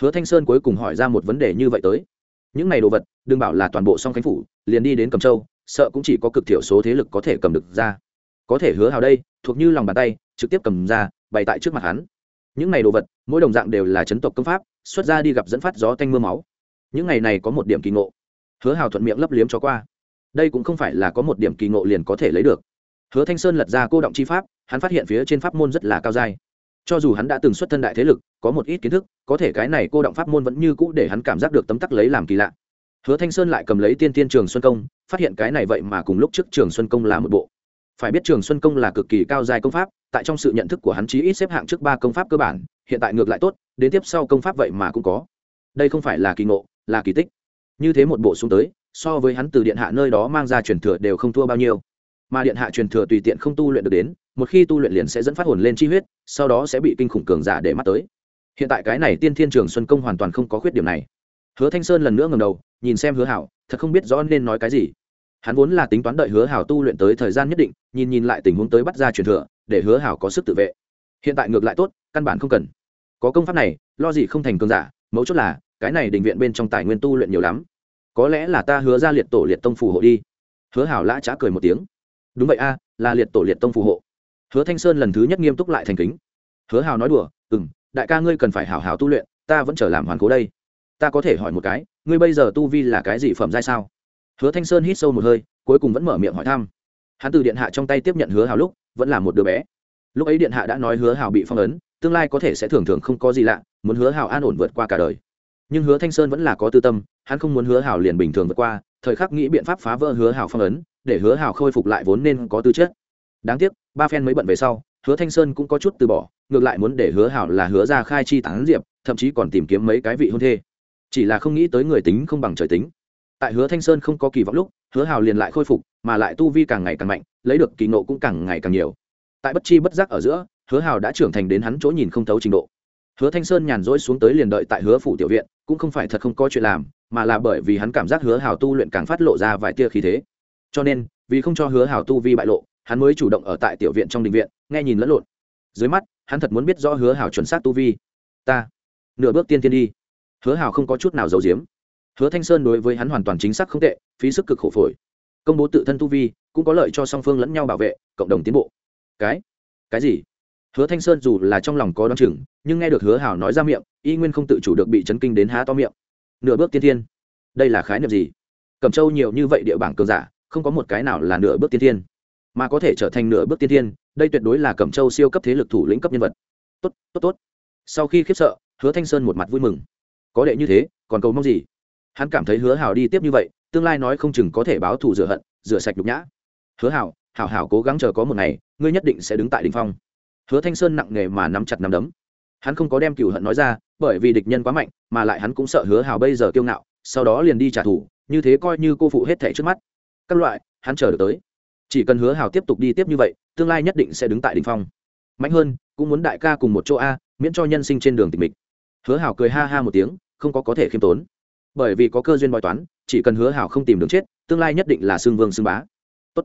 Hứa thanh sơn cuối cùng hỏi ra một vấn đề như vậy tới. Những này đồ vật, đừng bảo là toàn bộ song khánh phủ, liền đi đến cầm châu sợ cũng chỉ có cực thiểu số thế lực có thể cầm được ra. Có thể hứa hào đây, thuộc như lòng bàn tay, trực tiếp cầm ra, bày tại trước mặt hắn. Những này đồ vật, mỗi đồng dạng đều là chấn tộc công pháp, xuất ra đi gặp dẫn phát gió tanh mưa máu. Những ngày này có một điểm kỳ ngộ. Hứa hào thuận miệng lấp liếm cho qua. Đây cũng không phải là có một điểm kỳ ngộ liền có thể lấy được. Hứa thanh sơn lật ra cô động chi pháp, hắn phát hiện phía trên pháp môn rất là cao dai. Cho dù hắn đã từng xuất thân đại thế lực, có một ít kiến thức, có thể cái này cô động pháp môn vẫn như cũ để hắn cảm giác được tấm tắc lấy làm kỳ lạ hứa thanh sơn lại cầm lấy tiên tiên trường xuân công, phát hiện cái này vậy mà cùng lúc trước trường xuân công là một bộ. Phải biết trường xuân công là cực kỳ cao dài công pháp, tại trong sự nhận thức của hắn chí ít xếp hạng trước ba công pháp cơ bản, hiện tại ngược lại tốt, đến tiếp sau công pháp vậy mà cũng có. Đây không phải là kỳ ngộ, là kỳ tích. Như thế một bộ xuống tới, so với hắn từ điện hạ nơi đó mang ra truyền thừa đều không thua bao nhiêu. Mà điện hạ truyền thừa tùy tiện không tu luyện được đến, một khi tu luyện liền sẽ dẫn phát hồn lên chi huyết, sau đó sẽ bị kinh khủng cường giả để mắt tới. Hiện tại cái này tiên thiên trường xuân công hoàn toàn không có khuyết điểm này hứa thanh sơn lần nữa ngầm đầu, nhìn xem hứa hảo, thật không biết rõ nên nói cái gì. Hắn vốn là tính toán đợi hứa hảo tu luyện tới thời gian nhất định, nhìn nhìn lại tình huống tới bắt ra truyền thừa, để hứa hảo có sức tự vệ. Hiện tại ngược lại tốt, căn bản không cần. Có công pháp này, lo gì không thành công giả, mấu chốt là, cái này đình viện bên trong tài nguyên tu luyện nhiều lắm. Có lẽ là ta hứa ra liệt tổ liệt tông phù hộ đi. Hứa hảo lã trá cười một tiếng. Đúng vậy a, là liệt tổ liệt tông phù hộ. Hứa thanh sơn lần thứ nhất nghiêm túc lại thành kính. Hứa hảo nói đùa ừ m đại ca ngươi cần phải hảo hảo tu luyện, ta vẫn chờ làm hoàn cố đây ta có thể hỏi một cái, ngươi bây giờ tu vi là cái gì phẩm giai sao? Hứa thanh sơn hít sâu một hơi, cuối cùng vẫn mở miệng hỏi thăm. Hắn từ điện hạ trong tay tiếp nhận hứa hào lúc, vẫn là một đứa bé. Lúc ấy điện hạ đã nói hứa hào bị phong ấn, tương lai có thể sẽ thường thường không có gì lạ, muốn hứa hào an ổn vượt qua cả đời. Nhưng hứa thanh sơn vẫn là có tư tâm, hắn không muốn hứa hào liền bình thường vượt qua, thời khắc nghĩ biện pháp phá vỡ hứa hào phong ấn, để hứa hào khôi phục lại vốn nên có tư chất. Đáng tiếc, ba phen mới bận về sau, hứa thanh sơn cũng có chút từ bỏ, ngược lại muốn để hứa hảo là hứa ra khai chi tán diệp, thậm chí còn tìm kiếm mấy cái vị hôn thê chỉ là không nghĩ tới người tính không bằng trời tính. Tại hứa thanh sơn không có kỳ vọng lúc, hứa hào liền lại khôi phục, mà lại tu vi càng ngày càng mạnh, lấy được kỳ nộ cũng càng ngày càng nhiều. Tại bất chi bất giác ở giữa, hứa hào đã trưởng thành đến hắn chỗ nhìn không thấu trình độ. Hứa thanh sơn nhàn rỗi xuống tới liền đợi tại hứa phủ tiểu viện, cũng không phải thật không có chuyện làm, mà là bởi vì hắn cảm giác hứa hào tu luyện càng phát lộ ra vài tia khí thế. Cho nên, vì không cho hứa hào tu vi bại lộ, hắn mới chủ động ở tại tiểu viện trong đình viện, nghe nhìn lẫn lộn. Dưới mắt, hắn thật muốn biết rõ hứa hào chuẩn xác tu vi. Ta, nửa bước tiên tiên đi hứa hào không có chút nào giấu giếm. Hứa thanh sơn đối với hắn hoàn toàn chính xác không tệ phí sức cực khổ phổi. Công bố tự thân tu vi cũng có lợi cho song phương lẫn nhau bảo vệ cộng đồng tiến bộ. Cái? Cái gì? Hứa thanh sơn dù là trong lòng có đ o chừng nhưng nghe được hứa hào nói ra miệng y nguyên không tự chủ được bị chấn kinh đến há to miệng. Nửa bước tiên thiên, đây là khái niệm gì? Cẩm châu nhiều như vậy địa bảng cường giả không có một cái nào là nửa bước tiên thiên, mà có thể trở thành nửa bước tiên thiên, đây tuyệt đối là cẩm châu siêu cấp thế lực thủ lĩnh cấp nhân vật. Tốt tốt tốt. Sau khi khiếp sợ hứa thanh sơn một mặt vui mừng có đệ như thế còn cầu mong gì? Hắn cảm thấy hứa Hảo đi tiếp như vậy tương lai nói không chừng có thể báo thù rửa hận rửa sạch nhục nhã. Hứa Hảo, hảo hảo cố gắng chờ có một ngày ngươi nhất định sẽ đứng tại đ ỉ n h phong. Hứa thanh sơn nặng nề mà nắm chặt nắm đấm. Hắn không có đem cựu hận nói ra bởi vì địch nhân quá mạnh mà lại hắn cũng sợ hứa Hảo bây giờ kiêu ngạo sau đó liền đi trả thù như thế coi như cô phụ hết thẻ trước mắt. Các loại hắn chờ được tới. Chỉ cần hứa Hảo tiếp tục đi tiếp như vậy tương lai nhất định sẽ đứng tại đ ỉ n h phong. Mạnh hơn cũng muốn đại ca cùng một chỗ a miễn cho nhân sinh trên đường tịch mịch hứa Hảo cười ha ha một tiếng, không có có thể khiêm tốn. Bởi vì có cơ duyên bói toán, chỉ cần hứa hảo không tìm đường chết, tương lai nhất định là xương vương xương bá. Tốt.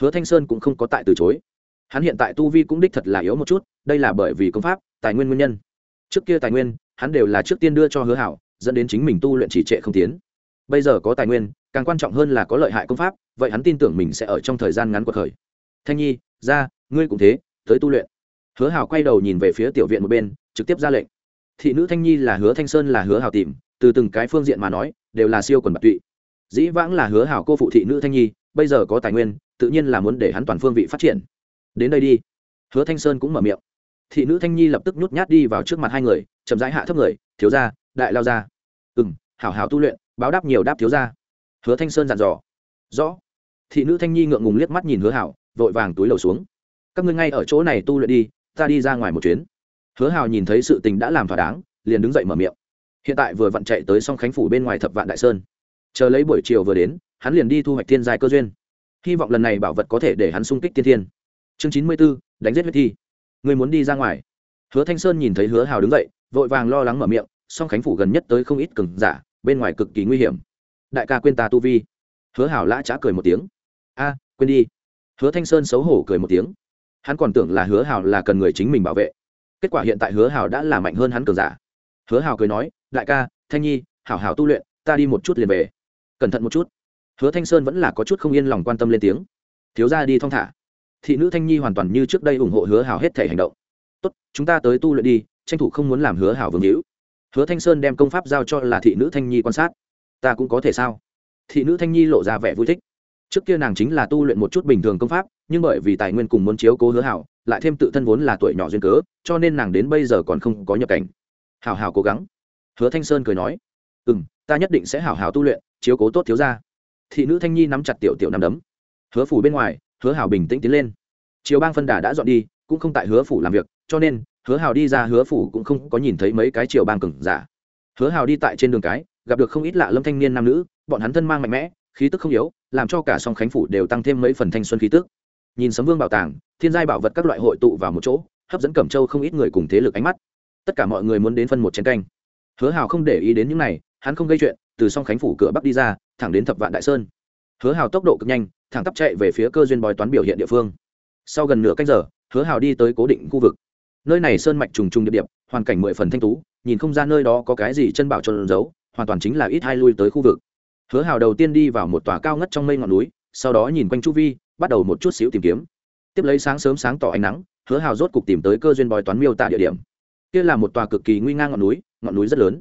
hứa thanh sơn cũng không có tại từ chối. Hắn hiện tại tu vi cũng đích thật là yếu một chút, đây là bởi vì công pháp, tài nguyên nguyên nhân. Trước kia tài nguyên, hắn đều là trước tiên đưa cho hứa hảo, dẫn đến chính mình tu luyện trì trệ không tiến. Bây giờ có tài nguyên, càng quan trọng hơn là có lợi hại công pháp, vậy hắn tin tưởng mình sẽ ở trong thời gian ngắn cuộc khởi. Thanh nhi, ra, ngươi cũng thế, tới tu luyện. Hứa hảo quay đầu nhìn về phía tiểu viện một bên, trực tiếp ra lệnh thị nữ thanh nhi là hứa thanh sơn là hứa hảo tìm, từ từng cái phương diện mà nói, đều là siêu quần bạc tụy. Dĩ vãng là hứa hảo cô phụ thị nữ thanh nhi, bây giờ có tài nguyên, tự nhiên là muốn để hắn toàn phương vị phát triển. Đến đây đi. Hứa thanh sơn cũng mở miệng. Thị nữ thanh nhi lập tức nhút nhát đi vào trước mặt hai người, chậm rãi hạ thấp người, thiếu ra đại lao ra ừ m hảo hảo tu luyện, báo đáp nhiều đáp thiếu ra hứa thanh sơn dặn dò. Rõ. Thị nữ thanh nhi ngượng ngùng liếc mắt nhìn hứa hảo, vội vàng túi lầu xuống. Các ngươi ngay ở chỗ này tu luyện đi, ta đi ra ngoài một chuyến hứa Hào nhìn thấy sự tình đã làm thỏa đáng, liền đứng dậy mở miệng. Hiện tại vừa vặn chạy tới song khánh phủ bên ngoài thập vạn đại sơn. Chờ lấy buổi chiều vừa đến, hắn liền đi thu hoạch thiên giai cơ duyên. Hy vọng lần này bảo vật có thể để hắn sung kích tiên thiên. Chương chín mươi b ố đánh giết huyết thi. Người muốn đi ra ngoài. Hứa thanh sơn nhìn thấy hứa hào đứng dậy, vội vàng lo lắng mở miệng, song khánh phủ gần nhất tới không ít cừng giả, bên ngoài cực kỳ nguy hiểm. Đại ca quên ta tu vi. Hứa hào lã trá cười một tiếng. A, quên đi. Hứa thanh sơn xấu hổ cười một tiếng. Hắn còn tưởng là hứa hào là cần người chính mình bảo vệ kết quả hiện tại hứa hào đã là mạnh hơn hắn cường giả. Hứa hào cười nói, đại ca, thanh nhi, hảo hảo tu luyện, ta đi một chút liền về. Cẩn thận một chút. Hứa thanh sơn vẫn là có chút không yên lòng quan tâm lên tiếng. Thiếu ra đi thong thả. Thị nữ thanh nhi hoàn toàn như trước đây ủng hộ hứa hào hết thể hành động. Tốt, chúng ta tới tu luyện đi, tranh thủ không muốn làm hứa hào vương hữu. Hứa thanh sơn đem công pháp giao cho là thị nữ thanh nhi quan sát. Ta cũng có thể sao? Thị nữ thanh nhi lộ ra vẻ vui thích. Trước kia nàng chính là tu luyện một chút bình thường công pháp nhưng bởi vì tài nguyên cùng muốn chiếu cố hứa hảo, lại thêm tự thân vốn là tuổi nhỏ duyên cớ, cho nên nàng đến bây giờ còn không có nhập cảnh. Hào hào cố gắng. Hứa thanh sơn cười nói ừ m ta nhất định sẽ hảo hảo tu luyện, chiếu cố tốt thiếu ra thị nữ thanh nhi nắm chặt tiểu tiểu nắm đấm. Hứa phủ bên ngoài, hứa hảo bình tĩnh tiến lên. Chiều bang phân đà đã dọn đi, cũng không tại hứa phủ làm việc, cho nên, hứa Hảo đi ra hứa phủ cũng không có nhìn thấy mấy cái chiều bang cừng giả. Hứa Hảo đi tại trên đường cái, gặp được không ít lạ lâm thanh niên nam nữ, bọn hắn thân mang mạnh mẽ, khí tức không yếu, làm cho cả song khánh phủ đều tăng thêm mấy phần thanh xuân khí tức nhìn sấm vương bảo tàng, thiên giai bảo vật các loại hội tụ vào một chỗ, hấp dẫn cẩm châu không ít người cùng thế lực ánh mắt. Tất cả mọi người muốn đến phân một chén canh. Hứa hào không để ý đến những này, hắn không gây chuyện, từ song khánh phủ cửa bắc đi ra, thẳng đến thập vạn đại sơn. Hứa hào tốc độ cực nhanh, thẳng tắp chạy về phía cơ duyên bói toán biểu hiện địa phương. Sau gần nửa canh giờ, hứa hào đi tới cố định khu vực. Nơi này sơn mạch trùng trùng địa điểm hoàn cảnh mười phần thanh tú, nhìn không ra nơi đó có cái gì chân bảo trôn giấu, hoàn toàn chính là ít hai lui tới khu vực. Hứa hào đầu tiên đi vào một tòa cao ngất trong mây ngọn núi, sau đó nhìn quanh chu vi bắt đầu một chút xíu tìm kiếm. Tiếp lấy sáng sớm sáng tỏ ánh nắng, hứa hào rốt cục tìm tới cơ duyên bói toán miêu tả địa điểm. Kia là một tòa cực kỳ nguy ngang ngọn núi ngọn núi rất lớn.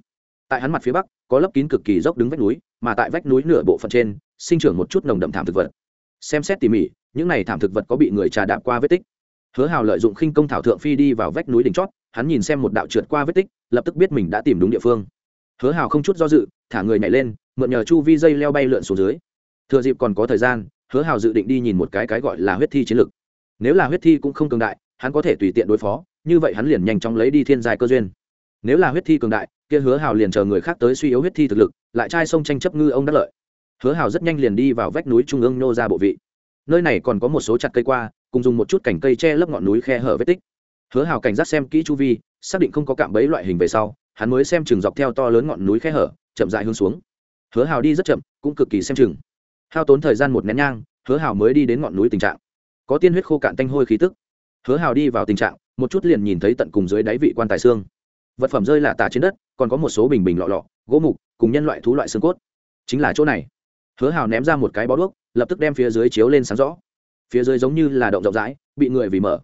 Tại hắn mặt phía bắc, có lớp kín cực kỳ dốc đứng vách núi, mà tại vách núi nửa bộ phận trên, sinh trưởng một chút nồng đậm thảm thực vật. Xem xét tỉ mỉ, những này thảm thực vật có bị người trà đạp qua vết tích. Hứa hào lợi dụng khinh công thảo thượng phi đi vào vách núi đỉnh chót, hắn nhìn xem một đạo trượt qua vết tích, lập tức biết mình đã tìm đúng địa phương. Hứa hào không chút do dự, thả người nhảy lên, mượn nhờ chu vi dây leo bay lượn xuống dưới. Thừa dịp còn có thời gian hứa hào dự định đi nhìn một cái cái gọi là huyết thi chiến lực nếu là huyết thi cũng không cường đại, hắn có thể tùy tiện đối phó, như vậy hắn liền nhanh chóng lấy đi thiên giai cơ duyên. Nếu là huyết thi cường đại, kia hứa hào liền chờ người khác tới suy yếu huyết thi thực lực, lại trai sông tranh chấp ngư ông đắc lợi. Hứa hào rất nhanh liền đi vào vách núi trung ương nô ra bộ vị. Nơi này còn có một số chặt cây qua, cùng dùng một chút cành cây che lấp ngọn núi khe hở vết tích. Hứa hào cảnh giác xem kỹ chu vi, xác định không có cạm bẫy loại hình về sau, hắn mới xem chừng dọc theo to lớn ngọn núi khe hở, chậm dại hướng xuống. Hứa hào đi rất chậm, cũng cực kỳ xem chừng hao tốn thời gian một nén nhang, hứa hào mới đi đến ngọn núi tình trạng. Có tiên huyết khô cạn tanh hôi khí tức. Hứa hào đi vào tình trạng, một chút liền nhìn thấy tận cùng dưới đáy vị quan tài xương. Vật phẩm rơi lạ tả trên đất, còn có một số bình bình lọ lọ, gỗ mục, cùng nhân loại thú loại xương cốt. Chính là chỗ này. Hứa hào ném ra một cái bó đuốc, lập tức đem phía dưới chiếu lên sáng rõ. Phía dưới giống như là động rộng rãi, bị người vì mở.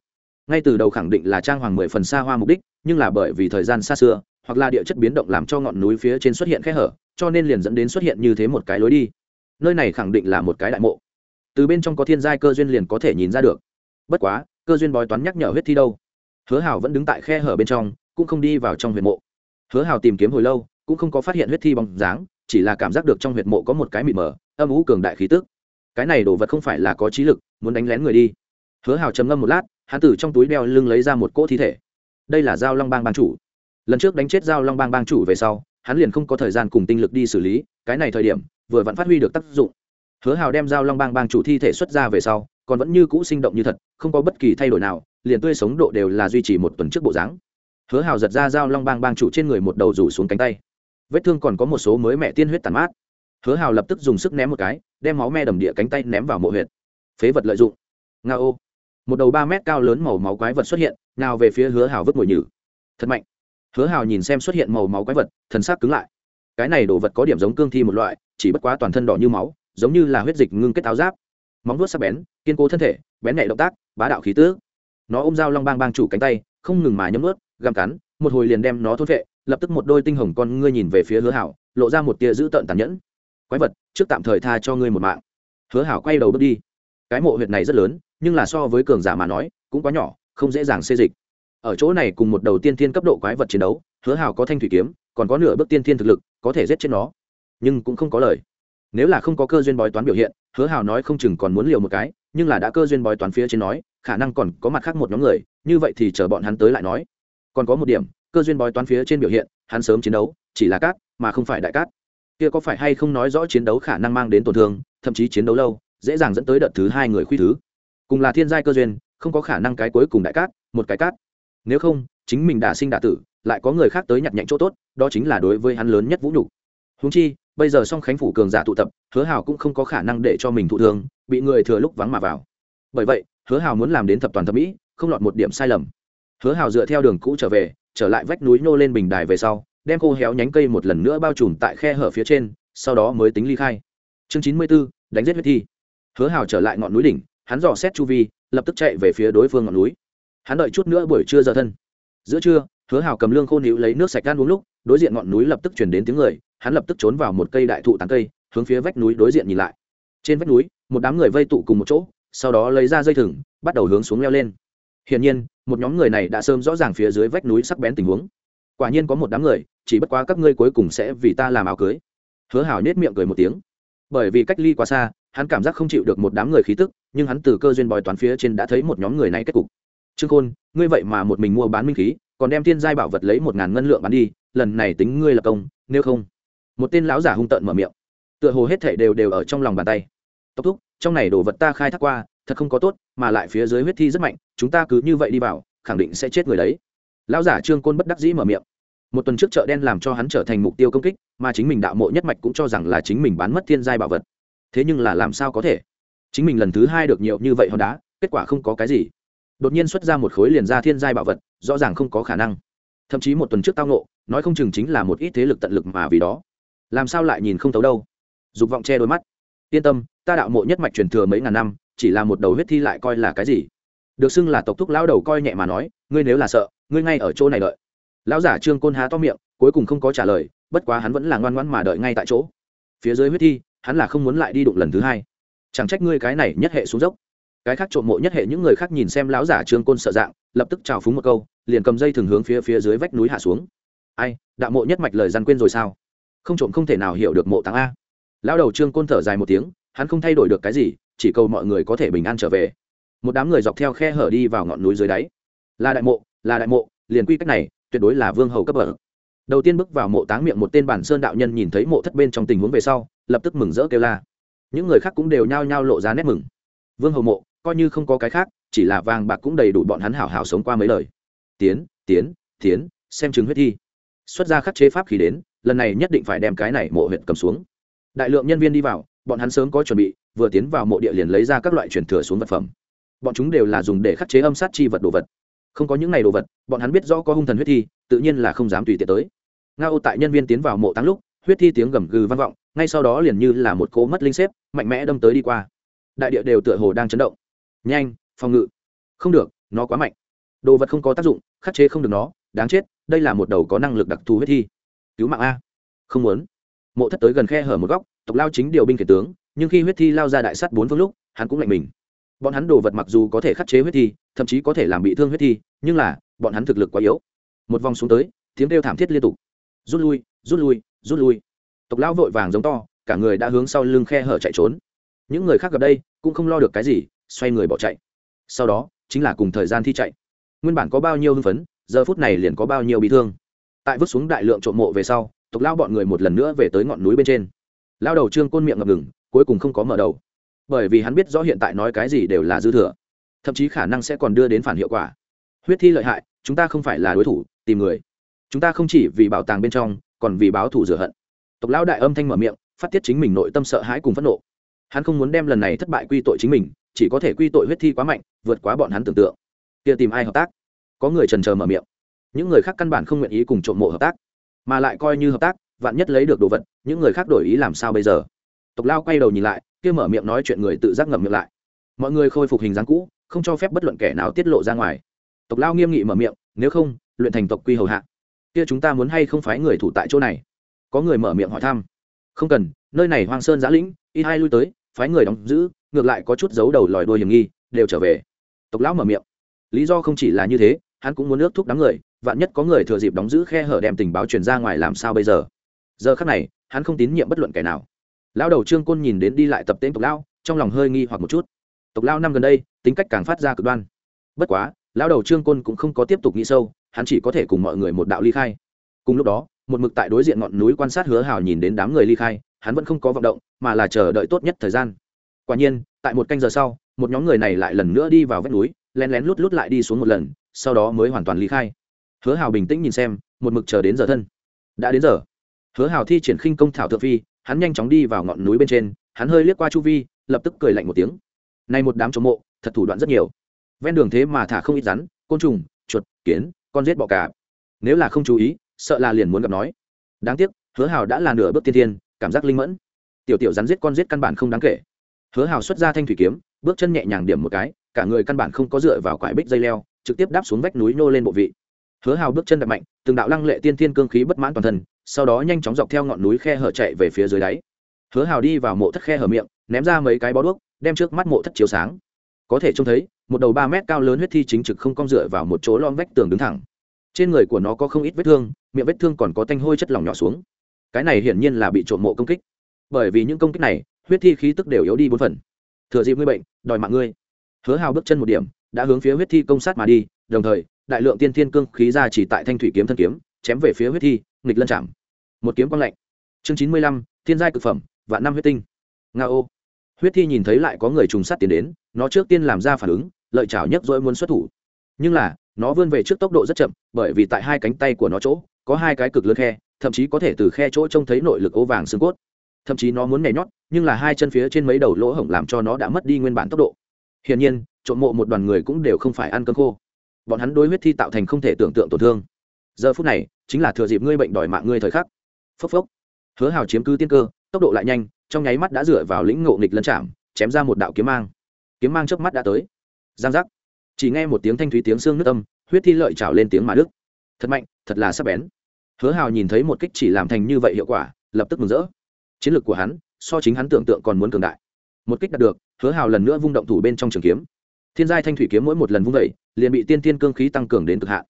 Ngay từ đầu khẳng định là trang hoàng mười phần xa hoa mục đích, nhưng là bởi vì thời gian xa xưa, hoặc là địa chất biến động làm cho ngọn núi phía trên xuất hiện khe hở, cho nên liền dẫn đến xuất hiện như thế một cái lối đi nơi này khẳng định là một cái đại mộ. Từ bên trong có thiên giai cơ duyên liền có thể nhìn ra được. Bất quá, cơ duyên bói toán nhắc nhở huyết thi đâu? Hứa hào vẫn đứng tại khe hở bên trong, cũng không đi vào trong huyệt mộ. Hứa hào tìm kiếm hồi lâu, cũng không có phát hiện huyết thi bóng dáng, chỉ là cảm giác được trong huyệt mộ có một cái mịt mờ, âm ú cường đại khí tức. Cái này đồ vật không phải là có trí lực, muốn đánh lén người đi. Hứa hào trầm ngâm một lát, hắn từ trong túi đeo lưng lấy ra một cỗ thi thể. Đây là dao long bang bang chủ. Lần trước đánh chết dao long bang bang chủ về sau, hắn liền không có thời gian cùng tinh lực đi xử lý, cái này thời điểm vừa vẫn phát huy được tác dụng. Hứa hào đem dao long bang bang chủ thi thể xuất ra về sau, còn vẫn như cũ sinh động như thật, không có bất kỳ thay đổi nào, liền tươi sống độ đều là duy trì một tuần trước bộ dáng. Hứa hào giật ra dao long bang bang chủ trên người một đầu rủ xuống cánh tay. Vết thương còn có một số mới mẹ tiên huyết tàn mát. Hứa hào lập tức dùng sức ném một cái, đem máu me đầm địa cánh tay ném vào mộ huyệt. Phế vật lợi dụng. Nga ô. Một đầu ba mét cao lớn màu máu quái vật xuất hiện, nào về phía hứa hào vứt ngồi nhử. Thật mạnh. Hứa hào nhìn xem xuất hiện màu máu quái vật, thần sắc cứng lại cái này đồ vật có điểm giống cương thi một loại, chỉ bất quá toàn thân đỏ như máu, giống như là huyết dịch ngưng kết áo giáp. Móng vuốt sắc bén, kiên cố thân thể, bén nhẹ động tác, bá đạo khí tứ. Nó ôm dao long bang bang chủ cánh tay, không ngừng mà nhấm ướt găm cắn, một hồi liền đem nó thốt vệ lập tức một đôi tinh hồng con ngươi nhìn về phía hứa hảo, lộ ra một tia dữ tợn tàn nhẫn. Quái vật, trước tạm thời tha cho ngươi một mạng. Hứa hảo quay đầu bước đi. Cái mộ huyệt này rất lớn, nhưng là so với cường giả mà nói, cũng quá nhỏ, không dễ dàng xê dịch. Ở chỗ này cùng một đầu tiên thiên cấp độ quái vật chiến đấu, hứa hảo có thanh thủy kiếm, còn có nửa bước tiên thiên thực lực có thể giết chết nó. Nhưng cũng không có lời. Nếu là không có cơ duyên bói toán biểu hiện, hứa Hào nói không chừng còn muốn liều một cái, nhưng là đã cơ duyên bói toán phía trên nói, khả năng còn có mặt khác một nhóm người, như vậy thì chờ bọn hắn tới lại nói. Còn có một điểm, cơ duyên bói toán phía trên biểu hiện, hắn sớm chiến đấu, chỉ là cát, mà không phải đại cát. Kia có phải hay không nói rõ chiến đấu khả năng mang đến tổn thương, thậm chí chiến đấu lâu, dễ dàng dẫn tới đợt thứ hai người khuy thứ. Cùng là thiên giai cơ duyên, không có khả năng cái cuối cùng đại cát, một cái cát. Nếu không, chính mình đã sinh đả tử lại có người khác tới nhặt nhạnh chỗ tốt, đó chính là đối với hắn lớn nhất vũ nhục. Húng chi, bây giờ song khánh phủ cường giả tụ tập, hứa hào cũng không có khả năng để cho mình thụ thương, bị người thừa lúc vắng mà vào. Bởi vậy, hứa hào muốn làm đến thập toàn thẩm mỹ, không lọt một điểm sai lầm. Hứa hào dựa theo đường cũ trở về, trở lại vách núi nô lên bình đài về sau, đem khô héo nhánh cây một lần nữa bao trùm tại khe hở phía trên, sau đó mới tính ly khai. Chương chín mươi b ố đánh giết huyết thi. Hứa hào trở lại ngọn núi đỉnh, hắn dò xét chu vi, lập tức chạy về phía đối phương ngọn núi. Hắn đợi chút nữa buổi trưa giờ thân. Giữa trưa hứa hào cầm lương khô níu lấy nước sạch gan uống lúc, đối diện ngọn núi lập tức chuyển đến tiếng người, hắn lập tức trốn vào một cây đại thụ tán cây, hướng phía vách núi đối diện nhìn lại. Trên vách núi, một đám người vây tụ cùng một chỗ, sau đó lấy ra dây thừng, bắt đầu hướng xuống leo lên. Hiển nhiên, một nhóm người này đã sớm rõ ràng phía dưới vách núi sắc bén tình huống. Quả nhiên có một đám người, chỉ bất quá các ngươi cuối cùng sẽ vì ta làm áo cưới. Hứa hảo nết miệng cười một tiếng. Bởi vì cách ly quá xa, hắn cảm giác không chịu được một đám người khí tức, nhưng hắn từ cơ duyên bòi toán phía trên đã thấy một nhóm người này kết cục. Trương khôn, ngươi vậy mà một mình mua bán minh khí còn đem thiên giai bảo vật lấy một ngàn ngân lượng bán đi, lần này tính ngươi là công, nếu không. Một tên lão giả hung tợn mở miệng. Tựa hồ hết thể đều đều ở trong lòng bàn tay. Tốc thúc, trong này đồ vật ta khai thác qua, thật không có tốt, mà lại phía dưới huyết thi rất mạnh, chúng ta cứ như vậy đi vào, khẳng định sẽ chết người đấy. Lão giả trương côn bất đắc dĩ mở miệng. Một tuần trước chợ đen làm cho hắn trở thành mục tiêu công kích, mà chính mình đạo mộ nhất mạch cũng cho rằng là chính mình bán mất thiên giai bảo vật. Thế nhưng là làm sao có thể? Chính mình lần thứ hai được nhiều như vậy hòn đá, kết quả không có cái gì đột nhiên xuất ra một khối liền ra thiên giai bảo vật, rõ ràng không có khả năng. Thậm chí một tuần trước tao nộ nói không chừng chính là một ít thế lực tận lực mà vì đó. Làm sao lại nhìn không thấu đâu? Dục vọng che đôi mắt. Yên tâm, ta đạo mộ nhất mạch truyền thừa mấy ngàn năm, chỉ là một đầu huyết thi lại coi là cái gì? Được xưng là tộc thúc lão đầu coi nhẹ mà nói, ngươi nếu là sợ, ngươi ngay ở chỗ này đợi. Lão giả trương côn há to miệng, cuối cùng không có trả lời, bất quá hắn vẫn là ngoan ngoãn mà đợi ngay tại chỗ. Phía dưới huyết thi, hắn là không muốn lại đi đụng lần thứ hai. Chẳng trách ngươi cái này nhất hệ xuống dốc cái khác trộm mộ nhất hệ những người khác nhìn xem lão giả trương côn sợ dạng, lập tức chào phúng một câu, liền cầm dây thường hướng phía phía dưới vách núi hạ xuống. Ai, đạo mộ nhất mạch lời gian quên rồi sao? Không trộm không thể nào hiểu được mộ táng a. Lão đầu trương côn thở dài một tiếng, hắn không thay đổi được cái gì, chỉ cầu mọi người có thể bình an trở về. Một đám người dọc theo khe hở đi vào ngọn núi dưới đáy. Là đại mộ, là đại mộ, liền quy cách này, tuyệt đối là vương hầu cấp bậc. Đầu tiên bước vào mộ táng miệng một tên bản sơn đạo nhân nhìn thấy mộ thất bên trong tình huống về sau, lập tức mừng rỡ kêu la. Những người khác cũng đều nhao nhao lộ ra nét mừng. Vương hầu mộ coi như không có cái khác, chỉ là vàng bạc cũng đầy đủ bọn hắn hảo hảo sống qua mấy lời tiến tiến tiến, xem chứng huyết thi. Xuất ra khắc chế pháp khí đến, lần này nhất định phải đem cái này mộ huyện cầm xuống. Đại lượng nhân viên đi vào, bọn hắn sớm có chuẩn bị, vừa tiến vào mộ địa liền lấy ra các loại truyền thừa xuống vật phẩm. Bọn chúng đều là dùng để khắc chế âm sát chi vật đồ vật. Không có những ngày đồ vật, bọn hắn biết rõ có hung thần huyết thi, tự nhiên là không dám tùy tiện tới. Nga ô tại nhân viên tiến vào mộ táng lúc, huyết thi tiếng gầm gừ vang vọng, ngay sau đó liền như là một cỗ mất linh xếp, mạnh mẽ đâm tới đi qua. Đại địa đều tựa hồ đang chấn động nhanh, phòng ngự. Không được, nó quá mạnh. Đồ vật không có tác dụng, khắc chế không được nó, đáng chết, đây là một đầu có năng lực đặc thù huyết thi. Cứu mạng a. Không muốn. Mộ thất tới gần khe hở một góc, tộc lao chính điều binh kể tướng, nhưng khi huyết thi lao ra đại sắt bốn phương lúc, hắn cũng lạnh mình. Bọn hắn đồ vật mặc dù có thể khắc chế huyết thi, thậm chí có thể làm bị thương huyết thi, nhưng là, bọn hắn thực lực quá yếu. Một vòng xuống tới, tiếng kêu thảm thiết liên tục. Rút lui rút lui rút lui. Tộc lao vội vàng giống to, cả người đã hướng sau lưng khe hở chạy trốn. Những người khác gặp đây, cũng không lo được cái gì xoay người bỏ chạy. Sau đó, chính là cùng thời gian thi chạy. Nguyên bản có bao nhiêu hưng phấn, giờ phút này liền có bao nhiêu bị thương. Tại vứt xuống đại lượng trộm mộ về sau, tộc lao bọn người một lần nữa về tới ngọn núi bên trên. Lao đầu trương côn miệng ngập ngừng, cuối cùng không có mở đầu. Bởi vì hắn biết rõ hiện tại nói cái gì đều là dư thừa, thậm chí khả năng sẽ còn đưa đến phản hiệu quả. Huyết thi lợi hại, chúng ta không phải là đối thủ, tìm người. Chúng ta không chỉ vì bảo tàng bên trong, còn vì báo thù rửa hận. Tộc lão đại âm thanh mở miệng, phát tiết chính mình nội tâm sợ hãi cùng phẫn nộ. Hắn không muốn đem lần này thất bại quy tội chính mình chỉ có thể quy tội huyết thi quá mạnh, vượt quá bọn hắn tưởng tượng. Kia tìm ai hợp tác? Có người trần trờ mở miệng. Những người khác căn bản không nguyện ý cùng trộm mộ hợp tác, mà lại coi như hợp tác, vạn nhất lấy được đồ vật, những người khác đổi ý làm sao bây giờ? Tộc lao quay đầu nhìn lại, kia mở miệng nói chuyện người tự giác ngậm miệng lại. Mọi người khôi phục hình dáng cũ, không cho phép bất luận kẻ nào tiết lộ ra ngoài. Tộc lao nghiêm nghị mở miệng, nếu không, luyện thành tộc quy hầu hạ. Kia chúng ta muốn hay không phái người thủ tại chỗ này? Có người mở miệng hỏi thăm. Không cần, nơi này hoang sơn giã lĩnh ít hai lui tới, phái người đóng giữ ngược lại có chút giấu đầu lòi đuôi hiểm nghi, đều trở về. Tộc lão mở miệng. Lý do không chỉ là như thế, hắn cũng muốn ước thúc đám người, vạn nhất có người thừa dịp đóng giữ khe hở đem tình báo truyền ra ngoài làm sao bây giờ? Giờ khắc này, hắn không tín nhiệm bất luận kẻ nào. Lão đầu trương côn nhìn đến đi lại tập tên tộc lão, trong lòng hơi nghi hoặc một chút. Tộc lão năm gần đây, tính cách càng phát ra cực đoan. Bất quá, lão đầu trương côn cũng không có tiếp tục nghĩ sâu, hắn chỉ có thể cùng mọi người một đạo ly khai. Cùng lúc đó, một mực tại đối diện ngọn núi quan sát hứa hào nhìn đến đám người ly khai, hắn vẫn không có vọng động, mà là chờ đợi tốt nhất thời gian quả nhiên, tại một canh giờ sau, một nhóm người này lại lần nữa đi vào vách núi, lén lén lút lút lại đi xuống một lần, sau đó mới hoàn toàn ly khai. Hứa hào bình tĩnh nhìn xem, một mực chờ đến giờ thân. Đã đến giờ. Hứa hào thi triển khinh công thảo thượng phi, hắn nhanh chóng đi vào ngọn núi bên trên, hắn hơi liếc qua chu vi, lập tức cười lạnh một tiếng. Này một đám chống mộ, thật thủ đoạn rất nhiều. Ven đường thế mà thả không ít rắn, côn trùng, chuột, kiến, con rết bọ cả nếu là không chú ý, sợ là liền muốn gặp nói. Đáng tiếc, hứa hào đã là nửa bước tiên thiên, cảm giác linh mẫn. Tiểu tiểu rắn giết con giết căn bản không đáng kể hứa hào xuất ra thanh thủy kiếm, bước chân nhẹ nhàng điểm một cái, cả người căn bản không có dựa vào quải bích dây leo, trực tiếp đáp xuống vách núi nô lên bộ vị. Hứa hào bước chân đập mạnh, từng đạo lăng lệ tiên thiên cương khí bất mãn toàn thân, sau đó nhanh chóng dọc theo ngọn núi khe hở chạy về phía dưới đáy. Hứa hào đi vào mộ thất khe hở miệng, ném ra mấy cái bó đuốc, đem trước mắt mộ thất chiếu sáng. Có thể trông thấy, một đầu ba mét cao lớn huyết thi chính trực không cong dựa vào một chỗ lon vách tường đứng thẳng. Trên người của nó có không ít vết thương, miệng vết thương còn có tanh hôi chất lỏng nhỏ xuống. Cái này hiển nhiên là bị trộm mộ công kích. Bởi vì những công kích này huyết thi khí tức đều yếu đi bốn phần. Thừa dịp ngươi bệnh, đòi mạng ngươi. Hứa hào bước chân một điểm, đã hướng phía huyết thi công sát mà đi, đồng thời, đại lượng tiên thiên cương khí ra chỉ tại thanh thủy kiếm thân kiếm, chém về phía huyết thi, nghịch lân chạm. Một kiếm quang lạnh. Chương chín mươi lăm, thiên giai cực phẩm, vạn năm huyết tinh. Nga ô. Huyết thi nhìn thấy lại có người trùng sát tiến đến, nó trước tiên làm ra phản ứng, lợi chảo nhấc dỗi muốn xuất thủ. Nhưng là, nó vươn về trước tốc độ rất chậm, bởi vì tại hai cánh tay của nó chỗ, có hai cái cực lớn khe, thậm chí có thể từ khe chỗ trông thấy nội lực ố vàng xương cốt thậm chí nó muốn nhảy nhót, nhưng là hai chân phía trên mấy đầu lỗ hổng làm cho nó đã mất đi nguyên bản tốc độ. Hiển nhiên, trộm mộ một đoàn người cũng đều không phải ăn cơm khô. Bọn hắn đối huyết thi tạo thành không thể tưởng tượng tổn thương. Giờ phút này, chính là thừa dịp ngươi bệnh đòi mạng ngươi thời khắc. Phốc phốc. Hứa hào chiếm cứ tiên cơ, tốc độ lại nhanh, trong nháy mắt đã dựa vào lĩnh ngộ nghịch lân chạm, chém ra một đạo kiếm mang. Kiếm mang trước mắt đã tới. Giang giác. Chỉ nghe một tiếng thanh thúy tiếng xương nước âm, huyết thi lợi trào lên tiếng mà đức thật mạnh, thật là sắc bén. Hứa hào nhìn thấy một kích chỉ làm thành như vậy hiệu quả, lập tức mừng rỡ chiến lược của hắn, so chính hắn tưởng tượng còn muốn cường đại. Một kích đạt được, hứa hào lần nữa vung động thủ bên trong trường kiếm. Thiên giai thanh thủy kiếm mỗi một lần vung vẩy liền bị tiên thiên cương khí tăng cường đến cực hạn.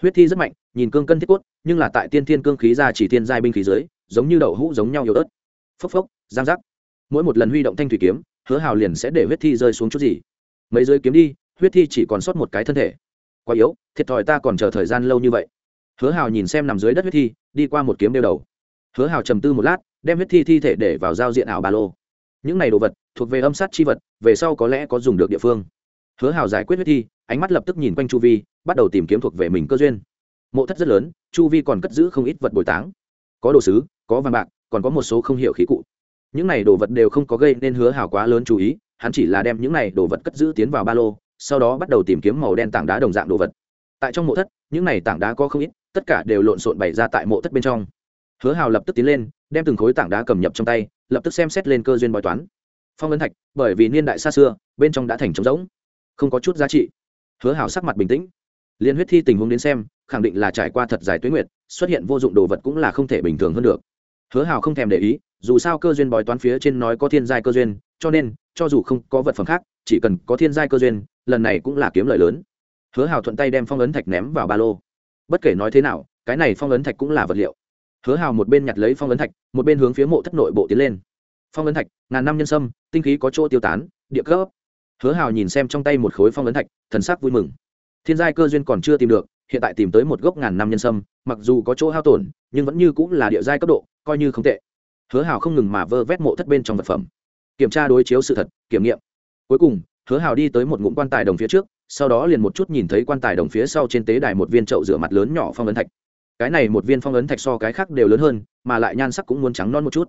Huyết thi rất mạnh, nhìn cương cân thiết cốt, nhưng là tại tiên thiên cương khí ra chỉ thiên giai binh khí dưới, giống như đậu hũ giống nhau yếu ớt. Phốc phốc, giang giác. Mỗi một lần huy động thanh thủy kiếm, hứa hào liền sẽ để huyết thi rơi xuống chút gì. Mấy giới kiếm đi, huyết thi chỉ còn sót một cái thân thể. Quá yếu, thiệt thòi ta còn chờ thời gian lâu như vậy. Hứa hào nhìn xem nằm dưới đất huyết thi, đi qua một kiếm đeo đầu. Hứa hào trầm tư một lát đem huyết thi thi thể để vào giao diện ảo ba lô. Những này đồ vật thuộc về âm sát chi vật, về sau có lẽ có dùng được địa phương. Hứa hào giải quyết huyết thi, ánh mắt lập tức nhìn quanh chu vi, bắt đầu tìm kiếm thuộc về mình cơ duyên. Mộ thất rất lớn, chu vi còn cất giữ không ít vật bồi táng. Có đồ sứ, có vàng bạc, còn có một số không hiểu khí cụ. Những này đồ vật đều không có gây nên hứa hào quá lớn chú ý, hắn chỉ là đem những này đồ vật cất giữ tiến vào ba lô, sau đó bắt đầu tìm kiếm màu đen tảng đá đồng dạng đồ vật. Tại trong mộ thất, những này tảng đá có không ít, tất cả đều lộn xộn bày ra tại mộ thất bên trong. Hứa hào lập tức tiến lên đem từng khối tảng đá cầm nhập trong tay, lập tức xem xét lên cơ duyên bói toán. Phong ấn thạch, bởi vì niên đại xa xưa, bên trong đã thành trống rỗng, không có chút giá trị. Hứa hào sắc mặt bình tĩnh. Liên huyết thi tình huống đến xem, khẳng định là trải qua thật dài tuyến nguyệt, xuất hiện vô dụng đồ vật cũng là không thể bình thường hơn được. Hứa hào không thèm để ý, dù sao cơ duyên bói toán phía trên nói có thiên giai cơ duyên, cho nên, cho dù không có vật phẩm khác, chỉ cần có thiên giai cơ duyên, lần này cũng là kiếm lợi lớn. Hứa hào thuận tay đem phong ấn thạch ném vào ba lô. Bất kể nói thế nào, cái này phong ấn thạch cũng là vật liệu hứa hào một bên nhặt lấy phong ấn thạch, một bên hướng phía mộ thất nội bộ tiến lên. Phong ấn thạch, ngàn năm nhân sâm, tinh khí có chỗ tiêu tán, địa cấp. Hứa hào nhìn xem trong tay một khối phong ấn thạch, thần sắc vui mừng. Thiên giai cơ duyên còn chưa tìm được, hiện tại tìm tới một gốc ngàn năm nhân sâm, mặc dù có chỗ hao tổn, nhưng vẫn như cũng là địa giai cấp độ, coi như không tệ. Hứa hào không ngừng mà vơ vét mộ thất bên trong vật phẩm. Kiểm tra đối chiếu sự thật, kiểm nghiệm. Cuối cùng, hứa hào đi tới một ngụm quan tài đồng phía trước, sau đó liền một chút nhìn thấy quan tài đồng phía sau trên tế đài một viên trậu rửa mặt lớn nhỏ phong ấn thạch cái này một viên phong ấn thạch so cái khác đều lớn hơn, mà lại nhan sắc cũng muốn trắng non một chút.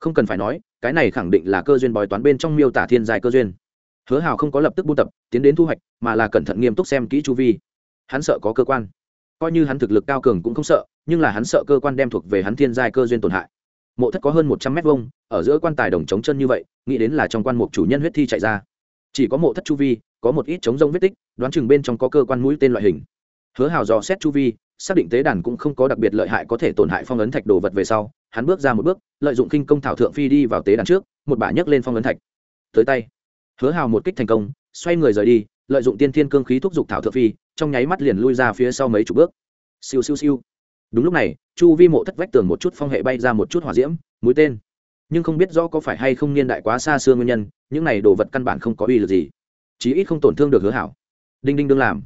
Không cần phải nói, cái này khẳng định là cơ duyên bói toán bên trong miêu tả thiên dài cơ duyên. Hứa hào không có lập tức buôn tập, tiến đến thu hoạch, mà là cẩn thận nghiêm túc xem kỹ chu vi. Hắn sợ có cơ quan. Coi như hắn thực lực cao cường cũng không sợ, nhưng là hắn sợ cơ quan đem thuộc về hắn thiên giai cơ duyên tổn hại. Mộ thất có hơn một trăm mét vuông, ở giữa quan tài đồng trống chân như vậy, nghĩ đến là trong quan mục chủ nhân huyết thi chạy ra. Chỉ có mộ thất chu vi, có một ít trống rông vết tích, đoán chừng bên trong có cơ quan mũi tên loại hình. Hứa hào dò xét chu vi xác định tế đàn cũng không có đặc biệt lợi hại có thể tổn hại phong ấn thạch đồ vật về sau, hắn bước ra một bước, lợi dụng kinh công thảo thượng phi đi vào tế đàn trước, một bả nhấc lên phong ấn thạch. Tới tay, hứa hào một kích thành công, xoay người rời đi, lợi dụng tiên thiên cương khí thúc giục thảo thượng phi, trong nháy mắt liền lui ra phía sau mấy chục bước. Siêu siêu siêu. Đúng lúc này, chu vi mộ thất vách tường một chút phong hệ bay ra một chút hỏa diễm, mũi tên. Nhưng không biết rõ có phải hay không niên đại quá xa xưa nguyên nhân, những này đồ vật căn bản không có uy lực gì. Chí ít không tổn thương được hứa hảo. Đinh đinh đương làm.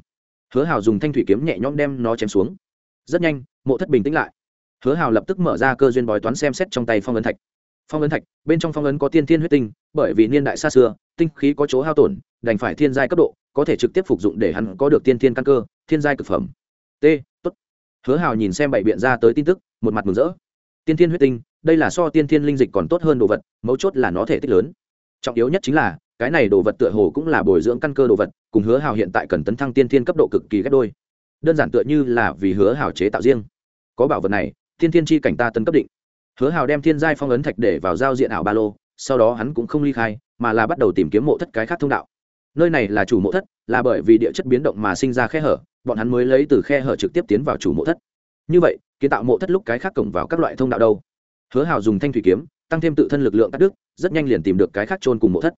Hứa hảo dùng thanh thủy kiếm nhẹ nhõm đem nó chém xuống rất nhanh, mộ thất bình tĩnh lại. Hứa hào lập tức mở ra cơ duyên bói toán xem xét trong tay phong ấn thạch. Phong ấn thạch, bên trong phong ấn có tiên thiên huyết tinh, bởi vì niên đại xa xưa, tinh khí có chỗ hao tổn, đành phải thiên giai cấp độ, có thể trực tiếp phục dụng để hắn có được tiên thiên căn cơ, thiên giai cực phẩm. T, tốt. Hứa hào nhìn xem bảy biện ra tới tin tức, một mặt mừng rỡ. Tiên thiên huyết tinh, đây là so tiên thiên linh dịch còn tốt hơn đồ vật, mấu chốt là nó thể tích lớn. Trọng yếu nhất chính là, cái này đồ vật tựa hồ cũng là bồi dưỡng căn cơ đồ vật, cùng hứa hào hiện tại cần tấn thăng tiên thiên cấp độ cực kỳ ghép đôi đơn giản tựa như là vì hứa hào chế tạo riêng. Có bảo vật này, thiên thiên chi cảnh ta tấn cấp định. Hứa hào đem thiên giai phong ấn thạch để vào giao diện ảo ba lô, sau đó hắn cũng không ly khai, mà là bắt đầu tìm kiếm mộ thất cái khác thông đạo. Nơi này là chủ mộ thất, là bởi vì địa chất biến động mà sinh ra khe hở, bọn hắn mới lấy từ khe hở trực tiếp tiến vào chủ mộ thất. Như vậy, kiến tạo mộ thất lúc cái khác cổng vào các loại thông đạo đâu? Hứa hào dùng thanh thủy kiếm, tăng thêm tự thân lực lượng cắt đứt, rất nhanh liền tìm được cái khác trôn cùng mộ thất.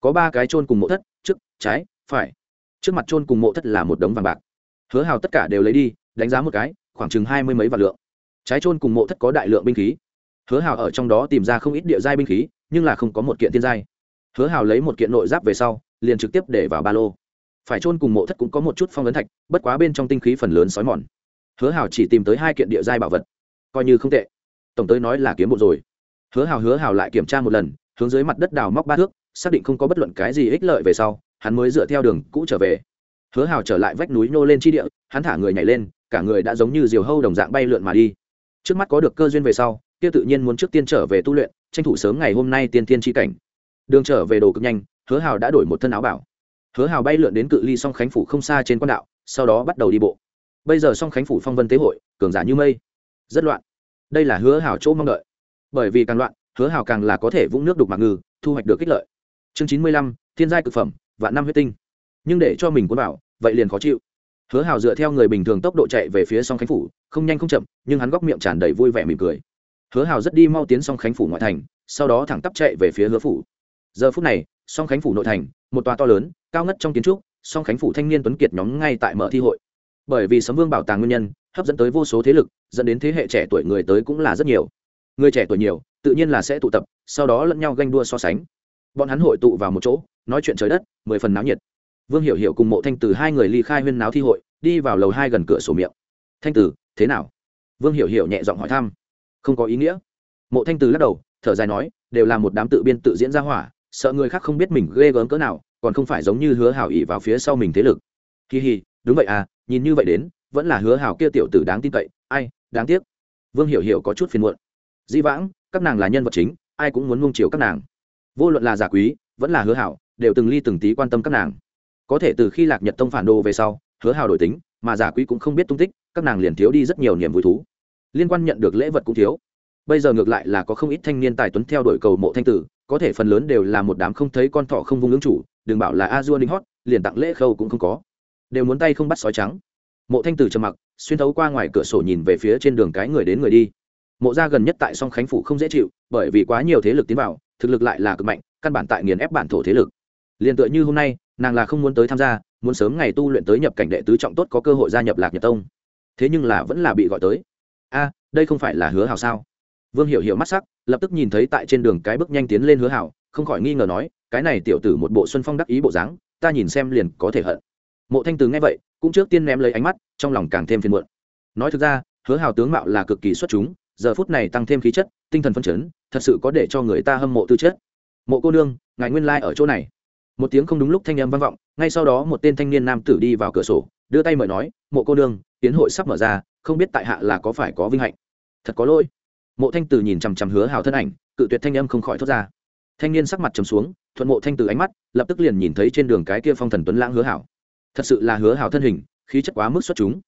Có ba cái trôn cùng mộ thất, trước, trái, phải. Trước mặt trôn cùng mộ thất là một đống vàng bạc hứa hào tất cả đều lấy đi, đánh giá một cái, khoảng chừng hai mươi mấy vạn lượng. Trái trôn cùng mộ thất có đại lượng binh khí. Hứa hào ở trong đó tìm ra không ít địa giai binh khí, nhưng là không có một kiện tiên giai. Hứa hào lấy một kiện nội giáp về sau, liền trực tiếp để vào ba lô. Phải trôn cùng mộ thất cũng có một chút phong ấn thạch, bất quá bên trong tinh khí phần lớn xói mòn. Hứa hào chỉ tìm tới hai kiện địa giai bảo vật. Coi như không tệ. Tổng tới nói là kiếm bộ rồi. Hứa hào hứa hào lại kiểm tra một lần, hướng dưới mặt đất đào móc ba thước, xác định không có bất luận cái gì ích lợi về sau, hắn mới dựa theo đường cũ trở về hứa hào trở lại vách núi nô lên chi địa, hắn thả người nhảy lên, cả người đã giống như diều hâu đồng dạng bay lượn mà đi. Trước mắt có được cơ duyên về sau, kia tự nhiên muốn trước tiên trở về tu luyện, tranh thủ sớm ngày hôm nay tiên tiên tri cảnh. Đường trở về đồ cực nhanh, hứa hào đã đổi một thân áo bảo. Hứa hào bay lượn đến cự ly song khánh phủ không xa trên quan đạo, sau đó bắt đầu đi bộ. Bây giờ song khánh phủ phong vân tế hội, cường giả như mây. Rất loạn. Đây là hứa hào chỗ mong đợi. Bởi vì càng loạn, hứa hào càng là có thể vũng nước đục mặc ngư, thu hoạch được kích lợi. Chương chín mươi lăm, thiên giai cực phẩm, vạn năm huyết tinh. Nhưng để cho mình cuốn vào vậy liền khó chịu. Hứa hào dựa theo người bình thường tốc độ chạy về phía song khánh phủ, không nhanh không chậm, nhưng hắn góc miệng tràn đầy vui vẻ mỉm cười. Hứa hào rất đi mau tiến song khánh phủ ngoại thành, sau đó thẳng tắp chạy về phía hứa phủ. Giờ phút này, song khánh phủ nội thành, một tòa to lớn, cao ngất trong kiến trúc, song khánh phủ thanh niên tuấn kiệt nhóm ngay tại mở thi hội. Bởi vì sấm vương bảo tàng nguyên nhân, hấp dẫn tới vô số thế lực, dẫn đến thế hệ trẻ tuổi người tới cũng là rất nhiều. Người trẻ tuổi nhiều, tự nhiên là sẽ tụ tập, sau đó lẫn nhau ganh đua so sánh. Bọn hắn hội tụ vào một chỗ, nói chuyện trời đất, mười phần náo nhiệt vương hiểu hiểu cùng mộ thanh từ hai người ly khai huyên náo thi hội, đi vào lầu hai gần cửa sổ miệng. Thanh tử, thế nào? Vương hiểu hiểu nhẹ giọng hỏi thăm. Không có ý nghĩa. Mộ thanh từ lắc đầu, thở dài nói, đều là một đám tự biên tự diễn ra hỏa, sợ người khác không biết mình ghê gớm cỡ nào, còn không phải giống như hứa hảo ỉ vào phía sau mình thế lực. Kỳ hì đúng vậy à nhìn như vậy đến, vẫn là hứa hảo kia tiểu tử đáng tin cậy, ai, đáng tiếc. Vương hiểu hiểu có chút phiền muộn. Di vãng, các nàng là nhân vật chính, ai cũng muốn nung chiều các nàng. Vô luận là giả quý, vẫn là hứa hảo, đều từng ly từng tí quan tâm các nàng có thể từ khi lạc nhật tông phản đồ về sau, hứa hào đổi tính, mà giả quý cũng không biết tung tích, các nàng liền thiếu đi rất nhiều niềm vui thú. Liên quan nhận được lễ vật cũng thiếu. Bây giờ ngược lại là có không ít thanh niên tài tuấn theo đuổi cầu mộ thanh tử, có thể phần lớn đều là một đám không thấy con thỏ không vung ứng chủ, đừng bảo là a dua ninh hót, liền tặng lễ khâu cũng không có. Đều muốn tay không bắt sói trắng. Mộ thanh tử trầm mặc, xuyên thấu qua ngoài cửa sổ nhìn về phía trên đường cái người đến người đi. Mộ gia gần nhất tại song khánh phủ không dễ chịu, bởi vì quá nhiều thế lực tiến vào, thực lực lại là cực mạnh, căn bản tại nghiền ép bản thổ thế lực liền tựa như hôm nay, nàng là không muốn tới tham gia, muốn sớm ngày tu luyện tới nhập cảnh đệ tứ trọng tốt có cơ hội gia nhập lạc nhật tông. Thế nhưng là vẫn là bị gọi tới. A, đây không phải là hứa hào sao? Vương hiểu hiểu mắt sắc, lập tức nhìn thấy tại trên đường cái bước nhanh tiến lên hứa hảo, không khỏi nghi ngờ nói, cái này tiểu tử một bộ xuân phong đắc ý bộ dáng, ta nhìn xem liền có thể hận. Mộ thanh từ nghe vậy, cũng trước tiên ném lấy ánh mắt, trong lòng càng thêm phiền muộn. Nói thực ra, hứa hào tướng mạo là cực kỳ xuất chúng, giờ phút này tăng thêm khí chất, tinh thần phân chấn, thật sự có để cho người ta hâm mộ tư chất. Mộ cô nương, ngài nguyên lai、like、ở chỗ này một tiếng không đúng lúc thanh âm vang vọng, ngay sau đó một tên thanh niên nam tử đi vào cửa sổ, đưa tay mời nói, mộ cô nương, tiến hội sắp mở ra, không biết tại hạ là có phải có vinh hạnh? Thật có lỗi. Mộ thanh tử nhìn chằm chằm hứa hào thân ảnh, cự tuyệt thanh âm không khỏi thốt ra. Thanh niên sắc mặt trầm xuống, thuận mộ thanh tử ánh mắt, lập tức liền nhìn thấy trên đường cái kia phong thần tuấn lãng hứa hảo thật sự là hứa hảo thân hình, khí chất quá mức xuất chúng.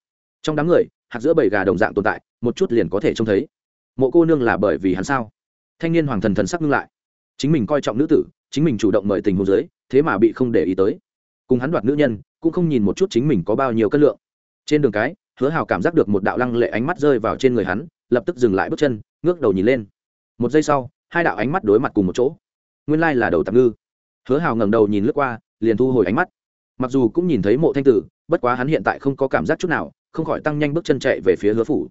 Trong đám người, hạt giữa bầy gà đồng dạng tồn tại, một chút liền có thể trông thấy. Mộ cô nương là bởi vì hắn sao? Thanh niên hoàng thần thần sắc ngưng lại. Chính mình coi trọng nữ tử, chính mình chủ động mời tình hôn giới thế mà bị không để ý tới. Cùng hắn đoạt nữ nhân, cũng không nhìn một chút chính mình có bao nhiêu cân lượng. Trên đường cái, hứa hào cảm giác được một đạo lăng lệ ánh mắt rơi vào trên người hắn, lập tức dừng lại bước chân, ngước đầu nhìn lên. Một giây sau, hai đạo ánh mắt đối mặt cùng một chỗ. Nguyên lai là đầu tạm ngư. Hứa hào ngẩng đầu nhìn lướt qua, liền thu hồi ánh mắt. Mặc dù cũng nhìn thấy mộ thanh tử, bất quá hắn hiện tại không có cảm giác chút nào, không khỏi tăng nhanh bước chân chạy về phía hứa phủ.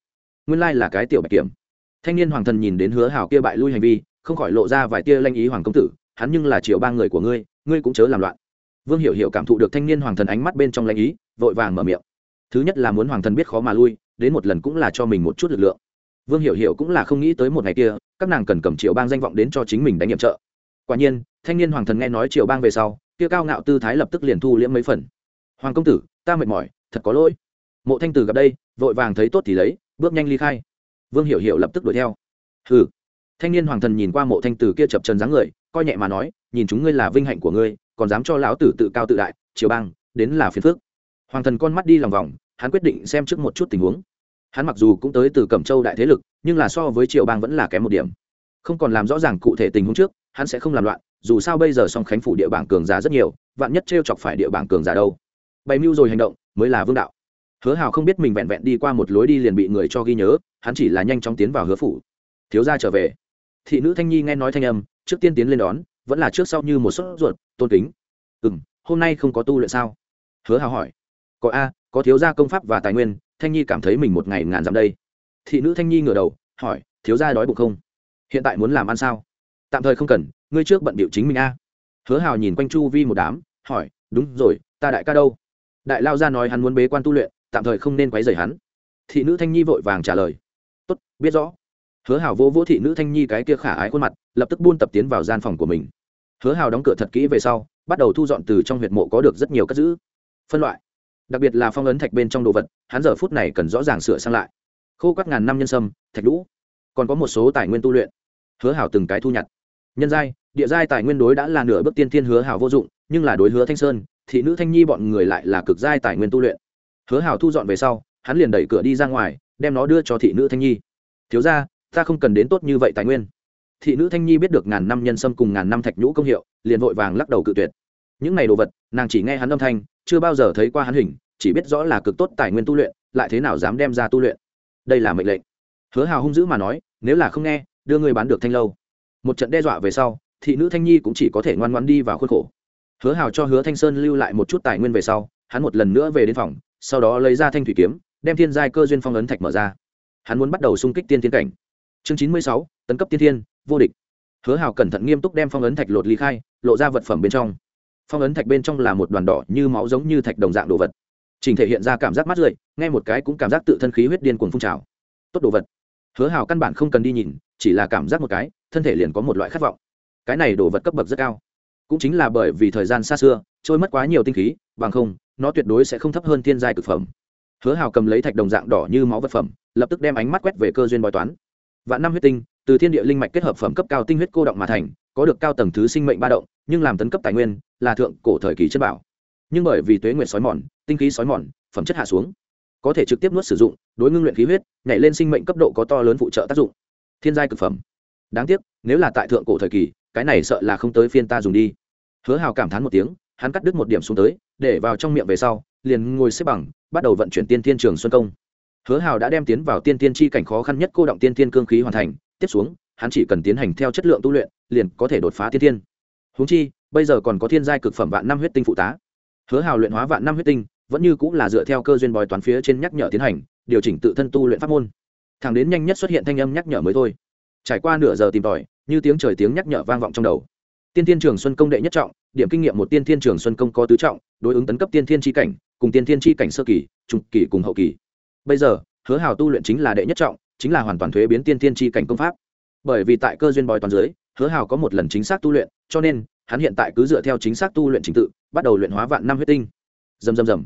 Nguyên lai là cái tiểu bạch kiểm. Thanh niên hoàng thần nhìn đến hứa hào kia bại lui hành vi, không khỏi lộ ra vài tia lanh ý hoàng công tử, hắn nhưng là triệu ba người của ngươi ngươi cũng chớ làm loạn. Vương hiểu hiểu cảm thụ được thanh niên hoàng thần ánh mắt bên trong lãnh ý, vội vàng mở miệng. Thứ nhất là muốn hoàng thần biết khó mà lui, đến một lần cũng là cho mình một chút lực lượng. Vương hiểu hiểu cũng là không nghĩ tới một ngày kia, các nàng cần cầm triệu bang danh vọng đến cho chính mình đánh nhiệm trợ. Quả nhiên, thanh niên hoàng thần nghe nói triệu bang về sau, kia cao ngạo tư thái lập tức liền thu liễm mấy phần. Hoàng công tử, ta mệt mỏi, thật có lỗi. Mộ thanh tử gặp đây, vội vàng thấy tốt thì lấy, bước nhanh ly khai. Vương hiểu hiểu lập tức đuổi theo. Hừ thanh niên hoàng thần nhìn qua mộ thanh tử kia chập trần dáng người, coi nhẹ mà nói, nhìn chúng ngươi là vinh hạnh của ngươi, còn dám cho lão tử tự cao tự đại, triều bang, đến là phiền phước hoàng thần con mắt đi lòng vòng, hắn quyết định xem trước một chút tình huống. Hắn mặc dù cũng tới từ cẩm châu đại thế lực, nhưng là so với triệu bang vẫn là kém một điểm. Không còn làm rõ ràng cụ thể tình huống trước, hắn sẽ không làm loạn, dù sao bây giờ song khánh phủ địa bảng cường giả rất nhiều, vạn nhất t r e o chọc phải địa bảng cường giả đâu. Bày mưu rồi hành động, mới là vương đạo. Hứa hào không biết mình vẹn vẹn đi qua một lối đi liền bị người cho ghi nhớ, hắn chỉ là nhanh chóng tiến vào hứa phủ. Thiếu gia trở về thị nữ thanh nhi nghe nói thanh âm, trước tiên tiến lên đón, vẫn là trước sau như một sốt ruột, tôn kính. Ừ m hôm nay không có tu luyện sao? Hứa hào hỏi. Có a, có thiếu gia công pháp và tài nguyên, thanh nhi cảm thấy mình một ngày ngàn dặm đây. Thị nữ thanh nhi ngửa đầu, hỏi, thiếu gia đói bụng không? Hiện tại muốn làm ăn sao? Tạm thời không cần, ngươi trước bận biểu chính mình a. Hứa hào nhìn quanh chu vi một đám, hỏi, đúng rồi, ta đại ca đâu? Đại lao gia nói hắn muốn bế quan tu luyện, tạm thời không nên quấy rầy hắn. Thị nữ thanh nhi vội vàng trả lời, tốt, biết rõ hứa hào vỗ vỗ thị nữ thanh nhi cái kia khả ái khuôn mặt, lập tức buôn tập tiến vào gian phòng của mình. Hứa hào đóng cửa thật kỹ về sau, bắt đầu thu dọn từ trong huyệt mộ có được rất nhiều cất giữ. Phân loại. Đặc biệt là phong ấn thạch bên trong đồ vật, hắn giờ phút này cần rõ ràng sửa sang lại. Khô các ngàn năm nhân sâm, thạch lũ. Còn có một số tài nguyên tu luyện. Hứa hào từng cái thu nhặt. Nhân giai, địa giai tài nguyên đối đã là nửa bước tiên thiên hứa hào vô dụng, nhưng là đối hứa thanh sơn, thị nữ thanh nhi bọn người lại là cực giai tài nguyên tu luyện. Hứa hào thu dọn về sau, hắn liền đẩy cửa đi ra ngoài, đem nó đưa cho thị nữ thanh nhi. Thiếu ra ta không cần đến tốt như vậy tài nguyên. Thị nữ thanh nhi biết được ngàn năm nhân sâm cùng ngàn năm thạch nhũ công hiệu, liền vội vàng lắc đầu cự tuyệt. Những này đồ vật, nàng chỉ nghe hắn âm thanh, chưa bao giờ thấy qua hắn hình, chỉ biết rõ là cực tốt tài nguyên tu luyện, lại thế nào dám đem ra tu luyện. Đây là mệnh lệnh. Hứa hào hung dữ mà nói, nếu là không nghe, đưa ngươi bán được thanh lâu. Một trận đe dọa về sau, thị nữ thanh nhi cũng chỉ có thể ngoan ngoan đi vào khuôn khổ. Hứa hào cho hứa thanh sơn lưu lại một chút tài nguyên về sau, hắn một lần nữa về đến phòng, sau đó lấy ra thanh thủy kiếm, đem thiên giai cơ duyên phong ấn thạch mở ra. Hắn muốn bắt đầu xung kích tiên thiên cảnh chương chín mươi sáu, tấn cấp tiên thiên, vô địch. Hứa hào cẩn thận nghiêm túc đem phong ấn thạch lột ly khai, lộ ra vật phẩm bên trong. Phong ấn thạch bên trong là một đoàn đỏ như máu giống như thạch đồng dạng đồ vật. Trình thể hiện ra cảm giác mát rượi ngay một cái cũng cảm giác tự thân khí huyết điên cuồng phun trào. Tốt đồ vật. Hứa hào căn bản không cần đi nhìn, chỉ là cảm giác một cái, thân thể liền có một loại khát vọng. Cái này đồ vật cấp bậc rất cao. Cũng chính là bởi vì thời gian xa xưa, trôi mất quá nhiều tinh khí, bằng không, nó tuyệt đối sẽ không thấp hơn thiên giai cực phẩm. Hứa hào cầm lấy thạch đồng dạng đỏ như máu vật phẩm, lập tức đem ánh mắt quét về cơ duyên bói toán vạn năm huyết tinh, từ thiên địa linh mạch kết hợp phẩm cấp cao tinh huyết cô động mà thành, có được cao tầng thứ sinh mệnh ba động, nhưng làm tấn cấp tài nguyên là thượng cổ thời kỳ chất bảo. Nhưng bởi vì tuế nguyện sói mòn, tinh khí sói mòn, phẩm chất hạ xuống, có thể trực tiếp nuốt sử dụng, đối ngưng luyện khí huyết, nhảy lên sinh mệnh cấp độ có to lớn phụ trợ tác dụng. Thiên giai cực phẩm. Đáng tiếc, nếu là tại thượng cổ thời kỳ, cái này sợ là không tới phiên ta dùng đi. Hứa hào cảm thán một tiếng, hắn cắt đứt một điểm xuống tới, để vào trong miệng về sau, liền ngồi xếp bằng, bắt đầu vận chuyển tiên thiên trường xuân công hứa hào đã đem tiến vào tiên tiên chi cảnh khó khăn nhất cô động tiên tiên cương khí hoàn thành. Tiếp xuống, hắn chỉ cần tiến hành theo chất lượng tu luyện, liền có thể đột phá tiên tiên. Húng chi, bây giờ còn có thiên giai cực phẩm vạn năm huyết tinh phụ tá. Hứa hào luyện hóa vạn năm huyết tinh, vẫn như cũng là dựa theo cơ duyên bói toán phía trên nhắc nhở tiến hành, điều chỉnh tự thân tu luyện pháp môn. Thẳng đến nhanh nhất xuất hiện thanh âm nhắc nhở mới thôi. Trải qua nửa giờ tìm tòi, như tiếng trời tiếng nhắc nhở vang vọng trong đầu. Tiên tiên trường xuân công đệ nhất trọng, điểm kinh nghiệm một tiên thiên trường xuân công có tứ trọng, đối ứng tấn cấp tiên thiên tri cảnh, cùng tiên thiên tri cảnh sơ kỳ, trung kỳ cùng hậu kỳ bây giờ, hứa hào tu luyện chính là đệ nhất trọng, chính là hoàn toàn thuế biến tiên thiên tri cảnh công pháp. Bởi vì tại cơ duyên bòi toàn dưới, hứa hào có một lần chính xác tu luyện, cho nên, hắn hiện tại cứ dựa theo chính xác tu luyện trình tự, bắt đầu luyện hóa vạn năm huyết tinh. Dầm dầm dầm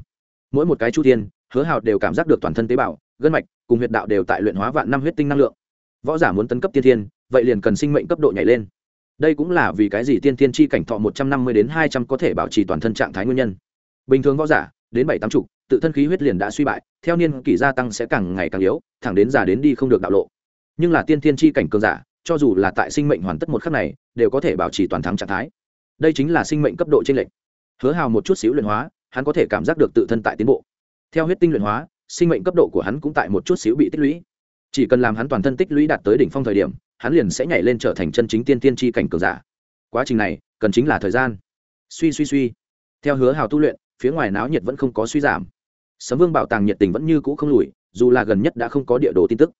mỗi một cái chu thiên, hứa hào đều cảm giác được toàn thân tế bào, gân mạch cùng huyệt đạo đều tại luyện hóa vạn năm huyết tinh năng lượng. Võ giả muốn tấn cấp tiên thiên, vậy liền cần sinh mệnh cấp độ nhảy lên. Đây cũng là vì cái gì tiên thiên chi cảnh thọ một trăm năm mươi đến hai trăm có thể bảo trì toàn thân trạng thái nguyên nhân. Bình thường võ giả, đến bảy tám chục tự thân khí huyết liền đã suy bại, theo niên kỷ gia tăng sẽ càng ngày càng yếu, thẳng đến già đến đi không được đạo lộ. Nhưng là tiên thiên chi cảnh cường giả, cho dù là tại sinh mệnh hoàn tất một khắc này, đều có thể bảo trì toàn thắng trạng thái. Đây chính là sinh mệnh cấp độ trên lệnh hứa hào một chút xíu luyện hóa, hắn có thể cảm giác được tự thân tại tiến bộ. Theo huyết tinh luyện hóa, sinh mệnh cấp độ của hắn cũng tại một chút xíu bị tích lũy. Chỉ cần làm hắn toàn thân tích lũy đạt tới đỉnh phong thời điểm, hắn liền sẽ nhảy lên trở thành chân chính tiên tiên tri cảnh cường giả. Quá trình này, cần chính là thời gian. Suy suy suy. Theo hứa hào tu luyện, phía ngoài náo nhiệt vẫn không có suy giảm sấm vương bảo tàng nhiệt tình vẫn như cũ không lùi, dù là gần nhất đã không có địa đồ tin tức.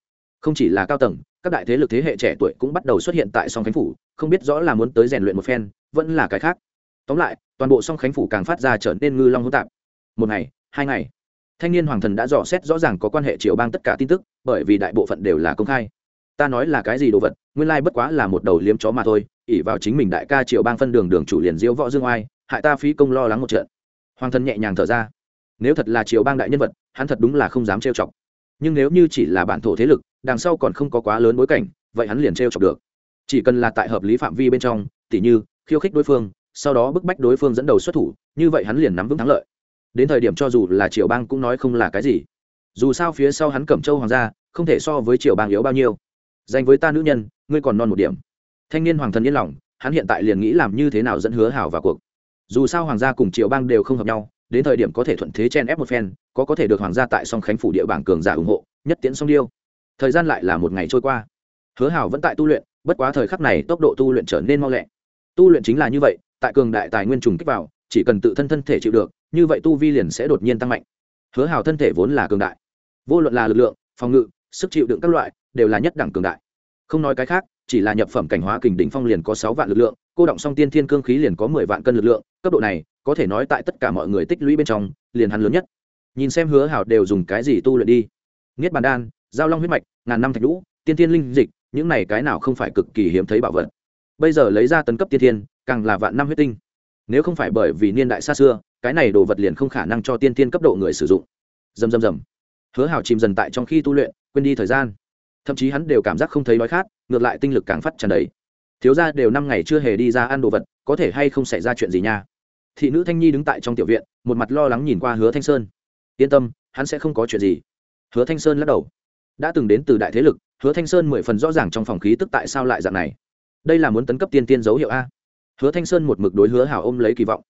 Không chỉ là cao tầng, các đại thế lực thế hệ trẻ tuổi cũng bắt đầu xuất hiện tại song khánh phủ, không biết rõ là muốn tới rèn luyện một phen, vẫn là cái khác. Tóm lại, toàn bộ song khánh phủ càng phát ra trở nên ngư long hỗn tạp. Một ngày, hai ngày, thanh niên hoàng thần đã dò xét rõ ràng có quan hệ triều bang tất cả tin tức, bởi vì đại bộ phận đều là công khai. Ta nói là cái gì đồ vật, nguyên lai bất quá là một đầu liếm chó mà thôi ỉ vào chính mình đại ca triều bang phân đường đường chủ liền diễu võ dương oai, hại ta phí công lo lắng một trận. Hoàng thần nhẹ nhàng thở ra nếu thật là triều bang đại nhân vật, hắn thật đúng là không dám trêu chọc. Nhưng nếu như chỉ là bản thổ thế lực, đằng sau còn không có quá lớn bối cảnh, vậy hắn liền trêu chọc được. Chỉ cần là tại hợp lý phạm vi bên trong, tỉ như, khiêu khích đối phương, sau đó bức bách đối phương dẫn đầu xuất thủ, như vậy hắn liền nắm vững thắng lợi. Đến thời điểm cho dù là triều bang cũng nói không là cái gì. Dù sao phía sau hắn cẩm châu hoàng gia, không thể so với triều bang yếu bao nhiêu. Dành với ta nữ nhân, ngươi còn non một điểm. Thanh niên hoàng thần yên lòng, hắn hiện tại liền nghĩ làm như thế nào dẫn hứa hảo vào cuộc. Dù sao hoàng gia cùng triều bang đều không hợp nhau đến thời điểm có thể thuận thế chen ép một phen, có có thể được hoàng gia tại song khánh phủ địa bảng cường giả ủng hộ, nhất tiễn song điêu. Thời gian lại là một ngày trôi qua. Hứa hảo vẫn tại tu luyện, bất quá thời khắc này tốc độ tu luyện trở nên mau lẹ. Tu luyện chính là như vậy, tại cường đại tài nguyên trùng kích vào, chỉ cần tự thân thân thể chịu được, như vậy tu vi liền sẽ đột nhiên tăng mạnh. Hứa hảo thân thể vốn là cường đại. Vô luận là lực lượng, phòng ngự, sức chịu đựng các loại, đều là nhất đẳng cường đại. Không nói cái khác, chỉ là nhập phẩm cảnh hóa kình đỉnh phong liền có sáu vạn lực lượng, cô động song tiên thiên cương khí liền có mười vạn cân lực lượng, cấp độ này có thể nói tại tất cả mọi người tích lũy bên trong, liền hắn lớn nhất. Nhìn xem hứa hảo đều dùng cái gì tu luyện đi. Niết bàn đan, giao long huyết mạch, ngàn năm thạch lũ tiên tiên linh dịch, những này cái nào không phải cực kỳ hiếm thấy bảo vật. Bây giờ lấy ra tấn cấp tiên thiên càng là vạn năm huyết tinh. Nếu không phải bởi vì niên đại xa xưa, cái này đồ vật liền không khả năng cho tiên tiên cấp độ người sử dụng. Dầm dầm dầm hứa hào chìm dần tại trong khi tu luyện, quên đi thời gian. Thậm chí hắn đều cảm giác không thấy đói khát, ngược lại tinh lực càng phát tràn đầy. Thiếu ra đều năm ngày chưa hề đi ra ăn đồ vật, có thể hay không xảy ra chuyện gì nha? Thị nữ thanh nhi đứng tại trong tiểu viện, một mặt lo lắng nhìn qua hứa thanh sơn. Yên tâm, hắn sẽ không có chuyện gì. Hứa thanh sơn lắc đầu. Đã từng đến từ đại thế lực, hứa thanh sơn mười phần rõ ràng trong phòng khí tức tại sao lại dạng này. Đây là muốn tấn cấp tiên tiên dấu hiệu a. Hứa thanh sơn một mực đối hứa hảo ôm lấy kỳ vọng.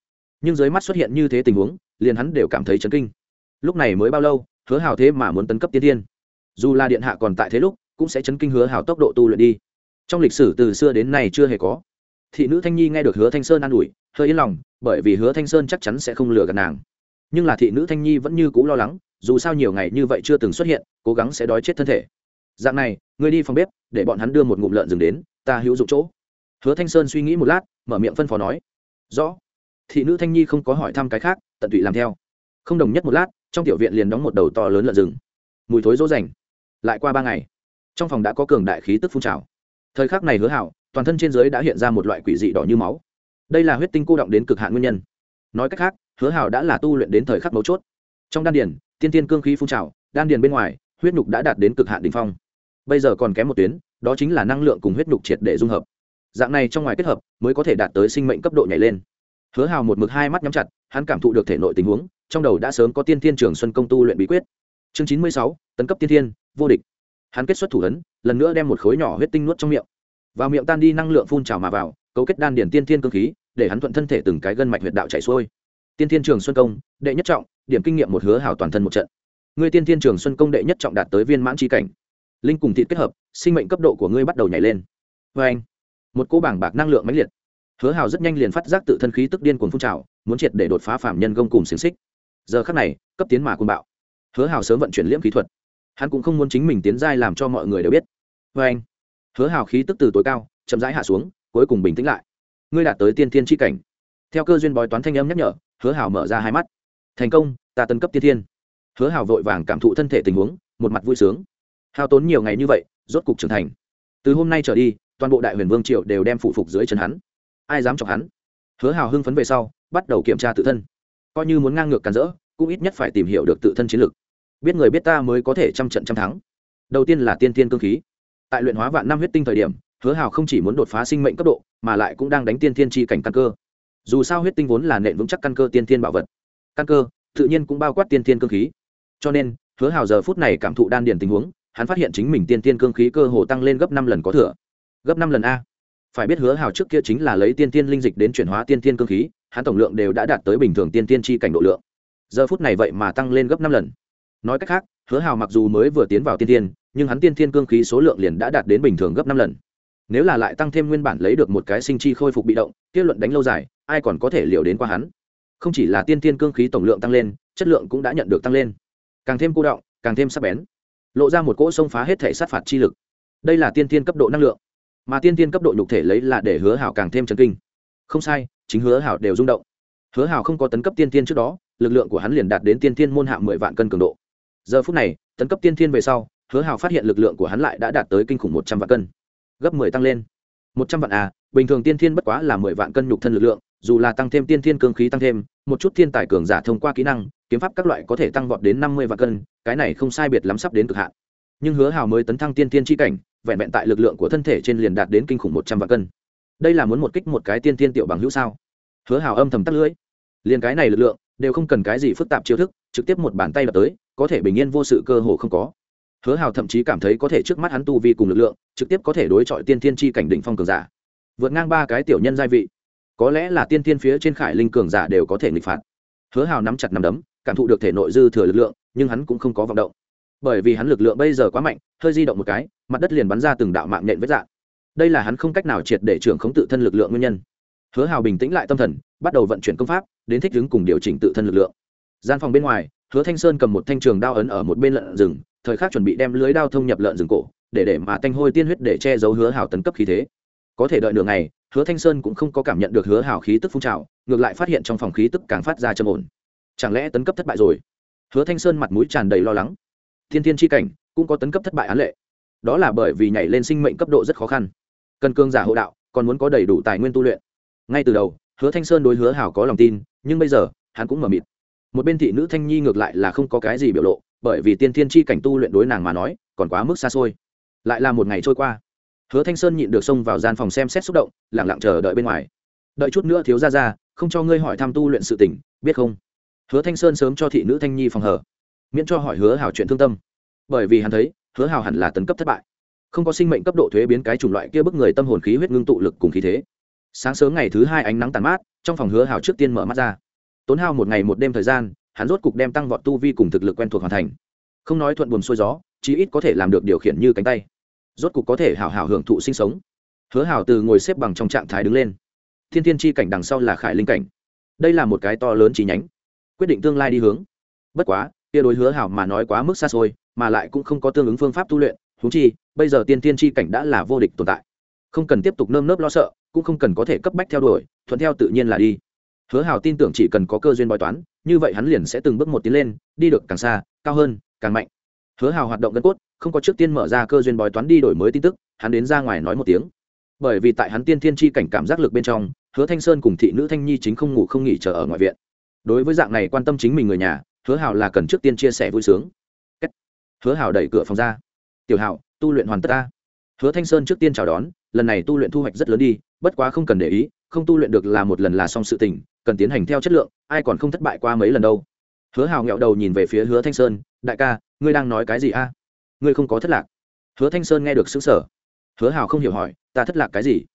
Nhưng dưới mắt xuất hiện như thế tình huống, liền hắn đều cảm thấy chấn kinh. Lúc này mới bao lâu, hứa hảo thế mà muốn tấn cấp tiên tiên? Dù là điện hạ còn tại thế lúc, cũng sẽ chấn kinh hứa hảo tốc độ tu luyện đi. Trong lịch sử từ xưa đến nay chưa hề có thị nữ thanh nhi nghe được hứa thanh sơn an ủi, hơi yên lòng, bởi vì hứa thanh sơn chắc chắn sẽ không lừa gạt nàng. Nhưng là thị nữ thanh nhi vẫn như c ũ lo lắng, dù sao nhiều ngày như vậy chưa từng xuất hiện, cố gắng sẽ đói chết thân thể. Dạng này, người đi phòng bếp, để bọn hắn đưa một ngụm lợn rừng đến, ta hữu dụng chỗ. Hứa thanh sơn suy nghĩ một lát, mở miệng phân phó nói. Rõ. Thị nữ thanh nhi không có hỏi thăm cái khác, tận tụy làm theo. Không đồng nhất một lát, trong tiểu viện liền đóng một đầu to lớn lợn rừng. Mùi thối rỗ rành. Lại qua ba ngày, trong phòng đã có cường đại khí tức phun trào. Thời khắc này hứa hảo toàn thân trên giới đã hiện ra một loại quỷ dị đỏ như máu. Đây là huyết tinh cô động đến cực hạn nguyên nhân. Nói cách khác, hứa Hào đã là tu luyện đến thời khắc mấu chốt. Trong đan điền, tiên tiên cương khí phun trào, đan điền bên ngoài, huyết nhục đã đạt đến cực hạn đ ỉ n h phong. Bây giờ còn kém một tuyến, đó chính là năng lượng cùng huyết nhục triệt để dung hợp. Dạng này trong ngoài kết hợp, mới có thể đạt tới sinh mệnh cấp độ nhảy lên. Hứa hào một mực hai mắt nhắm chặt, hắn cảm thụ được thể nội tình huống, trong đầu đã sớm có tiên thiên trường xuân công tu luyện bí quyết. Chương chín mươi sáu, tấn cấp tiên thiên vô địch. Hắn kết xuất thủ ấn, lần nữa đem một khối nhỏ huyết tinh nuốt trong miệng vào miệng tan đi năng lượng phun trào mà vào, cấu kết đan điển tiên thiên cơ khí, để hắn thuận thân thể từng cái gân mạch huyệt đạo chảy xuôi. Tiên thiên trường xuân công, đệ nhất trọng, điểm kinh nghiệm một hứa hảo toàn thân một trận. Ngươi tiên thiên trường xuân công đệ nhất trọng đạt tới viên mãn tri cảnh. Linh cùng thịt kết hợp, sinh mệnh cấp độ của ngươi bắt đầu nhảy lên. Vê anh, một cô bảng bạc năng lượng mãnh liệt. Hứa hào rất nhanh liền phát giác tự thân khí tức điên cuồng phun trào, muốn triệt để đột phá phạm nhân gông cùng xiềng xích. Giờ khắc này, cấp tiến mà côn bạo. Hứa hào sớm vận chuyển liễm kỹ thuật. Hắn cũng không muốn chính mình tiến giai làm cho mọi người đều biết. Vê anh hứa hào khí tức từ tối cao, chậm rãi hạ xuống, cuối cùng bình tĩnh lại. Ngươi đạt tới tiên thiên tri cảnh. Theo cơ duyên bói toán thanh âm nhắc nhở, hứa hào mở ra hai mắt. Thành công, ta tân cấp tiên thiên. Hứa hào vội vàng cảm thụ thân thể tình huống, một mặt vui sướng. Hao tốn nhiều ngày như vậy, rốt cục trưởng thành. Từ hôm nay trở đi, toàn bộ đại huyền vương triệu đều đem phụ phục dưới chân hắn. Ai dám chọc hắn? Hứa hào hưng phấn về sau, bắt đầu kiểm tra tự thân. Coi như muốn ngang ngược càn rỡ, cũng ít nhất phải tìm hiểu được tự thân chiến lược biết người biết ta mới có thể trăm trận trăm thắng. Đầu tiên là tiên tiên cương khí tại luyện hóa vạn năm huyết tinh thời điểm, hứa hào không chỉ muốn đột phá sinh mệnh cấp độ, mà lại cũng đang đánh tiên thiên tri cảnh căn cơ. Dù sao huyết tinh vốn là nện vững chắc căn cơ tiên thiên bảo vật. Căn cơ, tự nhiên cũng bao quát tiên thiên cơ khí. Cho nên, hứa hào giờ phút này cảm thụ đan điền tình huống, hắn phát hiện chính mình tiên tiên cơ khí cơ hồ tăng lên gấp năm lần có thừa. Gấp năm lần a. Phải biết hứa hào trước kia chính là lấy tiên tiên linh dịch đến chuyển hóa tiên tiên cơ khí, hắn tổng lượng đều đã đạt tới bình thường tiên tiên tri cảnh độ lượng. Giờ phút này vậy mà tăng lên gấp năm lần. Nói cách khác, hứa hào mặc dù mới vừa tiến vào tiên tiên nhưng hắn tiên thiên cương khí số lượng liền đã đạt đến bình thường gấp năm lần. Nếu là lại tăng thêm nguyên bản lấy được một cái sinh chi khôi phục bị động kết luận đánh lâu dài, ai còn có thể liều đến qua hắn? Không chỉ là tiên thiên cương khí tổng lượng tăng lên, chất lượng cũng đã nhận được tăng lên. Càng thêm cô động càng thêm sắc bén. Lộ ra một cỗ sông phá hết thể sát phạt chi lực. Đây là tiên thiên cấp độ năng lượng. Mà tiên thiên cấp độ nhục thể lấy là để hứa hảo càng thêm chấn kinh. Không sai, chính hứa hảo đều rung động. Hứa hảo không có tấn cấp tiên thiên trước đó, lực lượng của hắn liền đạt đến tiên thiên môn hạ mười vạn cân cường độ. Giờ phút này, tấn cấp tiên thiên về sau hứa Hào phát hiện lực lượng của hắn lại đã đạt tới kinh khủng một trăm vạn cân. Gấp mười tăng lên. Một trăm vạn à bình thường tiên thiên bất quá là mười vạn cân nhục thân lực lượng, dù là tăng thêm tiên thiên cương khí tăng thêm, một chút thiên tài cường giả thông qua kỹ năng, kiếm pháp các loại có thể tăng vọt đến năm mươi vạn cân, cái này không sai biệt lắm sắp đến cực hạn. Nhưng hứa hào mới tấn thăng tiên thiên tri cảnh, vẹn vẹn tại lực lượng của thân thể trên liền đạt đến kinh khủng một trăm vạn cân. Đây là muốn một kích một cái tiên thiên tiểu bằng hữu sao? Hứa hào âm thầm tắt lưỡi. Liền cái này lực lượng, đều không cần cái gì phức tạp chiêu thức, trực tiếp một bàn tay đập tới, có thể bình yên vô sự cơ hồ không có hứa hào thậm chí cảm thấy có thể trước mắt hắn tu vi cùng lực lượng, trực tiếp có thể đối chọi tiên thiên tri cảnh đỉnh phong cường giả. Vượt ngang ba cái tiểu nhân gia vị, có lẽ là tiên thiên phía trên khải linh cường giả đều có thể nghịch phạt. Hứa hào nắm chặt nắm đấm, cảm thụ được thể nội dư thừa lực lượng, nhưng hắn cũng không có vọng động. Bởi vì hắn lực lượng bây giờ quá mạnh, hơi di động một cái, mặt đất liền bắn ra từng đạo mạng nhện vết dạng. Đây là hắn không cách nào triệt để trưởng khống tự thân lực lượng nguyên nhân. Hứa hào bình tĩnh lại tâm thần, bắt đầu vận chuyển công pháp, đến thích ứng cùng điều chỉnh tự thân lực lượng. Gian phòng bên ngoài hứa thanh sơn cầm một thanh trường đao ấn ở một bên lợn rừng, thời khắc chuẩn bị đem lưới đao thông nhập lợn rừng cổ, để để mà tanh hôi tiên huyết để che giấu hứa Hảo tấn cấp khí thế. Có thể đợi nửa ngày, hứa thanh sơn cũng không có cảm nhận được hứa Hảo khí tức phun trào, ngược lại phát hiện trong phòng khí tức càng phát ra trầm ổn. Chẳng lẽ tấn cấp thất bại rồi? Hứa thanh sơn mặt mũi tràn đầy lo lắng. Thiên thiên tri cảnh, cũng có tấn cấp thất bại án lệ. Đó là bởi vì nhảy lên sinh mệnh cấp độ rất khó khăn. Cần cương giả hộ đạo, còn muốn có đầy đủ tài nguyên tu luyện. Ngay từ đầu, hứa thanh sơn đối hứa hảo có lòng tin, nhưng bây giờ, hắn cũng mờ mịt một bên thị nữ thanh nhi ngược lại là không có cái gì biểu lộ, bởi vì tiên thiên chi cảnh tu luyện đối nàng mà nói, còn quá mức xa xôi. Lại là một ngày trôi qua. Hứa thanh sơn nhịn được xông vào gian phòng xem xét xúc động lẳng lặng chờ đợi bên ngoài. Đợi chút nữa thiếu ra ra không cho ngươi hỏi thăm tu luyện sự tỉnh biết không? Hứa thanh sơn sớm cho thị nữ thanh nhi phòng hở, miễn cho hỏi hứa hảo chuyện thương tâm. Bởi vì hắn thấy, hứa hảo hẳn là tấn cấp thất bại. Không có sinh mệnh cấp độ thuế biến cái chủng loại kia bức người tâm hồn khí huyết ngưng tụ lực cùng khí thế. Sáng sớm ngày thứ hai ánh nắng tàn mát, trong phòng hứa hảo trước tiên mở mắt ra tốn hao một ngày một đêm thời gian, hắn rốt cục đem tăng vọt tu vi cùng thực lực quen thuộc hoàn thành. Không nói thuận buồm xuôi gió, chí ít có thể làm được điều khiển như cánh tay. Rốt cục có thể hảo hảo hưởng thụ sinh sống. Hứa hảo từ ngồi xếp bằng trong trạng thái đứng lên. Thiên thiên chi cảnh đằng sau là khải linh cảnh. Đây là một cái to lớn chi nhánh, quyết định tương lai đi hướng. Bất quá tia đối hứa hảo mà nói quá mức xa xôi, mà lại cũng không có tương ứng phương pháp tu luyện. Huống chi, bây giờ tiên tiên chi cảnh đã là vô địch tồn tại. Không cần tiếp tục nơm nớp lo sợ, cũng không cần có thể cấp bách theo đuổi, thuận theo tự nhiên là đi hứa Hào tin tưởng chỉ cần có cơ duyên bói toán, như vậy hắn liền sẽ từng bước một tiến lên, đi được càng xa, cao hơn, càng mạnh. Hứa Hào hoạt động gân cốt, không có trước tiên mở ra cơ duyên bói toán đi đổi mới tin tức, hắn đến ra ngoài nói một tiếng. Bởi vì tại hắn tiên thiên chi cảnh cảm giác lực bên trong, hứa thanh sơn cùng thị nữ thanh nhi chính không ngủ không nghỉ chờ ở ngoại viện. Đối với dạng này quan tâm chính mình người nhà, hứa Hào là cần trước tiên chia sẻ vui sướng. Hứa Hào đẩy cửa phòng ra. Tiểu hào, tu luyện hoàn tất ta. Hứa thanh sơn trước tiên chào đón, lần này tu luyện thu hoạch rất lớn đi bất quá không cần để ý, không tu luyện được là một lần là xong sự tình, cần tiến hành theo chất lượng, ai còn không thất bại qua mấy lần đâu. Hứa hào nghẹo đầu nhìn về phía hứa thanh sơn, đại ca, ngươi đang nói cái gì a? Ngươi không có thất lạc. Hứa thanh sơn nghe được xứng sở hứa hào không hiểu hỏi, ta thất lạc cái gì?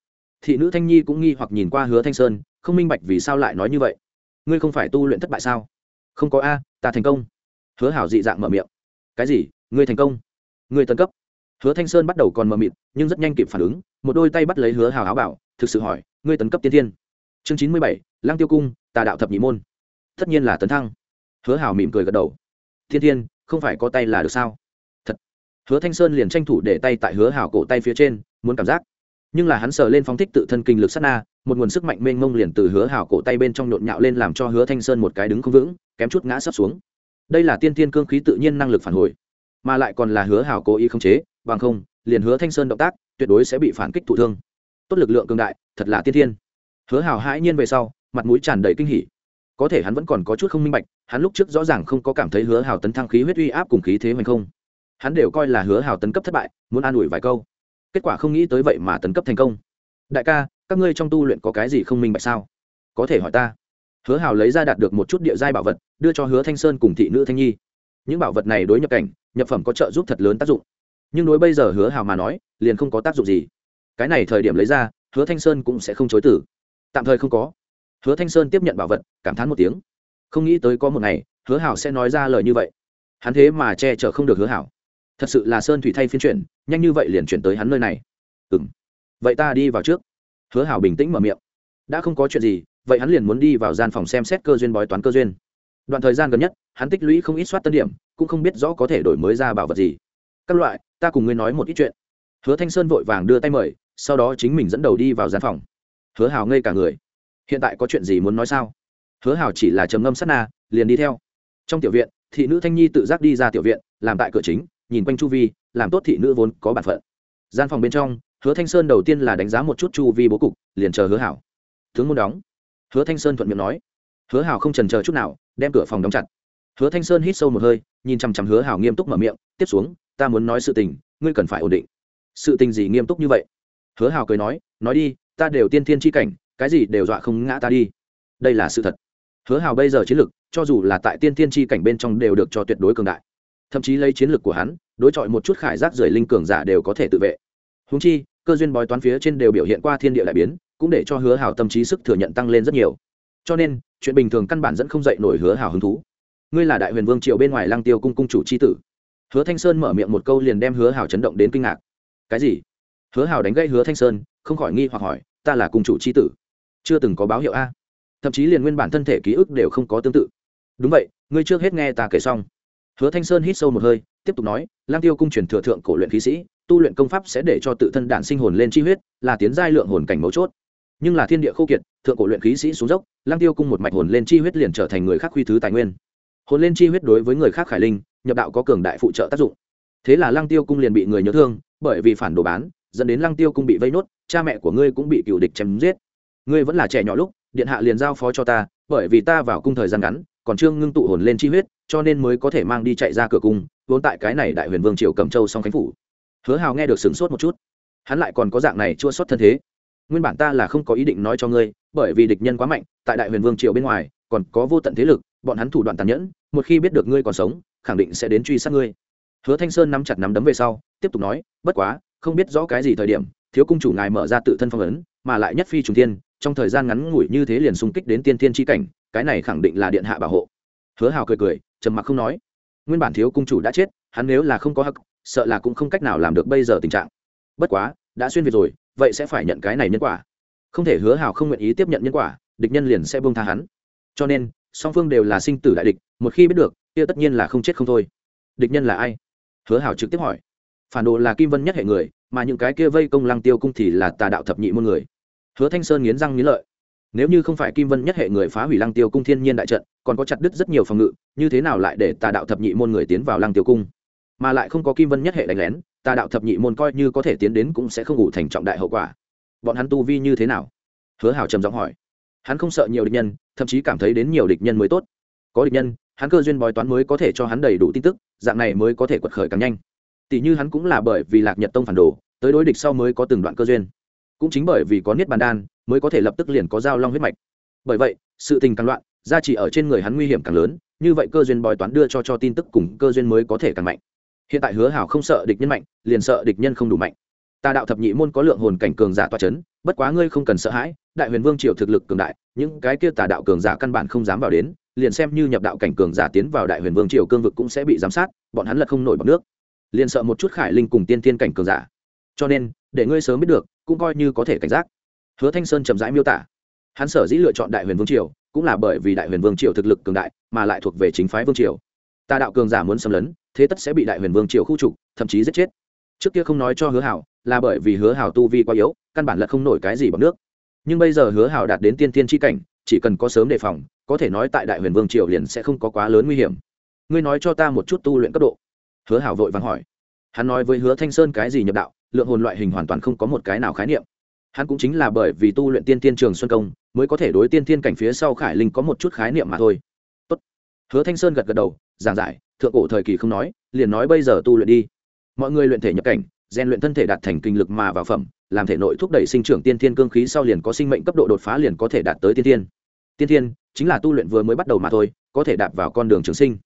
Thị nữ thanh nhi cũng nghi hoặc nhìn qua hứa thanh sơn, không minh bạch vì sao lại nói như vậy. Ngươi không phải tu luyện thất bại sao? Không có a, ta thành công. Hứa hảo dị dạng mở miệng. Cái gì? Ngươi thành công? Ngươi tân cấp? Hứa thanh sơn bắt đầu còn mờ mịt, nhưng rất nhanh kịp phản ứng, một đôi tay bắt lấy hứa hào áo bảo thực sự hỏi, ngươi tấn cấp tiên thiên? Chương chín mươi bảy lang tiêu cung, tà đạo thập nhị môn. Tất nhiên là tấn thăng. Hứa Hảo mỉm cười gật đầu. Thiên thiên, không phải có tay là được sao? Thật. Hứa thanh sơn liền tranh thủ để tay tại hứa Hảo cổ tay phía trên, muốn cảm giác. Nhưng là hắn sờ lên phóng thích tự thân kinh lực sát na, một nguồn sức mạnh mênh mông liền từ hứa Hảo cổ tay bên trong nhộn nhạo lên làm cho hứa thanh sơn một cái đứng không vững, kém chút ngã sấp xuống. Đây là tiên Thiên cương khí tự nhiên năng lực phản hồi, mà lại còn là hứa Hảo cố ý không chế, bằng không, liền hứa thanh sơn động tác, tuyệt đối sẽ bị phản kích thụ thương tốt lực lượng cường đại, thật là tiên thiên. Hứa hào hãi nhiên về sau, mặt mũi tràn đầy kinh hỉ. Có thể hắn vẫn còn có chút không minh bạch, hắn lúc trước rõ ràng không có cảm thấy hứa hào tấn thăng khí huyết uy áp cùng khí thế hoành không. Hắn đều coi là hứa hào tấn cấp thất bại, muốn an ủi vài câu. Kết quả không nghĩ tới vậy mà tấn cấp thành công. Đại ca, các ngươi trong tu luyện có cái gì không minh bạch sao? Có thể hỏi ta. Hứa hào lấy ra đạt được một chút địa giai bảo vật, đưa cho hứa thanh sơn cùng thị nữ thanh nhi. Những bảo vật này đối nhập cảnh, nhập phẩm có trợ giúp thật lớn tác dụng. Nhưng đối bây giờ hứa hào mà nói, liền không có tác dụng gì cái này thời điểm lấy ra, hứa thanh sơn cũng sẽ không chối tử tạm thời không có. Hứa thanh sơn tiếp nhận bảo vật, cảm thán một tiếng. Không nghĩ tới có một ngày, hứa hảo sẽ nói ra lời như vậy. Hắn thế mà che chở không được hứa hảo. Thật sự là sơn thủy thay phiên chuyển, nhanh như vậy liền chuyển tới hắn nơi này. Ừ m vậy ta đi vào trước. Hứa hảo bình tĩnh mở miệng. Đã không có chuyện gì, vậy hắn liền muốn đi vào gian phòng xem xét cơ duyên bói toán cơ duyên. Đoạn thời gian gần nhất, hắn tích lũy không ít soát tân điểm, cũng không biết rõ có thể đổi mới ra bảo vật gì. Các loại, ta cùng ngươi nói một ít chuyện. Hứa thanh sơn vội vàng đưa tay mời sau đó chính mình dẫn đầu đi vào gian phòng. Hứa hào ngây cả người. Hiện tại có chuyện gì muốn nói sao? Hứa hào chỉ là trầm ngâm sát na, liền đi theo. Trong tiểu viện, thị nữ thanh nhi tự giác đi ra tiểu viện, làm tại cửa chính, nhìn quanh chu vi, làm tốt thị nữ vốn có bản phận. Gian phòng bên trong, hứa thanh sơn đầu tiên là đánh giá một chút chu vi bố cục, liền chờ hứa hảo. Tướng muốn đóng. Hứa thanh sơn thuận miệng nói. Hứa hảo không trần chờ chút nào, đem cửa phòng đóng chặt. Hứa thanh sơn hít sâu một hơi, nhìn chằm chằm hứa hảo nghiêm túc mở miệng, tiếp xuống, ta muốn nói sự tình, ngươi cần phải ổn định. Sự tình gì nghiêm túc như vậy? Hứa Hào cười nói nói đi ta đều tiên thiên chi cảnh cái gì đều dọa không ngã ta đi. Đây là sự thật. Hứa Hào bây giờ chiến lực, cho dù là tại tiên thiên chi cảnh bên trong đều được cho tuyệt đối cường đại. Thậm chí lấy chiến lược của hắn đối chọi một chút khải giác rời linh cường giả đều có thể tự vệ. Húng chi cơ duyên bói toán phía trên đều biểu hiện qua thiên địa đại biến cũng để cho hứa Hào tâm trí sức thừa nhận tăng lên rất nhiều. Cho nên chuyện bình thường căn bản dẫn không dậy nổi hứa Hào hứng thú. Ngươi là đại huyền vương triều bên ngoài lăng tiêu cung cung chủ c h i tử. Hứa thanh sơn mở miệng một câu liền đem hứa Hào chấn động đến kinh ngạc. Cái gì? Hứa hào đánh gây hứa thanh sơn, không khỏi nghi hoặc hỏi, ta là cung chủ c h i tử, chưa từng có báo hiệu a? Thậm chí liền nguyên bản thân thể ký ức đều không có tương tự. Đúng vậy, ngươi trước hết nghe ta kể xong. Hứa thanh sơn hít sâu một hơi, tiếp tục nói, lang tiêu cung truyền thừa thượng cổ luyện khí sĩ, tu luyện công pháp sẽ để cho tự thân đản sinh hồn lên chi huyết, là tiến giai lượng hồn cảnh mấu chốt. Nhưng là thiên địa khô kiệt, thượng cổ luyện khí sĩ xuống dốc, lang tiêu cung một mạch hồn lên chi huyết liền trở thành người khác huy thứ tài nguyên. Hồn lên chi huyết đối với người khác khải linh, nhập đạo có cường đại phụ trợ tác dụng. Thế là lang tiêu cung liền bị người nhớ thương, bởi vì phản đồ bán dẫn đến lăng tiêu cung bị vây nốt, cha mẹ của ngươi cũng bị cựu địch chém giết. Ngươi vẫn là trẻ nhỏ lúc, điện hạ liền giao phó cho ta, bởi vì ta vào cung thời gian ngắn, còn trương ngưng tụ hồn lên chi huyết, cho nên mới có thể mang đi chạy ra cửa cung, vốn tại cái này đại huyền vương triều cầm châu song khánh phủ. Hứa hào nghe được sửng sốt một chút. Hắn lại còn có dạng này chua sót thân thế. Nguyên bản ta là không có ý định nói cho ngươi, bởi vì địch nhân quá mạnh, tại đại huyền vương triều bên ngoài, còn có vô tận thế lực, bọn hắn thủ đoạn tàn nhẫn, một khi biết được ngươi còn sống, khẳng định sẽ đến truy sát ngươi. Hứa thanh sơn nắm chặt nắm đấm về sau, tiếp tục nói, bất quá không biết rõ cái gì thời điểm, thiếu cung chủ ngài mở ra tự thân phong ấn, mà lại nhất phi trùng tiên trong thời gian ngắn ngủi như thế liền xung kích đến tiên tiên tri cảnh, cái này khẳng định là điện hạ bảo hộ. Hứa hào cười cười, trầm mặc không nói. Nguyên bản thiếu cung chủ đã chết, hắn nếu là không có hắc, sợ là cũng không cách nào làm được bây giờ tình trạng. Bất quá, đã xuyên việt rồi, vậy sẽ phải nhận cái này nhân quả. Không thể hứa hào không nguyện ý tiếp nhận nhân quả, địch nhân liền sẽ buông tha hắn. Cho nên, song phương đều là sinh tử đại địch, một khi biết được, kia tất nhiên là không chết không thôi. Địch nhân là ai? Hứa hào trực tiếp hỏi phản đồ là kim vân nhất hệ người, mà những cái kia vây công lăng tiêu cung thì là tà đạo thập nhị môn người. Hứa thanh sơn nghiến răng nghiến lợi. Nếu như không phải kim vân nhất hệ người phá hủy lăng tiêu cung thiên nhiên đại trận, còn có chặt đứt rất nhiều phòng ngự, như thế nào lại để tà đạo thập nhị môn người tiến vào lăng tiêu cung? Mà lại không có kim vân nhất hệ đánh lén, tà đạo thập nhị môn coi như có thể tiến đến cũng sẽ không ngủ thành trọng đại hậu quả. Bọn hắn tu vi như thế nào? Hứa hảo trầm giọng hỏi. Hắn không sợ nhiều địch nhân, thậm chí cảm thấy đến nhiều địch nhân mới tốt. Có địch nhân, hắn cơ duyên bói toán mới có thể cho hắn đầy đủ tin tức, dạng này mới có thể quật khởi càng nhanh tỷ như hắn cũng là bởi vì lạc nhật tông phản đồ tới đối địch sau mới có từng đoạn cơ duyên. Cũng chính bởi vì có niết bàn đan mới có thể lập tức liền có giao long huyết mạch. Bởi vậy sự tình càng loạn gia trì ở trên người hắn nguy hiểm càng lớn như vậy cơ duyên bói toán đưa cho cho tin tức cùng cơ duyên mới có thể càng mạnh. Hiện tại hứa hảo không sợ địch nhân mạnh liền sợ địch nhân không đủ mạnh. Ta đạo thập nhị môn có lượng hồn cảnh cường giả toa chấn, bất quá ngươi không cần sợ hãi đại huyền vương triều thực lực cường đại những cái kia tà đạo cường giả căn bản không dám vào đến liền xem như nhập đạo cảnh cường giả tiến vào đại huyền vương triều cương vực cũng sẽ bị giám sát bọn hắn lật không nổi bọc nước liền sợ một chút khải linh cùng tiên thiên cảnh cường giả. Cho nên, để ngươi sớm biết được, cũng coi như có thể cảnh giác. Hứa thanh sơn chậm rãi miêu tả. Hắn sở dĩ lựa chọn đại huyền vương triều, cũng là bởi vì đại huyền vương triều thực lực cường đại, mà lại thuộc về chính phái vương triều. Tà đạo cường giả muốn xâm lấn, thế tất sẽ bị đại huyền vương triều khu trục, thậm chí giết chết. Trước kia không nói cho hứa hảo, là bởi vì hứa hảo tu vi quá yếu, căn bản là không nổi cái gì bằng nước. Nhưng bây giờ hứa hảo đạt đến tiên tiên tri cảnh, chỉ cần có sớm đề phòng, có thể nói tại đại huyền vương triều liền sẽ không có quá lớn nguy hiểm. Ngươi nói cho ta một chút tu luyện cấp độ hứa hảo vội vàng hỏi. Hắn nói với hứa thanh sơn cái gì nhập đạo, lượng hồn loại hình hoàn toàn không có một cái nào khái niệm. Hắn cũng chính là bởi vì tu luyện tiên tiên trường xuân công, mới có thể đối tiên tiên cảnh phía sau khải linh có một chút khái niệm mà thôi. Tốt. hứa thanh sơn gật gật đầu, giảng giải, thượng cổ thời kỳ không nói, liền nói bây giờ tu luyện đi. Mọi người luyện thể nhập cảnh, rèn luyện thân thể đạt thành kinh lực mà vào phẩm, làm thể nội thúc đẩy sinh trưởng tiên thiên cương khí sau liền có sinh mệnh cấp độ đột phá liền có thể đạt tới tiên thiên. Tiên thiên, chính là tu luyện vừa mới bắt đầu mà thôi, có thể đạp vào con đường trường sinh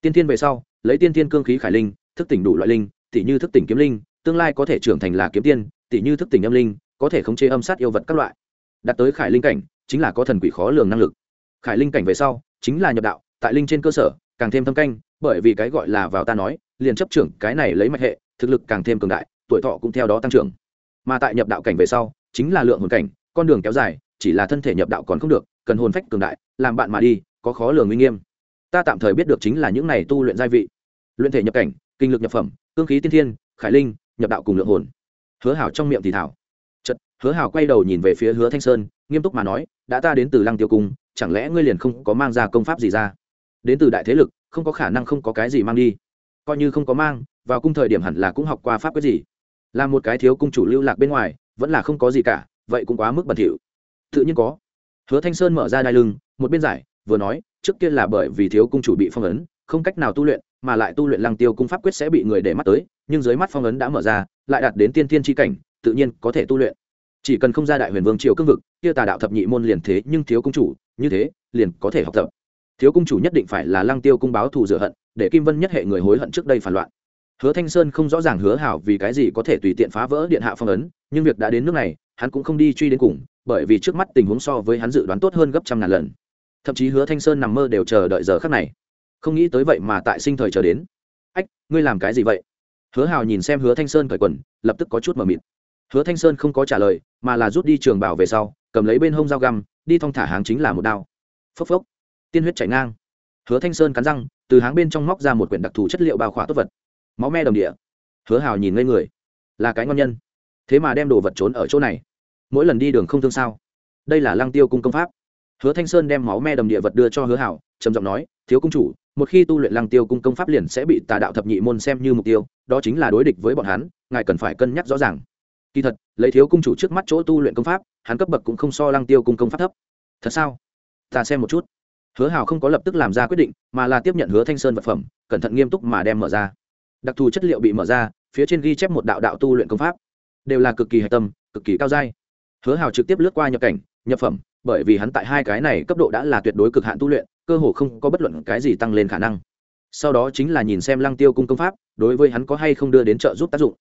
tiên thiên về sau, lấy tiên thiên cương khí khải linh, thức tỉnh đủ loại linh tỷ như thức tỉnh kiếm linh, tương lai có thể trưởng thành là kiếm tiên tỷ như thức tỉnh âm linh, có thể khống chế âm sát yêu vật các loại. Đạt tới khải linh cảnh, chính là có thần quỷ khó lường năng lực. Khải linh cảnh về sau, chính là nhập đạo, tại linh trên cơ sở, càng thêm thâm canh, bởi vì cái gọi là vào ta nói, liền chấp trưởng cái này lấy mạch hệ, thực lực càng thêm cường đại, tuổi thọ cũng theo đó tăng trưởng. Mà tại nhập đạo cảnh về sau, chính là lượng hồn cảnh, con đường kéo dài, chỉ là thân thể nhập đạo còn không được, cần hồn phách cường đại, làm bạn mà đi, có khó lường uy nghiêm ta tạm thời biết được chính là những này tu luyện gia vị. Luyện thể nhập cảnh, kinh lực nhập phẩm, cương khí tiên thiên, khải linh, nhập đạo cùng lượng hồn. Hứa hảo trong miệng thì thảo. Chật hứa hảo quay đầu nhìn về phía hứa thanh sơn, nghiêm túc mà nói, đã ta đến từ lăng tiêu cung, chẳng lẽ ngươi liền không có mang ra công pháp gì ra? Đến từ đại thế lực, không có khả năng không có cái gì mang đi. Coi như không có mang, vào cung thời điểm hẳn là cũng học qua pháp cái gì. Là một cái thiếu cung chủ lưu lạc bên ngoài, vẫn là không có gì cả, vậy cũng quá mức bẩn thỉu. Tự nhiên có. Hứa thanh sơn mở ra đai lưng, một bên giải vừa nói, trước kia là bởi vì thiếu cung chủ bị phong ấn, không cách nào tu luyện, mà lại tu luyện lăng tiêu cung pháp quyết sẽ bị người để mắt tới, nhưng dưới mắt phong ấn đã mở ra, lại đạt đến tiên tiên tri cảnh, tự nhiên có thể tu luyện. Chỉ cần không ra đại huyền vương triều cương vực, kia tà đạo thập nhị môn liền thế, nhưng thiếu cung chủ, như thế, liền có thể học tập. Thiếu cung chủ nhất định phải là lăng tiêu cung báo thù rửa hận, để kim vân nhất hệ người hối hận trước đây phản loạn. Hứa thanh sơn không rõ ràng hứa hảo vì cái gì có thể tùy tiện phá vỡ điện hạ phong ấn, nhưng việc đã đến nước này, hắn cũng không đi truy đến cùng, bởi vì trước mắt tình huống so với hắn dự đoán tốt hơn gấp trăm ngàn lần thậm chí hứa thanh sơn nằm mơ đều chờ đợi giờ khắc này. Không nghĩ tới vậy mà tại sinh thời chờ đến. Ách, ngươi làm cái gì vậy? Hứa hào nhìn xem hứa thanh sơn cởi quần, lập tức có chút mờ mịt. Hứa thanh sơn không có trả lời, mà là rút đi trường bảo về sau, cầm lấy bên hông dao găm, đi thong thả háng chính là một đao. Phốc phốc. Tiên huyết chảy ngang. Hứa thanh sơn cắn răng, từ háng bên trong móc ra một quyển đặc thù chất liệu bao khỏa tốt vật. Máu me đồng địa. Hứa hào nhìn ngây người. Là cái ngon nhân. Thế mà đem đồ vật trốn ở chỗ này. Mỗi lần đi đường không thương sao? Đây là lăng tiêu cung công pháp hứa thanh sơn đem máu me đầm địa vật đưa cho hứa hảo, trầm giọng nói, thiếu cung chủ, một khi tu luyện lăng tiêu cung công pháp liền sẽ bị tà đạo thập nhị môn xem như mục tiêu, đó chính là đối địch với bọn hắn, ngài cần phải cân nhắc rõ ràng. Kỳ thật, lấy thiếu cung chủ trước mắt chỗ tu luyện công pháp, hắn cấp bậc cũng không so lăng tiêu cung công pháp thấp. Thật sao? Ta xem một chút. Hứa hào không có lập tức làm ra quyết định, mà là tiếp nhận hứa thanh sơn vật phẩm, cẩn thận nghiêm túc mà đem mở ra. Đặc thù chất liệu bị mở ra, phía trên ghi chép một đạo đạo tu luyện công pháp. Đều là cực kỳ hạch tâm, cực kỳ cao dai hứa hào trực tiếp lướt qua nhập cảnh, nhập phẩm bởi vì hắn tại hai cái này cấp độ đã là tuyệt đối cực hạn tu luyện, cơ hồ không có bất luận cái gì tăng lên khả năng. Sau đó chính là nhìn xem lăng tiêu cung công pháp, đối với hắn có hay không đưa đến trợ giúp tác dụng.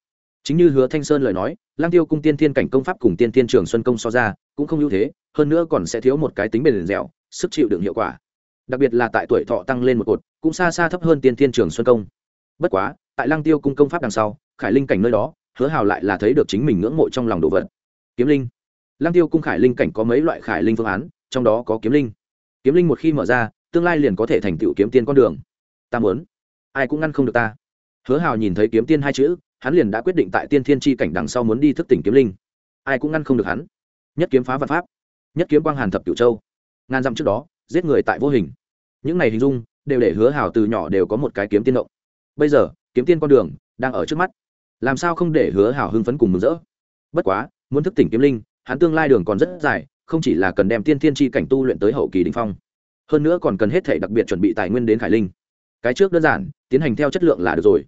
Chính như hứa thanh sơn lời nói, lăng tiêu cung tiên thiên cảnh công pháp cùng tiên thiên trường xuân công so ra, cũng không ưu thế, hơn nữa còn sẽ thiếu một cái tính bền dẻo, sức chịu đựng hiệu quả. Đặc biệt là tại tuổi thọ tăng lên một cột, cũng xa xa thấp hơn tiên thiên trường xuân công. Bất quá, tại lăng tiêu cung công pháp đằng sau, khải linh cảnh nơi đó, hứa hào lại là thấy được chính mình ngưỡng mộ trong lòng đồ vật. Kiếm linh lăng tiêu cung khải linh cảnh có mấy loại khải linh phương án, trong đó có kiếm linh. Kiếm linh một khi mở ra, tương lai liền có thể thành tựu kiếm tiên con đường. Ta muốn. Ai cũng ngăn không được ta. Hứa hào nhìn thấy kiếm tiên hai chữ, hắn liền đã quyết định tại tiên thiên tri cảnh đằng sau muốn đi thức tỉnh kiếm linh. Ai cũng ngăn không được hắn. Nhất kiếm phá vạn pháp. Nhất kiếm quang hàn thập cửu châu. Ngàn dặm trước đó, giết người tại vô hình. Những này hình dung, đều để hứa hào từ nhỏ đều có một cái kiếm tiên động. Bây giờ, kiếm tiên con đường đang ở trước mắt. Làm sao không để hứa hào hưng phấn cùng mừng rỡ? Bất quá, muốn thức tỉnh kiếm linh hắn tương lai đường còn rất dài, không chỉ là cần đem tiên thiên tri cảnh tu luyện tới hậu kỳ đình phong, hơn nữa còn cần hết thể đặc biệt chuẩn bị tài nguyên đến khải linh. Cái trước đơn giản, tiến hành theo chất lượng là được rồi.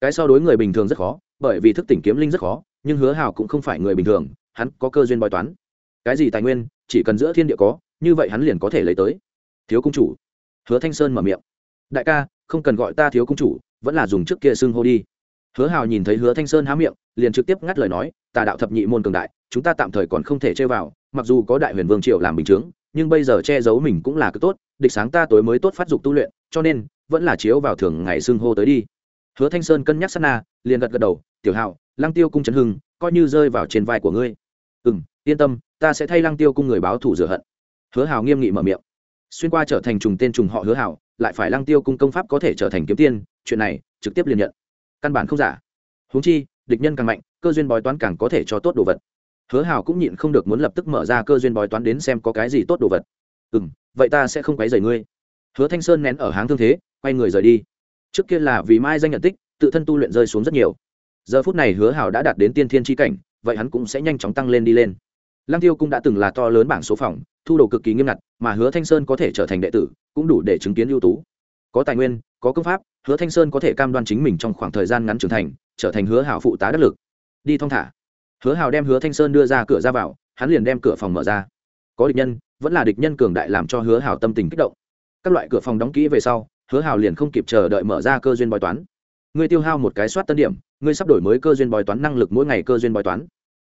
Cái so đối người bình thường rất khó, bởi vì thức tỉnh kiếm linh rất khó, nhưng hứa hào cũng không phải người bình thường, hắn có cơ duyên bói toán. Cái gì tài nguyên, chỉ cần giữa thiên địa có, như vậy hắn liền có thể lấy tới. Thiếu công chủ. Hứa thanh sơn mở miệng. Đại ca, không cần gọi ta thiếu công chủ, vẫn là dùng trước kia xưng hô đi. Hứa hào nhìn thấy hứa thanh sơn há miệng, liền trực tiếp ngắt lời nói, tà đạo thập nhị môn cường đại chúng ta tạm thời còn không thể chơi vào, mặc dù có đại huyền vương triều làm bình chướng, nhưng bây giờ che giấu mình cũng là cực tốt, địch sáng ta tối mới tốt phát dục tu luyện, cho nên, vẫn là chiếu vào thường ngày xưng hô tới đi. Hứa thanh sơn cân nhắc sát na, liền gật gật đầu, tiểu hạo, lăng tiêu cung trấn hưng, coi như rơi vào trên vai của ngươi. Ừ m yên tâm, ta sẽ thay lăng tiêu cung người báo thủ rửa hận. Hứa hào nghiêm nghị mở miệng. Xuyên qua trở thành trùng tên trùng họ hứa hào lại phải lăng tiêu cung công pháp có thể trở thành kiếm tiên, chuyện này, trực tiếp liền nhận. Căn bản không giả. Huống chi, địch nhân càng mạnh, cơ duyên bói toán càng có thể cho tốt đồ vật hứa hào cũng nhịn không được muốn lập tức mở ra cơ duyên bói toán đến xem có cái gì tốt đồ vật. Ừ m vậy ta sẽ không quấy rầy ngươi. Hứa thanh sơn nén ở háng thương thế, quay người rời đi. Trước kia là vì mai danh nhận tích, tự thân tu luyện rơi xuống rất nhiều. Giờ phút này hứa hào đã đạt đến tiên thiên tri cảnh, vậy hắn cũng sẽ nhanh chóng tăng lên đi lên. Lăng tiêu cũng đã từng là to lớn bảng số phòng, thu đồ cực kỳ nghiêm ngặt, mà hứa thanh sơn có thể trở thành đệ tử, cũng đủ để chứng kiến ưu tú. Có tài nguyên, có công pháp, hứa thanh sơn có thể cam đoan chính mình trong khoảng thời gian ngắn trưởng thành, trở thành hứa hảo phụ tá đắc lực. Đi thong thả hứa hào đem hứa thanh sơn đưa ra cửa ra vào, hắn liền đem cửa phòng mở ra. Có địch nhân, vẫn là địch nhân cường đại làm cho hứa hào tâm tình kích động. Các loại cửa phòng đóng kỹ về sau, hứa hào liền không kịp chờ đợi mở ra cơ duyên bói toán. Ngươi tiêu hao một cái soát tân điểm, ngươi sắp đổi mới cơ duyên bói toán năng lực mỗi ngày cơ duyên bói toán.